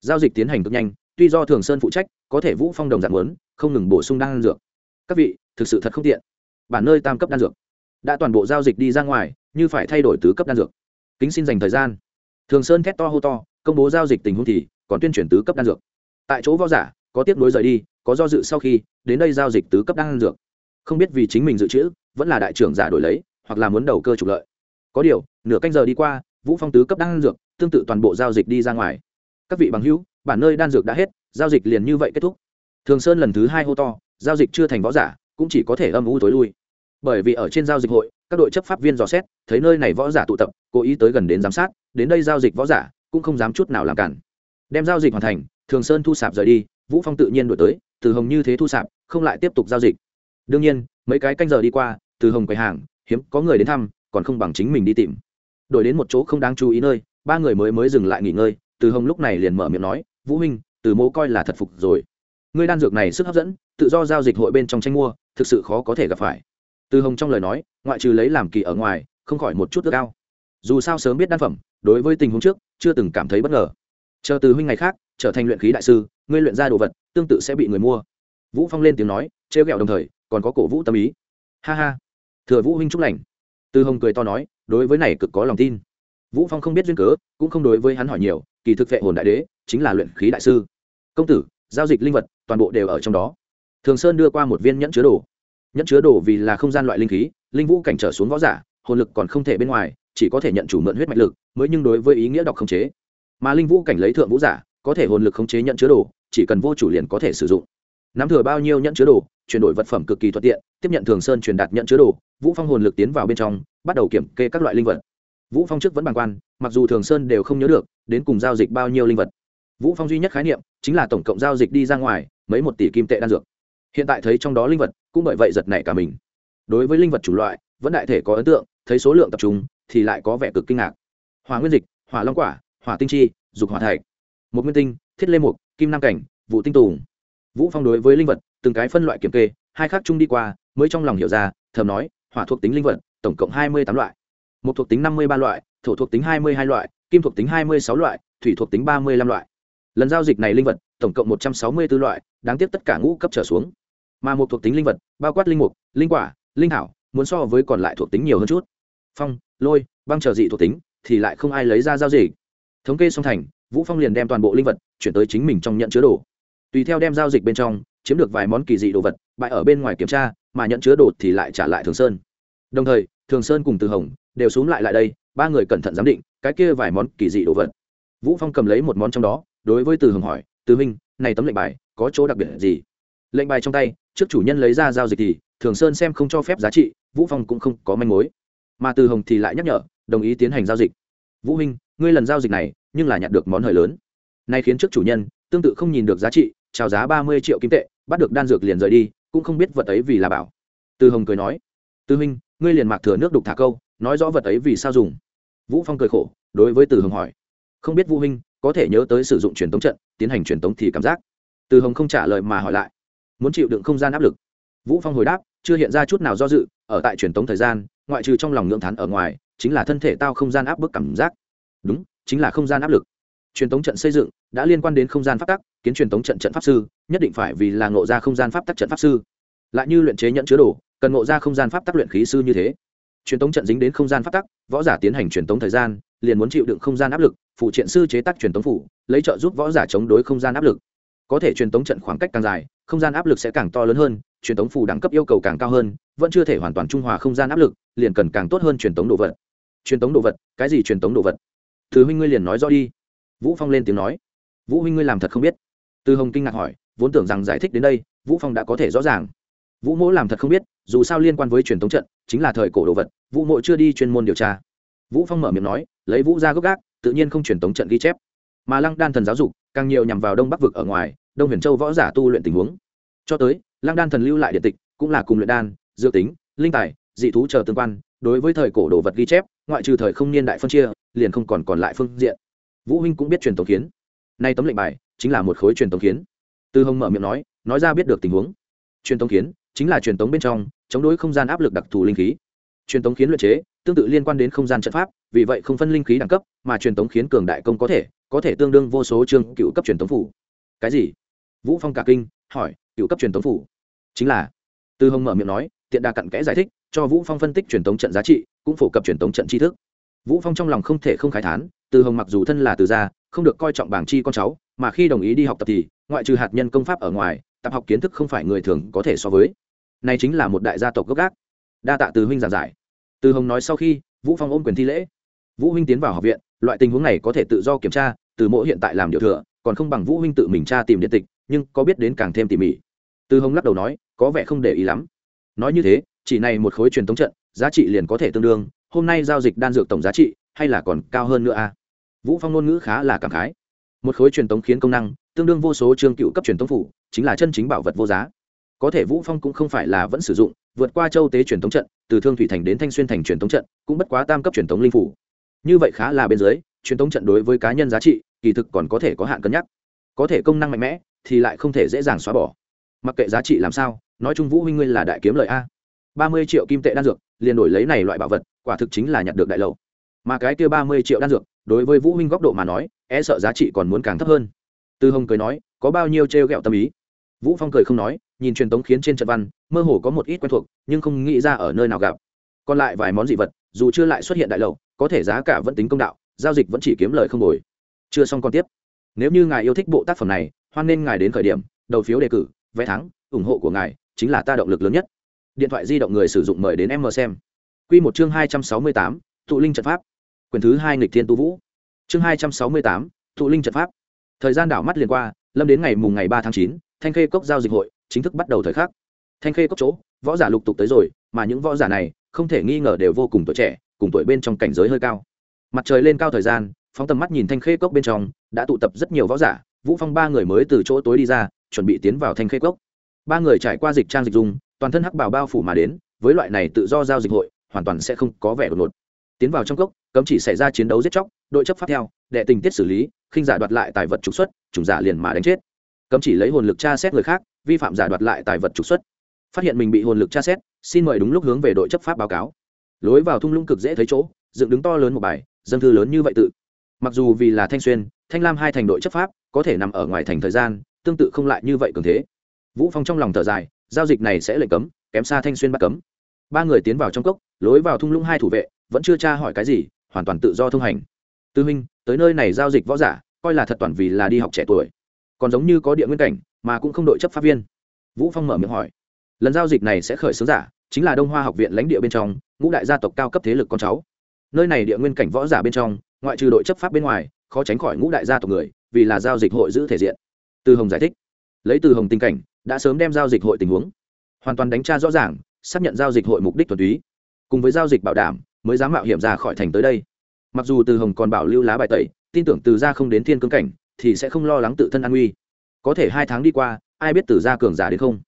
A: Giao dịch tiến hành cực nhanh, tuy do thường sơn phụ trách, có thể vũ phong đồng dạng muốn không ngừng bổ sung đan dược. Các vị, thực sự thật không tiện. Bản nơi tam cấp đan dược đã toàn bộ giao dịch đi ra ngoài, như phải thay đổi tứ cấp đan dược. Kính xin dành thời gian. Thường sơn thét to hô to, công bố giao dịch tình huống thì còn tuyên truyền tứ cấp đan dược. Tại chỗ võ giả, có tiếp nối rời đi, có do dự sau khi, đến đây giao dịch tứ cấp đan dược. Không biết vì chính mình dự trữ, vẫn là đại trưởng giả đổi lấy, hoặc là muốn đầu cơ trục lợi. Có điều, nửa canh giờ đi qua, vũ phong tứ cấp đan dược tương tự toàn bộ giao dịch đi ra ngoài. Các vị bằng hữu, bản nơi đan dược đã hết, giao dịch liền như vậy kết thúc thường sơn lần thứ hai hô to, giao dịch chưa thành võ giả, cũng chỉ có thể âm u tối lui. Bởi vì ở trên giao dịch hội, các đội chấp pháp viên dò xét, thấy nơi này võ giả tụ tập, cố ý tới gần đến giám sát, đến đây giao dịch võ giả, cũng không dám chút nào làm cản. Đem giao dịch hoàn thành, thường sơn thu sạp rời đi, vũ phong tự nhiên đổi tới, từ hồng như thế thu sạp, không lại tiếp tục giao dịch. Đương nhiên, mấy cái canh giờ đi qua, từ hồng quầy hàng, hiếm có người đến thăm, còn không bằng chính mình đi tìm. Đổi đến một chỗ không đáng chú ý nơi, ba người mới mới dừng lại nghỉ ngơi, từ hồng lúc này liền mở miệng nói, vũ minh từ mô coi là thật phục rồi ngươi đan dược này sức hấp dẫn, tự do giao dịch hội bên trong tranh mua, thực sự khó có thể gặp phải. Từ hồng trong lời nói, ngoại trừ lấy làm kỳ ở ngoài, không khỏi một chút ước ao. Dù sao sớm biết đan phẩm, đối với tình huống trước, chưa từng cảm thấy bất ngờ. Chờ từ huynh ngày khác, trở thành luyện khí đại sư, ngươi luyện ra đồ vật, tương tự sẽ bị người mua. Vũ phong lên tiếng nói, trêu ghẹo đồng thời, còn có cổ vũ tâm ý. Ha ha. Thừa vũ huynh chúc lành. Từ hồng cười to nói, đối với này cực có lòng tin. Vũ phong không biết duyên cớ, cũng không đối với hắn hỏi nhiều, kỳ thực vệ hồn đại đế, chính là luyện khí đại sư. Công tử, giao dịch linh vật toàn bộ đều ở trong đó. Thường sơn đưa qua một viên nhẫn chứa đồ. Nhẫn chứa đồ vì là không gian loại linh khí, linh vũ cảnh trở xuống võ giả, hồn lực còn không thể bên ngoài, chỉ có thể nhận chủ mượn huyết mạch lực, mới nhưng đối với ý nghĩa đọc khống chế. Mà linh vũ cảnh lấy thượng vũ giả, có thể hồn lực khống chế nhận chứa đồ, chỉ cần vô chủ liền có thể sử dụng. Nắm thừa bao nhiêu nhận chứa đồ, chuyển đổi vật phẩm cực kỳ thuận tiện, tiếp nhận thường sơn truyền đạt nhận chứa đồ, vũ phong hồn lực tiến vào bên trong, bắt đầu kiểm kê các loại linh vật. Vũ phong trước vẫn bàng quan, mặc dù thường sơn đều không nhớ được, đến cùng giao dịch bao nhiêu linh vật. Vũ phong duy nhất khái niệm chính là tổng cộng giao dịch đi ra ngoài mấy một tỷ kim tệ đan dược. Hiện tại thấy trong đó linh vật, cũng bởi vậy giật nảy cả mình. Đối với linh vật chủ loại, vẫn đại thể có ấn tượng, thấy số lượng tập trung, thì lại có vẻ cực kinh ngạc. Hỏa nguyên dịch, hỏa long quả, hỏa tinh chi, dục hỏa thạch. Một nguyên tinh, thiết lê mục, kim nam cảnh vụ tinh tùng. Vũ phong đối với linh vật, từng cái phân loại kiểm kê, hai khác chung đi qua, mới trong lòng hiểu ra, thầm nói, hỏa thuộc tính linh vật, tổng cộng hai mươi tám loại. Một thuộc tính năm mươi ba loại, thổ thuộc tính hai mươi hai loại, kim thuộc tính hai mươi sáu loại, thủy thuộc tính ba mươi năm loại lần giao dịch này linh vật, tổng cộng một trăm sáu mươi b ố loại, đáng tiếc tất cả ngũ cấp trở xuống. Mà một thuộc tính linh vật, bao quát linh mục, linh quả, linh thảo muốn so với còn lại thuộc tính nhiều hơn chút. Phong, lôi, băng trở dị thuộc tính, thì lại không ai lấy ra giao dịch. Thống kê song thành, vũ phong liền đem toàn bộ linh vật, chuyển tới chính mình trong nhận chứa đồ. Tùy theo đem giao dịch bên trong, chiếm được vài món kỳ dị đồ vật bại ở bên ngoài kiểm tra, mà nhận chứa đồ thì lại trả lại thường sơn. Đồng thời, thường sơn cùng từ hồng đều xuống lại lại đây, ba người cẩn thận giám định, cái kia vài món kỳ dị đồ vật. Vũ phong cầm lấy một món trong đó đối với từ hồng hỏi, từ minh này tấm lệnh bài có chỗ đặc biệt gì? Lệnh bài trong tay, trước chủ nhân lấy ra giao dịch thì thường sơn xem không cho phép giá trị, vũ phong cũng không có manh mối. Mà từ hồng thì lại nhắc nhở, đồng ý tiến hành giao dịch. Vũ huynh, ngươi lần giao dịch này, nhưng là nhận được món hời lớn. Nay khiến trước chủ nhân tương tự không nhìn được giá trị chào giá ba mươi triệu kim tệ, bắt được đan dược liền rời đi, cũng không biết vật ấy vì là bảo. Từ hồng cười nói, từ huynh, ngươi liền mạc thừa nước đục thả câu, nói rõ vật ấy vì sao dùng. Vũ phong cười khổ, đối với từ hồng hỏi, không biết vũ huynh có thể nhớ tới sử dụng truyền tống trận, tiến hành truyền tống thì cảm giác. Từ hồng không trả lời mà hỏi lại. Muốn chịu đựng không gian áp lực. Vũ phong hồi đáp, chưa hiện ra chút nào do dự, ở tại truyền tống thời gian, ngoại trừ trong lòng ngưỡng thán ở ngoài, chính là thân thể tao không gian áp bức cảm giác. Đúng, chính là không gian áp lực. Truyền tống trận xây dựng đã liên quan đến không gian pháp tắc, kiến truyền tống trận trận pháp sư, nhất định phải vì là ngộ ra không gian pháp tắc trận pháp sư. Lại như luyện chế nhận chứa đồ, cần ngộ ra không gian pháp tắc luyện khí sư như thế. Truyền tống trận dính đến không gian pháp tắc, võ giả tiến hành truyền tống thời gian, liền muốn chịu đựng không gian áp lực phụ triện sư chế tác truyền tống phủ, lấy trợ giúp võ giả chống đối không gian áp lực. Có thể truyền tống trận khoảng cách càng dài, không gian áp lực sẽ càng to lớn hơn, truyền tống phủ đẳng cấp yêu cầu càng cao hơn, vẫn chưa thể hoàn toàn trung hòa không gian áp lực, liền cần càng tốt hơn truyền tống đồ vật. Truyền tống đồ vật? Cái gì truyền tống đồ vật? Thứ huynh ngươi liền nói rõ đi. Vũ phong lên tiếng nói. Vũ huynh ngươi làm thật không biết. Từ hồng kinh ngạc hỏi, vốn tưởng rằng giải thích đến đây, vũ phong đã có thể rõ ràng. Vũ mỗ làm thật không biết, dù sao liên quan với truyền thống trận, chính là thời cổ đồ vật, vũ mộ chưa đi chuyên môn điều tra. Vũ phong mở miệng nói, lấy vũ ra gốc gác tự nhiên không truyền thống trận ghi chép. Mà lăng đan thần giáo dục, càng nhiều nhằm vào đông bắc vực ở ngoài, đông huyền châu võ giả tu luyện tình huống. Cho tới, lăng đan thần lưu lại điện tịch, cũng là cùng luyện đan, dược tính, linh tài, dị thú chờ tương quan, đối với thời cổ đồ vật ghi chép, ngoại trừ thời không niên đại phân chia, liền không còn còn lại phương diện. Vũ huynh cũng biết truyền thống kiến. Nay tấm lệnh bài chính là một khối truyền thống kiến. Tư hồng mở miệng nói nói ra biết được tình huống. Truyền thống kiến chính là truyền thống bên trong, chống đối không gian áp lực đặc thù linh khí. Truyền thống kiến luyện chế tương tự liên quan đến không gian trận pháp, vì vậy không phân linh khí đẳng cấp mà truyền thống khiến cường đại công có thể có thể tương đương vô số chương cựu cấp truyền thống phủ. Cái gì? Vũ phong cả kinh, hỏi, cựu cấp truyền thống phủ? Chính là. Tư hồng mở miệng nói, tiện đa cặn kẽ giải thích, cho vũ phong phân tích truyền thống trận giá trị, cũng phổ cập truyền thống trận tri thức. Vũ phong trong lòng không thể không khái thán, từ hồng mặc dù thân là từ gia, không được coi trọng bảng chi con cháu, mà khi đồng ý đi học tập thì, ngoại trừ hạt nhân công pháp ở ngoài, tập học kiến thức không phải người thường có thể so với. Này chính là một đại gia tộc gốc gác. Đa tạ từ huynh giảng giải. Từ hồng nói sau khi, vũ phong ôm quyền thi lễ vũ huynh tiến vào học viện, loại tình huống này có thể tự do kiểm tra, từ mỗi hiện tại làm điều thừa, còn không bằng vũ huynh tự mình tra tìm điện tịch, nhưng có biết đến càng thêm tỉ mỉ. Từ hồng lắc đầu nói, có vẻ không để ý lắm. Nói như thế, chỉ này một khối truyền thống trận, giá trị liền có thể tương đương, hôm nay giao dịch đan dược tổng giá trị, hay là còn cao hơn nữa a à? vũ phong ngôn ngữ khá là cảm khái. Một khối truyền thống khiến công năng, tương đương vô số chương cựu cấp truyền thống phủ, chính là chân chính bảo vật vô giá. Có thể vũ phong cũng không phải là vẫn sử dụng, vượt qua châu tế truyền thống trận, từ thương thủy thành đến thanh xuyên thành truyền thống trận, cũng bất quá tam cấp truyền thống linh phủ như vậy khá là bên dưới, truyền thống trận đối với cá nhân giá trị, kỳ thực còn có thể có hạn cân nhắc. Có thể công năng mạnh mẽ, thì lại không thể dễ dàng xóa bỏ. Mặc kệ giá trị làm sao, nói chung vũ huynh ngươi là đại kiếm lợi a. ba mươi triệu kim tệ đan dược, liền đổi lấy này loại bảo vật, quả thực chính là nhặt được đại lầu mà cái kia ba mươi triệu đan dược, đối với vũ huynh góc độ mà nói e sợ giá trị còn muốn càng thấp hơn. Tư hồng cười nói, có bao nhiêu t r tâm ý? Vũ phong cười không nói, nhìn truyền tống khiến trên trận văn, mơ hồ có một ít quen thuộc, nhưng không nghĩ ra ở nơi nào gặp. Còn lại vài món dị vật, dù chưa lại xuất hiện đại lầu có thể giá cả vẫn tính công đạo giao dịch vẫn chỉ kiếm lời không đổi chưa xong còn tiếp nếu như ngài yêu thích bộ tác phẩm này hoan nên ngài đến khởi điểm đầu phiếu đề cử vé thắng ủng hộ của ngài chính là ta động lực lớn nhất điện thoại di động người sử dụng mời đến em mờ xem Quy một chương hai trăm sáu mươi tám thụ linh trận pháp. Quyền thứ hai nghịch thiên tu vũ. Chương hai trăm sáu mươi tám thụ linh trận pháp. Thời gian đảo mắt liền qua, lâm đến ngày mùng ngày ba tháng chín Thanh Khê cốc giao dịch hội chính thức bắt đầu thời khắc. Thanh Khê cốc chỗ, võ giả lục tục tới rồi, mà những võ giả này, không thể nghi ngờ đều vô cùng tuổi trẻ, cùng tuổi bên trong cảnh giới hơi cao. Mặt trời lên cao thời gian, phóng tầm mắt nhìn Thanh Khê cốc bên trong, đã tụ tập rất nhiều võ giả, Vũ Phong ba người mới từ chỗ tối đi ra, chuẩn bị tiến vào Thanh Khê cốc. Ba người trải qua dịch trang dịch dung, toàn thân hắc bào bao phủ mà đến, với loại này tự do giao dịch hội, hoàn toàn sẽ không có vẻ đột ngột tiến vào trong cốc cấm chỉ xảy ra chiến đấu giết chóc đội chấp pháp theo đệ tình tiết xử lý khinh giả đoạt lại tài vật trục xuất chủng giả liền mà đánh chết cấm chỉ lấy hồn lực tra xét người khác vi phạm giả đoạt lại tài vật trục xuất phát hiện mình bị hồn lực tra xét xin mời đúng lúc hướng về đội chấp pháp báo cáo lối vào thung lũng cực dễ thấy chỗ, dựng đứng to lớn một bài, dân thư lớn như vậy tự. Mặc dù vì là thanh xuyên, thanh lam hai thành đội chấp pháp, có thể nằm ở ngoài thành thời gian, tương tự không lại như vậy cường thế. Vũ phong trong lòng thở dài, giao dịch này sẽ lệnh cấm, kém xa thanh xuyên bắt cấm. Ba người tiến vào trong cốc, lối vào thung lũng hai thủ vệ, vẫn chưa tra hỏi cái gì, hoàn toàn tự do thông hành. Tư huynh, tới nơi này giao dịch võ giả, coi là thật toàn vì là đi học trẻ tuổi. Còn giống như có địa nguyên cảnh, mà cũng không đội chấp pháp viên. Vũ phong mở miệng hỏi lần giao dịch này sẽ khởi xướng giả chính là đông hoa học viện lãnh địa bên trong, ngũ đại gia tộc cao cấp thế lực con cháu. Nơi này địa nguyên cảnh võ giả bên trong, ngoại trừ đội chấp pháp bên ngoài, khó tránh khỏi ngũ đại gia tộc người, vì là giao dịch hội giữ thể diện. Từ hồng giải thích. Lấy từ hồng tình cảnh, đã sớm đem giao dịch hội tình huống hoàn toàn đánh tra rõ ràng, xác nhận giao dịch hội mục đích thuần túy. Cùng với giao dịch bảo đảm, mới dám mạo hiểm ra khỏi thành tới đây. Mặc dù từ hồng còn bảo lưu lá bài tẩy, tin tưởng từ gia không đến thiên cương cảnh, thì sẽ không lo lắng tự thân an nguy. Có thể hai tháng đi qua, ai biết từ gia cường giả đến không?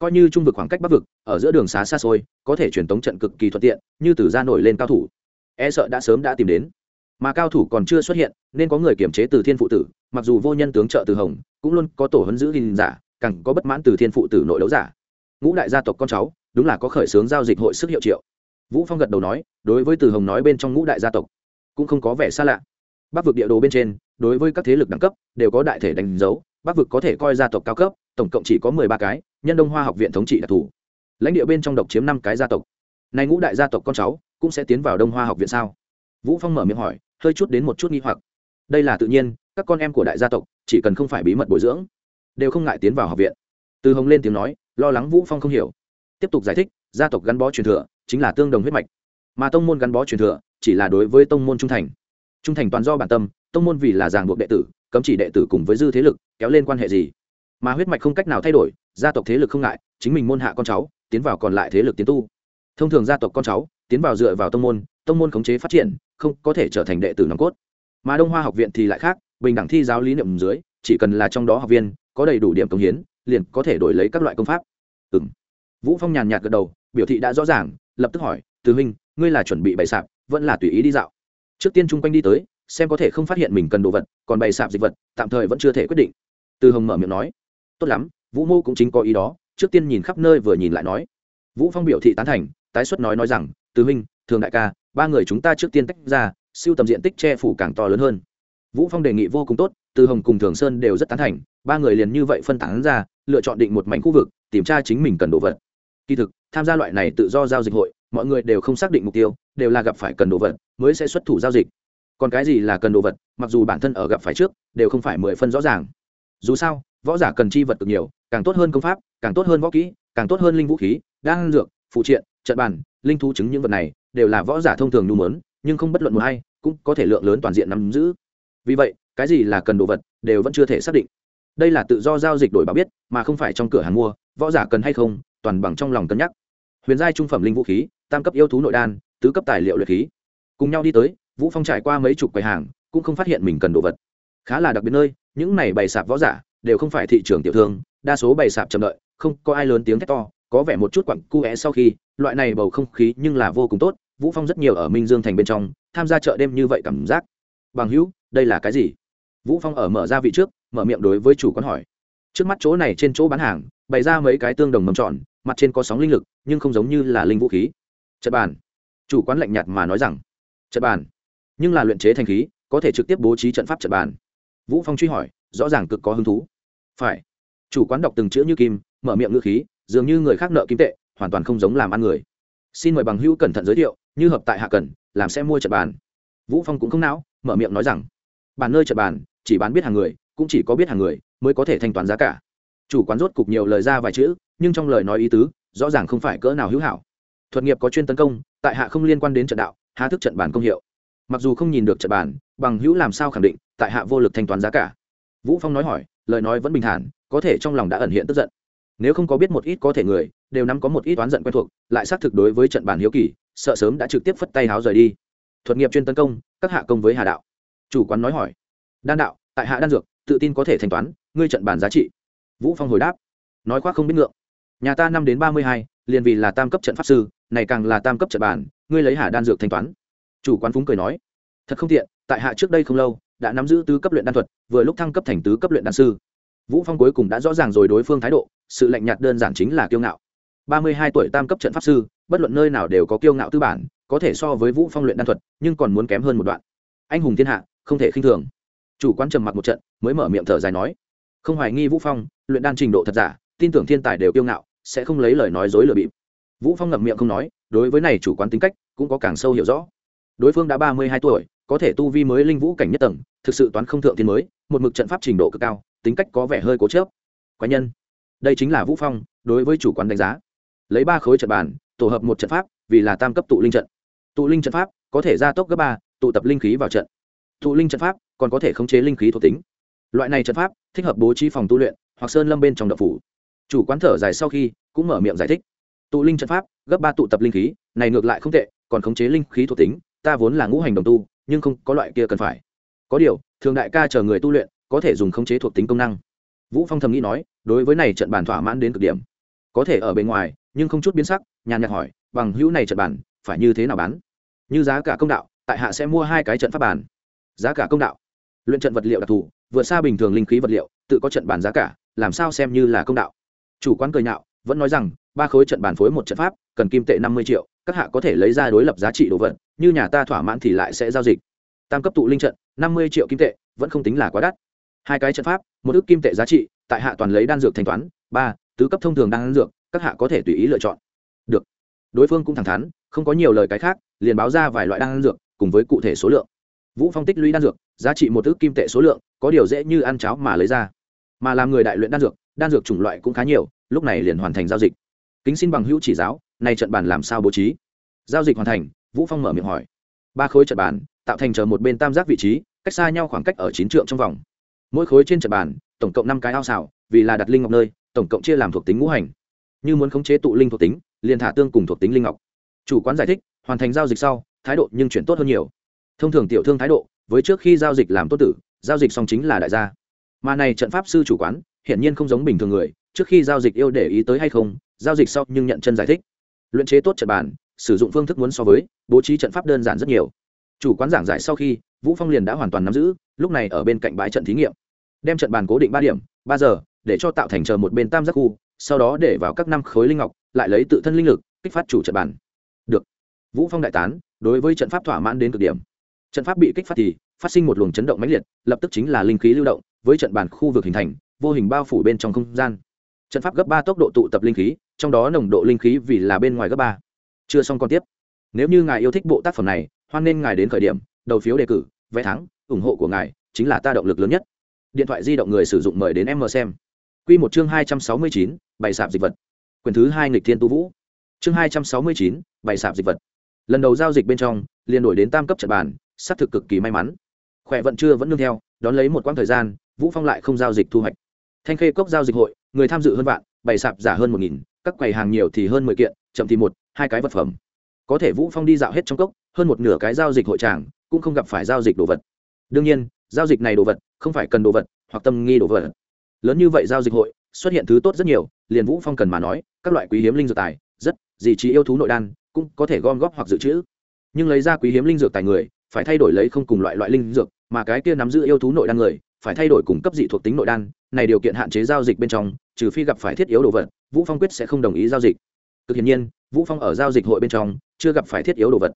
A: Coi như trung vực khoảng cách bắc vực, ở giữa đường xá xa xôi, có thể truyền tống trận cực kỳ thuận tiện, như từ ra nổi lên cao thủ. E sợ đã sớm đã tìm đến. Mà cao thủ còn chưa xuất hiện, nên có người kiểm chế từ thiên phụ tử, mặc dù vô nhân tướng trợ từ hồng, cũng luôn có tổ hấn giữ gìn giả, càng có bất mãn từ thiên phụ tử nội đấu giả. Ngũ đại gia tộc con cháu, đúng là có khởi xướng giao dịch hội sức hiệu triệu. Vũ phong gật đầu nói, đối với từ hồng nói bên trong ngũ đại gia tộc, cũng không có vẻ xa lạ. Bắc vực địa đồ bên trên, đối với các thế lực đẳng cấp, đều có đại thể đánh dấu, bắc vực có thể coi gia tộc cao cấp tổng cộng chỉ có mười ba cái, nhân đông hoa học viện thống trị đặc thù. Lãnh địa bên trong độc chiếm năm cái gia tộc. Nay ngũ đại gia tộc con cháu, cũng sẽ tiến vào đông hoa học viện sao? Vũ phong mở miệng hỏi, hơi chút đến một chút nghi hoặc. Đây là tự nhiên, các con em của đại gia tộc, chỉ cần không phải bí mật bồi dưỡng, đều không ngại tiến vào học viện. Từ hồng lên tiếng nói, lo lắng vũ phong không hiểu. Tiếp tục giải thích, gia tộc gắn bó truyền thừa, chính là tương đồng huyết mạch. Mà tông môn gắn bó truyền thừa, chỉ là đối với tông môn trung thành. Trung thành toàn do bản tâm, tông môn vì là ràng buộc đệ tử, cấm chỉ đệ tử cùng với dư thế lực, kéo lên quan hệ gì? Mà huyết mạch không cách nào thay đổi, gia tộc thế lực không ngại, chính mình môn hạ con cháu, tiến vào còn lại thế lực tiến tu. Thông thường gia tộc con cháu, tiến vào dựa vào tông môn tông môn khống chế phát triển, không có thể trở thành đệ tử nòng cốt. Mà đông hoa học viện thì lại khác, bình đẳng thi giáo lý niệm dưới, chỉ cần là trong đó học viên, có đầy đủ điểm công hiến, liền có thể đổi lấy các loại công pháp. Ừ m vũ phong nhàn nhạt gật đầu, biểu thị đã rõ ràng, lập tức hỏi, từ huynh, ngươi là chuẩn bị bày sạp, vẫn là tùy ý đi dạo? Trước tiên chung quanh đi tới, xem có thể không phát hiện mình cần đồ vật, còn bày sạp dịch vật, tạm thời vẫn chưa thể quyết định. Từ hồng mở miệng nói tốt lắm, vũ mô cũng chính có ý đó, trước tiên nhìn khắp nơi vừa nhìn lại nói. Vũ phong biểu thị tán thành, tái xuất nói nói rằng tứ huynh, thường đại ca, ba người chúng ta trước tiên tách ra, siêu tầm diện tích che phủ càng to lớn hơn. Vũ phong đề nghị vô cùng tốt, từ hồng cùng thường sơn đều rất tán thành, ba người liền như vậy phân tán ra, lựa chọn định một mảnh khu vực, tìm tra chính mình cần đồ vật. Kỳ thực, tham gia loại này tự do giao dịch hội, mọi người đều không xác định mục tiêu, đều là gặp phải cần đồ vật, mới sẽ xuất thủ giao dịch. Còn cái gì là cần đồ vật, mặc dù bản thân ở gặp phải trước, đều không phải mười phân rõ ràng. Dù sao võ giả cần chi vật cực nhiều, càng tốt hơn công pháp, càng tốt hơn võ kỹ, càng tốt hơn linh vũ khí, đan dược, phụ triện, trận bàn, linh thú chứng những vật này đều là võ giả thông thường nhu mớn nhưng không bất luận một hay cũng có thể lượng lớn toàn diện nắm giữ. Vì vậy, cái gì là cần đồ vật đều vẫn chưa thể xác định. Đây là tự do giao dịch đổi báo biết, mà không phải trong cửa hàng mua, võ giả cần hay không, toàn bằng trong lòng cân nhắc. Huyền giai trung phẩm linh vũ khí, tam cấp yêu thú nội đan, tứ cấp tài liệu luyện khí. Cùng nhau đi tới, vũ phong trải qua mấy chục quầy hàng, cũng không phát hiện mình cần đồ vật. Khá là đặc biệt nơi, những này bày sạp võ giả đều không phải thị trường tiểu thương, đa số bày sạp chậm đợi, không có ai lớn tiếng thét to, có vẻ một chút quặng cu é sau khi, loại này bầu không khí nhưng là vô cùng tốt, vũ phong rất nhiều ở minh dương thành bên trong, tham gia chợ đêm như vậy cảm giác. Bằng hữu, đây là cái gì? Vũ phong ở mở ra vị trước, mở miệng đối với chủ quán hỏi. Trước mắt chỗ này trên chỗ bán hàng, bày ra mấy cái tương đồng mầm tròn, mặt trên có sóng linh lực, nhưng không giống như là linh vũ khí. Trận bàn. Chủ quán lạnh nhạt mà nói rằng, trận bàn. Nhưng là luyện chế thành khí, có thể trực tiếp bố trí trận pháp trận bàn. Vũ phong truy hỏi rõ ràng cực có hứng thú. Phải. Chủ quán đọc từng chữ như kim, mở miệng ngữ khí, dường như người khác nợ kim tệ, hoàn toàn không giống làm ăn người. Xin mời bằng hữu cẩn thận giới thiệu, như hợp tại hạ cần, làm sẽ mua trận bàn. Vũ phong cũng không não mở miệng nói rằng, bàn nơi trận bàn, chỉ bán biết hàng người, cũng chỉ có biết hàng người, mới có thể thanh toán giá cả. Chủ quán rốt cục nhiều lời ra vài chữ, nhưng trong lời nói ý tứ, rõ ràng không phải cỡ nào hữu hảo. Thuật nghiệp có chuyên tấn công, tại hạ không liên quan đến trận đạo, há thức trận bàn công hiệu. Mặc dù không nhìn được trận bàn, bằng hữu làm sao khẳng định, tại hạ vô lực thanh toán giá cả vũ phong nói hỏi lời nói vẫn bình thản có thể trong lòng đã ẩn hiện tức giận. Nếu không có biết một ít có thể người đều nắm có một ít toán giận quen thuộc lại xác thực đối với trận bản hiếu kỳ sợ sớm đã trực tiếp phất tay háo rời đi. Thuật nghiệp chuyên tấn công các hạ công với hà đạo. Chủ quán nói hỏi đan đạo tại hạ đan dược tự tin có thể thanh toán ngươi trận bản giá trị. Vũ phong hồi đáp nói khoác không biết ngượng. Nhà ta năm đến ba mươi hai liền vì là tam cấp trận pháp sư này càng là tam cấp trận bản, ngươi lấy hà đan dược thanh toán. Chủ quán phúng cười nói thật không tiện tại hạ trước đây không lâu đã nắm giữ tứ cấp luyện đan thuật, vừa lúc thăng cấp thành tứ cấp luyện đan sư. Vũ phong cuối cùng đã rõ ràng rồi đối phương thái độ, sự lạnh nhạt đơn giản chính là kiêu ngạo. Ba mươi hai tuổi tam cấp trận pháp sư, bất luận nơi nào đều có kiêu ngạo tư bản, có thể so với vũ phong luyện đan thuật, nhưng còn muốn kém hơn một đoạn. Anh hùng thiên hạ, không thể khinh thường. Chủ quán trầm mặc một trận, mới mở miệng thở dài nói, không hoài nghi vũ phong, luyện đan trình độ thật giả, tin tưởng thiên tài đều kiêu ngạo, sẽ không lấy lời nói dối lừa bịp. Vũ phong ngậm miệng không nói, đối với này chủ quán tính cách cũng có càng sâu hiểu rõ đối phương đã ba mươi hai tuổi, có thể tu vi mới linh vũ cảnh nhất tầng, thực sự toán không thượng thiên mới, một mực trận pháp trình độ cực cao, tính cách có vẻ hơi cố chớp quái nhân. Đây chính là vũ phong, đối với chủ quán đánh giá. Lấy ba khối trận bàn, tổ hợp một trận pháp, vì là tam cấp tụ linh trận. Tụ linh trận pháp có thể gia tốc gấp ba, tụ tập linh khí vào trận. Tụ linh trận pháp còn có thể khống chế linh khí thuộc tính. Loại này trận pháp thích hợp bố trí phòng tu luyện, hoặc sơn lâm bên trong đậu phủ. Chủ quán thở dài sau khi, cũng mở miệng giải thích. Tụ linh trận pháp gấp ba tụ tập linh khí, này ngược lại không tệ, còn khống chế linh khí thuộc tính ta vốn là ngũ hành đồng tu, nhưng không có loại kia cần phải. Có điều, thường đại ca chờ người tu luyện, có thể dùng khống chế thuộc tính công năng. Vũ phong thầm nghĩ nói, đối với này trận bàn thỏa mãn đến cực điểm. Có thể ở bên ngoài, nhưng không chút biến sắc, nhàn nhạt hỏi, bằng hữu này trận bàn phải như thế nào bán? Như giá cả công đạo, tại hạ sẽ mua hai cái trận pháp bàn giá cả công đạo. Luyện trận vật liệu đặc thù, vượt xa bình thường linh khí vật liệu, tự có trận bàn giá cả, làm sao xem như là công đạo. Chủ quán cười nhạo, vẫn nói rằng, ba khối trận bàn phối một trận pháp, cần kim tệ năm mươi triệu, các hạ có thể lấy ra đối lập giá trị đồ vật như nhà ta thỏa mãn thì lại sẽ giao dịch. Tam cấp tụ linh trận, năm mươi triệu kim tệ, vẫn không tính là quá đắt. Hai cái trận pháp, một ước kim tệ giá trị, tại hạ toàn lấy đan dược thanh toán. Ba, tứ cấp thông thường đan dược, các hạ có thể tùy ý lựa chọn. Được. Đối phương cũng thẳng thắn, không có nhiều lời cái khác, liền báo ra vài loại đan dược, cùng với cụ thể số lượng. Vũ phong tích lũy đan dược, giá trị một ước kim tệ số lượng, có điều dễ như ăn cháo mà lấy ra. Mà làm người đại luyện đan dược đan dược chủng loại cũng khá nhiều, lúc này liền hoàn thành giao dịch. Kính xin bằng hữu chỉ giáo này trận bàn làm sao bố trí? Giao dịch hoàn thành vũ phong mở miệng hỏi. Ba khối trận bàn, tạo thành chờ một bên tam giác vị trí, cách xa nhau khoảng cách ở chín trượng trong vòng. Mỗi khối trên trận bàn, tổng cộng năm cái ao xào, vì là đặt linh ngọc nơi, tổng cộng chia làm thuộc tính ngũ hành. Như muốn khống chế tụ linh thuộc tính, liền thả tương cùng thuộc tính linh ngọc. Chủ quán giải thích, hoàn thành giao dịch sau, thái độ nhưng chuyển tốt hơn nhiều. Thông thường tiểu thương thái độ, với trước khi giao dịch làm tốt tử, giao dịch xong chính là đại gia. Mà này trận pháp sư chủ quán, hiển nhiên không giống bình thường người, trước khi giao dịch yêu để ý tới hay không, giao dịch sau nhưng nhận chân giải thích. Luyện chế tốt trận bàn sử dụng phương thức muốn so với, bố trí trận pháp đơn giản rất nhiều. Chủ quán giảng giải sau khi, vũ phong liền đã hoàn toàn nắm giữ, lúc này ở bên cạnh bãi trận thí nghiệm. Đem trận bàn cố định ba điểm, ba giờ, để cho tạo thành chờ một bên tam giác khu, sau đó để vào các năm khối linh ngọc, lại lấy tự thân linh lực, kích phát chủ trận bàn. Được. Vũ phong đại tán, đối với trận pháp thỏa mãn đến cực điểm. Trận pháp bị kích phát thì, phát sinh một luồng chấn động mãnh liệt, lập tức chính là linh khí lưu động, với trận bàn khu vực hình thành, vô hình bao phủ bên trong không gian. Trận pháp gấp ba tốc độ tụ tập linh khí, trong đó nồng độ linh khí vì là bên ngoài gấp ba chưa xong còn tiếp. Nếu như ngài yêu thích bộ tác phẩm này, hoan nên ngài đến khởi điểm, đầu phiếu đề cử, vé thắng, ủng hộ của ngài chính là ta động lực lớn nhất. Điện thoại di động người sử dụng mời đến em mờ xem. Q một chương hai trăm sáu mươi chín, bày sạp dịch vật. Quyền thứ hai nghịch thiên tu vũ. Chương hai trăm sáu mươi chín, bày sạp dịch vật. Lần đầu giao dịch bên trong, liền đổi đến tam cấp trận bàn, xác thực cực kỳ may mắn. Khỏe vận chưa vẫn nương theo, đón lấy một quãng thời gian, vũ phong lại không giao dịch thu hoạch. Thanh khê cốc giao dịch hội, người tham dự hơn vạn, bày sạp giả hơn một nghìn, các quầy hàng nhiều thì hơn mười kiện, chậm thì một hai cái vật phẩm. Có thể vũ phong đi dạo hết trong cốc, hơn một nửa cái giao dịch hội tràng cũng không gặp phải giao dịch đồ vật. Đương nhiên, giao dịch này đồ vật không phải cần đồ vật hoặc tâm nghi đồ vật. Lớn như vậy giao dịch hội, xuất hiện thứ tốt rất nhiều, liền vũ phong cần mà nói, các loại quý hiếm linh dược tài, rất, gì trí yêu thú nội đan, cũng có thể gom góp hoặc dự trữ. Nhưng lấy ra quý hiếm linh dược tài người, phải thay đổi lấy không cùng loại loại linh dược, mà cái kia nắm giữ yêu thú nội đan người, phải thay đổi cùng cấp dị thuộc tính nội đan, này điều kiện hạn chế giao dịch bên trong, trừ phi gặp phải thiết yếu đồ vật, vũ phong quyết sẽ không đồng ý giao dịch cực hiển nhiên, vũ phong ở giao dịch hội bên trong chưa gặp phải thiết yếu đồ vật.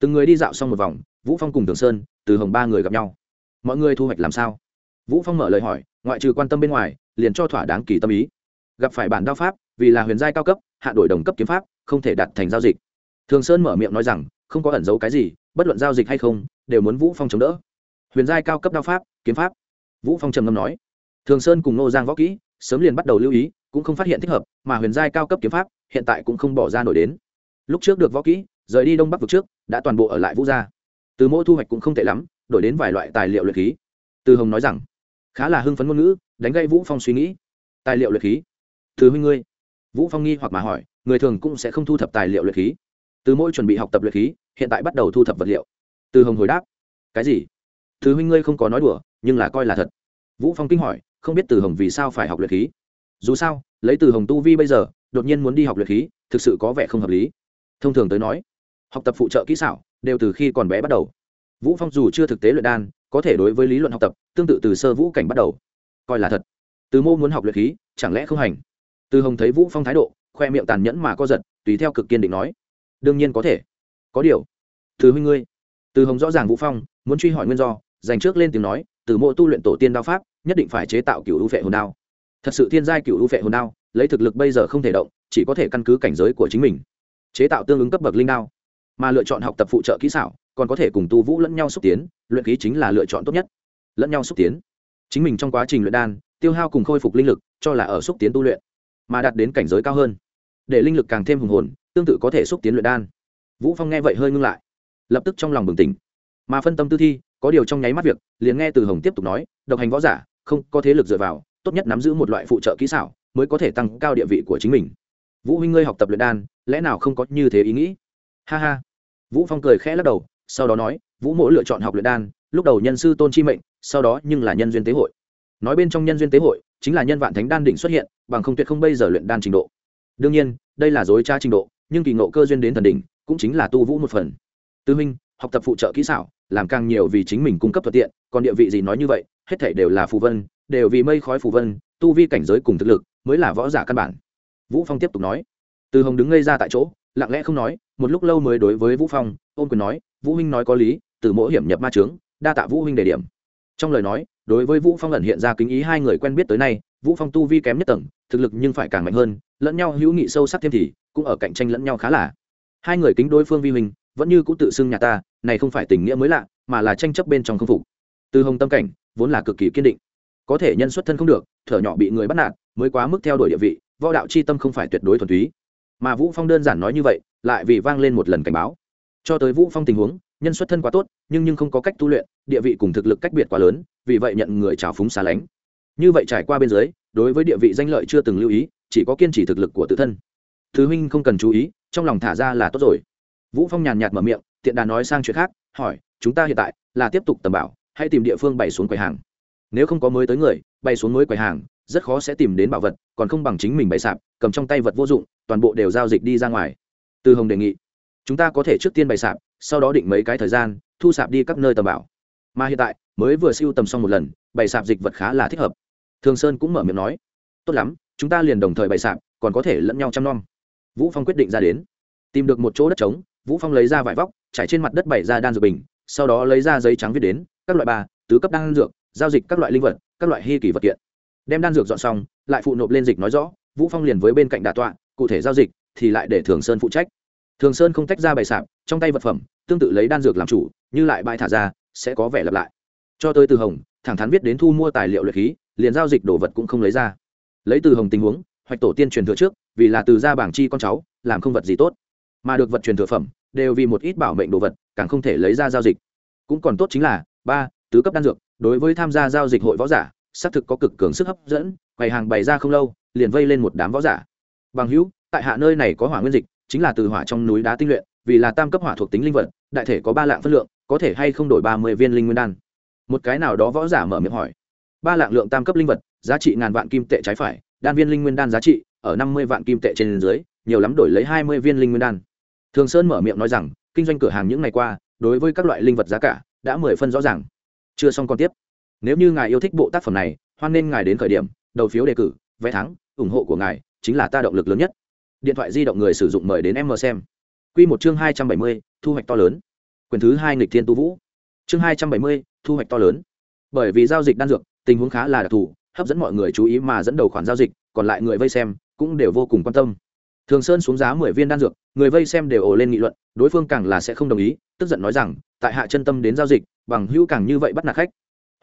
A: Từng người đi dạo xong một vòng, vũ phong cùng thường sơn từ hồng ba người gặp nhau. Mọi người thu hoạch làm sao? Vũ phong mở lời hỏi, ngoại trừ quan tâm bên ngoài, liền cho thỏa đáng kỳ tâm ý. Gặp phải bản đao pháp, vì là huyền giai cao cấp, hạ đổi đồng cấp kiếm pháp, không thể đặt thành giao dịch. Thường sơn mở miệng nói rằng, không có ẩn giấu cái gì, bất luận giao dịch hay không, đều muốn vũ phong chống đỡ. Huyền giai cao cấp đao pháp, kiếm pháp. Vũ phong trầm ngâm nói. Thường sơn cùng nô giang võ kỹ, sớm liền bắt đầu lưu ý, cũng không phát hiện thích hợp, mà huyền giai cao cấp kiếm pháp hiện tại cũng không bỏ ra nổi đến. Lúc trước được võ kỹ, rời đi đông bắc vực trước, đã toàn bộ ở lại vũ gia. Từ mỗi thu hoạch cũng không tệ lắm, đổi đến vài loại tài liệu luyện khí. Từ hồng nói rằng, khá là hưng phấn ngôn ngữ, đánh gây vũ phong suy nghĩ. Tài liệu luyện khí. Từ huynh ngươi. Vũ phong nghi hoặc mà hỏi, người thường cũng sẽ không thu thập tài liệu luyện khí. Từ mỗi chuẩn bị học tập luyện khí, hiện tại bắt đầu thu thập vật liệu. Từ hồng hồi đáp, cái gì? Từ huynh ngươi không có nói đùa, nhưng là coi là thật. Vũ phong kinh hỏi, không biết từ hồng vì sao phải học luyện khí? Dù sao, lấy từ hồng tu vi bây giờ đột nhiên muốn đi học luyện khí, thực sự có vẻ không hợp lý. Thông thường tới nói, học tập phụ trợ kỹ xảo đều từ khi còn bé bắt đầu. Vũ phong dù chưa thực tế luyện đan, có thể đối với lý luận học tập, tương tự từ sơ vũ cảnh bắt đầu. Coi là thật. Từ mô muốn học luyện khí, chẳng lẽ không hành? Từ hồng thấy vũ phong thái độ, khoe miệng tàn nhẫn mà co giật, tùy theo cực kiên định nói, đương nhiên có thể. Có điều, từ huynh ngươi. Từ hồng rõ ràng vũ phong, muốn truy hỏi nguyên do, dành trước lên tiếng nói, từ Mô tu luyện tổ tiên đao pháp, nhất định phải chế tạo cựu ưu phệ hồn đao. Thật sự thiên giai cựu ưu phệ hồn đao lấy thực lực bây giờ không thể động, chỉ có thể căn cứ cảnh giới của chính mình. Chế tạo tương ứng cấp bậc linh đao. Mà lựa chọn học tập phụ trợ kỹ xảo, còn có thể cùng tu vũ lẫn nhau xúc tiến, luyện khí chính là lựa chọn tốt nhất. Lẫn nhau xúc tiến. Chính mình trong quá trình luyện đan, tiêu hao cùng khôi phục linh lực, cho là ở xúc tiến tu luyện, mà đạt đến cảnh giới cao hơn. Để linh lực càng thêm hùng hồn, tương tự có thể xúc tiến luyện đan. Vũ phong nghe vậy hơi ngưng lại, lập tức trong lòng bừng tỉnh. Mà phân tâm tư thi, có điều trong nháy mắt việc, liền nghe từ hồng tiếp tục nói, độc hành võ giả, không có thế lực dựa vào, tốt nhất nắm giữ một loại phụ trợ kỹ xảo mới có thể tăng cao địa vị của chính mình. Vũ huynh ngươi học tập luyện đan, lẽ nào không có như thế ý nghĩ? Ha ha. Vũ phong cười khẽ lắc đầu, sau đó nói, vũ mỗ lựa chọn học luyện đan, lúc đầu nhân sư tôn chi mệnh, sau đó nhưng là nhân duyên tế hội. Nói bên trong nhân duyên tế hội, chính là nhân vạn thánh đan đỉnh xuất hiện, bằng không tuyệt không bây giờ luyện đan trình độ. Đương nhiên, đây là dối tra trình độ, nhưng kỳ ngộ cơ duyên đến thần đỉnh, cũng chính là tu vũ một phần. Tư minh học tập phụ trợ kỹ xảo, làm càng nhiều vì chính mình cung cấp thuận tiện, còn địa vị gì nói như vậy, hết thể đều là phù vân, đều vì mây khói phù vân tu vi cảnh giới cùng thực lực mới là võ giả căn bản. Vũ phong tiếp tục nói. Từ hồng đứng ngây ra tại chỗ, lặng lẽ không nói, một lúc lâu mới đối với vũ phong, Ôn quyền nói, vũ huynh nói có lý, từ mỗi hiểm nhập ma trướng đa tạ vũ huynh đề điểm. Trong lời nói, đối với vũ phong ẩn hiện ra kính ý hai người quen biết tới nay, vũ phong tu vi kém nhất tầng, thực lực nhưng phải càng mạnh hơn, lẫn nhau hữu nghị sâu sắc thêm thì, cũng ở cạnh tranh lẫn nhau khá là. Hai người kính đối phương vi huynh, vẫn như cũng tự xưng nhà ta, này không phải tình nghĩa mới lạ, mà là tranh chấp bên trong không phục. Từ hồng tâm cảnh, vốn là cực kỳ kiên định có thể nhân xuất thân không được, thở nhỏ bị người bắt nạt, mới quá mức theo đuổi địa vị, võ đạo chi tâm không phải tuyệt đối thuần túy. Mà vũ phong đơn giản nói như vậy, lại vì vang lên một lần cảnh báo. Cho tới vũ phong tình huống, nhân xuất thân quá tốt, nhưng nhưng không có cách tu luyện, địa vị cùng thực lực cách biệt quá lớn, vì vậy nhận người trào phúng xa lánh. Như vậy trải qua bên dưới, đối với địa vị danh lợi chưa từng lưu ý, chỉ có kiên trì thực lực của tự thân. Thứ huynh không cần chú ý, trong lòng thả ra là tốt rồi. Vũ phong nhàn nhạt mở miệng, tiện đà nói sang chuyện khác, hỏi, chúng ta hiện tại là tiếp tục tầm bảo hay tìm địa phương bày xuống quầy hàng nếu không có mới tới người, bay xuống mới quầy hàng, rất khó sẽ tìm đến bảo vật, còn không bằng chính mình bày sạp, cầm trong tay vật vô dụng, toàn bộ đều giao dịch đi ra ngoài. Từ hồng đề nghị. Chúng ta có thể trước tiên bày sạp, sau đó định mấy cái thời gian, thu sạp đi các nơi tầm bảo. Mà hiện tại, mới vừa siêu tầm xong một lần, bày sạp dịch vật khá là thích hợp. Thường sơn cũng mở miệng nói. Tốt lắm, chúng ta liền đồng thời bày sạp, còn có thể lẫn nhau chăm nom. Vũ phong quyết định ra đến. Tìm được một chỗ đất trống, vũ phong lấy ra vải vóc, trải trên mặt đất bày ra đan dược bình, sau đó lấy ra giấy trắng viết đến, các loại ba, tứ cấp đan dược giao dịch các loại linh vật, các loại hy kỳ vật kiện. Đem đan dược dọn xong, lại phụ nộp lên dịch nói rõ, vũ phong liền với bên cạnh đà tọa, cụ thể giao dịch thì lại để thường sơn phụ trách. Thường sơn không tách ra bày sạp, trong tay vật phẩm, tương tự lấy đan dược làm chủ, như lại bãi thả ra, sẽ có vẻ lặp lại. Cho tới từ hồng, thẳng thắn viết đến thu mua tài liệu luyện khí, liền giao dịch đồ vật cũng không lấy ra. Lấy từ hồng tình huống, hoạch tổ tiên truyền thừa trước, vì là từ gia bảng chi con cháu, làm không vật gì tốt. Mà được vật truyền thừa phẩm, đều vì một ít bảo mệnh đồ vật, càng không thể lấy ra giao dịch. Cũng còn tốt chính là, ba, tứ cấp đan dược đối với tham gia giao dịch hội võ giả, xác thực có cực cường sức hấp dẫn, quầy hàng bày ra không lâu, liền vây lên một đám võ giả. Bằng hữu, tại hạ nơi này có hỏa nguyên dịch, chính là từ hỏa trong núi đá tinh luyện, vì là tam cấp hỏa thuộc tính linh vật, đại thể có ba lạng phân lượng, có thể hay không đổi ba mươi viên linh nguyên đan. Một cái nào đó võ giả mở miệng hỏi. Ba lạng lượng tam cấp linh vật, giá trị ngàn vạn kim tệ trái phải, đan viên linh nguyên đan giá trị, ở năm mươi vạn kim tệ trên dưới, nhiều lắm đổi lấy hai mươi viên linh nguyên đan. Thường sơn mở miệng nói rằng, kinh doanh cửa hàng những ngày qua, đối với các loại linh vật giá cả, đã mười phân rõ ràng chưa xong còn tiếp. Nếu như ngài yêu thích bộ tác phẩm này, hoan nên ngài đến khởi điểm, đầu phiếu đề cử, vé thắng, ủng hộ của ngài chính là ta động lực lớn nhất. Điện thoại di động người sử dụng mời đến em mờ xem. Q một chương hai trăm bảy mươi, thu hoạch to lớn. Quyền thứ hai nghịch thiên tu vũ. Chương hai trăm bảy mươi, thu hoạch to lớn. Bởi vì giao dịch đan dược, tình huống khá là đặc thù, hấp dẫn mọi người chú ý mà dẫn đầu khoản giao dịch, còn lại người vây xem cũng đều vô cùng quan tâm thường sơn xuống giá mười viên đan dược, người vây xem đều ồ lên nghị luận, đối phương càng là sẽ không đồng ý, tức giận nói rằng, tại hạ chân tâm đến giao dịch, bằng hữu càng như vậy bắt nạt khách.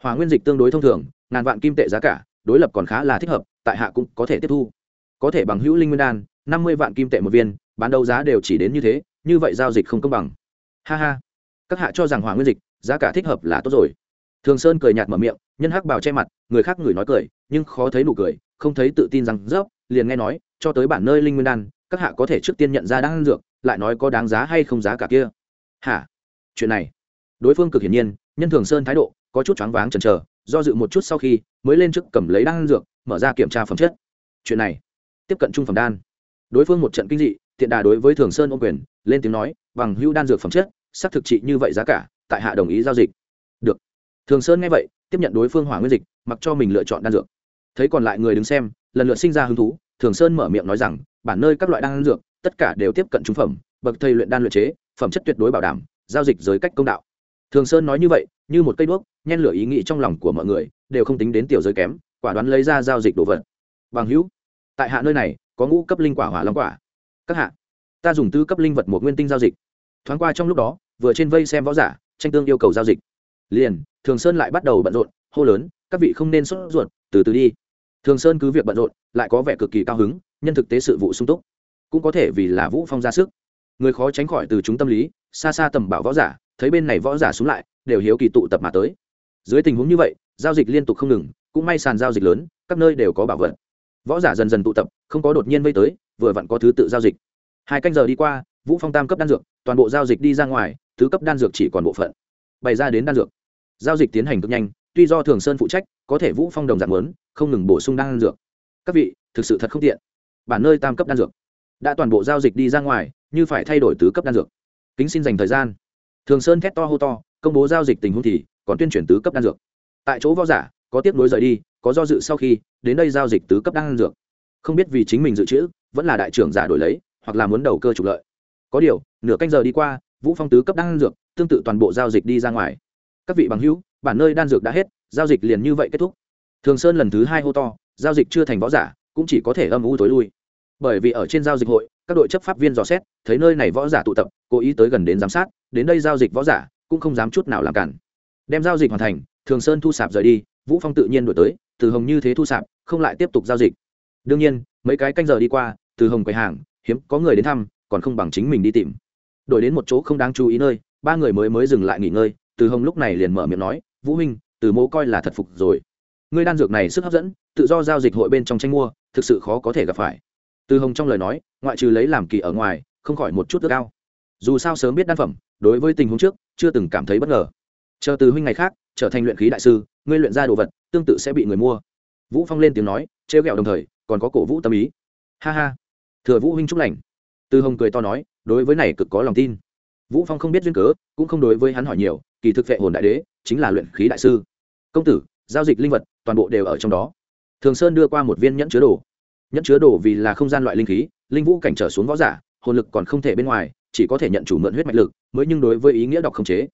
A: Hòa nguyên dịch tương đối thông thường, ngàn vạn kim tệ giá cả, đối lập còn khá là thích hợp, tại hạ cũng có thể tiếp thu. Có thể bằng hữu linh nguyên đan, năm mươi vạn kim tệ một viên, bán đấu giá đều chỉ đến như thế, như vậy giao dịch không công bằng. Ha ha. Các hạ cho rằng hòa nguyên dịch, giá cả thích hợp là tốt rồi. Thường sơn cười nhạt mở miệng, nhân hắc bào che mặt, người khác người nói cười, nhưng khó thấy nụ cười, không thấy tự tin rằng rớp liền nghe nói, cho tới bản nơi linh nguyên đan các hạ có thể trước tiên nhận ra đang dược, lại nói có đáng giá hay không giá cả kia. Hả? Chuyện này. Đối phương cực hiển nhiên, nhân thường sơn thái độ, có chút choáng váng chần chờ, do dự một chút sau khi, mới lên trước cầm lấy đan dược, mở ra kiểm tra phẩm chất. Chuyện này. Tiếp cận trung phẩm đan. Đối phương một trận kinh dị, thiện đà đối với thường sơn ô quyền, lên tiếng nói, bằng hữu đan dược phẩm chất, xác thực trị như vậy giá cả, tại hạ đồng ý giao dịch. Được. Thường sơn nghe vậy, tiếp nhận đối phương hỏa nguyên dịch, mặc cho mình lựa chọn đan dược. Thấy còn lại người đứng xem, lần lượt sinh ra hứng thú thường sơn mở miệng nói rằng, bản nơi các loại đan dược, tất cả đều tiếp cận trung phẩm, bậc thầy luyện đan luyện chế, phẩm chất tuyệt đối bảo đảm, giao dịch giới cách công đạo. Thường sơn nói như vậy, như một cây đuốc, nhen lửa ý nghĩ trong lòng của mọi người, đều không tính đến tiểu giới kém, quả đoán lấy ra giao dịch đồ vật. Bằng hữu, tại hạ nơi này, có ngũ cấp linh quả hỏa long quả. Các hạ, ta dùng tư cấp linh vật một nguyên tinh giao dịch. Thoáng qua trong lúc đó, vừa trên vây xem võ giả, tranh tương yêu cầu giao dịch. Liền, thường sơn lại bắt đầu bận rộn, hô lớn, các vị không nên sốt ruột, từ từ đi thường sơn cứ việc bận rộn, lại có vẻ cực kỳ cao hứng, nhân thực tế sự vụ sung túc. Cũng có thể vì là vũ phong ra sức. Người khó tránh khỏi từ chúng tâm lý, xa xa tầm bảo võ giả, thấy bên này võ giả xuống lại, đều hiếu kỳ tụ tập mà tới. Dưới tình huống như vậy, giao dịch liên tục không ngừng, cũng may sàn giao dịch lớn, các nơi đều có bảo vật. Võ giả dần dần tụ tập, không có đột nhiên vây tới, vừa vặn có thứ tự giao dịch. Hai canh giờ đi qua, vũ phong tam cấp đan dược, toàn bộ giao dịch đi ra ngoài, thứ cấp đan dược chỉ còn bộ phận. Bày ra đến đan dược. Giao dịch tiến hành cực nhanh, tuy do thường sơn phụ trách, có thể vũ phong đồng dạng lớn không ngừng bổ sung đan dược. Các vị, thực sự thật không tiện. Bản nơi tam cấp đan dược đã toàn bộ giao dịch đi ra ngoài, như phải thay đổi tứ cấp đan dược. Kính xin dành thời gian. Thường sơn thét to hô to, công bố giao dịch tình huống thì còn tuyên truyền tứ cấp đan dược. Tại chỗ võ giả, có tiếp nối rời đi, có do dự sau khi, đến đây giao dịch tứ cấp đan dược. Không biết vì chính mình dự trữ, vẫn là đại trưởng giả đổi lấy, hoặc là muốn đầu cơ trục lợi. Có điều, nửa canh giờ đi qua, vũ phong tứ cấp đan dược tương tự toàn bộ giao dịch đi ra ngoài. Các vị bằng hữu, bản nơi đan dược đã hết, giao dịch liền như vậy kết thúc thường sơn lần thứ hai hô to, giao dịch chưa thành võ giả, cũng chỉ có thể âm u tối lui. Bởi vì ở trên giao dịch hội, các đội chấp pháp viên dò xét, thấy nơi này võ giả tụ tập, cố ý tới gần đến giám sát, đến đây giao dịch võ giả, cũng không dám chút nào làm cản. Đem giao dịch hoàn thành, thường sơn thu sạp rời đi, vũ phong tự nhiên đổi tới, từ hồng như thế thu sạp, không lại tiếp tục giao dịch. Đương nhiên, mấy cái canh giờ đi qua, từ hồng quầy hàng, hiếm có người đến thăm, còn không bằng chính mình đi tìm. Đổi đến một chỗ không đáng chú ý nơi, ba người mới mới dừng lại nghỉ ngơi, từ hồng lúc này liền mở miệng nói, vũ huynh, từ mô coi là thật phục rồi ngươi đan dược này sức hấp dẫn, tự do giao dịch hội bên trong tranh mua, thực sự khó có thể gặp phải. Từ hồng trong lời nói, ngoại trừ lấy làm kỳ ở ngoài, không khỏi một chút ước cao dù sao sớm biết đan phẩm, đối với tình huống trước, chưa từng cảm thấy bất ngờ. Chờ từ huynh ngày khác, trở thành luyện khí đại sư, ngươi luyện ra đồ vật, tương tự sẽ bị người mua. Vũ phong lên tiếng nói, trêu ghẹo đồng thời, còn có cổ vũ tâm ý. Ha ha. Thừa vũ huynh chúc lành. Từ hồng cười to nói, đối với này cực có lòng tin. Vũ phong không biết duyên cớ, cũng không đối với hắn hỏi nhiều, kỳ thực vệ hồn đại đế, chính là luyện khí đại sư. Công tử, giao dịch linh vật toàn bộ đều ở trong đó. Thường sơn đưa qua một viên nhẫn chứa đồ. Nhẫn chứa đồ vì là không gian loại linh khí, linh vũ cảnh trở xuống võ giả, hồn lực còn không thể bên ngoài, chỉ có thể nhận chủ mượn huyết mạch lực, mới nhưng đối với ý nghĩa đọc khống chế.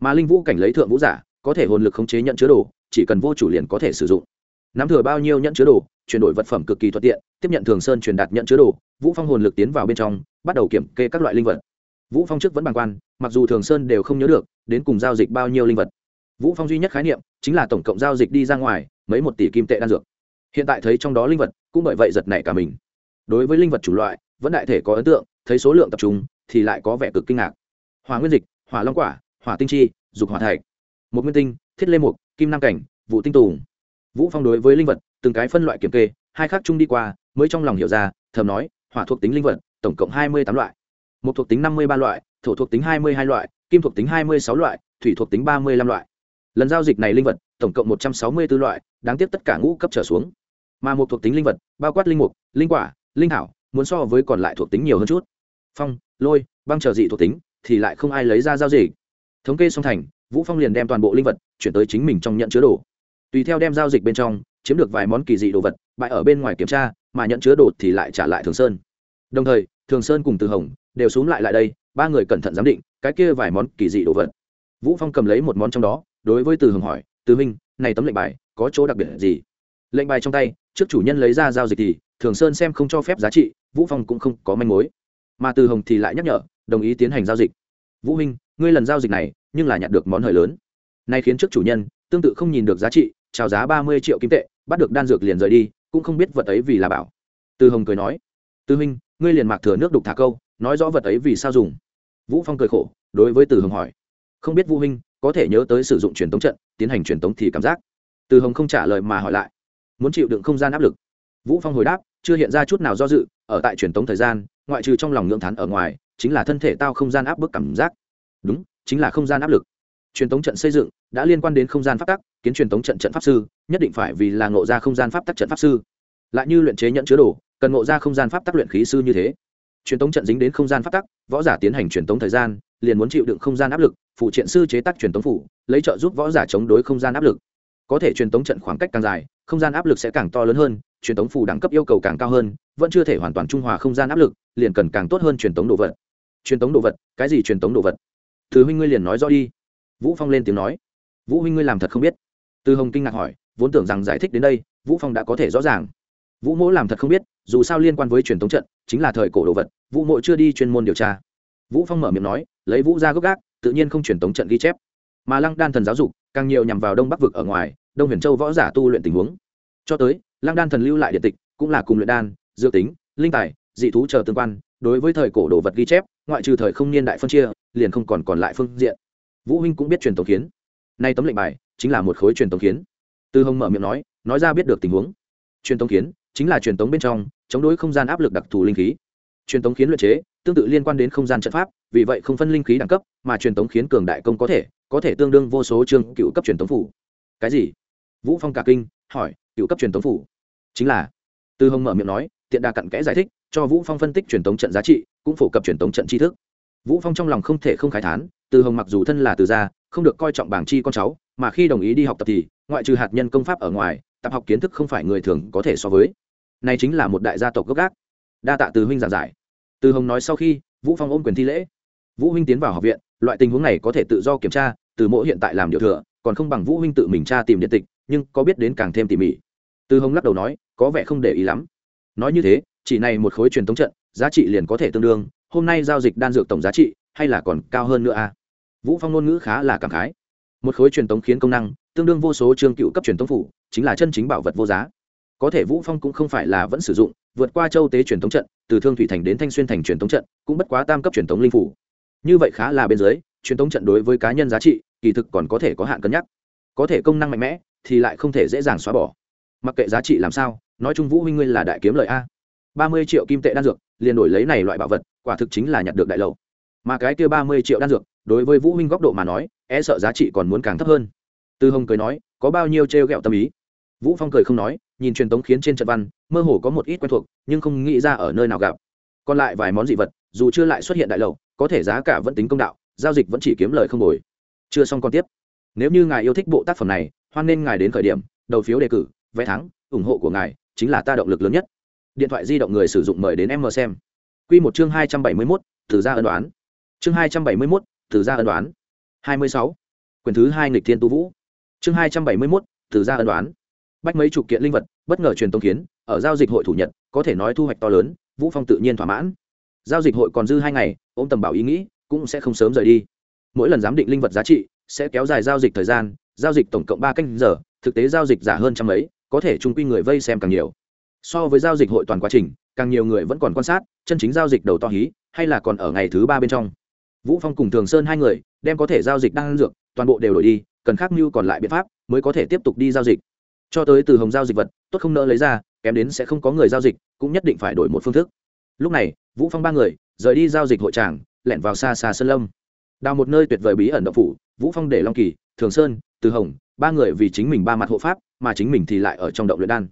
A: Mà linh vũ cảnh lấy thượng vũ giả, có thể hồn lực khống chế nhận chứa đồ, chỉ cần vô chủ liền có thể sử dụng. Nắm thừa bao nhiêu nhận chứa đồ, chuyển đổi vật phẩm cực kỳ thuận tiện, tiếp nhận thường sơn truyền đạt nhận chứa đồ, vũ phong hồn lực tiến vào bên trong, bắt đầu kiểm kê các loại linh vật. Vũ phong trước vẫn bàng quan, mặc dù thường sơn đều không nhớ được, đến cùng giao dịch bao nhiêu linh vật vũ phong duy nhất khái niệm chính là tổng cộng giao dịch đi ra ngoài mấy một tỷ kim tệ đan dược. Hiện tại thấy trong đó linh vật cũng bởi vậy giật nảy cả mình. Đối với linh vật chủ loại, vẫn đại thể có ấn tượng, thấy số lượng tập trung thì lại có vẻ cực kinh ngạc. Hỏa nguyên dịch, hỏa long quả, hỏa tinh chi, dục hỏa thạch, một nguyên tinh, thiết lê mục, kim nam cảnh vụ tinh tùng. Vũ phong đối với linh vật, từng cái phân loại kiểm kê, hai khác chung đi qua, mới trong lòng hiểu ra, thầm nói, hỏa thuộc tính linh vật, tổng cộng hai mươi tám loại. Một thuộc tính năm mươi ba loại, thổ thuộc tính hai mươi hai loại, kim thuộc tính hai mươi sáu loại, thủy thuộc tính ba mươi lăm loại lần giao dịch này linh vật, tổng cộng một trăm sáu mươi b ố loại, đáng tiếc tất cả ngũ cấp trở xuống. Mà một thuộc tính linh vật, bao quát linh mục, linh quả, linh hảo, muốn so với còn lại thuộc tính nhiều hơn chút. Phong, lôi, băng trở dị thuộc tính, thì lại không ai lấy ra giao dịch. Thống kê song thành, vũ phong liền đem toàn bộ linh vật chuyển tới chính mình trong nhận chứa đồ. Tùy theo đem giao dịch bên trong, chiếm được vài món kỳ dị đồ vật, bại ở bên ngoài kiểm tra, mà nhận chứa đồ thì lại trả lại thường sơn. Đồng thời, thường sơn cùng từ hồng đều xuống lại lại đây, ba người cẩn thận giám định cái kia vài món kỳ dị đồ vật. Vũ phong cầm lấy một món trong đó đối với từ hồng hỏi, từ minh này tấm lệnh bài có chỗ đặc biệt gì? Lệnh bài trong tay, trước chủ nhân lấy ra giao dịch thì thường sơn xem không cho phép giá trị, vũ phong cũng không có manh mối. Mà từ hồng thì lại nhắc nhở, đồng ý tiến hành giao dịch. Vũ minh ngươi lần giao dịch này nhưng là nhận được món hời lớn. Nay khiến trước chủ nhân tương tự không nhìn được giá trị, chào giá ba mươi triệu kim tệ, bắt được đan dược liền rời đi, cũng không biết vật ấy vì là bảo. Từ hồng cười nói tư minh ngươi liền mạc thừa nước đục thả câu, nói rõ vật ấy vì sao dùng. Vũ phong cười khổ, đối với từ hồng hỏi, không biết vũ minh có thể nhớ tới sử dụng truyền tống trận, tiến hành truyền tống thì cảm giác. Từ hồng không trả lời mà hỏi lại. Muốn chịu đựng không gian áp lực. Vũ phong hồi đáp, chưa hiện ra chút nào do dự, ở tại truyền tống thời gian, ngoại trừ trong lòng ngưỡng thán ở ngoài, chính là thân thể tao không gian áp bức cảm giác. Đúng, chính là không gian áp lực. Truyền tống trận xây dựng đã liên quan đến không gian pháp tắc, kiến truyền tống trận trận pháp sư, nhất định phải vì là ngộ ra không gian pháp tắc trận pháp sư. Lại như luyện chế nhận chứa đồ, cần ngộ ra không gian pháp tắc luyện khí sư như thế. Truyền tống trận dính đến không gian pháp tắc, võ giả tiến hành truyền tống thời gian liền muốn chịu đựng không gian áp lực, phụ triện sư chế tác truyền tống phủ, lấy trợ giúp võ giả chống đối không gian áp lực. Có thể truyền tống trận khoảng cách càng dài, không gian áp lực sẽ càng to lớn hơn, truyền tống phủ đẳng cấp yêu cầu càng cao hơn, vẫn chưa thể hoàn toàn trung hòa không gian áp lực, liền cần càng tốt hơn truyền tống đồ vật. Truyền tống đồ vật? Cái gì truyền tống đồ vật? Thứ huynh ngươi liền nói rõ đi. Vũ phong lên tiếng nói. Vũ huynh ngươi làm thật không biết. Từ hồng kinh ngạc hỏi, vốn tưởng rằng giải thích đến đây, vũ phong đã có thể rõ ràng. Vũ mỗ làm thật không biết, dù sao liên quan với truyền thống trận, chính là thời cổ đồ vật, vũ mộ chưa đi chuyên môn điều tra vũ phong mở miệng nói, lấy vũ ra gốc gác, tự nhiên không truyền tống trận ghi chép. Mà lăng đan thần giáo dục, càng nhiều nhằm vào đông bắc vực ở ngoài, đông huyền châu võ giả tu luyện tình huống. Cho tới, lăng đan thần lưu lại điện tịch, cũng là cùng luyện đan, dược tính, linh tài, dị thú chờ tương quan, đối với thời cổ đồ vật ghi chép, ngoại trừ thời không niên đại phân chia, liền không còn còn lại phương diện. Vũ huynh cũng biết truyền tống kiến. Nay tấm lệnh bài, chính là một khối truyền tống kiến. Tư hồng mở miệng nói nói ra biết được tình huống. Truyền tống kiến, chính là truyền tống bên trong, chống đối không gian áp lực đặc thù linh khí. Truyền tống kiến luyện chế tương tự liên quan đến không gian trận pháp, vì vậy không phân linh khí đẳng cấp, mà truyền thống khiến cường đại công có thể có thể tương đương vô số chương cựu cấp truyền thống phủ. Cái gì? Vũ phong cả kinh, hỏi, cựu cấp truyền thống phủ? Chính là tư hồng mở miệng nói, tiện đa cặn kẽ giải thích, cho vũ phong phân tích truyền thống trận giá trị, cũng phổ cập truyền thống trận tri thức. Vũ phong trong lòng không thể không khái thán, từ hồng mặc dù thân là từ gia, không được coi trọng bảng chi con cháu, mà khi đồng ý đi học tập thì, ngoại trừ hạt nhân công pháp ở ngoài, tập học kiến thức không phải người thường có thể so với. Này chính là một đại gia tộc gốc gác. Đa tạ từ huynh giảng giải từ hồng nói sau khi, vũ phong ôm quyền thi lễ. Vũ huynh tiến vào học viện, loại tình huống này có thể tự do kiểm tra, từ mỗi hiện tại làm điều thừa, còn không bằng vũ huynh tự mình tra tìm điện tịch, nhưng có biết đến càng thêm tỉ mỉ. Từ hồng lắc đầu nói, có vẻ không để ý lắm. Nói như thế, chỉ này một khối truyền thống trận, giá trị liền có thể tương đương, hôm nay giao dịch đan dược tổng giá trị, hay là còn cao hơn nữa à? Vũ phong ngôn ngữ khá là cảm khái. Một khối truyền thống khiến công năng, tương đương vô số chương cựu cấp truyền thống phủ, chính là chân chính bảo vật vô giá. Có thể vũ phong cũng không phải là vẫn sử dụng vượt qua châu tế truyền thống trận, từ thương thủy thành đến thanh xuyên thành truyền thống trận, cũng bất quá tam cấp truyền thống linh phủ. Như vậy khá là bên dưới, truyền thống trận đối với cá nhân giá trị, kỳ thực còn có thể có hạn cân nhắc. Có thể công năng mạnh mẽ, thì lại không thể dễ dàng xóa bỏ. Mặc kệ giá trị làm sao, nói chung vũ huynh ngươi là đại kiếm lợi a. Ba mươi triệu kim tệ đan dược, liền đổi lấy này loại bảo vật, quả thực chính là nhặt được đại lầu mà cái kia ba mươi triệu đan dược, đối với vũ huynh góc độ mà nói e sợ giá trị còn muốn càng thấp hơn. Tư hồng cười nói, có bao nhiêu trêu ghẹo tâm ý? Vũ phong cười không nói nhìn truyền tống khiến trên trận văn, mơ hồ có một ít quen thuộc, nhưng không nghĩ ra ở nơi nào gặp. Còn lại vài món dị vật, dù chưa lại xuất hiện đại lầu, có thể giá cả vẫn tính công đạo, giao dịch vẫn chỉ kiếm lời không đổi chưa xong còn tiếp. Nếu như ngài yêu thích bộ tác phẩm này, hoan nên ngài đến khởi điểm, đầu phiếu đề cử, vé thắng, ủng hộ của ngài chính là ta động lực lớn nhất. Điện thoại di động người sử dụng mời đến em mờ xem. Q một chương hai trăm bảy mươi mốt, thử ra ân đoán. Chương hai trăm bảy mươi mốt, thử ra ân đoán. Hai mươi sáu. Quyển thứ hai nghịch thiên tu vũ. Chương hai trăm bảy mươi mốt, thử ra ân đoán bách mấy chục kiện linh vật, bất ngờ truyền tống kiến, ở giao dịch hội thủ nhật, có thể nói thu hoạch to lớn, vũ phong tự nhiên thỏa mãn. Giao dịch hội còn dư hai ngày, ôm tầm bảo ý nghĩ, cũng sẽ không sớm rời đi. Mỗi lần giám định linh vật giá trị, sẽ kéo dài giao dịch thời gian, giao dịch tổng cộng ba canh giờ, thực tế giao dịch giả hơn trăm ấy có thể trung quy người vây xem càng nhiều. So với giao dịch hội toàn quá trình, càng nhiều người vẫn còn quan sát, chân chính giao dịch đầu to hí, hay là còn ở ngày thứ ba bên trong. Vũ phong cùng thường sơn hai người, đem có thể giao dịch đang dược, toàn bộ đều đổi đi, cần khác mưu còn lại biện pháp, mới có thể tiếp tục đi giao dịch cho tới từ hồng giao dịch vật, tốt không nỡ lấy ra, kém đến sẽ không có người giao dịch, cũng nhất định phải đổi một phương thức. Lúc này, vũ phong ba người, rời đi giao dịch hội tràng, lẻn vào xa xa sơn lâm. Đào một nơi tuyệt vời bí ẩn động phủ, vũ phong để long kỳ, thường sơn, từ hồng, ba người vì chính mình ba mặt hộ pháp, mà chính mình thì lại ở trong động luyện đan.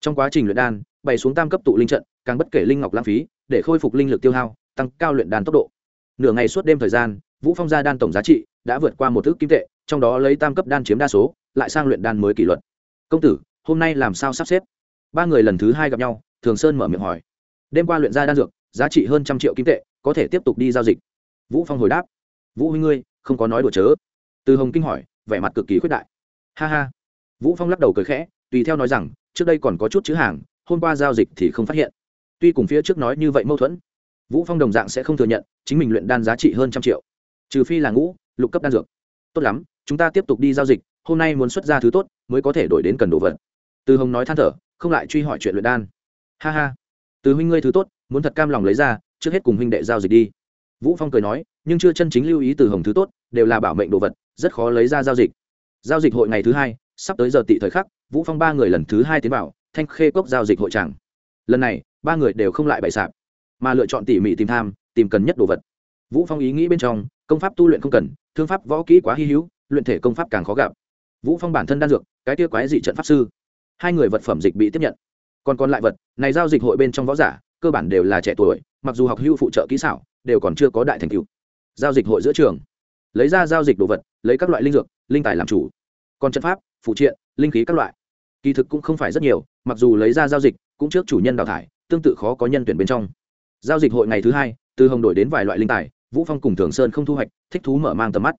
A: Trong quá trình luyện đan, bày xuống tam cấp tụ linh trận, càng bất kể linh ngọc lãng phí, để khôi phục linh lực tiêu hao, tăng cao luyện đan tốc độ. Nửa ngày suốt đêm thời gian, vũ phong gia đan tổng giá trị đã vượt qua một thước kim tệ, trong đó lấy tam cấp đan chiếm đa số, lại sang luyện đan mới kỷ luật công tử, hôm nay làm sao sắp xếp? Ba người lần thứ hai gặp nhau, thường sơn mở miệng hỏi. Đêm qua luyện ra đan dược, giá trị hơn trăm triệu kim tệ, có thể tiếp tục đi giao dịch. Vũ phong hồi đáp. Vũ Huy ngươi, không có nói đùa chớ. Từ hồng kinh hỏi, vẻ mặt cực kỳ khuyết đại. Ha ha. Vũ phong lắc đầu cười khẽ, tùy theo nói rằng, trước đây còn có chút chữ hàng, hôm qua giao dịch thì không phát hiện. Tuy cùng phía trước nói như vậy mâu thuẫn, vũ phong đồng dạng sẽ không thừa nhận, chính mình luyện đan giá trị hơn trăm triệu. Trừ phi là ngũ, lục cấp đan dược. Tốt lắm, chúng ta tiếp tục đi giao dịch, hôm nay muốn xuất ra thứ tốt mới có thể đổi đến cần đồ vật. Từ hồng nói than thở, không lại truy hỏi chuyện luyện đan. Ha ha. Từ huynh ngươi thứ tốt, muốn thật cam lòng lấy ra, trước hết cùng huynh đệ giao dịch đi. Vũ phong cười nói, nhưng chưa chân chính lưu ý từ hồng thứ tốt, đều là bảo mệnh đồ vật, rất khó lấy ra giao dịch. Giao dịch hội ngày thứ hai, sắp tới giờ tị thời khắc, vũ phong ba người lần thứ hai tiến vào, thanh khê cốc giao dịch hội tràng. Lần này, ba người đều không lại bày sạp, mà lựa chọn tỉ mỉ tìm tham, tìm cần nhất đồ vật. Vũ phong ý nghĩ bên trong, công pháp tu luyện không cần, thương pháp võ kỹ quá hy hữu, luyện thể công pháp càng khó gặp vũ phong bản thân đan dược, cái tia quái dị trận pháp sư. Hai người vật phẩm dịch bị tiếp nhận. Còn còn lại vật, này giao dịch hội bên trong võ giả, cơ bản đều là trẻ tuổi, mặc dù học hưu phụ trợ kỹ xảo, đều còn chưa có đại thành tựu. Giao dịch hội giữa trường. Lấy ra giao dịch đồ vật, lấy các loại linh dược, linh tài làm chủ. Còn trận pháp, phụ triện, linh khí các loại. Kỳ thực cũng không phải rất nhiều, mặc dù lấy ra giao dịch, cũng trước chủ nhân đào thải, tương tự khó có nhân tuyển bên trong. Giao dịch hội ngày thứ hai, từ hồng đổi đến vài loại linh tài, vũ phong cùng thường sơn không thu hoạch, thích thú mở mang tầm mắt.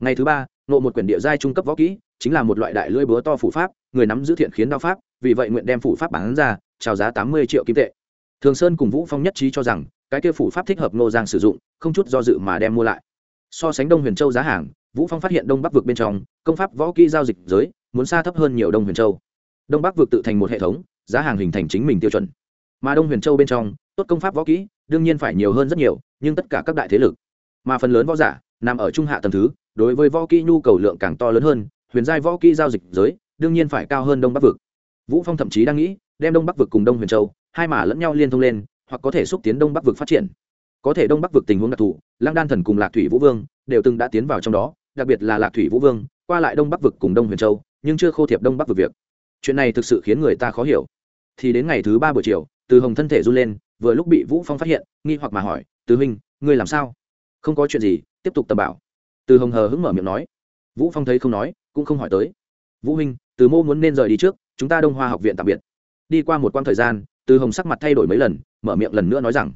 A: Ngày thứ ba nộ một quyển địa giai trung cấp võ kỹ, chính là một loại đại lưỡi búa to phủ pháp, người nắm giữ thiện khiến đao pháp, vì vậy nguyện đem phủ pháp bán ra chào giá tám mươi triệu kim tệ. Thường sơn cùng vũ phong nhất trí cho rằng, cái kia phủ pháp thích hợp nô giang sử dụng, không chút do dự mà đem mua lại. So sánh đông huyền châu giá hàng, vũ phong phát hiện đông bắc vực bên trong, công pháp võ kỹ giao dịch giới, muốn xa thấp hơn nhiều đông huyền châu. Đông bắc vực tự thành một hệ thống, giá hàng hình thành chính mình tiêu chuẩn. Mà đông huyền châu bên trong, tốt công pháp võ kỹ, đương nhiên phải nhiều hơn rất nhiều, nhưng tất cả các đại thế lực. Mà phần lớn võ giả, nằm ở trung hạ tầng thứ đối với võ kỹ nhu cầu lượng càng to lớn hơn, huyền giai võ kỹ giao dịch giới đương nhiên phải cao hơn đông bắc vực. Vũ phong thậm chí đang nghĩ đem đông bắc vực cùng đông huyền châu, hai mả lẫn nhau liên thông lên, hoặc có thể xúc tiến đông bắc vực phát triển. Có thể đông bắc vực tình huống đặc thù, lăng đan thần cùng lạc thủy vũ vương đều từng đã tiến vào trong đó, đặc biệt là lạc thủy vũ vương, qua lại đông bắc vực cùng đông huyền châu, nhưng chưa khô thiệp đông bắc vực việc. Chuyện này thực sự khiến người ta khó hiểu. Thì đến ngày thứ ba buổi chiều, từ hồng thân thể run lên, vừa lúc bị vũ phong phát hiện, nghi hoặc mà hỏi, từ huynh, ngươi làm sao? Không có chuyện gì, tiếp tục tầm bảo từ hồng hờ hững mở miệng nói. Vũ phong thấy không nói, cũng không hỏi tới. Vũ huynh, từ mô muốn nên rời đi trước, chúng ta đông hoa học viện tạm biệt. Đi qua một quãng thời gian, từ hồng sắc mặt thay đổi mấy lần, mở miệng lần nữa nói rằng,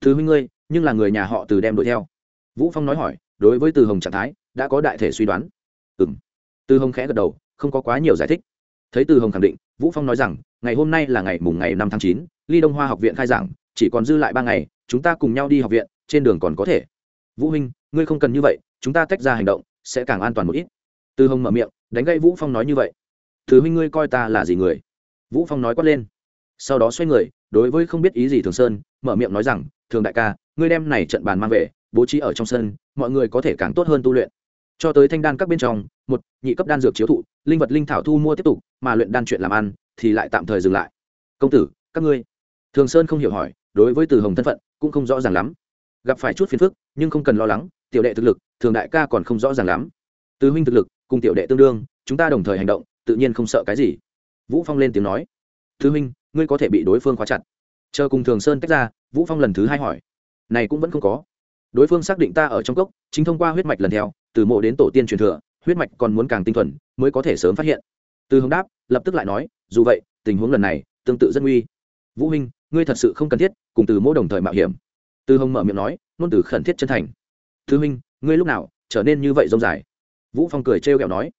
A: từ huynh ngươi, nhưng là người nhà họ từ đem đuổi theo. Vũ phong nói hỏi, đối với từ hồng trạng thái, đã có đại thể suy đoán. Ừ từ hồng khẽ gật đầu, không có quá nhiều giải thích. Thấy từ hồng khẳng định, vũ phong nói rằng, ngày hôm nay là ngày mùng ngày năm tháng chín, ly đông hoa học viện khai giảng, chỉ còn dư lại ba ngày, chúng ta cùng nhau đi học viện, trên đường còn có thể vũ huynh, ngươi không cần như vậy, chúng ta tách ra hành động, sẽ càng an toàn một ít. Từ hồng mở miệng, đánh gây vũ phong nói như vậy. Thứ huynh ngươi coi ta là gì người? Vũ phong nói quát lên. Sau đó xoay người, đối với không biết ý gì thường sơn, mở miệng nói rằng, thường đại ca, ngươi đem này trận bàn mang về, bố trí ở trong sân, mọi người có thể càng tốt hơn tu luyện. Cho tới thanh đan các bên trong, một, nhị cấp đan dược chiếu thụ, linh vật linh thảo thu mua tiếp tục, mà luyện đan chuyện làm ăn, thì lại tạm thời dừng lại. Công tử, các ngươi? Thường sơn không hiểu hỏi, đối với từ hồng thân phận, cũng không rõ ràng lắm gặp phải chút phiền phức, nhưng không cần lo lắng, tiểu đệ thực lực, thường đại ca còn không rõ ràng lắm. Từ huynh thực lực, cùng tiểu đệ tương đương, chúng ta đồng thời hành động, tự nhiên không sợ cái gì. Vũ phong lên tiếng nói. Thứ huynh, ngươi có thể bị đối phương khóa chặt. Chờ cùng thường sơn tách ra, vũ phong lần thứ hai hỏi. Này cũng vẫn không có. Đối phương xác định ta ở trong cốc, chính thông qua huyết mạch lần theo, từ mộ đến tổ tiên truyền thừa, huyết mạch còn muốn càng tinh thuần, mới có thể sớm phát hiện. Từ hướng đáp, lập tức lại nói, dù vậy, tình huống lần này, tương tự rất nguy. Vũ huynh, ngươi thật sự không cần thiết, cùng từ mô đồng thời mạo hiểm. Tư hồng mở miệng nói, ngôn từ khẩn thiết chân thành. Thư huynh ngươi lúc nào trở nên như vậy rông dài? Vũ phong cười trêu ghẹo nói.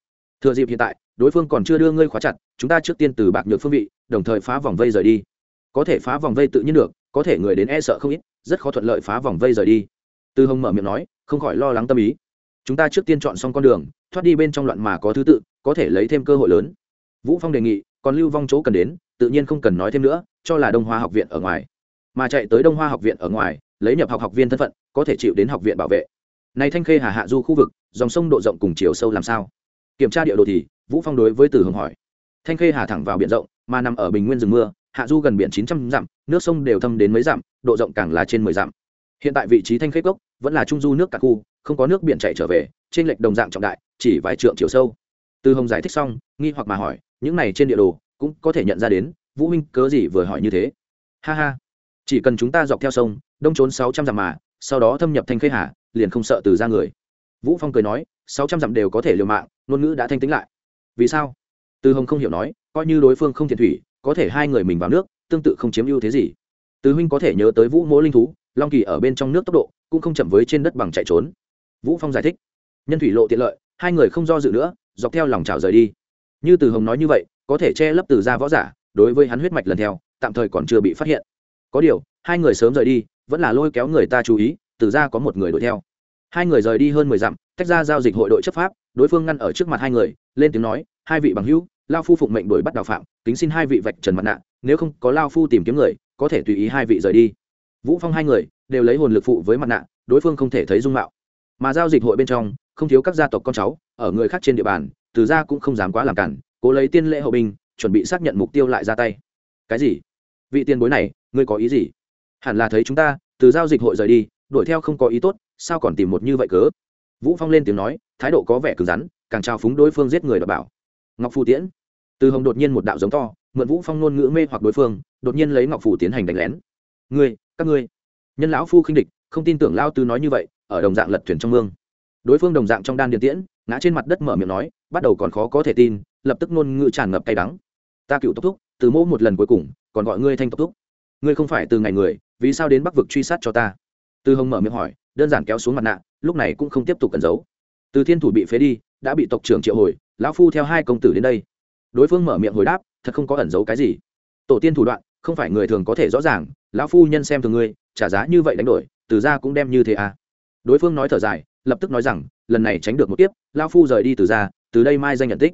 A: Thừa dịp hiện tại, đối phương còn chưa đưa ngươi khóa chặt, chúng ta trước tiên từ bạc nhược phương vị, đồng thời phá vòng vây rời đi. Có thể phá vòng vây tự nhiên được, có thể người đến e sợ không ít, rất khó thuận lợi phá vòng vây rời đi. Tư hồng mở miệng nói, không khỏi lo lắng tâm ý. Chúng ta trước tiên chọn xong con đường, thoát đi bên trong loạn mà có thứ tự, có thể lấy thêm cơ hội lớn. Vũ phong đề nghị, còn lưu vong chỗ cần đến, tự nhiên không cần nói thêm nữa, cho là đông hoa học viện ở ngoài. Mà chạy tới đông hoa học viện ở ngoài lấy nhập học học viên thân phận, có thể chịu đến học viện bảo vệ. Này thanh khê hà hạ du khu vực, dòng sông độ rộng cùng chiều sâu làm sao? Kiểm tra địa đồ thì, vũ phong đối với từ hồng hỏi. Thanh khê hà thẳng vào biển rộng, mà nằm ở bình nguyên rừng mưa, hạ du gần biển chín trăm dặm, nước sông đều thâm đến mấy dặm, độ rộng càng là trên mười dặm. Hiện tại vị trí thanh khê cốc vẫn là trung du nước cả khu, không có nước biển chảy trở về trên lệch đồng dạng trọng đại, chỉ vài trượng chiều sâu. Từ hồng giải thích xong, nghi hoặc mà hỏi, những này trên địa đồ cũng có thể nhận ra đến, vũ minh cớ gì vừa hỏi như thế? Ha ha, chỉ cần chúng ta dọc theo sông đông trốn sáu trăm dặm mà, sau đó thâm nhập thanh khê hà, liền không sợ từ ra người. Vũ phong cười nói, sáu trăm dặm đều có thể liều mạng, ngôn ngữ đã thanh tính lại. Vì sao? Từ hồng không hiểu nói, coi như đối phương không thiện thủy, có thể hai người mình vào nước, tương tự không chiếm ưu thế gì. Từ huynh có thể nhớ tới vũ mỗ linh thú, long kỳ ở bên trong nước tốc độ, cũng không chậm với trên đất bằng chạy trốn. Vũ phong giải thích, nhân thủy lộ tiện lợi, hai người không do dự nữa, dọc theo lòng trào rời đi. Như từ hồng nói như vậy, có thể che lấp từ ra võ giả, đối với hắn huyết mạch lần theo, tạm thời còn chưa bị phát hiện. Có điều, hai người sớm rời đi vẫn là lôi kéo người ta chú ý, từ ra có một người đuổi theo. Hai người rời đi hơn mười dặm, tách ra giao dịch hội đội chấp pháp, đối phương ngăn ở trước mặt hai người, lên tiếng nói, hai vị bằng hữu, lao phu phụng mệnh đuổi bắt đào phạm, kính xin hai vị vạch trần mặt nạ, nếu không có lao phu tìm kiếm người, có thể tùy ý hai vị rời đi. Vũ phong hai người đều lấy hồn lực phụ với mặt nạ, đối phương không thể thấy dung mạo. Mà giao dịch hội bên trong, không thiếu các gia tộc con cháu, ở người khác trên địa bàn, từ ra cũng không dám quá làm cản, cố lấy tiên lễ hậu binh, chuẩn bị xác nhận mục tiêu lại ra tay. Cái gì? Vị tiền bối này, ngươi có ý gì? Hẳn là thấy chúng ta, từ giao dịch hội rời đi, đuổi theo không có ý tốt, sao còn tìm một như vậy cớ? Vũ phong lên tiếng nói, thái độ có vẻ cứng rắn, càng trao phúng đối phương giết người đ bảo. Ngọc phù tiễn. Từ hồng đột nhiên một đạo giống to, mượn vũ phong ngôn ngữ mê hoặc đối phương, đột nhiên lấy ngọc phù tiến hành đánh lén. Ngươi, các ngươi. Nhân lão phu khinh địch, không tin tưởng lao tư nói như vậy, ở đồng dạng lật thuyền trong mương. Đối phương đồng dạng trong đan điện tiễn, ngã trên mặt đất mở miệng nói, bắt đầu còn khó có thể tin, lập tức ngôn ngữ tràn ngập cay đắng. Ta cựu tốc thúc, từ mỗ một lần cuối cùng, còn gọi ngươi thanh tộc thúc. Ngươi không phải từ ngày người vì sao đến bắc vực truy sát cho ta? Từ hồng mở miệng hỏi, đơn giản kéo xuống mặt nạ, lúc này cũng không tiếp tục cẩn giấu. Từ thiên thủ bị phế đi, đã bị tộc trưởng triệu hồi, lão phu theo hai công tử đến đây. Đối phương mở miệng hồi đáp, thật không có ẩn giấu cái gì. Tổ tiên thủ đoạn, không phải người thường có thể rõ ràng, lão phu nhân xem thường ngươi, trả giá như vậy đánh đổi, từ ra cũng đem như thế à. Đối phương nói thở dài, lập tức nói rằng, lần này tránh được một tiếp lão phu rời đi từ ra, từ đây mai danh nhận tích.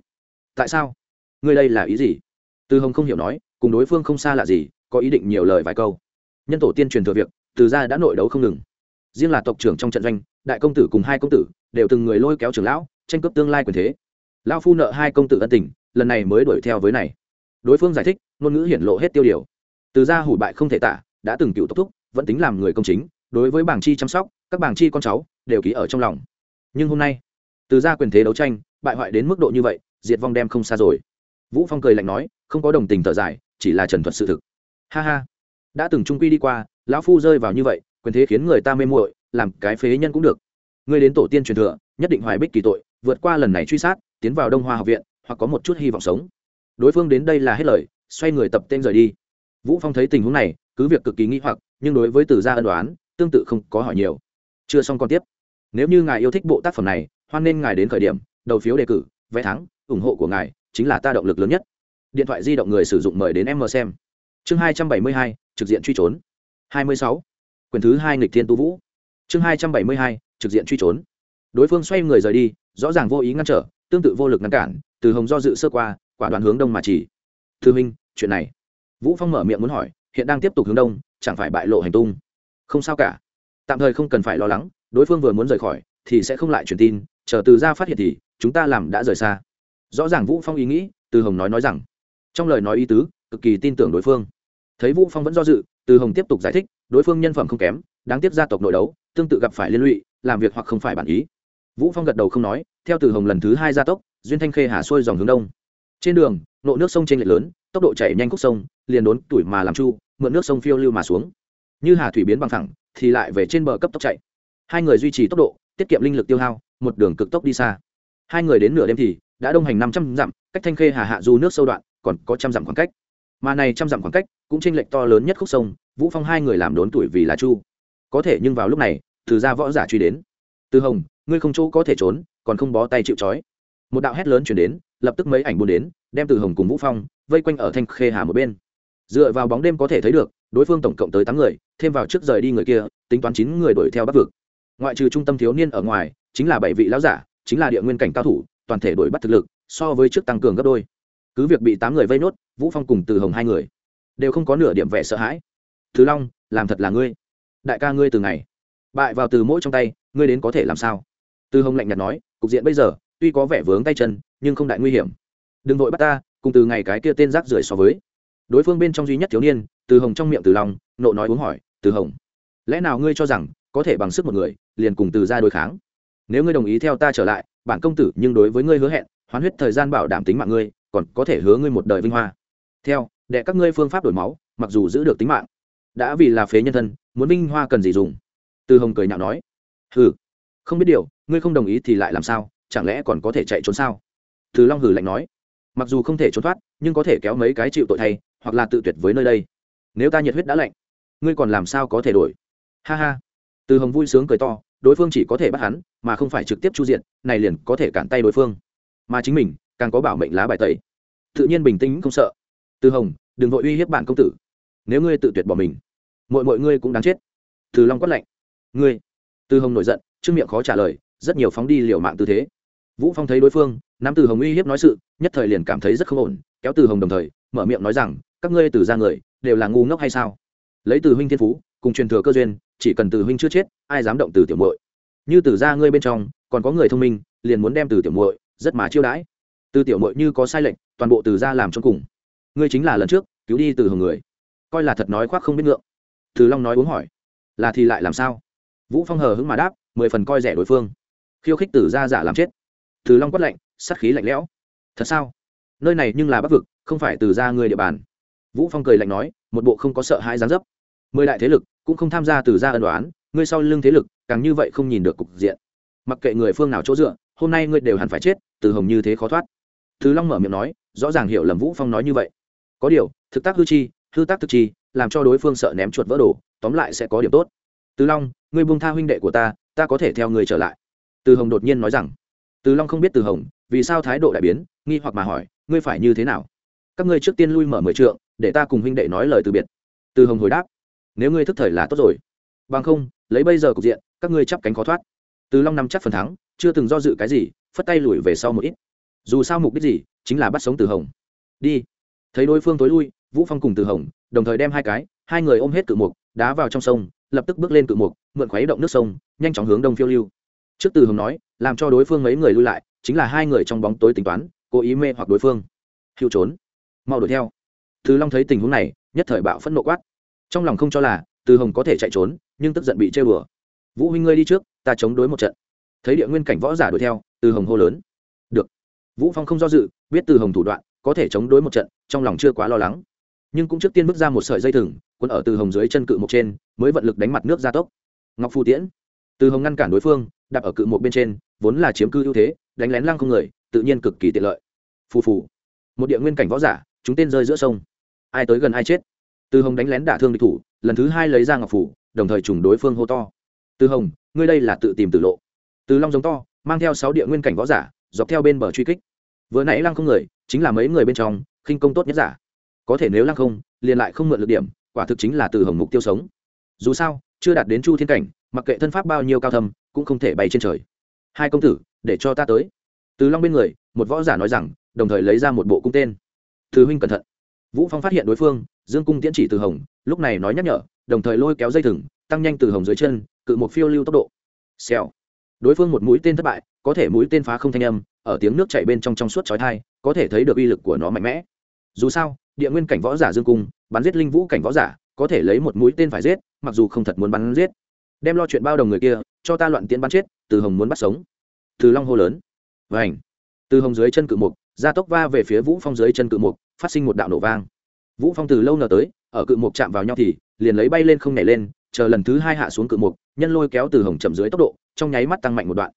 A: Tại sao? Ngươi đây là ý gì? Từ hồng không hiểu nói, cùng đối phương không xa lạ gì, có ý định nhiều lời vài câu nhân tổ tiên truyền thừa việc, từ ra đã nội đấu không ngừng. Riêng là tộc trưởng trong trận doanh, đại công tử cùng hai công tử, đều từng người lôi kéo trưởng lão, tranh cướp tương lai quyền thế. Lão phu nợ hai công tử ân tình, lần này mới đuổi theo với này. Đối phương giải thích, ngôn ngữ hiển lộ hết tiêu điều. Từ ra hủ bại không thể tả, đã từng cựu tốc thúc, vẫn tính làm người công chính, đối với bảng chi chăm sóc, các bảng chi con cháu, đều ký ở trong lòng. Nhưng hôm nay, từ ra quyền thế đấu tranh, bại hoại đến mức độ như vậy, diệt vong đem không xa rồi. Vũ phong cười lạnh nói, không có đồng tình thở dài, chỉ là trần thuật sự thực. Ha ha đã từng trung quy đi qua, lão phu rơi vào như vậy, quyền thế khiến người ta mê muội, làm cái phế nhân cũng được. Ngươi đến tổ tiên truyền thừa, nhất định hoài bích kỳ tội, vượt qua lần này truy sát, tiến vào đông hoa học viện, hoặc có một chút hy vọng sống. Đối phương đến đây là hết lời, xoay người tập tên rời đi. Vũ phong thấy tình huống này, cứ việc cực kỳ nghi hoặc, nhưng đối với từ gia ân đoán tương tự không có hỏi nhiều. Chưa xong còn tiếp. Nếu như ngài yêu thích bộ tác phẩm này, hoan nên ngài đến khởi điểm, đầu phiếu đề cử, vé thắng, ủng hộ của ngài, chính là ta động lực lớn nhất. Điện thoại di động người sử dụng mời đến em mờ xem. Chương hai trăm bảy mươi hai trực diện truy trốn. Hai mươi sáu. Quyền thứ hai nghịch thiên tu vũ. Chương hai trăm bảy mươi hai, trực diện truy trốn. Đối phương xoay người rời đi, rõ ràng vô ý ngăn trở, tương tự vô lực ngăn cản, từ hồng do dự sơ qua, quả đoàn hướng đông mà chỉ. Thư minh, chuyện này. Vũ phong mở miệng muốn hỏi, hiện đang tiếp tục hướng đông, chẳng phải bại lộ hành tung? Không sao cả. Tạm thời không cần phải lo lắng, đối phương vừa muốn rời khỏi, thì sẽ không lại truyền tin, chờ từ ra phát hiện thì, chúng ta làm đã rời xa. Rõ ràng vũ phong ý nghĩ, từ hồng nói nói rằng, trong lời nói ý tứ, cực kỳ tin tưởng đối phương thấy vũ phong vẫn do dự, từ hồng tiếp tục giải thích, đối phương nhân phẩm không kém, đáng tiếc gia tộc nội đấu, tương tự gặp phải liên lụy, làm việc hoặc không phải bản ý. Vũ phong gật đầu không nói, theo từ hồng lần thứ hai gia tốc, duyên thanh khê hà xuôi dòng hướng đông. Trên đường, nộ nước sông trên lệch lớn, tốc độ chảy nhanh khúc sông, liền đốn tuổi mà làm chu, mượn nước sông phiêu lưu mà xuống. Như hà thủy biến bằng thẳng thì lại về trên bờ cấp tốc chạy. Hai người duy trì tốc độ, tiết kiệm linh lực tiêu hao, một đường cực tốc đi xa. Hai người đến nửa đêm thì, đã đông hành năm trăm dặm, cách thanh khê hà hạ du nước sâu đoạn, còn có trăm dặm khoảng cách mà này trăm dặm khoảng cách cũng tranh lệch to lớn nhất khúc sông, vũ phong hai người làm đốn tuổi vì là chu. Có thể nhưng vào lúc này, từ ra võ giả truy đến. Từ hồng, ngươi không chỗ có thể trốn, còn không bó tay chịu trói. Một đạo hét lớn chuyển đến, lập tức mấy ảnh buôn đến, đem từ hồng cùng vũ phong vây quanh ở thanh khê hà một bên. Dựa vào bóng đêm có thể thấy được, đối phương tổng cộng tới tám người, thêm vào trước rời đi người kia, tính toán chín người đuổi theo bắc vực. Ngoại trừ trung tâm thiếu niên ở ngoài, chính là bảy vị lão giả, chính là địa nguyên cảnh cao thủ, toàn thể đuổi bắt thực lực, so với trước tăng cường gấp đôi cứ việc bị tám người vây nốt, vũ phong cùng từ hồng hai người đều không có nửa điểm vẻ sợ hãi. Thứ long, làm thật là ngươi. Đại ca ngươi từ ngày bại vào từ mỗi trong tay, ngươi đến có thể làm sao? Từ hồng lạnh nhạt nói, cục diện bây giờ, tuy có vẻ vướng tay chân, nhưng không đại nguy hiểm. Đừng vội bắt ta, cùng từ ngày cái kia tên rác rưởi so với. Đối phương bên trong duy nhất thiếu niên, từ hồng trong miệng từ long, nộ nói uống hỏi, từ hồng, lẽ nào ngươi cho rằng có thể bằng sức một người, liền cùng từ ra đối kháng? Nếu ngươi đồng ý theo ta trở lại, bản công tử nhưng đối với ngươi hứa hẹn, hoán huyết thời gian bảo đảm tính mạng ngươi còn có thể hứa ngươi một đời vinh hoa. Theo đệ các ngươi phương pháp đổi máu, mặc dù giữ được tính mạng, đã vì là phế nhân thân, muốn vinh hoa cần gì dùng? Từ hồng cười nhạo nói. Hừ, không biết điều, ngươi không đồng ý thì lại làm sao, chẳng lẽ còn có thể chạy trốn sao? Từ long hử lạnh nói. Mặc dù không thể trốn thoát, nhưng có thể kéo mấy cái chịu tội thay, hoặc là tự tuyệt với nơi đây. Nếu ta nhiệt huyết đã lạnh, ngươi còn làm sao có thể đổi? Ha ha. Từ hồng vui sướng cười to, đối phương chỉ có thể bắt hắn, mà không phải trực tiếp chu diện, này liền có thể cản tay đối phương. Mà chính mình càng có bảo mệnh lá bài tẩy. Tự nhiên bình tĩnh không sợ. Từ hồng, đừng vội uy hiếp bạn công tử. Nếu ngươi tự tuyệt bỏ mình, mọi mọi ngươi cũng đáng chết. Từ long quát lạnh. Ngươi. Từ hồng nổi giận, trước miệng khó trả lời, rất nhiều phóng đi liều mạng tư thế. Vũ phong thấy đối phương, nắm từ hồng uy hiếp nói sự, nhất thời liền cảm thấy rất không ổn, kéo từ hồng đồng thời, mở miệng nói rằng, các ngươi từ ra người, đều là ngu ngốc hay sao? Lấy từ huynh thiên phú, cùng truyền thừa cơ duyên, chỉ cần từ huynh chưa chết, ai dám động từ tiểu muội? Như từ ra ngươi bên trong, còn có người thông minh, liền muốn đem từ tiểu muội, rất mà chiêu đãi từ tiểu muội như có sai lệch, toàn bộ từ ra làm trong cùng. Ngươi chính là lần trước, cứu đi từ hồng người. Coi là thật nói khoác không biết ngượng. Từ long nói uống hỏi. Là thì lại làm sao? Vũ phong hờ hững mà đáp, mười phần coi rẻ đối phương. Khiêu khích từ ra giả làm chết. Từ long quất lạnh, sát khí lạnh lẽo. Thật sao? Nơi này nhưng là bắc vực, không phải từ ra người địa bàn. Vũ phong cười lạnh nói, một bộ không có sợ hãi gián dấp. Mười đại thế lực cũng không tham gia từ ra ân đoán ngươi sau lưng thế lực, càng như vậy không nhìn được cục diện. Mặc kệ người phương nào chỗ dựa, hôm nay ngươi đều hẳn phải chết, từ hồng như thế khó thoát thứ long mở miệng nói, rõ ràng hiểu lầm vũ phong nói như vậy. Có điều, thực tác hư chi, hư tác thực chi, làm cho đối phương sợ ném chuột vỡ đồ, tóm lại sẽ có điểm tốt. Từ long, ngươi buông tha huynh đệ của ta ta có thể theo người trở lại. Từ hồng đột nhiên nói rằng. Từ long không biết từ hồng, vì sao thái độ đại biến, nghi hoặc mà hỏi, ngươi phải như thế nào? Các ngươi trước tiên lui mở mười trượng, để ta cùng huynh đệ nói lời từ biệt. Từ hồng hồi đáp. Nếu ngươi thức thời là tốt rồi. Bằng không, lấy bây giờ cục diện, các ngươi chắp cánh khó thoát. Từ long nằm chắc phần thắng, chưa từng do dự cái gì, phất tay lùi về sau một ít dù sao mục đích gì, chính là bắt sống từ hồng. Đi. Thấy đối phương tối lui, vũ phong cùng từ hồng, đồng thời đem hai cái, hai người ôm hết cự mục, đá vào trong sông, lập tức bước lên cự mục, mượn khuấy động nước sông, nhanh chóng hướng đông phiêu lưu. Trước từ hồng nói, làm cho đối phương mấy người lui lại, chính là hai người trong bóng tối tính toán, cố ý mê hoặc đối phương. Hữu trốn. Mau đuổi theo. Từ long thấy tình huống này, nhất thời bạo phẫn nộ quát. Trong lòng không cho là, từ hồng có thể chạy trốn, nhưng tức giận bị chơi bừa vũ huynh ngươi đi trước, ta chống đối một trận. Thấy địa nguyên cảnh võ giả đuổi theo, từ hồng hô lớn vũ phong không do dự, biết từ hồng thủ đoạn, có thể chống đối một trận, trong lòng chưa quá lo lắng. Nhưng cũng trước tiên bước ra một sợi dây thừng quân ở từ hồng dưới chân cự một trên, mới vận lực đánh mặt nước ra tốc. Ngọc phù tiễn. Từ hồng ngăn cản đối phương đặt ở cự một bên trên, vốn là chiếm cư ưu thế, đánh lén lăng không người, tự nhiên cực kỳ tiện lợi. Phù phù. Một địa nguyên cảnh võ giả, chúng tên rơi giữa sông. Ai tới gần ai chết. Từ hồng đánh lén đả thương địch thủ, lần thứ hai lấy ra ngọc phủ đồng thời trùng đối phương hô to. Từ hồng, ngươi đây là tự tìm tử lộ. Từ long giống to, mang theo sáu địa nguyên cảnh võ giả, dọc theo bên bờ truy kích vừa nãy lăng không người, chính là mấy người bên trong, khinh công tốt nhất giả. Có thể nếu lăng không, liền lại không mượn lực điểm, quả thực chính là từ hồng mục tiêu sống. Dù sao, chưa đạt đến chu thiên cảnh, mặc kệ thân pháp bao nhiêu cao thâm, cũng không thể bay trên trời. Hai công tử, để cho ta tới. Từ long bên người, một võ giả nói rằng, đồng thời lấy ra một bộ cung tên. Thứ huynh cẩn thận. Vũ phong phát hiện đối phương, dương cung tiễn chỉ từ hồng, lúc này nói nhắc nhở, đồng thời lôi kéo dây thừng, tăng nhanh từ hồng dưới chân, cự một phiêu lưu tốc độ. Xèo. Đối phương một mũi tên thất bại, có thể mũi tên phá không thanh âm ở tiếng nước chảy bên trong trong suốt chói tai, có thể thấy được uy lực của nó mạnh mẽ. Dù sao, địa nguyên cảnh võ giả dương cung, bắn giết linh vũ cảnh võ giả, có thể lấy một mũi tên phải giết, mặc dù không thật muốn bắn giết. Đem lo chuyện bao đồng người kia, cho ta loạn tiễn bắn chết, từ hồng muốn bắt sống. Từ long hô lớn. Vành. từ hồng dưới chân cự mục, gia tốc va về phía vũ phong dưới chân cự mục, phát sinh một đạo nổ vang. Vũ phong từ lâu nở tới, ở cự mục chạm vào nhau thì, liền lấy bay lên không nhảy lên, chờ lần thứ hai hạ xuống cự mục, nhân lôi kéo từ hồng chậm dưới tốc độ, trong nháy mắt tăng mạnh một đoạn.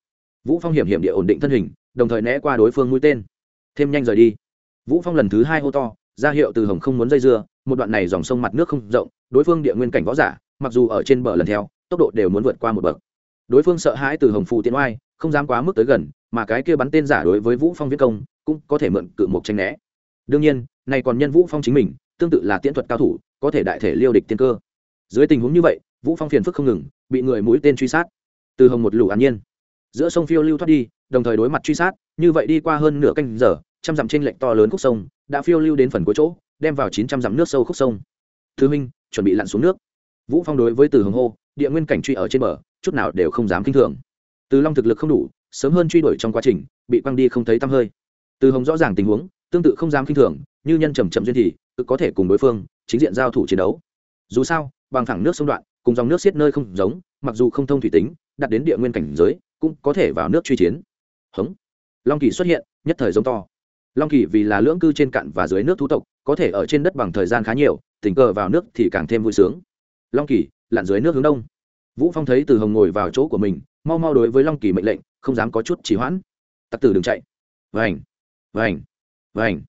A: Vũ phong hiểm hiểm địa ổn định thân hình đồng thời né qua đối phương mũi tên. Thêm nhanh rời đi. Vũ phong lần thứ hai hô to, ra hiệu từ hồng không muốn dây dưa, một đoạn này dòng sông mặt nước không rộng, đối phương địa nguyên cảnh võ giả, mặc dù ở trên bờ lần theo, tốc độ đều muốn vượt qua một bậc. Đối phương sợ hãi từ hồng phụ tiến oai, không dám quá mức tới gần, mà cái kia bắn tên giả đối với vũ phong viết công, cũng có thể mượn cự mục tranh né. Đương nhiên, này còn nhân vũ phong chính mình, tương tự là tiễn thuật cao thủ, có thể đại thể liêu địch tiên cơ. Dưới tình huống như vậy, vũ phong phiền phức không ngừng, bị người mũi tên truy sát. Từ hồng một lũ an nhiên. Giữa sông phiêu lưu thoát đi đồng thời đối mặt truy sát, như vậy đi qua hơn nửa canh giờ, trăm dặm trên lệnh to lớn khúc sông đã phiêu lưu đến phần cuối chỗ, đem vào chín trăm dặm nước sâu khúc sông. Thứ minh, chuẩn bị lặn xuống nước. Vũ phong đối với từ hồng hô, địa nguyên cảnh truy ở trên bờ, chút nào đều không dám kinh thường. Từ long thực lực không đủ, sớm hơn truy đuổi trong quá trình, bị quăng đi không thấy tăm hơi. Từ hồng rõ ràng tình huống, tương tự không dám kinh thường, như nhân trầm chậm duyên thì, tự có thể cùng đối phương, chính diện giao thủ chiến đấu. Dù sao, bằng thẳng nước sông đoạn, cùng dòng nước xiết nơi không giống, mặc dù không thông thủy tính, đặt đến địa nguyên cảnh giới, cũng có thể vào nước truy chiến hống. Long kỳ xuất hiện, nhất thời giống to. Long kỳ vì là lưỡng cư trên cạn và dưới nước thú tộc, có thể ở trên đất bằng thời gian khá nhiều, tình cờ vào nước thì càng thêm vui sướng. Long kỳ, lặn dưới nước hướng đông. Vũ phong thấy từ hồng ngồi vào chỗ của mình, mau mau đối với long kỳ mệnh lệnh, không dám có chút trì hoãn. Tặc tử đừng chạy. Vành vành vành.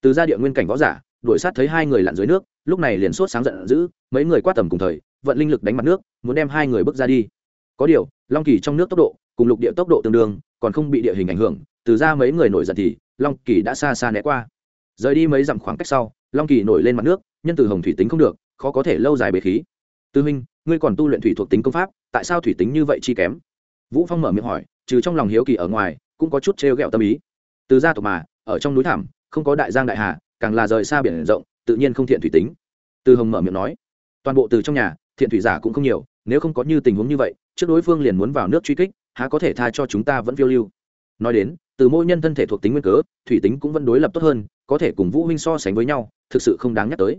A: Từ gia địa nguyên cảnh võ giả, đuổi sát thấy hai người lặn dưới nước, lúc này liền sốt sáng giận dữ, mấy người quát tầm cùng thời, vận linh lực đánh mặt nước, muốn đem hai người bước ra đi. Có điều, long kỳ trong nước tốc độ cùng lục địa tốc độ tương đương, còn không bị địa hình ảnh hưởng, từ ra mấy người nổi giận thì, long kỳ đã xa xa né qua. Rời đi mấy dặm khoảng cách sau, long kỳ nổi lên mặt nước, nhân từ hồng thủy tính không được, khó có thể lâu dài bế khí. Tư huynh ngươi còn tu luyện thủy thuộc tính công pháp, tại sao thủy tính như vậy chi kém? Vũ phong mở miệng hỏi, trừ trong lòng hiếu kỳ ở ngoài, cũng có chút trêu ghẹo tâm ý. Từ gia tộc mà, ở trong núi thảm không có đại giang đại hà, càng là rời xa biển rộng, tự nhiên không thiện thủy tính. Từ hồng mở miệng nói, toàn bộ từ trong nhà, thiện thủy giả cũng không nhiều, nếu không có như tình huống như vậy, trước đối phương liền muốn vào nước truy kích há có thể tha cho chúng ta vẫn phiêu lưu. Nói đến, từ mỗi nhân thân thể thuộc tính nguyên cớ, thủy tính cũng vẫn đối lập tốt hơn, có thể cùng vũ huynh so sánh với nhau, thực sự không đáng nhắc tới.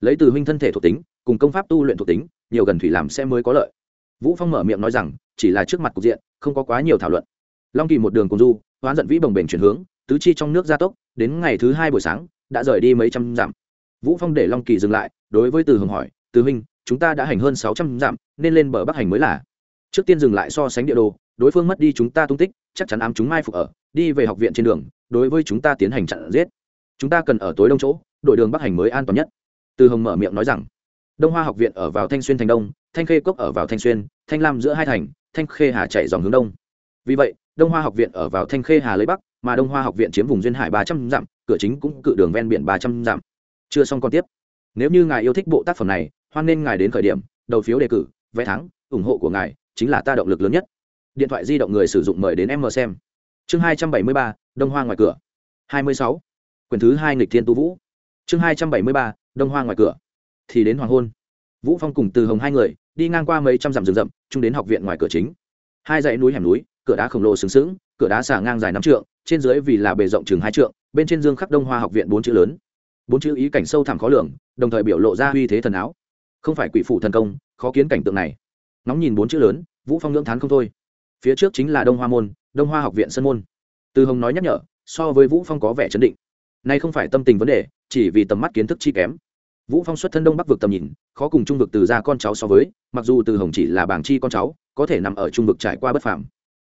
A: Lấy từ huynh thân thể thuộc tính, cùng công pháp tu luyện thuộc tính, nhiều gần thủy làm sẽ mới có lợi. Vũ phong mở miệng nói rằng, chỉ là trước mặt cục diện, không có quá nhiều thảo luận. Long kỳ một đường cùng du, hoán giận vĩ bồng bềnh chuyển hướng, tứ chi trong nước gia tốc, đến ngày thứ hai buổi sáng, đã rời đi mấy trăm dặm. Vũ phong để long kỳ dừng lại, đối với từ hồng hỏi, từ huynh, chúng ta đã hành hơn sáu trăm dặm, nên lên bờ bắc hành mới là. Trước tiên dừng lại so sánh địa đồ đối phương mất đi chúng ta tung tích, chắc chắn ám chúng mai phục ở, đi về học viện trên đường, đối với chúng ta tiến hành chặn giết. Chúng ta cần ở tối đông chỗ, đội đường bắc hành mới an toàn nhất. Từ hồng mở miệng nói rằng. Đông hoa học viện ở vào thanh xuyên thành đông, thanh khê cốc ở vào thanh xuyên, thanh lam giữa hai thành, thanh khê hà chạy dòng hướng đông. Vì vậy, đông hoa học viện ở vào thanh khê hà lấy bắc, mà đông hoa học viện chiếm vùng duyên hải ba trăm dặm, cửa chính cũng cự đường ven biển ba trăm dặm. Chưa xong còn tiếp. Nếu như ngài yêu thích bộ tác phẩm này, hoan nên ngài đến khởi điểm, đầu phiếu đề cử, vé thắng, ủng hộ của ngài chính là ta động lực lớn nhất điện thoại di động người sử dụng mời đến em mờ xem. Chương hai trăm bảy mươi ba, đông hoa ngoài cửa. hai mươi sáu. Quyển thứ hai nghịch thiên tu vũ. Chương hai trăm bảy mươi ba, đông hoa ngoài cửa. Thì đến hoàng hôn. Vũ phong cùng từ hồng hai người đi ngang qua mấy trăm dặm rừng rậm, chung đến học viện ngoài cửa chính. Hai dãy núi hẻm núi, cửa đá khổng lồ sừng sững, cửa đá xả ngang dài năm trượng, trên dưới vì là bề rộng chừng hai trượng, bên trên dương khắc đông hoa học viện bốn chữ lớn. Bốn chữ ý cảnh sâu thẳm khó lường, đồng thời biểu lộ ra uy thế thần áo. Không phải quỷ phủ thần công, khó kiến cảnh tượng này. Nóng nhìn bốn chữ lớn, vũ phong ngưỡng thán không thôi phía trước chính là đông hoa môn, đông hoa học viện sân môn. Từ hồng nói nhắc nhở, so với vũ phong có vẻ chấn định. Nay không phải tâm tình vấn đề, chỉ vì tầm mắt kiến thức chi kém. Vũ phong xuất thân đông bắc vực tầm nhìn, khó cùng trung vực từ ra con cháu so với, mặc dù từ hồng chỉ là bảng chi con cháu, có thể nằm ở trung vực trải qua bất phạm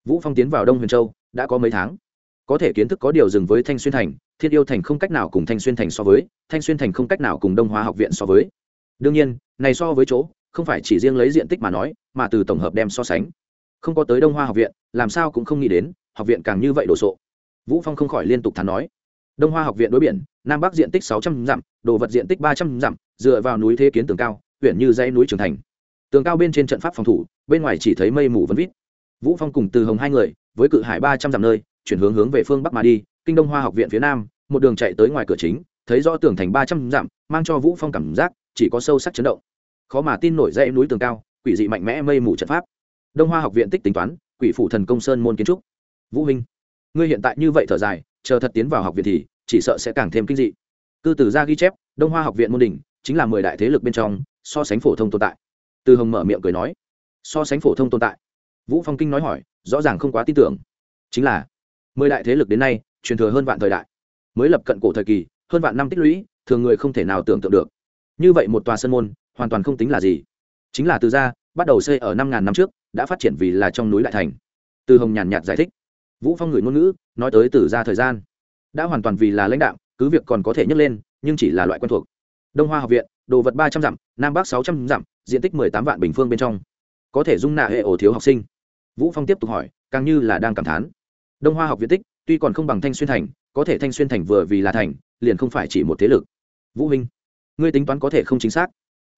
A: vũ phong tiến vào đông huyền châu, đã có mấy tháng. Có thể kiến thức có điều dừng với thanh xuyên thành, thiên yêu thành không cách nào cùng thanh xuyên thành so với, thanh xuyên thành không cách nào cùng đông hoa học viện so với. Đương nhiên, này so với chỗ, không phải chỉ riêng lấy diện tích mà nói, mà từ tổng hợp đem so sánh không có tới đông hoa học viện, làm sao cũng không nghĩ đến, học viện càng như vậy đồ sộ. Vũ phong không khỏi liên tục thắn nói. Đông hoa học viện đối biển, nam bắc diện tích sáu trăm dặm, đồ vật diện tích ba trăm dặm, dựa vào núi thế kiến tường cao, huyện như dãy núi trưởng thành. Tường cao bên trên trận pháp phòng thủ, bên ngoài chỉ thấy mây mù vấn vít. Vũ phong cùng từ hồng hai người, với cự hải ba trăm dặm nơi, chuyển hướng hướng về phương bắc mà đi, kinh đông hoa học viện phía nam, một đường chạy tới ngoài cửa chính, thấy rõ tường thành ba trăm dặm, mang cho vũ phong cảm giác, chỉ có sâu sắc chấn động. Khó mà tin nổi dãy núi tường cao, quỷ dị mạnh mẽ mây mù trận pháp đông hoa học viện tích tính toán, quỷ phủ thần công sơn môn kiến trúc. Vũ minh, ngươi hiện tại như vậy thở dài, chờ thật tiến vào học viện thì, chỉ sợ sẽ càng thêm kinh dị. Cư từ ra ghi chép, đông hoa học viện môn đình chính là mười đại thế lực bên trong, so sánh phổ thông tồn tại. Từ hồng mở miệng cười nói, so sánh phổ thông tồn tại. Vũ phong kinh nói hỏi, rõ ràng không quá tin tưởng. Chính là, mười đại thế lực đến nay, truyền thừa hơn vạn thời đại. Mới lập cận cổ thời kỳ, hơn vạn năm tích lũy, thường người không thể nào tưởng tượng được. Như vậy một tòa sân môn, hoàn toàn không tính là gì. Chính là từ gia bắt đầu xây ở năm ngàn năm trước đã phát triển vì là trong núi đại thành. Từ hồng nhàn nhạt giải thích, vũ phong người ngôn ngữ, nói tới từ ra thời gian, đã hoàn toàn vì là lãnh đạo, cứ việc còn có thể nhấc lên, nhưng chỉ là loại quen thuộc. Đông hoa học viện, đồ vật ba trăm dặm, nam bắc sáu trăm dặm, diện tích mười tám vạn bình phương bên trong. Có thể dung nạ hệ ổ thiếu học sinh. Vũ phong tiếp tục hỏi, càng như là đang cảm thán. Đông hoa học viện tích, tuy còn không bằng thanh xuyên thành, có thể thanh xuyên thành vừa vì là thành, liền không phải chỉ một thế lực. Vũ minh ngươi tính toán có thể không chính xác?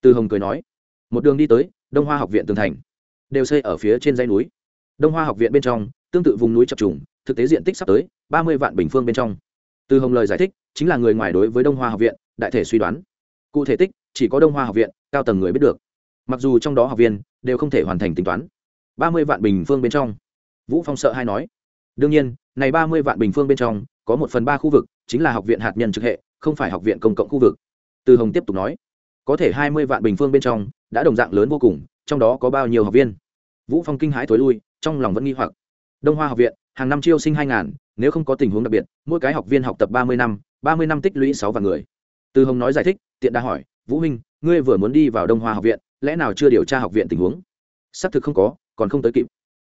A: Từ hồng cười nói, một đường đi tới, đông hoa học viện tường thành đều xây ở phía trên dãy núi. Đông hoa học viện bên trong, tương tự vùng núi chập trùng, thực tế diện tích sắp tới ba mươi vạn bình phương bên trong. Từ hồng lời giải thích, chính là người ngoài đối với đông hoa học viện, đại thể suy đoán. Cụ thể tích, chỉ có đông hoa học viện, cao tầng người biết được. Mặc dù trong đó học viên đều không thể hoàn thành tính toán. ba mươi vạn bình phương bên trong. Vũ phong sợ hay nói. Đương nhiên, này ba mươi vạn bình phương bên trong, có một phần ba khu vực chính là học viện hạt nhân trực hệ, không phải học viện công cộng khu vực. Từ hồng tiếp tục nói. Có thể hai mươi vạn bình phương bên trong, đã đồng dạng lớn vô cùng trong đó có bao nhiêu học viên? Vũ phong kinh hãi thối lui, trong lòng vẫn nghi hoặc. Đông hoa học viện, hàng năm chiêu sinh hai ngàn, nếu không có tình huống đặc biệt, mỗi cái học viên học tập ba mươi năm, ba mươi năm tích lũy sáu vạn người. Từ hồng nói giải thích, tiện đã hỏi, vũ minh ngươi vừa muốn đi vào đông hoa học viện, lẽ nào chưa điều tra học viện tình huống? Xác thực không có, còn không tới kịp.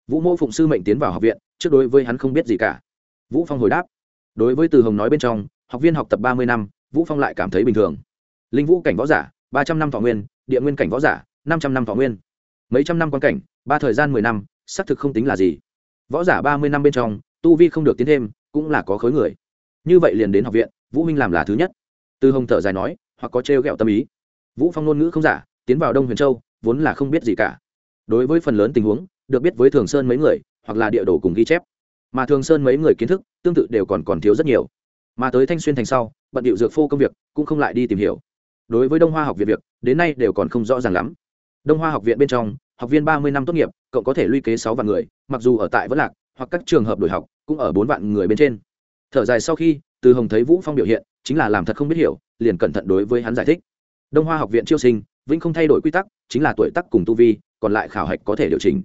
A: Vũ mô phụng sư mệnh tiến vào học viện, trước đối với hắn không biết gì cả. Vũ phong hồi đáp, đối với từ hồng nói bên trong, học viên học tập ba mươi năm, vũ phong lại cảm thấy bình thường. Linh vũ cảnh võ giả, ba trăm năm thọ nguyên, địa nguyên cảnh võ giả năm trăm năm võ nguyên. Mấy trăm năm quan cảnh, ba thời gian mười năm, xác thực không tính là gì. Võ giả ba mươi năm bên trong, tu vi không được tiến thêm, cũng là có khối người. Như vậy liền đến học viện, vũ minh làm là thứ nhất. Từ hồng thở dài nói, hoặc có trêu ghẹo tâm ý. Vũ phong ngôn ngữ không giả, tiến vào đông huyền châu, vốn là không biết gì cả. Đối với phần lớn tình huống, được biết với thường sơn mấy người, hoặc là địa đồ cùng ghi chép. Mà thường sơn mấy người kiến thức, tương tự đều còn còn thiếu rất nhiều. Mà tới thanh xuyên thành sau, bận điệu dược phô công việc, cũng không lại đi tìm hiểu. Đối với đông hoa học viện việc, đến nay đều còn không rõ ràng lắm đông hoa học viện bên trong, học viên ba mươi năm tốt nghiệp cộng có thể luy kế sáu vạn người, mặc dù ở tại vẫn lạc, hoặc các trường hợp đổi học, cũng ở bốn vạn người bên trên. Thở dài sau khi, từ hồng thấy vũ phong biểu hiện, chính là làm thật không biết hiểu, liền cẩn thận đối với hắn giải thích. Đông hoa học viện chiêu sinh, vĩnh không thay đổi quy tắc, chính là tuổi tác cùng tu vi, còn lại khảo hạch có thể điều chỉnh.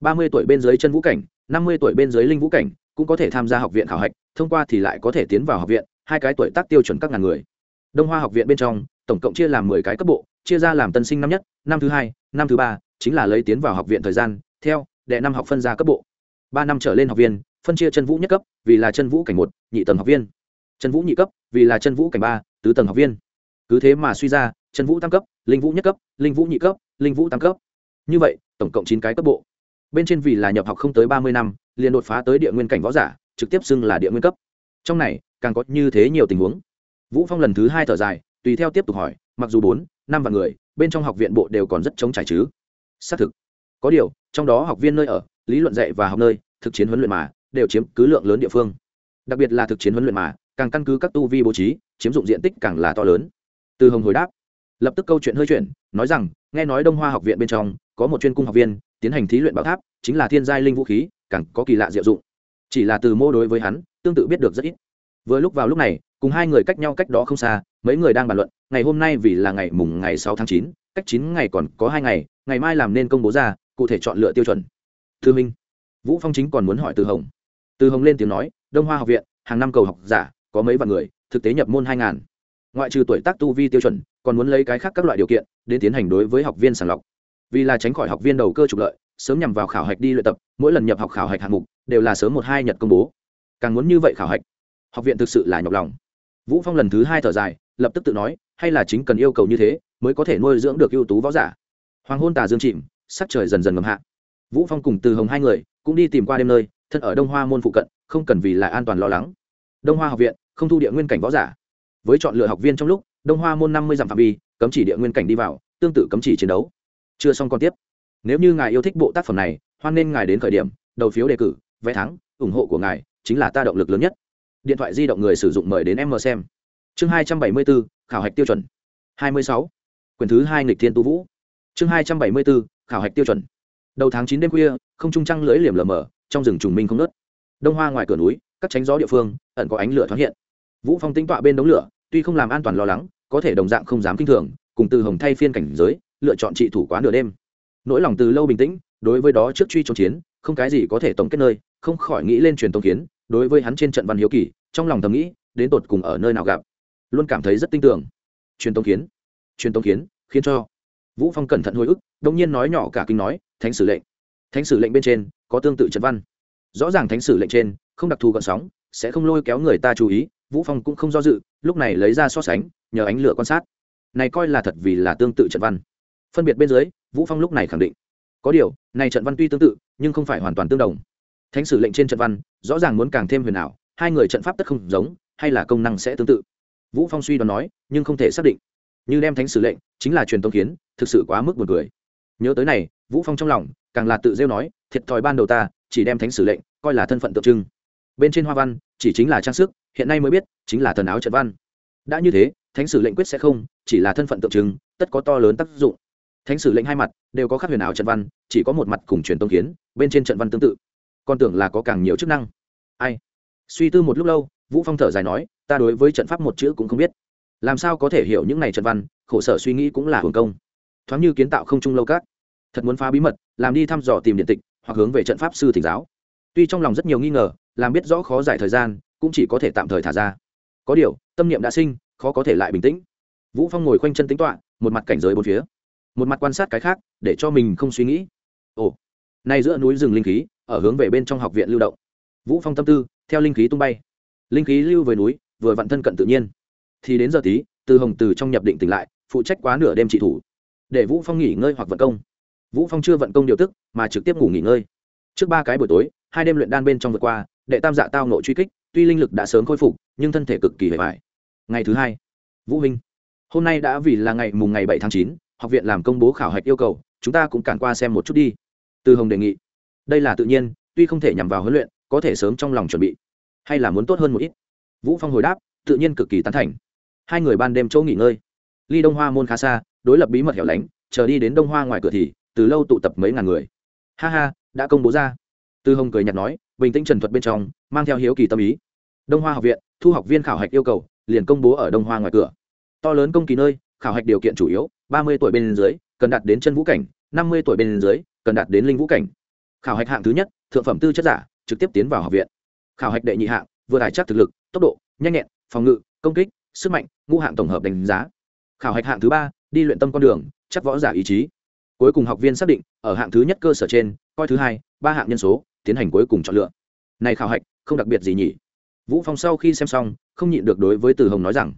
A: Ba mươi tuổi bên dưới chân vũ cảnh, năm mươi tuổi bên dưới linh vũ cảnh, cũng có thể tham gia học viện khảo hạch, thông qua thì lại có thể tiến vào học viện, hai cái tuổi tác tiêu chuẩn các ngàn người. Đông hoa học viện bên trong, tổng cộng chia làm mười cái cấp bộ chia ra làm tân sinh năm nhất, năm thứ hai, năm thứ ba, chính là lấy tiến vào học viện thời gian, theo, đệ năm học phân ra cấp bộ. Ba năm trở lên học viên, phân chia chân vũ nhất cấp, vì là chân vũ cảnh một, nhị tầng học viên. Chân vũ nhị cấp, vì là chân vũ cảnh ba, tứ tầng học viên. Cứ thế mà suy ra, chân vũ tam cấp, linh vũ nhất cấp, linh vũ nhị cấp, linh vũ tam cấp. Như vậy, tổng cộng chín cái cấp bộ. Bên trên vì là nhập học không tới ba mươi năm, liền đột phá tới địa nguyên cảnh võ giả, trực tiếp xưng là địa nguyên cấp. Trong này, càng có như thế nhiều tình huống. Vũ phong lần thứ hai thở dài, tùy theo tiếp tục hỏi, mặc dù bốn năm vạn người, bên trong học viện bộ đều còn rất chống trải chứ. Xác thực, có điều, trong đó học viên nơi ở, lý luận dạy và học nơi, thực chiến huấn luyện mà, đều chiếm cứ lượng lớn địa phương. Đặc biệt là thực chiến huấn luyện mà, càng căn cứ các tu vi bố trí, chiếm dụng diện tích càng là to lớn. Từ hồng hồi đáp, lập tức câu chuyện hơi chuyển, nói rằng, nghe nói đông hoa học viện bên trong, có một chuyên cung học viên, tiến hành thí luyện bảo tháp, chính là thiên giai linh vũ khí, càng có kỳ lạ diệu dụng. Chỉ là từ mô đối với hắn, tương tự biết được rất ít. Vừa lúc vào lúc này, cùng hai người cách nhau cách đó không xa, mấy người đang bàn luận ngày hôm nay vì là ngày mùng ngày sáu tháng chín, cách chín ngày còn có hai ngày ngày mai làm nên công bố ra, cụ thể chọn lựa tiêu chuẩn. Thư minh, vũ phong chính còn muốn hỏi từ hồng. Từ hồng lên tiếng nói, đông hoa học viện, hàng năm cầu học giả, có mấy vạn người, thực tế nhập môn hai ngàn. Ngoại trừ tuổi tác tu vi tiêu chuẩn, còn muốn lấy cái khác các loại điều kiện, đến tiến hành đối với học viên sàng lọc. Vì là tránh khỏi học viên đầu cơ trục lợi, sớm nhằm vào khảo hạch đi luyện tập, mỗi lần nhập học khảo hạch hạng mục, đều là sớm một hai nhật công bố. Càng muốn như vậy khảo hạch, học viện thực sự là nhọc lòng. Vũ phong lần thứ hai thở dài lập tức tự nói, hay là chính cần yêu cầu như thế, mới có thể nuôi dưỡng được ưu tú võ giả. Hoàng hôn tà dương chìm, sắc trời dần dần ngầm hạ. Vũ phong cùng từ hồng hai người cũng đi tìm qua đêm nơi, thân ở đông hoa môn phụ cận, không cần vì là an toàn lo lắng. Đông hoa học viện, không thu địa nguyên cảnh võ giả. Với chọn lựa học viên trong lúc, đông hoa môn năm mươi dặm phạm vi, cấm chỉ địa nguyên cảnh đi vào, tương tự cấm chỉ chiến đấu. Chưa xong còn tiếp. Nếu như ngài yêu thích bộ tác phẩm này, hoan nên ngài đến khởi điểm, đầu phiếu đề cử, vé thắng, ủng hộ của ngài chính là ta động lực lớn nhất. Điện thoại di động người sử dụng mời đến em mờ xem chương hai trăm bảy mươi bốn khảo hạch tiêu chuẩn. hai mươi sáu. Quyển thứ hai nghịch thiên tu vũ. Chương hai trăm bảy mươi bốn khảo hạch tiêu chuẩn. Đầu tháng chín đêm khuya, không trung trăng lưỡi liềm lờ mờ, trong rừng trùng minh không nớt đông hoa ngoài cửa núi, các tránh gió địa phương, ẩn có ánh lửa thoáng hiện. Vũ phong tính tọa bên đống lửa, tuy không làm an toàn lo lắng, có thể đồng dạng không dám kinh thường, cùng từ hồng thay phiên cảnh giới, lựa chọn trị thủ quá nửa đêm. Nỗi lòng từ lâu bình tĩnh, đối với đó trước truy chống chiến, không cái gì có thể tổng kết nơi, không khỏi nghĩ lên truyền tông kiến, đối với hắn trên trận văn hiếu kỳ, trong lòng thầm nghĩ, đến tột cùng ở nơi nào gặp luôn cảm thấy rất tin tưởng. Truyền tống kiến, truyền tống kiến, khiến cho vũ phong cẩn thận hồi ức đông nhiên nói nhỏ cả kinh nói, thánh sử lệnh. Thánh sử lệnh bên trên có tương tự trận văn. Rõ ràng thánh sử lệnh trên không đặc thù gợn sóng, sẽ không lôi kéo người ta chú ý, vũ phong cũng không do dự, lúc này lấy ra so sánh, nhờ ánh lửa quan sát. Này coi là thật vì là tương tự trận văn. Phân biệt bên dưới, vũ phong lúc này khẳng định. Có điều, này trận văn tuy tương tự, nhưng không phải hoàn toàn tương đồng. Thánh sử lệnh trên trận văn, rõ ràng muốn càng thêm huyền ảo, hai người trận pháp tất không giống, hay là công năng sẽ tương tự vũ phong suy đoán nói, nhưng không thể xác định. Như đem thánh sử lệnh, chính là truyền tông kiến, thực sự quá mức buồn cười. Nhớ tới này, vũ phong trong lòng, càng là tự rêu nói, thiệt thòi ban đầu ta, chỉ đem thánh sử lệnh, coi là thân phận tượng trưng. Bên trên hoa văn, chỉ chính là trang sức, hiện nay mới biết, chính là thần áo trận văn. Đã như thế, thánh sử lệnh quyết sẽ không, chỉ là thân phận tượng trưng, tất có to lớn tác dụng. Thánh sử lệnh hai mặt, đều có khắc huyền ảo trận văn, chỉ có một mặt cùng truyền tông kiến, bên trên trận văn tương tự. Con tưởng là có càng nhiều chức năng. Ai? Suy tư một lúc lâu, vũ phong thở dài nói ta đối với trận pháp một chữ cũng không biết. Làm sao có thể hiểu những này trận văn, khổ sở suy nghĩ cũng là hưởng công. Thoáng như kiến tạo không trung lâu các. Thật muốn phá bí mật, làm đi thăm dò tìm điện tịch, hoặc hướng về trận pháp sư thỉnh giáo. Tuy trong lòng rất nhiều nghi ngờ, làm biết rõ khó giải thời gian, cũng chỉ có thể tạm thời thả ra. Có điều, tâm niệm đã sinh, khó có thể lại bình tĩnh. Vũ phong ngồi khoanh chân tính toạ một mặt cảnh giới bốn phía. Một mặt quan sát cái khác, để cho mình không suy nghĩ. Ồ, nay giữa núi rừng linh khí, ở hướng về bên trong học viện lưu động. Vũ phong tâm tư, theo linh khí tung bay. Linh khí lưu về núi vừa vặn thân cận tự nhiên. Thì đến giờ tí, từ hồng từ trong nhập định tỉnh lại, phụ trách quá nửa đêm trị thủ. Để vũ phong nghỉ ngơi hoặc vận công. Vũ phong chưa vận công điều tức, mà trực tiếp ngủ nghỉ ngơi. Trước ba cái buổi tối, hai đêm luyện đan bên trong vượt qua, đệ tam dạ tao nội truy kích, tuy linh lực đã sớm khôi phục, nhưng thân thể cực kỳ hề vải ngày thứ hai, vũ minh hôm nay đã vì là ngày mùng ngày bảy tháng chín, học viện làm công bố khảo hạch yêu cầu, chúng ta cũng cản qua xem một chút đi. Từ hồng đề nghị. Đây là tự nhiên, tuy không thể nhằm vào huấn luyện, có thể sớm trong lòng chuẩn bị. Hay là muốn tốt hơn một ít vũ phong hồi đáp, tự nhiên cực kỳ tán thành. Hai người ban đêm chỗ nghỉ ngơi. Ly đông hoa môn khá xa, đối lập bí mật hẻo lánh, chờ đi đến đông hoa ngoài cửa thì, từ lâu tụ tập mấy ngàn người. Ha ha, đã công bố ra. Tư hồng cười nhạt nói, bình tĩnh trần thuật bên trong, mang theo hiếu kỳ tâm ý. Đông hoa học viện, thu học viên khảo hạch yêu cầu, liền công bố ở đông hoa ngoài cửa. To lớn công kỳ nơi, khảo hạch điều kiện chủ yếu, ba mươi tuổi bên dưới, cần đạt đến chân vũ cảnh, năm mươi tuổi bên dưới, cần đạt đến linh vũ cảnh. Khảo hạch hạng thứ nhất, thượng phẩm tư chất giả, trực tiếp tiến vào học viện. Khảo hạch đệ nhị hạng, vừa đại chắc thực lực tốc độ, nhanh nhẹn, phòng ngự, công kích, sức mạnh, ngũ hạng tổng hợp đánh giá. Khảo hạch hạng thứ ba, đi luyện tâm con đường, chắc võ giả ý chí. Cuối cùng học viên xác định, ở hạng thứ nhất cơ sở trên, coi thứ hai, ba hạng nhân số, tiến hành cuối cùng chọn lựa. Này khảo hạch, không đặc biệt gì nhỉ. Vũ phong sau khi xem xong, không nhịn được đối với từ hồng nói rằng,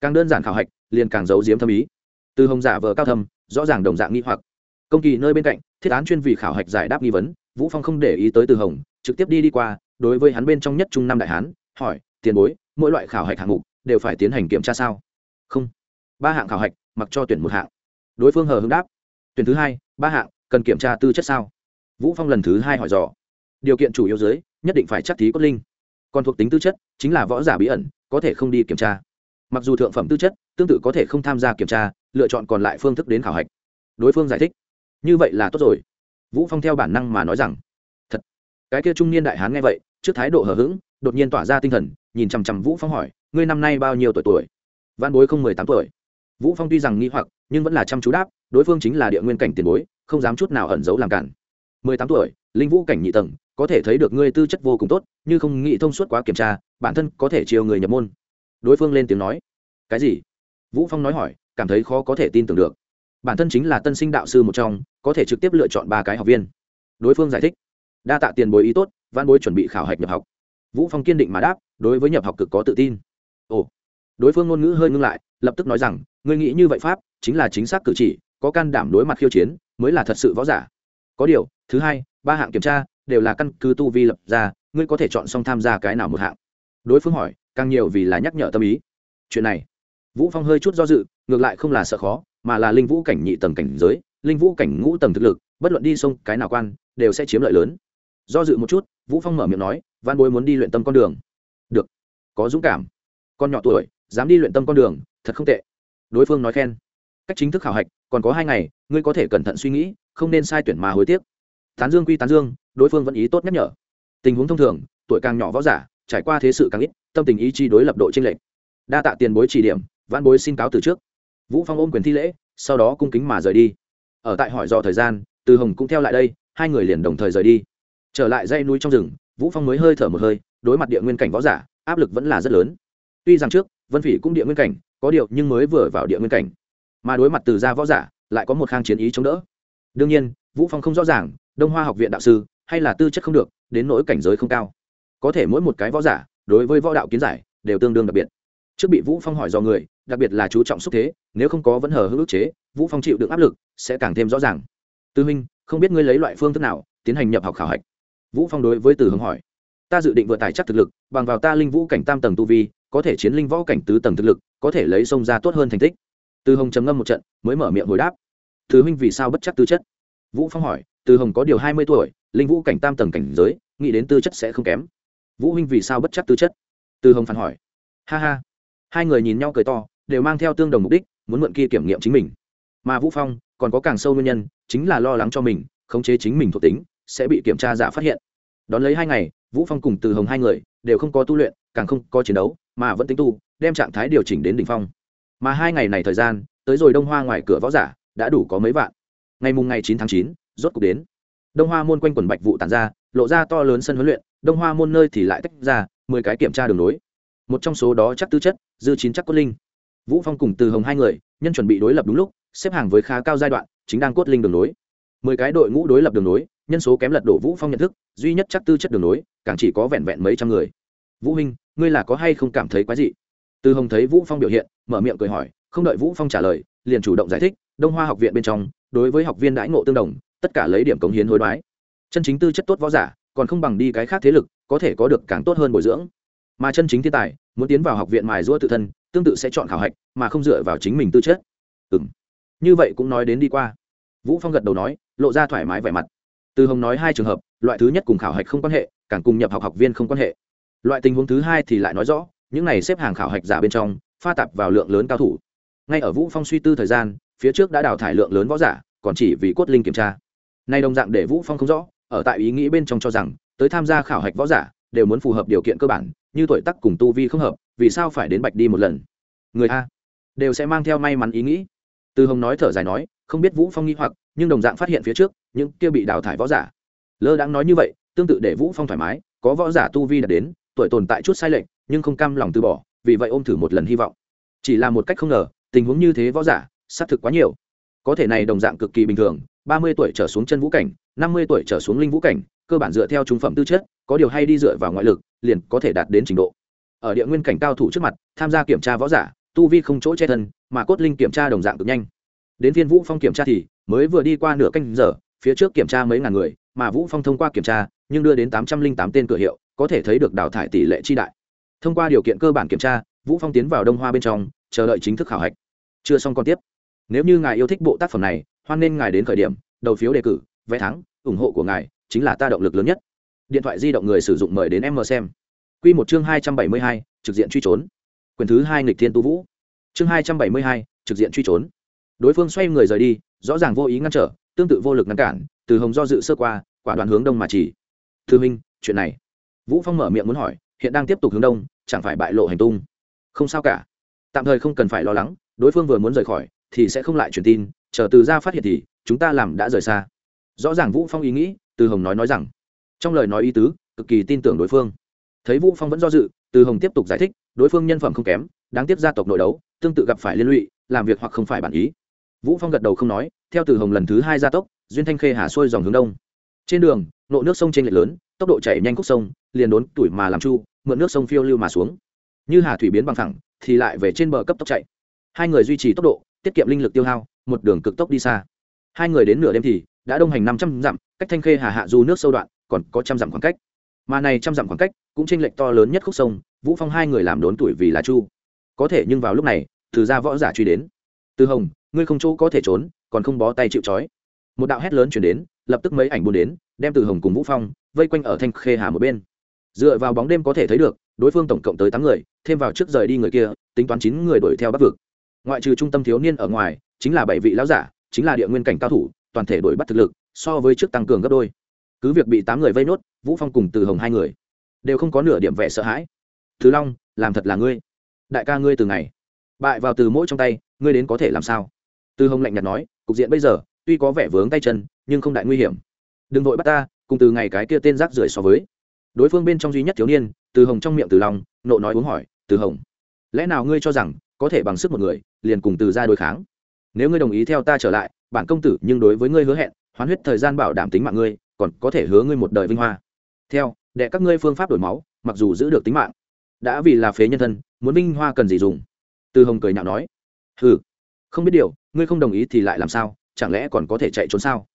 A: càng đơn giản khảo hạch, liền càng giấu giếm thâm ý. Từ hồng giả vờ cao thâm, rõ ràng đồng dạng nghi hoặc. Công kỳ nơi bên cạnh, thiết án chuyên vì khảo hạch giải đáp nghi vấn, vũ phong không để ý tới từ hồng, trực tiếp đi đi qua, đối với hắn bên trong nhất trung năm đại hán, hỏi tiền bối, mỗi loại khảo hạch hạng mục đều phải tiến hành kiểm tra sao? Không. Ba hạng khảo hạch, mặc cho tuyển một hạng. Đối phương hờ hưng đáp. Tuyển thứ hai, ba hạng, cần kiểm tra tư chất sao? Vũ phong lần thứ hai hỏi dò. Điều kiện chủ yếu dưới, nhất định phải chắc thí cốt linh. Còn thuộc tính tư chất, chính là võ giả bí ẩn, có thể không đi kiểm tra. Mặc dù thượng phẩm tư chất, tương tự có thể không tham gia kiểm tra, lựa chọn còn lại phương thức đến khảo hạch. Đối phương giải thích. Như vậy là tốt rồi. Vũ phong theo bản năng mà nói rằng, thật. Cái kia trung niên đại hán nghe vậy, trước thái độ hờ hững đột nhiên tỏa ra tinh thần, nhìn chằm chằm vũ phong hỏi, ngươi năm nay bao nhiêu tuổi tuổi? Văn bối không mười tám tuổi. Vũ phong tuy rằng nghi hoặc, nhưng vẫn là chăm chú đáp, đối phương chính là địa nguyên cảnh tiền bối, không dám chút nào ẩn giấu làm cản. Mười tám tuổi, linh vũ cảnh nhị tầng, có thể thấy được ngươi tư chất vô cùng tốt, như không nghĩ thông suốt quá kiểm tra, bản thân có thể chiều người nhập môn. Đối phương lên tiếng nói, cái gì? Vũ phong nói hỏi, cảm thấy khó có thể tin tưởng được. Bản thân chính là tân sinh đạo sư một trong, có thể trực tiếp lựa chọn ba cái học viên. Đối phương giải thích, đa tạ tiền bối ý tốt văn bối chuẩn bị khảo hạch nhập học vũ phong kiên định mà đáp, đối với nhập học cực có tự tin. Ồ, đối phương ngôn ngữ hơi ngưng lại, lập tức nói rằng, ngươi nghĩ như vậy pháp, chính là chính xác cử chỉ, có can đảm đối mặt khiêu chiến, mới là thật sự võ giả. Có điều, thứ hai, ba hạng kiểm tra, đều là căn cứ tu vi lập ra, ngươi có thể chọn xong tham gia cái nào một hạng. Đối phương hỏi, càng nhiều vì là nhắc nhở tâm ý. Chuyện này, vũ phong hơi chút do dự, ngược lại không là sợ khó, mà là linh vũ cảnh nhị tầng cảnh giới, linh vũ cảnh ngũ tầng thực lực, bất luận đi sông cái nào quan, đều sẽ chiếm lợi lớn do dự một chút, vũ phong mở miệng nói, văn bối muốn đi luyện tâm con đường. Được, có dũng cảm. Con nhỏ tuổi, dám đi luyện tâm con đường, thật không tệ. Đối phương nói khen. Cách chính thức khảo hạch, còn có hai ngày, ngươi có thể cẩn thận suy nghĩ, không nên sai tuyển mà hối tiếc. Tán dương quy tán dương, đối phương vẫn ý tốt nhắc nhở. Tình huống thông thường, tuổi càng nhỏ võ giả, trải qua thế sự càng ít, tâm tình ý chi đối lập độ tranh lệch. Đa tạ tiền bối chỉ điểm, văn bối xin cáo từ trước. Vũ phong ôm quyền thi lễ, sau đó cung kính mà rời đi. Ở tại hỏi dò thời gian, từ hồng cũng theo lại đây, hai người liền đồng thời rời đi trở lại dây núi trong rừng, vũ phong mới hơi thở một hơi, đối mặt địa nguyên cảnh võ giả, áp lực vẫn là rất lớn. Tuy rằng trước, vân phỉ cũng địa nguyên cảnh, có điều nhưng mới vừa vào địa nguyên cảnh. Mà đối mặt từ gia võ giả, lại có một khang chiến ý chống đỡ. Đương nhiên, vũ phong không rõ ràng, đông hoa học viện đạo sư, hay là tư chất không được, đến nỗi cảnh giới không cao. Có thể mỗi một cái võ giả, đối với võ đạo kiến giải, đều tương đương đặc biệt. Trước bị vũ phong hỏi do người, đặc biệt là chú trọng xúc thế, nếu không có vẫn hờ hững ức chế, vũ phong chịu được áp lực sẽ càng thêm rõ ràng. Tư minh không biết ngươi lấy loại phương thức nào tiến hành nhập học khảo hạch? Vũ phong đối với từ hướng hỏi, ta dự định vừa tài chắc thực lực, bằng vào ta linh vũ cảnh tam tầng tu vi, có thể chiến linh võ cảnh tứ tầng thực lực, có thể lấy sông ra tốt hơn thành tích. Từ hồng trầm ngâm một trận, mới mở miệng hồi đáp thứ huynh vì sao bất chắc tư chất? Vũ phong hỏi, từ hồng có điều hai mươi tuổi, linh vũ cảnh tam tầng cảnh giới, nghĩ đến tư chất sẽ không kém. Vũ huynh vì sao bất chắc tư chất? Từ hồng phản hỏi, ha ha. Hai người nhìn nhau cười to, đều mang theo tương đồng mục đích, muốn mượn kia kiểm nghiệm chính mình. Mà vũ phong, còn có càng sâu nguyên nhân, chính là lo lắng cho mình, khống chế chính mình thuộc tính sẽ bị kiểm tra giả phát hiện. Đón lấy hai ngày, vũ phong cùng từ hồng hai người đều không có tu luyện, càng không có chiến đấu, mà vẫn tính tu, đem trạng thái điều chỉnh đến đỉnh phong. Mà hai ngày này thời gian, tới rồi đông hoa ngoài cửa võ giả đã đủ có mấy vạn. Ngày mùng ngày chín tháng chín, rốt cục đến. Đông hoa môn quanh quần bạch vụ tàn ra, lộ ra to lớn sân huấn luyện, đông hoa môn nơi thì lại tách ra, mười cái kiểm tra đường nối. Một trong số đó chắc tư chất, dư chín chắc cốt linh. Vũ phong cùng từ hồng hai người, nhân chuẩn bị đối lập đúng lúc, xếp hàng với khá cao giai đoạn, chính đang cốt linh đường nối mười cái đội ngũ đối lập đường nối, nhân số kém lật đổ vũ phong nhận thức, duy nhất chắc tư chất đường nối, càng chỉ có vẹn vẹn mấy trăm người. Vũ huynh ngươi là có hay không cảm thấy quái dị? Từ hồng thấy vũ phong biểu hiện, mở miệng cười hỏi, không đợi vũ phong trả lời, liền chủ động giải thích, đông hoa học viện bên trong, đối với học viên đãi ngộ tương đồng, tất cả lấy điểm cống hiến hối đoái. Chân chính tư chất tốt võ giả, còn không bằng đi cái khác thế lực, có thể có được càng tốt hơn bồi dưỡng. Mà chân chính thiên tài, muốn tiến vào học viện mài giũa tự thân, tương tự sẽ chọn khảo hạch, mà không dựa vào chính mình tư chất. Ừ. như vậy cũng nói đến đi qua vũ phong gật đầu nói, lộ ra thoải mái vẻ mặt. Từ hồng nói hai trường hợp, loại thứ nhất cùng khảo hạch không quan hệ, càng cùng nhập học học viên không quan hệ. Loại tình huống thứ hai thì lại nói rõ, những này xếp hàng khảo hạch giả bên trong, pha tạp vào lượng lớn cao thủ. Ngay ở vũ phong suy tư thời gian, phía trước đã đào thải lượng lớn võ giả, còn chỉ vì cốt linh kiểm tra. Nay đồng dạng để vũ phong không rõ, ở tại ý nghĩ bên trong cho rằng, tới tham gia khảo hạch võ giả, đều muốn phù hợp điều kiện cơ bản, như tuổi tác cùng tu vi không hợp, vì sao phải đến bạch đi một lần? Người a, đều sẽ mang theo may mắn ý nghĩ. Từ hồng nói thở dài nói không biết vũ phong nghi hoặc, nhưng đồng dạng phát hiện phía trước, những kia bị đào thải võ giả. Lơ đang nói như vậy, tương tự để vũ phong thoải mái, có võ giả tu vi đạt đến, tuổi tồn tại chút sai lệch, nhưng không cam lòng từ bỏ, vì vậy ôm thử một lần hy vọng. Chỉ là một cách không ngờ, tình huống như thế võ giả, xác thực quá nhiều. Có thể này đồng dạng cực kỳ bình thường, ba mươi tuổi trở xuống chân vũ cảnh, năm mươi tuổi trở xuống linh vũ cảnh, cơ bản dựa theo trung phẩm tư chất, có điều hay đi dựa vào ngoại lực, liền có thể đạt đến trình độ. Ở địa nguyên cảnh cao thủ trước mặt, tham gia kiểm tra võ giả, tu vi không chỗ che thân, mà cốt linh kiểm tra đồng dạng cực nhanh đến viên vũ phong kiểm tra thì mới vừa đi qua nửa canh giờ phía trước kiểm tra mấy ngàn người mà vũ phong thông qua kiểm tra nhưng đưa đến tám trăm linh tám tên cửa hiệu có thể thấy được đào thải tỷ lệ chi đại. Thông qua điều kiện cơ bản kiểm tra vũ phong tiến vào đông hoa bên trong chờ đợi chính thức khảo hạch. Chưa xong còn tiếp. Nếu như ngài yêu thích bộ tác phẩm này hoan nên ngài đến khởi điểm đầu phiếu đề cử vé thắng ủng hộ của ngài chính là ta động lực lớn nhất. Điện thoại di động người sử dụng mời đến em mờ xem. Quy một chương hai trăm bảy mươi hai, trực diện truy trốn. Quyền thứ hai nghịch thiên tu vũ. Chương hai trăm bảy mươi hai, trực diện truy trốn đối phương xoay người rời đi, rõ ràng vô ý ngăn trở, tương tự vô lực ngăn cản, từ hồng do dự sơ qua, quả đoàn hướng đông mà chỉ. Thư minh, chuyện này. Vũ phong mở miệng muốn hỏi, hiện đang tiếp tục hướng đông, chẳng phải bại lộ hành tung? Không sao cả. Tạm thời không cần phải lo lắng, đối phương vừa muốn rời khỏi, thì sẽ không lại truyền tin, chờ từ ra phát hiện thì, chúng ta làm đã rời xa. Rõ ràng vũ phong ý nghĩ, từ hồng nói nói rằng, trong lời nói ý tứ, cực kỳ tin tưởng đối phương. Thấy vũ phong vẫn do dự, từ hồng tiếp tục giải thích, đối phương nhân phẩm không kém, đáng tiếc gia tộc nội đấu, tương tự gặp phải liên lụy, làm việc hoặc không phải bản ý vũ phong gật đầu không nói, theo từ hồng lần thứ hai gia tốc, duyên thanh khê hà xuôi dòng hướng đông. Trên đường nộ nước sông trên lệch lớn, tốc độ chảy nhanh khúc sông, liền đốn tuổi mà làm chu, mượn nước sông phiêu lưu mà xuống. Như hà thủy biến bằng thẳng thì lại về trên bờ cấp tốc chạy. Hai người duy trì tốc độ, tiết kiệm linh lực tiêu hao, một đường cực tốc đi xa. Hai người đến nửa đêm thì, đã đông hành năm trăm dặm, cách thanh khê hà hạ du nước sâu đoạn, còn có trăm dặm khoảng cách. Mà này trăm dặm khoảng cách, cũng tranh lệch to lớn nhất khúc sông, vũ phong hai người làm đốn tuổi vì là chu. Có thể nhưng vào lúc này, từ ra võ giả truy đến. Từ hồng ngươi không chỗ có thể trốn, còn không bó tay chịu trói. Một đạo hét lớn chuyển đến, lập tức mấy ảnh buôn đến, đem từ hồng cùng vũ phong vây quanh ở thanh khê hà một bên. Dựa vào bóng đêm có thể thấy được, đối phương tổng cộng tới tám người, thêm vào trước rời đi người kia, tính toán chín người đuổi theo bắc vực. Ngoại trừ trung tâm thiếu niên ở ngoài, chính là bảy vị lão giả, chính là địa nguyên cảnh cao thủ, toàn thể đuổi bắt thực lực, so với trước tăng cường gấp đôi. Cứ việc bị tám người vây nốt, vũ phong cùng từ hồng hai người đều không có nửa điểm vẻ sợ hãi. Thứ long, làm thật là ngươi. Đại ca ngươi từ ngày bại vào từ mỗi trong tay, ngươi đến có thể làm sao? Từ hồng lạnh nhạt nói cục diện bây giờ tuy có vẻ vướng tay chân nhưng không đại nguy hiểm. Đừng vội bắt ta cùng từ ngày cái kia tên rác rưởi so với. Đối phương bên trong duy nhất thiếu niên từ hồng trong miệng từ lòng, nộ nói uống hỏi từ hồng lẽ nào ngươi cho rằng có thể bằng sức một người liền cùng từ ra đối kháng? Nếu ngươi đồng ý theo ta trở lại bản công tử nhưng đối với ngươi hứa hẹn hoán huyết thời gian bảo đảm tính mạng ngươi còn có thể hứa ngươi một đời vinh hoa. Theo đệ các ngươi phương pháp đổi máu mặc dù giữ được tính mạng đã vì là phế nhân thân muốn vinh hoa cần gì dùng? Từ hồng cười nhạo nói hừ không biết điều, ngươi không đồng ý thì lại làm sao, chẳng lẽ còn có thể chạy trốn sao?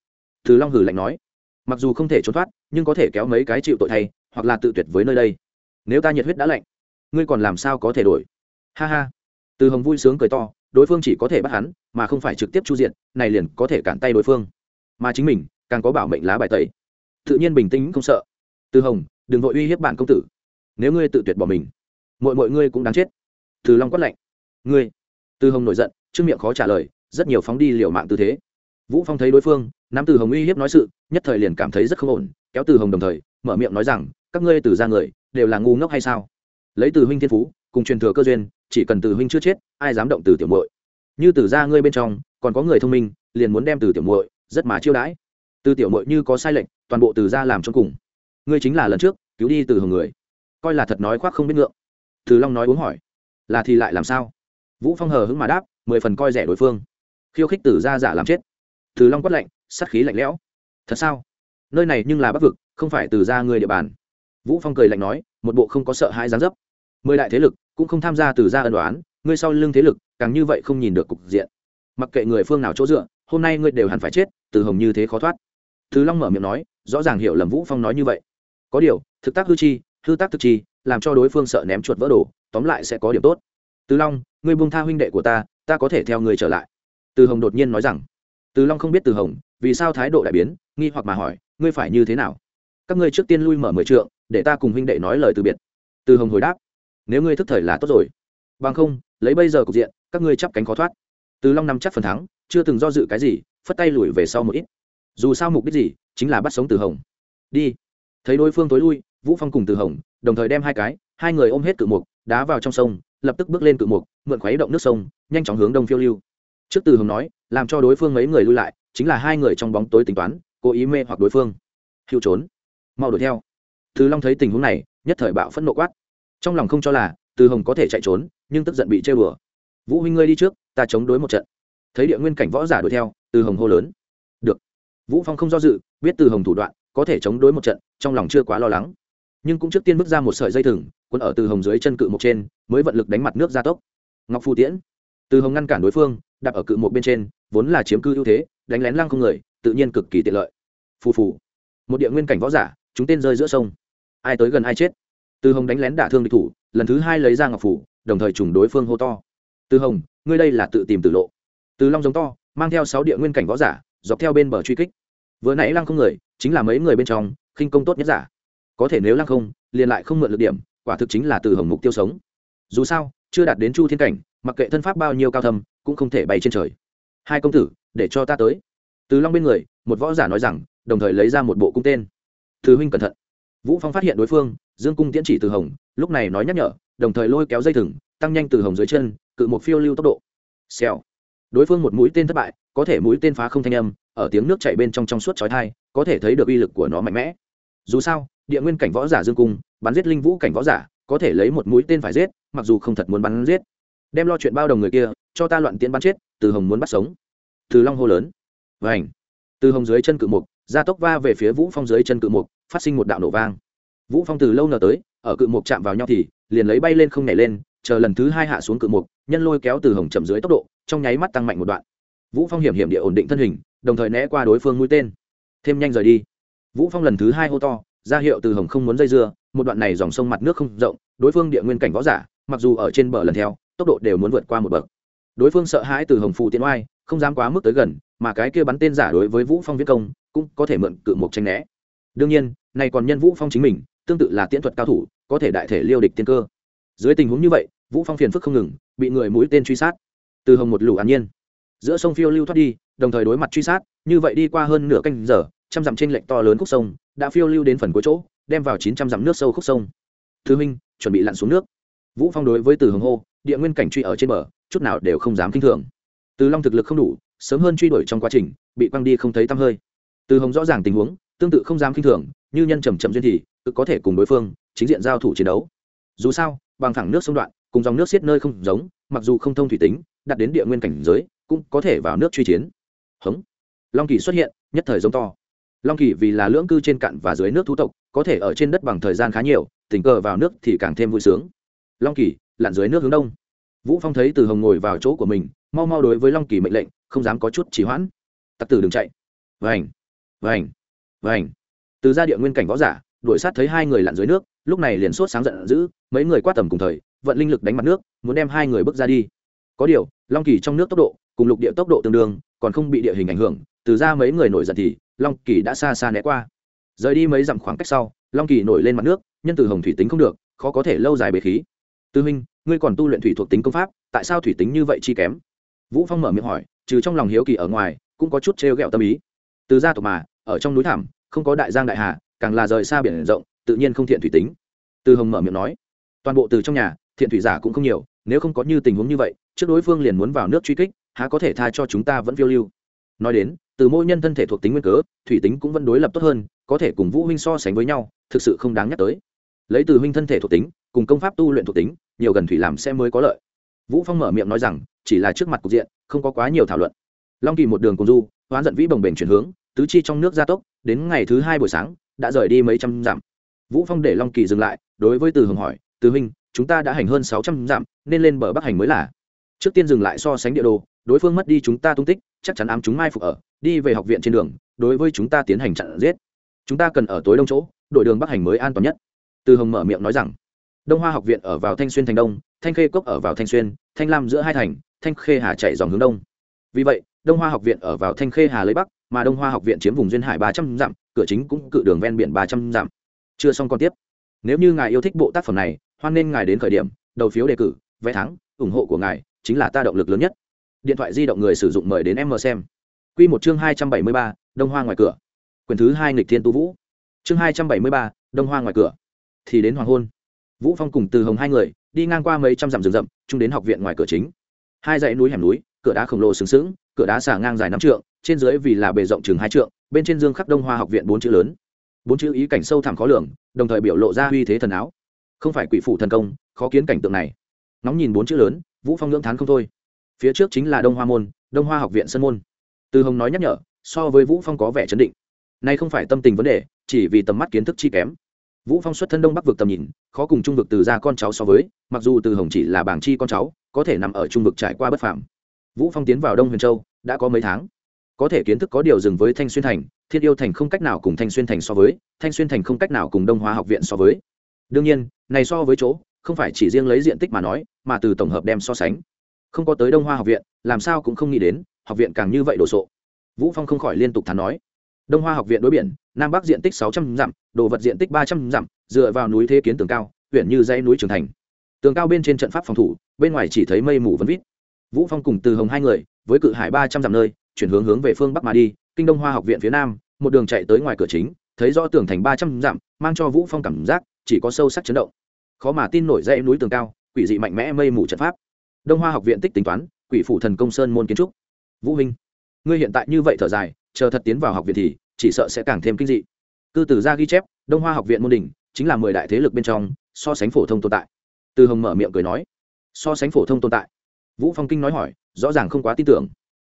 A: Thứ long hử lạnh nói. Mặc dù không thể trốn thoát, nhưng có thể kéo mấy cái chịu tội thay, hoặc là tự tuyệt với nơi đây. Nếu ta nhiệt huyết đã lạnh, ngươi còn làm sao có thể đổi? Ha ha. Từ hồng vui sướng cười to, đối phương chỉ có thể bắt hắn, mà không phải trực tiếp chu diện, này liền có thể cản tay đối phương. Mà chính mình, càng có bảo mệnh lá bài tẩy. Tự nhiên bình tĩnh, không sợ. Từ hồng, đừng vội uy hiếp bạn công tử. Nếu ngươi tự tuyệt bỏ mình mọi mọi ngươi cũng đáng chết. Từ long quát lạnh. Ngươi. Từ hồng nổi giận trương miệng khó trả lời, rất nhiều phóng đi liều mạng tư thế. Vũ phong thấy đối phương, nắm từ hồng uy hiếp nói sự, nhất thời liền cảm thấy rất không ổn, kéo từ hồng đồng thời, mở miệng nói rằng, các ngươi từ ra người, đều là ngu ngốc hay sao? Lấy từ huynh thiên phú, cùng truyền thừa cơ duyên, chỉ cần từ huynh chưa chết, ai dám động từ tiểu muội? Như từ ra ngươi bên trong, còn có người thông minh, liền muốn đem từ tiểu muội rất mà chiêu đãi. Từ tiểu muội như có sai lệnh toàn bộ từ ra làm cho cùng. Ngươi chính là lần trước, cứu đi từ hồng người. Coi là thật nói khoác không biết ngượng. Từ long nói uống hỏi. Là thì lại làm sao? Vũ phong hờ hững mà đáp mười phần coi rẻ đối phương. Khiêu khích tử ra giả làm chết. Từ long quất lạnh, sát khí lạnh lẽo. Thật sao? Nơi này nhưng là bắc vực, không phải từ ra người địa bàn. Vũ phong cười lạnh nói, một bộ không có sợ hãi gián dấp. Mười đại thế lực cũng không tham gia từ ra ân đoán, ngươi sau lưng thế lực càng như vậy không nhìn được cục diện. Mặc kệ người phương nào chỗ dựa, hôm nay ngươi đều hẳn phải chết, từ hồng như thế khó thoát. Từ long mở miệng nói, rõ ràng hiểu lầm vũ phong nói như vậy. Có điều, thực tác hư chi, hư tác thực chi, làm cho đối phương sợ ném chuột vỡ đồ, tóm lại sẽ có điểm tốt. Từ long ngươi buông tha huynh đệ của ta ta có thể theo ngươi trở lại. Từ hồng đột nhiên nói rằng. Từ long không biết từ hồng, vì sao thái độ đại biến, nghi hoặc mà hỏi, ngươi phải như thế nào? Các ngươi trước tiên lui mở mười trượng, để ta cùng huynh đệ nói lời từ biệt. Từ hồng hồi đáp. Nếu ngươi thức thời là tốt rồi. Bằng không, lấy bây giờ cục diện, các ngươi chắp cánh khó thoát. Từ long nằm chắc phần thắng, chưa từng do dự cái gì, phất tay lùi về sau một ít. Dù sao mục đích gì, chính là bắt sống từ hồng. Đi. Thấy đối phương tối lui, vũ phong cùng từ hồng, đồng thời đem hai cái, hai người ôm hết cự mục, đá vào trong sông, lập tức bước lên cự mục mượn khuấy động nước sông, nhanh chóng hướng đông phiêu lưu. Trước từ hồng nói, làm cho đối phương mấy người lui lại, chính là hai người trong bóng tối tính toán, cố ý mê hoặc đối phương. Hữu trốn. Mau đuổi theo. Từ long thấy tình huống này, nhất thời bạo phẫn nộ quát. Trong lòng không cho là, từ hồng có thể chạy trốn, nhưng tức giận bị chơi bừa vũ huynh ngươi đi trước, ta chống đối một trận. Thấy địa nguyên cảnh võ giả đuổi theo, từ hồng hô lớn. Được. Vũ phong không do dự, biết từ hồng thủ đoạn, có thể chống đối một trận, trong lòng chưa quá lo lắng. Nhưng cũng trước tiên bước ra một sợi dây thừng quân ở từ hồng dưới chân cự một trên, mới vận lực đánh mặt nước ra tốc ngọc phù tiễn. Từ hồng ngăn cản đối phương, đặt ở cự một bên trên, vốn là chiếm cư ưu thế, đánh lén lăng không người, tự nhiên cực kỳ tiện lợi. Phù phù. Một địa nguyên cảnh võ giả, chúng tên rơi giữa sông. Ai tới gần ai chết. Từ hồng đánh lén đả thương địch thủ, lần thứ hai lấy ra ngọc phủ đồng thời trùng đối phương hô to. Từ hồng, ngươi đây là tự tìm tử lộ. Từ long giống to, mang theo sáu địa nguyên cảnh võ giả, dọc theo bên bờ truy kích. Vừa nãy lăng không người, chính là mấy người bên trong, khinh công tốt nhất giả. Có thể nếu lăng không, liền lại không mượn lực điểm, quả thực chính là từ hồng mục tiêu sống dù sao, chưa đạt đến chu thiên cảnh, mặc kệ thân pháp bao nhiêu cao thâm, cũng không thể bay trên trời. Hai công tử, để cho ta tới. Từ long bên người, một võ giả nói rằng, đồng thời lấy ra một bộ cung tên. Thứ huynh cẩn thận. Vũ phong phát hiện đối phương, dương cung tiễn chỉ từ hồng, lúc này nói nhắc nhở, đồng thời lôi kéo dây thừng, tăng nhanh từ hồng dưới chân, cự một phiêu lưu tốc độ. Xèo. Đối phương một mũi tên thất bại, có thể mũi tên phá không thanh âm, ở tiếng nước chảy bên trong trong suốt chói thai có thể thấy được uy lực của nó mạnh mẽ. Dù sao, địa nguyên cảnh võ giả dương cung, bắn giết linh vũ cảnh võ giả có thể lấy một mũi tên phải giết, mặc dù không thật muốn bắn giết. Đem lo chuyện bao đồng người kia, cho ta loạn tiễn bắn chết, từ hồng muốn bắt sống. Từ long hô lớn. Vảnh từ hồng dưới chân cự mục, gia tốc va về phía vũ phong dưới chân cự mục, phát sinh một đạo nổ vang. Vũ phong từ lâu nở tới, ở cự mục chạm vào nhau thì, liền lấy bay lên không nhảy lên, chờ lần thứ hai hạ xuống cự mục, nhân lôi kéo từ hồng chậm dưới tốc độ, trong nháy mắt tăng mạnh một đoạn. Vũ phong hiểm hiểm địa ổn định thân hình, đồng thời né qua đối phương mũi tên. Thêm nhanh rời đi. Vũ phong lần thứ hai hô to ra hiệu từ hồng không muốn dây dưa, một đoạn này dòng sông mặt nước không rộng, đối phương địa nguyên cảnh võ giả, mặc dù ở trên bờ lần theo, tốc độ đều muốn vượt qua một bậc. Đối phương sợ hãi từ hồng phụ tiến oai, không dám quá mức tới gần, mà cái kia bắn tên giả đối với vũ phong viết công, cũng có thể mượn cự mục tranh né. Đương nhiên, này còn nhân vũ phong chính mình, tương tự là tiễn thuật cao thủ, có thể đại thể liêu địch tiên cơ. Dưới tình huống như vậy, vũ phong phiền phức không ngừng, bị người mũi tên truy sát. Từ hồng một lũ an nhiên. Giữa sông phiêu lưu thoát đi, đồng thời đối mặt truy sát, như vậy đi qua hơn nửa canh giờ trăm dặm trên lệnh to lớn khúc sông, đã phiêu lưu đến phần cuối chỗ, đem vào chín trăm dặm nước sâu khúc sông. Thứ minh, chuẩn bị lặn xuống nước. Vũ phong đối với từ hồng hô, địa nguyên cảnh truy ở trên bờ, chút nào đều không dám kinh thường. Từ long thực lực không đủ, sớm hơn truy đuổi trong quá trình, bị quăng đi không thấy tăm hơi. Từ hồng rõ ràng tình huống, tương tự không dám kinh thường, như nhân trầm chậm duyên thì tự có thể cùng đối phương, chính diện giao thủ chiến đấu. Dù sao, bằng thẳng nước sông đoạn, cùng dòng nước xiết nơi không giống, mặc dù không thông thủy tính, đặt đến địa nguyên cảnh giới, cũng có thể vào nước truy chiến. Hống. Long kỳ xuất hiện, nhất thời giống to long kỳ vì là lưỡng cư trên cạn và dưới nước thú tộc, có thể ở trên đất bằng thời gian khá nhiều, tình cờ vào nước thì càng thêm vui sướng. Long kỳ, lặn dưới nước hướng đông. Vũ phong thấy từ hồng ngồi vào chỗ của mình, mau mau đối với long kỳ mệnh lệnh, không dám có chút trì hoãn. Tặc tử đừng chạy. Vành vành vành. Từ gia địa nguyên cảnh võ giả, đuổi sát thấy hai người lặn dưới nước, lúc này liền sốt sáng giận dữ, mấy người quát tầm cùng thời, vận linh lực đánh mặt nước, muốn đem hai người bước ra đi. Có điều, long kỳ trong nước tốc độ, cùng lục địa tốc độ tương đương, còn không bị địa hình ảnh hưởng, từ ra mấy người nổi giận thì long kỳ đã xa xa né qua. Rời đi mấy dặm khoảng cách sau, long kỳ nổi lên mặt nước, nhân từ hồng thủy tính không được, khó có thể lâu dài bề khí. Tư minh ngươi còn tu luyện thủy thuộc tính công pháp, tại sao thủy tính như vậy chi kém? Vũ phong mở miệng hỏi, trừ trong lòng hiếu kỳ ở ngoài, cũng có chút trêu ghẹo tâm ý. Từ gia tộc mà, ở trong núi thảm không có đại giang đại hà, càng là rời xa biển rộng, tự nhiên không thiện thủy tính. Từ hồng mở miệng nói, toàn bộ từ trong nhà, thiện thủy giả cũng không nhiều, nếu không có như tình huống như vậy, trước đối phương liền muốn vào nước truy kích, há có thể tha cho chúng ta vẫn phiêu lưu? Nói đến, từ mỗi nhân thân thể thuộc tính nguyên cớ, thủy tính cũng vẫn đối lập tốt hơn, có thể cùng vũ huynh so sánh với nhau, thực sự không đáng nhắc tới. Lấy từ huynh thân thể thuộc tính, cùng công pháp tu luyện thuộc tính, nhiều gần thủy làm sẽ mới có lợi. Vũ phong mở miệng nói rằng, chỉ là trước mặt cục diện, không có quá nhiều thảo luận. Long kỳ một đường cùng du, hoán giận vĩ bồng bềnh chuyển hướng, tứ chi trong nước gia tốc, đến ngày thứ hai buổi sáng, đã rời đi mấy trăm dặm. Vũ phong để long kỳ dừng lại, đối với từ hồng hỏi, từ huynh, chúng ta đã hành hơn sáu trăm dặm, nên lên bờ bắc hành mới là. Trước tiên dừng lại so sánh địa đồ đối phương mất đi chúng ta tung tích, chắc chắn ám chúng mai phục ở, đi về học viện trên đường, đối với chúng ta tiến hành chặn giết. Chúng ta cần ở tối đông chỗ, đội đường bắc hành mới an toàn nhất. Từ hồng mở miệng nói rằng. Đông hoa học viện ở vào thanh xuyên thành đông, thanh khê cốc ở vào thanh xuyên, thanh lam giữa hai thành, thanh khê hà chạy dòng hướng đông. Vì vậy, đông hoa học viện ở vào thanh khê hà lấy bắc, mà đông hoa học viện chiếm vùng duyên hải ba trăm dặm, cửa chính cũng cự đường ven biển ba trăm dặm. Chưa xong còn tiếp. Nếu như ngài yêu thích bộ tác phẩm này, hoan nên ngài đến khởi điểm, đầu phiếu đề cử, vé thắng, ủng hộ của ngài chính là ta động lực lớn nhất điện thoại di động người sử dụng mời đến em mờ xem. Q một chương hai trăm bảy mươi ba, đông hoa ngoài cửa. Quyền thứ hai nghịch thiên tu vũ. Chương hai trăm bảy mươi ba, đông hoa ngoài cửa. Thì đến hoàng hôn. Vũ phong cùng từ hồng hai người đi ngang qua mấy trăm dặm rừng rậm, chung đến học viện ngoài cửa chính. Hai dãy núi hẻm núi, cửa đá khổng lồ sừng sững, cửa đá xả ngang dài năm trượng, trên dưới vì là bề rộng chừng hai trượng, bên trên dương khắc đông hoa học viện bốn chữ lớn. Bốn chữ ý cảnh sâu thẳm khó lường, đồng thời biểu lộ ra uy thế thần áo. Không phải quỷ phủ thần công, khó kiến cảnh tượng này. Nóng nhìn bốn chữ lớn, vũ phong ngưỡng thán không thôi phía trước chính là đông hoa môn, đông hoa học viện sân môn. Từ hồng nói nhắc nhở, so với vũ phong có vẻ chấn định. Nay không phải tâm tình vấn đề, chỉ vì tầm mắt kiến thức chi kém. Vũ phong xuất thân đông bắc vực tầm nhìn, khó cùng trung vực từ ra con cháu so với, mặc dù từ hồng chỉ là bảng chi con cháu, có thể nằm ở trung vực trải qua bất phạm vũ phong tiến vào đông huyền châu, đã có mấy tháng. Có thể kiến thức có điều dừng với thanh xuyên thành, thiên yêu thành không cách nào cùng thanh xuyên thành so với, thanh xuyên thành không cách nào cùng đông Hoa học viện so với. Đương nhiên, này so với chỗ, không phải chỉ riêng lấy diện tích mà nói, mà từ tổng hợp đem so sánh không có tới đông hoa học viện, làm sao cũng không nghĩ đến, học viện càng như vậy đồ sộ. Vũ phong không khỏi liên tục thắn nói. Đông hoa học viện đối biển, nam bắc diện tích sáu trăm dặm, đồ vật diện tích ba trăm dặm, dựa vào núi thế kiến tường cao, huyện như dãy núi trường thành. Tường cao bên trên trận pháp phòng thủ, bên ngoài chỉ thấy mây mù vấn vít. Vũ phong cùng từ hồng hai người, với cự hải ba trăm dặm nơi, chuyển hướng hướng về phương bắc mà đi, kinh đông hoa học viện phía nam, một đường chạy tới ngoài cửa chính, thấy rõ tường thành ba trăm dặm, mang cho vũ phong cảm giác, chỉ có sâu sắc chấn động. Khó mà tin nổi dãy núi tường cao, quỷ dị mạnh mẽ mây mù trận pháp đông hoa học viện tích tính toán, quỷ phủ thần công sơn môn kiến trúc. Vũ minh ngươi hiện tại như vậy thở dài, chờ thật tiến vào học viện thì, chỉ sợ sẽ càng thêm kinh dị. Cư tử ra ghi chép, đông hoa học viện môn đình chính là mười đại thế lực bên trong, so sánh phổ thông tồn tại. Từ hồng mở miệng cười nói, so sánh phổ thông tồn tại. Vũ phong kinh nói hỏi, rõ ràng không quá tin tưởng.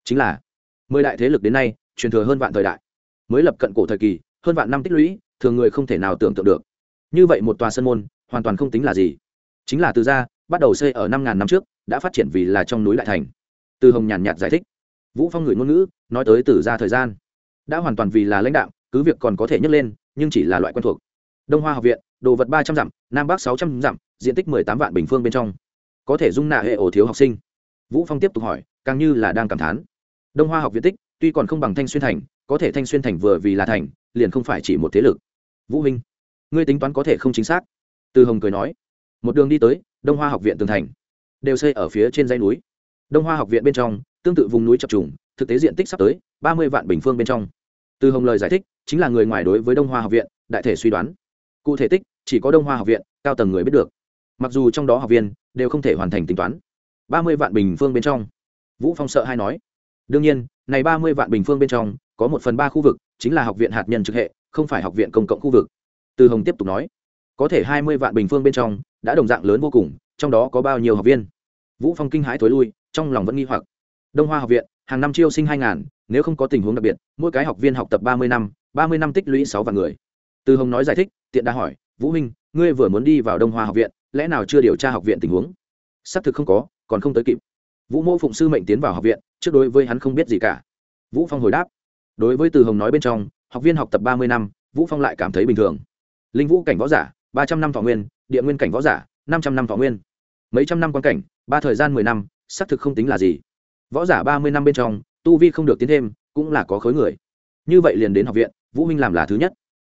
A: Chính là, mười đại thế lực đến nay, truyền thừa hơn vạn thời đại. Mới lập cận cổ thời kỳ, hơn vạn năm tích lũy, thường người không thể nào tưởng tượng được. Như vậy một tòa sân môn, hoàn toàn không tính là gì. Chính là từ ra, bắt đầu xây ở năm ngàn năm trước đã phát triển vì là trong núi đại thành. Từ hồng nhàn nhạt giải thích. Vũ phong người ngôn ngữ, nói tới từ ra thời gian. Đã hoàn toàn vì là lãnh đạo, cứ việc còn có thể nhấc lên, nhưng chỉ là loại quen thuộc. Đông hoa học viện, đồ vật ba trăm dặm, nam bắc sáu trăm dặm, diện tích mười tám vạn bình phương bên trong. Có thể dung nạ hệ ổ thiếu học sinh. Vũ phong tiếp tục hỏi, càng như là đang cảm thán. Đông hoa học viện tích, tuy còn không bằng thanh xuyên thành, có thể thanh xuyên thành vừa vì là thành, liền không phải chỉ một thế lực. Vũ huynh ngươi tính toán có thể không chính xác? Từ hồng cười nói, một đường đi tới, đông hoa học viện tường thành đều xây ở phía trên dãy núi. Đông hoa học viện bên trong, tương tự vùng núi chập trùng, thực tế diện tích sắp tới ba mươi vạn bình phương bên trong. Từ hồng lời giải thích, chính là người ngoài đối với đông hoa học viện, đại thể suy đoán. Cụ thể tích, chỉ có đông hoa học viện, cao tầng người biết được. Mặc dù trong đó học viên đều không thể hoàn thành tính toán. ba mươi vạn bình phương bên trong. Vũ phong sợ hay nói, đương nhiên, này ba mươi vạn bình phương bên trong, có một phần ba khu vực chính là học viện hạt nhân trực hệ, không phải học viện công cộng khu vực. Từ hồng tiếp tục nói, có thể hai mươi vạn bình phương bên trong, đã đồng dạng lớn vô cùng trong đó có bao nhiêu học viên? Vũ phong kinh hãi thối lui, trong lòng vẫn nghi hoặc. Đông hoa học viện, hàng năm chiêu sinh hai ngàn, nếu không có tình huống đặc biệt, mỗi cái học viên học tập ba mươi năm, ba mươi năm tích lũy sáu vạn người. Từ hồng nói giải thích, tiện đã hỏi, vũ huynh ngươi vừa muốn đi vào đông hoa học viện, lẽ nào chưa điều tra học viện tình huống? Xác thực không có, còn không tới kịp. Vũ mô phụng sư mệnh tiến vào học viện, trước đối với hắn không biết gì cả. Vũ phong hồi đáp, đối với từ hồng nói bên trong, học viên học tập ba mươi năm, vũ phong lại cảm thấy bình thường. Linh vũ cảnh võ giả, ba trăm năm thọ nguyên, địa nguyên cảnh võ giả, năm trăm năm thọ nguyên mấy trăm năm quan cảnh, ba thời gian mười năm, xác thực không tính là gì. Võ giả ba mươi năm bên trong, tu vi không được tiến thêm, cũng là có khối người. Như vậy liền đến học viện, vũ minh làm là thứ nhất.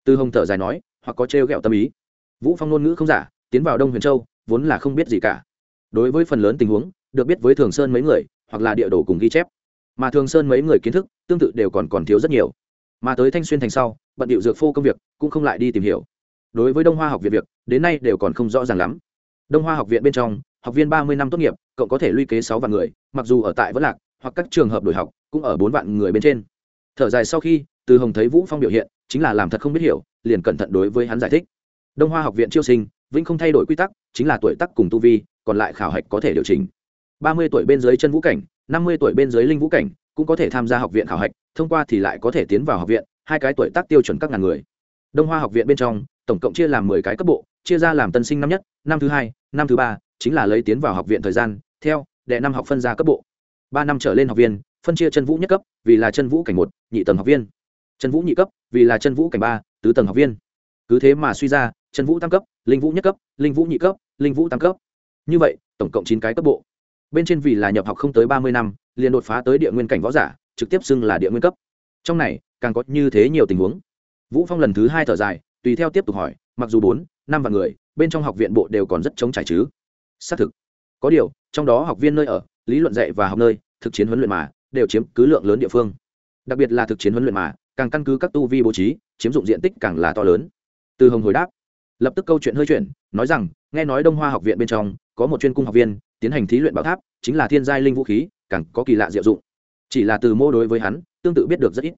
A: Từ hồng thở dài nói, hoặc có trêu ghẹo tâm ý. Vũ phong ngôn ngữ không giả, tiến vào đông huyền châu, vốn là không biết gì cả. Đối với phần lớn tình huống, được biết với thường sơn mấy người, hoặc là địa đồ cùng ghi chép. Mà thường sơn mấy người kiến thức, tương tự đều còn còn thiếu rất nhiều. Mà tới thanh xuyên thành sau, bận điệu dược phô công việc, cũng không lại đi tìm hiểu. Đối với đông hoa học việt việc, đến nay đều còn không rõ ràng lắm đông hoa học viện bên trong, học viên ba mươi năm tốt nghiệp cộng có thể luy kế sáu vạn người, mặc dù ở tại vẫn lạc, hoặc các trường hợp đổi học, cũng ở bốn vạn người bên trên. Thở dài sau khi, từ hồng thấy vũ phong biểu hiện, chính là làm thật không biết hiểu, liền cẩn thận đối với hắn giải thích. Đông hoa học viện chiêu sinh, vĩnh không thay đổi quy tắc, chính là tuổi tác cùng tu vi, còn lại khảo hạch có thể điều chỉnh. Ba mươi tuổi bên dưới chân vũ cảnh, năm mươi tuổi bên dưới linh vũ cảnh, cũng có thể tham gia học viện khảo hạch, thông qua thì lại có thể tiến vào học viện, hai cái tuổi tác tiêu chuẩn các ngàn người đông hoa học viện bên trong, tổng cộng chia làm mười cái cấp bộ, chia ra làm tân sinh năm nhất, năm thứ hai, năm thứ ba, chính là lấy tiến vào học viện thời gian, theo, đệ năm học phân ra cấp bộ. Ba năm trở lên học viên, phân chia chân vũ nhất cấp, vì là chân vũ cảnh một, nhị tầng học viên. Chân vũ nhị cấp, vì là chân vũ cảnh ba, tứ tầng học viên. Cứ thế mà suy ra, chân vũ tam cấp, linh vũ nhất cấp, linh vũ nhị cấp, linh vũ tam cấp. Như vậy, tổng cộng chín cái cấp bộ. Bên trên vì là nhập học không tới ba mươi năm, liền đột phá tới địa nguyên cảnh võ giả, trực tiếp xưng là địa nguyên cấp. Trong này, càng có như thế nhiều tình huống vũ phong lần thứ hai thở dài, tùy theo tiếp tục hỏi, mặc dù bốn, năm vạn người, bên trong học viện bộ đều còn rất chống trải chứ? Xác thực. Có điều, trong đó học viên nơi ở, lý luận dạy và học nơi, thực chiến huấn luyện mà, đều chiếm cứ lượng lớn địa phương. Đặc biệt là thực chiến huấn luyện mà, càng căn cứ các tu vi bố trí, chiếm dụng diện tích càng là to lớn. Từ hồng hồi đáp, lập tức câu chuyện hơi chuyển, nói rằng, nghe nói đông hoa học viện bên trong, có một chuyên cung học viên, tiến hành thí luyện bảo tháp, chính là thiên giai linh vũ khí, càng có kỳ lạ diệu dụng. Chỉ là từ mô đối với hắn, tương tự biết được rất ít.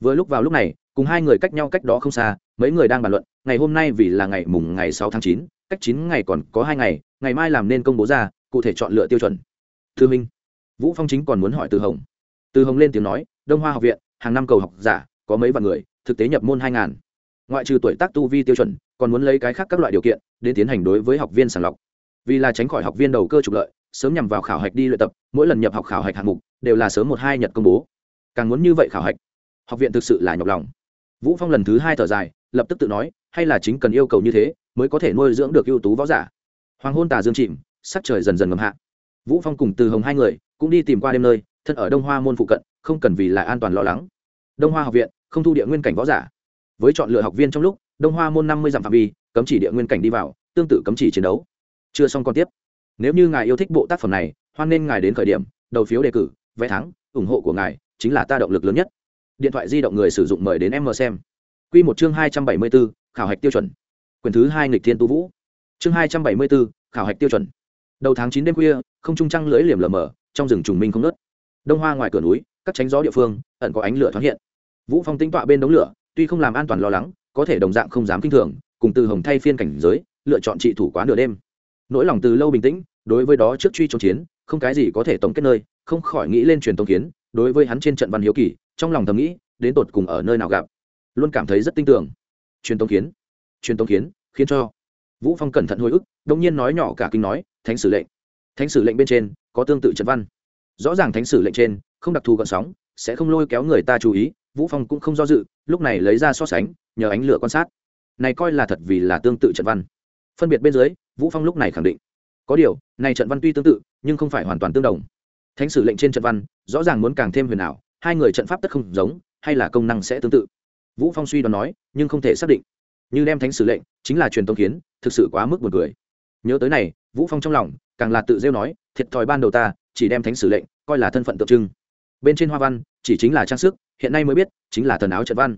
A: Vừa lúc vào lúc này cùng hai người cách nhau cách đó không xa, mấy người đang bàn luận, ngày hôm nay vì là ngày mùng ngày sáu tháng chín, cách chín ngày còn có hai ngày ngày mai làm nên công bố ra, cụ thể chọn lựa tiêu chuẩn. Thư minh. Vũ phong chính còn muốn hỏi từ hồng. Từ hồng lên tiếng nói, đông hoa học viện, hàng năm cầu học giả, có mấy vạn người, thực tế nhập môn hai ngàn. Ngoại trừ tuổi tác tu vi tiêu chuẩn, còn muốn lấy cái khác các loại điều kiện, đến tiến hành đối với học viên sàng lọc. Vì là tránh khỏi học viên đầu cơ trục lợi, sớm nhằm vào khảo hạch đi luyện tập, mỗi lần nhập học khảo hạch hạng mục, đều là sớm một hai nhật công bố. Càng muốn như vậy khảo hạch, học viện thực sự là nhọc lòng vũ phong lần thứ hai thở dài, lập tức tự nói, hay là chính cần yêu cầu như thế, mới có thể nuôi dưỡng được ưu tú võ giả. Hoàng hôn tà dương chìm, sắc trời dần dần ngầm hạ. Vũ phong cùng từ hồng hai người cũng đi tìm qua đêm nơi, thân ở đông hoa môn phụ cận, không cần vì là an toàn lo lắng. Đông hoa học viện, không thu địa nguyên cảnh võ giả. Với chọn lựa học viên trong lúc, đông hoa môn năm mươi dặm phạm vi, cấm chỉ địa nguyên cảnh đi vào, tương tự cấm chỉ chiến đấu. Chưa xong còn tiếp. Nếu như ngài yêu thích bộ tác phẩm này, hoan nên ngài đến khởi điểm, đầu phiếu đề cử, vé thắng, ủng hộ của ngài chính là ta động lực lớn nhất điện thoại di động người sử dụng mời đến em mờ xem. Q một chương hai trăm bảy mươi bốn, khảo hạch tiêu chuẩn. Quyền thứ hai nghịch thiên tu vũ. Chương hai trăm bảy mươi bốn, khảo hạch tiêu chuẩn. Đầu tháng chín đêm khuya, không trung trăng lưỡi liềm lờ mờ, trong rừng trùng minh không nớt đông hoa ngoài cửa núi, các tránh gió địa phương, ẩn có ánh lửa thoáng hiện. Vũ phong tính tọa bên đống lửa, tuy không làm an toàn lo lắng, có thể đồng dạng không dám kinh thường, cùng từ hồng thay phiên cảnh giới, lựa chọn trị thủ quá nửa đêm. Nỗi lòng từ lâu bình tĩnh, đối với đó trước truy chống chiến, không cái gì có thể tổng kết nơi, không khỏi nghĩ lên truyền tống kiến, đối với hắn trên trận văn hiếu kỳ trong lòng thầm nghĩ, đến tột cùng ở nơi nào gặp. Luôn cảm thấy rất tin tưởng. Truyền tống kiến. Truyền tống kiến, khiến cho. Vũ phong cẩn thận hồi ức đông nhiên nói nhỏ cả kinh nói, thánh sử lệnh. Thánh sử lệnh bên trên, có tương tự trận văn. Rõ ràng thánh sử lệnh trên, không đặc thù gợn sóng, sẽ không lôi kéo người ta chú ý, vũ phong cũng không do dự, lúc này lấy ra so sánh, nhờ ánh lửa quan sát. Này coi là thật vì là tương tự trận văn. Phân biệt bên dưới, vũ phong lúc này khẳng định. Có điều, này trận văn tuy tương tự, nhưng không phải hoàn toàn tương đồng. Thánh sử lệnh trên trận văn, rõ ràng muốn càng thêm huyền ảo hai người trận pháp tất không giống, hay là công năng sẽ tương tự. Vũ phong suy đoán nói, nhưng không thể xác định. Như đem thánh sử lệnh, chính là truyền tông kiến, thực sự quá mức buồn cười. Nhớ tới này, vũ phong trong lòng, càng là tự rêu nói, thiệt thòi ban đầu ta, chỉ đem thánh sử lệnh, coi là thân phận tượng trưng. Bên trên hoa văn, chỉ chính là trang sức, hiện nay mới biết, chính là thần áo trận văn.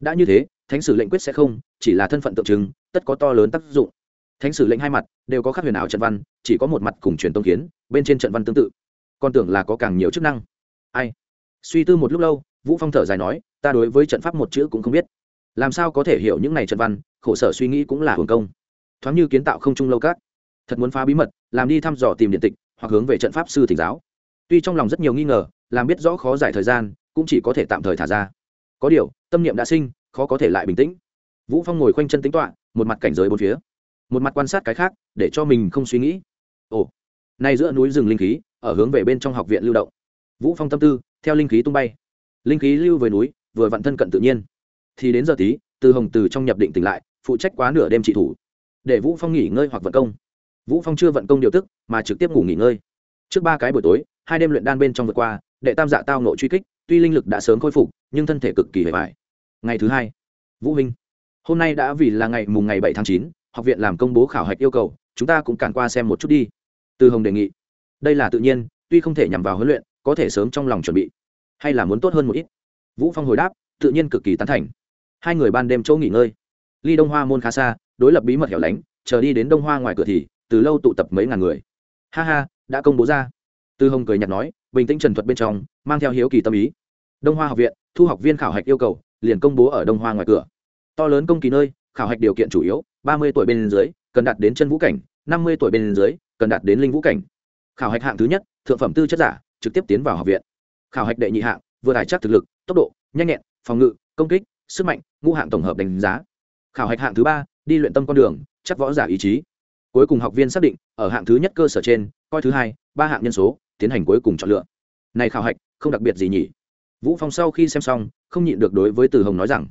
A: Đã như thế, thánh sử lệnh quyết sẽ không, chỉ là thân phận tượng trưng, tất có to lớn tác dụng. Thánh sử lệnh hai mặt, đều có khắc huyền ảo trận văn, chỉ có một mặt cùng truyền tông kiến, bên trên trận văn tương tự. Con tưởng là có càng nhiều chức năng. Ai? Suy tư một lúc lâu, vũ phong thở dài nói, ta đối với trận pháp một chữ cũng không biết. Làm sao có thể hiểu những này trận văn, khổ sở suy nghĩ cũng là hưởng công. Thoáng như kiến tạo không trung lâu cát thật muốn phá bí mật, làm đi thăm dò tìm điện tịch, hoặc hướng về trận pháp sư thỉnh giáo. Tuy trong lòng rất nhiều nghi ngờ, làm biết rõ khó giải thời gian, cũng chỉ có thể tạm thời thả ra. Có điều, tâm niệm đã sinh, khó có thể lại bình tĩnh. Vũ phong ngồi khoanh chân tính toạ một mặt cảnh giới bốn phía. Một mặt quan sát cái khác, để cho mình không suy nghĩ. Ồ nay giữa núi rừng linh khí, ở hướng về bên trong học viện lưu động vũ phong tâm tư, theo linh khí tung bay. Linh khí lưu về núi, vừa vặn thân cận tự nhiên. Thì đến giờ tí, từ hồng từ trong nhập định tỉnh lại, phụ trách quá nửa đêm trị thủ. Để vũ phong nghỉ ngơi hoặc vận công. Vũ phong chưa vận công điều tức, mà trực tiếp ngủ nghỉ ngơi. Trước ba cái buổi tối, hai đêm luyện đan bên trong vượt qua, đệ tam dạ tao nội truy kích, tuy linh lực đã sớm khôi phục, nhưng thân thể cực kỳ hề vải ngày thứ hai, vũ minh hôm nay đã vì là ngày mùng ngày bảy tháng chín, học viện làm công bố khảo hạch yêu cầu, chúng ta cũng cản qua xem một chút đi. Từ hồng đề nghị. Đây là tự nhiên, tuy không thể nhằm vào huấn luyện có thể sớm trong lòng chuẩn bị, hay là muốn tốt hơn một ít? Vũ phong hồi đáp, tự nhiên cực kỳ tán thành. Hai người ban đêm chỗ nghỉ ngơi. Ly đông hoa môn khá xa, đối lập bí mật hẻo lánh, chờ đi đến đông hoa ngoài cửa thì, từ lâu tụ tập mấy ngàn người. Ha ha, đã công bố ra. Tư hồng cười nhạt nói, bình tĩnh trần thuật bên trong, mang theo hiếu kỳ tâm ý. Đông hoa học viện, thu học viên khảo hạch yêu cầu, liền công bố ở đông hoa ngoài cửa. To lớn công kỳ nơi, khảo hạch điều kiện chủ yếu, ba mươi tuổi bên dưới, cần đạt đến chân vũ cảnh, năm mươi tuổi bên dưới, cần đạt đến linh vũ cảnh. Khảo hạch hạng thứ nhất, thượng phẩm tư chất giả trực tiếp tiến vào học viện. Khảo hạch đệ nhị hạng, vừa tài chắc thực lực, tốc độ, nhanh nhẹn, phòng ngự, công kích, sức mạnh, ngũ hạng tổng hợp đánh giá. Khảo hạch hạng thứ ba, đi luyện tâm con đường, chắc võ giả ý chí. Cuối cùng học viên xác định, ở hạng thứ nhất cơ sở trên, coi thứ hai, ba hạng nhân số, tiến hành cuối cùng chọn lựa. Này khảo hạch, không đặc biệt gì nhỉ. Vũ phong sau khi xem xong, không nhịn được đối với từ hồng nói rằng,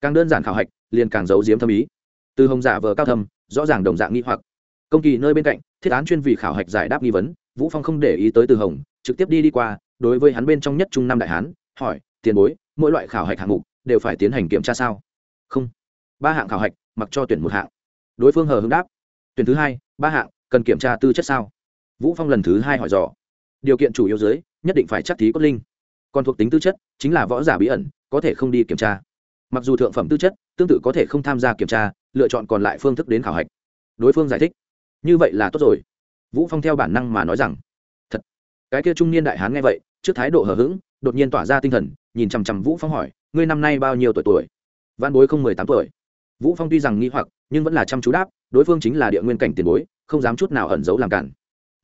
A: càng đơn giản khảo hạch, liền càng giấu giếm thâm ý. Từ hồng giả vờ cao thâm, rõ ràng đồng dạng nghi hoặc. Công kỳ nơi bên cạnh, thiết án chuyên vì khảo hạch giải đáp nghi vấn, vũ phong không để ý tới từ hồng trực tiếp đi đi qua, đối với hắn bên trong nhất trung năm đại hán, hỏi, tiền bối, mỗi loại khảo hạch hạng mục đều phải tiến hành kiểm tra sao? Không. Ba hạng khảo hạch, mặc cho tuyển một hạng. Đối phương hờ hưng đáp. Tuyển thứ hai, ba hạng, cần kiểm tra tư chất sao? Vũ phong lần thứ hai hỏi dò. Điều kiện chủ yếu dưới, nhất định phải chắc thí cốt linh. Còn thuộc tính tư chất, chính là võ giả bí ẩn, có thể không đi kiểm tra. Mặc dù thượng phẩm tư chất, tương tự có thể không tham gia kiểm tra, lựa chọn còn lại phương thức đến khảo hạch. Đối phương giải thích. Như vậy là tốt rồi. Vũ phong theo bản năng mà nói rằng cái kia trung niên đại hán nghe vậy, trước thái độ hờ hững, đột nhiên tỏa ra tinh thần, nhìn chằm chằm vũ phong hỏi, ngươi năm nay bao nhiêu tuổi tuổi? Văn bối không mười tám tuổi. Vũ phong tuy rằng nghi hoặc, nhưng vẫn là chăm chú đáp, đối phương chính là địa nguyên cảnh tiền bối, không dám chút nào ẩn giấu làm cản.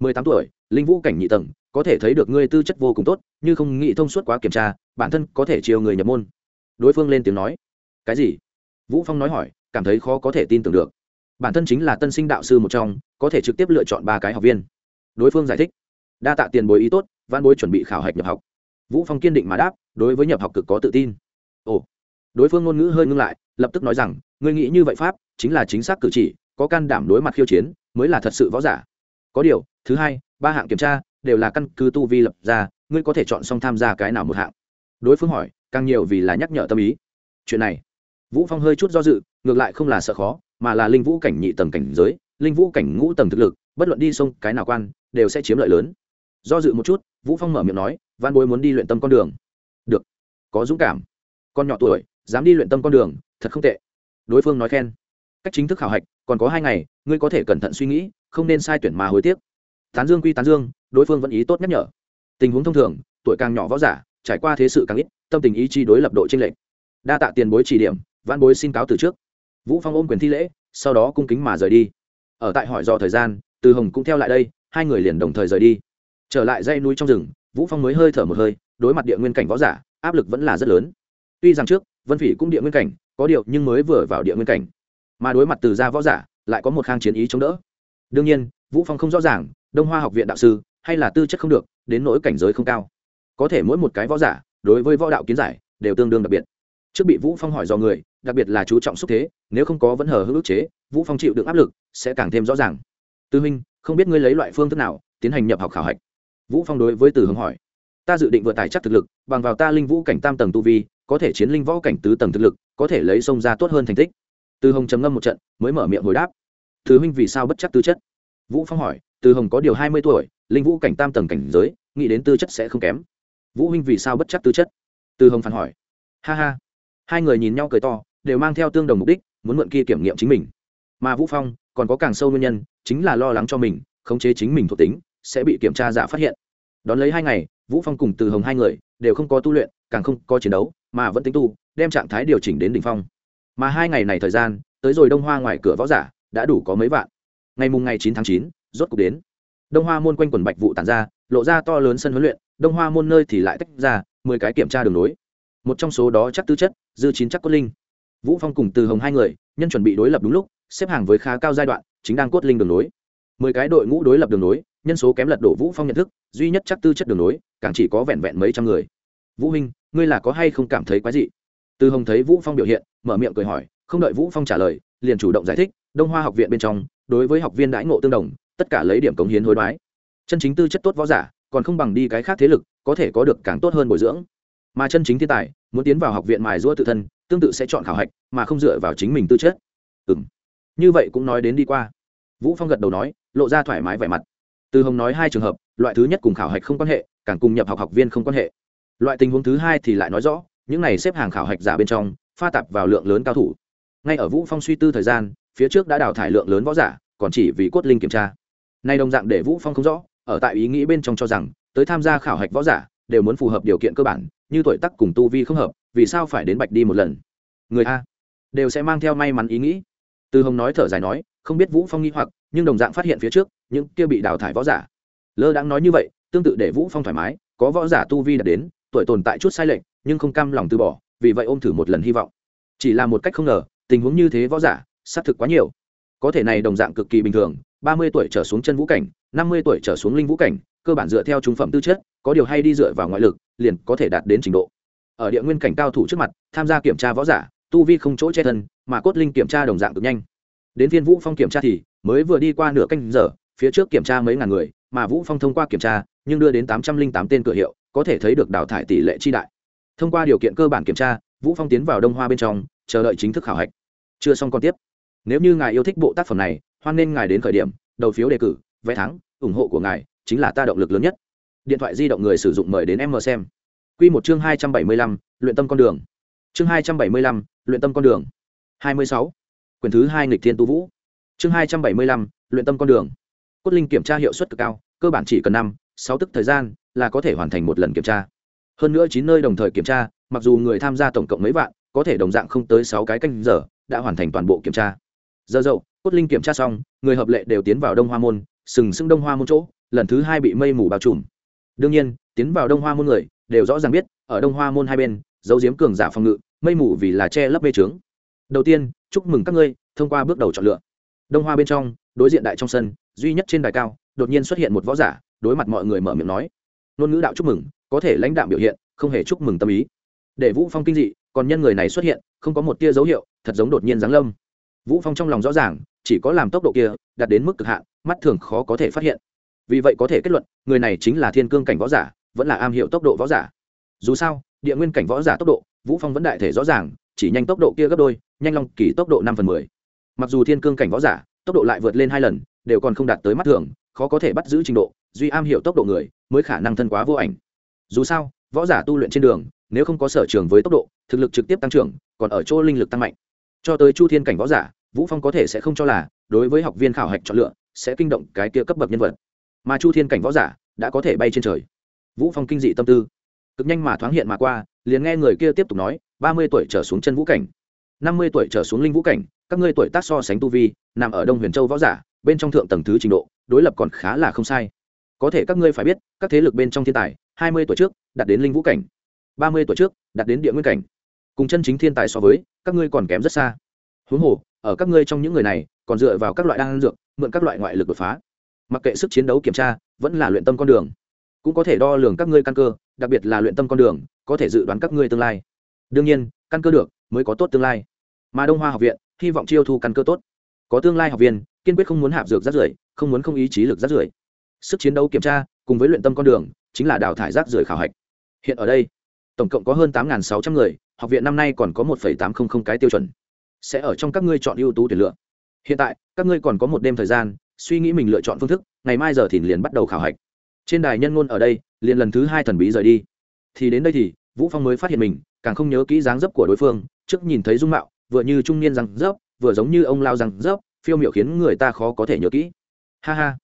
A: Mười tám tuổi, linh vũ cảnh nhị tầng, có thể thấy được ngươi tư chất vô cùng tốt nhưng không nghĩ thông suốt quá kiểm tra, bản thân có thể chiều người nhập môn. Đối phương lên tiếng nói, cái gì? Vũ phong nói hỏi, cảm thấy khó có thể tin tưởng được. Bản thân chính là tân sinh đạo sư một trong, có thể trực tiếp lựa chọn ba cái học viên. Đối phương giải thích đa tạ tiền bối ý tốt văn bối chuẩn bị khảo hạch nhập học. Vũ phong kiên định mà đáp, đối với nhập học cực có tự tin. Ồ. Đối phương ngôn ngữ hơi ngưng lại, lập tức nói rằng, ngươi nghĩ như vậy pháp, chính là chính xác cử chỉ, có can đảm đối mặt khiêu chiến, mới là thật sự võ giả. Có điều, thứ hai, ba hạng kiểm tra, đều là căn cứ tu vi lập ra, ngươi có thể chọn xong tham gia cái nào một hạng. Đối phương hỏi, càng nhiều vì là nhắc nhở tâm ý. Chuyện này, vũ phong hơi chút do dự, ngược lại không là sợ khó, mà là linh vũ cảnh nhị tầng cảnh giới, linh vũ cảnh ngũ tầng thực lực, bất luận đi sông cái nào quan, đều sẽ chiếm lợi lớn do dự một chút, vũ phong mở miệng nói, văn bối muốn đi luyện tâm con đường. Được, có dũng cảm. Con nhỏ tuổi, dám đi luyện tâm con đường, thật không tệ. Đối phương nói khen. Cách chính thức khảo hạch, còn có hai ngày, ngươi có thể cẩn thận suy nghĩ, không nên sai tuyển mà hối tiếc. Tán dương quy tán dương, đối phương vẫn ý tốt nhắc nhở. Tình huống thông thường, tuổi càng nhỏ võ giả, trải qua thế sự càng ít, tâm tình ý chi đối lập độ tranh lệch. Đa tạ tiền bối chỉ điểm, văn bối xin cáo từ trước. Vũ phong ôm quyền thi lễ, sau đó cung kính mà rời đi. Ở tại hỏi dò thời gian, từ hồng cũng theo lại đây, hai người liền đồng thời rời đi trở lại dây núi trong rừng vũ phong mới hơi thở một hơi đối mặt địa nguyên cảnh võ giả áp lực vẫn là rất lớn. Tuy rằng trước vân phỉ cũng địa nguyên cảnh có điều nhưng mới vừa vào địa nguyên cảnh. Mà đối mặt từ gia võ giả lại có một khang chiến ý chống đỡ. Đương nhiên vũ phong không rõ ràng đông hoa học viện đạo sư hay là tư chất không được đến nỗi cảnh giới không cao. Có thể mỗi một cái võ giả đối với võ đạo kiến giải đều tương đương đặc biệt. Trước bị vũ phong hỏi do người đặc biệt là chú trọng xúc thế nếu không có vẫn hờ hững ức chế vũ phong chịu được áp lực sẽ càng thêm rõ ràng. Tư minh, không biết ngươi lấy loại phương thức nào tiến hành nhập học khảo hạch? Vũ phong đối với từ hướng hỏi, ta dự định vừa tài chắc thực lực, bằng vào ta linh vũ cảnh tam tầng tu vi, có thể chiến linh võ cảnh tứ tầng thực lực, có thể lấy sông ra tốt hơn thành tích. Từ hồng trầm ngâm một trận, mới mở miệng hồi đáp thứ huynh vì sao bất chắc tư chất? Vũ phong hỏi, từ hồng có điều hai mươi tuổi, linh vũ cảnh tam tầng cảnh giới, nghĩ đến tư chất sẽ không kém. Vũ huynh vì sao bất chắc tư chất? Từ hồng phản hỏi, ha ha. Hai người nhìn nhau cười to, đều mang theo tương đồng mục đích, muốn mượn kia kiểm nghiệm chính mình. Mà vũ phong còn có càng sâu nguyên nhân, chính là lo lắng cho mình, khống chế chính mình thuộc tính sẽ bị kiểm tra giả phát hiện. Đón lấy hai ngày, vũ phong cùng từ hồng hai người đều không có tu luyện, càng không có chiến đấu, mà vẫn tính tu, đem trạng thái điều chỉnh đến đỉnh phong. Mà hai ngày này thời gian, tới rồi đông hoa ngoài cửa võ giả đã đủ có mấy vạn. Ngày mùng ngày chín tháng chín, rốt cục đến. Đông hoa môn quanh quần bạch vụ tản ra, lộ ra to lớn sân huấn luyện, đông hoa môn nơi thì lại tách ra, mười cái kiểm tra đường nối. Một trong số đó chắc tư chất, dư chín chắc cốt linh. Vũ phong cùng từ hồng hai người, nhân chuẩn bị đối lập đúng lúc, xếp hàng với khá cao giai đoạn, chính đang cốt linh đường nối. Mười cái đội ngũ đối lập đường nối nhân số kém lật đổ vũ phong nhận thức, duy nhất chắc tư chất đường lối, càng chỉ có vẹn vẹn mấy trăm người. Vũ huynh ngươi là có hay không cảm thấy quái dị? Từ hồng thấy vũ phong biểu hiện, mở miệng cười hỏi, không đợi vũ phong trả lời, liền chủ động giải thích, đông hoa học viện bên trong, đối với học viên đãi ngộ tương đồng, tất cả lấy điểm cống hiến hối đoái. Chân chính tư chất tốt võ giả, còn không bằng đi cái khác thế lực, có thể có được càng tốt hơn bồi dưỡng. Mà chân chính thiên tài, muốn tiến vào học viện mài giũa tự thân, tương tự sẽ chọn khảo hạch, mà không dựa vào chính mình tư chất. Ừ như vậy cũng nói đến đi qua. Vũ phong gật đầu nói, lộ ra thoải mái vẻ mặt từ hồng nói hai trường hợp, loại thứ nhất cùng khảo hạch không quan hệ, càng cùng nhập học học viên không quan hệ. Loại tình huống thứ hai thì lại nói rõ, những này xếp hàng khảo hạch giả bên trong, pha tạp vào lượng lớn cao thủ. Ngay ở vũ phong suy tư thời gian, phía trước đã đào thải lượng lớn võ giả, còn chỉ vì cốt linh kiểm tra. Nay đồng dạng để vũ phong không rõ, ở tại ý nghĩ bên trong cho rằng, tới tham gia khảo hạch võ giả, đều muốn phù hợp điều kiện cơ bản, như tuổi tác cùng tu vi không hợp, vì sao phải đến bạch đi một lần? Người a đều sẽ mang theo may mắn ý nghĩ. Từ hồng nói thở dài nói, không biết vũ phong nghi hoặc, nhưng đồng dạng phát hiện phía trước những kia bị đào thải võ giả. Lơ đang nói như vậy, tương tự để vũ phong thoải mái, có võ giả tu vi đạt đến, tuổi tồn tại chút sai lệch, nhưng không cam lòng từ bỏ, vì vậy ôm thử một lần hy vọng. Chỉ là một cách không ngờ, tình huống như thế võ giả, xác thực quá nhiều. Có thể này đồng dạng cực kỳ bình thường, ba mươi tuổi trở xuống chân vũ cảnh, năm mươi tuổi trở xuống linh vũ cảnh, cơ bản dựa theo trung phẩm tư chất, có điều hay đi dựa vào ngoại lực, liền có thể đạt đến trình độ. Ở địa nguyên cảnh cao thủ trước mặt, tham gia kiểm tra võ giả, tu vi không chỗ che thân, mà cốt linh kiểm tra đồng dạng cực nhanh. Đến viên vũ phong kiểm tra thì, mới vừa đi qua nửa canh giờ phía trước kiểm tra mấy ngàn người, mà vũ phong thông qua kiểm tra, nhưng đưa đến tám trăm linh tám tên cửa hiệu, có thể thấy được đào thải tỷ lệ chi đại. Thông qua điều kiện cơ bản kiểm tra, vũ phong tiến vào đông hoa bên trong, chờ đợi chính thức khảo hạch. Chưa xong còn tiếp. Nếu như ngài yêu thích bộ tác phẩm này, hoan nên ngài đến khởi điểm, đầu phiếu đề cử, vé thắng, ủng hộ của ngài chính là ta động lực lớn nhất. Điện thoại di động người sử dụng mời đến em mờ xem. Quy một chương hai trăm bảy mươi lăm, luyện tâm con đường. Chương hai trăm bảy mươi lăm, luyện tâm con đường. Hai mươi sáu. Quyển thứ hai nghịch thiên tu vũ. Chương hai trăm bảy mươi lăm, luyện tâm con đường cốt linh kiểm tra hiệu suất cực cao, cơ bản chỉ cần năm, sáu tức thời gian là có thể hoàn thành một lần kiểm tra. Hơn nữa chín nơi đồng thời kiểm tra, mặc dù người tham gia tổng cộng mấy vạn, có thể đồng dạng không tới sáu cái canh giờ, đã hoàn thành toàn bộ kiểm tra. Giờ dậu, cốt linh kiểm tra xong, người hợp lệ đều tiến vào đông hoa môn, sừng sững đông hoa môn chỗ, lần thứ hai bị mây mù bao trùm. Đương nhiên, tiến vào đông hoa môn người đều rõ ràng biết, ở đông hoa môn hai bên dấu diếm cường giả phòng ngự, mây mù vì là che lấp mê trướng đầu tiên, chúc mừng các ngươi thông qua bước đầu chọn lựa. Đông hoa bên trong, đối diện đại trong sân duy nhất trên đài cao, đột nhiên xuất hiện một võ giả, đối mặt mọi người mở miệng nói ngôn ngữ đạo chúc mừng, có thể lãnh đạo biểu hiện, không hề chúc mừng tâm ý. Để vũ phong kinh dị, còn nhân người này xuất hiện, không có một tia dấu hiệu, thật giống đột nhiên giáng lâm. Vũ phong trong lòng rõ ràng, chỉ có làm tốc độ kia, đạt đến mức cực hạn, mắt thường khó có thể phát hiện. Vì vậy có thể kết luận, người này chính là thiên cương cảnh võ giả, vẫn là am hiểu tốc độ võ giả. Dù sao, địa nguyên cảnh võ giả tốc độ, vũ phong vẫn đại thể rõ ràng, chỉ nhanh tốc độ kia gấp đôi, nhanh long kỳ tốc độ năm phần mười. Mặc dù thiên cương cảnh võ giả, tốc độ lại vượt lên hai lần đều còn không đạt tới mắt thường, khó có thể bắt giữ trình độ, duy am hiểu tốc độ người, mới khả năng thân quá vô ảnh. Dù sao, võ giả tu luyện trên đường, nếu không có sở trường với tốc độ, thực lực trực tiếp tăng trưởng, còn ở chỗ linh lực tăng mạnh. Cho tới chu thiên cảnh võ giả, vũ phong có thể sẽ không cho là, đối với học viên khảo hạch chọn lựa, sẽ kinh động cái kia cấp bậc nhân vật. Mà chu thiên cảnh võ giả, đã có thể bay trên trời. Vũ phong kinh dị tâm tư. Cực nhanh mà thoáng hiện mà qua, liền nghe người kia tiếp tục nói, ba mươi tuổi trở xuống chân vũ cảnh, năm mươi tuổi trở xuống linh vũ cảnh, các ngươi tuổi tác so sánh tu vi, nằm ở đông huyền châu võ giả bên trong thượng tầng thứ trình độ, đối lập còn khá là không sai. Có thể các ngươi phải biết, các thế lực bên trong thiên tài, hai mươi tuổi trước, đạt đến linh vũ cảnh, ba mươi tuổi trước, đạt đến địa nguyên cảnh. Cùng chân chính thiên tài so với, các ngươi còn kém rất xa. Huống hồ, ở các ngươi trong những người này, còn dựa vào các loại đan dược, mượn các loại ngoại lực đột phá. Mặc kệ sức chiến đấu kiểm tra, vẫn là luyện tâm con đường, cũng có thể đo lường các ngươi căn cơ, đặc biệt là luyện tâm con đường, có thể dự đoán các ngươi tương lai. Đương nhiên, căn cơ được, mới có tốt tương lai. Mà đông hoa học viện, hy vọng chiêu thu căn cơ tốt. Có tương lai học viên kiên quyết không muốn hạp dược rác rưởi, không muốn không ý chí lực rác rưởi. Sức chiến đấu kiểm tra, cùng với luyện tâm con đường, chính là đào thải rác rưởi khảo hạch. Hiện ở đây, tổng cộng có hơn tám sáu trăm người, học viện năm nay còn có một tám trăm linh cái tiêu chuẩn. Sẽ ở trong các ngươi chọn ưu tú tuyển lựa. Hiện tại, các ngươi còn có một đêm thời gian, suy nghĩ mình lựa chọn phương thức, ngày mai giờ thì liền bắt đầu khảo hạch. Trên đài nhân ngôn ở đây, liền lần thứ hai thần bí rời đi. Thì đến đây thì, vũ phong mới phát hiện mình, càng không nhớ kỹ dáng dấp của đối phương, trước nhìn thấy dung mạo, vừa như trung niên răng dấp, vừa giống như ông lao răng dấp phiêu miểu khiến người ta khó có thể nhớ kỹ. Ha ha.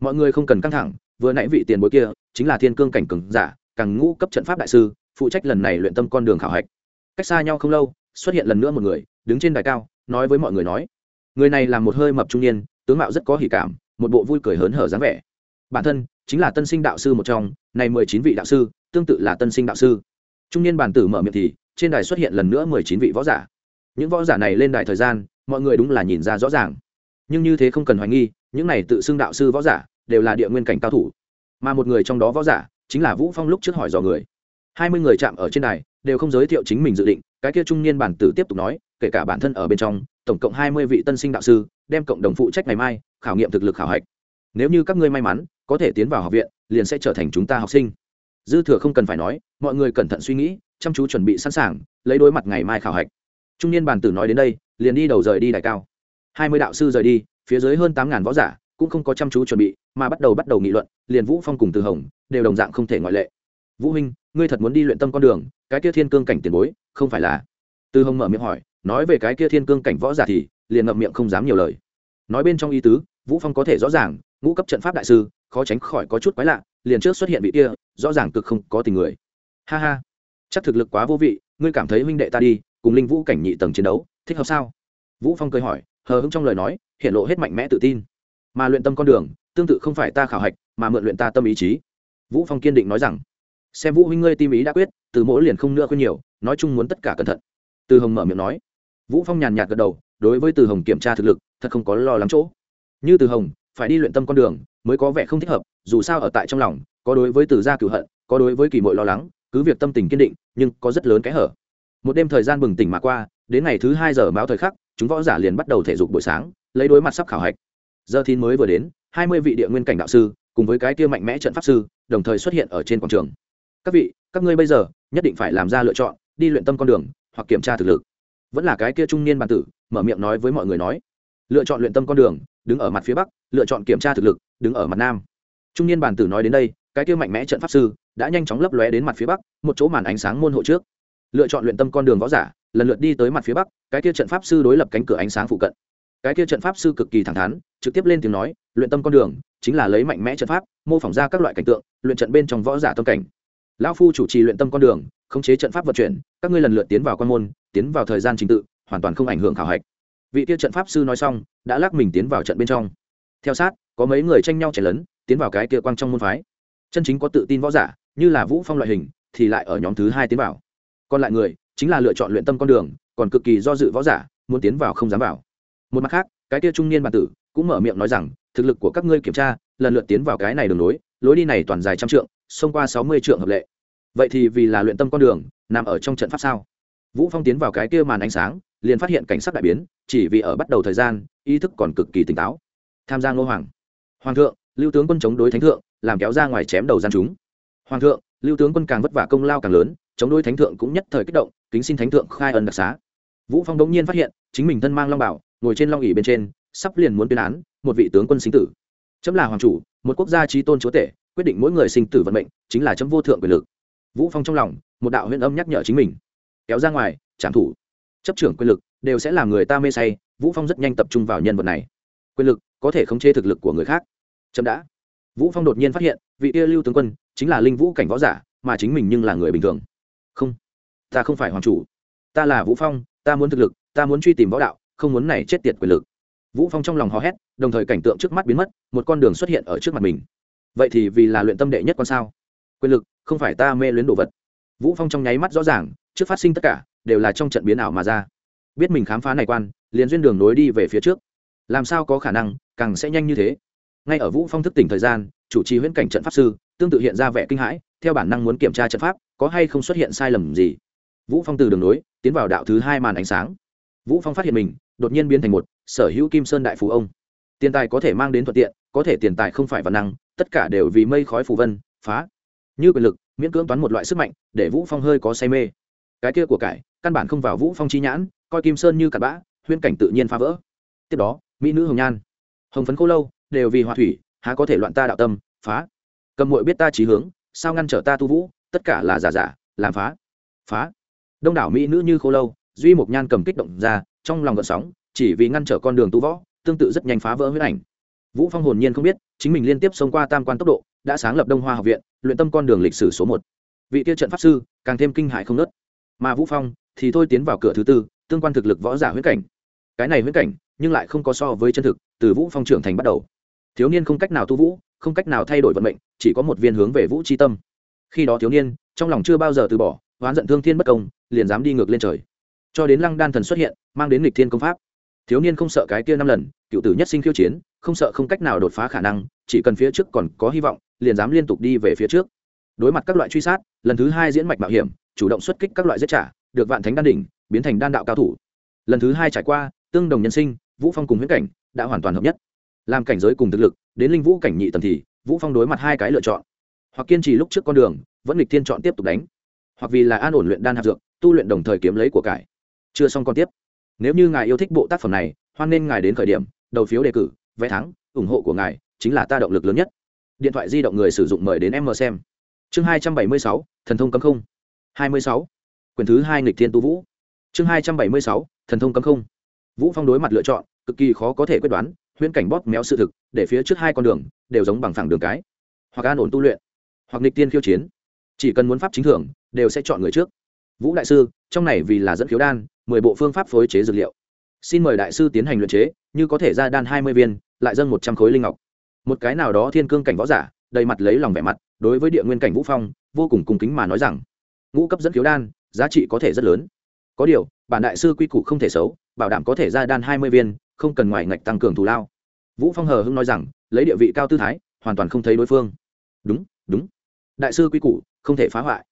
A: Mọi người không cần căng thẳng, vừa nãy vị tiền bối kia chính là thiên cương cảnh cường giả, càng ngũ cấp trận pháp đại sư, phụ trách lần này luyện tâm con đường khảo hạch. Cách xa nhau không lâu, xuất hiện lần nữa một người, đứng trên đài cao, nói với mọi người nói, người này là một hơi mập trung niên, tướng mạo rất có hỉ cảm, một bộ vui cười hớn hở dáng vẻ. Bản thân chính là tân sinh đạo sư một trong, này mười chín vị đạo sư, tương tự là tân sinh đạo sư. Trung niên bản tử mở miệng thì, trên đài xuất hiện lần nữa mười chín vị võ giả. Những võ giả này lên đài thời gian, mọi người đúng là nhìn ra rõ ràng nhưng như thế không cần hoài nghi, những này tự xưng đạo sư võ giả đều là địa nguyên cảnh cao thủ. Mà một người trong đó võ giả chính là vũ phong lúc trước hỏi dò người. Hai mươi người chạm ở trên đài đều không giới thiệu chính mình dự định, cái kia trung niên bản tử tiếp tục nói, kể cả bản thân ở bên trong, tổng cộng hai mươi vị tân sinh đạo sư đem cộng đồng phụ trách ngày mai, khảo nghiệm thực lực khảo hạch. Nếu như các ngươi may mắn, có thể tiến vào học viện, liền sẽ trở thành chúng ta học sinh. Dư thừa không cần phải nói, mọi người cẩn thận suy nghĩ, chăm chú chuẩn bị sẵn sàng, lấy đối mặt ngày mai khảo hạch. Trung niên bản tử nói đến đây, liền đi đầu rời đi đại cao hai mươi đạo sư rời đi, phía dưới hơn tám ngàn võ giả cũng không có chăm chú chuẩn bị, mà bắt đầu bắt đầu nghị luận, liền vũ phong cùng từ hồng đều đồng dạng không thể ngoại lệ. Vũ huynh, ngươi thật muốn đi luyện tâm con đường, cái kia thiên cương cảnh tiền bối, không phải là? Từ hồng mở miệng hỏi, nói về cái kia thiên cương cảnh võ giả thì liền ngậm miệng không dám nhiều lời. Nói bên trong ý tứ, vũ phong có thể rõ ràng, ngũ cấp trận pháp đại sư, khó tránh khỏi có chút quái lạ, liền trước xuất hiện vị kia, rõ ràng cực không có tình người. Ha ha, chắc thực lực quá vô vị, ngươi cảm thấy huynh đệ ta đi, cùng linh vũ cảnh nhị tầng chiến đấu, thích hợp sao? Vũ phong cười hỏi hờ hững trong lời nói, hiện lộ hết mạnh mẽ tự tin. Mà luyện tâm con đường, tương tự không phải ta khảo hạch, mà mượn luyện ta tâm ý chí. Vũ phong kiên định nói rằng, xem vũ huynh ngươi tim ý đã quyết, từ mỗi liền không nữa khuyên nhiều, nói chung muốn tất cả cẩn thận. Từ hồng mở miệng nói. Vũ phong nhàn nhạt gật đầu, đối với từ hồng kiểm tra thực lực, thật không có lo lắng chỗ. Như từ hồng, phải đi luyện tâm con đường, mới có vẻ không thích hợp, dù sao ở tại trong lòng, có đối với từ gia cửu hận, có đối với kỳ mội lo lắng, cứ việc tâm tình kiên định, nhưng có rất lớn cái hở. Một đêm thời gian bừng tỉnh mà qua, đến ngày thứ hai giờ báo thời khắc chúng võ giả liền bắt đầu thể dục buổi sáng, lấy đối mặt sắp khảo hạch. Giờ thìn mới vừa đến, hai mươi vị địa nguyên cảnh đạo sư, cùng với cái kia mạnh mẽ trận pháp sư, đồng thời xuất hiện ở trên quảng trường. Các vị, các ngươi bây giờ, nhất định phải làm ra lựa chọn, đi luyện tâm con đường, hoặc kiểm tra thực lực. Vẫn là cái kia trung niên bản tử, mở miệng nói với mọi người nói. Lựa chọn luyện tâm con đường, đứng ở mặt phía bắc, lựa chọn kiểm tra thực lực, đứng ở mặt nam. Trung niên bản tử nói đến đây, cái kia mạnh mẽ trận pháp sư, đã nhanh chóng lấp lóe đến mặt phía bắc, một chỗ màn ánh sáng môn hộ trước. Lựa chọn luyện tâm con đường võ giả lần lượt đi tới mặt phía bắc, cái kia trận pháp sư đối lập cánh cửa ánh sáng phụ cận. Cái kia trận pháp sư cực kỳ thẳng thắn, trực tiếp lên tiếng nói, luyện tâm con đường, chính là lấy mạnh mẽ trận pháp, mô phỏng ra các loại cảnh tượng, luyện trận bên trong võ giả tâm cảnh. Lão phu chủ trì luyện tâm con đường, khống chế trận pháp vận chuyển, các ngươi lần lượt tiến vào quan môn, tiến vào thời gian trình tự, hoàn toàn không ảnh hưởng khảo hạch. Vị kia trận pháp sư nói xong, đã lắc mình tiến vào trận bên trong. Theo sát, có mấy người tranh nhau chạy lớn tiến vào cái kia quang trong môn phái. Chân chính có tự tin võ giả, như là vũ phong loại hình, thì lại ở nhóm thứ hai tiến vào. Còn lại người chính là lựa chọn luyện tâm con đường, còn cực kỳ do dự võ giả, muốn tiến vào không dám vào. Một mặt khác, cái kia trung niên bản tử cũng mở miệng nói rằng, thực lực của các ngươi kiểm tra, lần lượt tiến vào cái này đường lối lối đi này toàn dài trăm trượng, xông qua sáu mươi trượng hợp lệ. Vậy thì vì là luyện tâm con đường, nằm ở trong trận pháp sao? Vũ phong tiến vào cái kia màn ánh sáng, liền phát hiện cảnh sắc đại biến, chỉ vì ở bắt đầu thời gian, ý thức còn cực kỳ tỉnh táo. Tham gia ngô hoàng. Hoàng thượng, lưu tướng quân chống đối thánh thượng, làm kéo ra ngoài chém đầu gian chúng. Hoàng thượng, lưu tướng quân càng vất vả công lao càng lớn, chống đối thánh thượng cũng nhất thời kích động kính xin thánh thượng khai ân đặc xá. Vũ phong đống nhiên phát hiện, chính mình thân mang long bảo, ngồi trên long ỉ bên trên, sắp liền muốn tuyên án, một vị tướng quân sinh tử. Chấm là hoàng chủ, một quốc gia trí tôn chúa tể, quyết định mỗi người sinh tử vận mệnh, chính là chấm vô thượng quyền lực. Vũ phong trong lòng, một đạo huyễn âm nhắc nhở chính mình. Kéo ra ngoài, trảm thủ. Chấp trưởng quyền lực, đều sẽ làm người ta mê say, vũ phong rất nhanh tập trung vào nhân vật này. Quyền lực, có thể khống chế thực lực của người khác. Chấm đã. Vũ phong đột nhiên phát hiện, vị kia lưu tướng quân, chính là linh vũ cảnh võ giả, mà chính mình nhưng là người bình thường. Không ta không phải hoàng chủ. Ta là vũ phong, ta muốn thực lực, ta muốn truy tìm võ đạo, không muốn này chết tiệt quyền lực. Vũ phong trong lòng hò hét, đồng thời cảnh tượng trước mắt biến mất, một con đường xuất hiện ở trước mặt mình. Vậy thì vì là luyện tâm đệ nhất con sao? Quyền lực, không phải ta mê luyến đồ vật. Vũ phong trong nháy mắt rõ ràng, trước phát sinh tất cả, đều là trong trận biến ảo mà ra. Biết mình khám phá này quan, liền duyên đường nối đi về phía trước. Làm sao có khả năng, càng sẽ nhanh như thế? Ngay ở vũ phong thức tỉnh thời gian, chủ trì huyễn cảnh trận pháp sư, tương tự hiện ra vẻ kinh hãi, theo bản năng muốn kiểm tra trận pháp, có hay không xuất hiện sai lầm gì? Vũ phong từ đường nối, tiến vào đạo thứ hai màn ánh sáng. Vũ phong phát hiện mình, đột nhiên biến thành một sở hữu kim sơn đại phú ông. Tiền tài có thể mang đến thuận tiện, có thể tiền tài không phải văn năng, tất cả đều vì mây khói phù vân, phá. Như quyền lực, miễn cưỡng toán một loại sức mạnh, để vũ phong hơi có say mê. Cái kia của cải, căn bản không vào vũ phong chi nhãn, coi kim sơn như cặn bã huyên cảnh tự nhiên phá vỡ. Tiếp đó, mỹ nữ hồng nhan. Hồng phấn khô lâu, đều vì hòa thủy, há có thể loạn ta đạo tâm, phá. Cầm muội biết ta trí hướng, sao ngăn trở ta tu vũ, tất cả là giả giả, làm phá. Phá đông đảo mỹ nữ như khô lâu, duy một nhan cầm kích động ra, trong lòng gợn sóng, chỉ vì ngăn trở con đường tu võ, tương tự rất nhanh phá vỡ huyết ảnh. Vũ phong hồn nhiên không biết, chính mình liên tiếp xông qua tam quan tốc độ, đã sáng lập đông hoa học viện, luyện tâm con đường lịch sử số một. Vị tiêu trận pháp sư, càng thêm kinh hại không nớt mà vũ phong thì thôi tiến vào cửa thứ tư, tương quan thực lực võ giả huyết cảnh. Cái này huyết cảnh, nhưng lại không có so với chân thực, từ vũ phong trưởng thành bắt đầu. Thiếu niên không cách nào tu vũ, không cách nào thay đổi vận mệnh, chỉ có một viên hướng về vũ chi tâm. Khi đó thiếu niên, trong lòng chưa bao giờ từ bỏ oán giận thương thiên bất công, liền dám đi ngược lên trời. Cho đến lăng đan thần xuất hiện, mang đến lịch thiên công pháp. Thiếu niên không sợ cái kia năm lần, cựu tử nhất sinh khiêu chiến, không sợ không cách nào đột phá khả năng, chỉ cần phía trước còn có hy vọng, liền dám liên tục đi về phía trước. Đối mặt các loại truy sát, lần thứ hai diễn mạch mạo hiểm, chủ động xuất kích các loại giết trả, được vạn thánh đan đỉnh, biến thành đan đạo cao thủ. Lần thứ hai trải qua, tương đồng nhân sinh, vũ phong cùng huyễn cảnh đã hoàn toàn hợp nhất. Làm cảnh giới cùng thực lực, đến linh vũ cảnh nhị tần thì, vũ phong đối mặt hai cái lựa chọn. Hoặc kiên trì lúc trước con đường, vẫn lịch thiên chọn tiếp tục đánh hoặc vì là an ổn luyện đan hạt dược, tu luyện đồng thời kiếm lấy của cải. Chưa xong con tiếp. Nếu như ngài yêu thích bộ tác phẩm này, hoan nên ngài đến khởi điểm, đầu phiếu đề cử, vé thắng, ủng hộ của ngài chính là ta động lực lớn nhất. Điện thoại di động người sử dụng mời đến em mờ xem. Chương hai trăm bảy mươi sáu, thần thông cấm không. hai mươi sáu, quyền thứ hai nghịch thiên tu vũ. Chương hai trăm bảy mươi sáu, thần thông cấm không. Vũ phong đối mặt lựa chọn, cực kỳ khó có thể quyết đoán, huyễn cảnh bóp méo sự thực, để phía trước hai con đường đều giống bằng phẳng đường cái. Hoặc an ổn tu luyện, hoặc nghịch tiên khiêu chiến. Chỉ cần muốn pháp chính thường đều sẽ chọn người trước. Vũ đại sư, trong này vì là dẫn khiếu đan, mười bộ phương pháp phối chế dược liệu. Xin mời đại sư tiến hành luyện chế, như có thể ra đan hai mươi viên, lại dâng một trăm khối linh ngọc. Một cái nào đó thiên cương cảnh võ giả, đầy mặt lấy lòng vẻ mặt, đối với địa nguyên cảnh vũ phong, vô cùng cung kính mà nói rằng, ngũ cấp dẫn khiếu đan, giá trị có thể rất lớn. Có điều, bản đại sư quy củ không thể xấu, bảo đảm có thể ra đan hai mươi viên, không cần ngoài ngạch tăng cường thù lao. Vũ phong hờ hưng nói rằng, lấy địa vị cao tư thái, hoàn toàn không thấy đối phương. Đúng đúng. Đại sư quy củ không thể phá hoại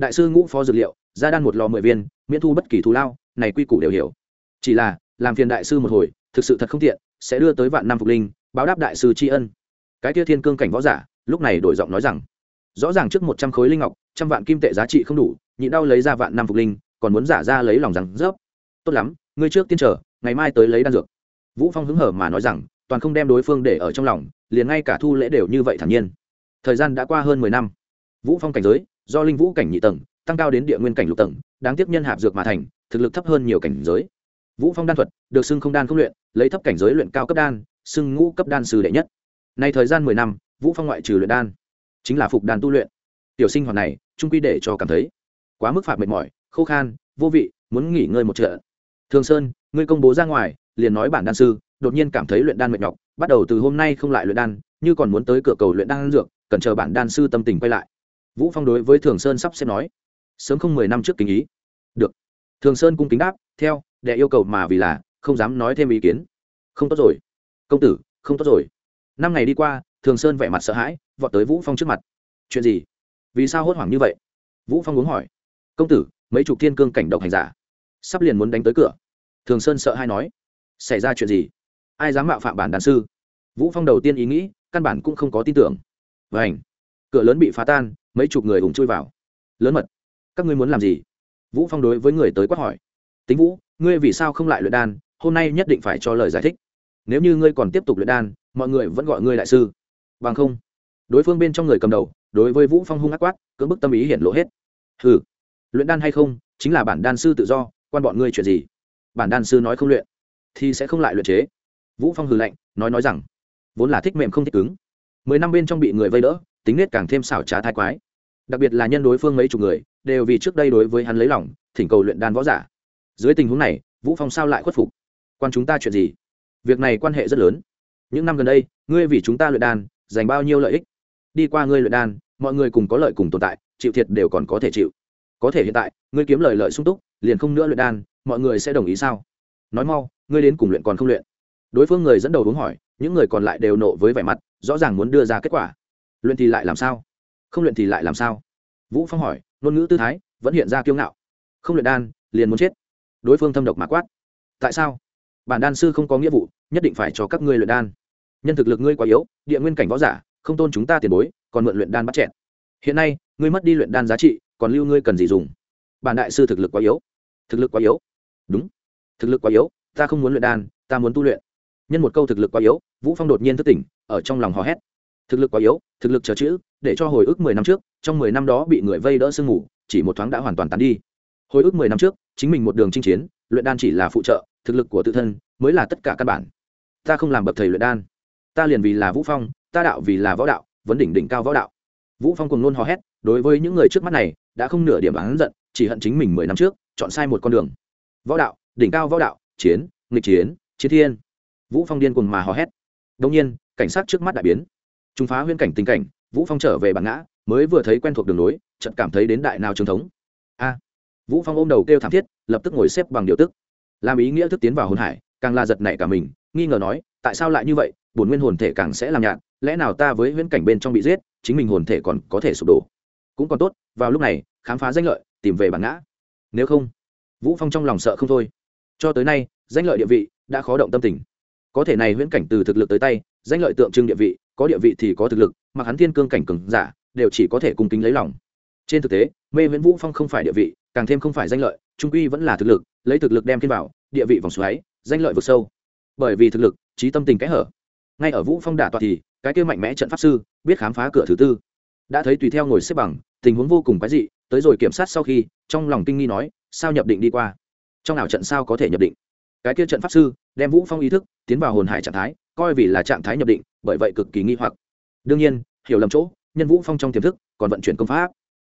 A: đại sư ngũ phó dược liệu ra đan một lò mười viên, miễn thu bất kỳ thù lao, này quy củ đều hiểu. Chỉ là, làm phiền đại sư một hồi, thực sự thật không tiện, sẽ đưa tới vạn năm phục linh, báo đáp đại sư tri ân. Cái tia thiên cương cảnh võ giả, lúc này đổi giọng nói rằng, rõ ràng trước một trăm khối linh ngọc, trăm vạn kim tệ giá trị không đủ, nhị đau lấy ra vạn năm phục linh, còn muốn giả ra lấy lòng rằng rớp tốt lắm, ngươi trước tiên trở ngày mai tới lấy đan dược. Vũ phong hứng hở mà nói rằng, toàn không đem đối phương để ở trong lòng, liền ngay cả thu lễ đều như vậy thản nhiên. Thời gian đã qua hơn mười năm. Vũ phong cảnh giới do linh vũ cảnh nhị tầng, tăng cao đến địa nguyên cảnh lục tầng, đáng tiếc nhân hạp dược mà thành, thực lực thấp hơn nhiều cảnh giới. Vũ phong đan thuật, được xưng không đan không luyện, lấy thấp cảnh giới luyện cao cấp đan, xưng ngũ cấp đan sư đệ nhất. Nay thời gian mười năm, vũ phong ngoại trừ luyện đan, chính là phục đan tu luyện. Tiểu sinh hoạt này, trung quy để cho cảm thấy quá mức phạt mệt mỏi, khô khan, vô vị, muốn nghỉ ngơi một trận. Thường sơn, ngươi công bố ra ngoài, liền nói bản đan sư, đột nhiên cảm thấy luyện đan mệt nhọc, bắt đầu từ hôm nay không lại luyện đan, như còn muốn tới cửa cầu luyện đan dược, cần chờ bản đan sư tâm tình quay lại vũ phong đối với thường sơn sắp xếp nói, sớm không mười năm trước kinh ý. Được. Thường sơn cung kính đáp, theo, đệ yêu cầu mà vì là, không dám nói thêm ý kiến. Không tốt rồi. Công tử, không tốt rồi. Năm ngày đi qua, thường sơn vẻ mặt sợ hãi, vọt tới vũ phong trước mặt. Chuyện gì? Vì sao hốt hoảng như vậy? Vũ phong uống hỏi. Công tử, mấy chục thiên cương cảnh độc hành giả, sắp liền muốn đánh tới cửa. Thường sơn sợ hai nói. Xảy ra chuyện gì? Ai dám mạo phạm bản đàn sư? Vũ phong đầu tiên ý nghĩ, căn bản cũng không có tin tưởng. Vảnh cửa lớn bị phá tan, mấy chục người hùng chui vào. Lớn mật, các ngươi muốn làm gì? Vũ phong đối với người tới quát hỏi. Tính vũ, ngươi vì sao không lại luyện đan? Hôm nay nhất định phải cho lời giải thích. Nếu như ngươi còn tiếp tục luyện đan, mọi người vẫn gọi ngươi đại sư. Bằng không, đối phương bên trong người cầm đầu, đối với vũ phong hung ác quát, cưỡng bức tâm ý hiển lộ hết. Hừ, luyện đan hay không, chính là bản đan sư tự do, quan bọn ngươi chuyện gì? Bản đan sư nói không luyện, thì sẽ không lại luyện chế. Vũ phong hừ lạnh, nói nói rằng, vốn là thích mềm không thích cứng. Mười năm bên trong bị người vây đỡ tính nết càng thêm xảo trá thái quái. Đặc biệt là nhân đối phương mấy chục người, đều vì trước đây đối với hắn lấy lòng, thỉnh cầu luyện đan võ giả. Dưới tình huống này, vũ phong sao lại khuất phục? Quan chúng ta chuyện gì? Việc này quan hệ rất lớn. Những năm gần đây, ngươi vì chúng ta luyện đan, dành bao nhiêu lợi ích? Đi qua ngươi luyện đan, mọi người cùng có lợi cùng tồn tại, chịu thiệt đều còn có thể chịu. Có thể hiện tại, ngươi kiếm lời lợi sung túc, liền không nữa luyện đan, mọi người sẽ đồng ý sao? Nói mau, ngươi đến cùng luyện còn không luyện. Đối phương người dẫn đầu đúng hỏi, những người còn lại đều nộ với vẻ mặt, rõ ràng muốn đưa ra kết quả luyện thì lại làm sao? Không luyện thì lại làm sao? Vũ phong hỏi, ngôn ngữ tư thái vẫn hiện ra kiêu ngạo. Không luyện đan, liền muốn chết. Đối phương thâm độc mà quát. Tại sao? Bản đan sư không có nghĩa vụ, nhất định phải cho các ngươi luyện đan. Nhân thực lực ngươi quá yếu, địa nguyên cảnh võ giả, không tôn chúng ta tiền bối, còn mượn luyện đan bắt chẹn hiện nay, ngươi mất đi luyện đan giá trị, còn lưu ngươi cần gì dùng? Bản đại sư thực lực quá yếu. Thực lực quá yếu. Đúng. Thực lực quá yếu, ta không muốn luyện đan, ta muốn tu luyện. Nhân một câu thực lực quá yếu, vũ phong đột nhiên thức tỉnh, ở trong lòng hò hét thực lực quá yếu, thực lực chờ chữ, để cho hồi ức mười năm trước, trong mười năm đó bị người vây đỡ sương ngủ chỉ một thoáng đã hoàn toàn tán đi. Hồi ức mười năm trước, chính mình một đường chinh chiến, luyện đan chỉ là phụ trợ, thực lực của tự thân mới là tất cả căn bản. Ta không làm bậc thầy luyện đan. Ta liền vì là vũ phong, ta đạo vì là võ đạo, vấn đỉnh đỉnh cao võ đạo. Vũ phong cùng luôn hò hét, đối với những người trước mắt này, đã không nửa điểm bán giận, chỉ hận chính mình mười năm trước, chọn sai một con đường. Võ đạo, đỉnh cao võ đạo, chiến, nghịch chiến chiến thiên. Vũ phong điên cuồng mà hò hét. Đông nhiên, cảnh sát trước mắt đại biến chúng phá huyễn cảnh tình cảnh, vũ phong trở về bản ngã, mới vừa thấy quen thuộc đường lối, chợt cảm thấy đến đại nào trường thống. A! Vũ phong ôm đầu kêu thảm thiết, lập tức ngồi xếp bằng điều tức. Làm ý nghĩa thức tiến vào hồn hải, càng là giật nảy cả mình, nghi ngờ nói, tại sao lại như vậy, bổn nguyên hồn thể càng sẽ làm nhạt, lẽ nào ta với huyễn cảnh bên trong bị giết, chính mình hồn thể còn có thể sụp đổ? Cũng còn tốt, vào lúc này, khám phá danh lợi, tìm về bản ngã. Nếu không, vũ phong trong lòng sợ không thôi. Cho tới nay, danh lợi địa vị đã khó động tâm tình. Có thể này huyễn cảnh từ thực lực tới tay danh lợi tượng trưng địa vị, có địa vị thì có thực lực, mặc hắn thiên cương cảnh cường giả, đều chỉ có thể cung kính lấy lòng. Trên thực tế, mê viễn vũ phong không phải địa vị, càng thêm không phải danh lợi, trung quy vẫn là thực lực, lấy thực lực đem thiên vào địa vị vòng xoáy, danh lợi vực sâu. Bởi vì thực lực, trí tâm tình kẽ hở. Ngay ở vũ phong đả tọa thì, cái kia mạnh mẽ trận pháp sư, biết khám phá cửa thứ tư. Đã thấy tùy theo ngồi xếp bằng, tình huống vô cùng quái dị, tới rồi kiểm sát sau khi, trong lòng kinh nghi nói, sao nhập định đi qua? Trong nào trận sao có thể nhập định? Cái kia trận pháp sư, đem vũ phong ý thức, tiến vào hồn hải trạng thái coi vì là trạng thái nhập định, bởi vậy cực kỳ nghi hoặc. Đương nhiên, hiểu lầm chỗ, nhân vũ phong trong tiềm thức còn vận chuyển công pháp.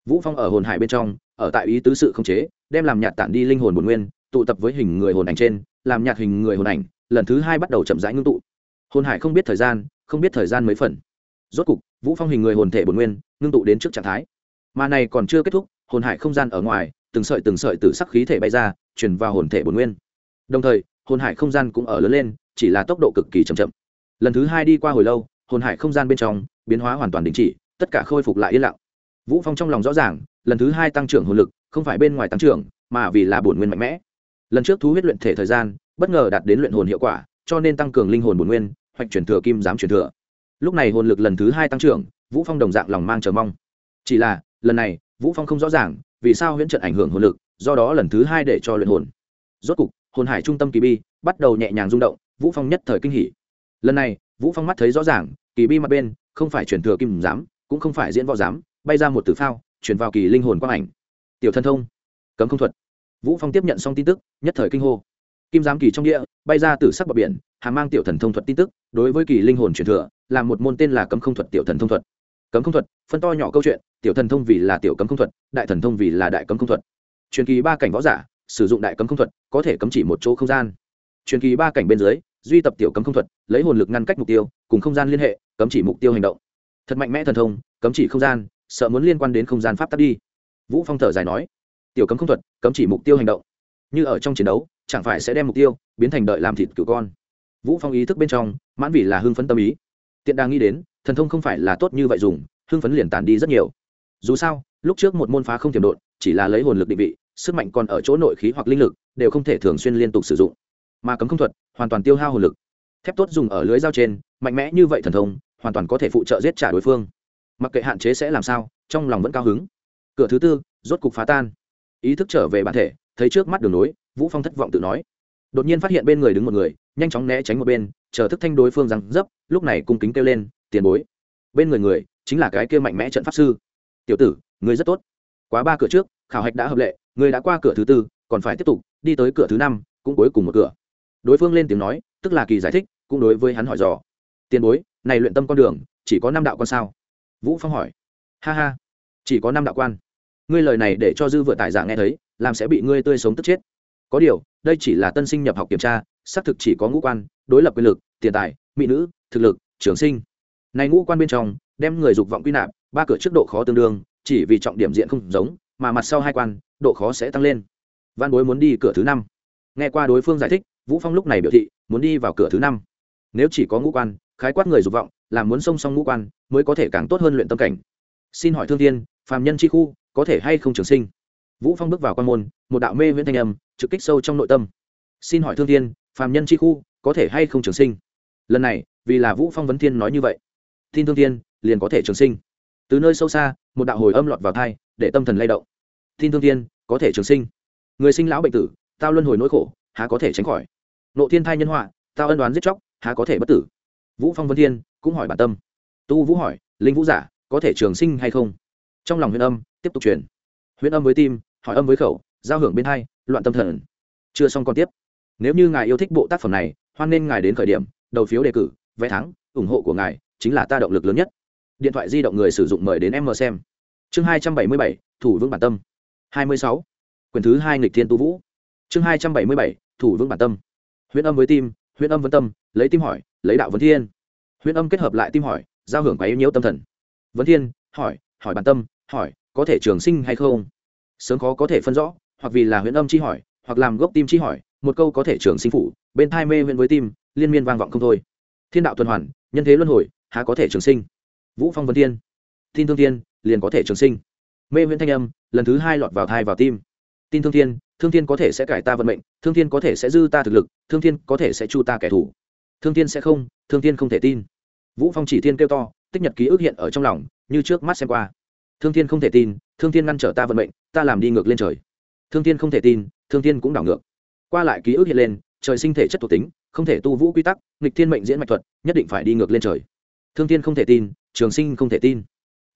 A: Vũ phong ở hồn hải bên trong, ở tại ý tứ sự không chế, đem làm nhạt tản đi linh hồn bổn nguyên, tụ tập với hình người hồn ảnh trên, làm nhạt hình người hồn ảnh, lần thứ hai bắt đầu chậm rãi ngưng tụ. Hồn hải không biết thời gian, không biết thời gian mấy phần. Rốt cục, vũ phong hình người hồn thể bổn nguyên, ngưng tụ đến trước trạng thái. Mà này còn chưa kết thúc, hồn hải không gian ở ngoài, từng sợi từng sợi từ sắc khí thể bay ra, truyền vào hồn thể bổn nguyên. Đồng thời, hồn hải không gian cũng ở lớn lên chỉ là tốc độ cực kỳ chậm chậm. Lần thứ hai đi qua hồi lâu, hồn hải không gian bên trong, biến hóa hoàn toàn đình chỉ, tất cả khôi phục lại yên lặng. Vũ phong trong lòng rõ ràng, lần thứ hai tăng trưởng hồn lực, không phải bên ngoài tăng trưởng, mà vì là bổn nguyên mạnh mẽ. Lần trước thú huyết luyện thể thời gian, bất ngờ đạt đến luyện hồn hiệu quả, cho nên tăng cường linh hồn bổn nguyên, hoạch chuyển thừa kim giám chuyển thừa. Lúc này hồn lực lần thứ hai tăng trưởng, vũ phong đồng dạng lòng mang chờ mong. Chỉ là, lần này, vũ phong không rõ ràng, vì sao huyễn trận ảnh hưởng hồn lực, do đó lần thứ hai để cho luyện hồn. Rốt cục, hồn hải trung tâm kỳ bi bắt đầu nhẹ nhàng rung động vũ phong nhất thời kinh hỉ. Lần này, vũ phong mắt thấy rõ ràng, kỳ bi mặt bên, không phải chuyển thừa kim giám, cũng không phải diễn võ giám, bay ra một tử phao chuyển vào kỳ linh hồn quang ảnh. Tiểu thân thông, cấm không thuật. Vũ phong tiếp nhận xong tin tức, nhất thời kinh hô. Kim giám kỳ trong địa, bay ra từ sắc bờ biển hàm mang tiểu thần thông thuật tin tức, đối với kỳ linh hồn truyền thừa, là một môn tên là cấm không thuật tiểu thần thông thuật. Cấm không thuật, phân to nhỏ câu chuyện, tiểu thần thông vì là tiểu cấm không thuật, đại thần thông vì là đại cấm không thuật. Truyền kỳ ba cảnh võ giả, sử dụng đại cấm không thuật, có thể cấm chỉ một chỗ không gian truyền kỳ ba cảnh bên dưới, duy tập tiểu cấm không thuật, lấy hồn lực ngăn cách mục tiêu, cùng không gian liên hệ, cấm chỉ mục tiêu hành động. Thật mạnh mẽ thần thông, cấm chỉ không gian, sợ muốn liên quan đến không gian pháp tắc đi. Vũ phong thở dài nói, tiểu cấm không thuật, cấm chỉ mục tiêu hành động. Như ở trong chiến đấu, chẳng phải sẽ đem mục tiêu biến thành đợi làm thịt cựu con. Vũ phong ý thức bên trong, mãn vì là hưng phấn tâm ý. Tiện đang nghĩ đến, thần thông không phải là tốt như vậy dùng, hưng phấn liền tàn đi rất nhiều. Dù sao, lúc trước một môn phá không tiềm độn, chỉ là lấy hồn lực định vị, sức mạnh còn ở chỗ nội khí hoặc linh lực, đều không thể thường xuyên liên tục sử dụng mà cấm không thuật, hoàn toàn tiêu hao hồn lực. Thép tốt dùng ở lưới dao trên, mạnh mẽ như vậy thần thông, hoàn toàn có thể phụ trợ giết trả đối phương. Mặc kệ hạn chế sẽ làm sao, trong lòng vẫn cao hứng. Cửa thứ tư, rốt cục phá tan. Ý thức trở về bản thể, thấy trước mắt đường nối, vũ phong thất vọng tự nói. Đột nhiên phát hiện bên người đứng một người, nhanh chóng né tránh một bên, chờ thức thanh đối phương rằng dấp, lúc này cung kính kêu lên, tiền bối. Bên người người, chính là cái kia mạnh mẽ trận pháp sư. Tiểu tử người rất tốt. Quá ba cửa trước, khảo hạch đã hợp lệ người đã qua cửa thứ tư, còn phải tiếp tục, đi tới cửa thứ năm, cũng cuối cùng một cửa đối phương lên tiếng nói, tức là kỳ giải thích, cũng đối với hắn hỏi dò. Tiền bối, này luyện tâm con đường, chỉ có năm đạo quan sao? Vũ phong hỏi. Ha ha, chỉ có năm đạo quan. Ngươi lời này để cho dư vợ tài giả nghe thấy, làm sẽ bị ngươi tươi sống tức chết. Có điều, đây chỉ là tân sinh nhập học kiểm tra, xác thực chỉ có ngũ quan, đối lập quyền lực, tiền tài, mỹ nữ, thực lực, trường sinh. Này ngũ quan bên trong, đem người dục vọng quy nạp, ba cửa trước độ khó tương đương, chỉ vì trọng điểm diện không giống, mà mặt sau hai quan, độ khó sẽ tăng lên. Văn bối muốn đi cửa thứ năm. Nghe qua đối phương giải thích vũ phong lúc này biểu thị, muốn đi vào cửa thứ năm. Nếu chỉ có ngũ quan, khái quát người dục vọng, là muốn song song ngũ quan, mới có thể càng tốt hơn luyện tâm cảnh. Xin hỏi thương thiên, phàm nhân chi khu, có thể hay không trường sinh? Vũ phong bước vào quan môn, một đạo mê viễn thanh âm, trực kích sâu trong nội tâm. Xin hỏi thương thiên, phàm nhân chi khu, có thể hay không trường sinh? Lần này, vì là vũ phong vấn thiên nói như vậy tin thương thiên, liền có thể trường sinh. Từ nơi sâu xa, một đạo hồi âm lọt vào thai, để tâm thần lay động. Tin thương thiên, có thể trường sinh. Người sinh lão bệnh tử, tao luân hồi nỗi khổ, há có thể tránh khỏi? Nộ thiên thai nhân họa, tao ân đoán giết chóc, há có thể bất tử? Vũ phong vân thiên cũng hỏi bản tâm. Tu vũ hỏi, linh vũ giả, có thể trường sinh hay không? Trong lòng huyền âm tiếp tục truyền. Huyền âm với tim, hỏi âm với khẩu, giao hưởng bên hai, loạn tâm thần. Chưa xong còn tiếp. Nếu như ngài yêu thích bộ tác phẩm này, hoan nên ngài đến khởi điểm, đầu phiếu đề cử, vé thắng, ủng hộ của ngài chính là ta động lực lớn nhất. Điện thoại di động người sử dụng mời đến em mờ xem. Chương hai trăm bảy mươi bảy, thủ vững bản tâm. hai mươi sáu, quyền thứ hai nghịch thiên tu vũ. Chương hai trăm bảy mươi bảy, thủ vững bản tâm huyễn âm với tim, huyễn âm vân tâm, lấy tim hỏi, lấy đạo vấn thiên. Huyễn âm kết hợp lại tim hỏi, giao hưởng quá yếu nhiễu tâm thần. Vấn thiên, hỏi hỏi bản tâm, hỏi, có thể trường sinh hay không? Sớm khó có thể phân rõ, hoặc vì là huyễn âm chi hỏi, hoặc làm gốc tim chi hỏi, một câu có thể trường sinh phủ, bên thai mê huyễn với tim, liên miên vang vọng không thôi. Thiên đạo tuần hoàn, nhân thế luân hồi, há có thể trường sinh? Vũ phong vân thiên, tin thương thiên, liền có thể trường sinh. Mê huyễn thanh âm, lần thứ hai lọt vào thai vào tim. Tin thương thiên thương thiên có thể sẽ cải ta vận mệnh thương thiên có thể sẽ dư ta thực lực thương thiên có thể sẽ chu ta kẻ thù thương thiên sẽ không thương thiên không thể tin vũ phong chỉ thiên kêu to tích nhật ký ức hiện ở trong lòng như trước mắt xem qua thương thiên không thể tin thương thiên ngăn trở ta vận mệnh ta làm đi ngược lên trời thương thiên không thể tin thương thiên cũng đảo ngược qua lại ký ức hiện lên trời sinh thể chất thuộc tính không thể tu vũ quy tắc nghịch thiên mệnh diễn mạch thuật nhất định phải đi ngược lên trời thương thiên không thể tin trường sinh không thể tin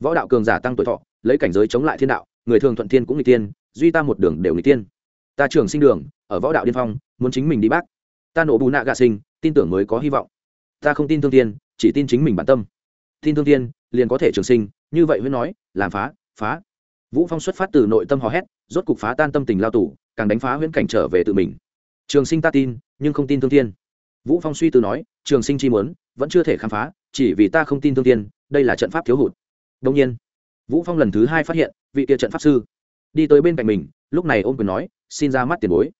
A: võ đạo cường giả tăng tuổi thọ lấy cảnh giới chống lại thiên đạo người thường thuận thiên cũng nghịch tiên duy ta một đường đều nghịch tiên ta trường sinh đường, ở võ đạo điên phong, muốn chính mình đi bác. Ta nổ bù nạ gạ sinh, tin tưởng mới có hy vọng. Ta không tin thương tiên, chỉ tin chính mình bản tâm. Tin thương tiên, liền có thể trường sinh, như vậy huyễn nói, làm phá phá. Vũ phong xuất phát từ nội tâm hò hét, rốt cục phá tan tâm tình lao tù, càng đánh phá huyễn cảnh trở về tự mình. Trường sinh ta tin, nhưng không tin thương tiên. Vũ phong suy từ nói, trường sinh chi muốn, vẫn chưa thể khám phá, chỉ vì ta không tin thương tiên, đây là trận pháp thiếu hụt. Đồng nhiên, vũ phong lần thứ hai phát hiện vị kia trận pháp sư. Đi tới bên cạnh mình, lúc này ôm quyền nói xin ra mắt tiền bối.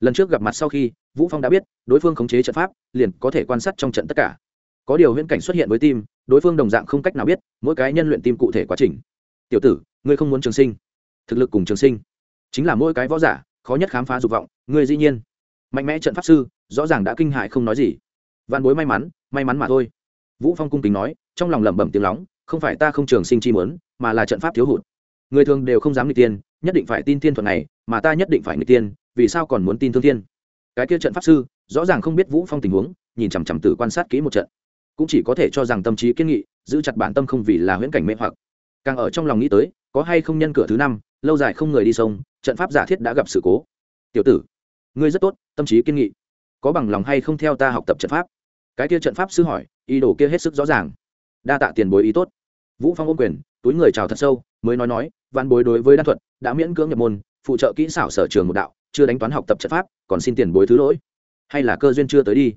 A: Lần trước gặp mặt sau khi, vũ phong đã biết, đối phương khống chế trận pháp, liền có thể quan sát trong trận tất cả. Có điều huyễn cảnh xuất hiện với tim, đối phương đồng dạng không cách nào biết, mỗi cái nhân luyện tim cụ thể quá trình. Tiểu tử, ngươi không muốn trường sinh. Thực lực cùng trường sinh. Chính là mỗi cái võ giả, khó nhất khám phá dục vọng, ngươi dĩ nhiên. Mạnh mẽ trận pháp sư, rõ ràng đã kinh hại không nói gì. Văn bối may mắn may mắn mà thôi. Vũ phong cung kính nói, trong lòng lẩm bẩm tiếng lóng, không phải ta không trường sinh chi muốn, mà là trận pháp thiếu hụt người thường đều không dám nghịch tiên, nhất định phải tin thiên thuật này, mà ta nhất định phải nghịch tiên, vì sao còn muốn tin thương thiên? Cái kia trận pháp sư, rõ ràng không biết vũ phong tình huống, nhìn chằm chằm tử quan sát kỹ một trận. Cũng chỉ có thể cho rằng tâm trí kiên nghị, giữ chặt bản tâm không vì là huyễn cảnh mê hoặc. Càng ở trong lòng nghĩ tới, có hay không nhân cửa thứ năm, lâu dài không người đi sông, trận pháp giả thiết đã gặp sự cố. Tiểu tử, ngươi rất tốt, tâm trí kiên nghị. Có bằng lòng hay không theo ta học tập trận pháp? Cái kia trận pháp sư hỏi, ý đồ kia hết sức rõ ràng. Đa tạ tiền bối ý tốt vũ phong ôm quyền, túi người chào thật sâu, mới nói nói, văn bối đối với đan thuật đã miễn cưỡng nhập môn, phụ trợ kỹ xảo sở trường một đạo, chưa đánh toán học tập trận pháp, còn xin tiền bối thứ lỗi. Hay là cơ duyên chưa tới đi?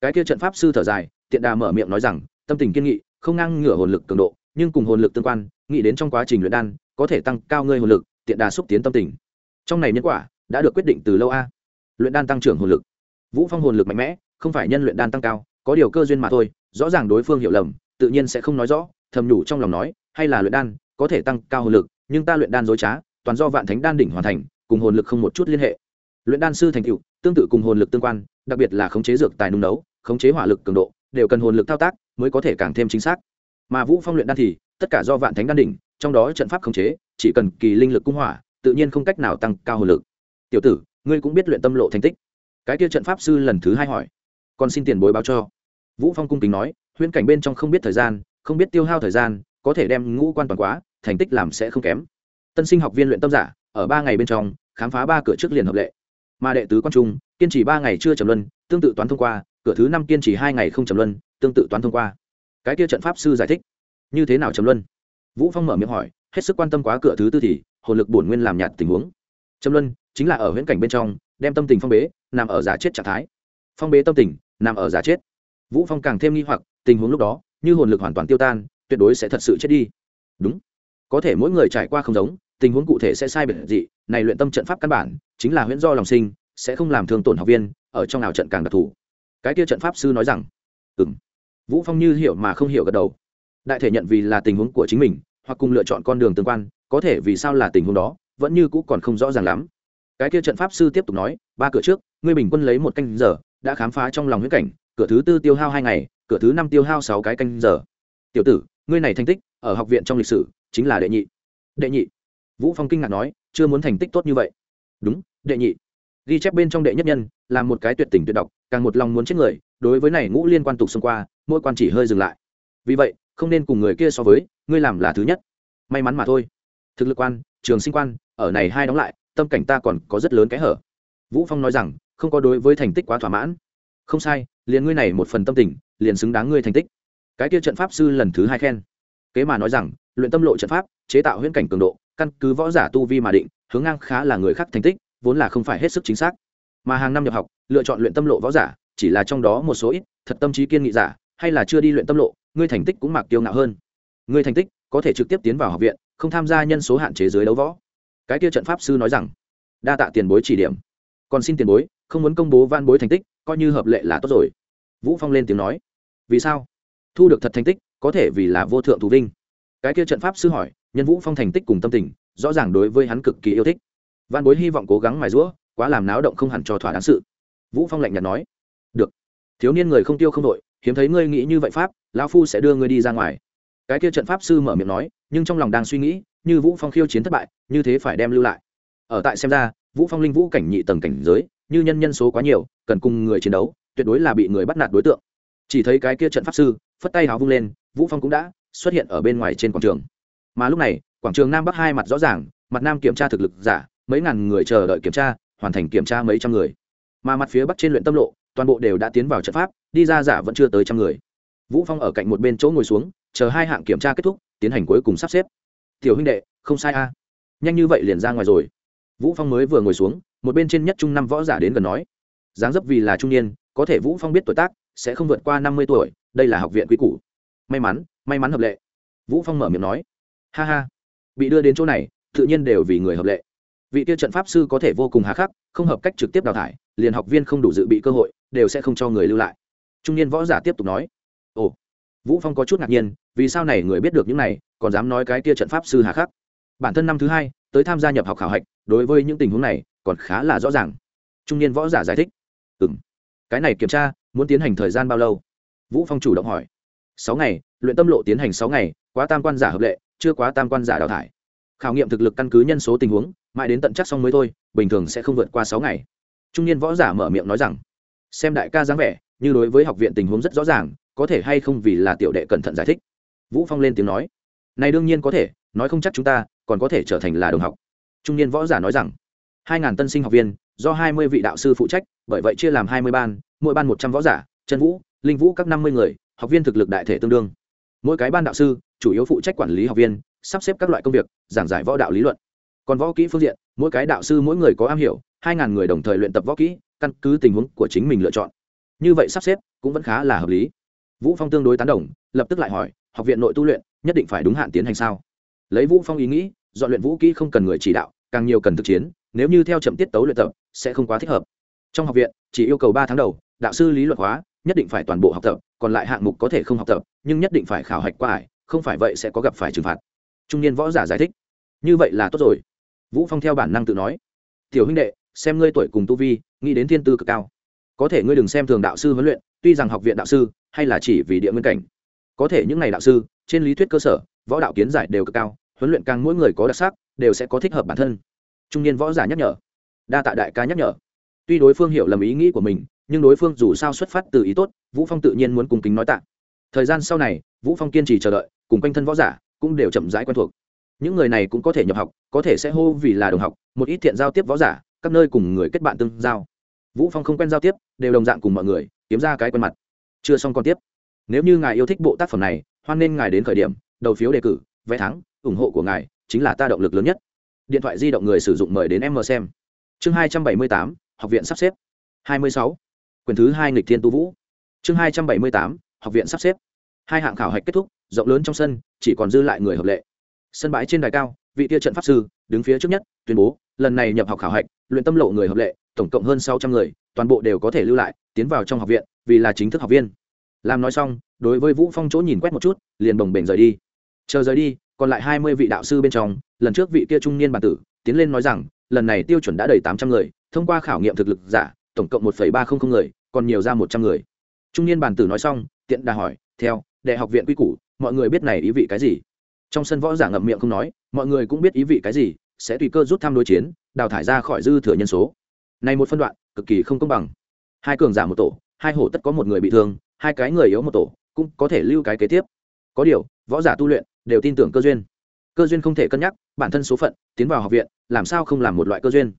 A: Cái kia trận pháp sư thở dài, tiện đà mở miệng nói rằng, tâm tình kiên nghị, không ngang ngửa hồn lực cường độ, nhưng cùng hồn lực tương quan, nghĩ đến trong quá trình luyện đan, có thể tăng cao ngươi hồn lực, tiện đà xúc tiến tâm tình. Trong này nhân quả đã được quyết định từ lâu a. Luyện đan tăng trưởng hồn lực. Vũ phong hồn lực mạnh mẽ, không phải nhân luyện đan tăng cao, có điều cơ duyên mà thôi, rõ ràng đối phương hiểu lầm, tự nhiên sẽ không nói rõ thầm nhủ trong lòng nói, hay là luyện đan, có thể tăng cao hồn lực, nhưng ta luyện đan dối trá, toàn do vạn thánh đan đỉnh hoàn thành, cùng hồn lực không một chút liên hệ. Luyện đan sư thành tựu, tương tự cùng hồn lực tương quan, đặc biệt là khống chế dược tài nung nấu, khống chế hỏa lực cường độ, đều cần hồn lực thao tác mới có thể càng thêm chính xác. Mà vũ phong luyện đan thì, tất cả do vạn thánh đan đỉnh, trong đó trận pháp khống chế, chỉ cần kỳ linh lực cung hỏa, tự nhiên không cách nào tăng cao hồn lực. Tiểu tử, ngươi cũng biết luyện tâm lộ thành tích. Cái kia trận pháp sư lần thứ hai hỏi. Còn xin tiền bối báo cho. Vũ phong cung kính nói, huyễn cảnh bên trong không biết thời gian không biết tiêu hao thời gian, có thể đem ngũ quan toàn quá, thành tích làm sẽ không kém. Tân sinh học viên luyện tâm giả, ở ba ngày bên trong, khám phá ba cửa trước liền hợp lệ. Mà đệ tứ quan trung, kiên trì ba ngày chưa trầm luân, tương tự toán thông qua, cửa thứ năm kiên trì hai ngày không trầm luân, tương tự toán thông qua. Cái kia trận pháp sư giải thích, như thế nào trầm luân? Vũ phong mở miệng hỏi, hết sức quan tâm quá cửa thứ tư thì, hồn lực bổn nguyên làm nhạt tình huống. Trầm luân chính là ở huyễn cảnh bên trong, đem tâm tình phong bế, nằm ở giả chết trạng thái. Phong bế tâm tình, nằm ở giả chết. Vũ phong càng thêm nghi hoặc, tình huống lúc đó như hồn lực hoàn toàn tiêu tan, tuyệt đối sẽ thật sự chết đi. Đúng. Có thể mỗi người trải qua không giống, tình huống cụ thể sẽ sai biệt dị, này luyện tâm trận pháp căn bản, chính là huyễn do lòng sinh, sẽ không làm thương tổn học viên, ở trong nào trận càng đặc thù. Cái kia trận pháp sư nói rằng, ừm. Vũ phong như hiểu mà không hiểu gật đầu. Đại thể nhận vì là tình huống của chính mình, hoặc cùng lựa chọn con đường tương quan, có thể vì sao là tình huống đó, vẫn như cũ còn không rõ ràng lắm. Cái kia trận pháp sư tiếp tục nói, ba cửa trước, ngươi bình quân lấy một canh giờ, đã khám phá trong lòng huyết cảnh, cửa thứ tư tiêu hao hai ngày cửa thứ năm tiêu hao sáu cái canh giờ. Tiểu tử, ngươi này thành tích, ở học viện trong lịch sử, chính là đệ nhị. Đệ nhị. Vũ phong kinh ngạc nói, chưa muốn thành tích tốt như vậy. Đúng, đệ nhị. Ghi chép bên trong đệ nhất nhân, là một cái tuyệt tình tuyệt độc, càng một lòng muốn chết người, đối với này ngũ liên quan tục xông qua, mỗi quan chỉ hơi dừng lại. Vì vậy, không nên cùng người kia so với, ngươi làm là thứ nhất. May mắn mà thôi. Thực lực quan, trường sinh quan, ở này hai đóng lại, tâm cảnh ta còn có rất lớn cái hở. Vũ phong nói rằng, không có đối với thành tích quá thỏa mãn. Không sai liền ngươi này một phần tâm tình, liền xứng đáng ngươi thành tích. Cái kia trận pháp sư lần thứ hai khen. Kế mà nói rằng, luyện tâm lộ trận pháp, chế tạo huyễn cảnh cường độ, căn cứ võ giả tu vi mà định, hướng ngang khá là người khác thành tích, vốn là không phải hết sức chính xác. Mà hàng năm nhập học, lựa chọn luyện tâm lộ võ giả, chỉ là trong đó một số ít, thật tâm trí kiên nghị giả, hay là chưa đi luyện tâm lộ, ngươi thành tích cũng mặc tiêu ngạo hơn. Ngươi thành tích, có thể trực tiếp tiến vào học viện, không tham gia nhân số hạn chế dưới đấu võ. Cái kia trận pháp sư nói rằng, đa tạ tiền bối chỉ điểm. Còn xin tiền bối không muốn công bố van bối thành tích, coi như hợp lệ là tốt rồi. Vũ phong lên tiếng nói. Vì sao? Thu được thật thành tích, có thể vì là vô thượng thù vinh. Cái kia trận pháp sư hỏi, nhân vũ phong thành tích cùng tâm tình, rõ ràng đối với hắn cực kỳ yêu thích. Văn bối hy vọng cố gắng mài rũa quá làm náo động không hẳn cho thỏa đáng sự. Vũ phong lạnh nhạt nói. Được. Thiếu niên người không tiêu không đội, hiếm thấy ngươi nghĩ như vậy pháp, lão phu sẽ đưa ngươi đi ra ngoài. Cái kia trận pháp sư mở miệng nói, nhưng trong lòng đang suy nghĩ, như vũ phong khiêu chiến thất bại, như thế phải đem lưu lại. Ở tại xem ra, vũ phong linh vũ cảnh nhị tầng cảnh giới như nhân nhân số quá nhiều, cần cùng người chiến đấu, tuyệt đối là bị người bắt nạt đối tượng. Chỉ thấy cái kia trận pháp sư, phất tay háo vung lên, vũ phong cũng đã xuất hiện ở bên ngoài trên quảng trường. Mà lúc này, quảng trường nam bắc hai mặt rõ ràng, mặt nam kiểm tra thực lực giả, mấy ngàn người chờ đợi kiểm tra, hoàn thành kiểm tra mấy trăm người. Mà mặt phía bắc trên luyện tâm lộ, toàn bộ đều đã tiến vào trận pháp, đi ra giả vẫn chưa tới trăm người. Vũ phong ở cạnh một bên chỗ ngồi xuống, chờ hai hạng kiểm tra kết thúc, tiến hành cuối cùng sắp xếp. Tiểu huynh đệ, không sai a. Nhanh như vậy liền ra ngoài rồi. Vũ phong mới vừa ngồi xuống một bên trên nhất trung năm võ giả đến gần nói dáng dấp vì là trung niên, có thể vũ phong biết tuổi tác, sẽ không vượt qua năm mươi tuổi, đây là học viện quý cũ may mắn may mắn hợp lệ. Vũ phong mở miệng nói, ha ha, bị đưa đến chỗ này, tự nhiên đều vì người hợp lệ. Vị tiêu trận pháp sư có thể vô cùng hà khắc, không hợp cách trực tiếp đào thải, liền học viên không đủ dự bị cơ hội, đều sẽ không cho người lưu lại. Trung niên võ giả tiếp tục nói, ồ. Vũ phong có chút ngạc nhiên, vì sao này người biết được những này, còn dám nói cái kia trận pháp sư hà khắc? Bản thân năm thứ hai, tới tham gia nhập học khảo hạch, đối với những tình huống này còn khá là rõ ràng. Trung niên võ giả giải thích. Ừ m cái này kiểm tra, muốn tiến hành thời gian bao lâu? Vũ phong chủ động hỏi. Sáu ngày, luyện tâm lộ tiến hành sáu ngày, quá tam quan giả hợp lệ, chưa quá tam quan giả đào thải. Khảo nghiệm thực lực căn cứ nhân số tình huống, mãi đến tận chắc xong mới thôi, bình thường sẽ không vượt qua sáu ngày. Trung niên võ giả mở miệng nói rằng, xem đại ca dáng vẻ, như đối với học viện tình huống rất rõ ràng, có thể hay không vì là tiểu đệ cẩn thận giải thích. Vũ phong lên tiếng nói, này đương nhiên có thể, nói không chắc chúng ta còn có thể trở thành là đồng học. Trung niên võ giả nói rằng hai ngàn tân sinh học viên, do hai mươi vị đạo sư phụ trách, bởi vậy chia làm hai mươi ban, mỗi ban một trăm võ giả chân vũ, linh vũ các năm mươi người, học viên thực lực đại thể tương đương. Mỗi cái ban đạo sư, chủ yếu phụ trách quản lý học viên, sắp xếp các loại công việc, giảng giải võ đạo lý luận. Còn võ kỹ phương diện, mỗi cái đạo sư mỗi người có am hiểu, hai ngàn người đồng thời luyện tập võ kỹ, căn cứ tình huống của chính mình lựa chọn. Như vậy sắp xếp cũng vẫn khá là hợp lý. Vũ phong tương đối tán đồng, lập tức lại hỏi, học viện nội tu luyện nhất định phải đúng hạn tiến hành sao? Lấy vũ phong ý nghĩ, dọn luyện vũ kỹ không cần người chỉ đạo, càng nhiều cần thực chiến nếu như theo chậm tiết tấu luyện tập, sẽ không quá thích hợp. Trong học viện, chỉ yêu cầu ba tháng đầu, đạo sư lý luận hóa, nhất định phải toàn bộ học tập, còn lại hạng mục có thể không học tập, nhưng nhất định phải khảo hạch qua ải, không phải vậy sẽ có gặp phải trừng phạt. Trung niên võ giả giải thích. Như vậy là tốt rồi. Vũ phong theo bản năng tự nói. Tiểu huynh đệ, xem ngươi tuổi cùng tu vi, nghĩ đến thiên tư cực cao. Có thể ngươi đừng xem thường đạo sư huấn luyện, tuy rằng học viện đạo sư, hay là chỉ vì địa nguyên cảnh. Có thể những ngày đạo sư, trên lý thuyết cơ sở, võ đạo kiến giải đều cực cao, huấn luyện càng mỗi người có đặc sắc, đều sẽ có thích hợp bản thân trung niên võ giả nhắc nhở. Đa tạ đại ca nhắc nhở. Tuy đối phương hiểu lầm ý nghĩ của mình, nhưng đối phương dù sao xuất phát từ ý tốt, vũ phong tự nhiên muốn cùng kính nói tạ. Thời gian sau này, vũ phong kiên trì chờ đợi, cùng quanh thân võ giả cũng đều chậm rãi quen thuộc. Những người này cũng có thể nhập học, có thể sẽ hô vì là đồng học, một ít thiện giao tiếp võ giả, các nơi cùng người kết bạn tương giao. Vũ phong không quen giao tiếp, đều đồng dạng cùng mọi người, kiếm ra cái quen mặt. Chưa xong còn tiếp. Nếu như ngài yêu thích bộ tác phẩm này, hoan nên ngài đến khởi điểm, đầu phiếu đề cử, vé thắng, ủng hộ của ngài chính là ta động lực lớn nhất điện thoại di động người sử dụng mời đến em mờ xem. Chương hai trăm bảy mươi tám, học viện sắp xếp. hai mươi sáu. Quyển thứ hai nghịch thiên tu vũ. Chương hai trăm bảy mươi tám, học viện sắp xếp. Hai hạng khảo hạch kết thúc, rộng lớn trong sân, chỉ còn dư lại người hợp lệ. Sân bãi trên đài cao, vị tia trận pháp sư, đứng phía trước nhất, tuyên bố, lần này nhập học khảo hạch, luyện tâm lộ người hợp lệ, tổng cộng hơn sáu trăm người, toàn bộ đều có thể lưu lại, tiến vào trong học viện, vì là chính thức học viên. Làm nói xong, đối với vũ phong chỗ nhìn quét một chút, liền bồng bềnh rời đi. Chờ rời đi còn lại hai mươi vị đạo sư bên trong, lần trước vị kia trung niên bản tử tiến lên nói rằng, lần này tiêu chuẩn đã đầy tám trăm người, thông qua khảo nghiệm thực lực giả, tổng cộng một ba trăm linh người, còn nhiều ra một trăm người. Trung niên bản tử nói xong, tiện đà hỏi, theo đại học viện quy củ, mọi người biết này ý vị cái gì? Trong sân võ giả ngậm miệng không nói, mọi người cũng biết ý vị cái gì, sẽ tùy cơ rút tham đối chiến, đào thải ra khỏi dư thừa nhân số. Này một phân đoạn, cực kỳ không công bằng. Hai cường giả một tổ, hai hổ tất có một người bị thương, hai cái người yếu một tổ, cũng có thể lưu cái kế tiếp. Có điều, võ giả tu luyện đều tin tưởng cơ duyên. Cơ duyên không thể cân nhắc, bản thân số phận, tiến vào học viện, làm sao không làm một loại cơ duyên?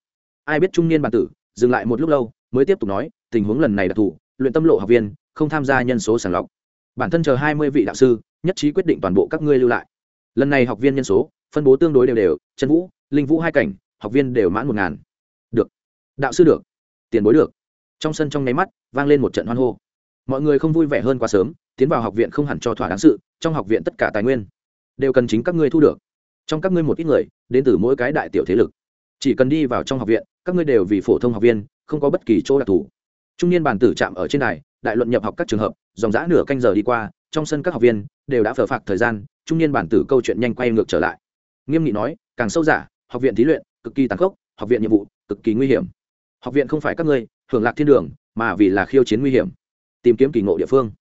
A: Ai biết trung niên bản tử, dừng lại một lúc lâu, mới tiếp tục nói, tình huống lần này đặc thù, luyện tâm lộ học viên, không tham gia nhân số sàng lọc. Bản thân chờ hai mươi vị đạo sư, nhất trí quyết định toàn bộ các ngươi lưu lại. Lần này học viên nhân số, phân bố tương đối đều đều, trần vũ, linh vũ hai cảnh, học viên đều mãn một ngàn. Được. Đạo sư được. Tiền bối được. Trong sân trong nháy mắt, vang lên một trận hoan hô. Mọi người không vui vẻ hơn quá sớm, tiến vào học viện không hẳn cho thỏa đáng sự, trong học viện tất cả tài nguyên đều cần chính các ngươi thu được. Trong các ngươi một ít người, đến từ mỗi cái đại tiểu thế lực. Chỉ cần đi vào trong học viện, các ngươi đều vì phổ thông học viên, không có bất kỳ chỗ đặc thù. Trung niên bàn tử chạm ở trên đài, đại luận nhập học các trường hợp, dòng g nửa canh giờ đi qua, trong sân các học viên đều đã phờ phạc thời gian, trung niên bản tử câu chuyện nhanh quay ngược trở lại. Nghiêm nghị nói, càng sâu giả, học viện thí luyện, cực kỳ tàn khốc, học viện nhiệm vụ, cực kỳ nguy hiểm. Học viện không phải các ngươi, hưởng lạc thiên đường, mà vì là khiêu chiến nguy hiểm. Tìm kiếm kỳ ngộ địa phương.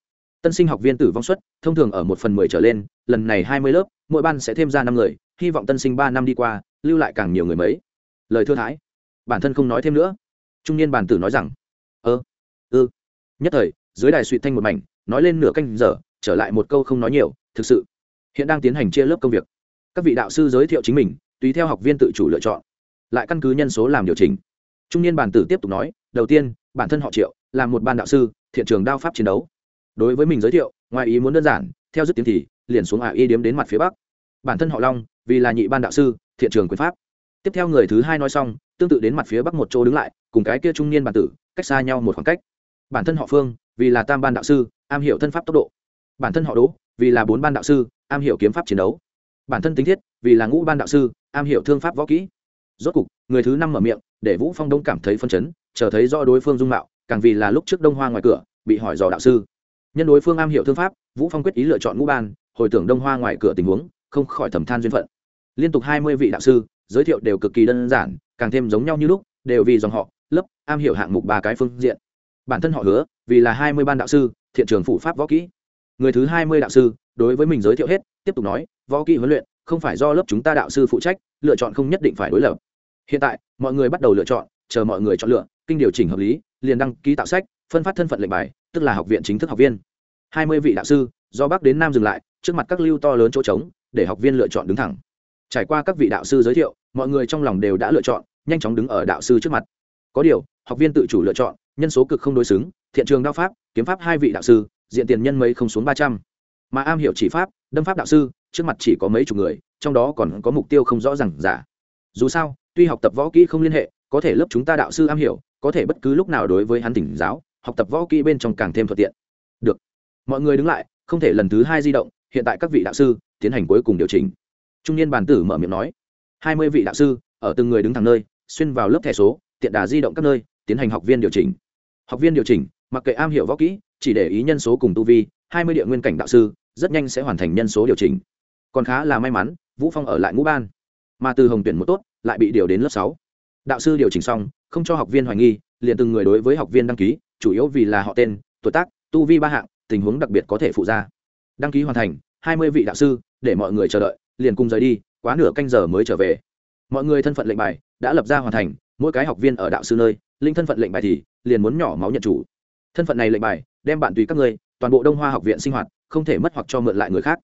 A: Tân sinh học viên tử vong suất, thông thường ở một phần mười trở lên lần này hai mươi lớp, mỗi ban sẽ thêm ra năm người, hy vọng tân sinh ba năm đi qua, lưu lại càng nhiều người mấy. Lời thưa thái, bản thân không nói thêm nữa. Trung niên bản tử nói rằng, ơ, ư. Nhất thời, dưới đài suy thanh một mảnh, nói lên nửa canh giờ, trở lại một câu không nói nhiều, thực sự, hiện đang tiến hành chia lớp công việc. Các vị đạo sư giới thiệu chính mình, tùy theo học viên tự chủ lựa chọn. Lại căn cứ nhân số làm điều chỉnh. Trung niên bản tử tiếp tục nói, đầu tiên, bản thân họ triệu, là một ban đạo sư, thiện trường đao pháp chiến đấu. Đối với mình giới thiệu, ngoài ý muốn đơn giản, theo dứt tiếng thì liền xuống ả y điếm đến mặt phía bắc. Bản thân họ long, vì là nhị ban đạo sư, thiện trường quyền pháp. Tiếp theo người thứ hai nói xong, tương tự đến mặt phía bắc một chỗ đứng lại, cùng cái kia trung niên bản tử, cách xa nhau một khoảng cách. Bản thân họ phương, vì là tam ban đạo sư, am hiểu thân pháp tốc độ. Bản thân họ đỗ, vì là bốn ban đạo sư, am hiểu kiếm pháp chiến đấu. Bản thân tính thiết, vì là ngũ ban đạo sư, am hiểu thương pháp võ kỹ. Rốt cục, người thứ năm mở miệng, để vũ phong đông cảm thấy phân chấn, chờ thấy do đối phương dung mạo, càng vì là lúc trước đông hoa ngoài cửa, bị hỏi dò đạo sư. Nhân đối phương am hiểu thương pháp, vũ phong quyết ý lựa chọn ngũ ban hồi tưởng đông hoa ngoài cửa tình huống, không khỏi thầm than duyên phận. Liên tục hai mươi vị đạo sư giới thiệu đều cực kỳ đơn giản, càng thêm giống nhau như lúc, đều vì dòng họ, lớp, am hiểu hạng mục ba cái phương diện. Bản thân họ hứa, vì là hai mươi ban đạo sư, thiện trường phụ pháp võ kỹ. Người thứ hai mươi đạo sư, đối với mình giới thiệu hết, tiếp tục nói, võ kỹ huấn luyện, không phải do lớp chúng ta đạo sư phụ trách, lựa chọn không nhất định phải đối lập. Hiện tại, mọi người bắt đầu lựa chọn, chờ mọi người chọn lựa, kinh điều chỉnh hợp lý, liền đăng ký tạo sách, phân phát thân phận lệnh bài, tức là học viện chính thức học viên. Hai mươi vị đạo sư do bắc đến nam dừng lại, trước mặt các lưu to lớn chỗ trống, để học viên lựa chọn đứng thẳng. Trải qua các vị đạo sư giới thiệu, mọi người trong lòng đều đã lựa chọn, nhanh chóng đứng ở đạo sư trước mặt. Có điều, học viên tự chủ lựa chọn, nhân số cực không đối xứng, thiện trường đao pháp, kiếm pháp hai vị đạo sư, diện tiền nhân mấy không xuống ba trăm. Mà am hiểu chỉ pháp, đâm pháp đạo sư, trước mặt chỉ có mấy chục người, trong đó còn có mục tiêu không rõ ràng giả. Dù sao, tuy học tập võ kỹ không liên hệ, có thể lớp chúng ta đạo sư am hiểu, có thể bất cứ lúc nào đối với hắn tỉnh giáo, học tập võ kỹ bên trong càng thêm thuận tiện. Được. Mọi người đứng lại không thể lần thứ hai di động, hiện tại các vị đạo sư tiến hành cuối cùng điều chỉnh. Trung niên bàn tử mở miệng nói, hai mươi vị đạo sư ở từng người đứng thẳng nơi, xuyên vào lớp thẻ số, tiện đà di động các nơi, tiến hành học viên điều chỉnh. Học viên điều chỉnh, mặc kệ am hiểu võ kỹ, chỉ để ý nhân số cùng tu vi, hai mươi địa nguyên cảnh đạo sư rất nhanh sẽ hoàn thành nhân số điều chỉnh. Còn khá là may mắn, vũ phong ở lại ngũ ban, mà từ hồng tuyển một tốt, lại bị điều đến lớp sáu. Đạo sư điều chỉnh xong, không cho học viên hoài nghi, liền từng người đối với học viên đăng ký, chủ yếu vì là họ tên, tuổi tác, tu vi ba hạng tình huống đặc biệt có thể phụ ra. Đăng ký hoàn thành, hai mươi vị đạo sư, để mọi người chờ đợi, liền cùng rời đi, quá nửa canh giờ mới trở về. Mọi người thân phận lệnh bài đã lập ra hoàn thành, mỗi cái học viên ở đạo sư nơi, linh thân phận lệnh bài thì liền muốn nhỏ máu nhận chủ. Thân phận này lệnh bài đem bạn tùy các ngươi, toàn bộ đông hoa học viện sinh hoạt, không thể mất hoặc cho mượn lại người khác.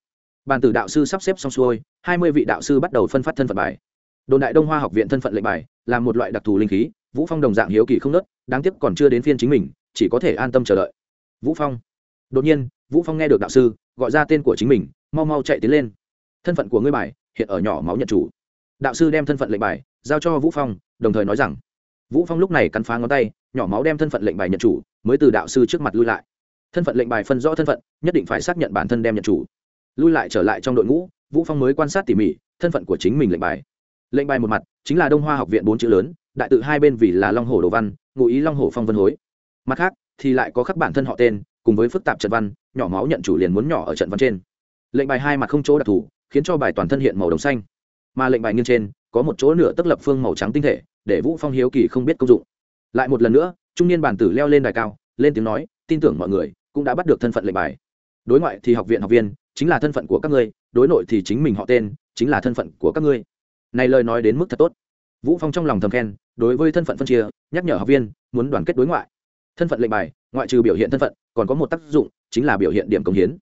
A: Bàn tử đạo sư sắp xếp xong xuôi, hai mươi vị đạo sư bắt đầu phân phát thân phận bài. Đồn đại đông hoa học viện thân phận lệnh bài là một loại đặc thù linh khí, vũ phong đồng dạng hiếu kỳ không nớt, đáng tiếc còn chưa đến phiên chính mình, chỉ có thể an tâm chờ đợi. Vũ phong đột nhiên, vũ phong nghe được đạo sư gọi ra tên của chính mình, mau mau chạy tiến lên. Thân phận của ngươi bài hiện ở nhỏ máu nhận chủ. Đạo sư đem thân phận lệnh bài giao cho vũ phong, đồng thời nói rằng, vũ phong lúc này cắn phá ngón tay, nhỏ máu đem thân phận lệnh bài nhận chủ, mới từ đạo sư trước mặt lui lại. Thân phận lệnh bài phân rõ thân phận, nhất định phải xác nhận bản thân đem nhận chủ. Lui lại trở lại trong đội ngũ, vũ phong mới quan sát tỉ mỉ thân phận của chính mình lệnh bài. Lệnh bài một mặt chính là đông hoa học viện bốn chữ lớn, đại tự hai bên vì là long hồ đồ văn, ngụ ý long hồ phong vân hối. Mặt khác thì lại có khắc bản thân họ tên cùng với phức tạp trận văn, nhỏ máu nhận chủ liền muốn nhỏ ở trận văn trên. Lệnh bài hai mặt không chỗ đặc thù, khiến cho bài toàn thân hiện màu đồng xanh. Mà lệnh bài nghiêng trên, có một chỗ nửa tức lập phương màu trắng tinh thể, để vũ phong hiếu kỳ không biết công dụng. Lại một lần nữa, trung niên bản tử leo lên đài cao, lên tiếng nói, tin tưởng mọi người, cũng đã bắt được thân phận lệnh bài. Đối ngoại thì học viện học viên, chính là thân phận của các ngươi, đối nội thì chính mình họ tên, chính là thân phận của các ngươi. Này lời nói đến mức thật tốt. Vũ phong trong lòng thầm khen, đối với thân phận phân chia, nhắc nhở học viên, muốn đoàn kết đối ngoại thân phận lệnh bài, ngoại trừ biểu hiện thân phận, còn có một tác dụng, chính là biểu hiện điểm công hiến.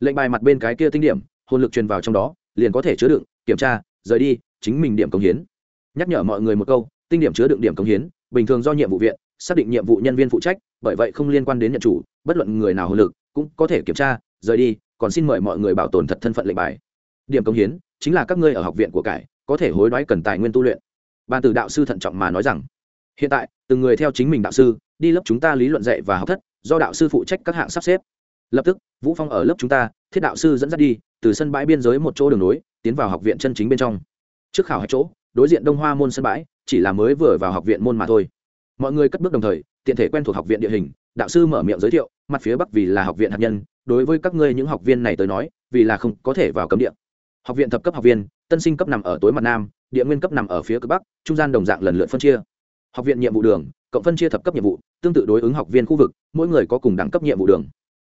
A: Lệnh bài mặt bên cái kia tinh điểm, hồn lực truyền vào trong đó, liền có thể chứa đựng, kiểm tra, rời đi, chính mình điểm công hiến. Nhắc nhở mọi người một câu, tinh điểm chứa đựng điểm công hiến, bình thường do nhiệm vụ viện, xác định nhiệm vụ nhân viên phụ trách, bởi vậy không liên quan đến nhận chủ, bất luận người nào hồn lực, cũng có thể kiểm tra, rời đi, còn xin mời mọi người bảo tồn thật thân phận lệnh bài. Điểm công hiến, chính là các ngươi ở học viện của cải, có thể hối đoái cần tài nguyên tu luyện. Ban từ đạo sư thận trọng mà nói rằng, hiện tại, từng người theo chính mình đạo sư đi lớp chúng ta lý luận dạy và học thất, do đạo sư phụ trách các hạng sắp xếp. Lập tức, vũ phong ở lớp chúng ta, thiết đạo sư dẫn dắt đi, từ sân bãi biên giới một chỗ đường nối, tiến vào học viện chân chính bên trong. Trước khảo hạch chỗ, đối diện đông hoa môn sân bãi, chỉ là mới vừa vào học viện môn mà thôi. Mọi người cất bước đồng thời, tiện thể quen thuộc học viện địa hình, đạo sư mở miệng giới thiệu, mặt phía bắc vì là học viện hạt nhân, đối với các ngươi những học viên này tới nói, vì là không có thể vào cấm địa. Học viện thập cấp học viên, tân sinh cấp nằm ở tối mặt nam, địa nguyên cấp nằm ở phía cực bắc, trung gian đồng dạng lần lượt phân chia học viện nhiệm vụ đường, cộng phân chia thập cấp nhiệm vụ, tương tự đối ứng học viên khu vực, mỗi người có cùng đẳng cấp nhiệm vụ đường.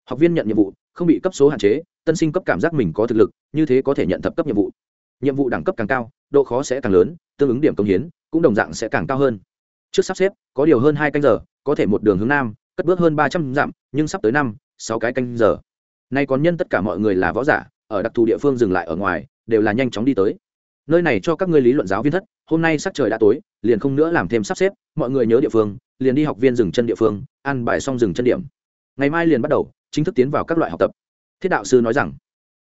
A: Học viên nhận nhiệm vụ, không bị cấp số hạn chế, tân sinh cấp cảm giác mình có thực lực, như thế có thể nhận thập cấp nhiệm vụ. Nhiệm vụ đẳng cấp càng cao, độ khó sẽ càng lớn, tương ứng điểm công hiến cũng đồng dạng sẽ càng cao hơn. Trước sắp xếp, có điều hơn hai canh giờ, có thể một đường hướng nam, cất bước hơn ba trăm dặm, nhưng sắp tới năm, sáu cái canh giờ. Nay còn nhân tất cả mọi người là võ giả, ở đặc thù địa phương dừng lại ở ngoài, đều là nhanh chóng đi tới nơi này cho các ngươi lý luận giáo viên thất, hôm nay sắc trời đã tối, liền không nữa làm thêm sắp xếp, mọi người nhớ địa phương, liền đi học viên dừng chân địa phương, ăn bài xong dừng chân điểm. Ngày mai liền bắt đầu, chính thức tiến vào các loại học tập. Thiết đạo sư nói rằng,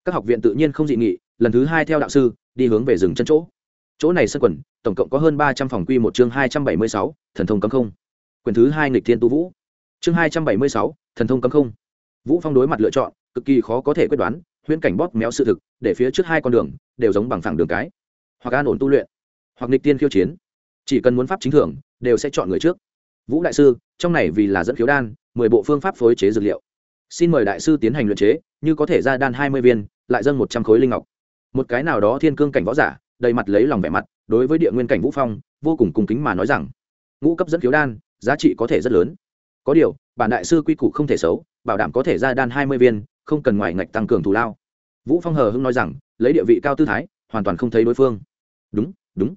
A: các học viện tự nhiên không dị nghị, lần thứ hai theo đạo sư, đi hướng về rừng chân chỗ. Chỗ này sân quần, tổng cộng có hơn ba trăm phòng quy một chương hai trăm bảy mươi sáu, thần thông cấm không. Quyền thứ hai nghịch thiên tu vũ. Chương hai trăm bảy mươi sáu, thần thông cấm không. Vũ phong đối mặt lựa chọn, cực kỳ khó có thể quyết đoán, huyễn cảnh bóp méo sự thực, để phía trước hai con đường đều giống bằng phẳng đường cái hoặc an ổn tu luyện, hoặc nghịch tiên khiêu chiến. Chỉ cần muốn pháp chính thưởng, đều sẽ chọn người trước. Vũ đại sư, trong này vì là dẫn khiếu đan, mười bộ phương pháp phối chế dược liệu. Xin mời đại sư tiến hành luyện chế, như có thể ra đan hai mươi viên, lại dâng một trăm khối linh ngọc. Một cái nào đó thiên cương cảnh võ giả, đầy mặt lấy lòng vẻ mặt, đối với địa nguyên cảnh vũ phong, vô cùng cung kính mà nói rằng, ngũ cấp dẫn khiếu đan, giá trị có thể rất lớn. Có điều, bản đại sư quy củ không thể xấu, bảo đảm có thể ra đan hai mươi viên, không cần ngoài ngạch tăng cường thù lao. Vũ phong hờ hưng nói rằng, lấy địa vị cao tư thái hoàn toàn không thấy đối phương. Đúng đúng.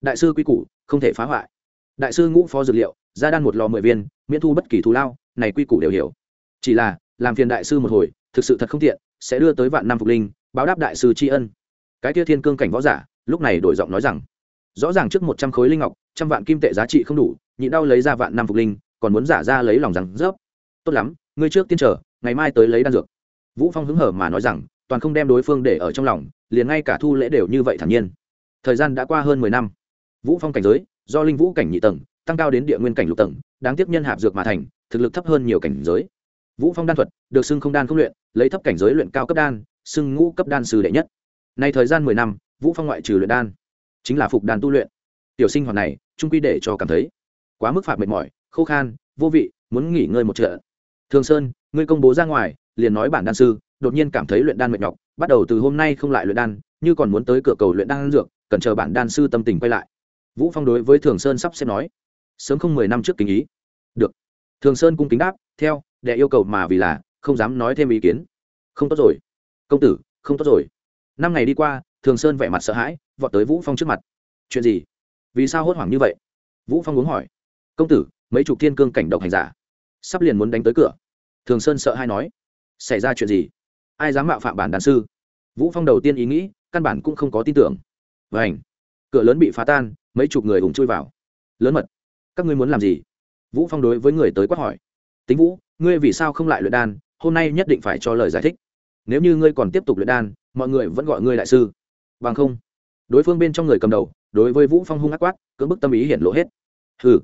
A: Đại sư quy củ, không thể phá hoại. Đại sư ngũ phó dược liệu ra đan một lò mười viên, miễn thu bất kỳ thù lao, này quy củ đều hiểu. Chỉ là, làm phiền đại sư một hồi, thực sự thật không tiện, sẽ đưa tới vạn năm phục linh, báo đáp đại sư tri ân. Cái tia thiên cương cảnh võ giả, lúc này đổi giọng nói rằng, rõ ràng trước một trăm khối linh ngọc, trăm vạn kim tệ giá trị không đủ nhị đau lấy ra vạn năm phục linh, còn muốn giả ra lấy lòng rằng, rớp, tốt lắm, ngươi trước tiên trở ngày mai tới lấy đan dược. Vũ phong hứng hở mà nói rằng toàn không đem đối phương để ở trong lòng, liền ngay cả thu lễ đều như vậy thản nhiên. Thời gian đã qua hơn mười năm. Vũ phong cảnh giới, do linh vũ cảnh nhị tầng, tăng cao đến địa nguyên cảnh lục tầng, đáng tiếc nhân hạp dược mà thành, thực lực thấp hơn nhiều cảnh giới. Vũ phong đan thuật, được xưng không đan không luyện, lấy thấp cảnh giới luyện cao cấp đan, xưng ngũ cấp đan sư đệ nhất. Nay thời gian mười năm, vũ phong ngoại trừ luyện đan, chính là phục đan tu luyện. Tiểu sinh hoạt này, trung quy để cho cảm thấy quá mức phạt mệt mỏi, khô khan, vô vị, muốn nghỉ ngơi một trận. Thường sơn, ngươi công bố ra ngoài, liền nói bản đan sư đột nhiên cảm thấy luyện đan mệt nhọc, bắt đầu từ hôm nay không lại luyện đan, như còn muốn tới cửa cầu luyện đan dược, cần chờ bản đan sư tâm tình quay lại. Vũ phong đối với thường sơn sắp xếp nói, sớm không mười năm trước kính ý. Được. Thường sơn cung kính đáp, theo, đệ yêu cầu mà vì là, không dám nói thêm ý kiến. Không tốt rồi. Công tử, không tốt rồi. Năm ngày đi qua, thường sơn vẻ mặt sợ hãi, vọt tới vũ phong trước mặt. Chuyện gì? Vì sao hốt hoảng như vậy? Vũ phong uống hỏi. Công tử, mấy chục thiên cương cảnh độc hành giả, sắp liền muốn đánh tới cửa. Thường sơn sợ hai nói. Xảy ra chuyện gì? Ai dám mạo phạm bản đàn sư? Vũ phong đầu tiên ý nghĩ, căn bản cũng không có tin tưởng. Vảnh cửa lớn bị phá tan, mấy chục người hùng chui vào. Lớn mật, các ngươi muốn làm gì? Vũ phong đối với người tới quát hỏi. Tính vũ, ngươi vì sao không lại luyện đan? Hôm nay nhất định phải cho lời giải thích. Nếu như ngươi còn tiếp tục luyện đan, mọi người vẫn gọi ngươi đại sư. Bằng không, đối phương bên trong người cầm đầu, đối với vũ phong hung ác quát, cưỡng bức tâm ý hiển lộ hết. Hừ,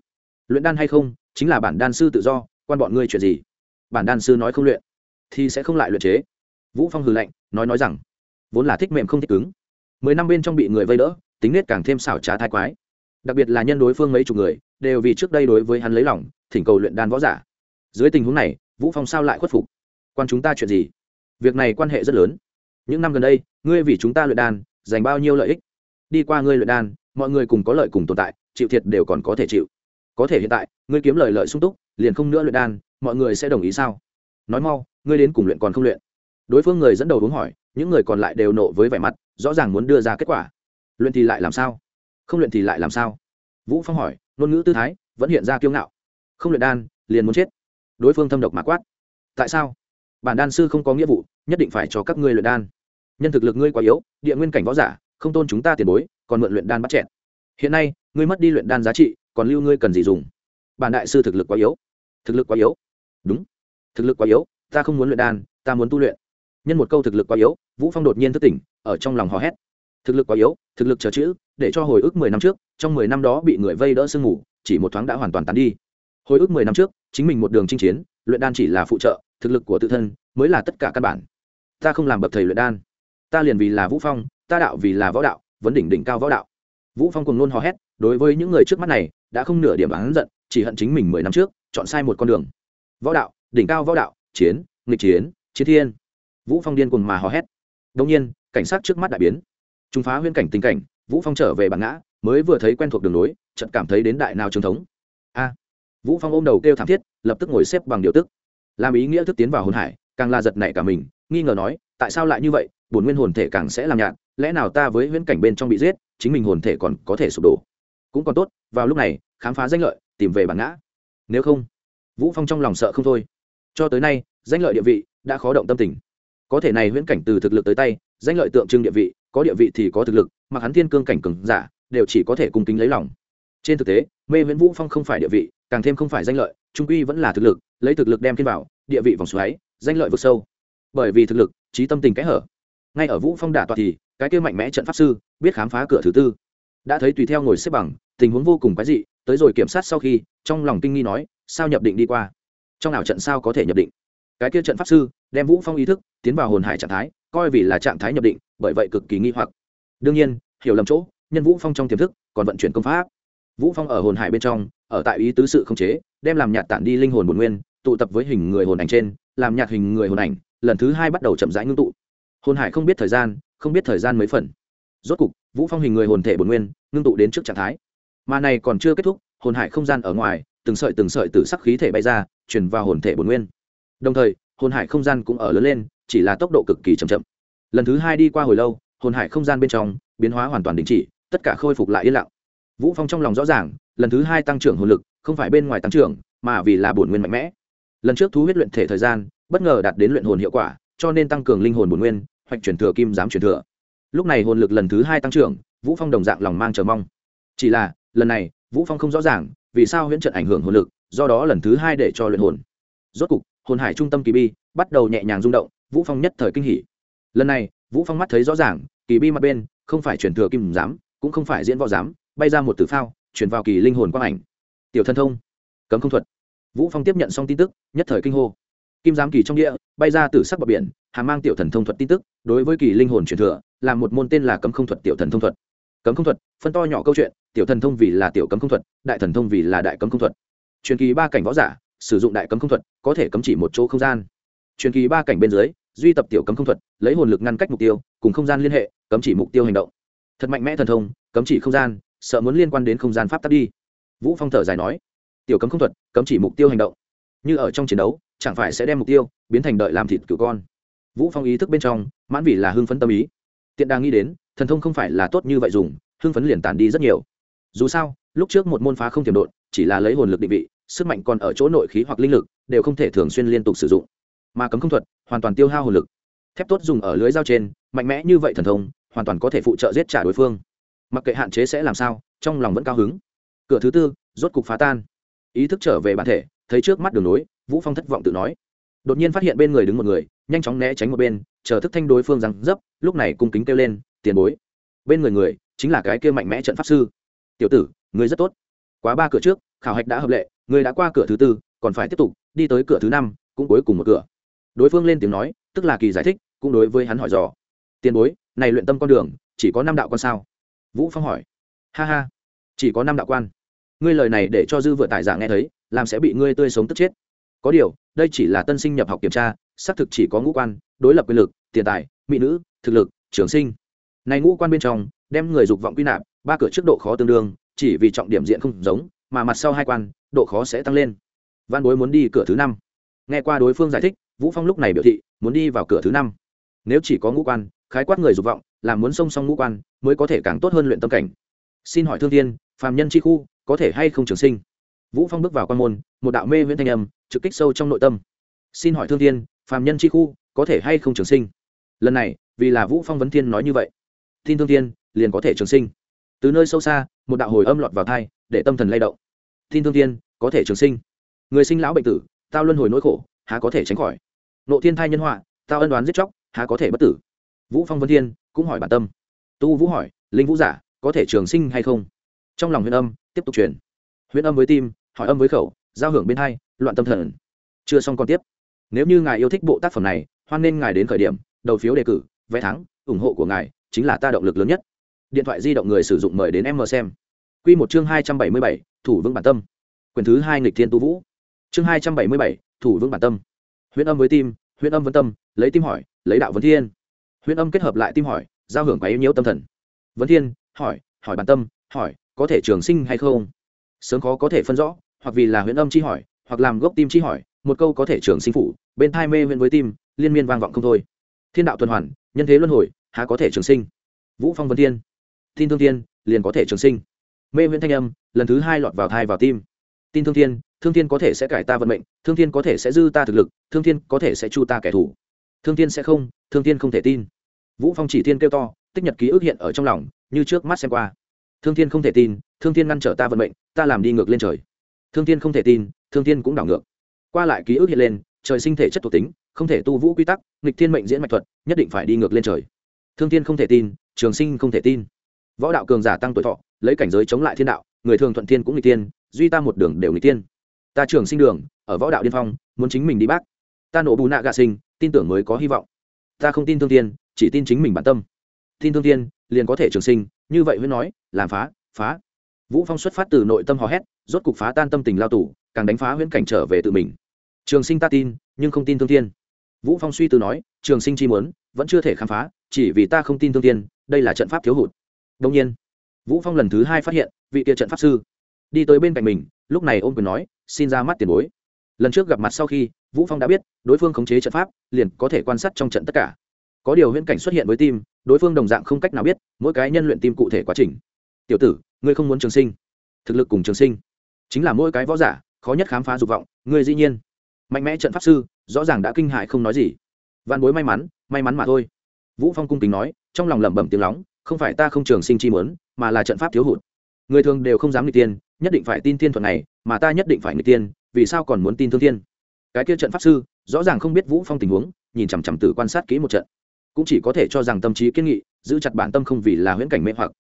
A: luyện đan hay không, chính là bản đan sư tự do, quan bọn ngươi chuyện gì? Bản đan sư nói không luyện, thì sẽ không lại luyện chế vũ phong hừ lạnh, nói nói rằng, vốn là thích mềm không thích cứng. Mười năm bên trong bị người vây đỡ, tính nết càng thêm xảo trá thái quái. Đặc biệt là nhân đối phương mấy chục người, đều vì trước đây đối với hắn lấy lòng, thỉnh cầu luyện đan võ giả. Dưới tình huống này, vũ phong sao lại khuất phục? Quan chúng ta chuyện gì? Việc này quan hệ rất lớn. Những năm gần đây, ngươi vì chúng ta luyện đan, dành bao nhiêu lợi ích? Đi qua ngươi luyện đan, mọi người cùng có lợi cùng tồn tại, chịu thiệt đều còn có thể chịu. Có thể hiện tại, ngươi kiếm lời lợi sung túc, liền không nữa luyện đan, mọi người sẽ đồng ý sao? Nói mau, ngươi đến cùng luyện còn không luyện đối phương người dẫn đầu uống hỏi, những người còn lại đều nộ với vẻ mặt, rõ ràng muốn đưa ra kết quả. Luyện thì lại làm sao? Không luyện thì lại làm sao? Vũ phong hỏi, ngôn ngữ tư thái, vẫn hiện ra kiêu ngạo. Không luyện đan, liền muốn chết. Đối phương thâm độc mà quát. Tại sao? Bản đan sư không có nghĩa vụ, nhất định phải cho các ngươi luyện đan. Nhân thực lực ngươi quá yếu, địa nguyên cảnh võ giả, không tôn chúng ta tiền bối, còn mượn luyện đan bắt chẹn hiện nay, ngươi mất đi luyện đan giá trị, còn lưu ngươi cần gì dùng? Bản đại sư thực lực quá yếu. Thực lực quá yếu. Đúng. Thực lực quá yếu, ta không muốn luyện đan, ta muốn tu luyện nhân một câu thực lực quá yếu, vũ phong đột nhiên thức tỉnh, ở trong lòng hò hét. Thực lực quá yếu, thực lực chờ chữ, để cho hồi ức mười năm trước, trong mười năm đó bị người vây đỡ sương ngủ, chỉ một thoáng đã hoàn toàn tán đi. Hồi ức mười năm trước, chính mình một đường chinh chiến, luyện đan chỉ là phụ trợ, thực lực của tự thân mới là tất cả căn bản. Ta không làm bậc thầy luyện đan. Ta liền vì là vũ phong, ta đạo vì là võ đạo, vấn đỉnh đỉnh cao võ đạo. Vũ phong cùng luôn hò hét, đối với những người trước mắt này, đã không nửa điểm án giận, chỉ hận chính mình mười năm trước, chọn sai một con đường. Võ đạo, đỉnh cao võ đạo, chiến, nghịch chiến chiến thiên vũ phong điên cuồng mà hò hét. Đông nhiên, cảnh sát trước mắt đại biến. Chúng phá huyên cảnh tình cảnh, vũ phong trở về bản ngã, mới vừa thấy quen thuộc đường lối, chợt cảm thấy đến đại nào trường thống. A! Vũ phong ôm đầu kêu thảm thiết, lập tức ngồi xếp bằng điều tức. Làm ý nghĩa thức tiến vào hồn hải, càng là giật nảy cả mình, nghi ngờ nói, tại sao lại như vậy, bổn nguyên hồn thể càng sẽ làm nhạt, lẽ nào ta với huyễn cảnh bên trong bị giết, chính mình hồn thể còn có thể sụp đổ? Cũng còn tốt, vào lúc này, khám phá danh lợi, tìm về bản ngã. Nếu không, vũ phong trong lòng sợ không thôi. Cho tới nay, danh lợi địa vị đã khó động tâm tình có thể này huyễn cảnh từ thực lực tới tay, danh lợi tượng trưng địa vị, có địa vị thì có thực lực mặc hắn thiên cương cảnh cường giả, đều chỉ có thể cung kính lấy lòng. Trên thực tế, mê viễn vũ phong không phải địa vị, càng thêm không phải danh lợi, trung quy vẫn là thực lực, lấy thực lực đem thiên vào địa vị vòng xoáy, danh lợi vực sâu. Bởi vì thực lực, trí tâm tình kẽ hở. Ngay ở vũ phong đả tọa thì, cái kia mạnh mẽ trận pháp sư, biết khám phá cửa thứ tư. Đã thấy tùy theo ngồi xếp bằng, tình huống vô cùng quái dị, tới rồi kiểm sát sau khi, trong lòng kinh nghi nói, sao nhập định đi qua? Trong nào trận sao có thể nhập định? Cái kia trận pháp sư đem vũ phong ý thức tiến vào hồn hải trạng thái, coi vì là trạng thái nhập định, bởi vậy cực kỳ nghi hoặc. Đương nhiên, hiểu lầm chỗ, nhân vũ phong trong tiềm thức còn vận chuyển công pháp. Vũ phong ở hồn hải bên trong, ở tại ý tứ sự không chế, đem làm nhạt tản đi linh hồn bổn nguyên, tụ tập với hình người hồn ảnh trên, làm nhạt hình người hồn ảnh, lần thứ hai bắt đầu chậm rãi ngưng tụ. Hồn hải không biết thời gian, không biết thời gian mấy phần. Rốt cục, vũ phong hình người hồn thể bổn nguyên, ngưng tụ đến trước trạng thái. Mà này còn chưa kết thúc, hồn hải không gian ở ngoài, từng sợi từng sợi từ sắc khí thể bay ra, truyền vào hồn thể bổn nguyên. Đồng thời hồn hải không gian cũng ở lớn lên, chỉ là tốc độ cực kỳ chậm chậm. Lần thứ hai đi qua hồi lâu, hồn hải không gian bên trong, biến hóa hoàn toàn đình chỉ, tất cả khôi phục lại yên lặng. Vũ phong trong lòng rõ ràng, lần thứ hai tăng trưởng hồn lực, không phải bên ngoài tăng trưởng, mà vì là bổn nguyên mạnh mẽ. Lần trước thú huyết luyện thể thời gian, bất ngờ đạt đến luyện hồn hiệu quả, cho nên tăng cường linh hồn bổn nguyên hoặc chuyển thừa kim giám chuyển thừa. Lúc này hồn lực lần thứ hai tăng trưởng, vũ phong đồng dạng lòng mang chờ mong. Chỉ là, lần này, vũ phong không rõ ràng, vì sao huyễn trận ảnh hưởng hồn lực, do đó lần thứ hai để cho luyện hồn. Rốt cục hồn hải trung tâm kỳ bi bắt đầu nhẹ nhàng rung động, vũ phong nhất thời kinh hỉ. Lần này, vũ phong mắt thấy rõ ràng, kỳ bi mặt bên, không phải chuyển thừa kim giám, cũng không phải diễn võ giám, bay ra một tử phao, chuyển vào kỳ linh hồn quang ảnh. Tiểu thân thông, cấm không thuật. Vũ phong tiếp nhận xong tin tức, nhất thời kinh hô. Kim giám kỳ trong địa, bay ra từ sắc bờ biển, hàm mang tiểu thần thông thuật tin tức, đối với kỳ linh hồn truyền thừa, là một môn tên là cấm không thuật tiểu thần thông thuật. Cấm không thuật, phân to nhỏ câu chuyện, tiểu thần thông vì là tiểu cấm không thuật, đại thần thông vì là đại cấm không thuật. Truyền kỳ ba cảnh võ giả sử dụng đại cấm không thuật, có thể cấm chỉ một chỗ không gian. Truyền kỳ ba cảnh bên dưới, duy tập tiểu cấm không thuật, lấy hồn lực ngăn cách mục tiêu, cùng không gian liên hệ, cấm chỉ mục tiêu hành động. Thật mạnh mẽ thần thông, cấm chỉ không gian, sợ muốn liên quan đến không gian pháp tắc đi. Vũ phong thở dài nói, tiểu cấm không thuật, cấm chỉ mục tiêu hành động. Như ở trong chiến đấu, chẳng phải sẽ đem mục tiêu biến thành đợi làm thịt cửu con. Vũ phong ý thức bên trong, mãn vì là hưng phấn tâm ý. Tiện đang nghĩ đến, thần thông không phải là tốt như vậy dùng, hưng phấn liền tàn đi rất nhiều. Dù sao, lúc trước một môn phá không tiềm độn, chỉ là lấy hồn lực định vị sức mạnh còn ở chỗ nội khí hoặc linh lực, đều không thể thường xuyên liên tục sử dụng. Mà cấm không thuật, hoàn toàn tiêu hao hồn lực. Thép tốt dùng ở lưới dao trên, mạnh mẽ như vậy thần thông, hoàn toàn có thể phụ trợ giết trả đối phương. Mặc kệ hạn chế sẽ làm sao, trong lòng vẫn cao hứng. Cửa thứ tư, rốt cục phá tan. Ý thức trở về bản thể, thấy trước mắt đường nối, vũ phong thất vọng tự nói. Đột nhiên phát hiện bên người đứng một người, nhanh chóng né tránh một bên, chờ thức thanh đối phương rằng dấp, lúc này cung kính kêu lên, tiền bối. Bên người người, chính là cái kia mạnh mẽ trận pháp sư. Tiểu tử, người rất tốt. Quá ba cửa trước khảo hạch đã hợp lệ, người đã qua cửa thứ tư, còn phải tiếp tục, đi tới cửa thứ năm, cũng cuối cùng một cửa. Đối phương lên tiếng nói, tức là kỳ giải thích, cũng đối với hắn hỏi dò. Tiền bối, này luyện tâm con đường, chỉ có năm đạo quan sao? Vũ phong hỏi. Ha ha, chỉ có năm đạo quan. Ngươi lời này để cho dư vừa tài giả nghe thấy, làm sẽ bị ngươi tươi sống tức chết. Có điều, đây chỉ là tân sinh nhập học kiểm tra, xác thực chỉ có ngũ quan, đối lập quyền lực, tiền tài, mỹ nữ, thực lực, trường sinh. Này ngũ quan bên trong, đem người dục vọng quy nạp, ba cửa trước độ khó tương đương, chỉ vì trọng điểm diện không giống mà mặt sau hai quan, độ khó sẽ tăng lên. Văn bối muốn đi cửa thứ năm. Nghe qua đối phương giải thích, vũ phong lúc này biểu thị, muốn đi vào cửa thứ năm. Nếu chỉ có ngũ quan, khái quát người dục vọng làm muốn song song ngũ quan, mới có thể càng tốt hơn luyện tâm cảnh. Xin hỏi thương thiên, phàm nhân chi khu, có thể hay không trường sinh? Vũ phong bước vào quan môn, một đạo mê nguyễn thanh âm, trực kích sâu trong nội tâm. Xin hỏi thương thiên, phàm nhân chi khu, có thể hay không trường sinh? Lần này, vì là vũ phong vấn thiên nói như vậy. Tin thương thiên, liền có thể trường sinh. Từ nơi sâu xa, một đạo hồi âm lọt vào thai để tâm thần lay động. Tin thương thiên, có thể trường sinh. Người sinh lão bệnh tử, tao luân hồi nỗi khổ, há có thể tránh khỏi. Nộ thiên thai nhân họa, tao ân đoán giết chóc, há có thể bất tử. Vũ phong vân thiên, cũng hỏi bản tâm. Tu vũ hỏi, linh vũ giả, có thể trường sinh hay không? Trong lòng huyền âm, tiếp tục truyền. Huyền âm với tim, hỏi âm với khẩu, giao hưởng bên hai, loạn tâm thần. Chưa xong còn tiếp. Nếu như ngài yêu thích bộ tác phẩm này, hoan nên ngài đến khởi điểm, đầu phiếu đề cử, vé thắng, ủng hộ của ngài, chính là ta động lực lớn nhất. Điện thoại di động người sử dụng mời đến em mờ xem. Quy một chương hai trăm bảy mươi bảy, thủ vững bản tâm. Quyền thứ hai nghịch thiên tu vũ. Chương hai trăm bảy mươi bảy, thủ vững bản tâm. Huyễn âm với tim, huyễn âm vấn tâm, lấy tim hỏi, lấy đạo vấn thiên. Huyễn âm kết hợp lại tim hỏi, giao hưởng quá yếu nhiễu tâm thần. Vấn thiên, hỏi hỏi bản tâm, hỏi, có thể trường sinh hay không? Sớm khó có thể phân rõ, hoặc vì là huyễn âm chi hỏi, hoặc làm gốc tim chi hỏi, một câu có thể trường sinh phụ. bên thai mê huyễn với tim, liên miên vang vọng không thôi. Thiên đạo tuần hoàn, nhân thế luân hồi, há có thể trường sinh? Vũ phong vân thiên. Tin thương thiên, liền có thể trường sinh mê viễn thanh âm lần thứ hai lọt vào thai vào tim tin thương thiên thương thiên có thể sẽ cải ta vận mệnh thương thiên có thể sẽ dư ta thực lực thương thiên có thể sẽ chu ta kẻ thù thương thiên sẽ không thương thiên không thể tin vũ phong chỉ thiên kêu to tích nhật ký ức hiện ở trong lòng như trước mắt xem qua thương thiên không thể tin thương thiên ngăn trở ta vận mệnh ta làm đi ngược lên trời thương thiên không thể tin thương thiên cũng đảo ngược qua lại ký ức hiện lên trời sinh thể chất thuộc tính không thể tu vũ quy tắc nghịch thiên mệnh diễn mạch thuật nhất định phải đi ngược lên trời thương thiên không thể tin trường sinh không thể tin võ đạo cường giả tăng tuổi thọ lấy cảnh giới chống lại thiên đạo, người thường thuận thiên cũng người tiên duy ta một đường đều người tiên ta trường sinh đường, ở võ đạo điên phong, muốn chính mình đi bác. Ta nổ bù nạ gạ sinh, tin tưởng mới có hy vọng. Ta không tin thương tiên chỉ tin chính mình bản tâm. Tin thương tiên liền có thể trường sinh, như vậy huyết nói, làm phá phá. Vũ phong xuất phát từ nội tâm hò hét, rốt cục phá tan tâm tình lao tù, càng đánh phá huyễn cảnh trở về tự mình. Trường sinh ta tin, nhưng không tin thương tiên vũ phong suy từ nói, trường sinh chi muốn, vẫn chưa thể khám phá, chỉ vì ta không tin thương tiên đây là trận pháp thiếu hụt. Đông nhiên vũ phong lần thứ hai phát hiện, vị kia trận pháp sư. Đi tới bên cạnh mình, lúc này ôm quyền nói, xin ra mắt tiền bối. Lần trước gặp mặt sau khi, vũ phong đã biết, đối phương khống chế trận pháp, liền có thể quan sát trong trận tất cả. Có điều huyễn cảnh xuất hiện với tim, đối phương đồng dạng không cách nào biết, mỗi cái nhân luyện tim cụ thể quá trình. Tiểu tử, ngươi không muốn trường sinh. Thực lực cùng trường sinh, chính là mỗi cái võ giả, khó nhất khám phá dục vọng, ngươi dĩ nhiên. Mạnh mẽ trận pháp sư, rõ ràng đã kinh hại không nói gì. Văn bối may mắn may mắn mà thôi. Vũ phong cung kính nói, trong lòng lẩm bẩm tiếng lóng, không phải ta không trường sinh chi muốn mà là trận pháp thiếu hụt. Người thường đều không dám nghịch tiên nhất định phải tin thiên thuật này, mà ta nhất định phải nghịch tiên vì sao còn muốn tin thương thiên? Cái kia trận pháp sư, rõ ràng không biết vũ phong tình huống, nhìn chằm chằm tử quan sát kỹ một trận. Cũng chỉ có thể cho rằng tâm trí kiên nghị, giữ chặt bản tâm không vì là huyễn cảnh mê hoặc.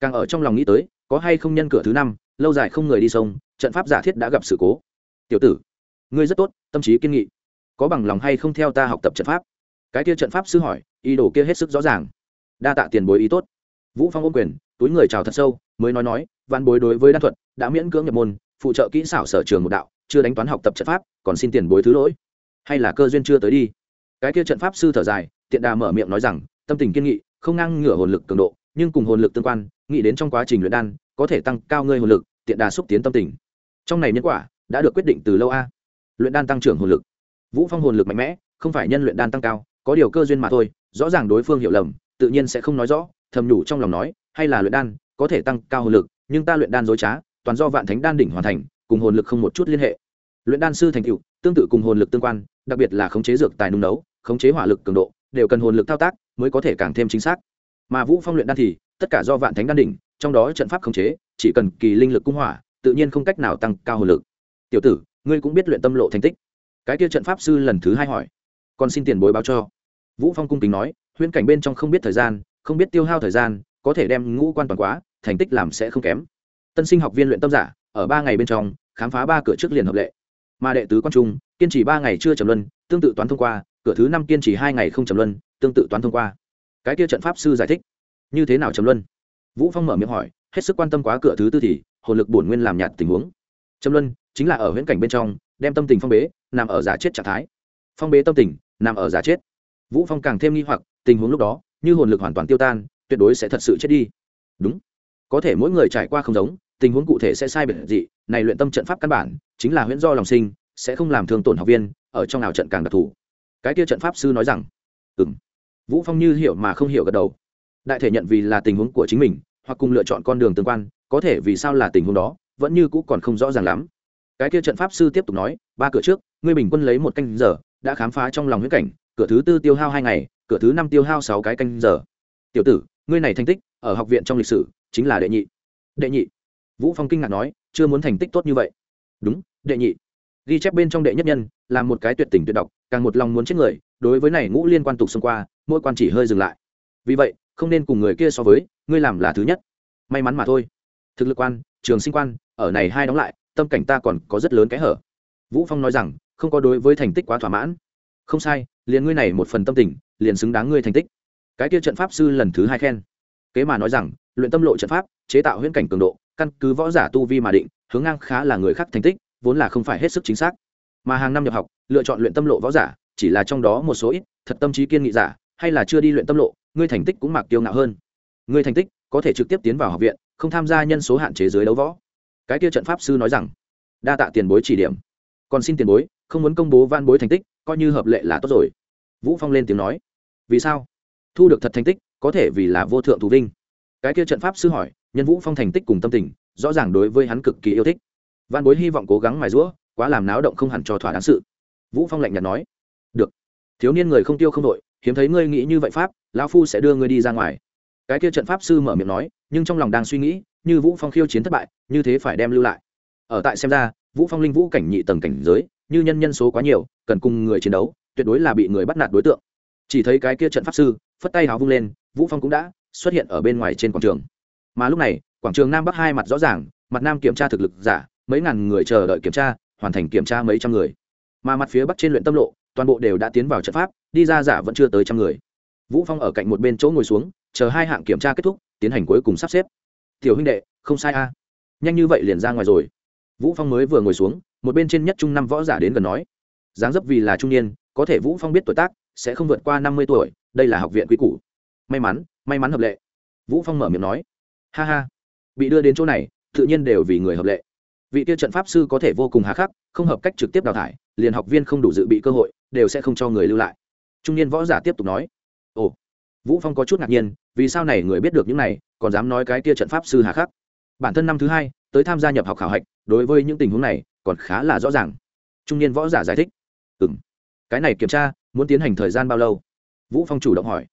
A: Càng ở trong lòng nghĩ tới, có hay không nhân cửa thứ năm, lâu dài không người đi sông, trận pháp giả thiết đã gặp sự cố. Tiểu tử, ngươi rất tốt, tâm trí kiên nghị. Có bằng lòng hay không theo ta học tập trận pháp? Cái kia trận pháp sư hỏi, ý đồ kia hết sức rõ ràng. Đa tạ tiền bối ý tốt. Vũ phong ôm quyền túi người chào thật sâu, mới nói nói, văn bối đối với đan thuật, đã miễn cưỡng nhập môn, phụ trợ kỹ xảo sở trường một đạo, chưa đánh toán học tập trận pháp, còn xin tiền bối thứ lỗi. Hay là cơ duyên chưa tới đi. Cái kia trận pháp sư thở dài, tiện đà mở miệng nói rằng, tâm tình kiên nghị, không ngang ngửa hồn lực cường độ, nhưng cùng hồn lực tương quan, nghĩ đến trong quá trình luyện đan, có thể tăng cao ngươi hồn lực, tiện đà xúc tiến tâm tình. Trong này nhân quả đã được quyết định từ lâu a. Luyện đan tăng trưởng hồn lực. Vũ phong hồn lực mạnh mẽ, không phải nhân luyện đan tăng cao, có điều cơ duyên mà thôi, rõ ràng đối phương hiểu lầm, tự nhiên sẽ không nói rõ, thầm nhủ trong lòng nói hay là luyện đan, có thể tăng cao hồn lực, nhưng ta luyện đan dối trá, toàn do vạn thánh đan đỉnh hoàn thành, cùng hồn lực không một chút liên hệ. Luyện đan sư thành tựu, tương tự cùng hồn lực tương quan, đặc biệt là khống chế dược tài nung nấu, khống chế hỏa lực cường độ, đều cần hồn lực thao tác mới có thể càng thêm chính xác. Mà vũ phong luyện đan thì, tất cả do vạn thánh đan đỉnh, trong đó trận pháp khống chế, chỉ cần kỳ linh lực cung hỏa, tự nhiên không cách nào tăng cao hồn lực. Tiểu tử, ngươi cũng biết luyện tâm lộ thành tích. Cái kia trận pháp sư lần thứ hai hỏi. Còn xin tiền bối báo cho. Vũ phong cung kính nói, huyễn cảnh bên trong không biết thời gian, không biết tiêu hao thời gian có thể đem ngũ quan toàn quá, thành tích làm sẽ không kém. Tân sinh học viên luyện tâm giả, ở ba ngày bên trong, khám phá ba cửa trước liền hợp lệ. Mà đệ tứ quan trung, kiên trì ba ngày chưa trầm luân, tương tự toán thông qua, cửa thứ năm kiên trì hai ngày không trầm luân, tương tự toán thông qua. Cái kia trận pháp sư giải thích, như thế nào trầm luân? Vũ phong mở miệng hỏi, hết sức quan tâm quá cửa thứ tư thì, hồn lực bổn nguyên làm nhạt tình huống. Trầm luân, chính là ở huyễn cảnh bên trong, đem tâm tình phong bế, nằm ở giả chết trạng thái. Phong bế tâm tình, nằm ở giả chết. Vũ phong càng thêm nghi hoặc, tình huống lúc đó, như hồn lực hoàn toàn tiêu tan tuyệt đối sẽ thật sự chết đi. Đúng. Có thể mỗi người trải qua không giống, tình huống cụ thể sẽ sai biệt dị. Này luyện tâm trận pháp căn bản chính là huyễn do lòng sinh, sẽ không làm thương tổn học viên, ở trong nào trận càng đặc thù. Cái kia trận pháp sư nói rằng, ừm. Vũ phong như hiểu mà không hiểu gật đầu. Đại thể nhận vì là tình huống của chính mình, hoặc cùng lựa chọn con đường tương quan, có thể vì sao là tình huống đó, vẫn như cũ còn không rõ ràng lắm. Cái kia trận pháp sư tiếp tục nói, ba cửa trước, ngươi bình quân lấy một canh giờ, đã khám phá trong lòng huyễn cảnh, cửa thứ tư tiêu hao hai ngày, cửa thứ năm tiêu hao sáu cái canh giờ. Tiểu tử ngươi này thành tích, ở học viện trong lịch sử, chính là đệ nhị. Đệ nhị. Vũ phong kinh ngạc nói, chưa muốn thành tích tốt như vậy. Đúng, đệ nhị. Ghi chép bên trong đệ nhất nhân, là một cái tuyệt tình tuyệt độc, càng một lòng muốn chết người, đối với này ngũ liên quan tục xông qua, mỗi quan chỉ hơi dừng lại. Vì vậy, không nên cùng người kia so với, ngươi làm là thứ nhất. May mắn mà thôi. Thực lực quan, trường sinh quan, ở này hai đóng lại, tâm cảnh ta còn có rất lớn cái hở. Vũ phong nói rằng, không có đối với thành tích quá thỏa mãn. Không sai, liền ngươi này một phần tâm tình, liền xứng đáng ngươi thành tích cái kia trận pháp sư lần thứ hai khen. Kế mà nói rằng, luyện tâm lộ trận pháp, chế tạo huyễn cảnh cường độ, căn cứ võ giả tu vi mà định, hướng ngang khá là người khác thành tích, vốn là không phải hết sức chính xác. Mà hàng năm nhập học, lựa chọn luyện tâm lộ võ giả, chỉ là trong đó một số ít, thật tâm trí kiên nghị giả, hay là chưa đi luyện tâm lộ, ngươi thành tích cũng mặc tiêu ngạo hơn. Ngươi thành tích, có thể trực tiếp tiến vào học viện, không tham gia nhân số hạn chế dưới đấu võ. Cái kia trận pháp sư nói rằng, đa tạ tiền bối chỉ điểm. Còn xin tiền bối, không muốn công bố van bối thành tích, coi như hợp lệ là tốt rồi. Vũ phong lên tiếng nói. Vì sao? Thu được thật thành tích, có thể vì là vô thượng thù vinh. Cái kia trận pháp sư hỏi, nhân vũ phong thành tích cùng tâm tình, rõ ràng đối với hắn cực kỳ yêu thích. Văn bối hy vọng cố gắng mài rũa quá làm náo động không hẳn cho thỏa đáng sự. Vũ phong lạnh nhạt nói, được. Thiếu niên người không tiêu không đội, hiếm thấy ngươi nghĩ như vậy pháp, lão phu sẽ đưa ngươi đi ra ngoài. Cái kia trận pháp sư mở miệng nói, nhưng trong lòng đang suy nghĩ, như vũ phong khiêu chiến thất bại, như thế phải đem lưu lại. Ở tại xem ra, vũ phong linh vũ cảnh nhị tầng cảnh giới, như nhân nhân số quá nhiều, cần cùng người chiến đấu, tuyệt đối là bị người bắt nạt đối tượng. Chỉ thấy cái kia trận pháp sư phất tay háo vung lên, vũ phong cũng đã xuất hiện ở bên ngoài trên quảng trường. Mà lúc này, quảng trường nam bắc hai mặt rõ ràng, mặt nam kiểm tra thực lực giả, mấy ngàn người chờ đợi kiểm tra, hoàn thành kiểm tra mấy trăm người. Mà mặt phía bắc trên luyện tâm lộ, toàn bộ đều đã tiến vào trận pháp, đi ra giả vẫn chưa tới trăm người. Vũ phong ở cạnh một bên chỗ ngồi xuống, chờ hai hạng kiểm tra kết thúc, tiến hành cuối cùng sắp xếp. Tiểu huynh đệ, không sai a. Nhanh như vậy liền ra ngoài rồi. Vũ phong mới vừa ngồi xuống, một bên trên nhất trung năm võ giả đến gần nói. Dáng dấp vì là trung niên, có thể vũ phong biết tuổi tác sẽ không vượt qua năm mươi tuổi, đây là học viện quý cũ may mắn may mắn hợp lệ. Vũ phong mở miệng nói. Ha ha. Bị đưa đến chỗ này, tự nhiên đều vì người hợp lệ. Vị tiêu trận pháp sư có thể vô cùng hà khắc, không hợp cách trực tiếp đào thải, liền học viên không đủ dự bị cơ hội, đều sẽ không cho người lưu lại. Trung niên võ giả tiếp tục nói. Ồ. Vũ phong có chút ngạc nhiên, vì sao này người biết được những này, còn dám nói cái kia trận pháp sư hà khắc? Bản thân năm thứ hai, tới tham gia nhập học khảo hạch, đối với những tình huống này, còn khá là rõ ràng. Trung niên võ giả giải thích. Ừ m cái này kiểm tra muốn tiến hành thời gian bao lâu? Vũ phong chủ động hỏi.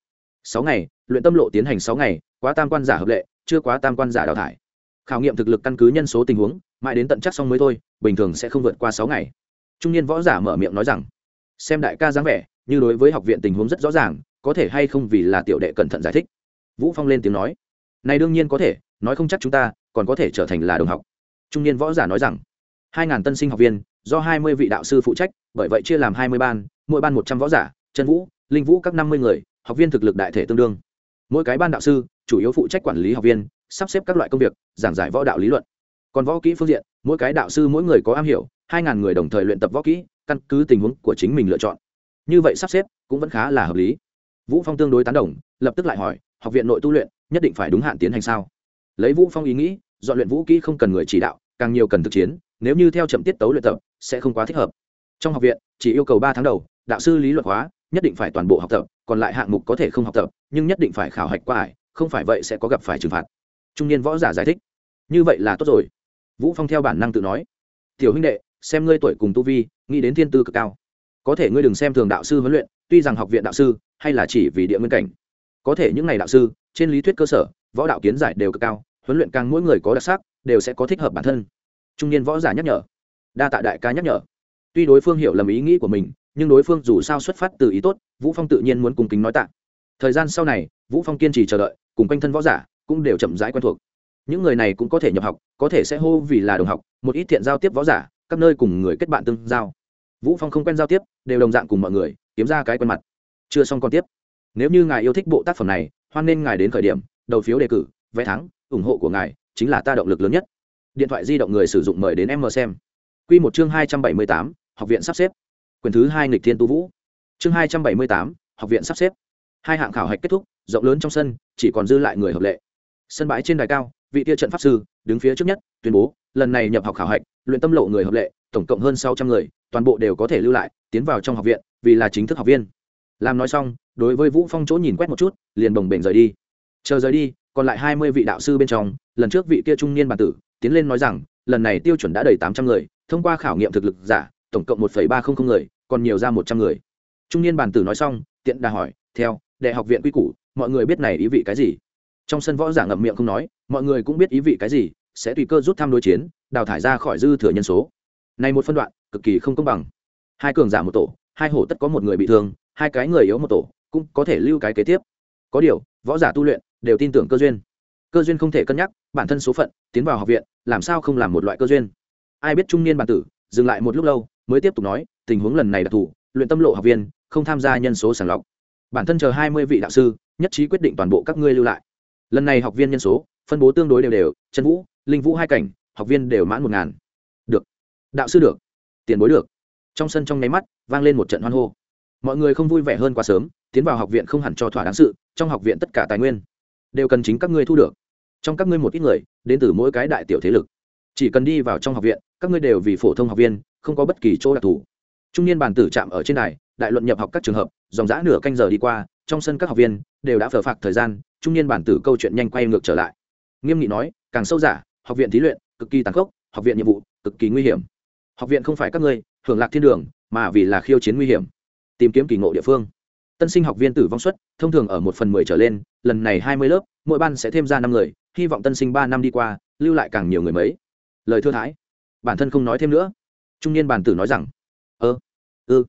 A: Sáu ngày, luyện tâm lộ tiến hành sáu ngày, quá tam quan giả hợp lệ, chưa quá tam quan giả đào thải. Khảo nghiệm thực lực căn cứ nhân số tình huống, mãi đến tận chắc xong mới thôi, bình thường sẽ không vượt qua sáu ngày. Trung niên võ giả mở miệng nói rằng, xem đại ca dáng vẻ, như đối với học viện tình huống rất rõ ràng, có thể hay không vì là tiểu đệ cẩn thận giải thích. Vũ phong lên tiếng nói, này đương nhiên có thể, nói không chắc chúng ta còn có thể trở thành là đồng học. Trung niên võ giả nói rằng, hai ngàn tân sinh học viên, do hai mươi vị đạo sư phụ trách, bởi vậy chia làm hai mươi ban mỗi ban một trăm võ giả chân vũ, linh vũ các năm mươi người, học viên thực lực đại thể tương đương. Mỗi cái ban đạo sư, chủ yếu phụ trách quản lý học viên, sắp xếp các loại công việc, giảng giải võ đạo lý luận. Còn võ kỹ phương diện, mỗi cái đạo sư mỗi người có am hiểu, hai ngàn người đồng thời luyện tập võ kỹ, căn cứ tình huống của chính mình lựa chọn. Như vậy sắp xếp cũng vẫn khá là hợp lý. Vũ phong tương đối tán đồng, lập tức lại hỏi, học viện nội tu luyện nhất định phải đúng hạn tiến hành sao? Lấy vũ phong ý nghĩ, dọn luyện vũ kỹ không cần người chỉ đạo, càng nhiều cần thực chiến, nếu như theo chậm tiết tấu luyện tập, sẽ không quá thích hợp. Trong học viện, chỉ yêu cầu ba tháng đầu đạo sư lý luận hóa, nhất định phải toàn bộ học tập, còn lại hạng mục có thể không học tập, nhưng nhất định phải khảo hạch qua ải, không phải vậy sẽ có gặp phải trừng phạt. Trung niên võ giả giải thích. Như vậy là tốt rồi. Vũ phong theo bản năng tự nói. Tiểu huynh đệ, xem ngươi tuổi cùng tu vi, nghĩ đến thiên tư cực cao. Có thể ngươi đừng xem thường đạo sư huấn luyện, tuy rằng học viện đạo sư, hay là chỉ vì địa nguyên cảnh. Có thể những ngày đạo sư, trên lý thuyết cơ sở, võ đạo kiến giải đều cực cao, huấn luyện càng mỗi người có đặc sắc, đều sẽ có thích hợp bản thân. Trung niên võ giả nhắc nhở. Đa tạ đại ca nhắc nhở. Tuy đối phương hiểu lầm ý nghĩ của mình nhưng đối phương dù sao xuất phát từ ý tốt, vũ phong tự nhiên muốn cùng kính nói tạ. Thời gian sau này, vũ phong kiên trì chờ đợi, cùng quanh thân võ giả cũng đều chậm rãi quen thuộc. Những người này cũng có thể nhập học, có thể sẽ hô vì là đồng học, một ít thiện giao tiếp võ giả, các nơi cùng người kết bạn tương giao. Vũ phong không quen giao tiếp, đều đồng dạng cùng mọi người, kiếm ra cái quen mặt. Chưa xong còn tiếp. Nếu như ngài yêu thích bộ tác phẩm này, hoan nên ngài đến khởi điểm, đầu phiếu đề cử, vé thắng, ủng hộ của ngài chính là ta động lực lớn nhất. Điện thoại di động người sử dụng mời đến em mờ xem. Quy một chương hai trăm bảy mươi tám, học viện sắp xếp. Quyển thứ hai nghịch thiên tu vũ. Chương hai trăm bảy mươi tám, học viện sắp xếp. Hai hạng khảo hạch kết thúc, rộng lớn trong sân, chỉ còn dư lại người hợp lệ. Sân bãi trên đài cao, vị tia trận pháp sư, đứng phía trước nhất, tuyên bố, lần này nhập học khảo hạch, luyện tâm lộ người hợp lệ, tổng cộng hơn sáu trăm người, toàn bộ đều có thể lưu lại, tiến vào trong học viện, vì là chính thức học viên. Làm nói xong, đối với vũ phong chỗ nhìn quét một chút, liền bồng bềnh rời đi. Chờ rời đi, còn lại hai mươi vị đạo sư bên trong, lần trước vị kia trung niên bản tử, tiến lên nói rằng, lần này tiêu chuẩn đã đầy tám trăm người, thông qua khảo nghiệm thực lực giả, tổng cộng một ba trăm linh người còn nhiều ra một trăm người. Trung niên bản tử nói xong, tiện đà hỏi, theo, đại học viện quy củ, mọi người biết này ý vị cái gì? Trong sân võ giả ngậm miệng không nói, mọi người cũng biết ý vị cái gì, sẽ tùy cơ rút thăm đối chiến, đào thải ra khỏi dư thừa nhân số. Này một phân đoạn, cực kỳ không công bằng. Hai cường giả một tổ, hai hổ tất có một người bị thương, hai cái người yếu một tổ, cũng có thể lưu cái kế tiếp. Có điều, võ giả tu luyện đều tin tưởng cơ duyên. Cơ duyên không thể cân nhắc, bản thân số phận, tiến vào học viện, làm sao không làm một loại cơ duyên? Ai biết trung niên bản tử, dừng lại một lúc lâu, mới tiếp tục nói tình huống lần này đặc thù, luyện tâm lộ học viên, không tham gia nhân số sàng lọc. Bản thân chờ hai mươi vị đạo sư, nhất trí quyết định toàn bộ các ngươi lưu lại. Lần này học viên nhân số, phân bố tương đối đều đều, trần vũ, linh vũ hai cảnh, học viên đều mãn một ngàn. Được. Đạo sư được. Tiền bối được. Trong sân trong nháy mắt, vang lên một trận hoan hô. Mọi người không vui vẻ hơn quá sớm, tiến vào học viện không hẳn cho thỏa đáng sự, trong học viện tất cả tài nguyên đều cần chính các ngươi thu được. Trong các ngươi một ít người, đến từ mỗi cái đại tiểu thế lực. Chỉ cần đi vào trong học viện, các ngươi đều vì phổ thông học viên, không có bất kỳ chỗ đặc thù trung niên bàn tử chạm ở trên này đại luận nhập học các trường hợp, dòng dã nửa canh giờ đi qua, trong sân các học viên đều đã phờ phạt thời gian, trung niên bản tử câu chuyện nhanh quay ngược trở lại. Nghiêm nghị nói, càng sâu giả, học viện thí luyện, cực kỳ tàn khốc, học viện nhiệm vụ, cực kỳ nguy hiểm. Học viện không phải các ngươi, hưởng lạc thiên đường, mà vì là khiêu chiến nguy hiểm. Tìm kiếm kỳ ngộ địa phương. Tân sinh học viên tử vong suất, thông thường ở một phần mười trở lên, lần này hai mươi lớp, mỗi ban sẽ thêm ra năm người, hy vọng tân sinh ba năm đi qua, lưu lại càng nhiều người mấy. Lời thưa thái. Bản thân không nói thêm nữa. Trung niên bản tử nói rằng ơ, ư.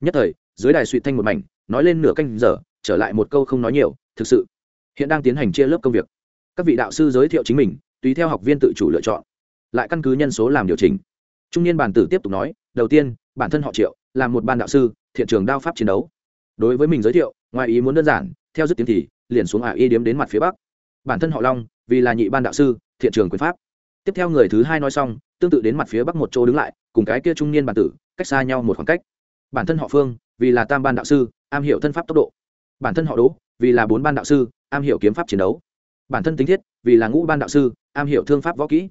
A: Nhất thời, dưới đài suy thanh một mảnh, nói lên nửa canh giờ, trở lại một câu không nói nhiều, thực sự, hiện đang tiến hành chia lớp công việc. Các vị đạo sư giới thiệu chính mình, tùy theo học viên tự chủ lựa chọn. Lại căn cứ nhân số làm điều chỉnh. Trung niên bản tử tiếp tục nói, đầu tiên, bản thân họ triệu, là một ban đạo sư, thiện trường đao pháp chiến đấu. Đối với mình giới thiệu, ngoài ý muốn đơn giản, theo dứt tiếng thì, liền xuống ả y điếm đến mặt phía bắc. Bản thân họ long, vì là nhị ban đạo sư, thiện trường quyền pháp. Tiếp theo người thứ hai nói xong, tương tự đến mặt phía bắc một chỗ đứng lại, cùng cái kia trung niên bản tử cách xa nhau một khoảng cách. Bản thân họ phương, vì là tam ban đạo sư, am hiểu thân pháp tốc độ. Bản thân họ đỗ, vì là bốn ban đạo sư, am hiểu kiếm pháp chiến đấu. Bản thân tính thiết, vì là ngũ ban đạo sư, am hiểu thương pháp võ kỹ.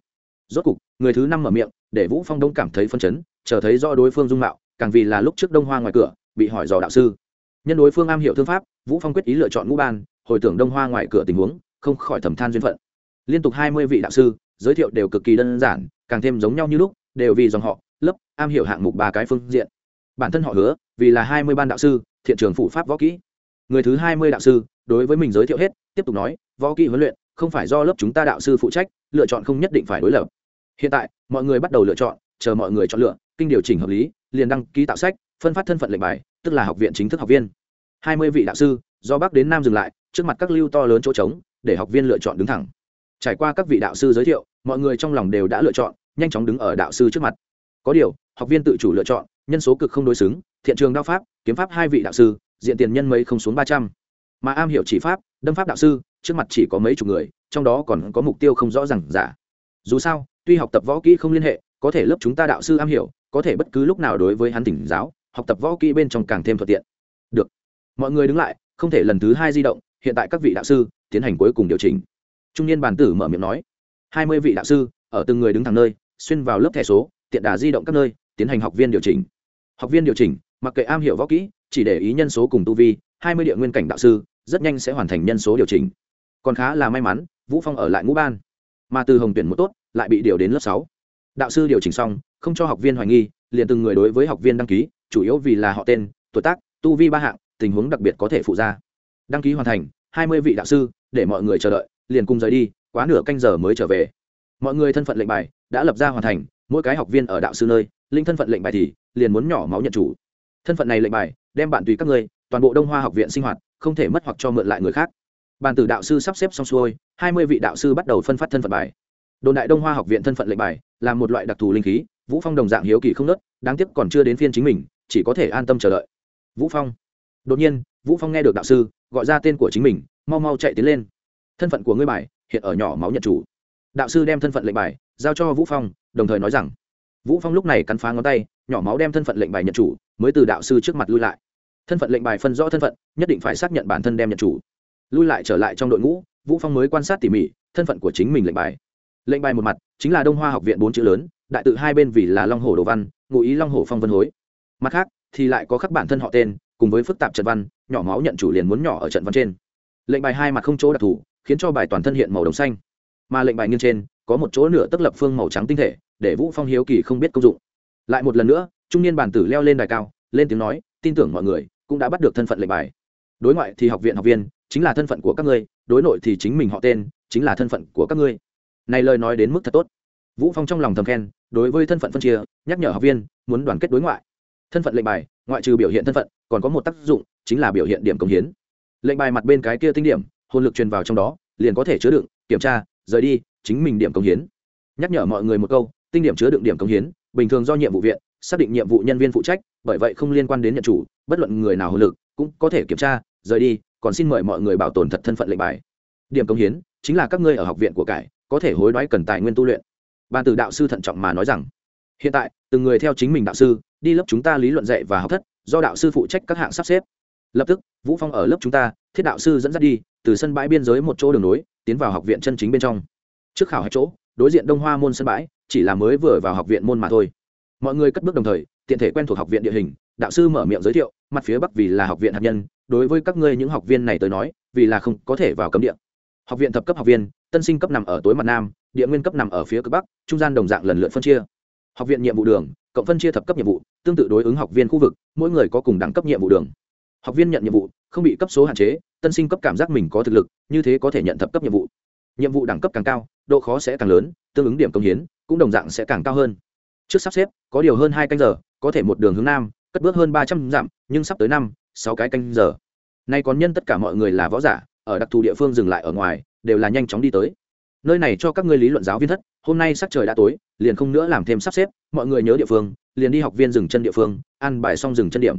A: Rốt cục, người thứ năm mở miệng, để vũ phong đông cảm thấy phân chấn, chờ thấy do đối phương dung mạo, càng vì là lúc trước đông hoa ngoài cửa, bị hỏi dò đạo sư. Nhân đối phương am hiểu thương pháp, vũ phong quyết ý lựa chọn ngũ ban, hồi tưởng đông hoa ngoài cửa tình huống, không khỏi thầm than duyên phận. Liên tục hai mươi vị đạo sư, giới thiệu đều cực kỳ đơn giản, càng thêm giống nhau như lúc, đều vì dòng họ lớp, am hiểu hạng mục ba cái phương diện. Bản thân họ hứa, vì là hai mươi ban đạo sư, thiện trường phụ pháp võ kỹ. Người thứ hai mươi đạo sư, đối với mình giới thiệu hết, tiếp tục nói, võ kỹ huấn luyện, không phải do lớp chúng ta đạo sư phụ trách, lựa chọn không nhất định phải đối lập. Hiện tại, mọi người bắt đầu lựa chọn, chờ mọi người chọn lựa, kinh điều chỉnh hợp lý, liền đăng ký tạo sách, phân phát thân phận lệnh bài, tức là học viện chính thức học viên. Hai mươi vị đạo sư, do bắc đến nam dừng lại, trước mặt các lưu to lớn chỗ trống, để học viên lựa chọn đứng thẳng. Trải qua các vị đạo sư giới thiệu, mọi người trong lòng đều đã lựa chọn, nhanh chóng đứng ở đạo sư trước mặt có điều, học viên tự chủ lựa chọn, nhân số cực không đối xứng, thiện trường đao pháp, kiếm pháp hai vị đạo sư, diện tiền nhân mấy không xuống ba trăm. Mà am hiểu chỉ pháp, đâm pháp đạo sư, trước mặt chỉ có mấy chục người, trong đó còn có mục tiêu không rõ r à n g giả. Dù sao, tuy học tập võ kỹ không liên hệ, có thể lớp chúng ta đạo sư am hiểu, có thể bất cứ lúc nào đối với hắn tỉnh giáo, học tập võ kỹ bên trong càng thêm thuận tiện. Được. Mọi người đứng lại, không thể lần thứ hai di động, hiện tại các vị đạo sư, tiến hành cuối cùng điều chỉnh. Trung niên bàn tử mở miệng nói, hai mươi vị đạo sư, ở từng người đứng thẳng nơi, xuyên vào lớp thẻ số tiện đà di động các nơi, tiến hành học viên điều chỉnh. Học viên điều chỉnh, mặc kệ am hiểu võ kỹ, chỉ để ý nhân số cùng tu vi, hai mươi địa nguyên cảnh đạo sư, rất nhanh sẽ hoàn thành nhân số điều chỉnh. Còn khá là may mắn, vũ phong ở lại ngũ ban. Mà từ hồng tuyển một tốt, lại bị điều đến lớp sáu. Đạo sư điều chỉnh xong, không cho học viên hoài nghi, liền từng người đối với học viên đăng ký, chủ yếu vì là họ tên, tuổi tác, tu vi ba hạng, tình huống đặc biệt có thể phụ ra. Đăng ký hoàn thành, hai mươi vị đạo sư, để mọi người chờ đợi, liền cùng rời đi, quá nửa canh giờ mới trở về. Mọi người thân phận lệnh bài đã lập ra hoàn thành mỗi cái học viên ở đạo sư nơi, linh thân phận lệnh bài thì liền muốn nhỏ máu nhận chủ. Thân phận này lệnh bài đem bạn tùy các ngươi, toàn bộ đông hoa học viện sinh hoạt, không thể mất hoặc cho mượn lại người khác. Bàn tử đạo sư sắp xếp xong xuôi, hai mươi vị đạo sư bắt đầu phân phát thân phận bài. Đồn đại đông hoa học viện thân phận lệnh bài là một loại đặc thù linh khí, vũ phong đồng dạng hiếu kỳ không nớt, đáng tiếc còn chưa đến phiên chính mình, chỉ có thể an tâm chờ đợi. Vũ phong. Đột nhiên, vũ phong nghe được đạo sư gọi ra tên của chính mình, mau mau chạy tiến lên. Thân phận của ngươi bài hiện ở nhỏ máu nhận chủ. Đạo sư đem thân phận lệnh bài giao cho vũ phong đồng thời nói rằng, vũ phong lúc này cắn phá ngón tay, nhỏ máu đem thân phận lệnh bài nhận chủ, mới từ đạo sư trước mặt lui lại. Thân phận lệnh bài phân rõ thân phận, nhất định phải xác nhận bản thân đem nhận chủ. Lui lại trở lại trong đội ngũ, vũ phong mới quan sát tỉ mỉ, thân phận của chính mình lệnh bài. Lệnh bài một mặt, chính là đông hoa học viện bốn chữ lớn, đại tự hai bên vì là long hồ đồ văn, ngụ ý long hồ phong vân hối. Mặt khác, thì lại có khắc bản thân họ tên, cùng với phức tạp trận văn, nhỏ máu nhận chủ liền muốn nhỏ ở trận văn trên. Lệnh bài hai mặt không chỗ đặc thù, khiến cho bài toàn thân hiện màu đồng xanh. Mà lệnh bài nghiêng trên có một chỗ nửa tức lập phương màu trắng tinh thể, để vũ phong hiếu kỳ không biết công dụng. Lại một lần nữa, trung niên bản tử leo lên đài cao, lên tiếng nói, tin tưởng mọi người, cũng đã bắt được thân phận lệnh bài. Đối ngoại thì học viện học viên, chính là thân phận của các ngươi, đối nội thì chính mình họ tên, chính là thân phận của các ngươi. Này lời nói đến mức thật tốt. Vũ phong trong lòng thầm khen, đối với thân phận phân chia, nhắc nhở học viên, muốn đoàn kết đối ngoại. Thân phận lệnh bài, ngoại trừ biểu hiện thân phận, còn có một tác dụng, chính là biểu hiện điểm công hiến. Lệnh bài mặt bên cái kia tinh điểm, hồn lực truyền vào trong đó, liền có thể chứa đựng, kiểm tra, rời đi chính mình điểm công hiến. Nhắc nhở mọi người một câu, tinh điểm chứa đựng điểm công hiến, bình thường do nhiệm vụ viện, xác định nhiệm vụ nhân viên phụ trách, bởi vậy không liên quan đến nhận chủ, bất luận người nào hồn lực, cũng có thể kiểm tra, rời đi, còn xin mời mọi người bảo tồn thật thân phận lệnh bài. Điểm công hiến, chính là các ngươi ở học viện của cải, có thể hối đoái cần tài nguyên tu luyện. Ban từ đạo sư thận trọng mà nói rằng, hiện tại, từng người theo chính mình đạo sư, đi lớp chúng ta lý luận dạy và học thất, do đạo sư phụ trách các hạng sắp xếp. Lập tức, vũ phong ở lớp chúng ta, thiết đạo sư dẫn dắt đi, từ sân bãi biên giới một chỗ đường nối, tiến vào học viện chân chính bên trong trước khảo hạch chỗ, đối diện đông hoa môn sân bãi, chỉ là mới vừa vào học viện môn mà thôi. Mọi người cất bước đồng thời, tiện thể quen thuộc học viện địa hình, đạo sư mở miệng giới thiệu, mặt phía bắc vì là học viện hạt nhân, đối với các ngươi những học viên này tới nói, vì là không có thể vào cấm địa. Học viện thập cấp học viên, tân sinh cấp nằm ở tối mặt nam, địa nguyên cấp nằm ở phía cực bắc, trung gian đồng dạng lần lượt phân chia. Học viện nhiệm vụ đường, cộng phân chia thập cấp nhiệm vụ, tương tự đối ứng học viên khu vực, mỗi người có cùng đẳng cấp nhiệm vụ đường. Học viên nhận nhiệm vụ, không bị cấp số hạn chế, tân sinh cấp cảm giác mình có thực lực, như thế có thể nhận thập cấp nhiệm vụ. Nhiệm vụ đẳng cấp càng cao độ khó sẽ càng lớn, tương ứng điểm công hiến cũng đồng dạng sẽ càng cao hơn. Trước sắp xếp, có điều hơn hai canh giờ, có thể một đường hướng nam, cất bước hơn ba trăm dặm, nhưng sắp tới năm, sáu cái canh giờ. Nay còn nhân tất cả mọi người là võ giả, ở đặc thù địa phương dừng lại ở ngoài, đều là nhanh chóng đi tới. Nơi này cho các ngươi lý luận giáo viên thất, hôm nay sắc trời đã tối, liền không nữa làm thêm sắp xếp, mọi người nhớ địa phương, liền đi học viên dừng chân địa phương, ăn bài xong dừng chân điểm.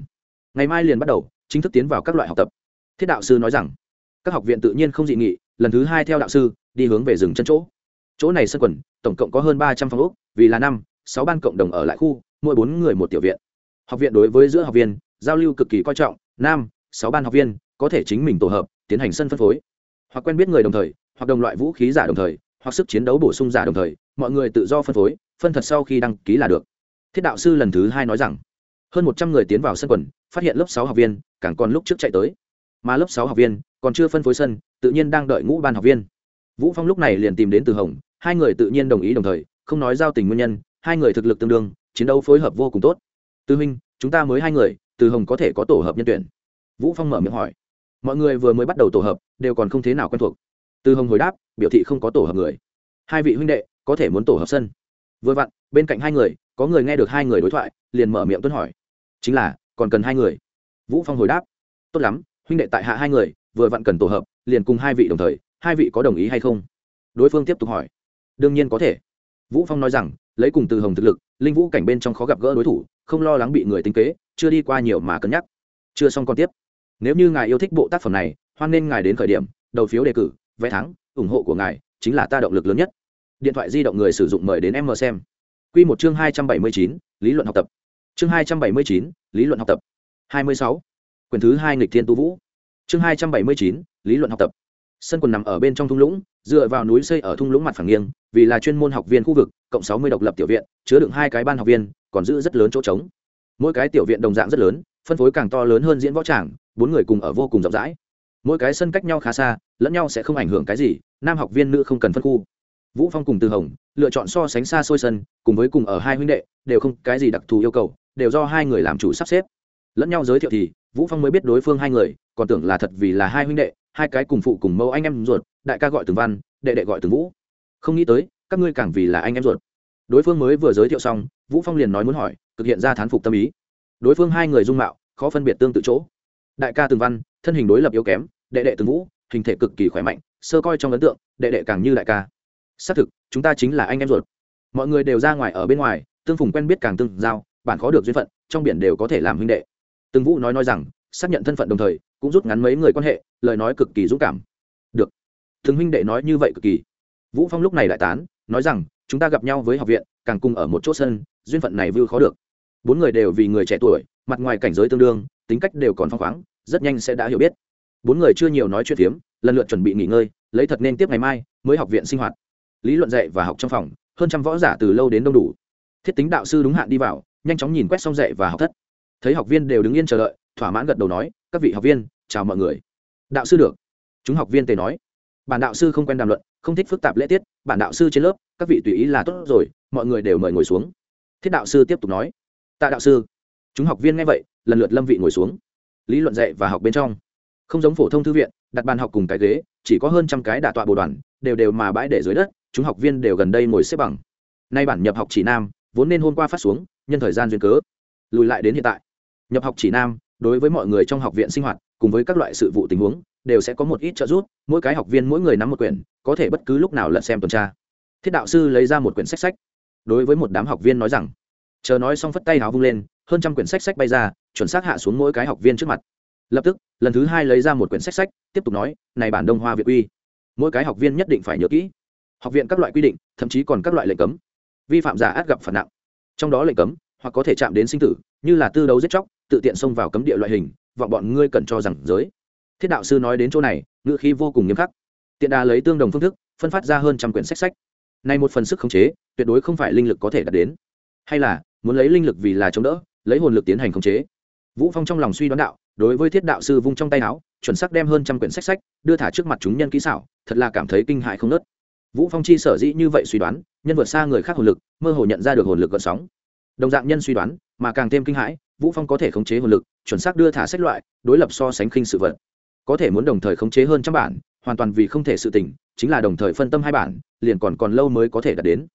A: Ngày mai liền bắt đầu, chính thức tiến vào các loại học tập. Thiết đạo sư nói rằng, các học viện tự nhiên không dị nghị, lần thứ hai theo đạo sư, đi hướng về rừng chân chỗ chỗ này sân quần, tổng cộng có hơn ba trăm phòng úc vì là năm, sáu ban cộng đồng ở lại khu, mỗi bốn người một tiểu viện. Học viện đối với giữa học viên, giao lưu cực kỳ coi trọng nam sáu ban học viên, có thể chính mình tổ hợp, tiến hành sân phân phối. Hoặc quen biết người đồng thời, hoặc đồng loại vũ khí giả đồng thời, hoặc sức chiến đấu bổ sung giả đồng thời, mọi người tự do phân phối, phân thật sau khi đăng ký là được. Thiết đạo sư lần thứ hai nói rằng, hơn một trăm người tiến vào sân quần, phát hiện lớp sáu học viên, càng còn lúc trước chạy tới. Mà lớp sáu học viên, còn chưa phân phối sân, tự nhiên đang đợi ngũ ban học viên. Vũ phong lúc này liền tìm đến từ hồng hai người tự nhiên đồng ý đồng thời, không nói giao tình nguyên nhân, hai người thực lực tương đương, chiến đấu phối hợp vô cùng tốt. Tư huynh, chúng ta mới hai người, từ hồng có thể có tổ hợp nhân tuyển. Vũ phong mở miệng hỏi. Mọi người vừa mới bắt đầu tổ hợp, đều còn không thế nào quen thuộc. Từ hồng hồi đáp, biểu thị không có tổ hợp người. Hai vị huynh đệ, có thể muốn tổ hợp sân. Vừa vặn, bên cạnh hai người, có người nghe được hai người đối thoại, liền mở miệng tuân hỏi. Chính là, còn cần hai người? Vũ phong hồi đáp. Tốt lắm, huynh đệ tại hạ hai người, vừa vặn cần tổ hợp, liền cùng hai vị đồng thời, hai vị có đồng ý hay không? Đối phương tiếp tục hỏi đương nhiên có thể. Vũ phong nói rằng, lấy cùng từ hồng thực lực, linh vũ cảnh bên trong khó gặp gỡ đối thủ, không lo lắng bị người tính kế, chưa đi qua nhiều mà cân nhắc. Chưa xong còn tiếp. Nếu như ngài yêu thích bộ tác phẩm này, hoan nên ngài đến khởi điểm, đầu phiếu đề cử, vé thắng, ủng hộ của ngài chính là ta động lực lớn nhất. Điện thoại di động người sử dụng mời đến m xem. Quy một chương hai trăm bảy mươi chín, lý luận học tập. Chương hai trăm bảy mươi chín, lý luận học tập. hai mươi sáu, quyển thứ hai nghịch thiên tu vũ. Chương hai trăm bảy mươi chín, lý luận học tập. Sân quần nằm ở bên trong thung lũng dựa vào núi xây ở thung lũng mặt phẳng nghiêng, vì là chuyên môn học viên khu vực, cộng sáu mươi độc lập tiểu viện, chứa đựng hai cái ban học viên, còn giữ rất lớn chỗ trống. Mỗi cái tiểu viện đồng dạng rất lớn, phân phối càng to lớn hơn diễn võ tràng, bốn người cùng ở vô cùng rộng rãi. Mỗi cái sân cách nhau khá xa, lẫn nhau sẽ không ảnh hưởng cái gì, nam học viên nữ không cần phân khu. Vũ phong cùng từ hồng, lựa chọn so sánh xa xôi sân, cùng với cùng ở hai huynh đệ, đều không cái gì đặc thù yêu cầu, đều do hai người làm chủ sắp xếp. Lẫn nhau giới thiệu thì, vũ phong mới biết đối phương hai người, còn tưởng là thật vì là hai huynh đệ hai cái cùng phụ cùng mẫu anh em ruột, đại ca gọi từng văn, đệ đệ gọi từng vũ. Không nghĩ tới, các ngươi càng vì là anh em ruột. Đối phương mới vừa giới thiệu xong, vũ phong liền nói muốn hỏi thực hiện ra thán phục tâm ý. Đối phương hai người dung mạo, khó phân biệt tương tự chỗ. Đại ca từng văn, thân hình đối lập yếu kém, đệ đệ từng vũ, hình thể cực kỳ khỏe mạnh, sơ coi trong ấn tượng, đệ đệ càng như đại ca. Xác thực, chúng ta chính là anh em ruột. Mọi người đều ra ngoài ở bên ngoài, tương phùng quen biết càng tương giao, bản khó được duyên phận, trong biển đều có thể làm huynh đệ. Từng vũ nói nói rằng, xác nhận thân phận đồng thời cũng rút ngắn mấy người quan hệ, lời nói cực kỳ dũng cảm. Được. Thường huynh đệ nói như vậy cực kỳ. Vũ phong lúc này lại tán, nói rằng, chúng ta gặp nhau với học viện, càng cùng ở một chỗ sân, duyên phận này vưu khó được. Bốn người đều vì người trẻ tuổi, mặt ngoài cảnh giới tương đương, tính cách đều còn phong khoáng, rất nhanh sẽ đã hiểu biết. Bốn người chưa nhiều nói chuyện phiếm, lần lượt chuẩn bị nghỉ ngơi, lấy thật nên tiếp ngày mai, mới học viện sinh hoạt. Lý luận dạy và học trong phòng, hơn trăm võ giả từ lâu đến đông đủ. Thiết tính đạo sư đúng hạn đi vào, nhanh chóng nhìn quét xong dạy và học thất. Thấy học viên đều đứng yên chờ đợi thỏa mãn gật đầu nói, các vị học viên, chào mọi người. Đạo sư được. Chúng học viên tề nói. Bản đạo sư không quen đàm luận, không thích phức tạp lễ tiết, bản đạo sư trên lớp, các vị tùy ý là tốt rồi, mọi người đều mời ngồi xuống. Thiết đạo sư tiếp tục nói. Tạ đạo sư. Chúng học viên nghe vậy, lần lượt lâm vị ngồi xuống. Lý luận dạy và học bên trong. Không giống phổ thông thư viện, đặt bàn học cùng cái ghế, chỉ có hơn trăm cái đả tọa bồ đoàn, đều đều mà bãi để dưới đất, chúng học viên đều gần đây ngồi xếp bằng. Nay bản nhập học chỉ nam, vốn nên hôm qua phát xuống, nhân thời gian duyên cớ. Lùi lại đến hiện tại. Nhập học chỉ nam đối với mọi người trong học viện sinh hoạt cùng với các loại sự vụ tình huống đều sẽ có một ít trợ giúp mỗi cái học viên mỗi người nắm một quyển có thể bất cứ lúc nào lật xem tuần tra. Thiết đạo sư lấy ra một quyển sách sách. Đối với một đám học viên nói rằng chờ nói xong phất tay háo vung lên hơn trăm quyển sách sách bay ra chuẩn xác hạ xuống mỗi cái học viên trước mặt. Lập tức lần thứ hai lấy ra một quyển sách sách tiếp tục nói này bản đông hoa việt uy, mỗi cái học viên nhất định phải nhớ kỹ. Học viện các loại quy định thậm chí còn các loại lệnh cấm. Vi phạm giả át gặp phản nặng. Trong đó lệnh cấm hoặc có thể chạm đến sinh tử như là tư đấu giết chóc tự tiện xông vào cấm địa loại hình, vọng bọn ngươi cần cho rằng giới. Thiết đạo sư nói đến chỗ này, ngữ khí vô cùng nghiêm khắc. Tiện đà lấy tương đồng phương thức, phân phát ra hơn trăm quyển sách sách. Này một phần sức khống chế, tuyệt đối không phải linh lực có thể đạt đến. Hay là, muốn lấy linh lực vì là chống đỡ, lấy hồn lực tiến hành khống chế. Vũ phong trong lòng suy đoán đạo, đối với thiết đạo sư vung trong tay áo, chuẩn xác đem hơn trăm quyển sách sách, đưa thả trước mặt chúng nhân kỹ xảo, thật là cảm thấy kinh hại không nớt vũ phong chi sở dĩ như vậy suy đoán, nhân vượt xa người khác hồn lực, mơ hồ nhận ra được hồn lực gợn sóng. Đồng dạng nhân suy đoán, mà càng thêm kinh hãi vũ phong có thể khống chế hồn lực, chuẩn xác đưa thả sách loại, đối lập so sánh khinh sự vật. Có thể muốn đồng thời khống chế hơn trăm bản, hoàn toàn vì không thể sự tỉnh chính là đồng thời phân tâm hai bản, liền còn còn lâu mới có thể đạt đến.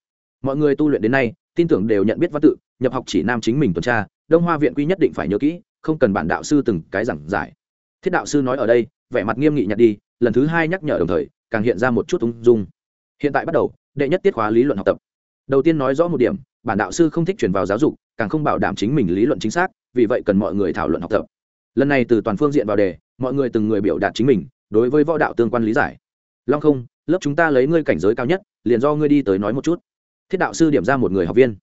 A: Mọi người tu luyện đến nay, tin tưởng đều nhận biết văn tự, nhập học chỉ nam chính mình tuần tra, đông hoa viện quy nhất định phải nhớ kỹ, không cần bản đạo sư từng cái giảng giải. Thiết đạo sư nói ở đây, vẻ mặt nghiêm nghị nhặt đi, lần thứ hai nhắc nhở đồng thời, càng hiện ra một chút ung dung. Hiện tại bắt đầu, đệ nhất tiết khóa lý luận học tập. Đầu tiên nói rõ một điểm, bản đạo sư không thích chuyển vào giáo dục càng không bảo đảm chính mình lý luận chính xác, vì vậy cần mọi người thảo luận học tập. Lần này từ toàn phương diện vào đề, mọi người từng người biểu đạt chính mình, đối với võ đạo tương quan lý giải. Long không, lớp chúng ta lấy ngươi cảnh giới cao nhất, liền do ngươi đi tới nói một chút. Thiết đạo sư điểm ra một người học viên.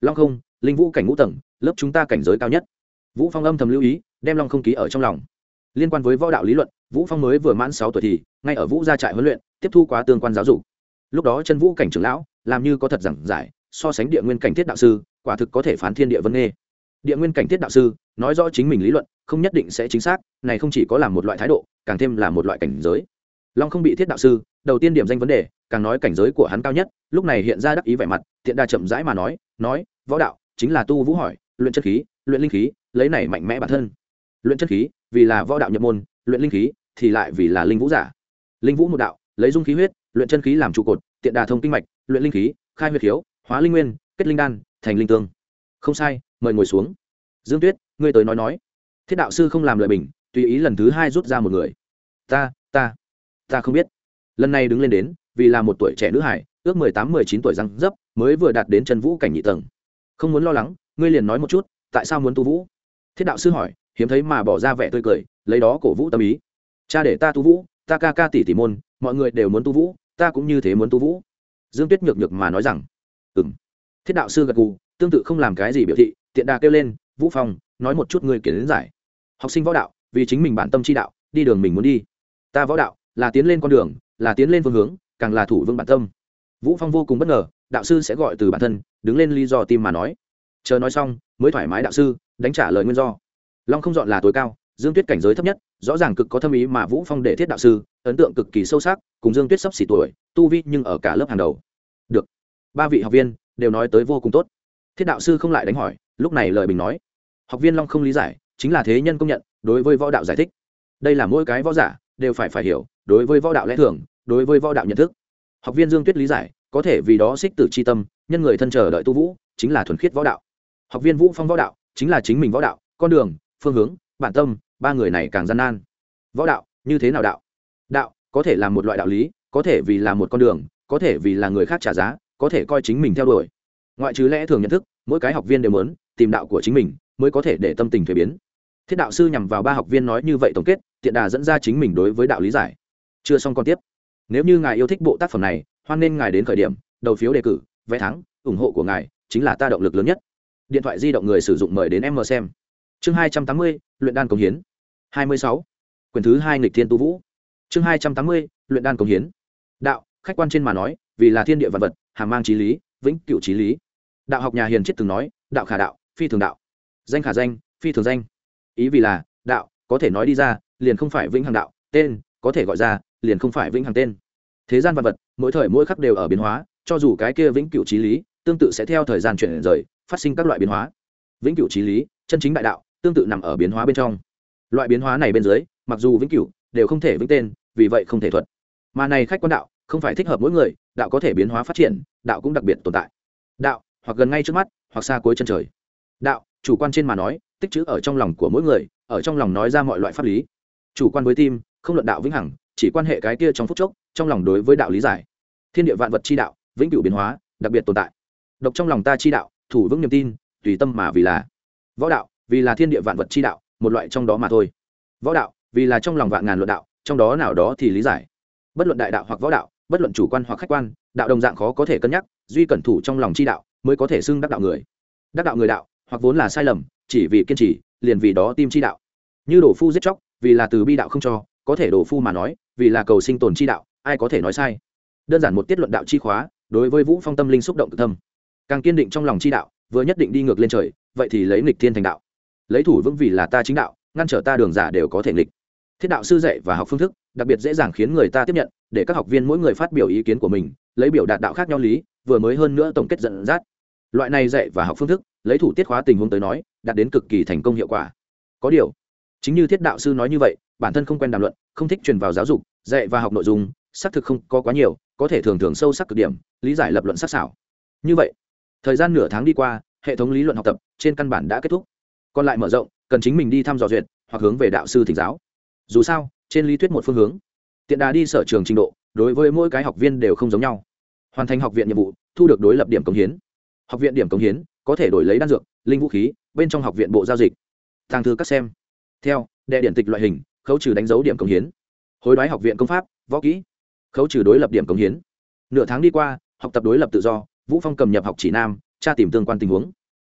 A: Long không, linh vũ cảnh ngũ tầng, lớp chúng ta cảnh giới cao nhất. Vũ phong âm thầm lưu ý, đem long không ký ở trong lòng. Liên quan với võ đạo lý luận, vũ phong mới vừa mãn sáu tuổi thì, ngay ở vũ gia trại huấn luyện, tiếp thu quá tương quan giáo dục. Lúc đó chân vũ cảnh trưởng lão, làm như có thật giảng giải, so sánh địa nguyên cảnh thiết đạo sư quả thực có thể phán thiên địa vân nghê địa nguyên cảnh thiết đạo sư, nói rõ chính mình lý luận, không nhất định sẽ chính xác, này không chỉ có là một loại thái độ, càng thêm là một loại cảnh giới. Long không bị thiết đạo sư, đầu tiên điểm danh vấn đề, càng nói cảnh giới của hắn cao nhất, lúc này hiện ra đắc ý vẻ mặt tiện đa chậm rãi mà nói nói, võ đạo, chính là tu vũ hỏi, luyện chất khí, luyện linh khí, lấy này mạnh mẽ bản thân. Luyện chất khí, vì là võ đạo nhập môn, luyện linh khí, thì lại vì là linh vũ giả. Linh vũ một đạo, lấy dung khí huyết, luyện chân khí làm trụ cột, tiện đà thông kinh mạch, luyện linh khí, khai huyết khiếu, hóa linh nguyên, kết linh đan thành linh tương. Không sai, mời ngồi xuống. Dương tuyết, ngươi tới nói nói. Thiết đạo sư không làm lời bình, tùy ý lần thứ hai rút ra một người. Ta ta ta không biết. Lần này đứng lên đến, vì là một tuổi trẻ nữ hải, ước mười tám, mười chín tuổi răng dấp, mới vừa đạt đến chân vũ cảnh nhị tầng. Không muốn lo lắng, ngươi liền nói một chút, tại sao muốn tu vũ? Thiết đạo sư hỏi, hiếm thấy mà bỏ ra vẻ tươi cười, lấy đó cổ vũ tâm ý. Cha để ta tu vũ, ta ca ca tỷ tỷ môn, mọi người đều muốn tu vũ, ta cũng như thế muốn tu vũ. Dương tuyết nhược nhược mà nói rằng ừng thiết đạo sư gật gù, tương tự không làm cái gì biểu thị, tiện đà kêu lên, vũ phong, nói một chút người kiến giải. Học sinh võ đạo, vì chính mình bản tâm chi đạo, đi đường mình muốn đi. Ta võ đạo, là tiến lên con đường, là tiến lên phương hướng, càng là thủ vương bản tâm. Vũ phong vô cùng bất ngờ, đạo sư sẽ gọi từ bản thân, đứng lên lý do tim mà nói. Chờ nói xong, mới thoải mái đạo sư, đánh trả lời nguyên do. Long không dọn là tối cao, dương tuyết cảnh giới thấp nhất, rõ ràng cực có thâm ý mà vũ phong để thiết đạo sư, ấn tượng cực kỳ sâu sắc, cùng dương tuyết sắp xỉ tuổi, tu vi nhưng ở cả lớp hàng đầu. Được. Ba vị học viên đều nói tới vô cùng tốt. Thiết đạo sư không lại đánh hỏi, lúc này lời bình nói. Học viên long không lý giải, chính là thế nhân công nhận, đối với võ đạo giải thích. Đây là mỗi cái võ giả, đều phải phải hiểu, đối với võ đạo lẽ thường, đối với võ đạo nhận thức. Học viên dương tuyết lý giải, có thể vì đó xích tử c h i tâm, nhân người thân chờ đợi tu vũ, chính là thuần khiết võ đạo. Học viên vũ phong võ đạo, chính là chính mình võ đạo, con đường, phương hướng, bản tâm, ba người này càng gian nan. Võ đạo, như thế nào đạo? Đạo, có thể là một loại đạo lý, có thể vì là một con đường, có thể vì là người khác trả giá có thể coi chính mình theo đuổi. Ngoại trừ lẽ thường nhận thức, mỗi cái học viên đều muốn tìm đạo của chính mình mới có thể để tâm tình thuế biến. Thiết đạo sư nhằm vào ba học viên nói như vậy tổng kết, tiện đà dẫn ra chính mình đối với đạo lý giải. Chưa xong còn tiếp. Nếu như ngài yêu thích bộ tác phẩm này, hoan nên ngài đến khởi điểm, đầu phiếu đề cử, vé thắng, ủng hộ của ngài chính là ta động lực lớn nhất. Điện thoại di động người sử dụng mời đến em mờ xem. Chương hai trăm tám mươi, luyện đan công hiến. hai mươi sáu. Quyển thứ hai nghịch thiên tu vũ. Chương hai trăm tám mươi, luyện đan công hiến. Đạo, khách quan trên mà nói, vì là thiên địa vật vật hàm mang trí lý, vĩnh cựu trí lý. Đạo học nhà hiền triết từng nói, đạo khả đạo, phi thường đạo. Danh khả danh, phi thường danh. Ý vì là, đạo, có thể nói đi ra, liền không phải vĩnh hằng đạo, tên, có thể gọi ra, liền không phải vĩnh hằng tên. Thế gian vật vật, mỗi thời mỗi khắc đều ở biến hóa, cho dù cái kia vĩnh cửu trí lý, tương tự sẽ theo thời gian chuyển rời, phát sinh các loại biến hóa. Vĩnh cửu trí lý, chân chính đại đạo, tương tự nằm ở biến hóa bên trong. Loại biến hóa này bên dưới, mặc dù vĩnh cửu, đều không thể vĩnh tên, vì vậy không thể thuật. Mà này khách quan đạo, không phải thích hợp mỗi người đạo có thể biến hóa phát triển, đạo cũng đặc biệt tồn tại. Đạo, hoặc gần ngay trước mắt, hoặc xa cuối chân trời. Đạo, chủ quan trên mà nói, tích chữ ở trong lòng của mỗi người, ở trong lòng nói ra mọi loại pháp lý. Chủ quan với tim, không luận đạo vĩnh hằng, chỉ quan hệ cái kia trong phút chốc, trong lòng đối với đạo lý giải. Thiên địa vạn vật chi đạo, vĩnh cửu biến hóa, đặc biệt tồn tại. Độc trong lòng ta chi đạo, thủ vững niềm tin, tùy tâm mà vì là. Võ đạo, vì là thiên địa vạn vật chi đạo, một loại trong đó mà thôi. Võ đạo, vì là trong lòng vạn ngàn luận đạo, trong đó nào đó thì lý giải. Bất luận đại đạo hoặc võ đạo bất luận chủ quan hoặc khách quan, đạo đồng dạng khó có thể cân nhắc, duy cẩn thủ trong lòng chi đạo mới có thể xưng đắc đạo người. Đắc đạo người đạo, hoặc vốn là sai lầm, chỉ vì kiên trì, liền vì đó tim chi đạo. Như đổ phu giết chóc, vì là từ bi đạo không cho, có thể đổ phu mà nói, vì là cầu sinh tồn chi đạo, ai có thể nói sai? Đơn giản một tiết luận đạo chi khóa, đối với vũ phong tâm linh xúc động tự thâm. Càng kiên định trong lòng chi đạo, vừa nhất định đi ngược lên trời, vậy thì lấy nghịch thiên thành đạo. Lấy thủ vững vì là ta chính đạo, ngăn trở ta đường giả đều có thể nghịch. Thiết đạo sư dạy và học phương thức, đặc biệt dễ dàng khiến người ta tiếp nhận để các học viên mỗi người phát biểu ý kiến của mình, lấy biểu đạt đạo khác nhau lý, vừa mới hơn nữa tổng kết dẫn dắt. Loại này dạy và học phương thức, lấy thủ tiết khóa tình huống tới nói, đạt đến cực kỳ thành công hiệu quả. Có điều, chính như thiết đạo sư nói như vậy, bản thân không quen đàm luận, không thích truyền vào giáo dục, dạy và học nội dung, xác thực không có quá nhiều, có thể thường thường sâu sắc cực điểm, lý giải lập luận sắc xảo như vậy, thời gian nửa tháng đi qua, hệ thống lý luận học tập trên căn bản đã kết thúc. Còn lại mở rộng, cần chính mình đi thăm dò duyệt hoặc hướng về đạo sư thỉnh giáo. Dù sao, trên lý thuyết một phương hướng tiện đà đi sở trường trình độ, đối với mỗi cái học viên đều không giống nhau. Hoàn thành học viện nhiệm vụ, thu được đối lập điểm cống hiến. Học viện điểm cống hiến, có thể đổi lấy đan dược, linh vũ khí, bên trong học viện bộ giao dịch. Thang thư các xem. Theo, đệ điện tịch loại hình, khấu trừ đánh dấu điểm cống hiến. Hối đoái học viện công pháp, võ kỹ. Khấu trừ đối lập điểm cống hiến. Nửa tháng đi qua, học tập đối lập tự do, vũ phong cầm nhập học chỉ nam, tra tìm tương quan tình huống.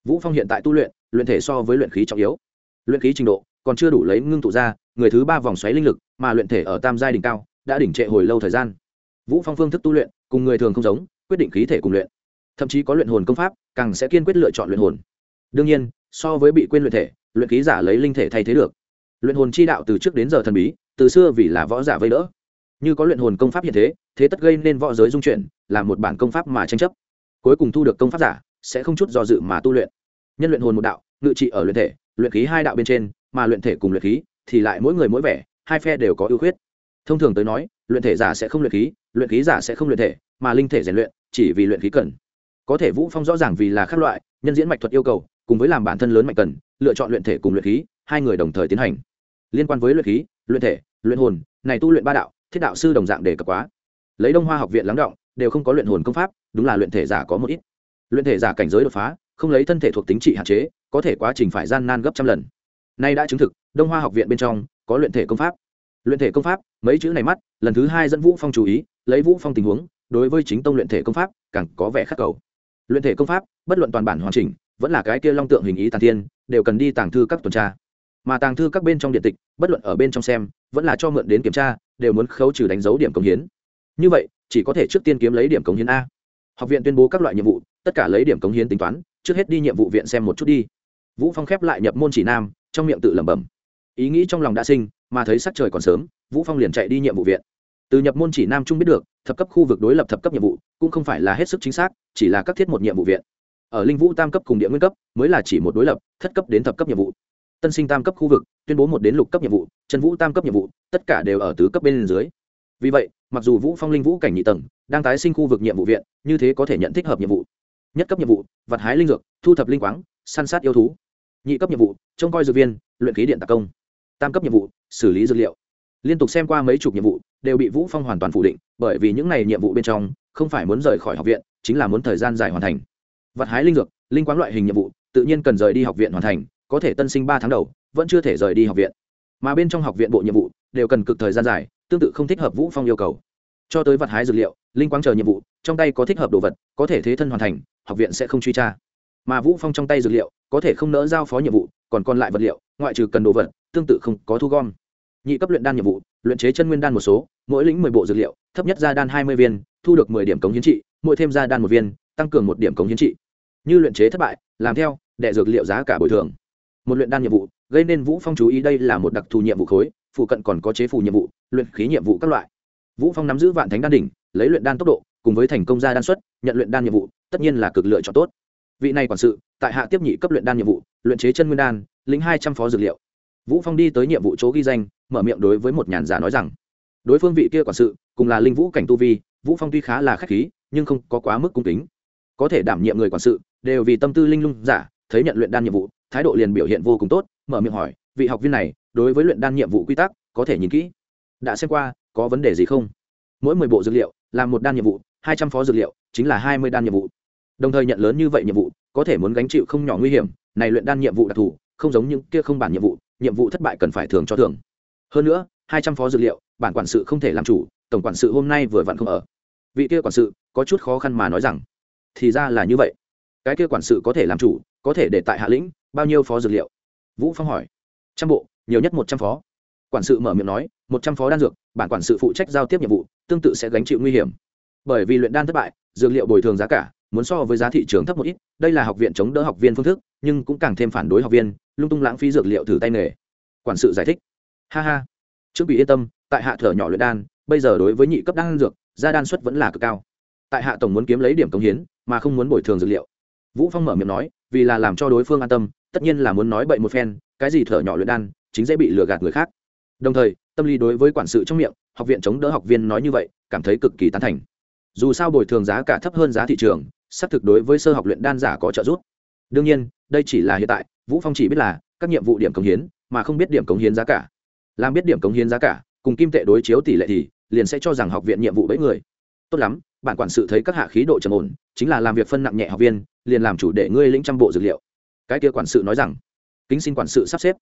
A: Vũ phong hiện tại tu luyện luyện thể so với luyện khí trọng yếu. Luyện khí trình độ còn chưa đủ lấy ngưng tụ ra, người thứ ba vòng xoáy linh lực mà luyện thể ở tam giai đỉnh cao, đã đỉnh trệ hồi lâu thời gian. Vũ phong phương thức tu luyện, cùng người thường không giống, quyết định khí thể cùng luyện. Thậm chí có luyện hồn công pháp, càng sẽ kiên quyết lựa chọn luyện hồn. Đương nhiên, so với bị quên luyện thể, luyện khí giả lấy linh thể thay thế được. Luyện hồn chi đạo từ trước đến giờ thần bí, từ xưa vì là võ giả vây đỡ. Như có luyện hồn công pháp hiện thế thế tất gây nên võ giới dung chuyển, là một bản công pháp mà tranh chấp. Cuối cùng thu được công pháp giả, sẽ không chút do dự mà tu luyện. Nhân luyện hồn một đạo, ngự trị ở luyện thể, luyện khí hai đạo bên trên mà luyện thể cùng luyện khí thì lại mỗi người mỗi vẻ, hai phe đều có ưu khuyết. Thông thường tới nói, luyện thể giả sẽ không luyện khí luyện khí giả sẽ không luyện thể, mà linh thể rèn luyện chỉ vì luyện khí cần. Có thể vũ phong rõ ràng vì là khác loại, nhân diễn mạch thuật yêu cầu, cùng với làm bản thân lớn mạnh cần, lựa chọn luyện thể cùng luyện khí, hai người đồng thời tiến hành. Liên quan với luyện khí, luyện thể, luyện hồn, này tu luyện ba đạo, thiết đạo sư đồng dạng để cập quá. Lấy đông hoa học viện lắng động, đều không có luyện hồn công pháp, đúng là luyện thể giả có một ít. Luyện thể giả cảnh giới đột phá, không lấy thân thể thuộc tính trị hạn chế, có thể quá trình phải gian nan gấp trăm lần nay đã chứng thực, đông hoa học viện bên trong có luyện thể công pháp. Luyện thể công pháp, mấy chữ này mắt, lần thứ hai dẫn vũ phong chú ý, lấy vũ phong tình huống, đối với chính tông luyện thể công pháp, càng có vẻ khắc cầu. Luyện thể công pháp, bất luận toàn bản hoàn chỉnh, vẫn là cái kia long tượng hình ý tàn thiên, đều cần đi tàng thư các tuần tra. Mà tàng thư các bên trong điện tịch, bất luận ở bên trong xem, vẫn là cho mượn đến kiểm tra, đều muốn khấu trừ đánh dấu điểm cống hiến. Như vậy, chỉ có thể trước tiên kiếm lấy điểm cống hiến a. Học viện tuyên bố các loại nhiệm vụ, tất cả lấy điểm cống hiến tính toán, trước hết đi nhiệm vụ viện xem một chút đi. Vũ phong khép lại nhập môn chỉ nam trong miệng tự lẩm bẩm. Ý nghĩ trong lòng đã sinh, mà thấy sắc trời còn sớm, vũ phong liền chạy đi nhiệm vụ viện. Từ nhập môn chỉ nam trung biết được, thập cấp khu vực đối lập thập cấp nhiệm vụ, cũng không phải là hết sức chính xác, chỉ là các thiết một nhiệm vụ viện. Ở linh vũ tam cấp cùng địa nguyên cấp, mới là chỉ một đối lập, thất cấp đến thập cấp nhiệm vụ. Tân sinh tam cấp khu vực, tuyên bố một đến lục cấp nhiệm vụ chân vũ tam cấp nhiệm vụ, tất cả đều ở tứ cấp bên dưới. Vì vậy, mặc dù vũ phong linh vũ cảnh nhị tầng, đang tái sinh khu vực nhiệm vụ viện, như thế có thể nhận thích hợp nhiệm vụ. Nhất cấp nhiệm vụ, vặt hái linh dược, thu thập linh quáng, săn sát yêu thú nhị cấp nhiệm vụ, trông coi dược viên, luyện khí điện tạc công. Tam cấp nhiệm vụ, xử lý dược liệu. Liên tục xem qua mấy chục nhiệm vụ, đều bị vũ phong hoàn toàn phủ định, bởi vì những này nhiệm vụ bên trong, không phải muốn rời khỏi học viện, chính là muốn thời gian dài hoàn thành. Vặt hái linh dược, linh quán loại hình nhiệm vụ, tự nhiên cần rời đi học viện hoàn thành, có thể tân sinh ba tháng đầu, vẫn chưa thể rời đi học viện. Mà bên trong học viện bộ nhiệm vụ, đều cần cực thời gian dài, tương tự không thích hợp vũ phong yêu cầu. Cho tới vật hái dược liệu, linh quang chờ nhiệm vụ, trong tay có thích hợp đồ vật, có thể thế thân hoàn thành, học viện sẽ không truy tra mà vũ phong trong tay dược liệu, có thể không nỡ giao phó nhiệm vụ, còn còn lại vật liệu, ngoại trừ cần đồ vật, tương tự không có thu gom. Nhị cấp luyện đan nhiệm vụ, luyện chế chân nguyên đan một số, mỗi lĩnh mười bộ dược liệu, thấp nhất ra đan hai mươi viên, thu được mười điểm cống hiến trị, mỗi thêm ra đan một viên, tăng cường một điểm cống hiến trị. Như luyện chế thất bại, làm theo, đệ dược liệu giá cả bồi thường. Một luyện đan nhiệm vụ, gây nên vũ phong chú ý đây là một đặc thù nhiệm vụ khối, phụ cận còn có chế phù nhiệm vụ, luyện khí nhiệm vụ các loại. Vũ phong nắm giữ vạn thánh đan đỉnh, lấy luyện đan tốc độ, cùng với thành công gia đan xuất, nhận luyện đan nhiệm vụ, tất nhiên là cực lựa chọn tốt vị này quản sự, tại hạ tiếp nhị cấp luyện đan nhiệm vụ, luyện chế chân nguyên đan, lĩnh hai trăm phó dược liệu. Vũ phong đi tới nhiệm vụ chỗ ghi danh, mở miệng đối với một nhàn giả nói rằng, đối phương vị kia quản sự, cùng là linh vũ cảnh tu vi, vũ phong tuy khá là khách khí, nhưng không có quá mức cung kính. Có thể đảm nhiệm người quản sự, đều vì tâm tư linh lung giả, thấy nhận luyện đan nhiệm vụ, thái độ liền biểu hiện vô cùng tốt, mở miệng hỏi, vị học viên này, đối với luyện đan nhiệm vụ quy tắc, có thể nhìn kỹ? Đã xem qua, có vấn đề gì không? Mỗi mười bộ dược liệu, làm một đan nhiệm vụ, hai trăm phó dược liệu, chính là hai mươi đan nhiệm vụ đồng thời nhận lớn như vậy nhiệm vụ, có thể muốn gánh chịu không nhỏ nguy hiểm, này luyện đan nhiệm vụ đặc thù, không giống những kia không bản nhiệm vụ nhiệm vụ thất bại cần phải thường cho thường hơn nữa, hai trăm phó dược liệu, bản quản sự không thể làm chủ, tổng quản sự hôm nay vừa vặn không ở. Vị kia quản sự, có chút khó khăn mà nói rằng, thì ra là như vậy. Cái kia quản sự có thể làm chủ, có thể để tại hạ lĩnh, bao nhiêu phó dược liệu? Vũ phong hỏi. Trăm bộ, nhiều nhất một trăm phó. Quản sự mở miệng nói, một trăm phó đan dược, bản quản sự phụ trách giao tiếp nhiệm vụ, tương tự sẽ gánh chịu nguy hiểm. Bởi vì luyện đan thất bại, dược liệu bồi thường giá cả muốn so với giá thị trường thấp một ít, đây là học viện chống đỡ học viên phương thức, nhưng cũng càng thêm phản đối học viên, lung tung lãng phí dược liệu thử tay nghề. Quản sự giải thích. Ha ha. Trước bị yên tâm, tại hạ thở nhỏ luyện đan, bây giờ đối với nhị cấp đan dược, gia đan suất vẫn là cực cao. Tại hạ tổng muốn kiếm lấy điểm công hiến, mà không muốn bồi thường dược liệu. Vũ phong mở miệng nói, vì là làm cho đối phương an tâm, tất nhiên là muốn nói bậy một phen, cái gì thở nhỏ luyện đan, chính dễ bị lừa gạt người khác. Đồng thời, tâm lý đối với quản sự trong miệng, học viện chống đỡ học viên nói như vậy, cảm thấy cực kỳ tán thành dù sao bồi thường giá cả thấp hơn giá thị trường, xác thực đối với sơ học luyện đan giả có trợ giúp. Đương nhiên, đây chỉ là hiện tại, vũ phong chỉ biết là, các nhiệm vụ điểm cống hiến, mà không biết điểm cống hiến giá cả. Làm biết điểm cống hiến giá cả, cùng kim tệ đối chiếu tỷ lệ thì, liền sẽ cho rằng học viện nhiệm vụ bẫy người. Tốt lắm bản quản sự thấy các hạ khí độ trầm ổn, chính là làm việc phân nặng nhẹ học viên, liền làm chủ để ngươi lĩnh trăm bộ dược liệu. Cái kia quản sự nói rằng, kính xin quản sự sắp xếp.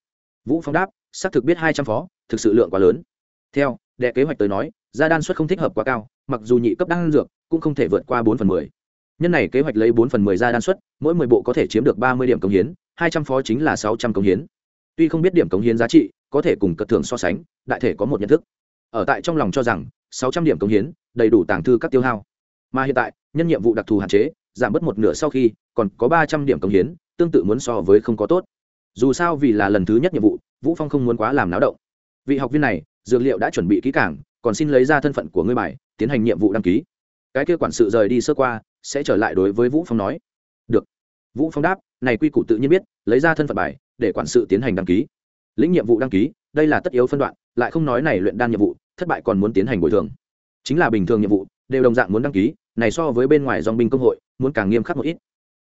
A: Vũ phong đáp, xác thực biết hai trăm phó, thực sự lượng quá lớn. Theo đệ kế hoạch tới nói, gia đan suất không thích hợp quá cao, mặc dù nhị cấp đan dược cũng không thể vượt qua bốn phần mười. Nhân này kế hoạch lấy bốn phần mười gia đan suất, mỗi mười bộ có thể chiếm được ba mươi điểm công hiến, hai trăm phó chính là sáu trăm công hiến. Tuy không biết điểm công hiến giá trị, có thể cùng cật thường so sánh, đại thể có một nhận thức. Ở tại trong lòng cho rằng, sáu trăm điểm công hiến, đầy đủ tàng thư các tiêu hao. Mà hiện tại, nhân nhiệm vụ đặc thù hạn chế, giảm bớt một nửa sau khi, còn có ba trăm điểm công hiến, tương tự muốn so với không có tốt. Dù sao vì là lần thứ nhất nhiệm vụ, vũ phong không muốn quá làm náo động. Vị học viên này dược liệu đã chuẩn bị kỹ càng, còn xin lấy ra thân phận của ngươi bài, tiến hành nhiệm vụ đăng ký. Cái kia quản sự rời đi sơ qua, sẽ trở lại đối với vũ phong nói. Được. Vũ phong đáp, này quy củ tự nhiên biết, lấy ra thân phận bài, để quản sự tiến hành đăng ký. Lĩnh nhiệm vụ đăng ký, đây là tất yếu phân đoạn, lại không nói này luyện đan nhiệm vụ, thất bại còn muốn tiến hành bồi thường. Chính là bình thường nhiệm vụ, đều đồng dạng muốn đăng ký, này so với bên ngoài dòng binh công hội, muốn càng nghiêm khắc một ít.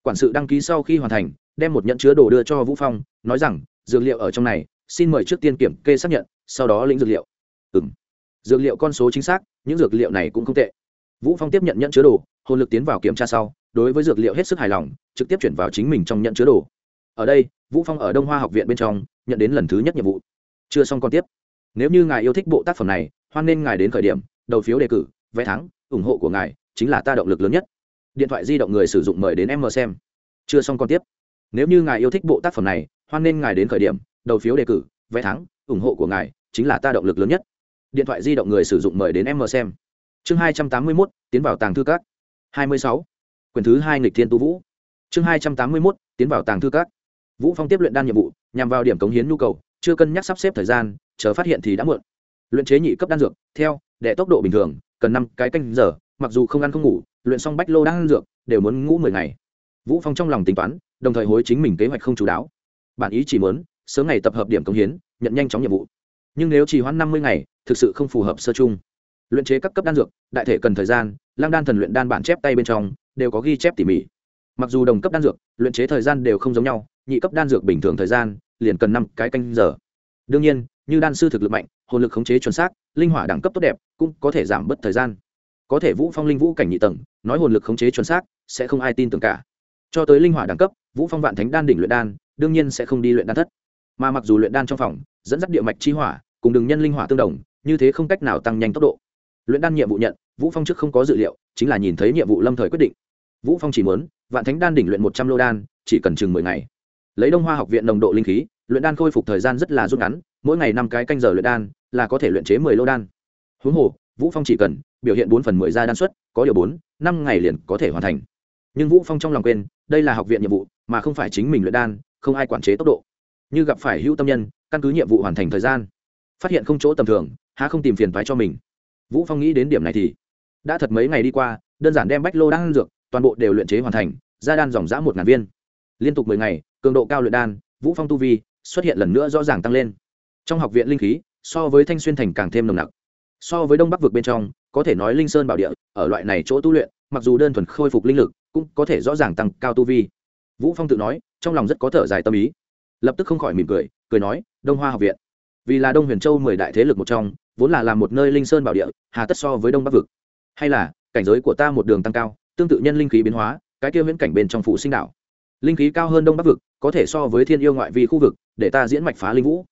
A: Quản sự đăng ký sau khi hoàn thành, đem một nhận chứa đồ đưa cho vũ phong, nói rằng, dược liệu ở trong này, xin mời trước tiên kiểm kê xác nhận, sau đó lĩnh dược liệu ừm. Dược liệu con số chính xác, những dược liệu này cũng không tệ. Vũ phong tiếp nhận nhận chứa đồ, hồn lực tiến vào kiểm tra sau, đối với dược liệu hết sức hài lòng, trực tiếp chuyển vào chính mình trong nhận chứa đồ. Ở đây, vũ phong ở đông hoa học viện bên trong, nhận đến lần thứ nhất nhiệm vụ. Chưa xong còn tiếp. Nếu như ngài yêu thích bộ tác phẩm này, hoan nên ngài đến khởi điểm, đầu phiếu đề cử, vé thắng, ủng hộ của ngài chính là ta động lực lớn nhất. Điện thoại di động người sử dụng mời đến em mở xem. Chưa xong còn tiếp. Nếu như ngài yêu thích bộ tác phẩm này, hoan nên ngài đến khởi điểm, đầu phiếu đề cử, vé thắng, ủng hộ của ngài chính là ta động lực lớn nhất điện thoại di động người sử dụng mời đến em mở xem. Chương hai trăm tám mươi mốt, tiến vào tàng thư các. hai mươi sáu. Quyển thứ hai nghịch thiên tu vũ. Chương hai trăm tám mươi mốt, tiến vào tàng thư các. Vũ phong tiếp luyện đan nhiệm vụ, nhằm vào điểm cống hiến nhu cầu, chưa cân nhắc sắp xếp thời gian, chờ phát hiện thì đã muộn. Luyện chế nhị cấp đan dược, theo, đệ tốc độ bình thường, cần năm cái canh giờ, mặc dù không ăn không ngủ, luyện xong bách lô đan dược, đều muốn ngủ mười ngày. Vũ phong trong lòng tính toán, đồng thời hối chính mình kế hoạch không chú đáo. Bản ý chỉ muốn, sớm ngày tập hợp điểm cống hiến, nhận nhanh chóng nhiệm vụ nhưng nếu chỉ hoãn năm mươi ngày, thực sự không phù hợp sơ chung. Luyện chế các cấp đan dược, đại thể cần thời gian, lang đan thần luyện đan bản chép tay bên trong, đều có ghi chép tỉ mỉ. Mặc dù đồng cấp đan dược, luyện chế thời gian đều không giống nhau, nhị cấp đan dược bình thường thời gian, liền cần năm cái canh giờ. Đương nhiên, như đan sư thực lực mạnh, hồn lực khống chế chuẩn xác, linh hỏa đẳng cấp tốt đẹp, cũng có thể giảm bớt thời gian. Có thể vũ phong linh vũ cảnh nhị tầng, nói hồn lực khống chế chuẩn xác, sẽ không ai tin tưởng cả. Cho tới linh hỏa đẳng cấp, vũ phong vạn thánh đan đỉnh luyện đan, đương nhiên sẽ không đi luyện đan thất. Mà mặc dù luyện đan trong phòng dẫn dắt địa mạch chi hỏa, cùng đường nhân linh hỏa tương đồng, như thế không cách nào tăng nhanh tốc độ. Luyện đan nhiệm vụ nhận, vũ phong trước không có dự liệu, chính là nhìn thấy nhiệm vụ lâm thời quyết định. Vũ phong chỉ muốn, vạn thánh đan đỉnh luyện một trăm lô đan, chỉ cần chừng mười ngày. Lấy đông hoa học viện nồng độ linh khí, luyện đan khôi phục thời gian rất là rút ngắn, mỗi ngày năm cái canh giờ luyện đan, là có thể luyện chế mười lô đan. Huống hồ, vũ phong chỉ cần, biểu hiện bốn phần mười ra đan suất, có điều bốn, năm ngày liền có thể hoàn thành. Nhưng vũ phong trong lòng quên, đây là học viện nhiệm vụ, mà không phải chính mình luyện đan, không ai quản chế tốc độ như gặp phải hữu tâm nhân, căn cứ nhiệm vụ hoàn thành thời gian. Phát hiện không chỗ tầm thường, há không tìm phiền phái cho mình. Vũ phong nghĩ đến điểm này thì, đã thật mấy ngày đi qua, đơn giản đem bách lô đan dược, toàn bộ đều luyện chế hoàn thành, ra đan dòng dã một ngàn viên. Liên tục mười ngày, cường độ cao luyện đan, vũ phong tu vi xuất hiện lần nữa rõ ràng tăng lên. Trong học viện linh khí, so với thanh xuyên thành càng thêm nồng nặc. So với đông bắc vực bên trong, có thể nói linh sơn bảo địa, ở loại này chỗ tu luyện, mặc dù đơn thuần khôi phục linh lực, cũng có thể rõ ràng tăng cao tu vi. Vũ phong tự nói, trong lòng rất có thở dài tâm ý lập tức không khỏi mỉm cười cười nói, đông hoa học viện, vì là đông huyền châu mười đại thế lực một trong, vốn là làm một nơi linh sơn bảo địa, hà tất so với đông bắc vực. Hay là, cảnh giới của ta một đường tăng cao, tương tự nhân linh khí biến hóa, cái kia viễn cảnh bên trong phủ sinh đảo. Linh khí cao hơn đông bắc vực, có thể so với thiên yêu ngoại vi khu vực, để ta diễn mạch phá linh vũ.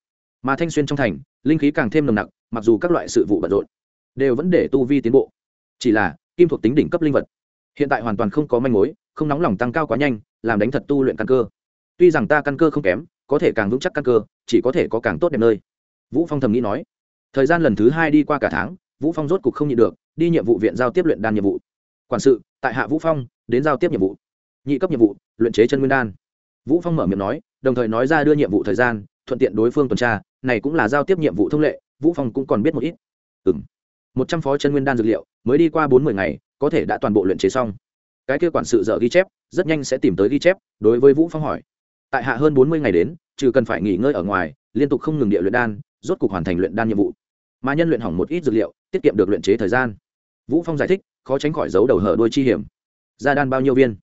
A: Mà thanh xuyên trong thành, linh khí càng thêm nồng nặc, mặc dù các loại sự vụ bận rộn, đều vẫn để tu vi tiến bộ. Chỉ là, kim thuộc tính đỉnh cấp linh vật, hiện tại hoàn toàn không có manh mối, không nóng lòng tăng cao quá nhanh, làm đánh thật tu luyện căn cơ. Tuy rằng ta căn cơ không kém có thể càng vững chắc căn cơ, chỉ có thể có càng tốt đẹp nơi. Vũ phong thầm nghĩ nói. Thời gian lần thứ hai đi qua cả tháng, vũ phong rốt cục không nhịn được, đi nhiệm vụ viện giao tiếp luyện đan nhiệm vụ. Quản sự, tại hạ vũ phong, đến giao tiếp nhiệm vụ. Nhị cấp nhiệm vụ, luyện chế chân nguyên đan. Vũ phong mở miệng nói, đồng thời nói ra đưa nhiệm vụ thời gian, thuận tiện đối phương tuần tra, này cũng là giao tiếp nhiệm vụ thông lệ, vũ phong cũng còn biết một ít. Ừ một trăm phó chân nguyên đan dược liệu, mới đi qua bốn mươi ngày, có thể đã toàn bộ luyện chế xong. Cái kia quản sự dở ghi chép, rất nhanh sẽ tìm tới ghi chép, đối với vũ phong hỏi tại hạ hơn bốn mươi ngày đến, trừ cần phải nghỉ ngơi ở ngoài, liên tục không ngừng địa luyện đan, rốt cục hoàn thành luyện đan nhiệm vụ. Mà nhân luyện hỏng một ít dược liệu, tiết kiệm được luyện chế thời gian. Vũ phong giải thích, khó tránh khỏi giấu đầu hở đôi chi hiểm. Ra đan bao nhiêu viên?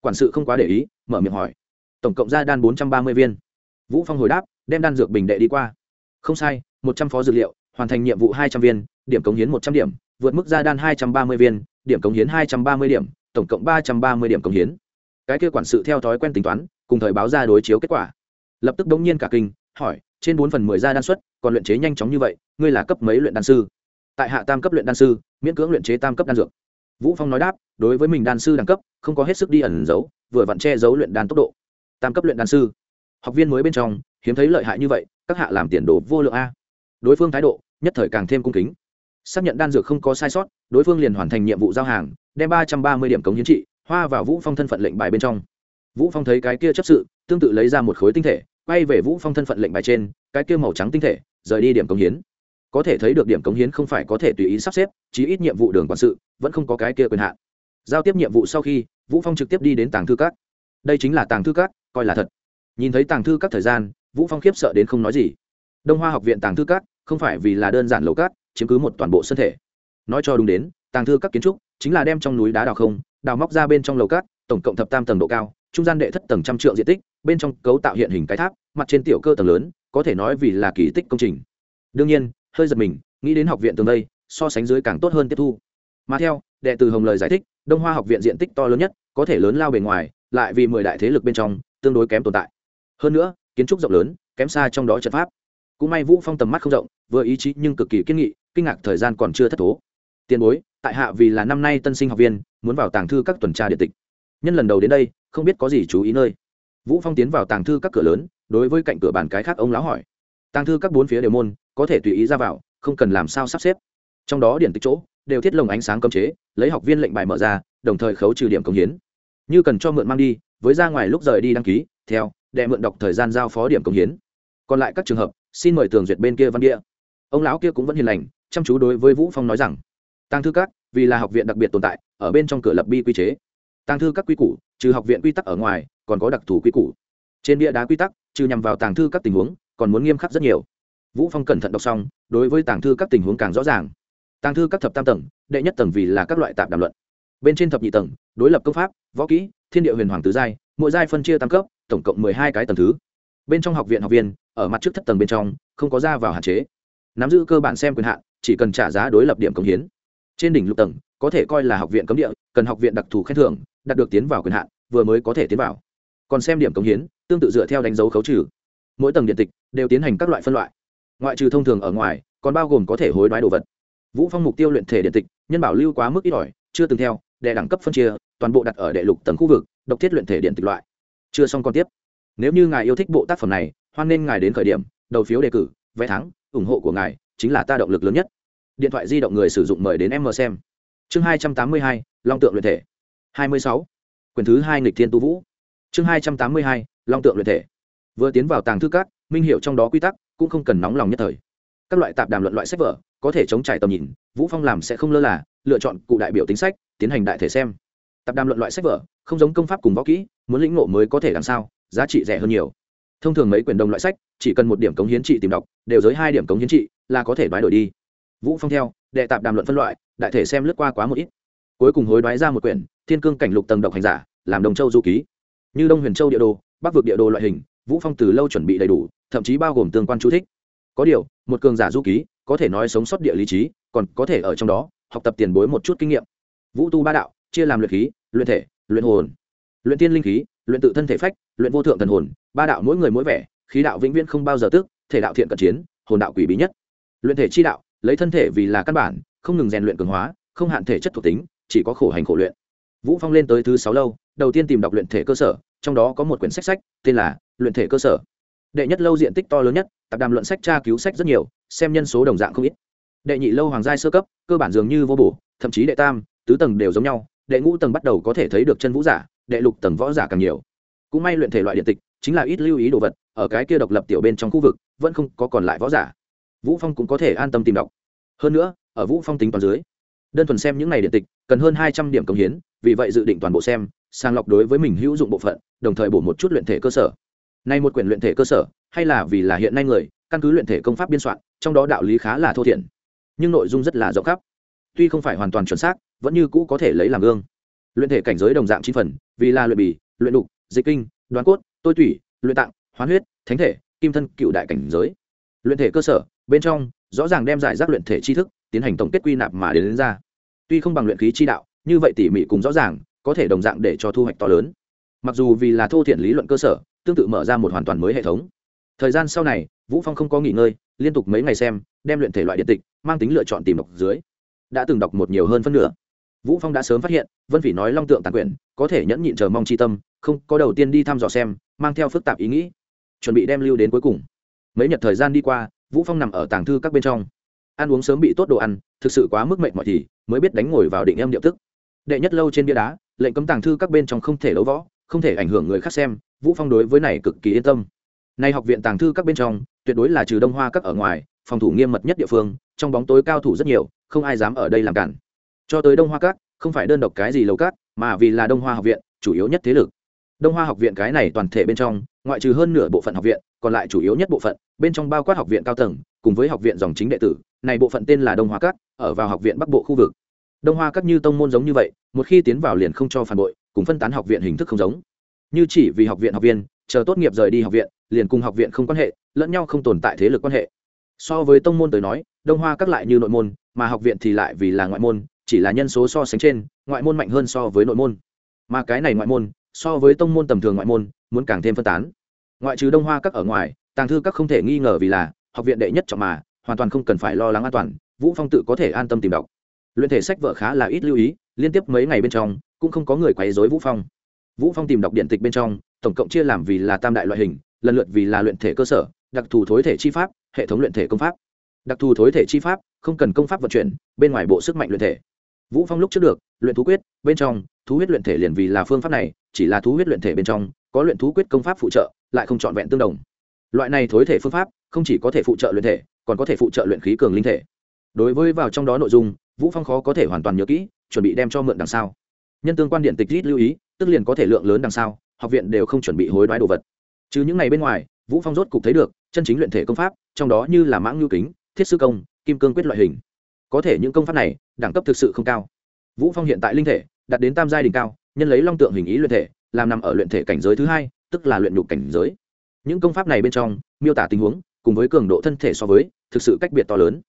A: Quản sự không quá để ý, mở miệng hỏi. Tổng cộng ra đan bốn trăm ba mươi viên. Vũ phong hồi đáp, đem đan dược bình đệ đi qua. Không sai, một trăm phó dược liệu, hoàn thành nhiệm vụ hai trăm viên, điểm cống hiến một trăm điểm, vượt mức ra đan hai trăm ba mươi viên, điểm cống hiến hai trăm ba mươi điểm, tổng cộng ba trăm ba mươi điểm cống hiến cái kia quản sự theo thói quen tính toán, cùng thời báo ra đối chiếu kết quả. Lập tức đống nhiên cả kinh, hỏi, trên bốn phần mười ra đan suất còn luyện chế nhanh chóng như vậy, ngươi là cấp mấy luyện đan sư? Tại hạ tam cấp luyện đan sư, miễn cưỡng luyện chế tam cấp đan dược. Vũ phong nói đáp, đối với mình đan sư đẳng cấp, không có hết sức đi ẩn giấu, vừa vặn che giấu luyện đan tốc độ. Tam cấp luyện đan sư. Học viên mới bên trong, hiếm thấy lợi hại như vậy, các hạ làm tiền đồ vô lượng a. Đối phương thái độ, nhất thời càng thêm cung kính. Xác nhận đan dược không có sai sót, đối phương liền hoàn thành nhiệm vụ giao hàng, đem ba trăm ba mươi điểm cống hiến trị hoa vào vũ phong thân phận lệnh bài bên trong. Vũ phong thấy cái kia chấp sự, tương tự lấy ra một khối tinh thể, quay về vũ phong thân phận lệnh bài trên, cái kia màu trắng tinh thể, rời đi điểm cống hiến. Có thể thấy được điểm cống hiến không phải có thể tùy ý sắp xếp, chí ít nhiệm vụ đường quản sự, vẫn không có cái kia quyền hạn. Giao tiếp nhiệm vụ sau khi, vũ phong trực tiếp đi đến tàng thư các. Đây chính là tàng thư các, coi là thật. Nhìn thấy tàng thư các thời gian, vũ phong khiếp sợ đến không nói gì. Đông hoa học viện tàng thư các, không phải vì là đơn giản lầu cát, chiếm cứ một toàn bộ sân thể. Nói cho đúng đến, tàng thư các kiến trúc chính là đem trong núi đá đào không đào móc ra bên trong lầu cát, tổng cộng thập tam tầng độ cao, trung gian đệ thất tầng trăm trượng diện tích, bên trong cấu tạo hiện hình cái tháp, mặt trên tiểu cơ tầng lớn, có thể nói vì là kỳ tích công trình. Đương nhiên, hơi giật mình, nghĩ đến học viện tường đây, so sánh dưới càng tốt hơn tiếp thu. Mà theo, đệ từ hồng lời giải thích, đông hoa học viện diện tích to lớn nhất, có thể lớn lao bề ngoài, lại vì mười đại thế lực bên trong, tương đối kém tồn tại. Hơn nữa, kiến trúc rộng lớn, kém xa trong đó trận pháp. Cũng may vũ phong tầm mắt không rộng, vừa ý chí nhưng cực kỳ kiên nghị, kinh ngạc thời gian còn chưa thất thố. Tiền bối, tại hạ vì là năm nay tân sinh học viên muốn vào tàng thư các tuần tra điện tịch. Nhân lần đầu đến đây, không biết có gì chú ý nơi. Vũ phong tiến vào tàng thư các cửa lớn, đối với cạnh cửa bàn cái khác ông lão hỏi. Tàng thư các bốn phía đều môn, có thể tùy ý ra vào, không cần làm sao sắp xếp. Trong đó điện tịch chỗ, đều thiết lồng ánh sáng cấm chế, lấy học viên lệnh bài mở ra, đồng thời khấu trừ điểm công hiến. Như cần cho mượn mang đi, với ra ngoài lúc rời đi đăng ký, theo đệ mượn đọc thời gian giao phó điểm công hiến. Còn lại các trường hợp, xin mời tường duyệt bên kia văn địa. Ông lão kia cũng vẫn hiền lành, chăm chú đối với vũ phong nói rằng tăng thư các, vì là học viện đặc biệt tồn tại ở bên trong cửa lập bi quy chế. Tàng thư các quy củ, trừ học viện quy tắc ở ngoài, còn có đặc thù quy củ. Trên bia đá quy tắc, trừ nhằm vào tàng thư các tình huống, còn muốn nghiêm khắc rất nhiều. Vũ phong cẩn thận đọc xong, đối với tàng thư các tình huống càng rõ ràng. Tàng thư các thập tam tầng, đệ nhất tầng vì là các loại tạp đàm luận. Bên trên thập nhị tầng, đối lập công pháp, võ kỹ, thiên địa huyền hoàng tứ giai, mỗi giai phân chia tam cấp, tổng cộng mười hai cái tầng thứ. Bên trong học viện học viên, ở mặt trước thất tầng bên trong, không có ra vào hạn chế. Nắm giữ cơ bản xem quyền hạn, chỉ cần trả giá đối lập điểm công hiến trên đỉnh lục tầng, có thể coi là học viện cấm địa, cần học viện đặc thù khen thưởng, đạt được tiến vào quyền hạn, vừa mới có thể tiến vào. Còn xem điểm công hiến, tương tự dựa theo đánh dấu khấu trừ. Mỗi tầng điện tịch đều tiến hành các loại phân loại. Ngoại trừ thông thường ở ngoài, còn bao gồm có thể hối đoái đồ vật. Vũ phong mục tiêu luyện thể điện tịch, nhân bảo lưu quá mức ít ỏi, chưa từng theo, đệ đẳng cấp phân chia, toàn bộ đặt ở đệ lục tầng khu vực, độc thiết luyện thể điện tịch loại. Chưa xong còn tiếp. Nếu như ngài yêu thích bộ tác phẩm này, hoan nên ngài đến khởi điểm, đầu phiếu đề cử, vé thắng, ủng hộ của ngài chính là ta động lực lớn nhất điện thoại di động người sử dụng mời đến em mờ xem. Chương hai trăm tám mươi hai, long tượng luyện thể. hai mươi sáu quyển thứ hai nghịch thiên tu vũ. Chương hai trăm tám mươi hai, long tượng luyện thể. Vừa tiến vào tàng thư cát minh hiệu trong đó quy tắc cũng không cần nóng lòng nhất thời. Các loại tạp đàm luận loại sách vở, có thể chống trải tầm nhìn, vũ phong làm sẽ không lơ là, lựa chọn cụ đại biểu tính sách, tiến hành đại thể xem. Tạp đàm luận loại sách vở, không giống công pháp cùng võ kỹ, muốn lĩnh ngộ mới có thể làm sao, giá trị rẻ hơn nhiều. Thông thường mấy quyển đồng loại sách, chỉ cần một điểm cống hiến trị tìm đọc, đều giới hai điểm cống hiến trị là có thể đoái đổi đi vũ phong theo, đệ tạp đàm luận phân loại, đại thể xem lướt qua quá một ít. Cuối cùng hối đoái ra một quyển, thiên cương cảnh lục tầng độc hành giả, làm đồng châu du ký. Như đông huyền châu địa đồ, bắc vực địa đồ loại hình, vũ phong từ lâu chuẩn bị đầy đủ, thậm chí bao gồm tương quan chú thích. Có điều, một cường giả du ký, có thể nói sống sót địa lý trí, còn có thể ở trong đó, học tập tiền bối một chút kinh nghiệm. Vũ tu ba đạo, chia làm luyện khí, luyện thể, luyện hồn. Luyện tiên linh khí, luyện tự thân thể phách, luyện vô thượng thần hồn, ba đạo mỗi người mỗi vẻ, khí đạo vĩnh viễn không bao giờ tức, thể đạo thiện cận chiến, hồn đạo quỷ bí nhất. Luyện thể chi đạo lấy thân thể vì là căn bản, không ngừng rèn luyện cường hóa, không hạn thể chất thuộc tính, chỉ có khổ hành khổ luyện. Vũ phong lên tới thứ sáu lâu, đầu tiên tìm đọc luyện thể cơ sở, trong đó có một quyển sách sách, tên là luyện thể cơ sở. Đệ nhất lâu diện tích to lớn nhất, tạp đàm luận sách tra cứu sách rất nhiều, xem nhân số đồng dạng không ít. Đệ nhị lâu hoàng giai sơ cấp, cơ bản dường như vô bổ, thậm chí đệ tam, tứ tầng đều giống nhau, đệ ngũ tầng bắt đầu có thể thấy được chân vũ giả, đệ lục tầng võ giả càng nhiều. Cũng may luyện thể loại điện tịch, chính là ít lưu ý đồ vật, ở cái kia độc lập tiểu bên trong khu vực, vẫn không có còn lại võ giả vũ phong cũng có thể an tâm tìm đọc. Hơn nữa, ở vũ phong tính toàn dưới, đơn thuần xem những ngày điện tịch, cần hơn hai trăm điểm công hiến, vì vậy dự định toàn bộ xem, sàng lọc đối với mình hữu dụng bộ phận, đồng thời bổ một chút luyện thể cơ sở. Nay một quyển luyện thể cơ sở, hay là vì là hiện nay người, căn cứ luyện thể công pháp biên soạn, trong đó đạo lý khá là thô thiển, nhưng nội dung rất là rộng khắp. Tuy không phải hoàn toàn chuẩn xác, vẫn như cũ có thể lấy làm gương. Luyện thể cảnh giới đồng dạng chín phần, vì là luyện bì, luyện đục, dịch kinh, đoán cốt, tôi tủy, luyện tạng, hoán huyết, thánh thể, kim thân cựu đại cảnh giới. Luyện thể cơ sở bên trong rõ ràng đem giải rác luyện thể tri thức tiến hành tổng kết quy nạp mà đến, đến ra. Tuy không bằng luyện khí chi đạo như vậy tỉ mỉ cùng rõ ràng có thể đồng dạng để cho thu hoạch to lớn. Mặc dù vì là thô thiện lý luận cơ sở tương tự mở ra một hoàn toàn mới hệ thống. Thời gian sau này vũ phong không có nghỉ ngơi liên tục mấy ngày xem đem luyện thể loại điện tịch mang tính lựa chọn tìm đọc dưới. Đã từng đọc một nhiều hơn phân nửa. Vũ phong đã sớm phát hiện vân phỉ nói long tượng tàn quyển có thể nhẫn nhịn chờ mong chi tâm không có đầu tiên đi thăm dò xem mang theo phức tạp ý nghĩ. Chuẩn bị đem lưu đến cuối cùng. Mấy nhật thời gian đi qua vũ phong nằm ở tàng thư các bên trong. Ăn uống sớm bị tốt đồ ăn, thực sự quá mức mệnh mọi thì mới biết đánh ngồi vào định em điệu tức. Đệ nhất lâu trên bia đá, lệnh cấm tàng thư các bên trong không thể đấu võ, không thể ảnh hưởng người khác xem, vũ phong đối với này cực kỳ yên tâm. Nay học viện tàng thư các bên trong, tuyệt đối là trừ đông hoa các ở ngoài, phòng thủ nghiêm mật nhất địa phương, trong bóng tối cao thủ rất nhiều, không ai dám ở đây làm cản. Cho tới đông hoa các, không phải đơn độc cái gì lầu các, mà vì là đông hoa học viện, chủ yếu nhất thế lực. Đông hoa học viện cái này toàn thể bên trong, ngoại trừ hơn nửa bộ phận học viện còn lại chủ yếu nhất bộ phận, bên trong bao quát học viện cao tầng, cùng với học viện dòng chính đệ tử, này bộ phận tên là đông hoa các, ở vào học viện bắc bộ khu vực. Đông hoa các như tông môn giống như vậy, một khi tiến vào liền không cho phản bội, cùng phân tán học viện hình thức không giống. Như chỉ vì học viện học viên, chờ tốt nghiệp rời đi học viện, liền cùng học viện không quan hệ, lẫn nhau không tồn tại thế lực quan hệ. So với tông môn tới nói, đông hoa các lại như nội môn, mà học viện thì lại vì là ngoại môn, chỉ là nhân số so sánh trên, ngoại môn mạnh hơn so với nội môn. Mà cái này ngoại môn, so với tông môn tầm thường ngoại môn, muốn càng thêm phân tán ngoại trừ đông hoa các ở ngoài, tàng thư các không thể nghi ngờ vì là học viện đệ nhất trọng mà, hoàn toàn không cần phải lo lắng an toàn, vũ phong tự có thể an tâm tìm đọc. Luyện thể sách vở khá là ít lưu ý, liên tiếp mấy ngày bên trong, cũng không có người quấy rối vũ phong. Vũ phong tìm đọc điện tịch bên trong, tổng cộng chia làm vì là tam đại loại hình, lần lượt vì là luyện thể cơ sở, đặc thù thối thể chi pháp, hệ thống luyện thể công pháp. Đặc thù thối thể chi pháp, không cần công pháp vận chuyển, bên ngoài bộ sức mạnh luyện thể. Vũ phong lúc trước được, luyện thú quyết, bên trong, thú huyết luyện thể liền vì là phương pháp này, chỉ là thú huyết luyện thể bên trong, có luyện thú quyết công pháp phụ trợ lại không trọn vẹn tương đồng. Loại này thối thể phương pháp không chỉ có thể phụ trợ luyện thể, còn có thể phụ trợ luyện khí cường linh thể. Đối với vào trong đó nội dung, vũ phong khó có thể hoàn toàn nhớ kỹ, chuẩn bị đem cho mượn đằng sau. Nhân tương quan điện tịch rít lưu ý, tức liền có thể lượng lớn đằng sau, học viện đều không chuẩn bị hối đoái đồ vật. Chứ những ngày bên ngoài, vũ phong rốt cục thấy được, chân chính luyện thể công pháp, trong đó như là mãng nhu kính, thiết sư công, kim cương quyết loại hình. Có thể những công pháp này, đẳng cấp thực sự không cao. Vũ phong hiện tại linh thể, đạt đến tam giai đỉnh cao, nhân lấy long tượng hình ý luyện thể, làm nằm ở luyện thể cảnh giới thứ hai tức là luyện nhục cảnh giới. Những công pháp này bên trong, miêu tả tình huống, cùng với cường độ thân thể so với, thực sự cách biệt to lớn.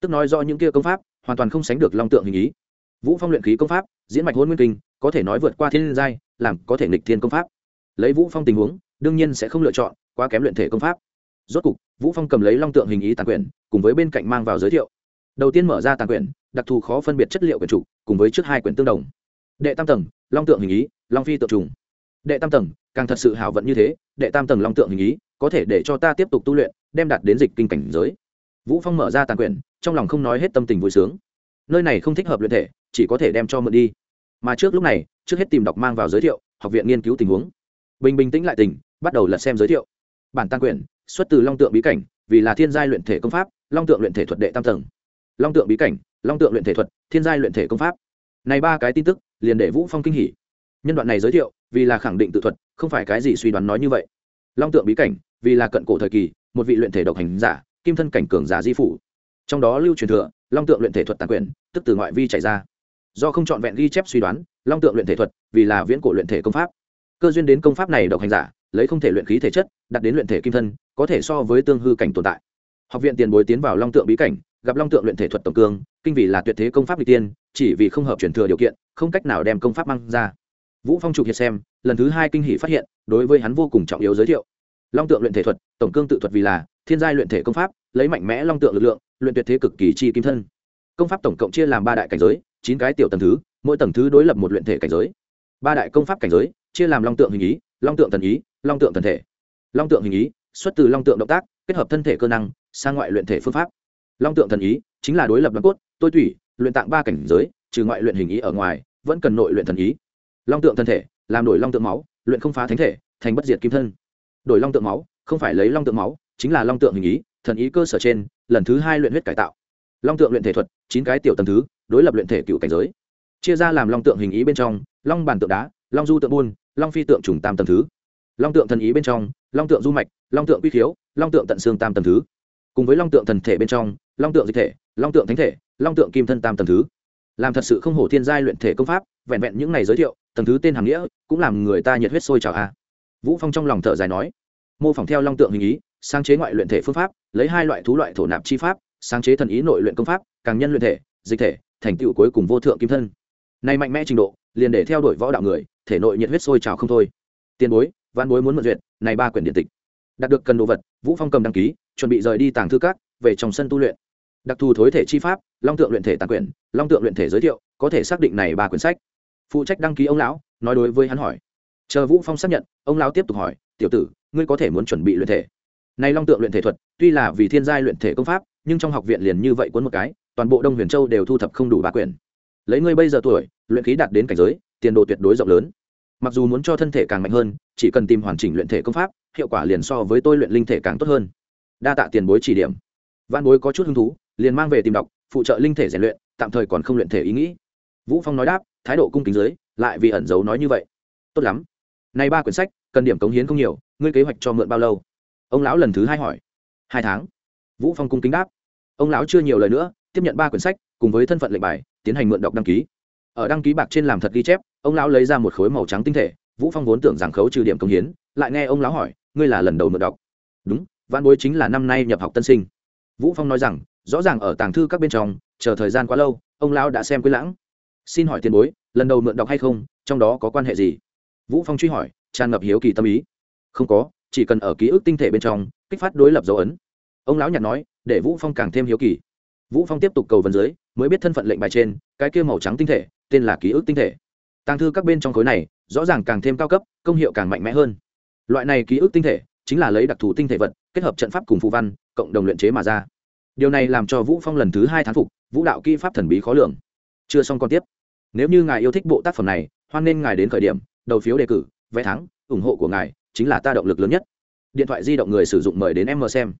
A: Tức nói do những kia công pháp, hoàn toàn không sánh được long tượng hình ý. Vũ phong luyện khí công pháp, diễn mạch hôn nguyên kinh, có thể nói vượt qua thiên giai, làm có thể nghịch thiên công pháp. Lấy vũ phong tình huống, đương nhiên sẽ không lựa chọn quá kém luyện thể công pháp. Rốt cục, vũ phong cầm lấy long tượng hình ý tàn quyển, cùng với bên cạnh mang vào giới thiệu. Đầu tiên mở ra tàn quyển, đặc thù khó phân biệt chất liệu quyển trục, cùng với trước hai quyển tương đồng. Đệ tam tầng, long tượng hình ý, long phi tượng trùng đệ tam tầng, càng thật sự hảo vận như thế, đệ tam tầng long tượng hình ý, có thể để cho ta tiếp tục tu luyện, đem đạt đến dịch kinh cảnh giới. Vũ phong mở ra tàn quyển, trong lòng không nói hết tâm tình vui sướng. Nơi này không thích hợp luyện thể, chỉ có thể đem cho mượn đi. Mà trước lúc này, trước hết tìm đọc mang vào giới thiệu, học viện nghiên cứu tình huống. Bình bình tĩnh lại tình bắt đầu lật xem giới thiệu. Bản tăng quyển, xuất từ long tượng bí cảnh, vì là thiên giai luyện thể công pháp, long tượng luyện thể thuật đệ tam tầng. Long tượng bí cảnh, long tượng luyện thể thuật, thiên giai luyện thể công pháp. Này ba cái tin tức, liền để vũ phong kinh hỉ. Nhân đoạn này giới thiệu vì là khẳng định tự thuật, không phải cái gì suy đoán nói như vậy. Long tượng bí cảnh, vì là cận cổ thời kỳ, một vị luyện thể độc hành giả, kim thân cảnh cường giả di phủ. Trong đó lưu truyền thừa, long tượng luyện thể thuật tàn quyền, tức từ ngoại vi chảy ra. Do không chọn vẹn ghi chép suy đoán, long tượng luyện thể thuật, vì là viễn cổ luyện thể công pháp. Cơ duyên đến công pháp này độc hành giả, lấy không thể luyện khí thể chất đặt đến luyện thể kim thân, có thể so với tương hư cảnh tồn tại. Học viện tiền bối tiến vào long tượng bí cảnh, gặp long tượng luyện thể thuật tổng cương, kinh vì là tuyệt thế công pháp n tiên, chỉ vì không hợp truyền thừa điều kiện, không cách nào đem công pháp mang ra vũ phong trục hiệt xem, lần thứ hai kinh hỷ phát hiện, đối với hắn vô cùng trọng yếu giới thiệu. Long tượng luyện thể thuật, tổng cương tự thuật vì là, thiên giai luyện thể công pháp, lấy mạnh mẽ long tượng lực lượng, luyện tuyệt thế cực kỳ chi kim thân. Công pháp tổng cộng chia làm ba đại cảnh giới, chín cái tiểu tầng thứ, mỗi tầng thứ đối lập một luyện thể cảnh giới. Ba đại công pháp cảnh giới, chia làm long tượng hình ý, long tượng thần ý, long tượng thần thể. Long tượng hình ý, xuất từ long tượng động tác, kết hợp thân thể cơ năng, sang ngoại luyện thể phương pháp. Long tượng thần ý, chính là đối lập đoàn cốt, tôi tủy, luyện tạng ba cảnh giới, trừ ngoại luyện hình ý ở ngoài, vẫn cần nội luyện thần ý long tượng thân thể làm đổi long tượng máu luyện không phá thánh thể thành bất diệt kim thân đổi long tượng máu không phải lấy long tượng máu chính là long tượng hình ý thần ý cơ sở trên lần thứ hai luyện huyết cải tạo long tượng luyện thể thuật chín cái tiểu tầng thứ đối lập luyện thể cựu cảnh giới chia ra làm long tượng hình ý bên trong long bàn tượng đá long du tượng buôn long phi tượng trùng tam tầng thứ long tượng thần ý bên trong long tượng du mạch long tượng quy khiếu long tượng tận xương tam tầng thứ cùng với long tượng thần thể bên trong long tượng dịch thể long tượng thánh thể long tượng kim thân tam tầng thứ làm thật sự không hổ thiên giai luyện thể công pháp vẹn vẹn những này giới thiệu tầng thứ tên hàm nghĩa cũng làm người ta nhiệt huyết sôi trào a. Vũ phong trong lòng thở dài nói, mô phỏng theo long tượng hình ý, sáng chế ngoại luyện thể phương pháp, lấy hai loại thú loại thổ nạp chi pháp, sáng chế thần ý nội luyện công pháp, càng nhân luyện thể, dịch thể, thành tựu cuối cùng vô thượng kim thân. Nay mạnh mẽ trình độ, liền để theo đuổi võ đạo người, thể nội nhiệt huyết sôi trào không thôi. Tiền bối văn bối muốn mượn duyệt, này ba quyển điện tịch. Đạt được cần đồ vật, vũ phong cầm đăng ký, chuẩn bị rời đi tàng thư các, về trong sân tu luyện. Đặc thù thối thể chi pháp, long tượng luyện thể tàng quyển, long tượng luyện thể giới thiệu, có thể xác định này ba quyển sách phụ trách đăng ký ông lão, nói đối với hắn hỏi. Chờ vũ phong xác nhận, ông lão tiếp tục hỏi, tiểu tử, ngươi có thể muốn chuẩn bị luyện thể? Này long tượng luyện thể thuật, tuy là vì thiên giai luyện thể công pháp, nhưng trong học viện liền như vậy cuốn một cái, toàn bộ đông huyền châu đều thu thập không đủ ba quyển. Lấy ngươi bây giờ tuổi, luyện khí đạt đến cảnh giới, tiền đồ tuyệt đối rộng lớn. Mặc dù muốn cho thân thể càng mạnh hơn, chỉ cần tìm hoàn chỉnh luyện thể công pháp, hiệu quả liền so với tôi luyện linh thể càng tốt hơn. Đa tạ tiền bối chỉ điểm. Văn bối có chút hứng thú, liền mang về tìm đọc, phụ trợ linh thể rèn luyện, tạm thời còn không luyện thể ý nghĩ. Vũ phong nói đáp thái độ cung kính dưới, lại vì ẩn giấu nói như vậy. Tốt lắm. Nay ba quyển sách, cần điểm cống hiến không nhiều, ngươi kế hoạch cho mượn bao lâu? Ông lão lần thứ hai hỏi. Hai tháng. Vũ phong cung kính đáp. Ông lão chưa nhiều lời nữa, tiếp nhận ba quyển sách, cùng với thân phận lệnh bài, tiến hành mượn đọc đăng ký. Ở đăng ký bạc trên làm thật ghi chép, ông lão lấy ra một khối màu trắng tinh thể, vũ phong vốn tưởng rằng khấu trừ điểm công hiến, lại nghe ông lão hỏi, ngươi là lần đầu mượn đọc? Đúng văn bối chính là năm nay nhập học tân sinh. Vũ phong nói rằng, rõ ràng ở tàng thư các bên trong, chờ thời gian quá lâu, ông lão đã xem quý lãng xin hỏi tiền bối, lần đầu mượn đọc hay không, trong đó có quan hệ gì? Vũ phong truy hỏi, tràn ngập hiếu kỳ tâm ý. Không có, chỉ cần ở ký ức tinh thể bên trong, kích phát đối lập dấu ấn. Ông lão nhặt nói, để vũ phong càng thêm hiếu kỳ. Vũ phong tiếp tục cầu vấn dưới, mới biết thân phận lệnh bài trên, cái kia màu trắng tinh thể, tên là ký ức tinh thể. Tàng thư các bên trong khối này, rõ ràng càng thêm cao cấp, công hiệu càng mạnh mẽ hơn. Loại này ký ức tinh thể, chính là lấy đặc thù tinh thể vật, kết hợp trận pháp cùng phù văn, cộng đồng luyện chế mà ra. Điều này làm cho vũ phong lần thứ hai thán phục, vũ đạo kỹ pháp thần bí khó lường chưa xong còn tiếp. Nếu như ngài yêu thích bộ tác phẩm này, hoan nên ngài đến khởi điểm, đầu phiếu đề cử, vé thắng, ủng hộ của ngài chính là ta động lực lớn nhất. Điện thoại di động người sử dụng mời đến em mờ xem.